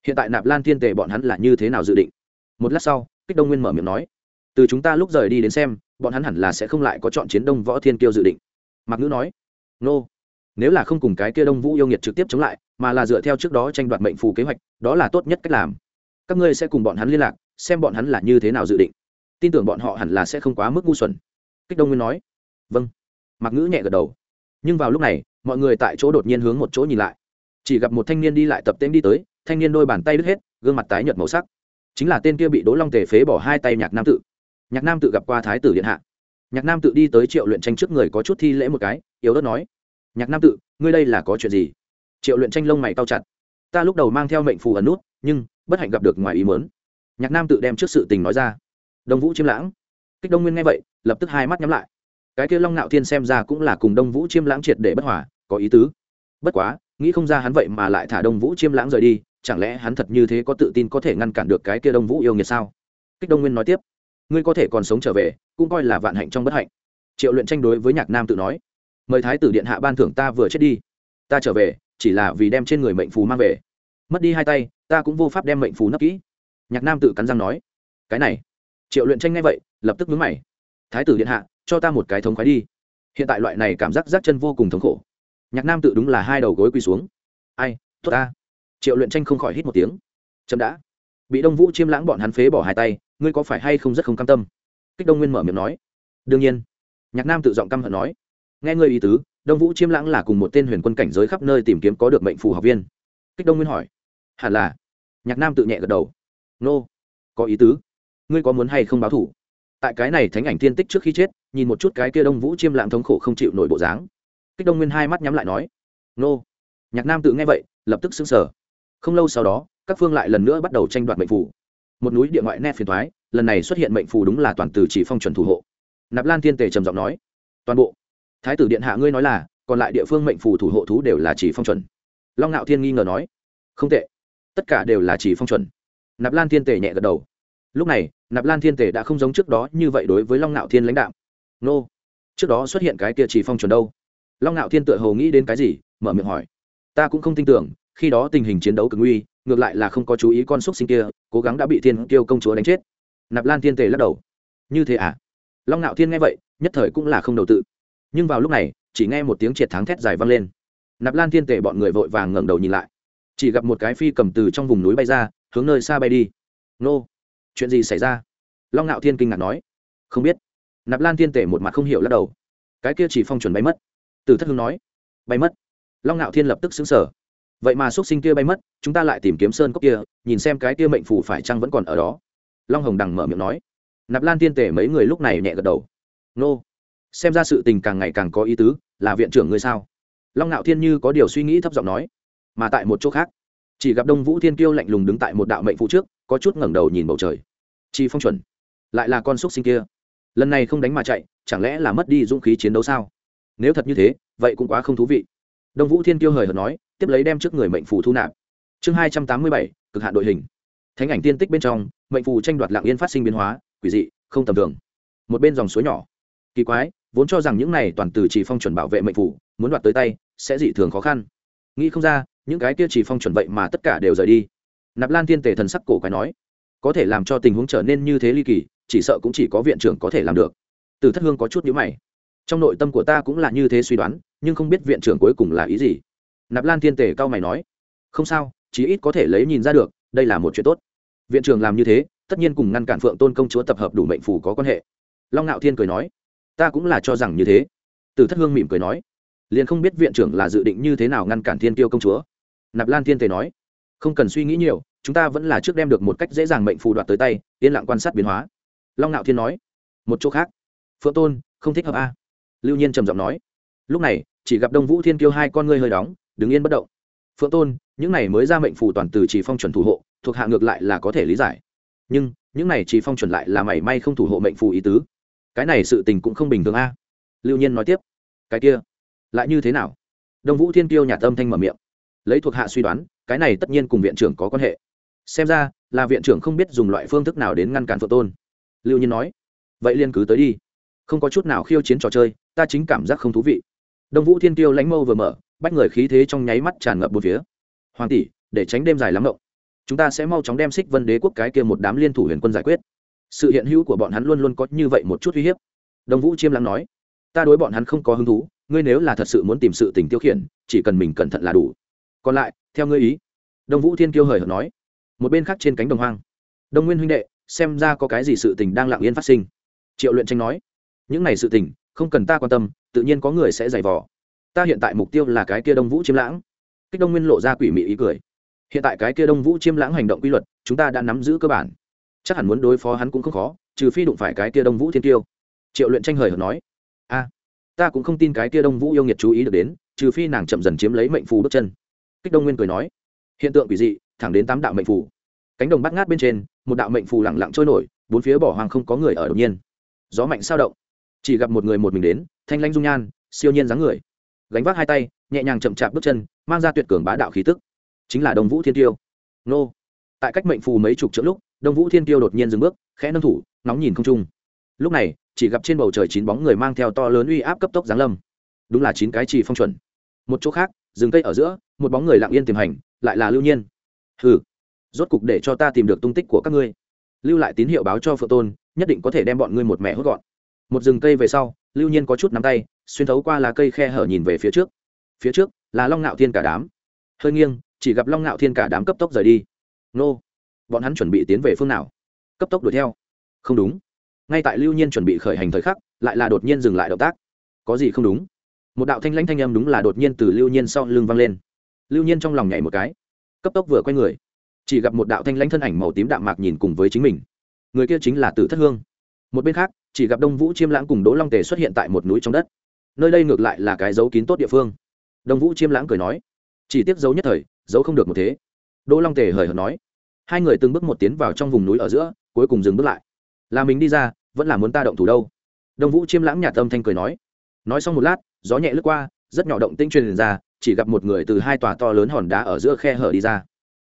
Hiện tại nạp lan thiên tề bọn hắn là như thế nào dự định? Một lát sau, kích đông nguyên mở miệng nói, từ chúng ta lúc rời đi đến xem, bọn hắn hẳn là sẽ không lại có chọn chiến đông võ thiên kiêu dự định. Mạc ngữ nói, nô, nếu là không cùng cái kia đông vũ yêu nghiệt trực tiếp chống lại, mà là dựa theo trước đó tranh đoạt mệnh phù kế hoạch, đó là tốt nhất cách làm. Các ngươi sẽ cùng bọn hắn liên lạc, xem bọn hắn là như thế nào dự định tin tưởng bọn họ hẳn là sẽ không quá mức ngu xuẩn. Kích đông nguyên nói vâng. Mặc ngữ nhẹ gật đầu. Nhưng vào lúc này, mọi người tại chỗ đột nhiên hướng một chỗ nhìn lại. Chỉ gặp một thanh niên đi lại tập tên đi tới, thanh niên đôi bàn tay đứt hết, gương mặt tái nhợt màu sắc. Chính là tên kia bị đỗ long tề phế bỏ hai tay nhạc nam tự. Nhạc nam tự gặp qua thái tử điện hạ. Nhạc nam tự đi tới triệu luyện tranh trước người có chút thi lễ một cái, yếu ớt nói, nhạc nam tự, ngươi đây là có chuyện gì? Triệu luyện tranh lông mày cao chặt. Ta lúc đầu mang theo mệnh phù ẩn nút, nhưng bất hạnh gặp được ngoài ý mớn nhạc nam tự đem trước sự tình nói ra đông vũ chiêm lãng. Kích đông nguyên nghe vậy, lập tức hai mắt nhắm lại. Cái kia long nạo thiên xem ra cũng là cùng đông vũ chiêm lãng triệt để bất hòa, có ý tứ. Bất quá, nghĩ không ra hắn vậy mà lại thả đông vũ chiêm lãng rời đi, chẳng lẽ hắn thật như thế có tự tin có thể ngăn cản được cái kia đông vũ yêu nghiệt sao? Kích đông nguyên nói tiếp. Ngươi có thể còn sống trở về, cũng coi là vạn hạnh trong bất hạnh. Triệu luyện tranh đối với nhạc nam tự nói. Mời thái tử điện hạ ban thưởng ta vừa chết đi. Ta trở về, chỉ là vì đem trên người mệnh phù mang về. Mất đi hai tay, ta cũng vô pháp đem mệnh phù nấp kỹ. Nhạc nam tự cắn răng nói. Cái này triệu luyện tranh ngay vậy, lập tức vướng mày. Thái tử điện hạ, cho ta một cái thống khoái đi. Hiện tại loại này cảm giác rác chân vô cùng thống khổ. Nhạc nam tự đúng là hai đầu gối quỳ xuống. Ai, tốt ta. Triệu luyện tranh không khỏi hít một tiếng. Chậm đã. Bị đông vũ chiêm lãng bọn hắn phế bỏ hai tay, ngươi có phải hay không rất không cam tâm? Kích đông nguyên mở miệng nói. Đương nhiên. Nhạc nam tự giọng căm hận nói. Nghe ngươi ý tứ, đông vũ chiêm lãng là cùng một tên huyền quân cảnh giới khắp nơi tìm kiếm có được mệnh phù học viên. Kích đông nguyên hỏi. Hẳn là. Nhạc nam tự nhẹ gật đầu. Nô, có ý tứ ngươi có muốn hay không báo thủ? Tại cái này thánh ảnh thiên tích trước khi chết, nhìn một chút cái kia đông vũ chiêm lãng thống khổ không chịu nổi bộ dáng. Kích đông nguyên hai mắt nhắm lại nói, nô. Nhạc nam tự nghe vậy, lập tức xứng sở không lâu sau đó, các phương lại lần nữa bắt đầu tranh đoạt mệnh phù. Một núi địa ngoại nét phiền thoái lần này xuất hiện mệnh phù đúng là toàn từ chỉ phong chuẩn thủ hộ. Nạp lan thiên tề trầm giọng nói, toàn bộ, thái tử điện hạ ngươi nói là, còn lại địa phương mệnh phù thủ hộ thú đều là chỉ phong chuẩn. Long ngạo thiên nghi ngờ nói, không tệ, tất cả đều là chỉ phong chuẩn. Nạp lan thiên tề nhẹ gật đầu lúc này, nạp lan thiên tề đã không giống trước đó như vậy đối với long ngạo thiên lãnh đạo. Nô, trước đó xuất hiện cái kia chỉ phong chuẩn đâu? Long ngạo thiên tựa hồ nghĩ đến cái gì, mở miệng hỏi. Ta cũng không tin tưởng, khi đó tình hình chiến đấu cực nguy, ngược lại là không có chú ý con xúc sinh kia, cố gắng đã bị thiên kiêu công chúa đánh chết. Nạp lan thiên tề lắc đầu. Như thế à? Long ngạo thiên nghe vậy, nhất thời cũng là không đầu tự. Nhưng vào lúc này, chỉ nghe một tiếng triệt thắng thét dài vang lên. Nạp lan thiên tề bọn người vội vàng ngẩng đầu nhìn lại. Chỉ gặp một cái phi cầm từ trong vùng núi bay ra, hướng nơi xa bay đi. Nô chuyện gì xảy ra? Long ngạo thiên kinh ngạc nói. Không biết. Nạp lan thiên tề một mặt không hiểu lắc đầu. Cái kia chỉ phong chuẩn bay mất. Từ thất hưng nói. Bay mất. Long ngạo thiên lập tức xứng sở vậy mà x sinh kia bay mất, chúng ta lại tìm kiếm sơn cốc kia, nhìn xem cái kia mệnh phù phải chăng vẫn còn ở đó. Long hồng đằng mở miệng nói. Nạp lan Thiên tể mấy người lúc này nhẹ gật đầu. Nô. Xem ra sự tình càng ngày càng có ý tứ, là viện trưởng ngươi sao? Long ngạo thiên như có điều suy nghĩ thấp giọng nói. Mà tại một chỗ khác, chỉ gặp đông vũ thiên kiêu lạnh lùng đứng tại một đạo mệnh phụ trước có chút ngẩng đầu nhìn bầu trời. Chi phong chuẩn, lại là con xúc sinh kia. Lần này không đánh mà chạy, chẳng lẽ là mất đi dũng khí chiến đấu sao? Nếu thật như thế, vậy cũng quá không thú vị. Đông vũ thiên kiêu hời hợt nói, tiếp lấy đem trước người mệnh phù thu nạp. Chương hai trăm tám mươi bảy, cực hạn đội hình. Thánh ảnh tiên tích bên trong, mệnh phù tranh đoạt lạng yên phát sinh biến hóa, quỷ dị, không tầm thường. Một bên dòng suối nhỏ. Kỳ quái, vốn cho rằng những này toàn từ chỉ phong chuẩn bảo vệ mệnh phù, muốn đoạt tới tay, sẽ dị thường khó khăn. Nghĩ không ra, những cái kia chỉ phong chuẩn vậy mà tất cả đều rời đi nạp lan Thiên tề thần sắc cổ quái nói, có thể làm cho tình huống trở nên như thế ly kỳ, chỉ sợ cũng chỉ có viện trưởng có thể làm được. Từ thất hương có chút nhữ mày. Trong nội tâm của ta cũng là như thế suy đoán, nhưng không biết viện trưởng cuối cùng là ý gì. Nạp lan Thiên tề cao mày nói, không sao, chí ít có thể lấy nhìn ra được, đây là một chuyện tốt. Viện trưởng làm như thế, tất nhiên cùng ngăn cản phượng tôn công chúa tập hợp đủ mệnh phủ có quan hệ. Long ngạo thiên cười nói, ta cũng là cho rằng như thế. Từ thất hương mỉm cười nói, liền không biết viện trưởng là dự định như thế nào ngăn cản thiên tiêu công chúa. Nạp lan thiên tề nói không cần suy nghĩ nhiều, chúng ta vẫn là trước đem được một cách dễ dàng mệnh phù đoạt tới tay, yên lặng quan sát biến hóa. Long ngạo thiên nói. Một chỗ khác. Phượng tôn, không thích hợp a. Lưu nhiên trầm giọng nói. Lúc này, chỉ gặp đông vũ thiên kiêu hai con ngươi hơi đóng, đứng yên bất động. Phượng tôn, những này mới ra mệnh phù toàn từ chỉ phong chuẩn thủ hộ, thuộc hạ ngược lại là có thể lý giải. Nhưng, những này chỉ phong chuẩn lại là mảy may không thủ hộ mệnh phù ý tứ. Cái này sự tình cũng không bình thường a. Lưu nhiên nói tiếp. Cái kia, lại như thế nào? Đông vũ thiên kiêu nhà tâm thanh mở miệng. Lấy thuộc hạ suy đoán cái này tất nhiên cùng viện trưởng có quan hệ. Xem ra, là viện trưởng không biết dùng loại phương thức nào đến ngăn cản phượng tôn. Lưu nhiên nói, vậy liên cứ tới đi. Không có chút nào khiêu chiến trò chơi, ta chính cảm giác không thú vị. Đông vũ thiên tiêu lãnh mâu vừa mở, bách người khí thế trong nháy mắt tràn ngập bốn phía. Hoàng tỷ, để tránh đêm dài lắm rộng chúng ta sẽ mau chóng đem xích vân đế quốc cái kia một đám liên thủ huyền quân giải quyết. Sự hiện hữu của bọn hắn luôn luôn có như vậy một chút uy hiếp. Đông vũ chiêm lắng nói, ta đối bọn hắn không có hứng thú, ngươi nếu là thật sự muốn tìm sự tình tiêu khiển, chỉ cần mình cẩn thận là đủ. Còn lại theo ngươi ý. Đông vũ thiên kiêu hời hợt nói. Một bên khác trên cánh đồng hoang. Đông nguyên huynh đệ, xem ra có cái gì sự tình đang lặng yên phát sinh. Triệu luyện tranh nói. Những này sự tình, không cần ta quan tâm, tự nhiên có người sẽ giày vò. Ta hiện tại mục tiêu là cái kia đông vũ chiêm lãng. Kích đông nguyên lộ ra quỷ mị ý cười. Hiện tại cái kia đông vũ chiêm lãng hành động quy luật, chúng ta đã nắm giữ cơ bản. Chắc hẳn muốn đối phó hắn cũng không khó, trừ phi đụng phải cái kia đông vũ thiên tiêu triệu luyện tranh hời hợt nói. A, ta cũng không tin cái kia đông vũ yêu nghiệt chú ý được đến, trừ phi nàng chậm dần chiếm lấy mệnh phù bước chân kích đông nguyên cười nói, hiện tượng quỷ dị, thẳng đến tám đạo mệnh phù. Cánh đồng bắt ngát bên trên, một đạo mệnh phù lẳng lặng trôi nổi, bốn phía bỏ hoang không có người ở đột nhiên. Gió mạnh sao động. Chỉ gặp một người một mình đến, thanh lanh dung nhan, siêu nhiên dáng người. Gánh vác hai tay, nhẹ nhàng chậm chạp bước chân, mang ra tuyệt cường bá đạo khí tức. Chính là đông vũ thiên tiêu. Nô. Tại cách mệnh phù mấy chục chữ lúc, đông vũ thiên tiêu đột nhiên dừng bước, khẽ nâng thủ nóng nhìn không trung. Lúc này, chỉ gặp trên bầu trời chín bóng người mang theo to lớn uy áp cấp tốc giáng lâm. Đúng là chín cái trì phong chuẩn. Một chỗ khác, rừng cây ở giữa một bóng người lặng yên tiềm hành, lại là lưu nhiên. Hừ, rốt cục để cho ta tìm được tung tích của các ngươi. Lưu lại tín hiệu báo cho phượng tôn, nhất định có thể đem bọn ngươi một mẹ hốt gọn. Một rừng cây về sau, lưu nhiên có chút nắm tay, xuyên thấu qua lá cây khe hở nhìn về phía trước. Phía trước là long ngạo thiên cả đám. Hơi nghiêng, chỉ gặp long ngạo thiên cả đám cấp tốc rời đi. Nô, bọn hắn chuẩn bị tiến về phương nào? Cấp tốc đuổi theo. Không đúng. Ngay tại lưu nhiên chuẩn bị khởi hành thời khắc, lại là đột nhiên dừng lại động tác. Có gì không đúng? Một đạo thanh lãnh thanh âm đúng là đột nhiên từ lưu nhiên sau lưng vang lên lưu nhiên trong lòng nhảy một cái. Cấp tốc vừa quay người, chỉ gặp một đạo thanh lãnh thân ảnh màu tím đạm mạc nhìn cùng với chính mình. Người kia chính là tử thất hương. Một bên khác, chỉ gặp đông vũ chiêm lãng cùng đỗ long tề xuất hiện tại một núi trong đất. Nơi đây ngược lại là cái dấu kín tốt địa phương. Đông vũ chiêm lãng cười nói, chỉ tiếp dấu nhất thời, dấu không được một thế. Đỗ long tề hời hợt nói, hai người từng bước một tiến vào trong vùng núi ở giữa, cuối cùng dừng bước lại. Là mình đi ra, vẫn là muốn ta động thủ đâu? Đông vũ chiêm lãng nhà tâm thanh cười nói. Nói xong một lát, gió nhẹ lướt qua, rất nhỏ động tinh truyền ra chỉ gặp một người từ hai tòa to lớn hòn đá ở giữa khe hở đi ra.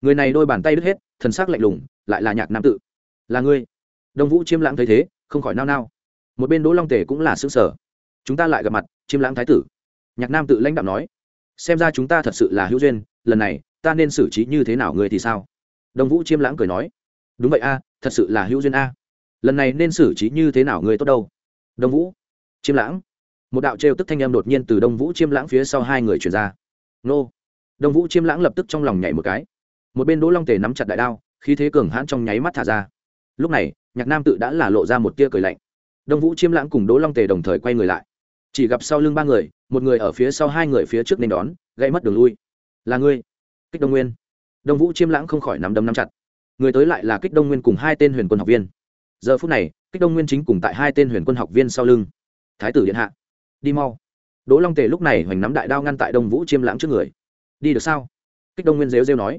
Người này đôi bàn tay đứt hết thân xác lạnh lùng, lại là nhạc nam tự là ngươi. Đông vũ chiêm lãng thấy thế, không khỏi nao nao. Một bên đỗ long tề cũng là xương sở chúng ta lại gặp mặt, chiêm lãng thái tử. Nhạc nam tự lãnh đạo nói. Xem ra chúng ta thật sự là hữu duyên, lần này, ta nên xử trí như thế nào ngươi thì sao? Đông vũ chiêm lãng cười nói. Đúng vậy a, thật sự là hữu duyên a. Lần này nên xử trí như thế nào ngươi tốt đâu? Đông vũ chiêm lãng. Một đạo trêu tức thanh em đột nhiên từ đông vũ chiêm lãng phía sau hai người chuyển ra nô. Đông vũ chiêm lãng lập tức trong lòng nhảy một cái. Một bên đỗ long tề nắm chặt đại đao, khí thế cường hãn trong nháy mắt thả ra. Lúc này, nhạc nam tự đã là lộ ra một tia cười lạnh. Đông vũ chiêm lãng cùng đỗ long tề đồng thời quay người lại. Chỉ gặp sau lưng ba người, một người ở phía sau hai người phía trước nên đón gây mất đường lui. Là ngươi, kích đông nguyên. Đông vũ chiêm lãng không khỏi nắm đấm nắm chặt. Người tới lại là kích đông nguyên cùng hai tên huyền quân học viên. Giờ phút này, kích đông nguyên chính cùng tại hai tên huyền quân học viên sau lưng. Thái tử điện hạ, đi mau đỗ long tề lúc này hoành nắm đại đao ngăn tại đông vũ chiêm lãng trước người. Đi được sao? Kích đông nguyên rêu rêu nói.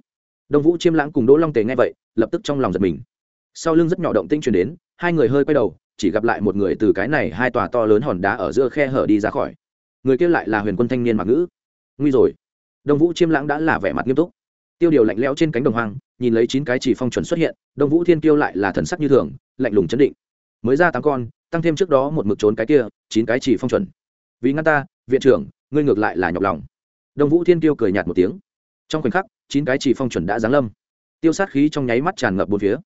Đông vũ chiêm lãng cùng đỗ long tề nghe vậy, lập tức trong lòng giật mình. Sau lưng rất nhỏ động tinh truyền đến, hai người hơi quay đầu, chỉ gặp lại một người từ cái này hai tòa to lớn hòn đá ở giữa khe hở đi ra khỏi. Người kia lại là huyền quân thanh niên mặc ngữ. Nguy rồi. Đông vũ chiêm lãng đã là vẻ mặt nghiêm túc. Tiêu điều lạnh lẽo trên cánh đồng hoang, nhìn lấy chín cái chỉ phong chuẩn xuất hiện, đông vũ thiên kiêu lại là thần sắc như thường, lạnh lùng chấn định. Mới ra tám con, tăng thêm trước đó một mực trốn cái kia, chín cái chỉ phong chuẩn. Vì ngăn ta viện trưởng, ngươi ngược lại là nhọc lòng. Đông vũ thiên Tiêu cười nhạt một tiếng. Trong khoảnh khắc, chín cái chỉ phong chuẩn đã giáng lâm. Tiêu sát khí trong nháy mắt tràn ngập bốn phía.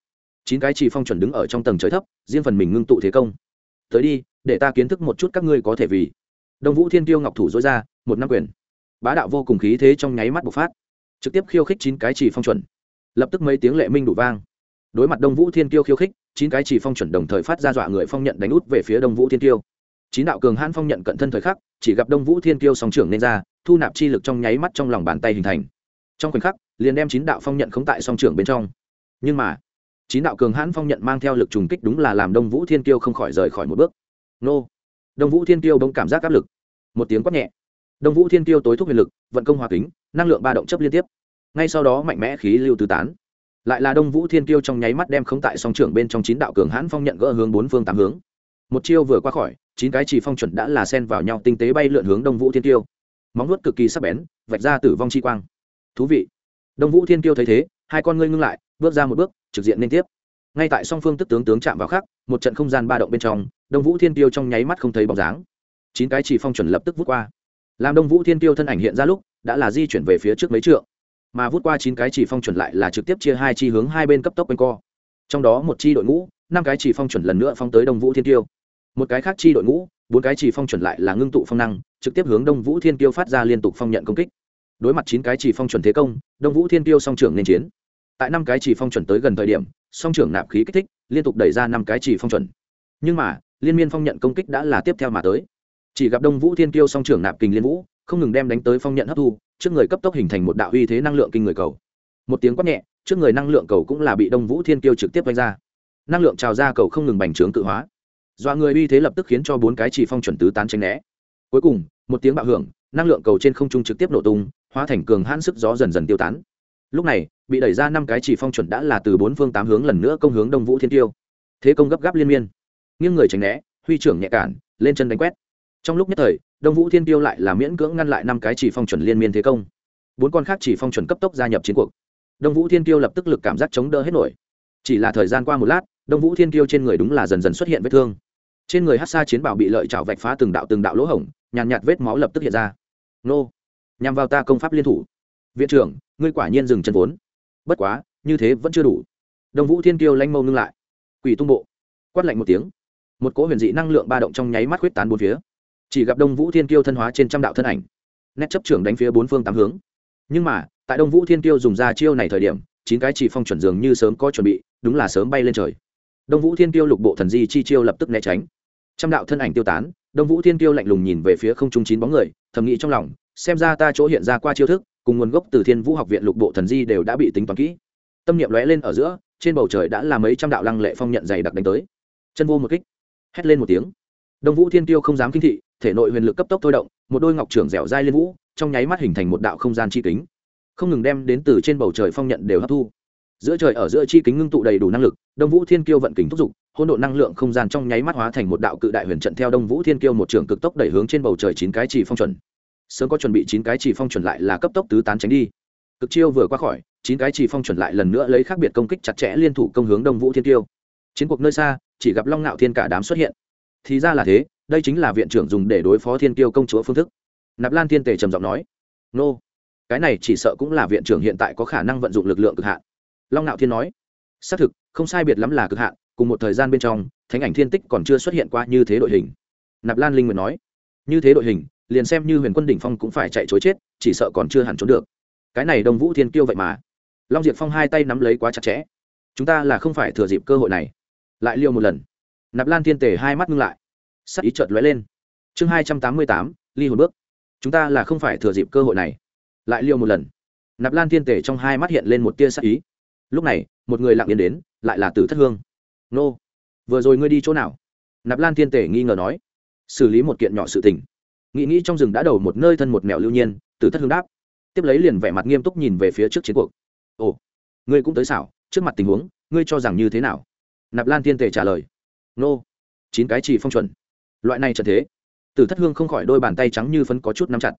Chín cái chỉ phong chuẩn đứng ở trong tầng trời thấp, riêng phần mình ngưng tụ thế công. Tới đi, để ta kiến thức một chút các ngươi có thể vì. Đông vũ thiên tiêu ngọc thủ dối ra, một năm quyền. Bá đạo vô cùng khí thế trong nháy mắt bộc phát. Trực tiếp khiêu khích chín cái chỉ phong chuẩn. Lập tức mấy tiếng lệ minh đủ vang. Đối mặt đông vũ thiên tiêu khiêu khích, chín cái chỉ phong chuẩn đồng thời phát ra dọa người phong nhận đánh út về phía đông vũ thiên tiêu chín đạo cường hãn phong nhận cận thân thời khắc, chỉ gặp đông vũ thiên Kiêu song trưởng nên ra, thu nạp chi lực trong nháy mắt trong lòng bàn tay hình thành. Trong khoảnh khắc, liền đem chín đạo phong nhận khống tại song trưởng bên trong. Nhưng mà, chín đạo cường hãn phong nhận mang theo lực trùng kích đúng là làm đông vũ thiên Kiêu không khỏi rời khỏi một bước. Nô! Đông vũ thiên Kiêu đông cảm giác áp lực. Một tiếng quát nhẹ. Đông vũ thiên Kiêu tối thúc huyền lực, vận công hòa kính, năng lượng ba động chấp liên tiếp. Ngay sau đó mạnh mẽ khí lưu tứ tán. Lại là đông vũ thiên Kiêu trong nháy mắt đem không tại song trưởng bên trong chín đạo cường hãn phong nhận gỡ hướng bốn phương tám hướng một chiêu vừa qua khỏi, chín cái chỉ phong chuẩn đã là sen vào nhau tinh tế bay lượn hướng đông vũ thiên tiêu móng nuốt cực kỳ sắc bén, vạch ra tử vong chi quang. Thú vị. Đông vũ thiên tiêu thấy thế, hai con ngươi ngưng lại, bước ra một bước, trực diện liên tiếp. Ngay tại song phương tức tướng tướng chạm vào khắc, một trận không gian ba động bên trong, đông vũ thiên tiêu trong nháy mắt không thấy bóng dáng. Chín cái chỉ phong chuẩn lập tức vút qua. Làm đông vũ thiên tiêu thân ảnh hiện ra lúc, đã là di chuyển về phía trước mấy trượng. Mà vút qua chín cái chỉ phong chuẩn lại là trực tiếp chia hai chi hướng hai bên cấp tốc quanh co. Trong đó một chi đội ngũ, năm cái chỉ phong chuẩn lần nữa phong tới đông vũ thiên tiêu một cái khác chi đội ngũ, bốn cái chỉ phong chuẩn lại là ngưng tụ phong năng, trực tiếp hướng đông vũ thiên tiêu phát ra liên tục phong nhận công kích. Đối mặt chín cái chỉ phong chuẩn thế công, đông vũ thiên tiêu song trưởng nên chiến. Tại năm cái chỉ phong chuẩn tới gần thời điểm, song trưởng nạp khí kích thích, liên tục đẩy ra năm cái chỉ phong chuẩn. Nhưng mà, liên miên phong nhận công kích đã là tiếp theo mà tới. Chỉ gặp đông vũ thiên Tiêu song trưởng nạp kình liên vũ, không ngừng đem đánh tới phong nhận hấp thu, trước người cấp tốc hình thành một đạo uy thế năng lượng kinh người cầu. Một tiếng quát nhẹ, trước người năng lượng cầu cũng là bị đông vũ thiên Tiêu trực tiếp vạch ra. Năng lượng trào ra cầu không ngừng bành trướng cự hóa dọa người uy thế lập tức khiến cho bốn cái chỉ phong chuẩn tứ tán tránh né. Cuối cùng, một tiếng bạo hưởng, năng lượng cầu trên không trung trực tiếp nổ tung, hóa thành cường hãn sức gió dần dần tiêu tán. Lúc này, bị đẩy ra năm cái chỉ phong chuẩn đã là từ bốn phương tám hướng lần nữa công hướng đông vũ thiên tiêu. Thế công gấp gáp liên miên. Nghiêng người tránh né, huy trưởng nhẹ cản, lên chân đánh quét. Trong lúc nhất thời, đông vũ thiên tiêu lại là miễn cưỡng ngăn lại năm cái chỉ phong chuẩn liên miên thế công. Bốn con khác chỉ phong chuẩn cấp tốc gia nhập chiến cuộc. Đông vũ thiên tiêu lập tức lực cảm giác chống đỡ hết nổi. Chỉ là thời gian qua một lát, đông vũ thiên tiêu trên người đúng là dần dần xuất hiện vết thương trên người hát xa chiến bảo bị lợi chảo vạch phá từng đạo từng đạo lỗ hổng nhàn nhạt, nhạt vết máu lập tức hiện ra. Nô nhằm vào ta công pháp liên thủ. Viện trưởng ngươi quả nhiên dừng chân vốn. Bất quá như thế vẫn chưa đủ. Đông vũ thiên kiêu lanh mâu ngưng lại. Quỷ tung bộ. Quát lạnh một tiếng. Một cỗ huyền dị năng lượng ba động trong nháy mắt huyết tán bốn phía. Chỉ gặp đông vũ thiên kiêu thân hóa trên trăm đạo thân ảnh. Nét chấp trưởng đánh phía bốn phương tám hướng. Nhưng mà tại đông vũ thiên kiêu dùng ra chiêu này thời điểm chín cái chỉ phong chuẩn dường như sớm có chuẩn bị đúng là sớm bay lên trời. Đông vũ thiên kiêu lục bộ thần di chi chiêu lập tức né tránh trăm đạo thân ảnh tiêu tán, đông vũ thiên tiêu lạnh lùng nhìn về phía không trung chín bóng người, thầm nghĩ trong lòng, xem ra ta chỗ hiện ra qua chiêu thức, cùng nguồn gốc từ thiên vũ học viện lục bộ thần di đều đã bị tính toán kỹ. Tâm niệm lóe lên ở giữa, trên bầu trời đã là mấy trăm đạo lăng lệ phong nhận dày đặc đánh tới. Chân vô một kích, hét lên một tiếng. Đông vũ thiên tiêu không dám kinh thị, thể nội huyền lực cấp tốc thôi động, một đôi ngọc trưởng dẻo dai liên vũ, trong nháy mắt hình thành một đạo không gian chi kính. Không ngừng đem đến từ trên bầu trời phong nhận đều hấp thu. Giữa trời ở giữa chi kính ngưng tụ đầy đủ năng lực, đông vũ thiên kiêu vận kính thúc giục hỗn độ năng lượng không gian trong nháy mắt hóa thành một đạo cự đại huyền trận theo đông vũ thiên kiêu một trường cực tốc đẩy hướng trên bầu trời chín cái chỉ phong chuẩn. Sớm có chuẩn bị chín cái chỉ phong chuẩn lại là cấp tốc tứ tán tránh đi. Cực chiêu vừa qua khỏi, chín cái chỉ phong chuẩn lại lần nữa lấy khác biệt công kích chặt chẽ liên thủ công hướng đông vũ thiên tiêu chiến cuộc nơi xa, chỉ gặp long Nạo thiên cả đám xuất hiện. Thì ra là thế, đây chính là viện trưởng dùng để đối phó thiên tiêu công chúa phương thức. Nạp lan thiên tề trầm giọng nói, nô, cái này chỉ sợ cũng là viện trưởng hiện tại có khả năng vận dụng lực lượng cực hạn. Long Nạo thiên nói, xác thực, không sai biệt lắm là cực hạn cùng một thời gian bên trong, thánh ảnh thiên tích còn chưa xuất hiện qua như thế đội hình. Nạp lan linh nguyện nói, như thế đội hình, liền xem như huyền quân đỉnh phong cũng phải chạy chối chết, chỉ sợ còn chưa hẳn trốn được. Cái này đông vũ thiên kiêu vậy mà. Long diệp phong hai tay nắm lấy quá chặt chẽ. Chúng ta là không phải thừa dịp cơ hội này. Lại liêu một lần. Nạp lan thiên tề hai mắt ngưng lại. Sắc ý trợt lóe lên. Chương hai trăm tám mươi tám, ly hồn bước. Chúng ta là không phải thừa dịp cơ hội này. Lại liêu một lần. Nạp lan thiên tề trong hai mắt hiện lên một tia sắc ý. Lúc này, một người lặng yên đến, lại là tử thất hương nô, vừa rồi ngươi đi chỗ nào? Nạp lan thiên tể nghi ngờ nói. Xử lý một kiện nhỏ sự tình. Nghĩ nghĩ trong rừng đã đầu một nơi thân một mèo lưu nhiên, tử thất hương đáp. Tiếp lấy liền vẻ mặt nghiêm túc nhìn về phía trước chiến cuộc. Ồ, ngươi cũng tới xảo, trước mặt tình huống, ngươi cho rằng như thế nào? Nạp lan thiên tể trả lời. Nô, chín cái chỉ phong chuẩn. Loại này trận thế, tử thất hương không khỏi đôi bàn tay trắng như phấn có chút nắm chặt.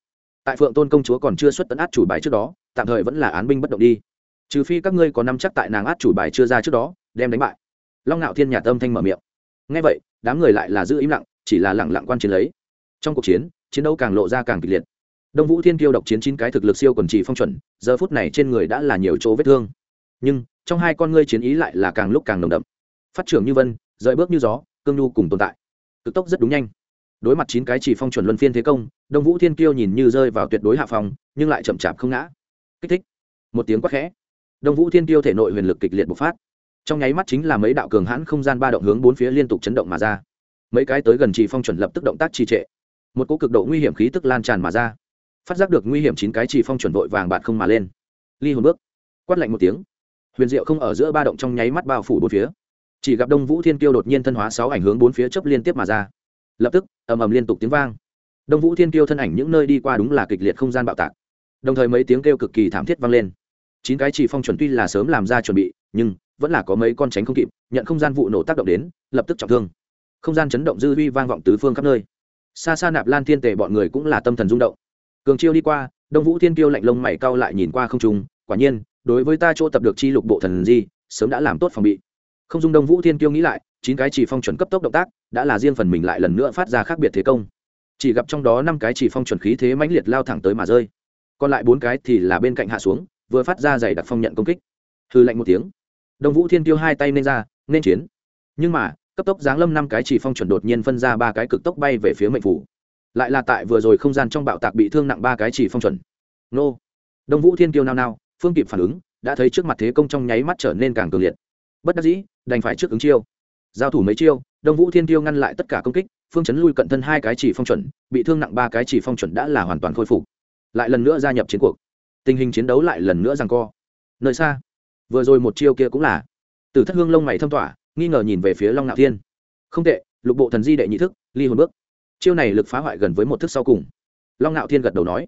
Tại phượng tôn công chúa còn chưa xuất tấn át chủ bài trước đó, tạm thời vẫn là án binh bất động đi. Trừ phi các ngươi có nắm chắc tại nàng át chủ bài chưa ra trước đó, đem đánh bại long ngạo thiên nhà tâm thanh mở miệng. Ngay vậy, đám người lại là giữ im lặng, chỉ là lẳng lặng quan chiến lấy. Trong cuộc chiến chiến đấu càng lộ ra càng kịch liệt. Đông vũ thiên kiêu độc chiến chín cái thực lực siêu quần chỉ phong chuẩn, giờ phút này trên người đã là nhiều chỗ vết thương. Nhưng, trong hai con ngươi chiến ý lại là càng lúc càng nồng đậm. Phát trưởng như vân, rời bước như gió, cương nhu cùng tồn tại. Cực tốc rất đúng nhanh. Đối mặt chín cái chỉ phong chuẩn luân phiên thế công, đông vũ thiên kiêu nhìn như rơi vào tuyệt đối hạ phòng, nhưng lại chậm chạp không ngã. Kích thích. Một tiếng quát khẽ. Đông vũ thiên kiêu thể nội huyền lực kịch liệt bộc phát trong nháy mắt chính là mấy đạo cường hãn không gian ba động hướng bốn phía liên tục chấn động mà ra. Mấy cái tới gần chỉ phong chuẩn lập tức động tác trì trệ. Một cỗ cực độ nguy hiểm khí tức lan tràn mà ra. Phát giác được nguy hiểm chín cái chỉ phong chuẩn vội vàng bạn không mà lên. Ly hồn bước. Quát lạnh một tiếng. Huyền diệu không ở giữa ba động trong nháy mắt bao phủ bốn phía. Chỉ gặp đông vũ thiên kiêu đột nhiên thân hóa sáu ảnh hướng bốn phía chấp liên tiếp mà ra. Lập tức, ầm ầm liên tục tiếng vang. Đông vũ thiên kiêu thân ảnh những nơi đi qua đúng là kịch liệt không gian bạo tạc. Đồng thời mấy tiếng kêu cực kỳ thảm thiết vang lên. Chín cái chỉ phong chuẩn tuy là sớm làm ra chuẩn bị, nhưng vẫn là có mấy con tránh không kịp, nhận không gian vụ nổ tác động đến, lập tức trọng thương. Không gian chấn động dư huy vang vọng tứ phương khắp nơi. Xa xa nạp lan thiên tề bọn người cũng là tâm thần rung động. Cường chiêu đi qua, đông vũ thiên kiêu lạnh lông mày cau lại nhìn qua không trung, quả nhiên, đối với ta chỗ tập được chi lục bộ thần di, sớm đã làm tốt phòng bị. Không dung đông vũ thiên kiêu nghĩ lại, chín cái chỉ phong chuẩn cấp tốc động tác, đã là riêng phần mình lại lần nữa phát ra khác biệt thế công. Chỉ gặp trong đó năm cái chỉ phong chuẩn khí thế mãnh liệt lao thẳng tới mà rơi. Còn lại bốn cái thì là bên cạnh hạ xuống, vừa phát ra giày đặc phong nhận công kích. Hư lạnh một tiếng đông vũ thiên tiêu hai tay nên ra, nên chiến. Nhưng mà, cấp tốc giáng lâm năm cái chỉ phong chuẩn đột nhiên phân ra ba cái cực tốc bay về phía mệnh phủ. Lại là tại vừa rồi không gian trong bạo tạc bị thương nặng ba cái chỉ phong chuẩn. Nô. Đông vũ thiên Tiêu nao nao, phương kịp phản ứng, đã thấy trước mặt thế công trong nháy mắt trở nên càng cường liệt. Bất đắc dĩ, đành phải trước ứng chiêu. Giao thủ mấy chiêu, đông vũ thiên tiêu ngăn lại tất cả công kích, phương chấn lui cận thân hai cái chỉ phong chuẩn, bị thương nặng ba cái chỉ phong chuẩn đã là hoàn toàn khôi phục. Lại lần nữa gia nhập chiến cuộc. Tình hình chiến đấu lại lần nữa rằng co. Nơi xa vừa rồi một chiêu kia cũng là. Từ thất hương lông mày thâm tỏa, nghi ngờ nhìn về phía long ngạo thiên. Không tệ, lục bộ thần di đệ nhị thức, ly hồn bước. Chiêu này lực phá hoại gần với một thức sau cùng. Long ngạo thiên gật đầu nói,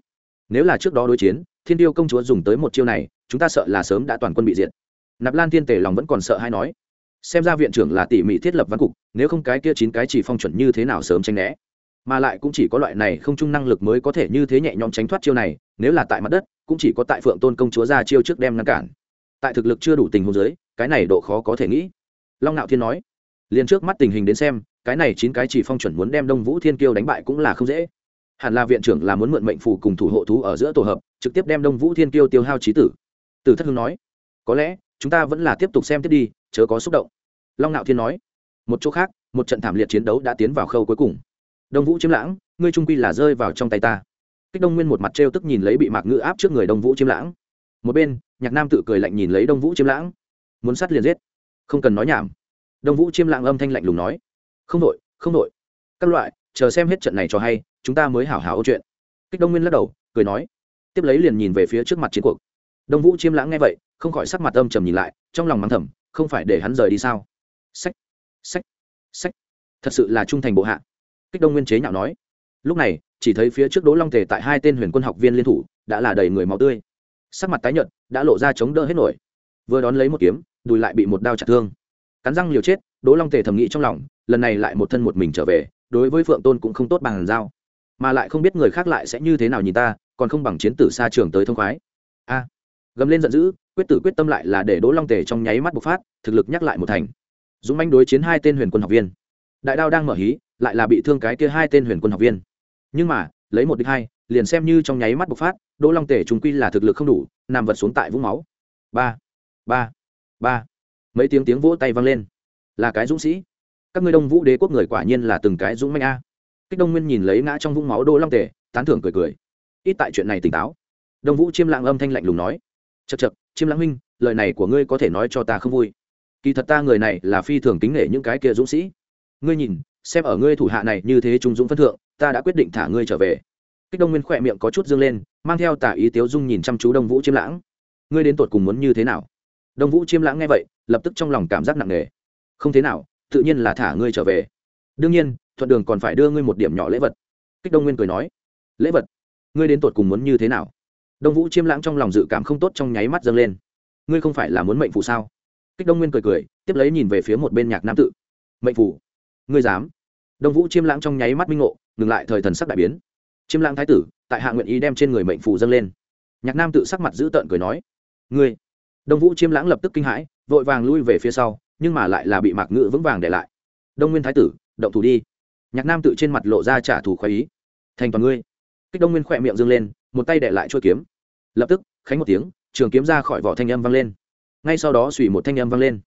nếu là trước đó đối chiến, thiên tiêu công chúa dùng tới một chiêu này, chúng ta sợ là sớm đã toàn quân bị diệt. Nạp lan thiên tể lòng vẫn còn sợ hay nói, xem ra viện trưởng là tỉ mỉ thiết lập văn cục, nếu không cái kia chín cái chỉ phong chuẩn như thế nào sớm tranh né. Mà lại cũng chỉ có loại này không chung năng lực mới có thể như thế nhẹ nhõm tránh thoát chiêu này, nếu là tại mặt đất, cũng chỉ có tại phượng tôn công chúa ra chiêu trước đem ngăn cản tại thực lực chưa đủ tình huống giới cái này độ khó có thể nghĩ. Long nạo thiên nói, liền trước mắt tình hình đến xem, cái này chín cái chỉ phong chuẩn muốn đem đông vũ thiên kiêu đánh bại cũng là không dễ. Hẳn là viện trưởng là muốn mượn mệnh phủ cùng thủ hộ thú ở giữa tổ hợp, trực tiếp đem đông vũ thiên kiêu tiêu hao trí tử. Tử thất hưng nói, có lẽ, chúng ta vẫn là tiếp tục xem tiếp đi, chớ có xúc động. Long nạo thiên nói, một chỗ khác, một trận thảm liệt chiến đấu đã tiến vào khâu cuối cùng. Đông vũ chiếm lãng, ngươi trung quy là rơi vào trong tay ta. Kích đông nguyên một mặt trêu tức nhìn lấy bị mạc ngữ áp trước người đông vũ chiếm lãng. Một bên nhạc nam tự cười lạnh nhìn lấy đông vũ chiêm lãng. Muốn sát liền giết. Không cần nói nhảm. Đông vũ chiêm lãng âm thanh lạnh lùng nói. Không đội không đội. Các loại, chờ xem hết trận này cho hay, chúng ta mới hảo hảo ôn chuyện. Kích đông nguyên lắc đầu, cười nói. Tiếp lấy liền nhìn về phía trước mặt chiến cuộc. Đông vũ chiêm lãng nghe vậy, không khỏi sắc mặt âm trầm nhìn lại, trong lòng mắng thầm, không phải để hắn rời đi sao? Sách sách sách. Thật sự là trung thành bộ hạ. Kích đông nguyên chế nhạo nói. Lúc này, chỉ thấy phía trước đỗ long tề tại hai tên huyền quân học viên liên thủ, đã là đầy người máu tươi. Sắc mặt tái nhợt đã lộ ra chống đỡ hết nổi. Vừa đón lấy một kiếm, đùi lại bị một đao chặt thương. Cắn răng liều chết, đỗ long tề thầm nghĩ trong lòng, lần này lại một thân một mình trở về, đối với phượng tôn cũng không tốt bằng giao. Mà lại không biết người khác lại sẽ như thế nào nhìn ta, còn không bằng chiến tử xa trường tới thông khoái. A. Gầm lên giận dữ, quyết tử quyết tâm lại là để đỗ long tề trong nháy mắt bộc phát, thực lực nhắc lại một thành. Dũng manh đối chiến hai tên huyền quân học viên. Đại đao đang mở hí, lại là bị thương cái kia hai tên huyền quân học viên. Nhưng mà, lấy một đích hai, liền xem như trong nháy mắt bộc phát đỗ long tể chúng quy là thực lực không đủ, nằm vật xuống tại vũng máu. Ba ba ba. Mấy tiếng tiếng vỗ tay vang lên. Là cái dũng sĩ. Các ngươi đông vũ đế quốc người quả nhiên là từng cái dũng mạnh a. Kích đông nguyên nhìn lấy ngã trong vũng máu đỗ long tể, tán thưởng cười cười. Ít tại chuyện này tỉnh táo. Đông vũ chiêm lạng âm thanh lạnh lùng nói. Chật chật chiêm lãng huynh, lời này của ngươi có thể nói cho ta không vui. Kỳ thật ta người này là phi thường kính nể những cái kia dũng sĩ. Ngươi nhìn, xem ở ngươi thủ hạ này như thế trung dũng phân thượng, ta đã quyết định thả ngươi trở về. Kích đông nguyên khỏe miệng có chút dương lên mang theo tả ý tiếu dung nhìn chăm chú đông vũ chiêm lãng ngươi đến tột cùng muốn như thế nào đông vũ chiêm lãng nghe vậy lập tức trong lòng cảm giác nặng nề không thế nào tự nhiên là thả ngươi trở về đương nhiên thuận đường còn phải đưa ngươi một điểm nhỏ lễ vật kích đông nguyên cười nói lễ vật ngươi đến tột cùng muốn như thế nào đông vũ chiêm lãng trong lòng dự cảm không tốt trong nháy mắt dâng lên ngươi không phải là muốn mệnh phù sao kích đông nguyên cười cười tiếp lấy nhìn về phía một bên nhạc nam tự mệnh phù ngươi dám đông vũ chiêm lãng trong nháy mắt minh ngộ ngừng lại thời thần sắc đại biến chiêm lãng thái tử, tại hạ nguyện ý đem trên người mệnh phù dâng lên. Nhạc nam tự sắc mặt giữ tợn cười nói, ngươi. Đông vũ chiêm lãng lập tức kinh hãi, vội vàng lui về phía sau, nhưng mà lại là bị mạc ngự vững vàng để lại. Đông nguyên thái tử, động thủ đi. Nhạc nam tự trên mặt lộ ra trả thù khoái ý. Thành toàn ngươi. Kích đông nguyên khỏe miệng dâng lên, một tay để lại chuôi kiếm. Lập tức, khánh một tiếng, trường kiếm ra khỏi vỏ thanh âm vang lên. Ngay sau đó xùy một thanh âm vang lên.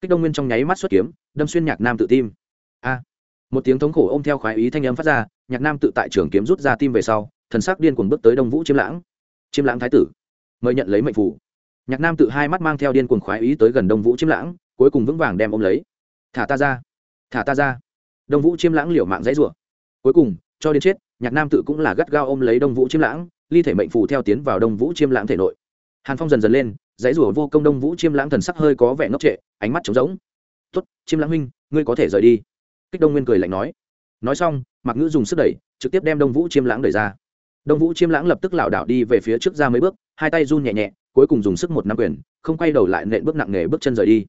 Kích đông nguyên trong nháy mắt xuất kiếm, đâm xuyên nhạc nam tự tim. A! Một tiếng thống khổ ôm theo khoái ý thanh âm phát ra nhạc nam tự tại trường kiếm rút ra tim về sau, thần sắc điên cuồng bước tới đông vũ chiêm lãng. Chiêm lãng thái tử, mời nhận lấy mệnh phủ. Nhạc nam tự hai mắt mang theo điên cuồng khoái ý tới gần đông vũ chiêm lãng, cuối cùng vững vàng đem ôm lấy. Thả ta ra, thả ta ra. Đông vũ chiêm lãng liều mạng dãy rủa. Cuối cùng, cho đến chết, nhạc nam tự cũng là gắt gao ôm lấy đông vũ chiêm lãng, ly thể mệnh phù theo tiến vào đông vũ chiêm lãng thể nội. Hàn phong dần dần lên, dãy rủa vô công đông vũ chiêm lãng thần sắc hơi có vẻ ngốc trệ, ánh mắt trống rỗng. Tuất chiêm lãng huynh, ngươi có thể rời đi. Kích đông nguyên cười lạnh nói nói xong mặc ngữ dùng sức đẩy, trực tiếp đem đông vũ chiêm lãng đẩy ra. Đông vũ chiêm lãng lập tức lảo đảo đi về phía trước ra mấy bước, hai tay run nhẹ nhẹ, cuối cùng dùng sức một năm quyền, không quay đầu lại nện bước nặng nề bước chân rời đi.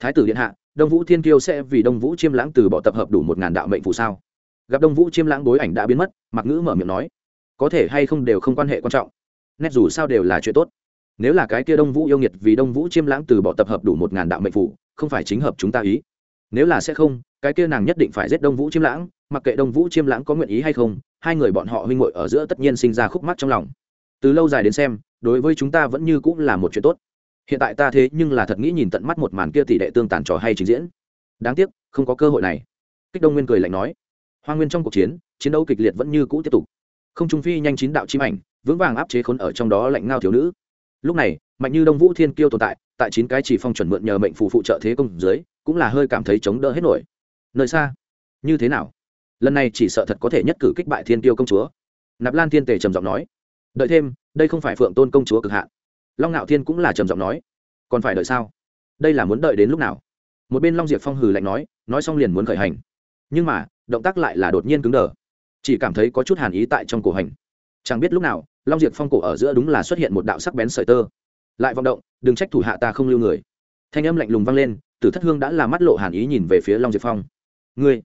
Thái tử điện hạ, đông vũ thiên kiêu sẽ vì đông vũ chiêm lãng từ bỏ tập hợp đủ một ngàn đạo mệnh phù sao? Gặp đông vũ chiêm lãng bối ảnh đã biến mất mặc ngữ mở miệng nói, có thể hay không đều không quan hệ quan trọng. Nét dù sao đều là chuyện tốt. Nếu là cái kia đông vũ yêu nghiệt vì đông vũ chiêm lãng từ bỏ tập hợp đủ một ngàn đạo mệnh phủ không phải chính hợp chúng ta ý. Nếu là sẽ không cái kia nàng nhất định phải giết đông vũ chiêm lãng, mặc kệ đông vũ chiêm lãng có nguyện ý hay không, hai người bọn họ huynh muội ở giữa tất nhiên sinh ra khúc mắc trong lòng. Từ lâu dài đến xem, đối với chúng ta vẫn như cũng là một chuyện tốt. Hiện tại ta thế nhưng là thật nghĩ nhìn tận mắt một màn kia tỷ đệ tương tàn trò hay trình diễn. Đáng tiếc, không có cơ hội này. Kích đông nguyên cười lạnh nói, hoa nguyên trong cuộc chiến chiến đấu kịch liệt vẫn như cũ tiếp tục. Không trung phi nhanh chín đạo chim ảnh, vững vàng áp chế khốn ở trong đó lạnh ngao thiếu nữ. Lúc này, mạnh như đông vũ thiên kiêu tồn tại tại chín cái chỉ phong chuẩn mượn nhờ mệnh phù phụ trợ thế công dưới, cũng là hơi cảm thấy chống đỡ hết nổi nơi xa. Như thế nào? Lần này chỉ sợ thật có thể nhất cử kích bại thiên tiêu công chúa. Nạp lan thiên tề trầm giọng nói. Đợi thêm, đây không phải phượng tôn công chúa cực hạn. Long ngạo thiên cũng là trầm giọng nói. Còn phải đợi sao? Đây là muốn đợi đến lúc nào? Một bên long diệp phong hừ lạnh nói nói xong liền muốn khởi hành. Nhưng mà, động tác lại là đột nhiên cứng đờ. Chỉ cảm thấy có chút hàn ý tại trong cổ hành. Chẳng biết lúc nào, long diệp phong cổ ở giữa đúng là xuất hiện một đạo sắc bén sợi tơ. Lại vọng động, đừng trách thủ hạ ta không lưu người. Thanh âm lạnh lùng vang lên, tử thất hương đã là mắt lộ hàn ý nhìn về phía long diệp phong ngươi.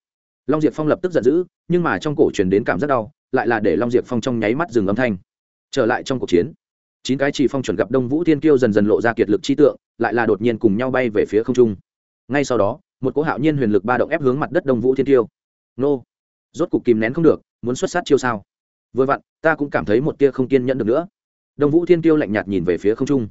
Long diệp phong lập tức giận dữ, nhưng mà trong cổ truyền đến cảm giác đau, lại là để long diệp phong trong nháy mắt dừng âm thanh. Trở lại trong cuộc chiến, chín cái chỉ phong chuẩn gặp đông vũ thiên kiêu dần dần lộ ra kiệt lực chi tượng, lại là đột nhiên cùng nhau bay về phía không trung. Ngay sau đó, một cỗ hạo nhiên huyền lực ba động ép hướng mặt đất đông vũ thiên kiêu. Nô. Rốt cục kìm nén không được, muốn xuất sát chiêu sao? Vừa vặn, ta cũng cảm thấy một tia không kiên nhẫn được nữa. Đông vũ thiên kiêu lạnh nhạt nhìn về phía không trung.